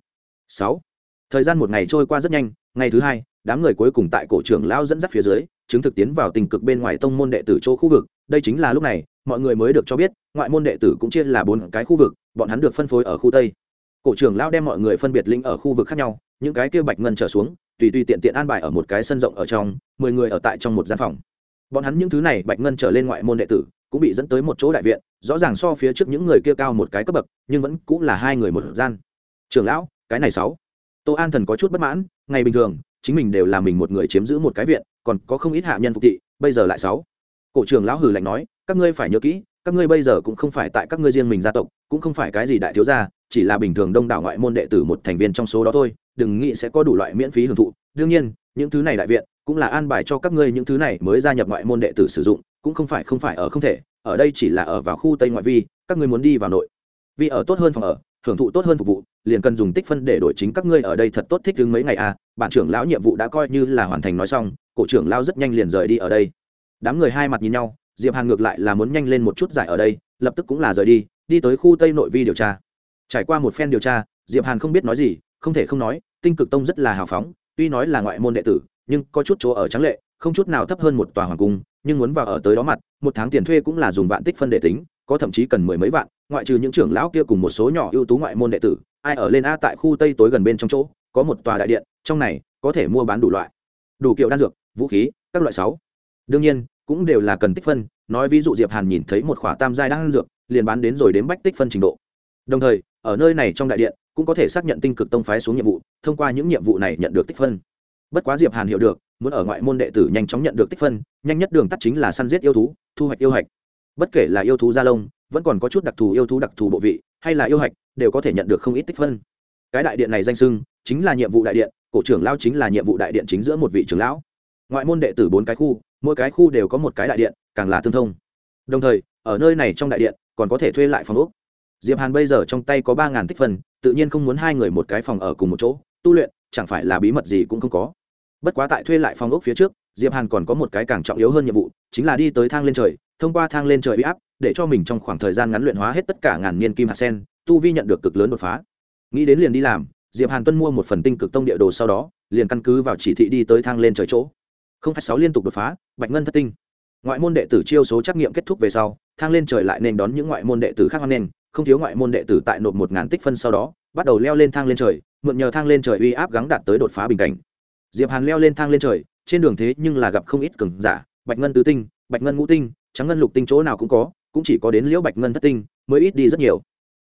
Sáu, thời gian một ngày trôi qua rất nhanh, ngày thứ hai, đám người cuối cùng tại cổ trưởng lão dẫn dắt phía dưới, chứng thực tiến vào tình cực bên ngoài tông môn đệ tử chỗ khu vực, đây chính là lúc này mọi người mới được cho biết, ngoại môn đệ tử cũng chia là bốn cái khu vực, bọn hắn được phân phối ở khu tây. Cổ trưởng lão đem mọi người phân biệt linh ở khu vực khác nhau, những cái kia bạch ngân trở xuống, tùy tùy tiện tiện an bài ở một cái sân rộng ở trong, mười người ở tại trong một gian phòng. Bọn hắn những thứ này bạch ngân trở lên ngoại môn đệ tử, cũng bị dẫn tới một chỗ đại viện, rõ ràng so phía trước những người kia cao một cái cấp bậc, nhưng vẫn cũng là hai người một gian. Trưởng lão, cái này sáu. Tô an thần có chút bất mãn, ngày bình thường, chính mình đều là mình một người chiếm giữ một cái viện, còn có không ít hạ nhân phục thị, bây giờ lại sáu. Cổ trưởng lão hử lạnh nói các ngươi phải nhớ kỹ, các ngươi bây giờ cũng không phải tại các ngươi riêng mình gia tộc, cũng không phải cái gì đại thiếu gia, chỉ là bình thường đông đảo ngoại môn đệ tử một thành viên trong số đó thôi, đừng nghĩ sẽ có đủ loại miễn phí hưởng thụ. Đương nhiên, những thứ này đại viện cũng là an bài cho các ngươi những thứ này mới gia nhập ngoại môn đệ tử sử dụng, cũng không phải không phải ở không thể, ở đây chỉ là ở vào khu tây ngoại vi, các ngươi muốn đi vào nội. Vì ở tốt hơn phòng ở, hưởng thụ tốt hơn phục vụ, liền cần dùng tích phân để đổi chính các ngươi ở đây thật tốt thích đứng mấy ngày à. Bản trưởng lão nhiệm vụ đã coi như là hoàn thành nói xong, cổ trưởng lão rất nhanh liền rời đi ở đây. Đám người hai mặt nhìn nhau diệp hàn ngược lại là muốn nhanh lên một chút giải ở đây, lập tức cũng là rời đi đi tới khu tây nội vi điều tra. Trải qua một phen điều tra, diệp hàn không biết nói gì, không thể không nói, tinh cực tông rất là hào phóng, tuy nói là ngoại môn đệ tử, nhưng có chút chỗ ở trắng lệ, không chút nào thấp hơn một tòa hoàng cung, nhưng muốn vào ở tới đó mặt, một tháng tiền thuê cũng là dùng vạn tích phân để tính, có thậm chí cần mười mấy vạn, ngoại trừ những trưởng lão kia cùng một số nhỏ ưu tú ngoại môn đệ tử, ai ở lên a tại khu tây tối gần bên trong chỗ, có một tòa đại điện, trong này có thể mua bán đủ loại. Đủ kiểu đan dược, vũ khí, các loại sáu. Đương nhiên cũng đều là cần tích phân, nói ví dụ diệp hàn nhìn thấy một khỏa tam giai đan dược, liền bán đến rồi đến bách tích phân trình độ. Đồng thời, ở nơi này trong đại điện, cũng có thể xác nhận tinh cực tông phái xuống nhiệm vụ, thông qua những nhiệm vụ này nhận được tích phân. Bất quá diệp hàn hiểu được, muốn ở ngoại môn đệ tử nhanh chóng nhận được tích phân, nhanh nhất đường tắt chính là săn giết yêu thú, thu hoạch yêu hạch. Bất kể là yêu thú gia lông, vẫn còn có chút đặc thù yêu thú đặc thù bộ vị, hay là yêu hạch, đều có thể nhận được không ít tích phân. Cái đại điện này danh sưng chính là nhiệm vụ đại điện, cổ trưởng lao chính là nhiệm vụ đại điện chính giữa một vị trưởng lão ngoại môn đệ tử bốn cái khu, mỗi cái khu đều có một cái đại điện, càng là tương thông. Đồng thời, ở nơi này trong đại điện, còn có thể thuê lại phòng ốc. Diệp hàn bây giờ trong tay có ba ngàn tích phân, tự nhiên không muốn hai người một cái phòng ở cùng một chỗ, tu luyện, chẳng phải là bí mật gì cũng không có. Bất quá tại thuê lại phòng ốc phía trước, diệp hàn còn có một cái càng trọng yếu hơn nhiệm vụ, chính là đi tới thang lên trời, thông qua thang lên trời uy áp, để cho mình trong khoảng thời gian ngắn luyện hóa hết tất cả ngàn niên kim hạt sen, tu vi nhận được cực lớn đột phá. Nghĩ đến liền đi làm, diệp hàn tuân mua một phần tinh cực tông địa đồ sau đó, liền căn cứ vào chỉ thị đi tới thang lên trời chỗ không hai sáu liên tục đột phá, bạch ngân thất tinh. Ngoại môn đệ tử chiêu số trắc nghiệm kết thúc về sau, thang lên trời lại nên đón những ngoại môn đệ tử khác hoan nghênh, không thiếu ngoại môn đệ tử tại nộp một ngàn tích phân sau đó, bắt đầu leo lên thang lên trời, mượn nhờ thang lên trời uy áp gắng đạt tới đột phá bình cảnh. Diệp hàn leo lên thang lên trời, trên đường thế nhưng là gặp không ít cường giả, bạch ngân tứ tinh, bạch ngân ngũ tinh, trắng ngân lục tinh chỗ nào cũng có, cũng chỉ có đến liễu bạch ngân thất tinh, mới ít đi rất nhiều.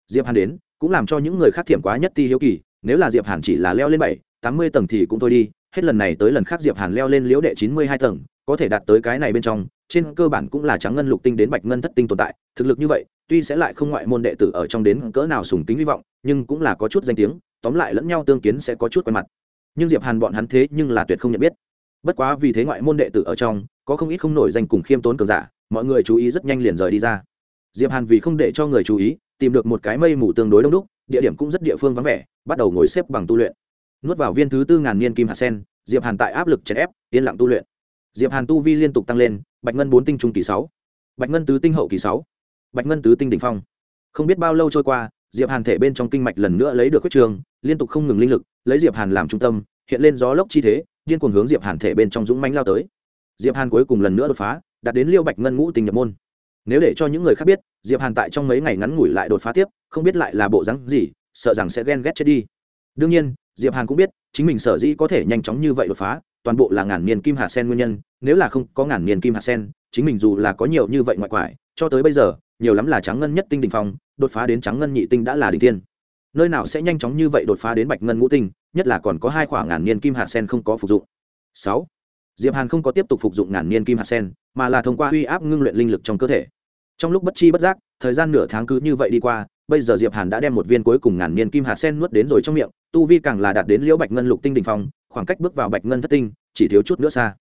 Diệp hàn đến, cũng làm cho những người khác thiểm quá nhất ti hiếu kỳ, nếu là diệp hàn chỉ là leo lên bảy, tám mươi tầng thì cũng thôi đi hết lần này tới lần khác diệp hàn leo lên liễu đệ chín mươi hai tầng, có thể đạt tới cái này bên trong, trên cơ bản cũng là trắng ngân lục tinh đến bạch ngân thất tinh tồn tại. Thực lực như vậy, tuy sẽ lại không ngoại môn đệ tử ở trong đến cỡ nào sùng tính hy vọng, nhưng cũng là có chút danh tiếng, tóm lại lẫn nhau tương kiến sẽ có chút quen mặt. Nhưng diệp hàn bọn hắn thế nhưng là tuyệt không nhận biết. Bất quá vì thế ngoại môn đệ tử ở trong, có không ít không nổi danh cùng khiêm tốn cường giả, mọi người chú ý rất nhanh liền rời đi ra. Diệp hàn vì không để cho người chú ý, tìm được một cái mây mù tương đối đông đúc, địa điểm cũng rất địa phương vắng vẻ, bắt đầu ngồi xếp bằng tu luyện nuốt vào viên thứ tư ngàn niên kim hạt sen, diệp hàn tại áp lực chèn ép, yên lặng tu luyện. Diệp hàn tu vi liên tục tăng lên, bạch ngân bốn tinh trung kỳ sáu, bạch ngân tứ tinh hậu kỳ sáu, bạch ngân tứ tinh đỉnh phong. Không biết bao lâu trôi qua, diệp hàn thể bên trong kinh mạch lần nữa lấy được huyết trường, liên tục không ngừng linh lực, lấy diệp hàn làm trung tâm, hiện lên gió lốc chi thế, điên cuồng hướng diệp hàn thể bên trong dũng mãnh lao tới. Diệp hàn cuối cùng lần nữa đột phá, đạt đến liêu bạch ngân ngũ tinh nhập môn. Nếu để cho những người khác biết, diệp hàn tại trong mấy ngày ngắn ngủi lại đột phá tiếp, không biết lại là bộ rắn gì, sợ rằng sẽ ghen ghét chết đi. Đương nhiên diệp hàn cũng biết, chính mình sở dĩ có thể nhanh chóng như vậy đột phá, toàn bộ là ngàn niên kim hạt sen nguyên nhân, nếu là không có ngàn niên kim hạt sen, chính mình dù là có nhiều như vậy ngoại quải, cho tới bây giờ, nhiều lắm là trắng ngân nhất tinh đình phong, đột phá đến trắng ngân nhị tinh đã là đỉnh tiên nơi nào sẽ nhanh chóng như vậy đột phá đến bạch ngân ngũ tinh, nhất là còn có hai khoảng ngàn niên kim hạt sen không có phục dụng. Sáu, diệp hàn không có tiếp tục phục dụng ngàn niên kim hạt sen, mà là thông qua uy áp ngưng luyện linh lực trong cơ thể. Trong lúc bất chi bất giác, thời gian nửa tháng cứ như vậy đi qua bây giờ diệp hàn đã đem một viên cuối cùng ngàn niên kim hạt sen nuốt đến rồi trong miệng, tu vi càng là đạt đến liễu bạch ngân lục tinh đỉnh phong, khoảng cách bước vào bạch ngân thất tinh, chỉ thiếu chút nữa xa.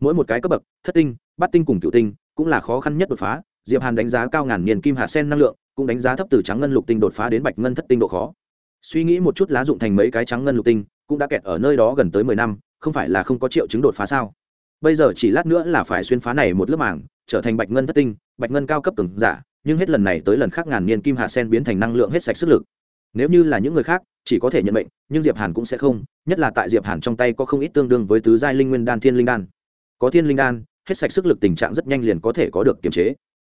Mỗi một cái cấp bậc, thất tinh, bát tinh cùng cựu tinh, cũng là khó khăn nhất đột phá. Diệp hàn đánh giá cao ngàn niên kim hạt sen năng lượng, cũng đánh giá thấp từ trắng ngân lục tinh đột phá đến bạch ngân thất tinh độ khó. Suy nghĩ một chút lá dụng thành mấy cái trắng ngân lục tinh, cũng đã kẹt ở nơi đó gần tới mười năm, không phải là không có triệu chứng đột phá sao? Bây giờ chỉ lát nữa là phải xuyên phá này một lớp màng, trở thành bạch ngân thất tinh, bạch ngân cao cấp từng giả nhưng hết lần này tới lần khác ngàn niên kim hạ sen biến thành năng lượng hết sạch sức lực. Nếu như là những người khác, chỉ có thể nhận mệnh, nhưng diệp hàn cũng sẽ không, nhất là tại diệp hàn trong tay có không ít tương đương với tứ giai linh nguyên đan thiên linh đan. Có thiên linh đan, hết sạch sức lực tình trạng rất nhanh liền có thể có được kiềm chế.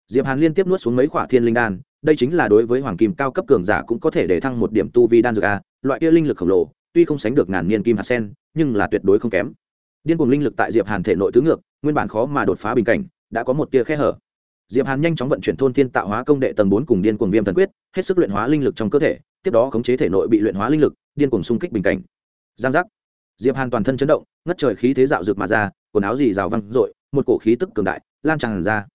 Diệp hàn liên tiếp nuốt xuống mấy khỏa thiên linh đan, đây chính là đối với hoàng kim cao cấp cường giả cũng có thể để thăng một điểm tu vi đan dược a, loại kia linh lực khổng lồ, tuy không sánh được ngàn niên kim hạt sen, nhưng là tuyệt đối không kém. Điên cuồng linh lực tại diệp hàn thể nội tứ ngược, nguyên bản khó mà đột phá bình cảnh, đã có một tia khe hở diệp hàn nhanh chóng vận chuyển thôn thiên tạo hóa công đệ tầng bốn cùng điên cuồng viêm thần quyết, hết sức luyện hóa linh lực trong cơ thể, tiếp đó khống chế thể nội bị luyện hóa linh lực, điên cuồng xung kích bình cảnh. Giang giác. Diệp hàn toàn thân chấn động, ngất trời khí thế dạo rực mà ra, quần áo gì rào văng dội một cổ khí tức cường đại, lan tràn ra.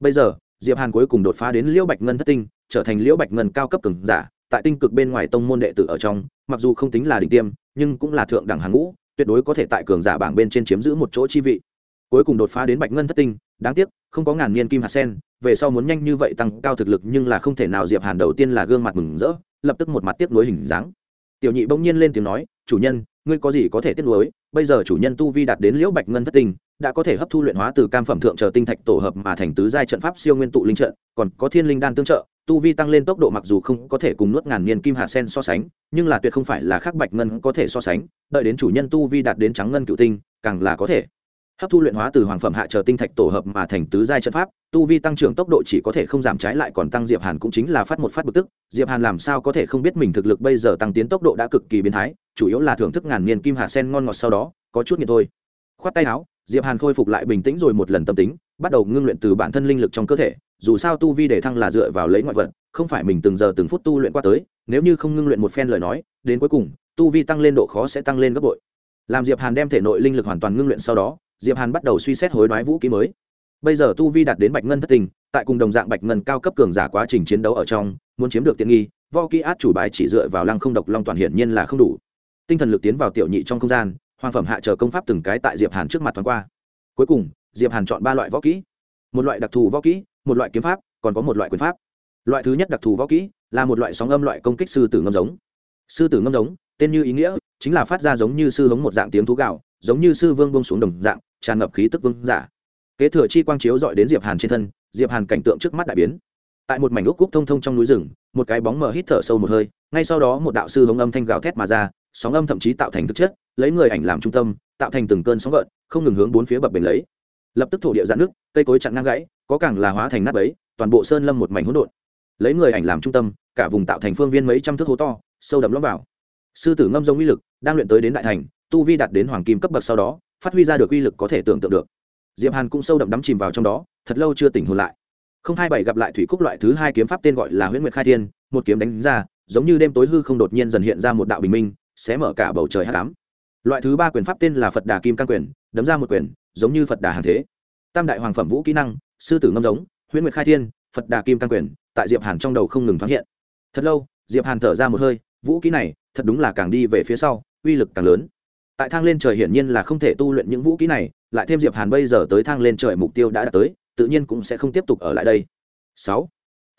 Bây giờ, diệp hàn cuối cùng đột phá đến liễu bạch ngân thất tinh, trở thành liễu bạch ngân cao cấp cường giả, tại tinh cực bên ngoài tông môn đệ tử ở trong, mặc dù không tính là đỉnh tiêm, nhưng cũng là thượng đẳng hàng ngũ, tuyệt đối có thể tại cường giả bảng bên trên chiếm giữ một chỗ chi vị cuối cùng đột phá đến bạch ngân thất tinh, đáng tiếc, không có ngàn niên kim hạt sen, về sau muốn nhanh như vậy tăng cao thực lực nhưng là không thể nào, diệp hàn đầu tiên là gương mặt mừng rỡ, lập tức một mặt tiếp nối hình dáng. Tiểu nhị bỗng nhiên lên tiếng nói, chủ nhân, ngươi có gì có thể tiếp nối bây giờ chủ nhân tu vi đạt đến liễu bạch ngân thất tinh, đã có thể hấp thu luyện hóa từ cam phẩm thượng chờ tinh thạch tổ hợp mà thành tứ giai trận pháp siêu nguyên tụ linh trận, còn có thiên linh đan tương trợ, tu vi tăng lên tốc độ mặc dù không có thể cùng nuốt ngàn niên kim hạt sen so sánh, nhưng là tuyệt không phải là khác bạch ngân có thể so sánh, đợi đến chủ nhân tu vi đạt đến trắng ngân cựu tinh, càng là có thể hấp thu luyện hóa từ hoàng phẩm hạ chờ tinh thạch tổ hợp mà thành tứ giai trận pháp, tu vi tăng trưởng tốc độ chỉ có thể không giảm trái lại còn tăng diệp hàn cũng chính là phát một phát bực tức. Diệp hàn làm sao có thể không biết mình thực lực bây giờ tăng tiến tốc độ đã cực kỳ biến thái, chủ yếu là thưởng thức ngàn niên kim hạ sen ngon ngọt sau đó, có chút nghiệt thôi. Khoát tay áo, diệp hàn khôi phục lại bình tĩnh rồi một lần tâm tính, bắt đầu ngưng luyện từ bản thân linh lực trong cơ thể, dù sao tu vi để thăng là dựa vào lấy ngoại vật, không phải mình từng giờ từng phút tu luyện qua tới, nếu như không ngưng luyện một phen lời nói, đến cuối cùng, tu vi tăng lên độ khó sẽ tăng lên gấp bội. Làm diệp hàn đem thể nội linh lực hoàn toàn ngưng luyện sau đó diệp hàn bắt đầu suy xét hối đoái vũ khí mới. Bây giờ tu vi đạt đến bạch ngân thất tình, tại cùng đồng dạng bạch ngân cao cấp cường giả quá trình chiến đấu ở trong, muốn chiếm được tiện nghi vo kỹ át chủ bài chỉ dựa vào lăng không độc long toàn hiển nhiên là không đủ. Tinh thần lực tiến vào tiểu nhị trong không gian, hoàng phẩm hạ chờ công pháp từng cái tại diệp hàn trước mặt thoáng qua. Cuối cùng, diệp hàn chọn ba loại võ kỹ. Một loại đặc thù võ kỹ, một loại kiếm pháp, còn có một loại quyền pháp. Loại thứ nhất đặc thù võ kỹ là một loại sóng âm loại công kích sư tử ngâm giống. Sư tử ngâm giống, tên như ý nghĩa, chính là phát ra giống như sư hống một dạng tiếng thú gạo, giống như sư vương bông xuống đồng dạng tràn ngập khí tức vương giả. Kế thừa chi quang chiếu dọi đến diệp hàn trên thân, diệp hàn cảnh tượng trước mắt đại biến. Tại một mảnh úc cúc thông thông trong núi rừng, một cái bóng mờ hít thở sâu một hơi, ngay sau đó một đạo sư hống âm thanh gào thét mà ra, sóng âm thậm chí tạo thành thực chất, lấy người ảnh làm trung tâm, tạo thành từng cơn sóng gợn, không ngừng hướng bốn phía bập bềnh lấy. Lập tức thổ địa giãn nước cây cối chặn ngang gãy, có càng là hóa thành nát bấy, toàn bộ sơn lâm một mảnh hỗn độn. Lấy người ảnh làm trung tâm, cả vùng tạo thành phương viên mấy trăm thước hố to, sâu đậm lõm vào. Sư tử ngâm giống uy lực, đang luyện tới đến đại thành, tu vi đạt đến hoàng kim cấp bậc sau đó phát huy ra được uy lực có thể tưởng tượng được. Diệp hàn cũng sâu đậm đắm chìm vào trong đó, thật lâu chưa tỉnh hồn lại. Không hai bảy gặp lại thủy cúc loại thứ hai kiếm pháp tên gọi là huyễn nguyệt khai thiên, một kiếm đánh ra, giống như đêm tối hư không đột nhiên dần hiện ra một đạo bình minh, sẽ mở cả bầu trời hắc ám. Loại thứ ba quyền pháp tên là phật đà kim cang quyền, đấm ra một quyền, giống như phật đà hàng thế. Tam đại hoàng phẩm vũ kỹ năng, sư tử ngâm giống, huyễn nguyệt khai thiên, phật đà kim cang quyền, tại diệp hàn trong đầu không ngừng thoáng hiện. Thật lâu, diệp hàn thở ra một hơi, vũ kỹ này thật đúng là càng đi về phía sau, uy lực càng lớn tại thang lên trời hiển nhiên là không thể tu luyện những vũ kỹ này, lại thêm diệp hàn bây giờ tới thang lên trời mục tiêu đã đạt tới, tự nhiên cũng sẽ không tiếp tục ở lại đây. Sáu.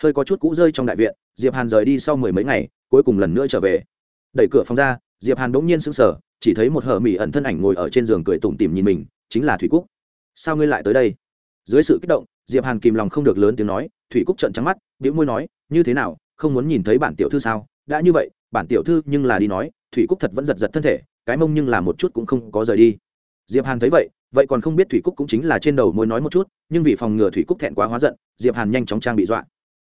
Hơi có chút cũ rơi trong đại viện, diệp hàn rời đi sau mười mấy ngày, cuối cùng lần nữa trở về. Đẩy cửa phòng ra, diệp hàn đỗng nhiên sững sờ, chỉ thấy một hờ mỹ ẩn thân ảnh ngồi ở trên giường cười tủm tỉm nhìn mình, chính là thủy cúc. Sao ngươi lại tới đây? Dưới sự kích động, diệp hàn kìm lòng không được lớn tiếng nói, thủy cúc trợn trắng mắt, bĩu môi nói, như thế nào, không muốn nhìn thấy bản tiểu thư sao? Đã như vậy, bản tiểu thư nhưng là đi nói, thủy cúc thật vẫn giật giật thân thể cái mông nhưng là một chút cũng không có rời đi. Diệp hàn thấy vậy vậy còn không biết thủy cúc cũng chính là trên đầu môi nói một chút, nhưng vì phòng ngừa thủy cúc thẹn quá hóa giận, diệp hàn nhanh chóng trang bị dọa.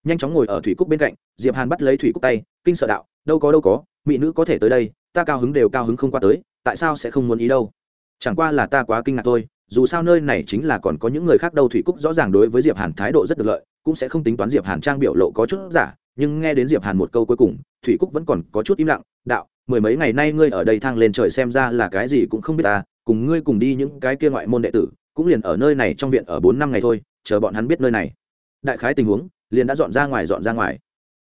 Nhanh chóng ngồi ở thủy cúc bên cạnh, diệp hàn bắt lấy thủy cúc tay, kinh sợ đạo, đâu có đâu có, mỹ nữ có thể tới đây, ta cao hứng đều cao hứng không qua tới, tại sao sẽ không muốn ý đâu? Chẳng qua là ta quá kinh ngạc thôi, dù sao nơi này chính là còn có những người khác đâu. Thủy cúc rõ ràng đối với diệp hàn thái độ rất được lợi, cũng sẽ không tính toán diệp hàn trang biểu lộ có chút giả, nhưng nghe đến diệp hàn một câu cuối cùng, thủy cúc vẫn còn có chút im lặng, đạo mười mấy ngày nay ngươi ở đây thang lên trời xem ra là cái gì cũng không biết ta, cùng ngươi cùng đi những cái kia ngoại môn đệ tử, cũng liền ở nơi này trong viện ở bốn năm ngày thôi, chờ bọn hắn biết nơi này. Đại khái tình huống, liền đã dọn ra ngoài dọn ra ngoài.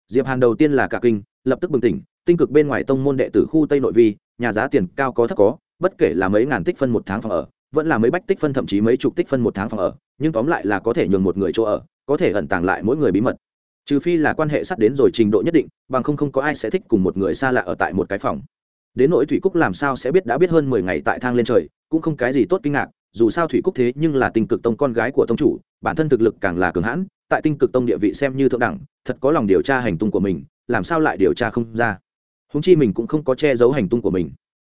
Diệp hàn đầu tiên là cả kinh, lập tức bừng tỉnh, tinh cực bên ngoài tông môn đệ tử khu tây nội vi, nhà giá tiền cao có thấp có, bất kể là mấy ngàn tích phân một tháng phòng ở, vẫn là mấy bách tích phân thậm chí mấy chục tích phân một tháng phòng ở, nhưng tóm lại là có thể nhường một người chỗ ở, có thể ẩn tàng lại mỗi người bí mật trừ phi là quan hệ sắt đến rồi trình độ nhất định, bằng không không có ai sẽ thích cùng một người xa lạ ở tại một cái phòng. Đến nỗi thủy cúc làm sao sẽ biết đã biết hơn mười ngày tại thang lên trời, cũng không cái gì tốt kinh ngạc, dù sao thủy cúc thế nhưng là tinh cực tông con gái của tông chủ, bản thân thực lực càng là cường hãn, tại tinh cực tông địa vị xem như thượng đẳng, thật có lòng điều tra hành tung của mình, làm sao lại điều tra không ra? Húng chi mình cũng không có che giấu hành tung của mình.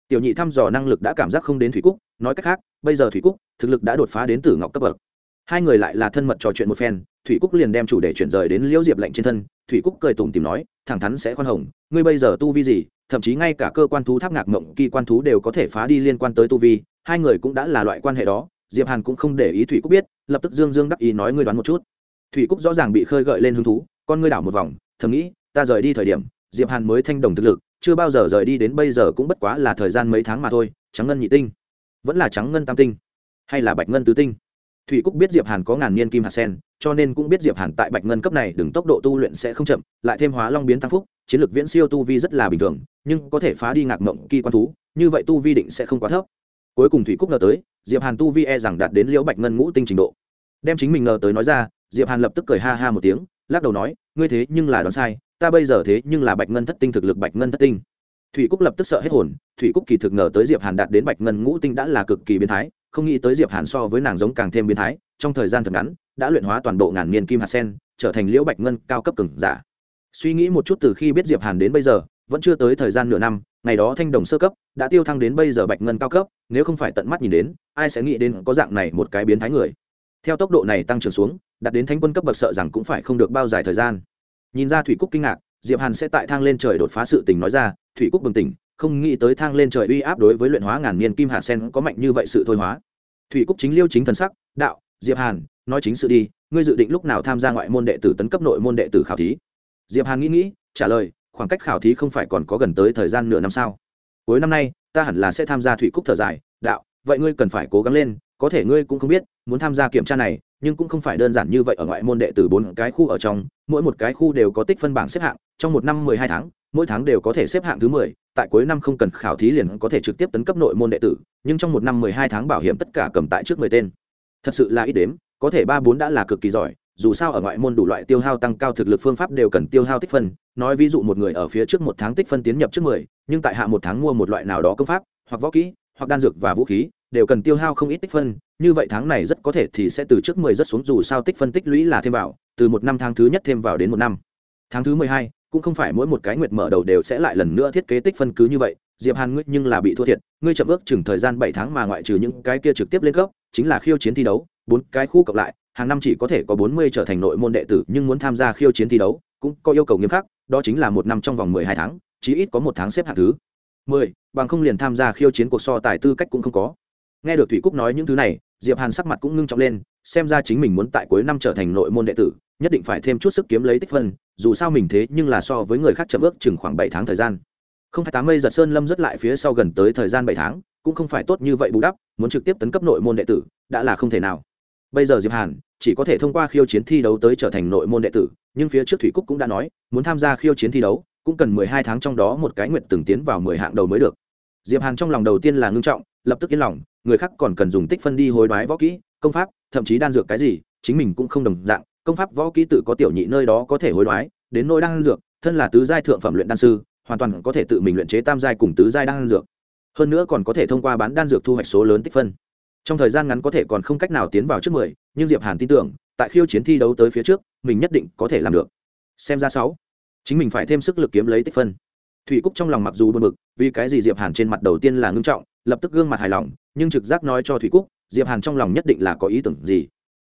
Tiểu nhị thăm dò năng lực đã cảm giác không đến thủy cúc, nói cách khác, bây giờ thủy cúc, thực lực đã đột phá đến tử ngọc cấp bậc hai người lại là thân mật trò chuyện một phen, thủy cúc liền đem chủ đề chuyển rời đến liễu diệp lệnh trên thân. Thủy cúc cười tủm tìm nói thẳng thắn sẽ khoan hồng, ngươi bây giờ tu vi gì, thậm chí ngay cả cơ quan thú tháp ngạc mộng kỳ quan thú đều có thể phá đi liên quan tới tu vi. Hai người cũng đã là loại quan hệ đó, diệp hàn cũng không để ý thủy cúc biết, lập tức dương dương đắc ý nói, ngươi đoán một chút. Thủy cúc rõ ràng bị khơi gợi lên hứng thú, con ngươi đảo một vòng, thầm nghĩ, ta rời đi thời điểm, diệp hàn mới thanh đồng thực lực, chưa bao giờ rời đi đến bây giờ cũng bất quá là thời gian mấy tháng mà thôi, trắng ngân nhị tinh, vẫn là trắng ngân tam tinh, hay là bạch ngân tứ tinh? Thủy cúc biết diệp hàn có ngàn niên kim hạt sen, cho nên cũng biết diệp hàn tại bạch ngân cấp này đừng tốc độ tu luyện sẽ không chậm, lại thêm hóa long biến tăng phúc, chiến lược viễn siêu tu vi rất là bình thường, nhưng có thể phá đi ngạc mộng kỳ quan thú, như vậy tu vi định sẽ không quá thấp. Cuối cùng thủy cúc ngờ tới, diệp hàn tu vi e rằng đạt đến liễu bạch ngân ngũ tinh trình độ. Đem chính mình ngờ tới nói ra, diệp hàn lập tức cười ha ha một tiếng, lắc đầu nói, ngươi thế nhưng là đoán sai, ta bây giờ thế nhưng là bạch ngân thất tinh thực lực bạch ngân thất tinh. Thủy cúc lập tức sợ hết hồn, thủy cúc kỳ thực ngờ tới diệp hàn đạt đến bạch ngân ngũ tinh đã là cực kỳ biến thái không nghĩ tới diệp hàn so với nàng giống càng thêm biến thái, trong thời gian thật ngắn, đã luyện hóa toàn bộ ngàn niên kim hạt sen, trở thành liễu bạch ngân cao cấp cường giả. Suy nghĩ một chút từ khi biết diệp hàn đến bây giờ, vẫn chưa tới thời gian nửa năm, ngày đó thanh đồng sơ cấp, đã tiêu thăng đến bây giờ bạch ngân cao cấp, nếu không phải tận mắt nhìn đến, ai sẽ nghĩ đến có dạng này một cái biến thái người. Theo tốc độ này tăng trưởng xuống, đạt đến thánh quân cấp bậc sợ rằng cũng phải không được bao dài thời gian. Nhìn ra thủy cúc kinh ngạc, diệp hàn sẽ tại thang lên trời đột phá sự tình nói ra, thủy cúc bừng tỉnh không nghĩ tới thang lên trời uy áp đối với luyện hóa ngàn niên kim hạt sen có mạnh như vậy sự thôi hóa. Thủy cúc chính liêu chính thần sắc, đạo, diệp hàn, nói chính sự đi, ngươi dự định lúc nào tham gia ngoại môn đệ tử tấn cấp nội môn đệ tử khảo thí? Diệp hàn nghĩ nghĩ, trả lời, khoảng cách khảo thí không phải còn có gần tới thời gian nửa năm sao? Cuối năm nay, ta hẳn là sẽ tham gia thủy cúc thở dài, đạo, vậy ngươi cần phải cố gắng lên, có thể ngươi cũng không biết, muốn tham gia kiểm tra này, nhưng cũng không phải đơn giản như vậy ở ngoại môn đệ tử bốn cái khu ở trong, mỗi một cái khu đều có tích phân bảng xếp hạng, trong một năm mười hai tháng, mỗi tháng đều có thể xếp hạng thứ mười tại cuối năm không cần khảo thí liền có thể trực tiếp tấn cấp nội môn đệ tử, nhưng trong một năm mười hai tháng bảo hiểm tất cả cầm tại trước mười tên. Thật sự là ít đếm, có thể ba bốn đã là cực kỳ giỏi, dù sao ở ngoại môn đủ loại tiêu hao tăng cao thực lực phương pháp đều cần tiêu hao tích phân, nói ví dụ một người ở phía trước một tháng tích phân tiến nhập trước mười, nhưng tại hạ một tháng mua một loại nào đó công pháp, hoặc võ kỹ, hoặc đan dược và vũ khí, đều cần tiêu hao không ít tích phân, như vậy tháng này rất có thể thì sẽ từ trước mười rất xuống, dù sao tích phân tích lũy là thêm vào, từ một năm tháng thứ nhất thêm vào đến một năm. Tháng thứ mười hai cũng không phải mỗi một cái nguyệt mở đầu đều sẽ lại lần nữa thiết kế tích phân cứ như vậy. Diệp hàn ngươi nhưng là bị thua thiệt, ngươi chậm ước chừng thời gian bảy tháng mà ngoại trừ những cái kia trực tiếp lên cấp chính là khiêu chiến thi đấu, bốn cái khu cộng lại, hàng năm chỉ có thể có bốn mươi trở thành nội môn đệ tử, nhưng muốn tham gia khiêu chiến thi đấu, cũng có yêu cầu nghiêm khắc, đó chính là một năm trong vòng mười hai tháng, chí ít có một tháng xếp hạng thứ mười, bằng không liền tham gia khiêu chiến cuộc so tài tư cách cũng không có. Nghe được thủy cúc nói những thứ này, diệp hàn sắc mặt cũng ngưng trọng lên xem ra chính mình muốn tại cuối năm trở thành nội môn đệ tử, nhất định phải thêm chút sức kiếm lấy tích phân, dù sao mình thế nhưng là so với người khác chậm ước chừng khoảng bảy tháng thời gian. Không hai tám mây giật sơn lâm rất lại phía sau gần tới thời gian bảy tháng, cũng không phải tốt như vậy bù đắp, muốn trực tiếp tấn cấp nội môn đệ tử, đã là không thể nào. Bây giờ diệp hàn chỉ có thể thông qua khiêu chiến thi đấu tới trở thành nội môn đệ tử, nhưng phía trước thủy cúc cũng đã nói, muốn tham gia khiêu chiến thi đấu, cũng cần mười hai tháng trong đó một cái nguyện từng tiến vào mười hạng đầu mới được. Diệp hàn trong lòng đầu tiên là ngưng trọng, lập tức yên lòng, người khác còn cần dùng tích phân đi hối đoái võ kỹ công pháp, thậm chí đan dược cái gì, chính mình cũng không đồng dạng. Công pháp võ kỹ tự có tiểu nhị nơi đó có thể hối đoái, đến nỗi đan dược, thân là tứ giai thượng phẩm luyện đan sư, hoàn toàn có thể tự mình luyện chế tam giai cùng tứ giai đan dược. Hơn nữa còn có thể thông qua bán đan dược thu hoạch số lớn tích phân. Trong thời gian ngắn có thể còn không cách nào tiến vào trước mười, nhưng diệp hàn tin tưởng, tại khiêu chiến thi đấu tới phía trước, mình nhất định có thể làm được. Xem ra sáu, chính mình phải thêm sức lực kiếm lấy tích phân. Thủy cúc trong lòng mặc dù buồn bực, vì cái gì diệp hàn trên mặt đầu tiên là ngưng trọng, lập tức gương mặt hài lòng, nhưng trực giác nói cho thủy cúc diệp hàn trong lòng nhất định là có ý tưởng gì.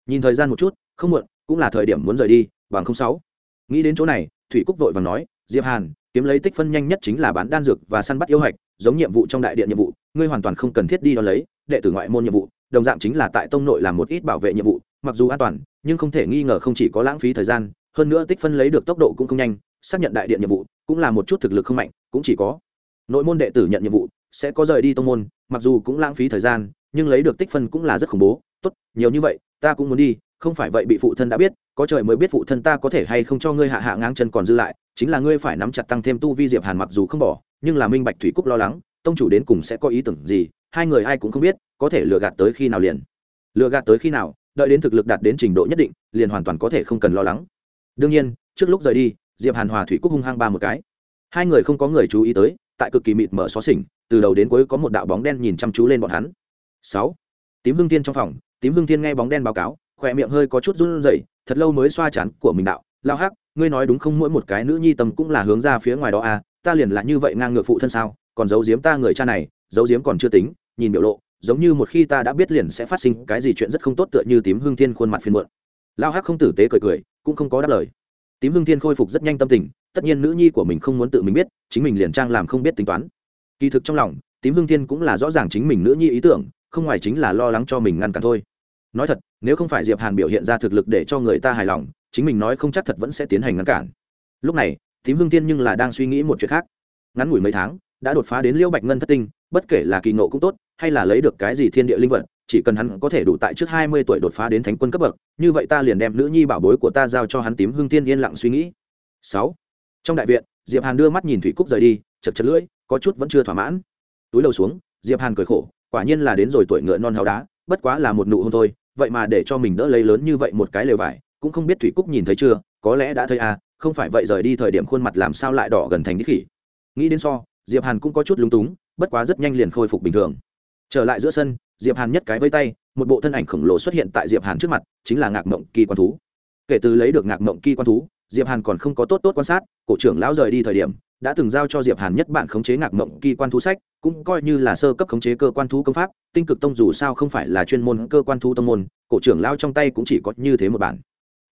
Nhìn thời gian một chút, không muộn, cũng là thời điểm muốn rời đi, bằng không sáu. Nghĩ đến chỗ này, thủy cúc vội vàng nói, diệp hàn, kiếm lấy tích phân nhanh nhất chính là bán đan dược và săn bắt yêu hạch, giống nhiệm vụ trong đại điện nhiệm vụ, ngươi hoàn toàn không cần thiết đi đo lấy, đệ tử ngoại môn nhiệm vụ, đồng dạng chính là tại tông nội làm một ít bảo vệ nhiệm vụ, mặc dù an toàn, nhưng không thể nghi ngờ không chỉ có lãng phí thời gian, hơn nữa tích phân lấy được tốc độ cũng không nhanh, xác nhận đại điện nhiệm vụ cũng là một chút thực lực không mạnh, cũng chỉ có nội môn đệ tử nhận nhiệm vụ sẽ có rời đi tông môn, mặc dù cũng lãng phí thời gian nhưng lấy được tích phân cũng là rất khủng bố. Tốt, nhiều như vậy, ta cũng muốn đi, không phải vậy bị phụ thân đã biết, có trời mới biết phụ thân ta có thể hay không cho ngươi hạ hạ ngang chân còn dư lại, chính là ngươi phải nắm chặt tăng thêm tu vi diệp hàn mặc dù không bỏ, nhưng là minh bạch thủy cúc lo lắng, tông chủ đến cùng sẽ có ý tưởng gì, hai người ai cũng không biết, có thể lừa gạt tới khi nào liền. Lừa gạt tới khi nào, đợi đến thực lực đạt đến trình độ nhất định, liền hoàn toàn có thể không cần lo lắng. Đương nhiên, trước lúc rời đi, diệp hàn hòa thủy cúc hung hăng ba một cái. Hai người không có người chú ý tới, tại cực kỳ mịt mở xó xỉnh, từ đầu đến cuối có một đạo bóng đen nhìn chăm chú lên bọn hắn sáu. Tím hương tiên trong phòng, tím hương tiên nghe bóng đen báo cáo, khỏe miệng hơi có chút run rẩy, thật lâu mới xoa chán của mình đạo lao hắc, ngươi nói đúng không? Mỗi một cái nữ nhi tâm cũng là hướng ra phía ngoài đó à ta liền là như vậy ngang ngược phụ thân sao? Còn giấu giếm ta người cha này, giấu giếm còn chưa tính, nhìn biểu lộ, giống như một khi ta đã biết liền sẽ phát sinh cái gì chuyện rất không tốt tựa như tím hương thiên khuôn mặt phiền muộn. Lao hắc không tử tế cười cười, cũng không có đáp lời. Tím hương thiên khôi phục rất nhanh tâm tình, tất nhiên nữ nhi của mình không muốn tự mình biết, chính mình liền trang làm không biết tính toán. Kỳ thực trong lòng, tím hương thiên cũng là rõ ràng chính mình nữ nhi ý tưởng không ngoài chính là lo lắng cho mình ngăn cản thôi. Nói thật, nếu không phải diệp hàn biểu hiện ra thực lực để cho người ta hài lòng, chính mình nói không chắc thật vẫn sẽ tiến hành ngăn cản. Lúc này, tím hương thiên nhưng là đang suy nghĩ một chuyện khác. Ngắn ngủi mấy tháng, đã đột phá đến liễu bạch ngân thất tinh, bất kể là kỳ ngộ cũng tốt, hay là lấy được cái gì thiên địa linh vật, chỉ cần hắn có thể đủ tại trước hai mươi tuổi đột phá đến thánh quân cấp bậc, như vậy ta liền đem nữ nhi bảo bối của ta giao cho hắn, tím hương thiên yên lặng suy nghĩ. Sáu. Trong đại viện, diệp hàn đưa mắt nhìn thủy cúc rời đi, chật chật lưỡi, có chút vẫn chưa thỏa mãn. Túi đầu xuống, diệp hàn cười khổ quả nhiên là đến rồi tuổi ngựa non háo đá, bất quá là một nụ hôn thôi, vậy mà để cho mình đỡ lấy lớn như vậy một cái lều vải, cũng không biết thủy cúc nhìn thấy chưa, có lẽ đã thấy à không phải vậy rời đi thời điểm khuôn mặt làm sao lại đỏ gần thành đích khỉ. Nghĩ đến so, diệp hàn cũng có chút lúng túng, bất quá rất nhanh liền khôi phục bình thường. Trở lại giữa sân, diệp hàn nhất cái vây tay, một bộ thân ảnh khổng lồ xuất hiện tại diệp hàn trước mặt, chính là ngạc mộng kỳ quan thú. Kể từ lấy được ngạc mộng kỳ quan thú, diệp hàn còn không có tốt tốt quan sát, cổ trưởng lão rời đi thời điểm đã từng giao cho diệp hàn nhất bản khống chế ngạc mộng kỳ quan thú sách, cũng coi như là sơ cấp khống chế cơ quan thú công pháp, tinh cực tông dù sao không phải là chuyên môn cơ quan thú tông môn, cổ trưởng lao trong tay cũng chỉ có như thế một bản.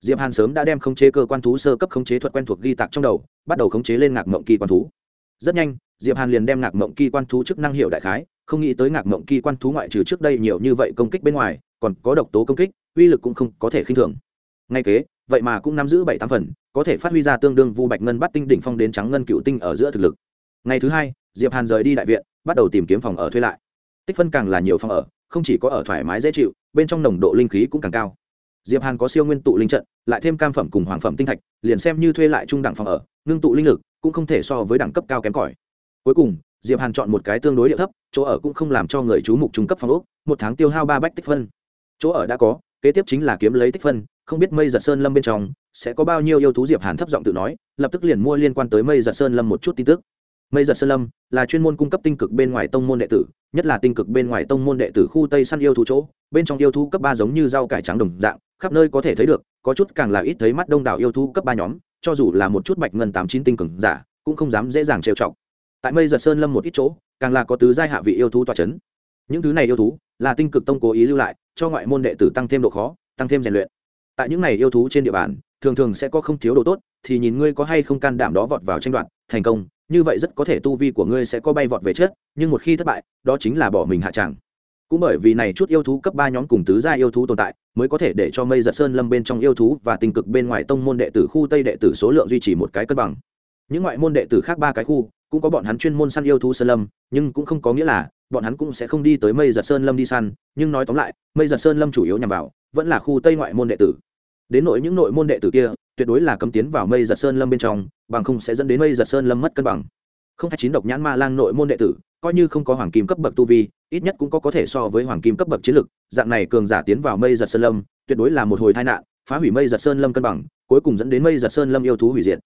Diệp hàn sớm đã đem khống chế cơ quan thú sơ cấp khống chế thuật quen thuộc ghi tạc trong đầu, bắt đầu khống chế lên ngạc mộng kỳ quan thú. Rất nhanh, diệp hàn liền đem ngạc mộng kỳ quan thú chức năng hiệu đại khái, không nghĩ tới ngạc mộng kỳ quan thú ngoại trừ trước đây nhiều như vậy công kích bên ngoài, còn có độc tố công kích, uy lực cũng không có thể khinh thường. Ngay kế vậy mà cũng nắm giữ bảy tám phần, có thể phát huy ra tương đương vu bạch ngân bắt tinh đỉnh phong đến trắng ngân cựu tinh ở giữa thực lực. Ngày thứ hai, diệp hàn rời đi đại viện, bắt đầu tìm kiếm phòng ở thuê lại. Tích phân càng là nhiều phòng ở, không chỉ có ở thoải mái dễ chịu, bên trong nồng độ linh khí cũng càng cao. Diệp hàn có siêu nguyên tụ linh trận, lại thêm cam phẩm cùng hoàng phẩm tinh thạch, liền xem như thuê lại trung đẳng phòng ở, ngưng tụ linh lực cũng không thể so với đẳng cấp cao kém cỏi. Cuối cùng, diệp hàn chọn một cái tương đối địa thấp, chỗ ở cũng không làm cho người chú mục trung cấp phòng ốc, một tháng tiêu hao ba bách tích phân. Chỗ ở đã có, kế tiếp chính là kiếm lấy tích phân không biết mây giật sơn lâm bên trong sẽ có bao nhiêu yêu thú diệp hàn thấp giọng tự nói, lập tức liền mua liên quan tới mây giật sơn lâm một chút tin tức. Mây giật sơn lâm là chuyên môn cung cấp tinh cực bên ngoài tông môn đệ tử, nhất là tinh cực bên ngoài tông môn đệ tử khu tây săn yêu thú chỗ, bên trong yêu thú cấp ba giống như rau cải trắng đồng dạng, khắp nơi có thể thấy được, có chút càng là ít thấy mắt đông đảo yêu thú cấp ba nhóm, cho dù là một chút bạch ngân tám chín tinh cường giả, cũng không dám dễ dàng trêu chọc. Tại mây giật sơn lâm một ít chỗ, càng là có tứ giai hạ vị yêu thú tọa chấn. Những thứ này yêu thú là tinh cực tông cố ý lưu lại, cho ngoại môn đệ tử tăng thêm độ khó, tăng thêm rèn luyện tại những này yêu thú trên địa bàn, thường thường sẽ có không thiếu đồ tốt, thì nhìn ngươi có hay không can đảm đó vọt vào tranh đoạt, thành công, như vậy rất có thể tu vi của ngươi sẽ có bay vọt về chết nhưng một khi thất bại, đó chính là bỏ mình hạ tràng. Cũng bởi vì này chút yêu thú cấp ba nhóm cùng tứ gia yêu thú tồn tại, mới có thể để cho mây giật sơn lâm bên trong yêu thú và tinh cực bên ngoài tông môn đệ tử khu tây đệ tử số lượng duy trì một cái cân bằng. Những ngoại môn đệ tử khác ba cái khu, cũng có bọn hắn chuyên môn săn yêu thú sơn lâm, nhưng cũng không có nghĩa là bọn hắn cũng sẽ không đi tới mây giật sơn lâm đi săn, nhưng nói tóm lại, mây giật sơn lâm chủ yếu nhằm vào vẫn là khu tây ngoại môn đệ tử đến nội những nội môn đệ tử kia, tuyệt đối là cấm tiến vào mây giật sơn lâm bên trong, bằng không sẽ dẫn đến mây giật sơn lâm mất cân bằng. Không hai chín độc nhãn ma lang nội môn đệ tử, coi như không có hoàng kim cấp bậc tu vi, ít nhất cũng có có thể so với hoàng kim cấp bậc chiến lực, dạng này cường giả tiến vào mây giật sơn lâm, tuyệt đối là một hồi tai nạn, phá hủy mây giật sơn lâm cân bằng, cuối cùng dẫn đến mây giật sơn lâm yêu thú hủy diệt.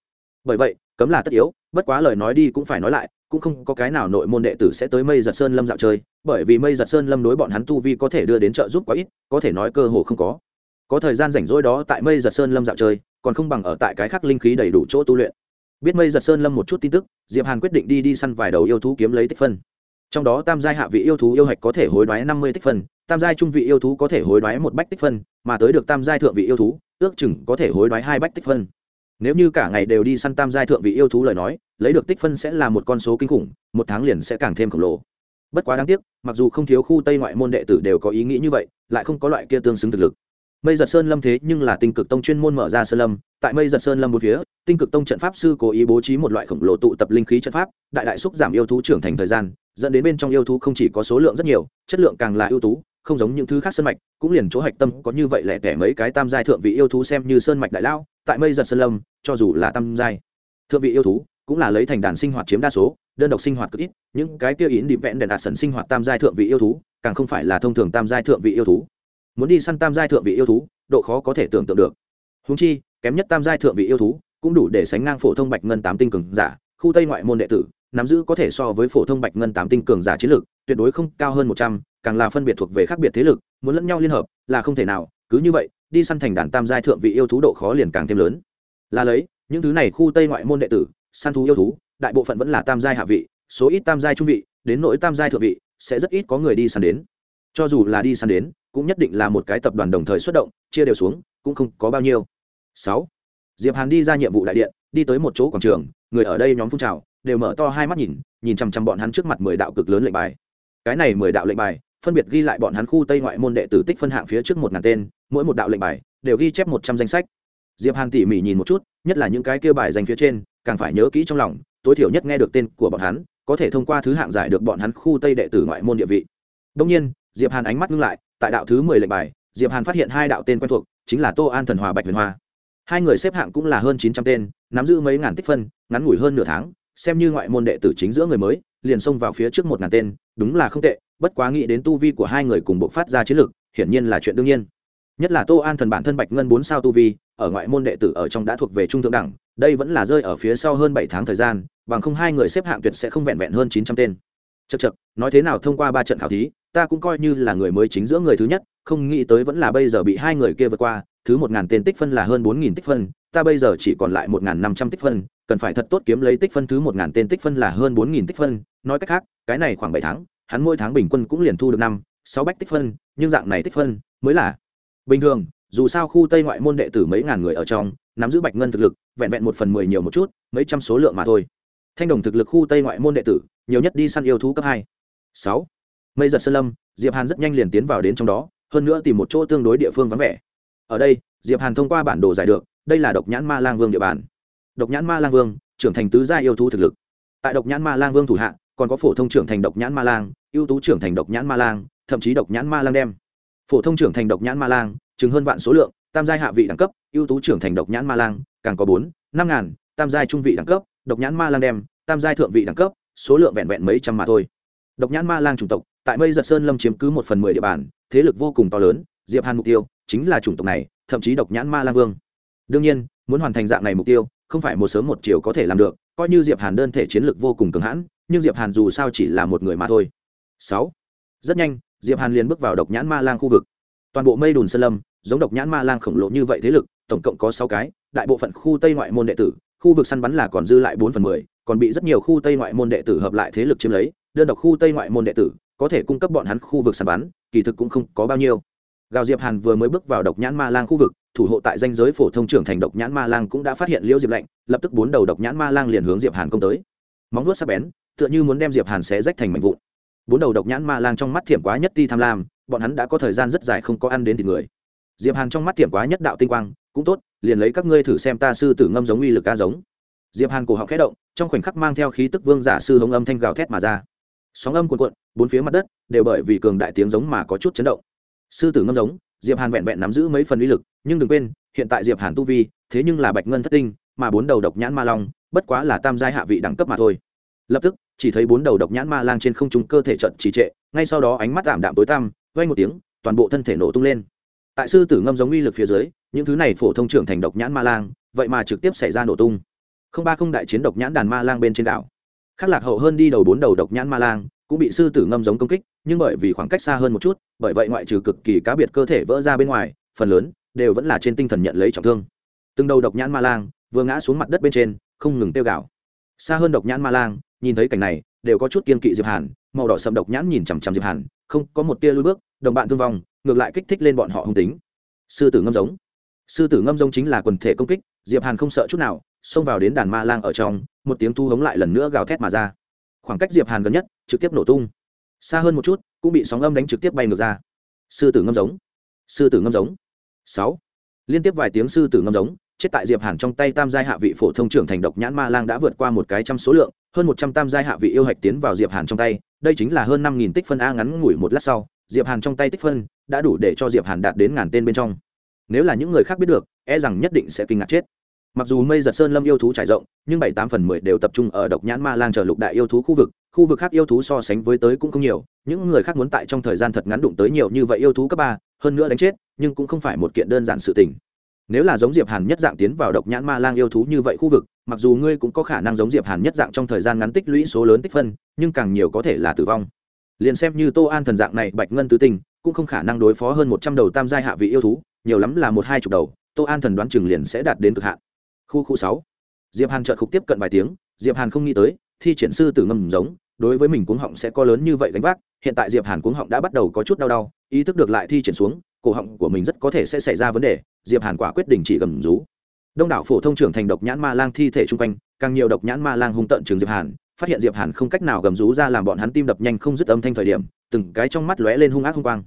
Bởi vậy, cấm là tất yếu, bất quá lời nói đi cũng phải nói lại, cũng không có cái nào nội môn đệ tử sẽ tới mây giật sơn lâm dạo chơi, bởi vì mây giật sơn lâm đối bọn hắn tu vi có thể đưa đến trợ giúp quá ít, có thể nói cơ hồ không có có thời gian rảnh rỗi đó tại mây giật sơn lâm dạo chơi, còn không bằng ở tại cái khác linh khí đầy đủ chỗ tu luyện. Biết mây giật sơn lâm một chút tin tức, diệp hàn quyết định đi đi săn vài đầu yêu thú kiếm lấy tích phân. Trong đó tam giai hạ vị yêu thú yêu hạch có thể hối đoái năm mươi tích phân, tam giai trung vị yêu thú có thể hối đoái một bách tích phân, mà tới được tam giai thượng vị yêu thú, ước chừng có thể hối đoái hai bách tích phân. Nếu như cả ngày đều đi săn tam giai thượng vị yêu thú lời nói, lấy được tích phân sẽ là một con số kinh khủng, một tháng liền sẽ càng thêm khổng lồ. Bất quá đáng tiếc, mặc dù không thiếu khu tây ngoại môn đệ tử đều có ý nghĩ như vậy, lại không có loại kia tương xứng thực lực mây giật sơn lâm thế nhưng là tinh cực tông chuyên môn mở ra sơn lâm. Tại mây giật sơn lâm một phía, tinh cực tông trận pháp sư cố ý bố trí một loại khổng lồ tụ tập linh khí trận pháp, đại đại xúc giảm yêu thú trưởng thành thời gian, dẫn đến bên trong yêu thú không chỉ có số lượng rất nhiều, chất lượng càng là ưu tú, không giống những thứ khác sơn mạch, cũng liền chỗ hạch tâm có như vậy lẻ tẻ mấy cái tam giai thượng vị yêu thú xem như sơn mạch đại lao tại mây giật sơn lâm, cho dù là tam giai thượng vị yêu thú, cũng là lấy thành đàn sinh hoạt chiếm đa số, đơn độc sinh hoạt cực ít, những cái tiêu yến điểm vẹn đèn đạt sần sinh hoạt tam giai thượng vị yêu thú, càng không phải là thông thường tam giai thượng vị yêu thú muốn đi săn tam giai thượng vị yêu thú, độ khó có thể tưởng tượng được. Húng chi, kém nhất tam giai thượng vị yêu thú cũng đủ để sánh ngang phổ thông bạch ngân tám tinh cường giả, khu tây ngoại môn đệ tử, nắm giữ có thể so với phổ thông bạch ngân tám tinh cường giả chiến lược tuyệt đối không cao hơn một trăm, càng là phân biệt thuộc về khác biệt thế lực, muốn lẫn nhau liên hợp là không thể nào, cứ như vậy, đi săn thành đàn tam giai thượng vị yêu thú độ khó liền càng thêm lớn. Là lấy, những thứ này khu tây ngoại môn đệ tử, săn thú yêu thú, đại bộ phận vẫn là tam giai hạ vị, số ít tam giai trung vị, đến nỗi tam giai thượng vị, sẽ rất ít có người đi săn đến. Cho dù là đi săn đến cũng nhất định là một cái tập đoàn đồng thời xuất động, chia đều xuống, cũng không có bao nhiêu. Sáu, diệp hàn đi ra nhiệm vụ đại điện, đi tới một chỗ quảng trường, người ở đây nhóm phun trào, đều mở to hai mắt nhìn nhìn chằm chằm bọn hắn trước mặt mười đạo cực lớn lệnh bài. Cái này mười đạo lệnh bài, phân biệt ghi lại bọn hắn khu tây ngoại môn đệ tử tích phân hạng phía trước một ngàn tên, mỗi một đạo lệnh bài đều ghi chép một trăm danh sách. Diệp hàn tỉ mỉ nhìn một chút, nhất là những cái kia bài danh phía trên, càng phải nhớ kỹ trong lòng, tối thiểu nhất nghe được tên của bọn hắn, có thể thông qua thứ hạng giải được bọn hắn khu tây đệ tử ngoại môn địa vị. Đông nhiên, diệp hàn ánh mắt ngưng lại tại đạo thứ mười lệnh bài, diệp hàn phát hiện hai đạo tên quen thuộc, chính là tô an thần hòa bạch huyền hoa. Hai người xếp hạng cũng là hơn chín trăm tên, nắm giữ mấy ngàn tích phân, ngắn ngủi hơn nửa tháng, xem như ngoại môn đệ tử chính giữa người mới, liền xông vào phía trước một ngàn tên, đúng là không tệ, bất quá nghĩ đến tu vi của hai người cùng bộc phát ra chiến lược hiển nhiên là chuyện đương nhiên. Nhất là tô an thần bản thân bạch ngân bốn sao tu vi, ở ngoại môn đệ tử ở trong đã thuộc về trung thượng đẳng, đây vẫn là rơi ở phía sau hơn bảy tháng thời gian, bằng không hai người xếp hạng tuyệt sẽ không vẹn vẹn hơn chín trăm tên. Chật chật nói thế nào thông qua ba trận khảo thí ta cũng coi như là người mới chính giữa người thứ nhất, không nghĩ tới vẫn là bây giờ bị hai người kia vượt qua, thứ một ngàn tên tích phân là hơn bốn nghìn tích phân, ta bây giờ chỉ còn lại một ngàn năm trăm tích phân, cần phải thật tốt kiếm lấy tích phân thứ một ngàn tên tích phân là hơn bốn nghìn tích phân, nói cách khác, cái này khoảng bảy tháng, hắn mỗi tháng bình quân cũng liền thu được năm, sáu bách tích phân, nhưng dạng này tích phân mới là bình thường, dù sao khu tây ngoại môn đệ tử mấy ngàn người ở trong, nắm giữ bạch ngân thực lực, vẹn vẹn một phần mười nhiều một chút, mấy trăm số lượng mà thôi. Thanh đồng thực lực khu tây ngoại môn đệ tử, nhiều nhất đi săn yêu thú cấp hai. Sáu mây giật sơn lâm diệp hàn rất nhanh liền tiến vào đến trong đó hơn nữa tìm một chỗ tương đối địa phương vắng vẻ ở đây diệp hàn thông qua bản đồ giải được đây là độc nhãn ma lang vương địa bàn độc nhãn ma lang vương trưởng thành tứ gia yêu thú thực lực tại độc nhãn ma lang vương thủ hạ còn có phổ thông trưởng thành độc nhãn ma lang ưu tú trưởng thành độc nhãn ma lang thậm chí độc nhãn ma lang đem phổ thông trưởng thành độc nhãn ma lang chứng hơn vạn số lượng tam giai hạ vị đẳng cấp ưu tú trưởng thành độc nhãn ma lang càng có bốn năm ngàn tam giai trung vị đẳng cấp độc nhãn ma lang đem tam giai thượng vị đẳng cấp số lượng vẹn vẹn mấy trăm mà thôi độc nhãn ma lang chủng tộc tại mây giật sơn lâm chiếm cứ một phần mười địa bàn, thế lực vô cùng to lớn, diệp hàn mục tiêu chính là chủng tộc này, thậm chí độc nhãn ma lang vương. Đương nhiên, muốn hoàn thành dạng này mục tiêu, không phải một sớm một chiều có thể làm được, coi như diệp hàn đơn thể chiến lược vô cùng cường hãn, nhưng diệp hàn dù sao chỉ là một người mà thôi. Sáu. Rất nhanh, diệp hàn liền bước vào độc nhãn ma lang khu vực. Toàn bộ mây đùn sơn lâm, giống độc nhãn ma lang khổng lồ như vậy thế lực, tổng cộng có sáu cái, đại bộ phận khu tây ngoại môn đệ tử, khu vực săn bắn là còn dư lại bốn phần mười, còn bị rất nhiều khu tây ngoại môn đệ tử hợp lại thế lực chiếm lấy, đơn độc khu tây ngoại môn đệ tử có thể cung cấp bọn hắn khu vực săn bắn, kỳ thực cũng không có bao nhiêu. Gào diệp hàn vừa mới bước vào độc nhãn ma lang khu vực, thủ hộ tại danh giới phổ thông trưởng thành độc nhãn ma lang cũng đã phát hiện liễu diệp lạnh, lập tức bốn đầu độc nhãn ma lang liền hướng diệp hàn công tới. Móng vuốt sắc bén, tựa như muốn đem diệp hàn xé rách thành mảnh vụn. Bốn đầu độc nhãn ma lang trong mắt thiểm quá nhất ti tham lam, bọn hắn đã có thời gian rất dài không có ăn đến thịt người. Diệp hàn trong mắt thiểm quá nhất đạo tinh quang, cũng tốt, liền lấy các ngươi thử xem ta sư tử ngâm giống uy lực ca giống. Diệp hàn cổ họng khẽ động, trong khoảnh khắc mang theo khí tức vương giả sư hống âm thanh gào thét mà ra sóng âm cuồn cuộn, bốn phía mặt đất đều bởi vì cường đại tiếng giống mà có chút chấn động. Sư tử ngâm giống, diệp hàn vẹn vẹn nắm giữ mấy phần uy lực, nhưng đừng quên, hiện tại diệp hàn tu vi, thế nhưng là bạch ngân thất tinh, mà bốn đầu độc nhãn ma long, bất quá là tam giai hạ vị đẳng cấp mà thôi. Lập tức, chỉ thấy bốn đầu độc nhãn ma lang trên không trung cơ thể trận trì trệ, ngay sau đó ánh mắt tạm đạm tối tăm, vang một tiếng, toàn bộ thân thể nổ tung lên. Tại sư tử ngâm giống uy lực phía dưới, những thứ này phổ thông trưởng thành độc nhãn ma lang, vậy mà trực tiếp xảy ra nổ tung. Không ba không đại chiến độc nhãn đàn ma lang bên trên đảo khác lạc hậu hơn đi đầu bốn đầu độc nhãn ma lang, cũng bị sư tử ngâm giống công kích, nhưng bởi vì khoảng cách xa hơn một chút, bởi vậy ngoại trừ cực kỳ cá biệt cơ thể vỡ ra bên ngoài, phần lớn đều vẫn là trên tinh thần nhận lấy trọng thương. Từng đầu độc nhãn ma lang vừa ngã xuống mặt đất bên trên, không ngừng tiêu gạo. Xa hơn độc nhãn ma lang, nhìn thấy cảnh này, đều có chút kiên kỵ diệp hàn, màu đỏ sầm độc nhãn nhìn chằm chằm diệp hàn, không có một tia lùi bước, đồng bạn thương vong, ngược lại kích thích lên bọn họ hung tính. Sư tử ngâm giống. Sư tử ngâm giống chính là quần thể công kích, diệp hàn không sợ chút nào xông vào đến đàn ma lang ở trong, một tiếng thu hống lại lần nữa gào thét mà ra. Khoảng cách diệp hàn gần nhất, trực tiếp nổ tung. Xa hơn một chút, cũng bị sóng âm đánh trực tiếp bay ngược ra. Sư tử ngâm giống. Sư tử ngâm giống. Sáu. Liên tiếp vài tiếng sư tử ngâm giống, chết tại diệp hàn trong tay tam giai hạ vị phổ thông trưởng thành độc nhãn ma lang đã vượt qua một cái trăm số lượng, hơn một trăm tam giai hạ vị yêu hạch tiến vào diệp hàn trong tay. Đây chính là hơn năm nghìn tích phân a ngắn ngủi một lát sau, diệp hàn trong tay tích phân đã đủ để cho diệp hàn đạt đến ngàn tên bên trong. Nếu là những người khác biết được e rằng nhất định sẽ kinh ngạc chết mặc dù mây giật sơn lâm yêu thú trải rộng, nhưng bảy tám phần mười đều tập trung ở độc nhãn ma lang chờ lục đại yêu thú khu vực khu vực khác yêu thú so sánh với tới cũng không nhiều, những người khác muốn tại trong thời gian thật ngắn đụng tới nhiều như vậy yêu thú cấp ba, hơn nữa đánh chết, nhưng cũng không phải một kiện đơn giản sự tình. Nếu là giống diệp hàn nhất dạng tiến vào độc nhãn ma lang yêu thú như vậy khu vực, mặc dù ngươi cũng có khả năng giống diệp hàn nhất dạng trong thời gian ngắn tích lũy số lớn tích phân, nhưng càng nhiều có thể là tử vong. Liền xem như tô an thần dạng này, bạch ngân tứ tình cũng không khả năng đối phó hơn một trăm đầu tam giai hạ vị yêu thú, nhiều lắm là một hai chục đầu, tô an thần đoán chừng liền sẽ đạt đến cực hạn khu khu sáu. Diệp hàn chợt khục tiếp cận vài tiếng, diệp hàn không nghĩ tới, thi triển sư tử ngầm giống, đối với mình cuống họng sẽ có lớn như vậy gánh vác. Hiện tại diệp hàn cuống họng đã bắt đầu có chút đau đau, ý thức được lại thi triển xuống, cổ họng của mình rất có thể sẽ xảy ra vấn đề. Diệp hàn quả quyết định chỉ gầm rú. Đông đảo phổ thông trưởng thành độc nhãn ma lang thi thể chung quanh, càng nhiều độc nhãn ma lang hung tận trường diệp hàn, phát hiện diệp hàn không cách nào gầm rú ra làm bọn hắn tim đập nhanh không dứt âm thanh thời điểm, từng cái trong mắt lóe lên hung ác hung quang.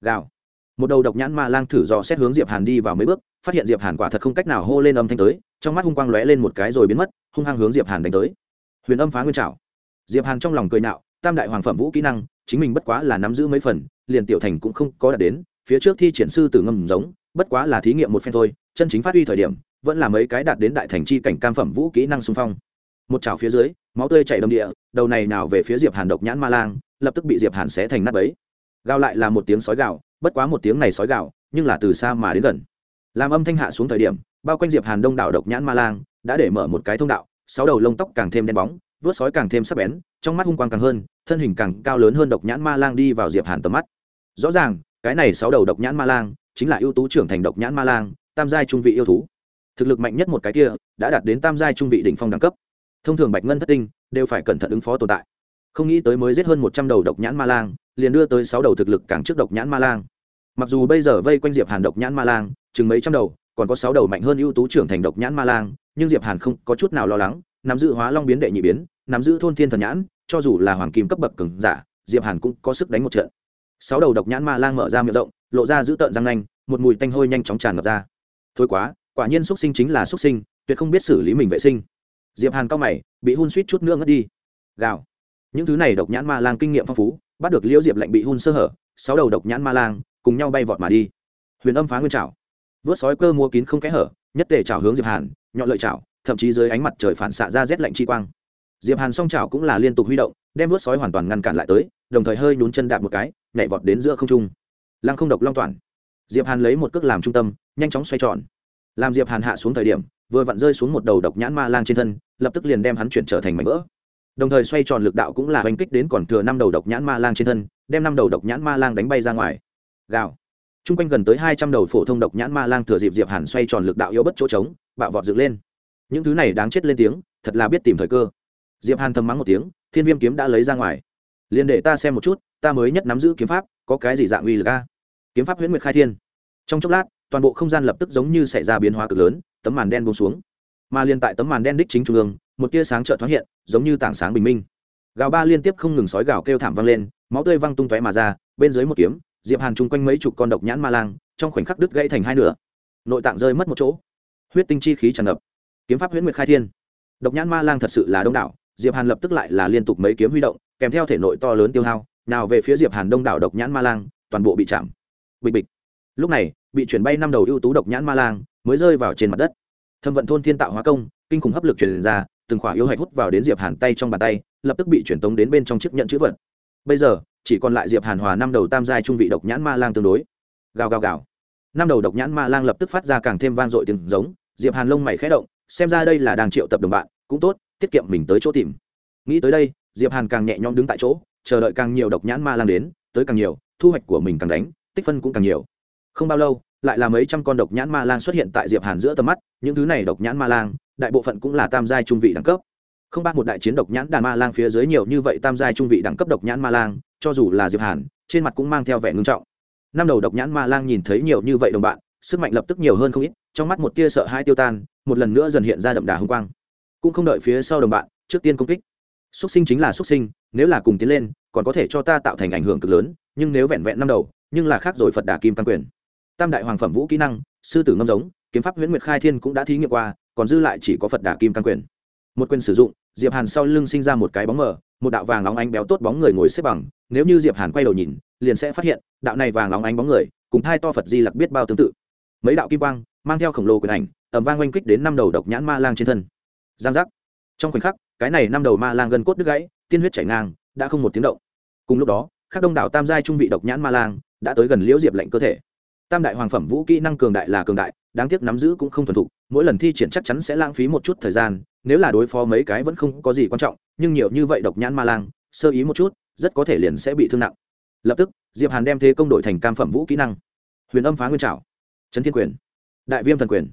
Gào. Một đầu độc nhãn ma lang thử dò xét hướng diệp hàn đi vào mấy bước, phát hiện diệp hàn quả thật không cách nào hô lên âm thanh tới trong mắt hung quang lóe lên một cái rồi biến mất, hung hăng hướng diệp hàn đánh tới. Huyền âm phá nguyên trảo. Diệp hàn trong lòng cười nạo, tam đại hoàng phẩm vũ kỹ năng, chính mình bất quá là nắm giữ mấy phần, liền tiểu thành cũng không có đạt đến, phía trước thi triển sư tử ngầm giống, bất quá là thí nghiệm một phen thôi, chân chính phát huy thời điểm, vẫn là mấy cái đạt đến đại thành chi cảnh cam phẩm vũ kỹ năng xung phong. Một chảo phía dưới, máu tươi chảy đầm địa, đầu này nào về phía diệp hàn độc nhãn ma lang, lập tức bị diệp hàn xé thành nát bấy. Gào lại là một tiếng sói gào, bất quá một tiếng này sói gào, nhưng là từ xa mà đến gần. Làm âm thanh hạ xuống thời điểm bao quanh diệp hàn đông đảo độc nhãn ma lang, đã để mở một cái thông đạo, sáu đầu lông tóc càng thêm đen bóng, vớt sói càng thêm sắc bén, trong mắt hung quang càng hơn, thân hình càng cao lớn hơn độc nhãn ma lang đi vào diệp hàn tầm mắt. Rõ ràng, cái này sáu đầu độc nhãn ma lang chính là ưu tú trưởng thành độc nhãn ma lang, tam giai trung vị yêu thú. Thực lực mạnh nhất một cái kia, đã đạt đến tam giai trung vị đỉnh phong đẳng cấp. Thông thường bạch ngân thất tinh đều phải cẩn thận ứng phó tồn tại. Không nghĩ tới mới giết hơn một trăm đầu độc nhãn ma lang, liền đưa tới sáu đầu thực lực càng trước độc nhãn ma lang. Mặc dù bây giờ vây quanh diệp hàn độc nhãn ma lang, chừng mấy trăm đầu còn có sáu đầu mạnh hơn ưu tú trưởng thành độc nhãn ma lang, nhưng diệp hàn không có chút nào lo lắng, nắm giữ hóa long biến đệ nhị biến, nắm giữ thôn thiên thần nhãn, cho dù là hoàng kim cấp bậc cường giả, diệp hàn cũng có sức đánh một trận. Sáu đầu độc nhãn ma lang mở ra miệng rộng, lộ ra giữ tợn răng nanh, một mùi tanh hôi nhanh chóng tràn ngập ra. Thôi quá, quả nhiên xuất sinh chính là xuất sinh, tuyệt không biết xử lý mình vệ sinh. Diệp hàn cao mày, bị hun suýt chút nữa ngất đi. Gào. Những thứ này độc nhãn ma lang kinh nghiệm phong phú, bắt được liễu diệp lệnh bị hun sơ hở, sáu đầu độc nhãn ma lang cùng nhau bay vọt mà đi. Huyền âm phá nguyên trảo vớt sói cơ mua kín không kẽ hở, nhất tề chảo hướng diệp hàn, nhọn lợi chảo, thậm chí dưới ánh mặt trời phản xạ ra rét lạnh chi quang. Diệp hàn song chảo cũng là liên tục huy động, đem vớt sói hoàn toàn ngăn cản lại tới, đồng thời hơi nhún chân đạp một cái, nhảy vọt đến giữa không trung. Lăng không độc long toàn. Diệp hàn lấy một cước làm trung tâm, nhanh chóng xoay tròn. Làm diệp hàn hạ xuống thời điểm, vừa vặn rơi xuống một đầu độc nhãn ma lang trên thân, lập tức liền đem hắn chuyển trở thành mảnh vỡ. Đồng thời xoay tròn lực đạo cũng là hành kích đến còn thừa năm đầu độc nhãn ma lang trên thân, đem năm đầu độc nhãn ma lang đánh bay ra ngoài. Gào t r u n g quanh gần tới hai trăm đầu phổ thông độc nhãn ma lang thừa dịp diệp hàn xoay tròn lực đạo yếu bất chỗ trống, bạo vọt dựng lên. Những thứ này đáng chết lên tiếng, thật là biết tìm thời cơ. Diệp hàn thầm mắng một tiếng, thiên viêm kiếm đã lấy ra ngoài. Liền để ta xem một chút, ta mới nhất nắm giữ kiếm pháp, có cái gì dạng uy lực a? Kiếm pháp huyễn nguyệt khai thiên. Trong chốc lát, toàn bộ không gian lập tức giống như xảy ra biến hóa cực lớn, tấm màn đen buông xuống. Mà liền tại tấm màn đen đích chính trung ương, một tia sáng chợt thoáng hiện, giống như tảng sáng bình minh. Gào ba liên tiếp không ngừng sói gào kêu thảm vang lên, máu tươi văng tung tóe mà ra, bên dưới một kiếm diệp hàn chung quanh mấy chục con độc nhãn ma lang, trong khoảnh khắc đứt gãy thành hai nửa. Nội tạng rơi mất một chỗ. Huyết tinh chi khí tràn ngập. Kiếm pháp huyễn nguyệt khai thiên. Độc nhãn ma lang thật sự là đông đảo, diệp hàn lập tức lại là liên tục mấy kiếm huy động, kèm theo thể nội to lớn tiêu hao, nào về phía diệp hàn đông đảo độc nhãn ma lang, toàn bộ bị chạm. Bịch bịch. Lúc này, bị chuyển bay năm đầu ưu tú độc nhãn ma lang mới rơi vào trên mặt đất. Thâm vận thôn thiên tạo hóa công, kinh khủng hấp lực truyền ra, từng khỏa yêu hạch hút vào đến diệp hàn tay trong bàn tay, lập tức bị chuyển tống đến bên trong chiếc nhận chữ vật. Bây giờ chỉ còn lại diệp hàn hòa năm đầu tam giai trung vị độc nhãn ma lang tương đối. Gào gào gào. Năm đầu độc nhãn ma lang lập tức phát ra càng thêm vang dội tiếng giống, diệp hàn lông mày khẽ động, xem ra đây là đang triệu tập đồng bạn, cũng tốt, tiết kiệm mình tới chỗ tìm. Nghĩ tới đây, diệp hàn càng nhẹ nhõm đứng tại chỗ, chờ đợi càng nhiều độc nhãn ma lang đến, tới càng nhiều, thu hoạch của mình càng đánh, tích phân cũng càng nhiều. Không bao lâu, lại là mấy trăm con độc nhãn ma lang xuất hiện tại diệp hàn giữa tầm mắt, những thứ này độc nhãn ma lang, đại bộ phận cũng là tam giai trung vị đẳng cấp. Không ba một đại chiến độc nhãn đàn ma lang phía dưới nhiều như vậy tam giai trung vị đẳng cấp độc nhãn ma lang cho dù là diệp hàn, trên mặt cũng mang theo vẻ ngưng trọng. Năm đầu độc nhãn ma lang nhìn thấy nhiều như vậy đồng bạn, sức mạnh lập tức nhiều hơn không ít, trong mắt một tia sợ hai tiêu tan, một lần nữa dần hiện ra đậm đà hung quang. Cũng không đợi phía sau đồng bạn, trước tiên công kích. Xuất sinh chính là xuất sinh, nếu là cùng tiến lên, còn có thể cho ta tạo thành ảnh hưởng cực lớn, nhưng nếu vẹn vẹn năm đầu, nhưng là khác rồi phật đà kim tăng quyền. Tam đại hoàng phẩm vũ kỹ năng, sư tử ngâm giống, kiếm pháp huyễn nguyệt khai thiên cũng đã thí nghiệm qua, còn dư lại chỉ có phật đà kim tăng quyền một quyền sử dụng, diệp hàn sau lưng sinh ra một cái bóng mờ, một đạo vàng óng ánh béo tốt bóng người ngồi xếp bằng, nếu như diệp hàn quay đầu nhìn, liền sẽ phát hiện, đạo này vàng óng ánh bóng người, cùng thai to phật di lặc biết bao tương tự. Mấy đạo kim quang, mang theo khổng lồ quyền ảnh ẩm vang oanh kích đến năm đầu độc nhãn ma lang trên thân. Giang giác. Trong khoảnh khắc, cái này năm đầu ma lang gần cốt đứt gãy, tiên huyết chảy ngang, đã không một tiếng động. Cùng lúc đó các đông đảo tam giai trung vị độc nhãn ma lang, đã tới gần liễu diệp lệnh cơ thể. Tam đại hoàng phẩm vũ kỹ năng cường đại là cường đại, đáng tiếc nắm giữ cũng không thuần thục, mỗi lần thi triển chắc chắn sẽ lãng phí một chút thời gian nếu là đối phó mấy cái vẫn không có gì quan trọng, nhưng nhiều như vậy độc nhãn ma lang, sơ ý một chút, rất có thể liền sẽ bị thương nặng. Lập tức, diệp hàn đem thế công đội thành cam phẩm vũ kỹ năng. Huyền âm phá nguyên trảo. Trấn thiên quyền. Đại viêm thần quyền.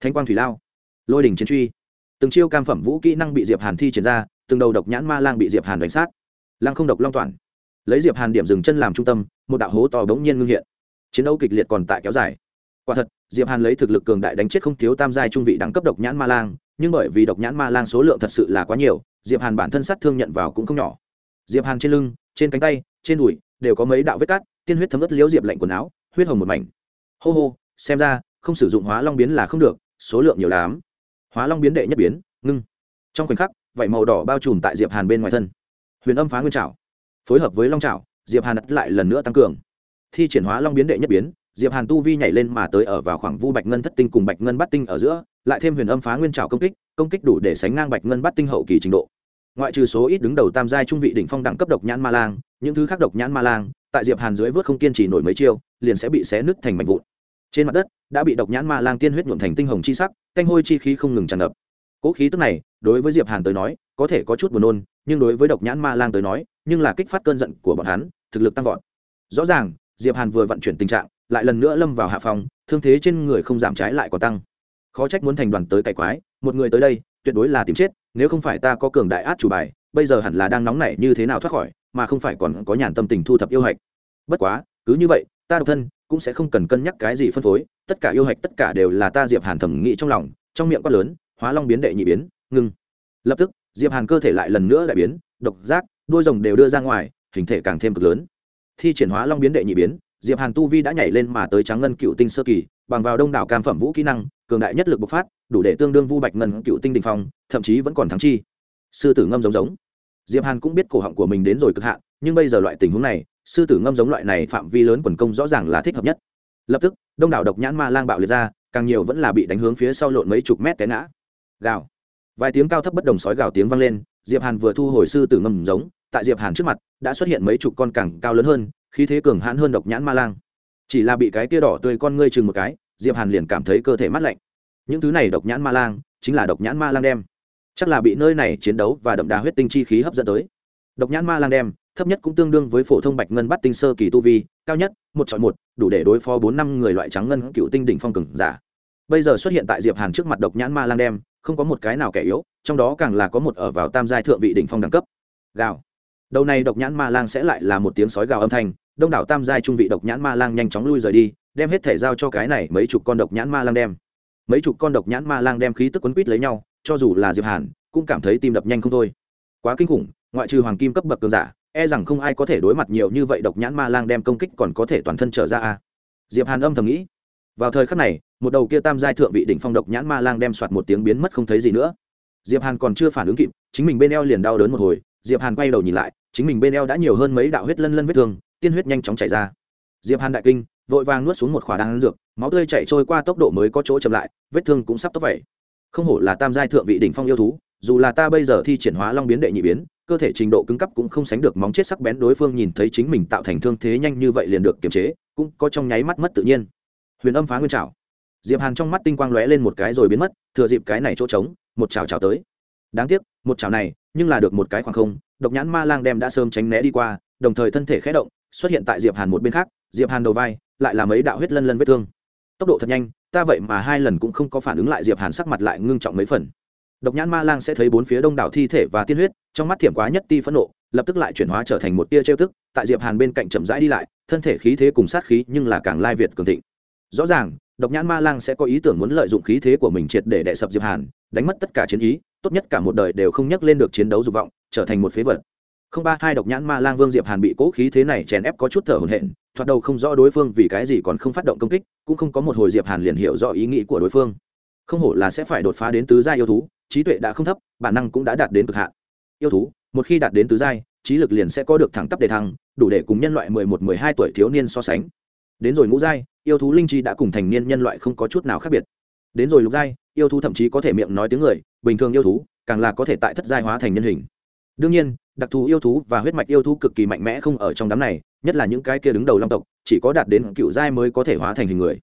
Thanh quang thủy lao. Lôi đỉnh chiến truy. Từng chiêu cam phẩm vũ kỹ năng bị diệp hàn thi triển ra, từng đầu độc nhãn ma lang bị diệp hàn đánh sát. Lang không độc long toàn. Lấy diệp hàn điểm dừng chân làm trung tâm, một đạo hố to bỗng nhiên ngưng hiện. Chiến đấu kịch liệt còn tại kéo dài. Quả thật, diệp hàn lấy thực lực cường đại đánh chết không thiếu tam giai trung vị đẳng cấp độc nhãn ma lang nhưng bởi vì độc nhãn ma lang số lượng thật sự là quá nhiều, diệp hàn bản thân sát thương nhận vào cũng không nhỏ. Diệp hàn trên lưng, trên cánh tay, trên đùi đều có mấy đạo vết cắt, tiên huyết thấm ướt liễu diệp lạnh quần áo, huyết hồng một mảnh. Hô hô, xem ra, không sử dụng hóa long biến là không được, số lượng nhiều lắm. Hóa long biến đệ nhất biến, ngưng. Trong khoảnh khắc, vảy màu đỏ bao trùm tại diệp hàn bên ngoài thân. Huyền âm phá nguyên trảo. Phối hợp với long trảo, diệp hàn đặt lại lần nữa tăng cường. Thi triển hóa long biến đệ nhất biến, diệp hàn tu vi nhảy lên mà tới ở vào khoảng vu bạch ngân thất tinh cùng bạch ngân bát tinh ở giữa lại thêm huyền âm phá nguyên trào công kích công kích đủ để sánh ngang bạch ngân bát tinh hậu kỳ trình độ. Ngoại trừ số ít đứng đầu tam giai trung vị đỉnh phong đẳng cấp độc nhãn ma lang, những thứ khác độc nhãn ma lang, tại diệp hàn dưới vớt không kiên trì nổi mấy chiêu, liền sẽ bị xé nứt thành mảnh vụn. Trên mặt đất, đã bị độc nhãn ma lang tiên huyết nhuộm thành tinh hồng chi sắc canh hôi chi khí không ngừng tràn ngập. Cỗ khí tức này, đối với diệp hàn tới nói, có thể có chút buồn nôn, nhưng đối với độc nhãn ma lang tới nói, nhưng là kích phát cơn giận của bọn hắn, thực lực tăng vọt. Rõ ràng, diệp hàn vừa vận chuyển tình trạng, lại lần nữa lâm vào hạ phòng thương thế trên người không giảm trái lại còn tăng khó trách muốn thành đoàn tới cày quái, một người tới đây, tuyệt đối là tìm chết, nếu không phải ta có cường đại át chủ bài, bây giờ hẳn là đang nóng nảy như thế nào thoát khỏi, mà không phải còn có nhàn tâm tình thu thập yêu hạch. Bất quá, cứ như vậy, ta độc thân cũng sẽ không cần cân nhắc cái gì phân phối, tất cả yêu hạch tất cả đều là ta diệp hàn thẩm nghĩ trong lòng, trong miệng quát lớn, hóa long biến đệ nhị biến, ngưng. Lập tức, diệp hàn cơ thể lại lần nữa đại biến, độc giác, đôi rồng đều đưa ra ngoài, hình thể càng thêm cực lớn. Thi triển hóa long biến đệ nhị biến, diệp hàn tu vi đã nhảy lên mà tới trắng ngân cựu tinh sơ kỳ bằng vào đông đảo cam phẩm vũ kỹ năng, cường đại nhất lực bộc phát, đủ để tương đương vu bạch ngân, cựu tinh đình phong, thậm chí vẫn còn thắng chi. Sư tử ngâm giống giống. Diệp hàn cũng biết cổ họng của mình đến rồi cực hạn, nhưng bây giờ loại tình huống này, sư tử ngâm giống loại này phạm vi lớn quần công rõ ràng là thích hợp nhất. Lập tức, đông đảo độc nhãn ma lang bạo liệt ra, càng nhiều vẫn là bị đánh hướng phía sau lộn mấy chục mét té ngã. Gào. Vài tiếng cao thấp bất đồng sói gào tiếng vang lên, diệp hàn vừa thu hồi sư tử ngâm giống, tại diệp hàn trước mặt, đã xuất hiện mấy chục con càng cao lớn hơn, khí thế cường hãn hơn độc nhãn ma lang chỉ là bị cái tia đỏ tươi con ngươi chừng một cái, diệp hàn liền cảm thấy cơ thể mát lạnh. Những thứ này độc nhãn ma lang, chính là độc nhãn ma lang đem. Chắc là bị nơi này chiến đấu và đậm đà huyết tinh chi khí hấp dẫn tới. Độc nhãn ma lang đem, thấp nhất cũng tương đương với phổ thông bạch ngân bắt tinh sơ kỳ tu vi, cao nhất, một chọn một, đủ để đối phó bốn năm người loại trắng ngân cựu tinh đỉnh phong cường giả. Bây giờ xuất hiện tại diệp hàn trước mặt độc nhãn ma lang đem, không có một cái nào kẻ yếu, trong đó càng là có một ở vào tam giai thượng vị đỉnh phong đẳng cấp. Gào. Đầu này độc nhãn ma lang sẽ lại là một tiếng sói gào âm thanh đông đảo tam giai trung vị độc nhãn ma lang nhanh chóng lui rời đi, đem hết thể giao cho cái này mấy chục con độc nhãn ma lang đem. Mấy chục con độc nhãn ma lang đem khí tức quấn quýt lấy nhau, cho dù là diệp hàn, cũng cảm thấy tim đập nhanh không thôi. Quá kinh khủng, ngoại trừ hoàng kim cấp bậc cường giả e rằng không ai có thể đối mặt nhiều như vậy độc nhãn ma lang đem công kích còn có thể toàn thân trở ra a. Diệp hàn âm thầm nghĩ. Vào thời khắc này, một đầu kia tam giai thượng vị đỉnh phong độc nhãn ma lang đem soạt một tiếng biến mất không thấy gì nữa. Diệp hàn còn chưa phản ứng kịp, chính mình bên eo liền đau đớn một hồi, diệp hàn quay đầu nhìn lại, chính mình bên eo đã nhiều hơn mấy đạo huyết lân lân vết thương tiên huyết nhanh chóng chảy ra. Diệp hàn đại kinh, vội vàng nuốt xuống một khỏa đan dược, máu tươi chảy trôi qua tốc độ mới có chỗ chậm lại, vết thương cũng sắp tốt vậy. Không hổ là tam giai thượng vị đỉnh phong yêu thú, dù là ta bây giờ thi triển hóa long biến đệ nhị biến, cơ thể trình độ cứng cấp cũng không sánh được móng chết sắc bén đối phương nhìn thấy chính mình tạo thành thương thế nhanh như vậy liền được kiềm chế, cũng có trong nháy mắt mất tự nhiên. Huyền âm phá nguyên trào diệp hàn trong mắt tinh quang lóe lên một cái rồi biến mất, thừa dịp cái này chỗ trống, một chảo chảo tới. Đáng tiếc, một chảo này, nhưng là được một cái khoảng không, độc nhãn ma lang đem đã sớm tránh né đi qua, đồng thời thân thể khẽ động xuất hiện tại diệp hàn một bên khác, diệp hàn đầu vai lại là mấy đạo huyết lân lân vết thương. Tốc độ thật nhanh, ta vậy mà hai lần cũng không có phản ứng lại diệp hàn sắc mặt lại ngưng trọng mấy phần. Độc nhãn ma lang sẽ thấy bốn phía đông đảo thi thể và tiên huyết, trong mắt thiểm quá nhất ti phẫn nộ, lập tức lại chuyển hóa trở thành một tia trêu tức, tại diệp hàn bên cạnh chậm rãi đi lại, thân thể khí thế cùng sát khí nhưng là càng lai việt cường thịnh. Rõ ràng, độc nhãn ma lang sẽ có ý tưởng muốn lợi dụng khí thế của mình triệt để đè sập diệp hàn, đánh mất tất cả chiến ý, tốt nhất cả một đời đều không nhắc lên được chiến đấu dục vọng, trở thành một phế vật không ba hai độc nhãn ma lang vương diệp hàn bị cố khí thế này chèn ép có chút thở hổn hển, thoạt đầu không rõ đối phương vì cái gì còn không phát động công kích, cũng không có một hồi diệp hàn liền hiểu rõ ý nghĩ của đối phương. Không hổ là sẽ phải đột phá đến tứ giai yêu thú, trí tuệ đã không thấp, bản năng cũng đã đạt đến cực hạn. Yêu thú, một khi đạt đến tứ giai, trí lực liền sẽ có được thẳng tắp đề thăng, đủ để cùng nhân loại mười một, mười hai tuổi thiếu niên so sánh. Đến rồi ngũ giai, yêu thú linh chi đã cùng thành niên nhân loại không có chút nào khác biệt. Đến rồi lục giai, yêu thú thậm chí có thể miệng nói tiếng người, bình thường yêu thú càng là có thể tại thất giai hóa thành nhân hình. Đương nhiên đặc thù yêu thú và huyết mạch yêu thú cực kỳ mạnh mẽ không ở trong đám này, nhất là những cái kia đứng đầu long tộc, chỉ có đạt đến cựu giai mới có thể hóa thành hình người.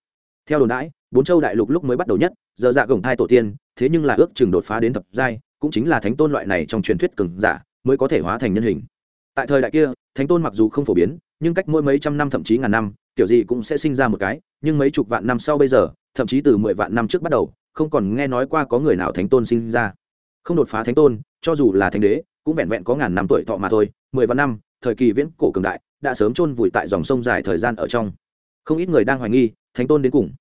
Theo đồn đãi, bốn châu đại lục lúc mới bắt đầu nhất, giờ dạ gồng hai tổ tiên, thế nhưng là ước chừng đột phá đến thập giai, cũng chính là thánh tôn loại này trong truyền thuyết cường giả mới có thể hóa thành nhân hình. Tại thời đại kia, thánh tôn mặc dù không phổ biến, nhưng cách mỗi mấy trăm năm, thậm chí ngàn năm, kiểu gì cũng sẽ sinh ra một cái, nhưng mấy chục vạn năm sau bây giờ, thậm chí từ mười vạn năm trước bắt đầu, không còn nghe nói qua có người nào thánh tôn sinh ra. Không đột phá thánh tôn, cho dù là thánh đế cũng vẹn vẹn có ngàn năm tuổi thọ mà thôi, mười vạn năm, thời kỳ viễn cổ cường đại, đã sớm chôn vùi tại dòng sông dài thời gian ở trong. Không ít người đang hoài nghi, thánh tôn đến cùng.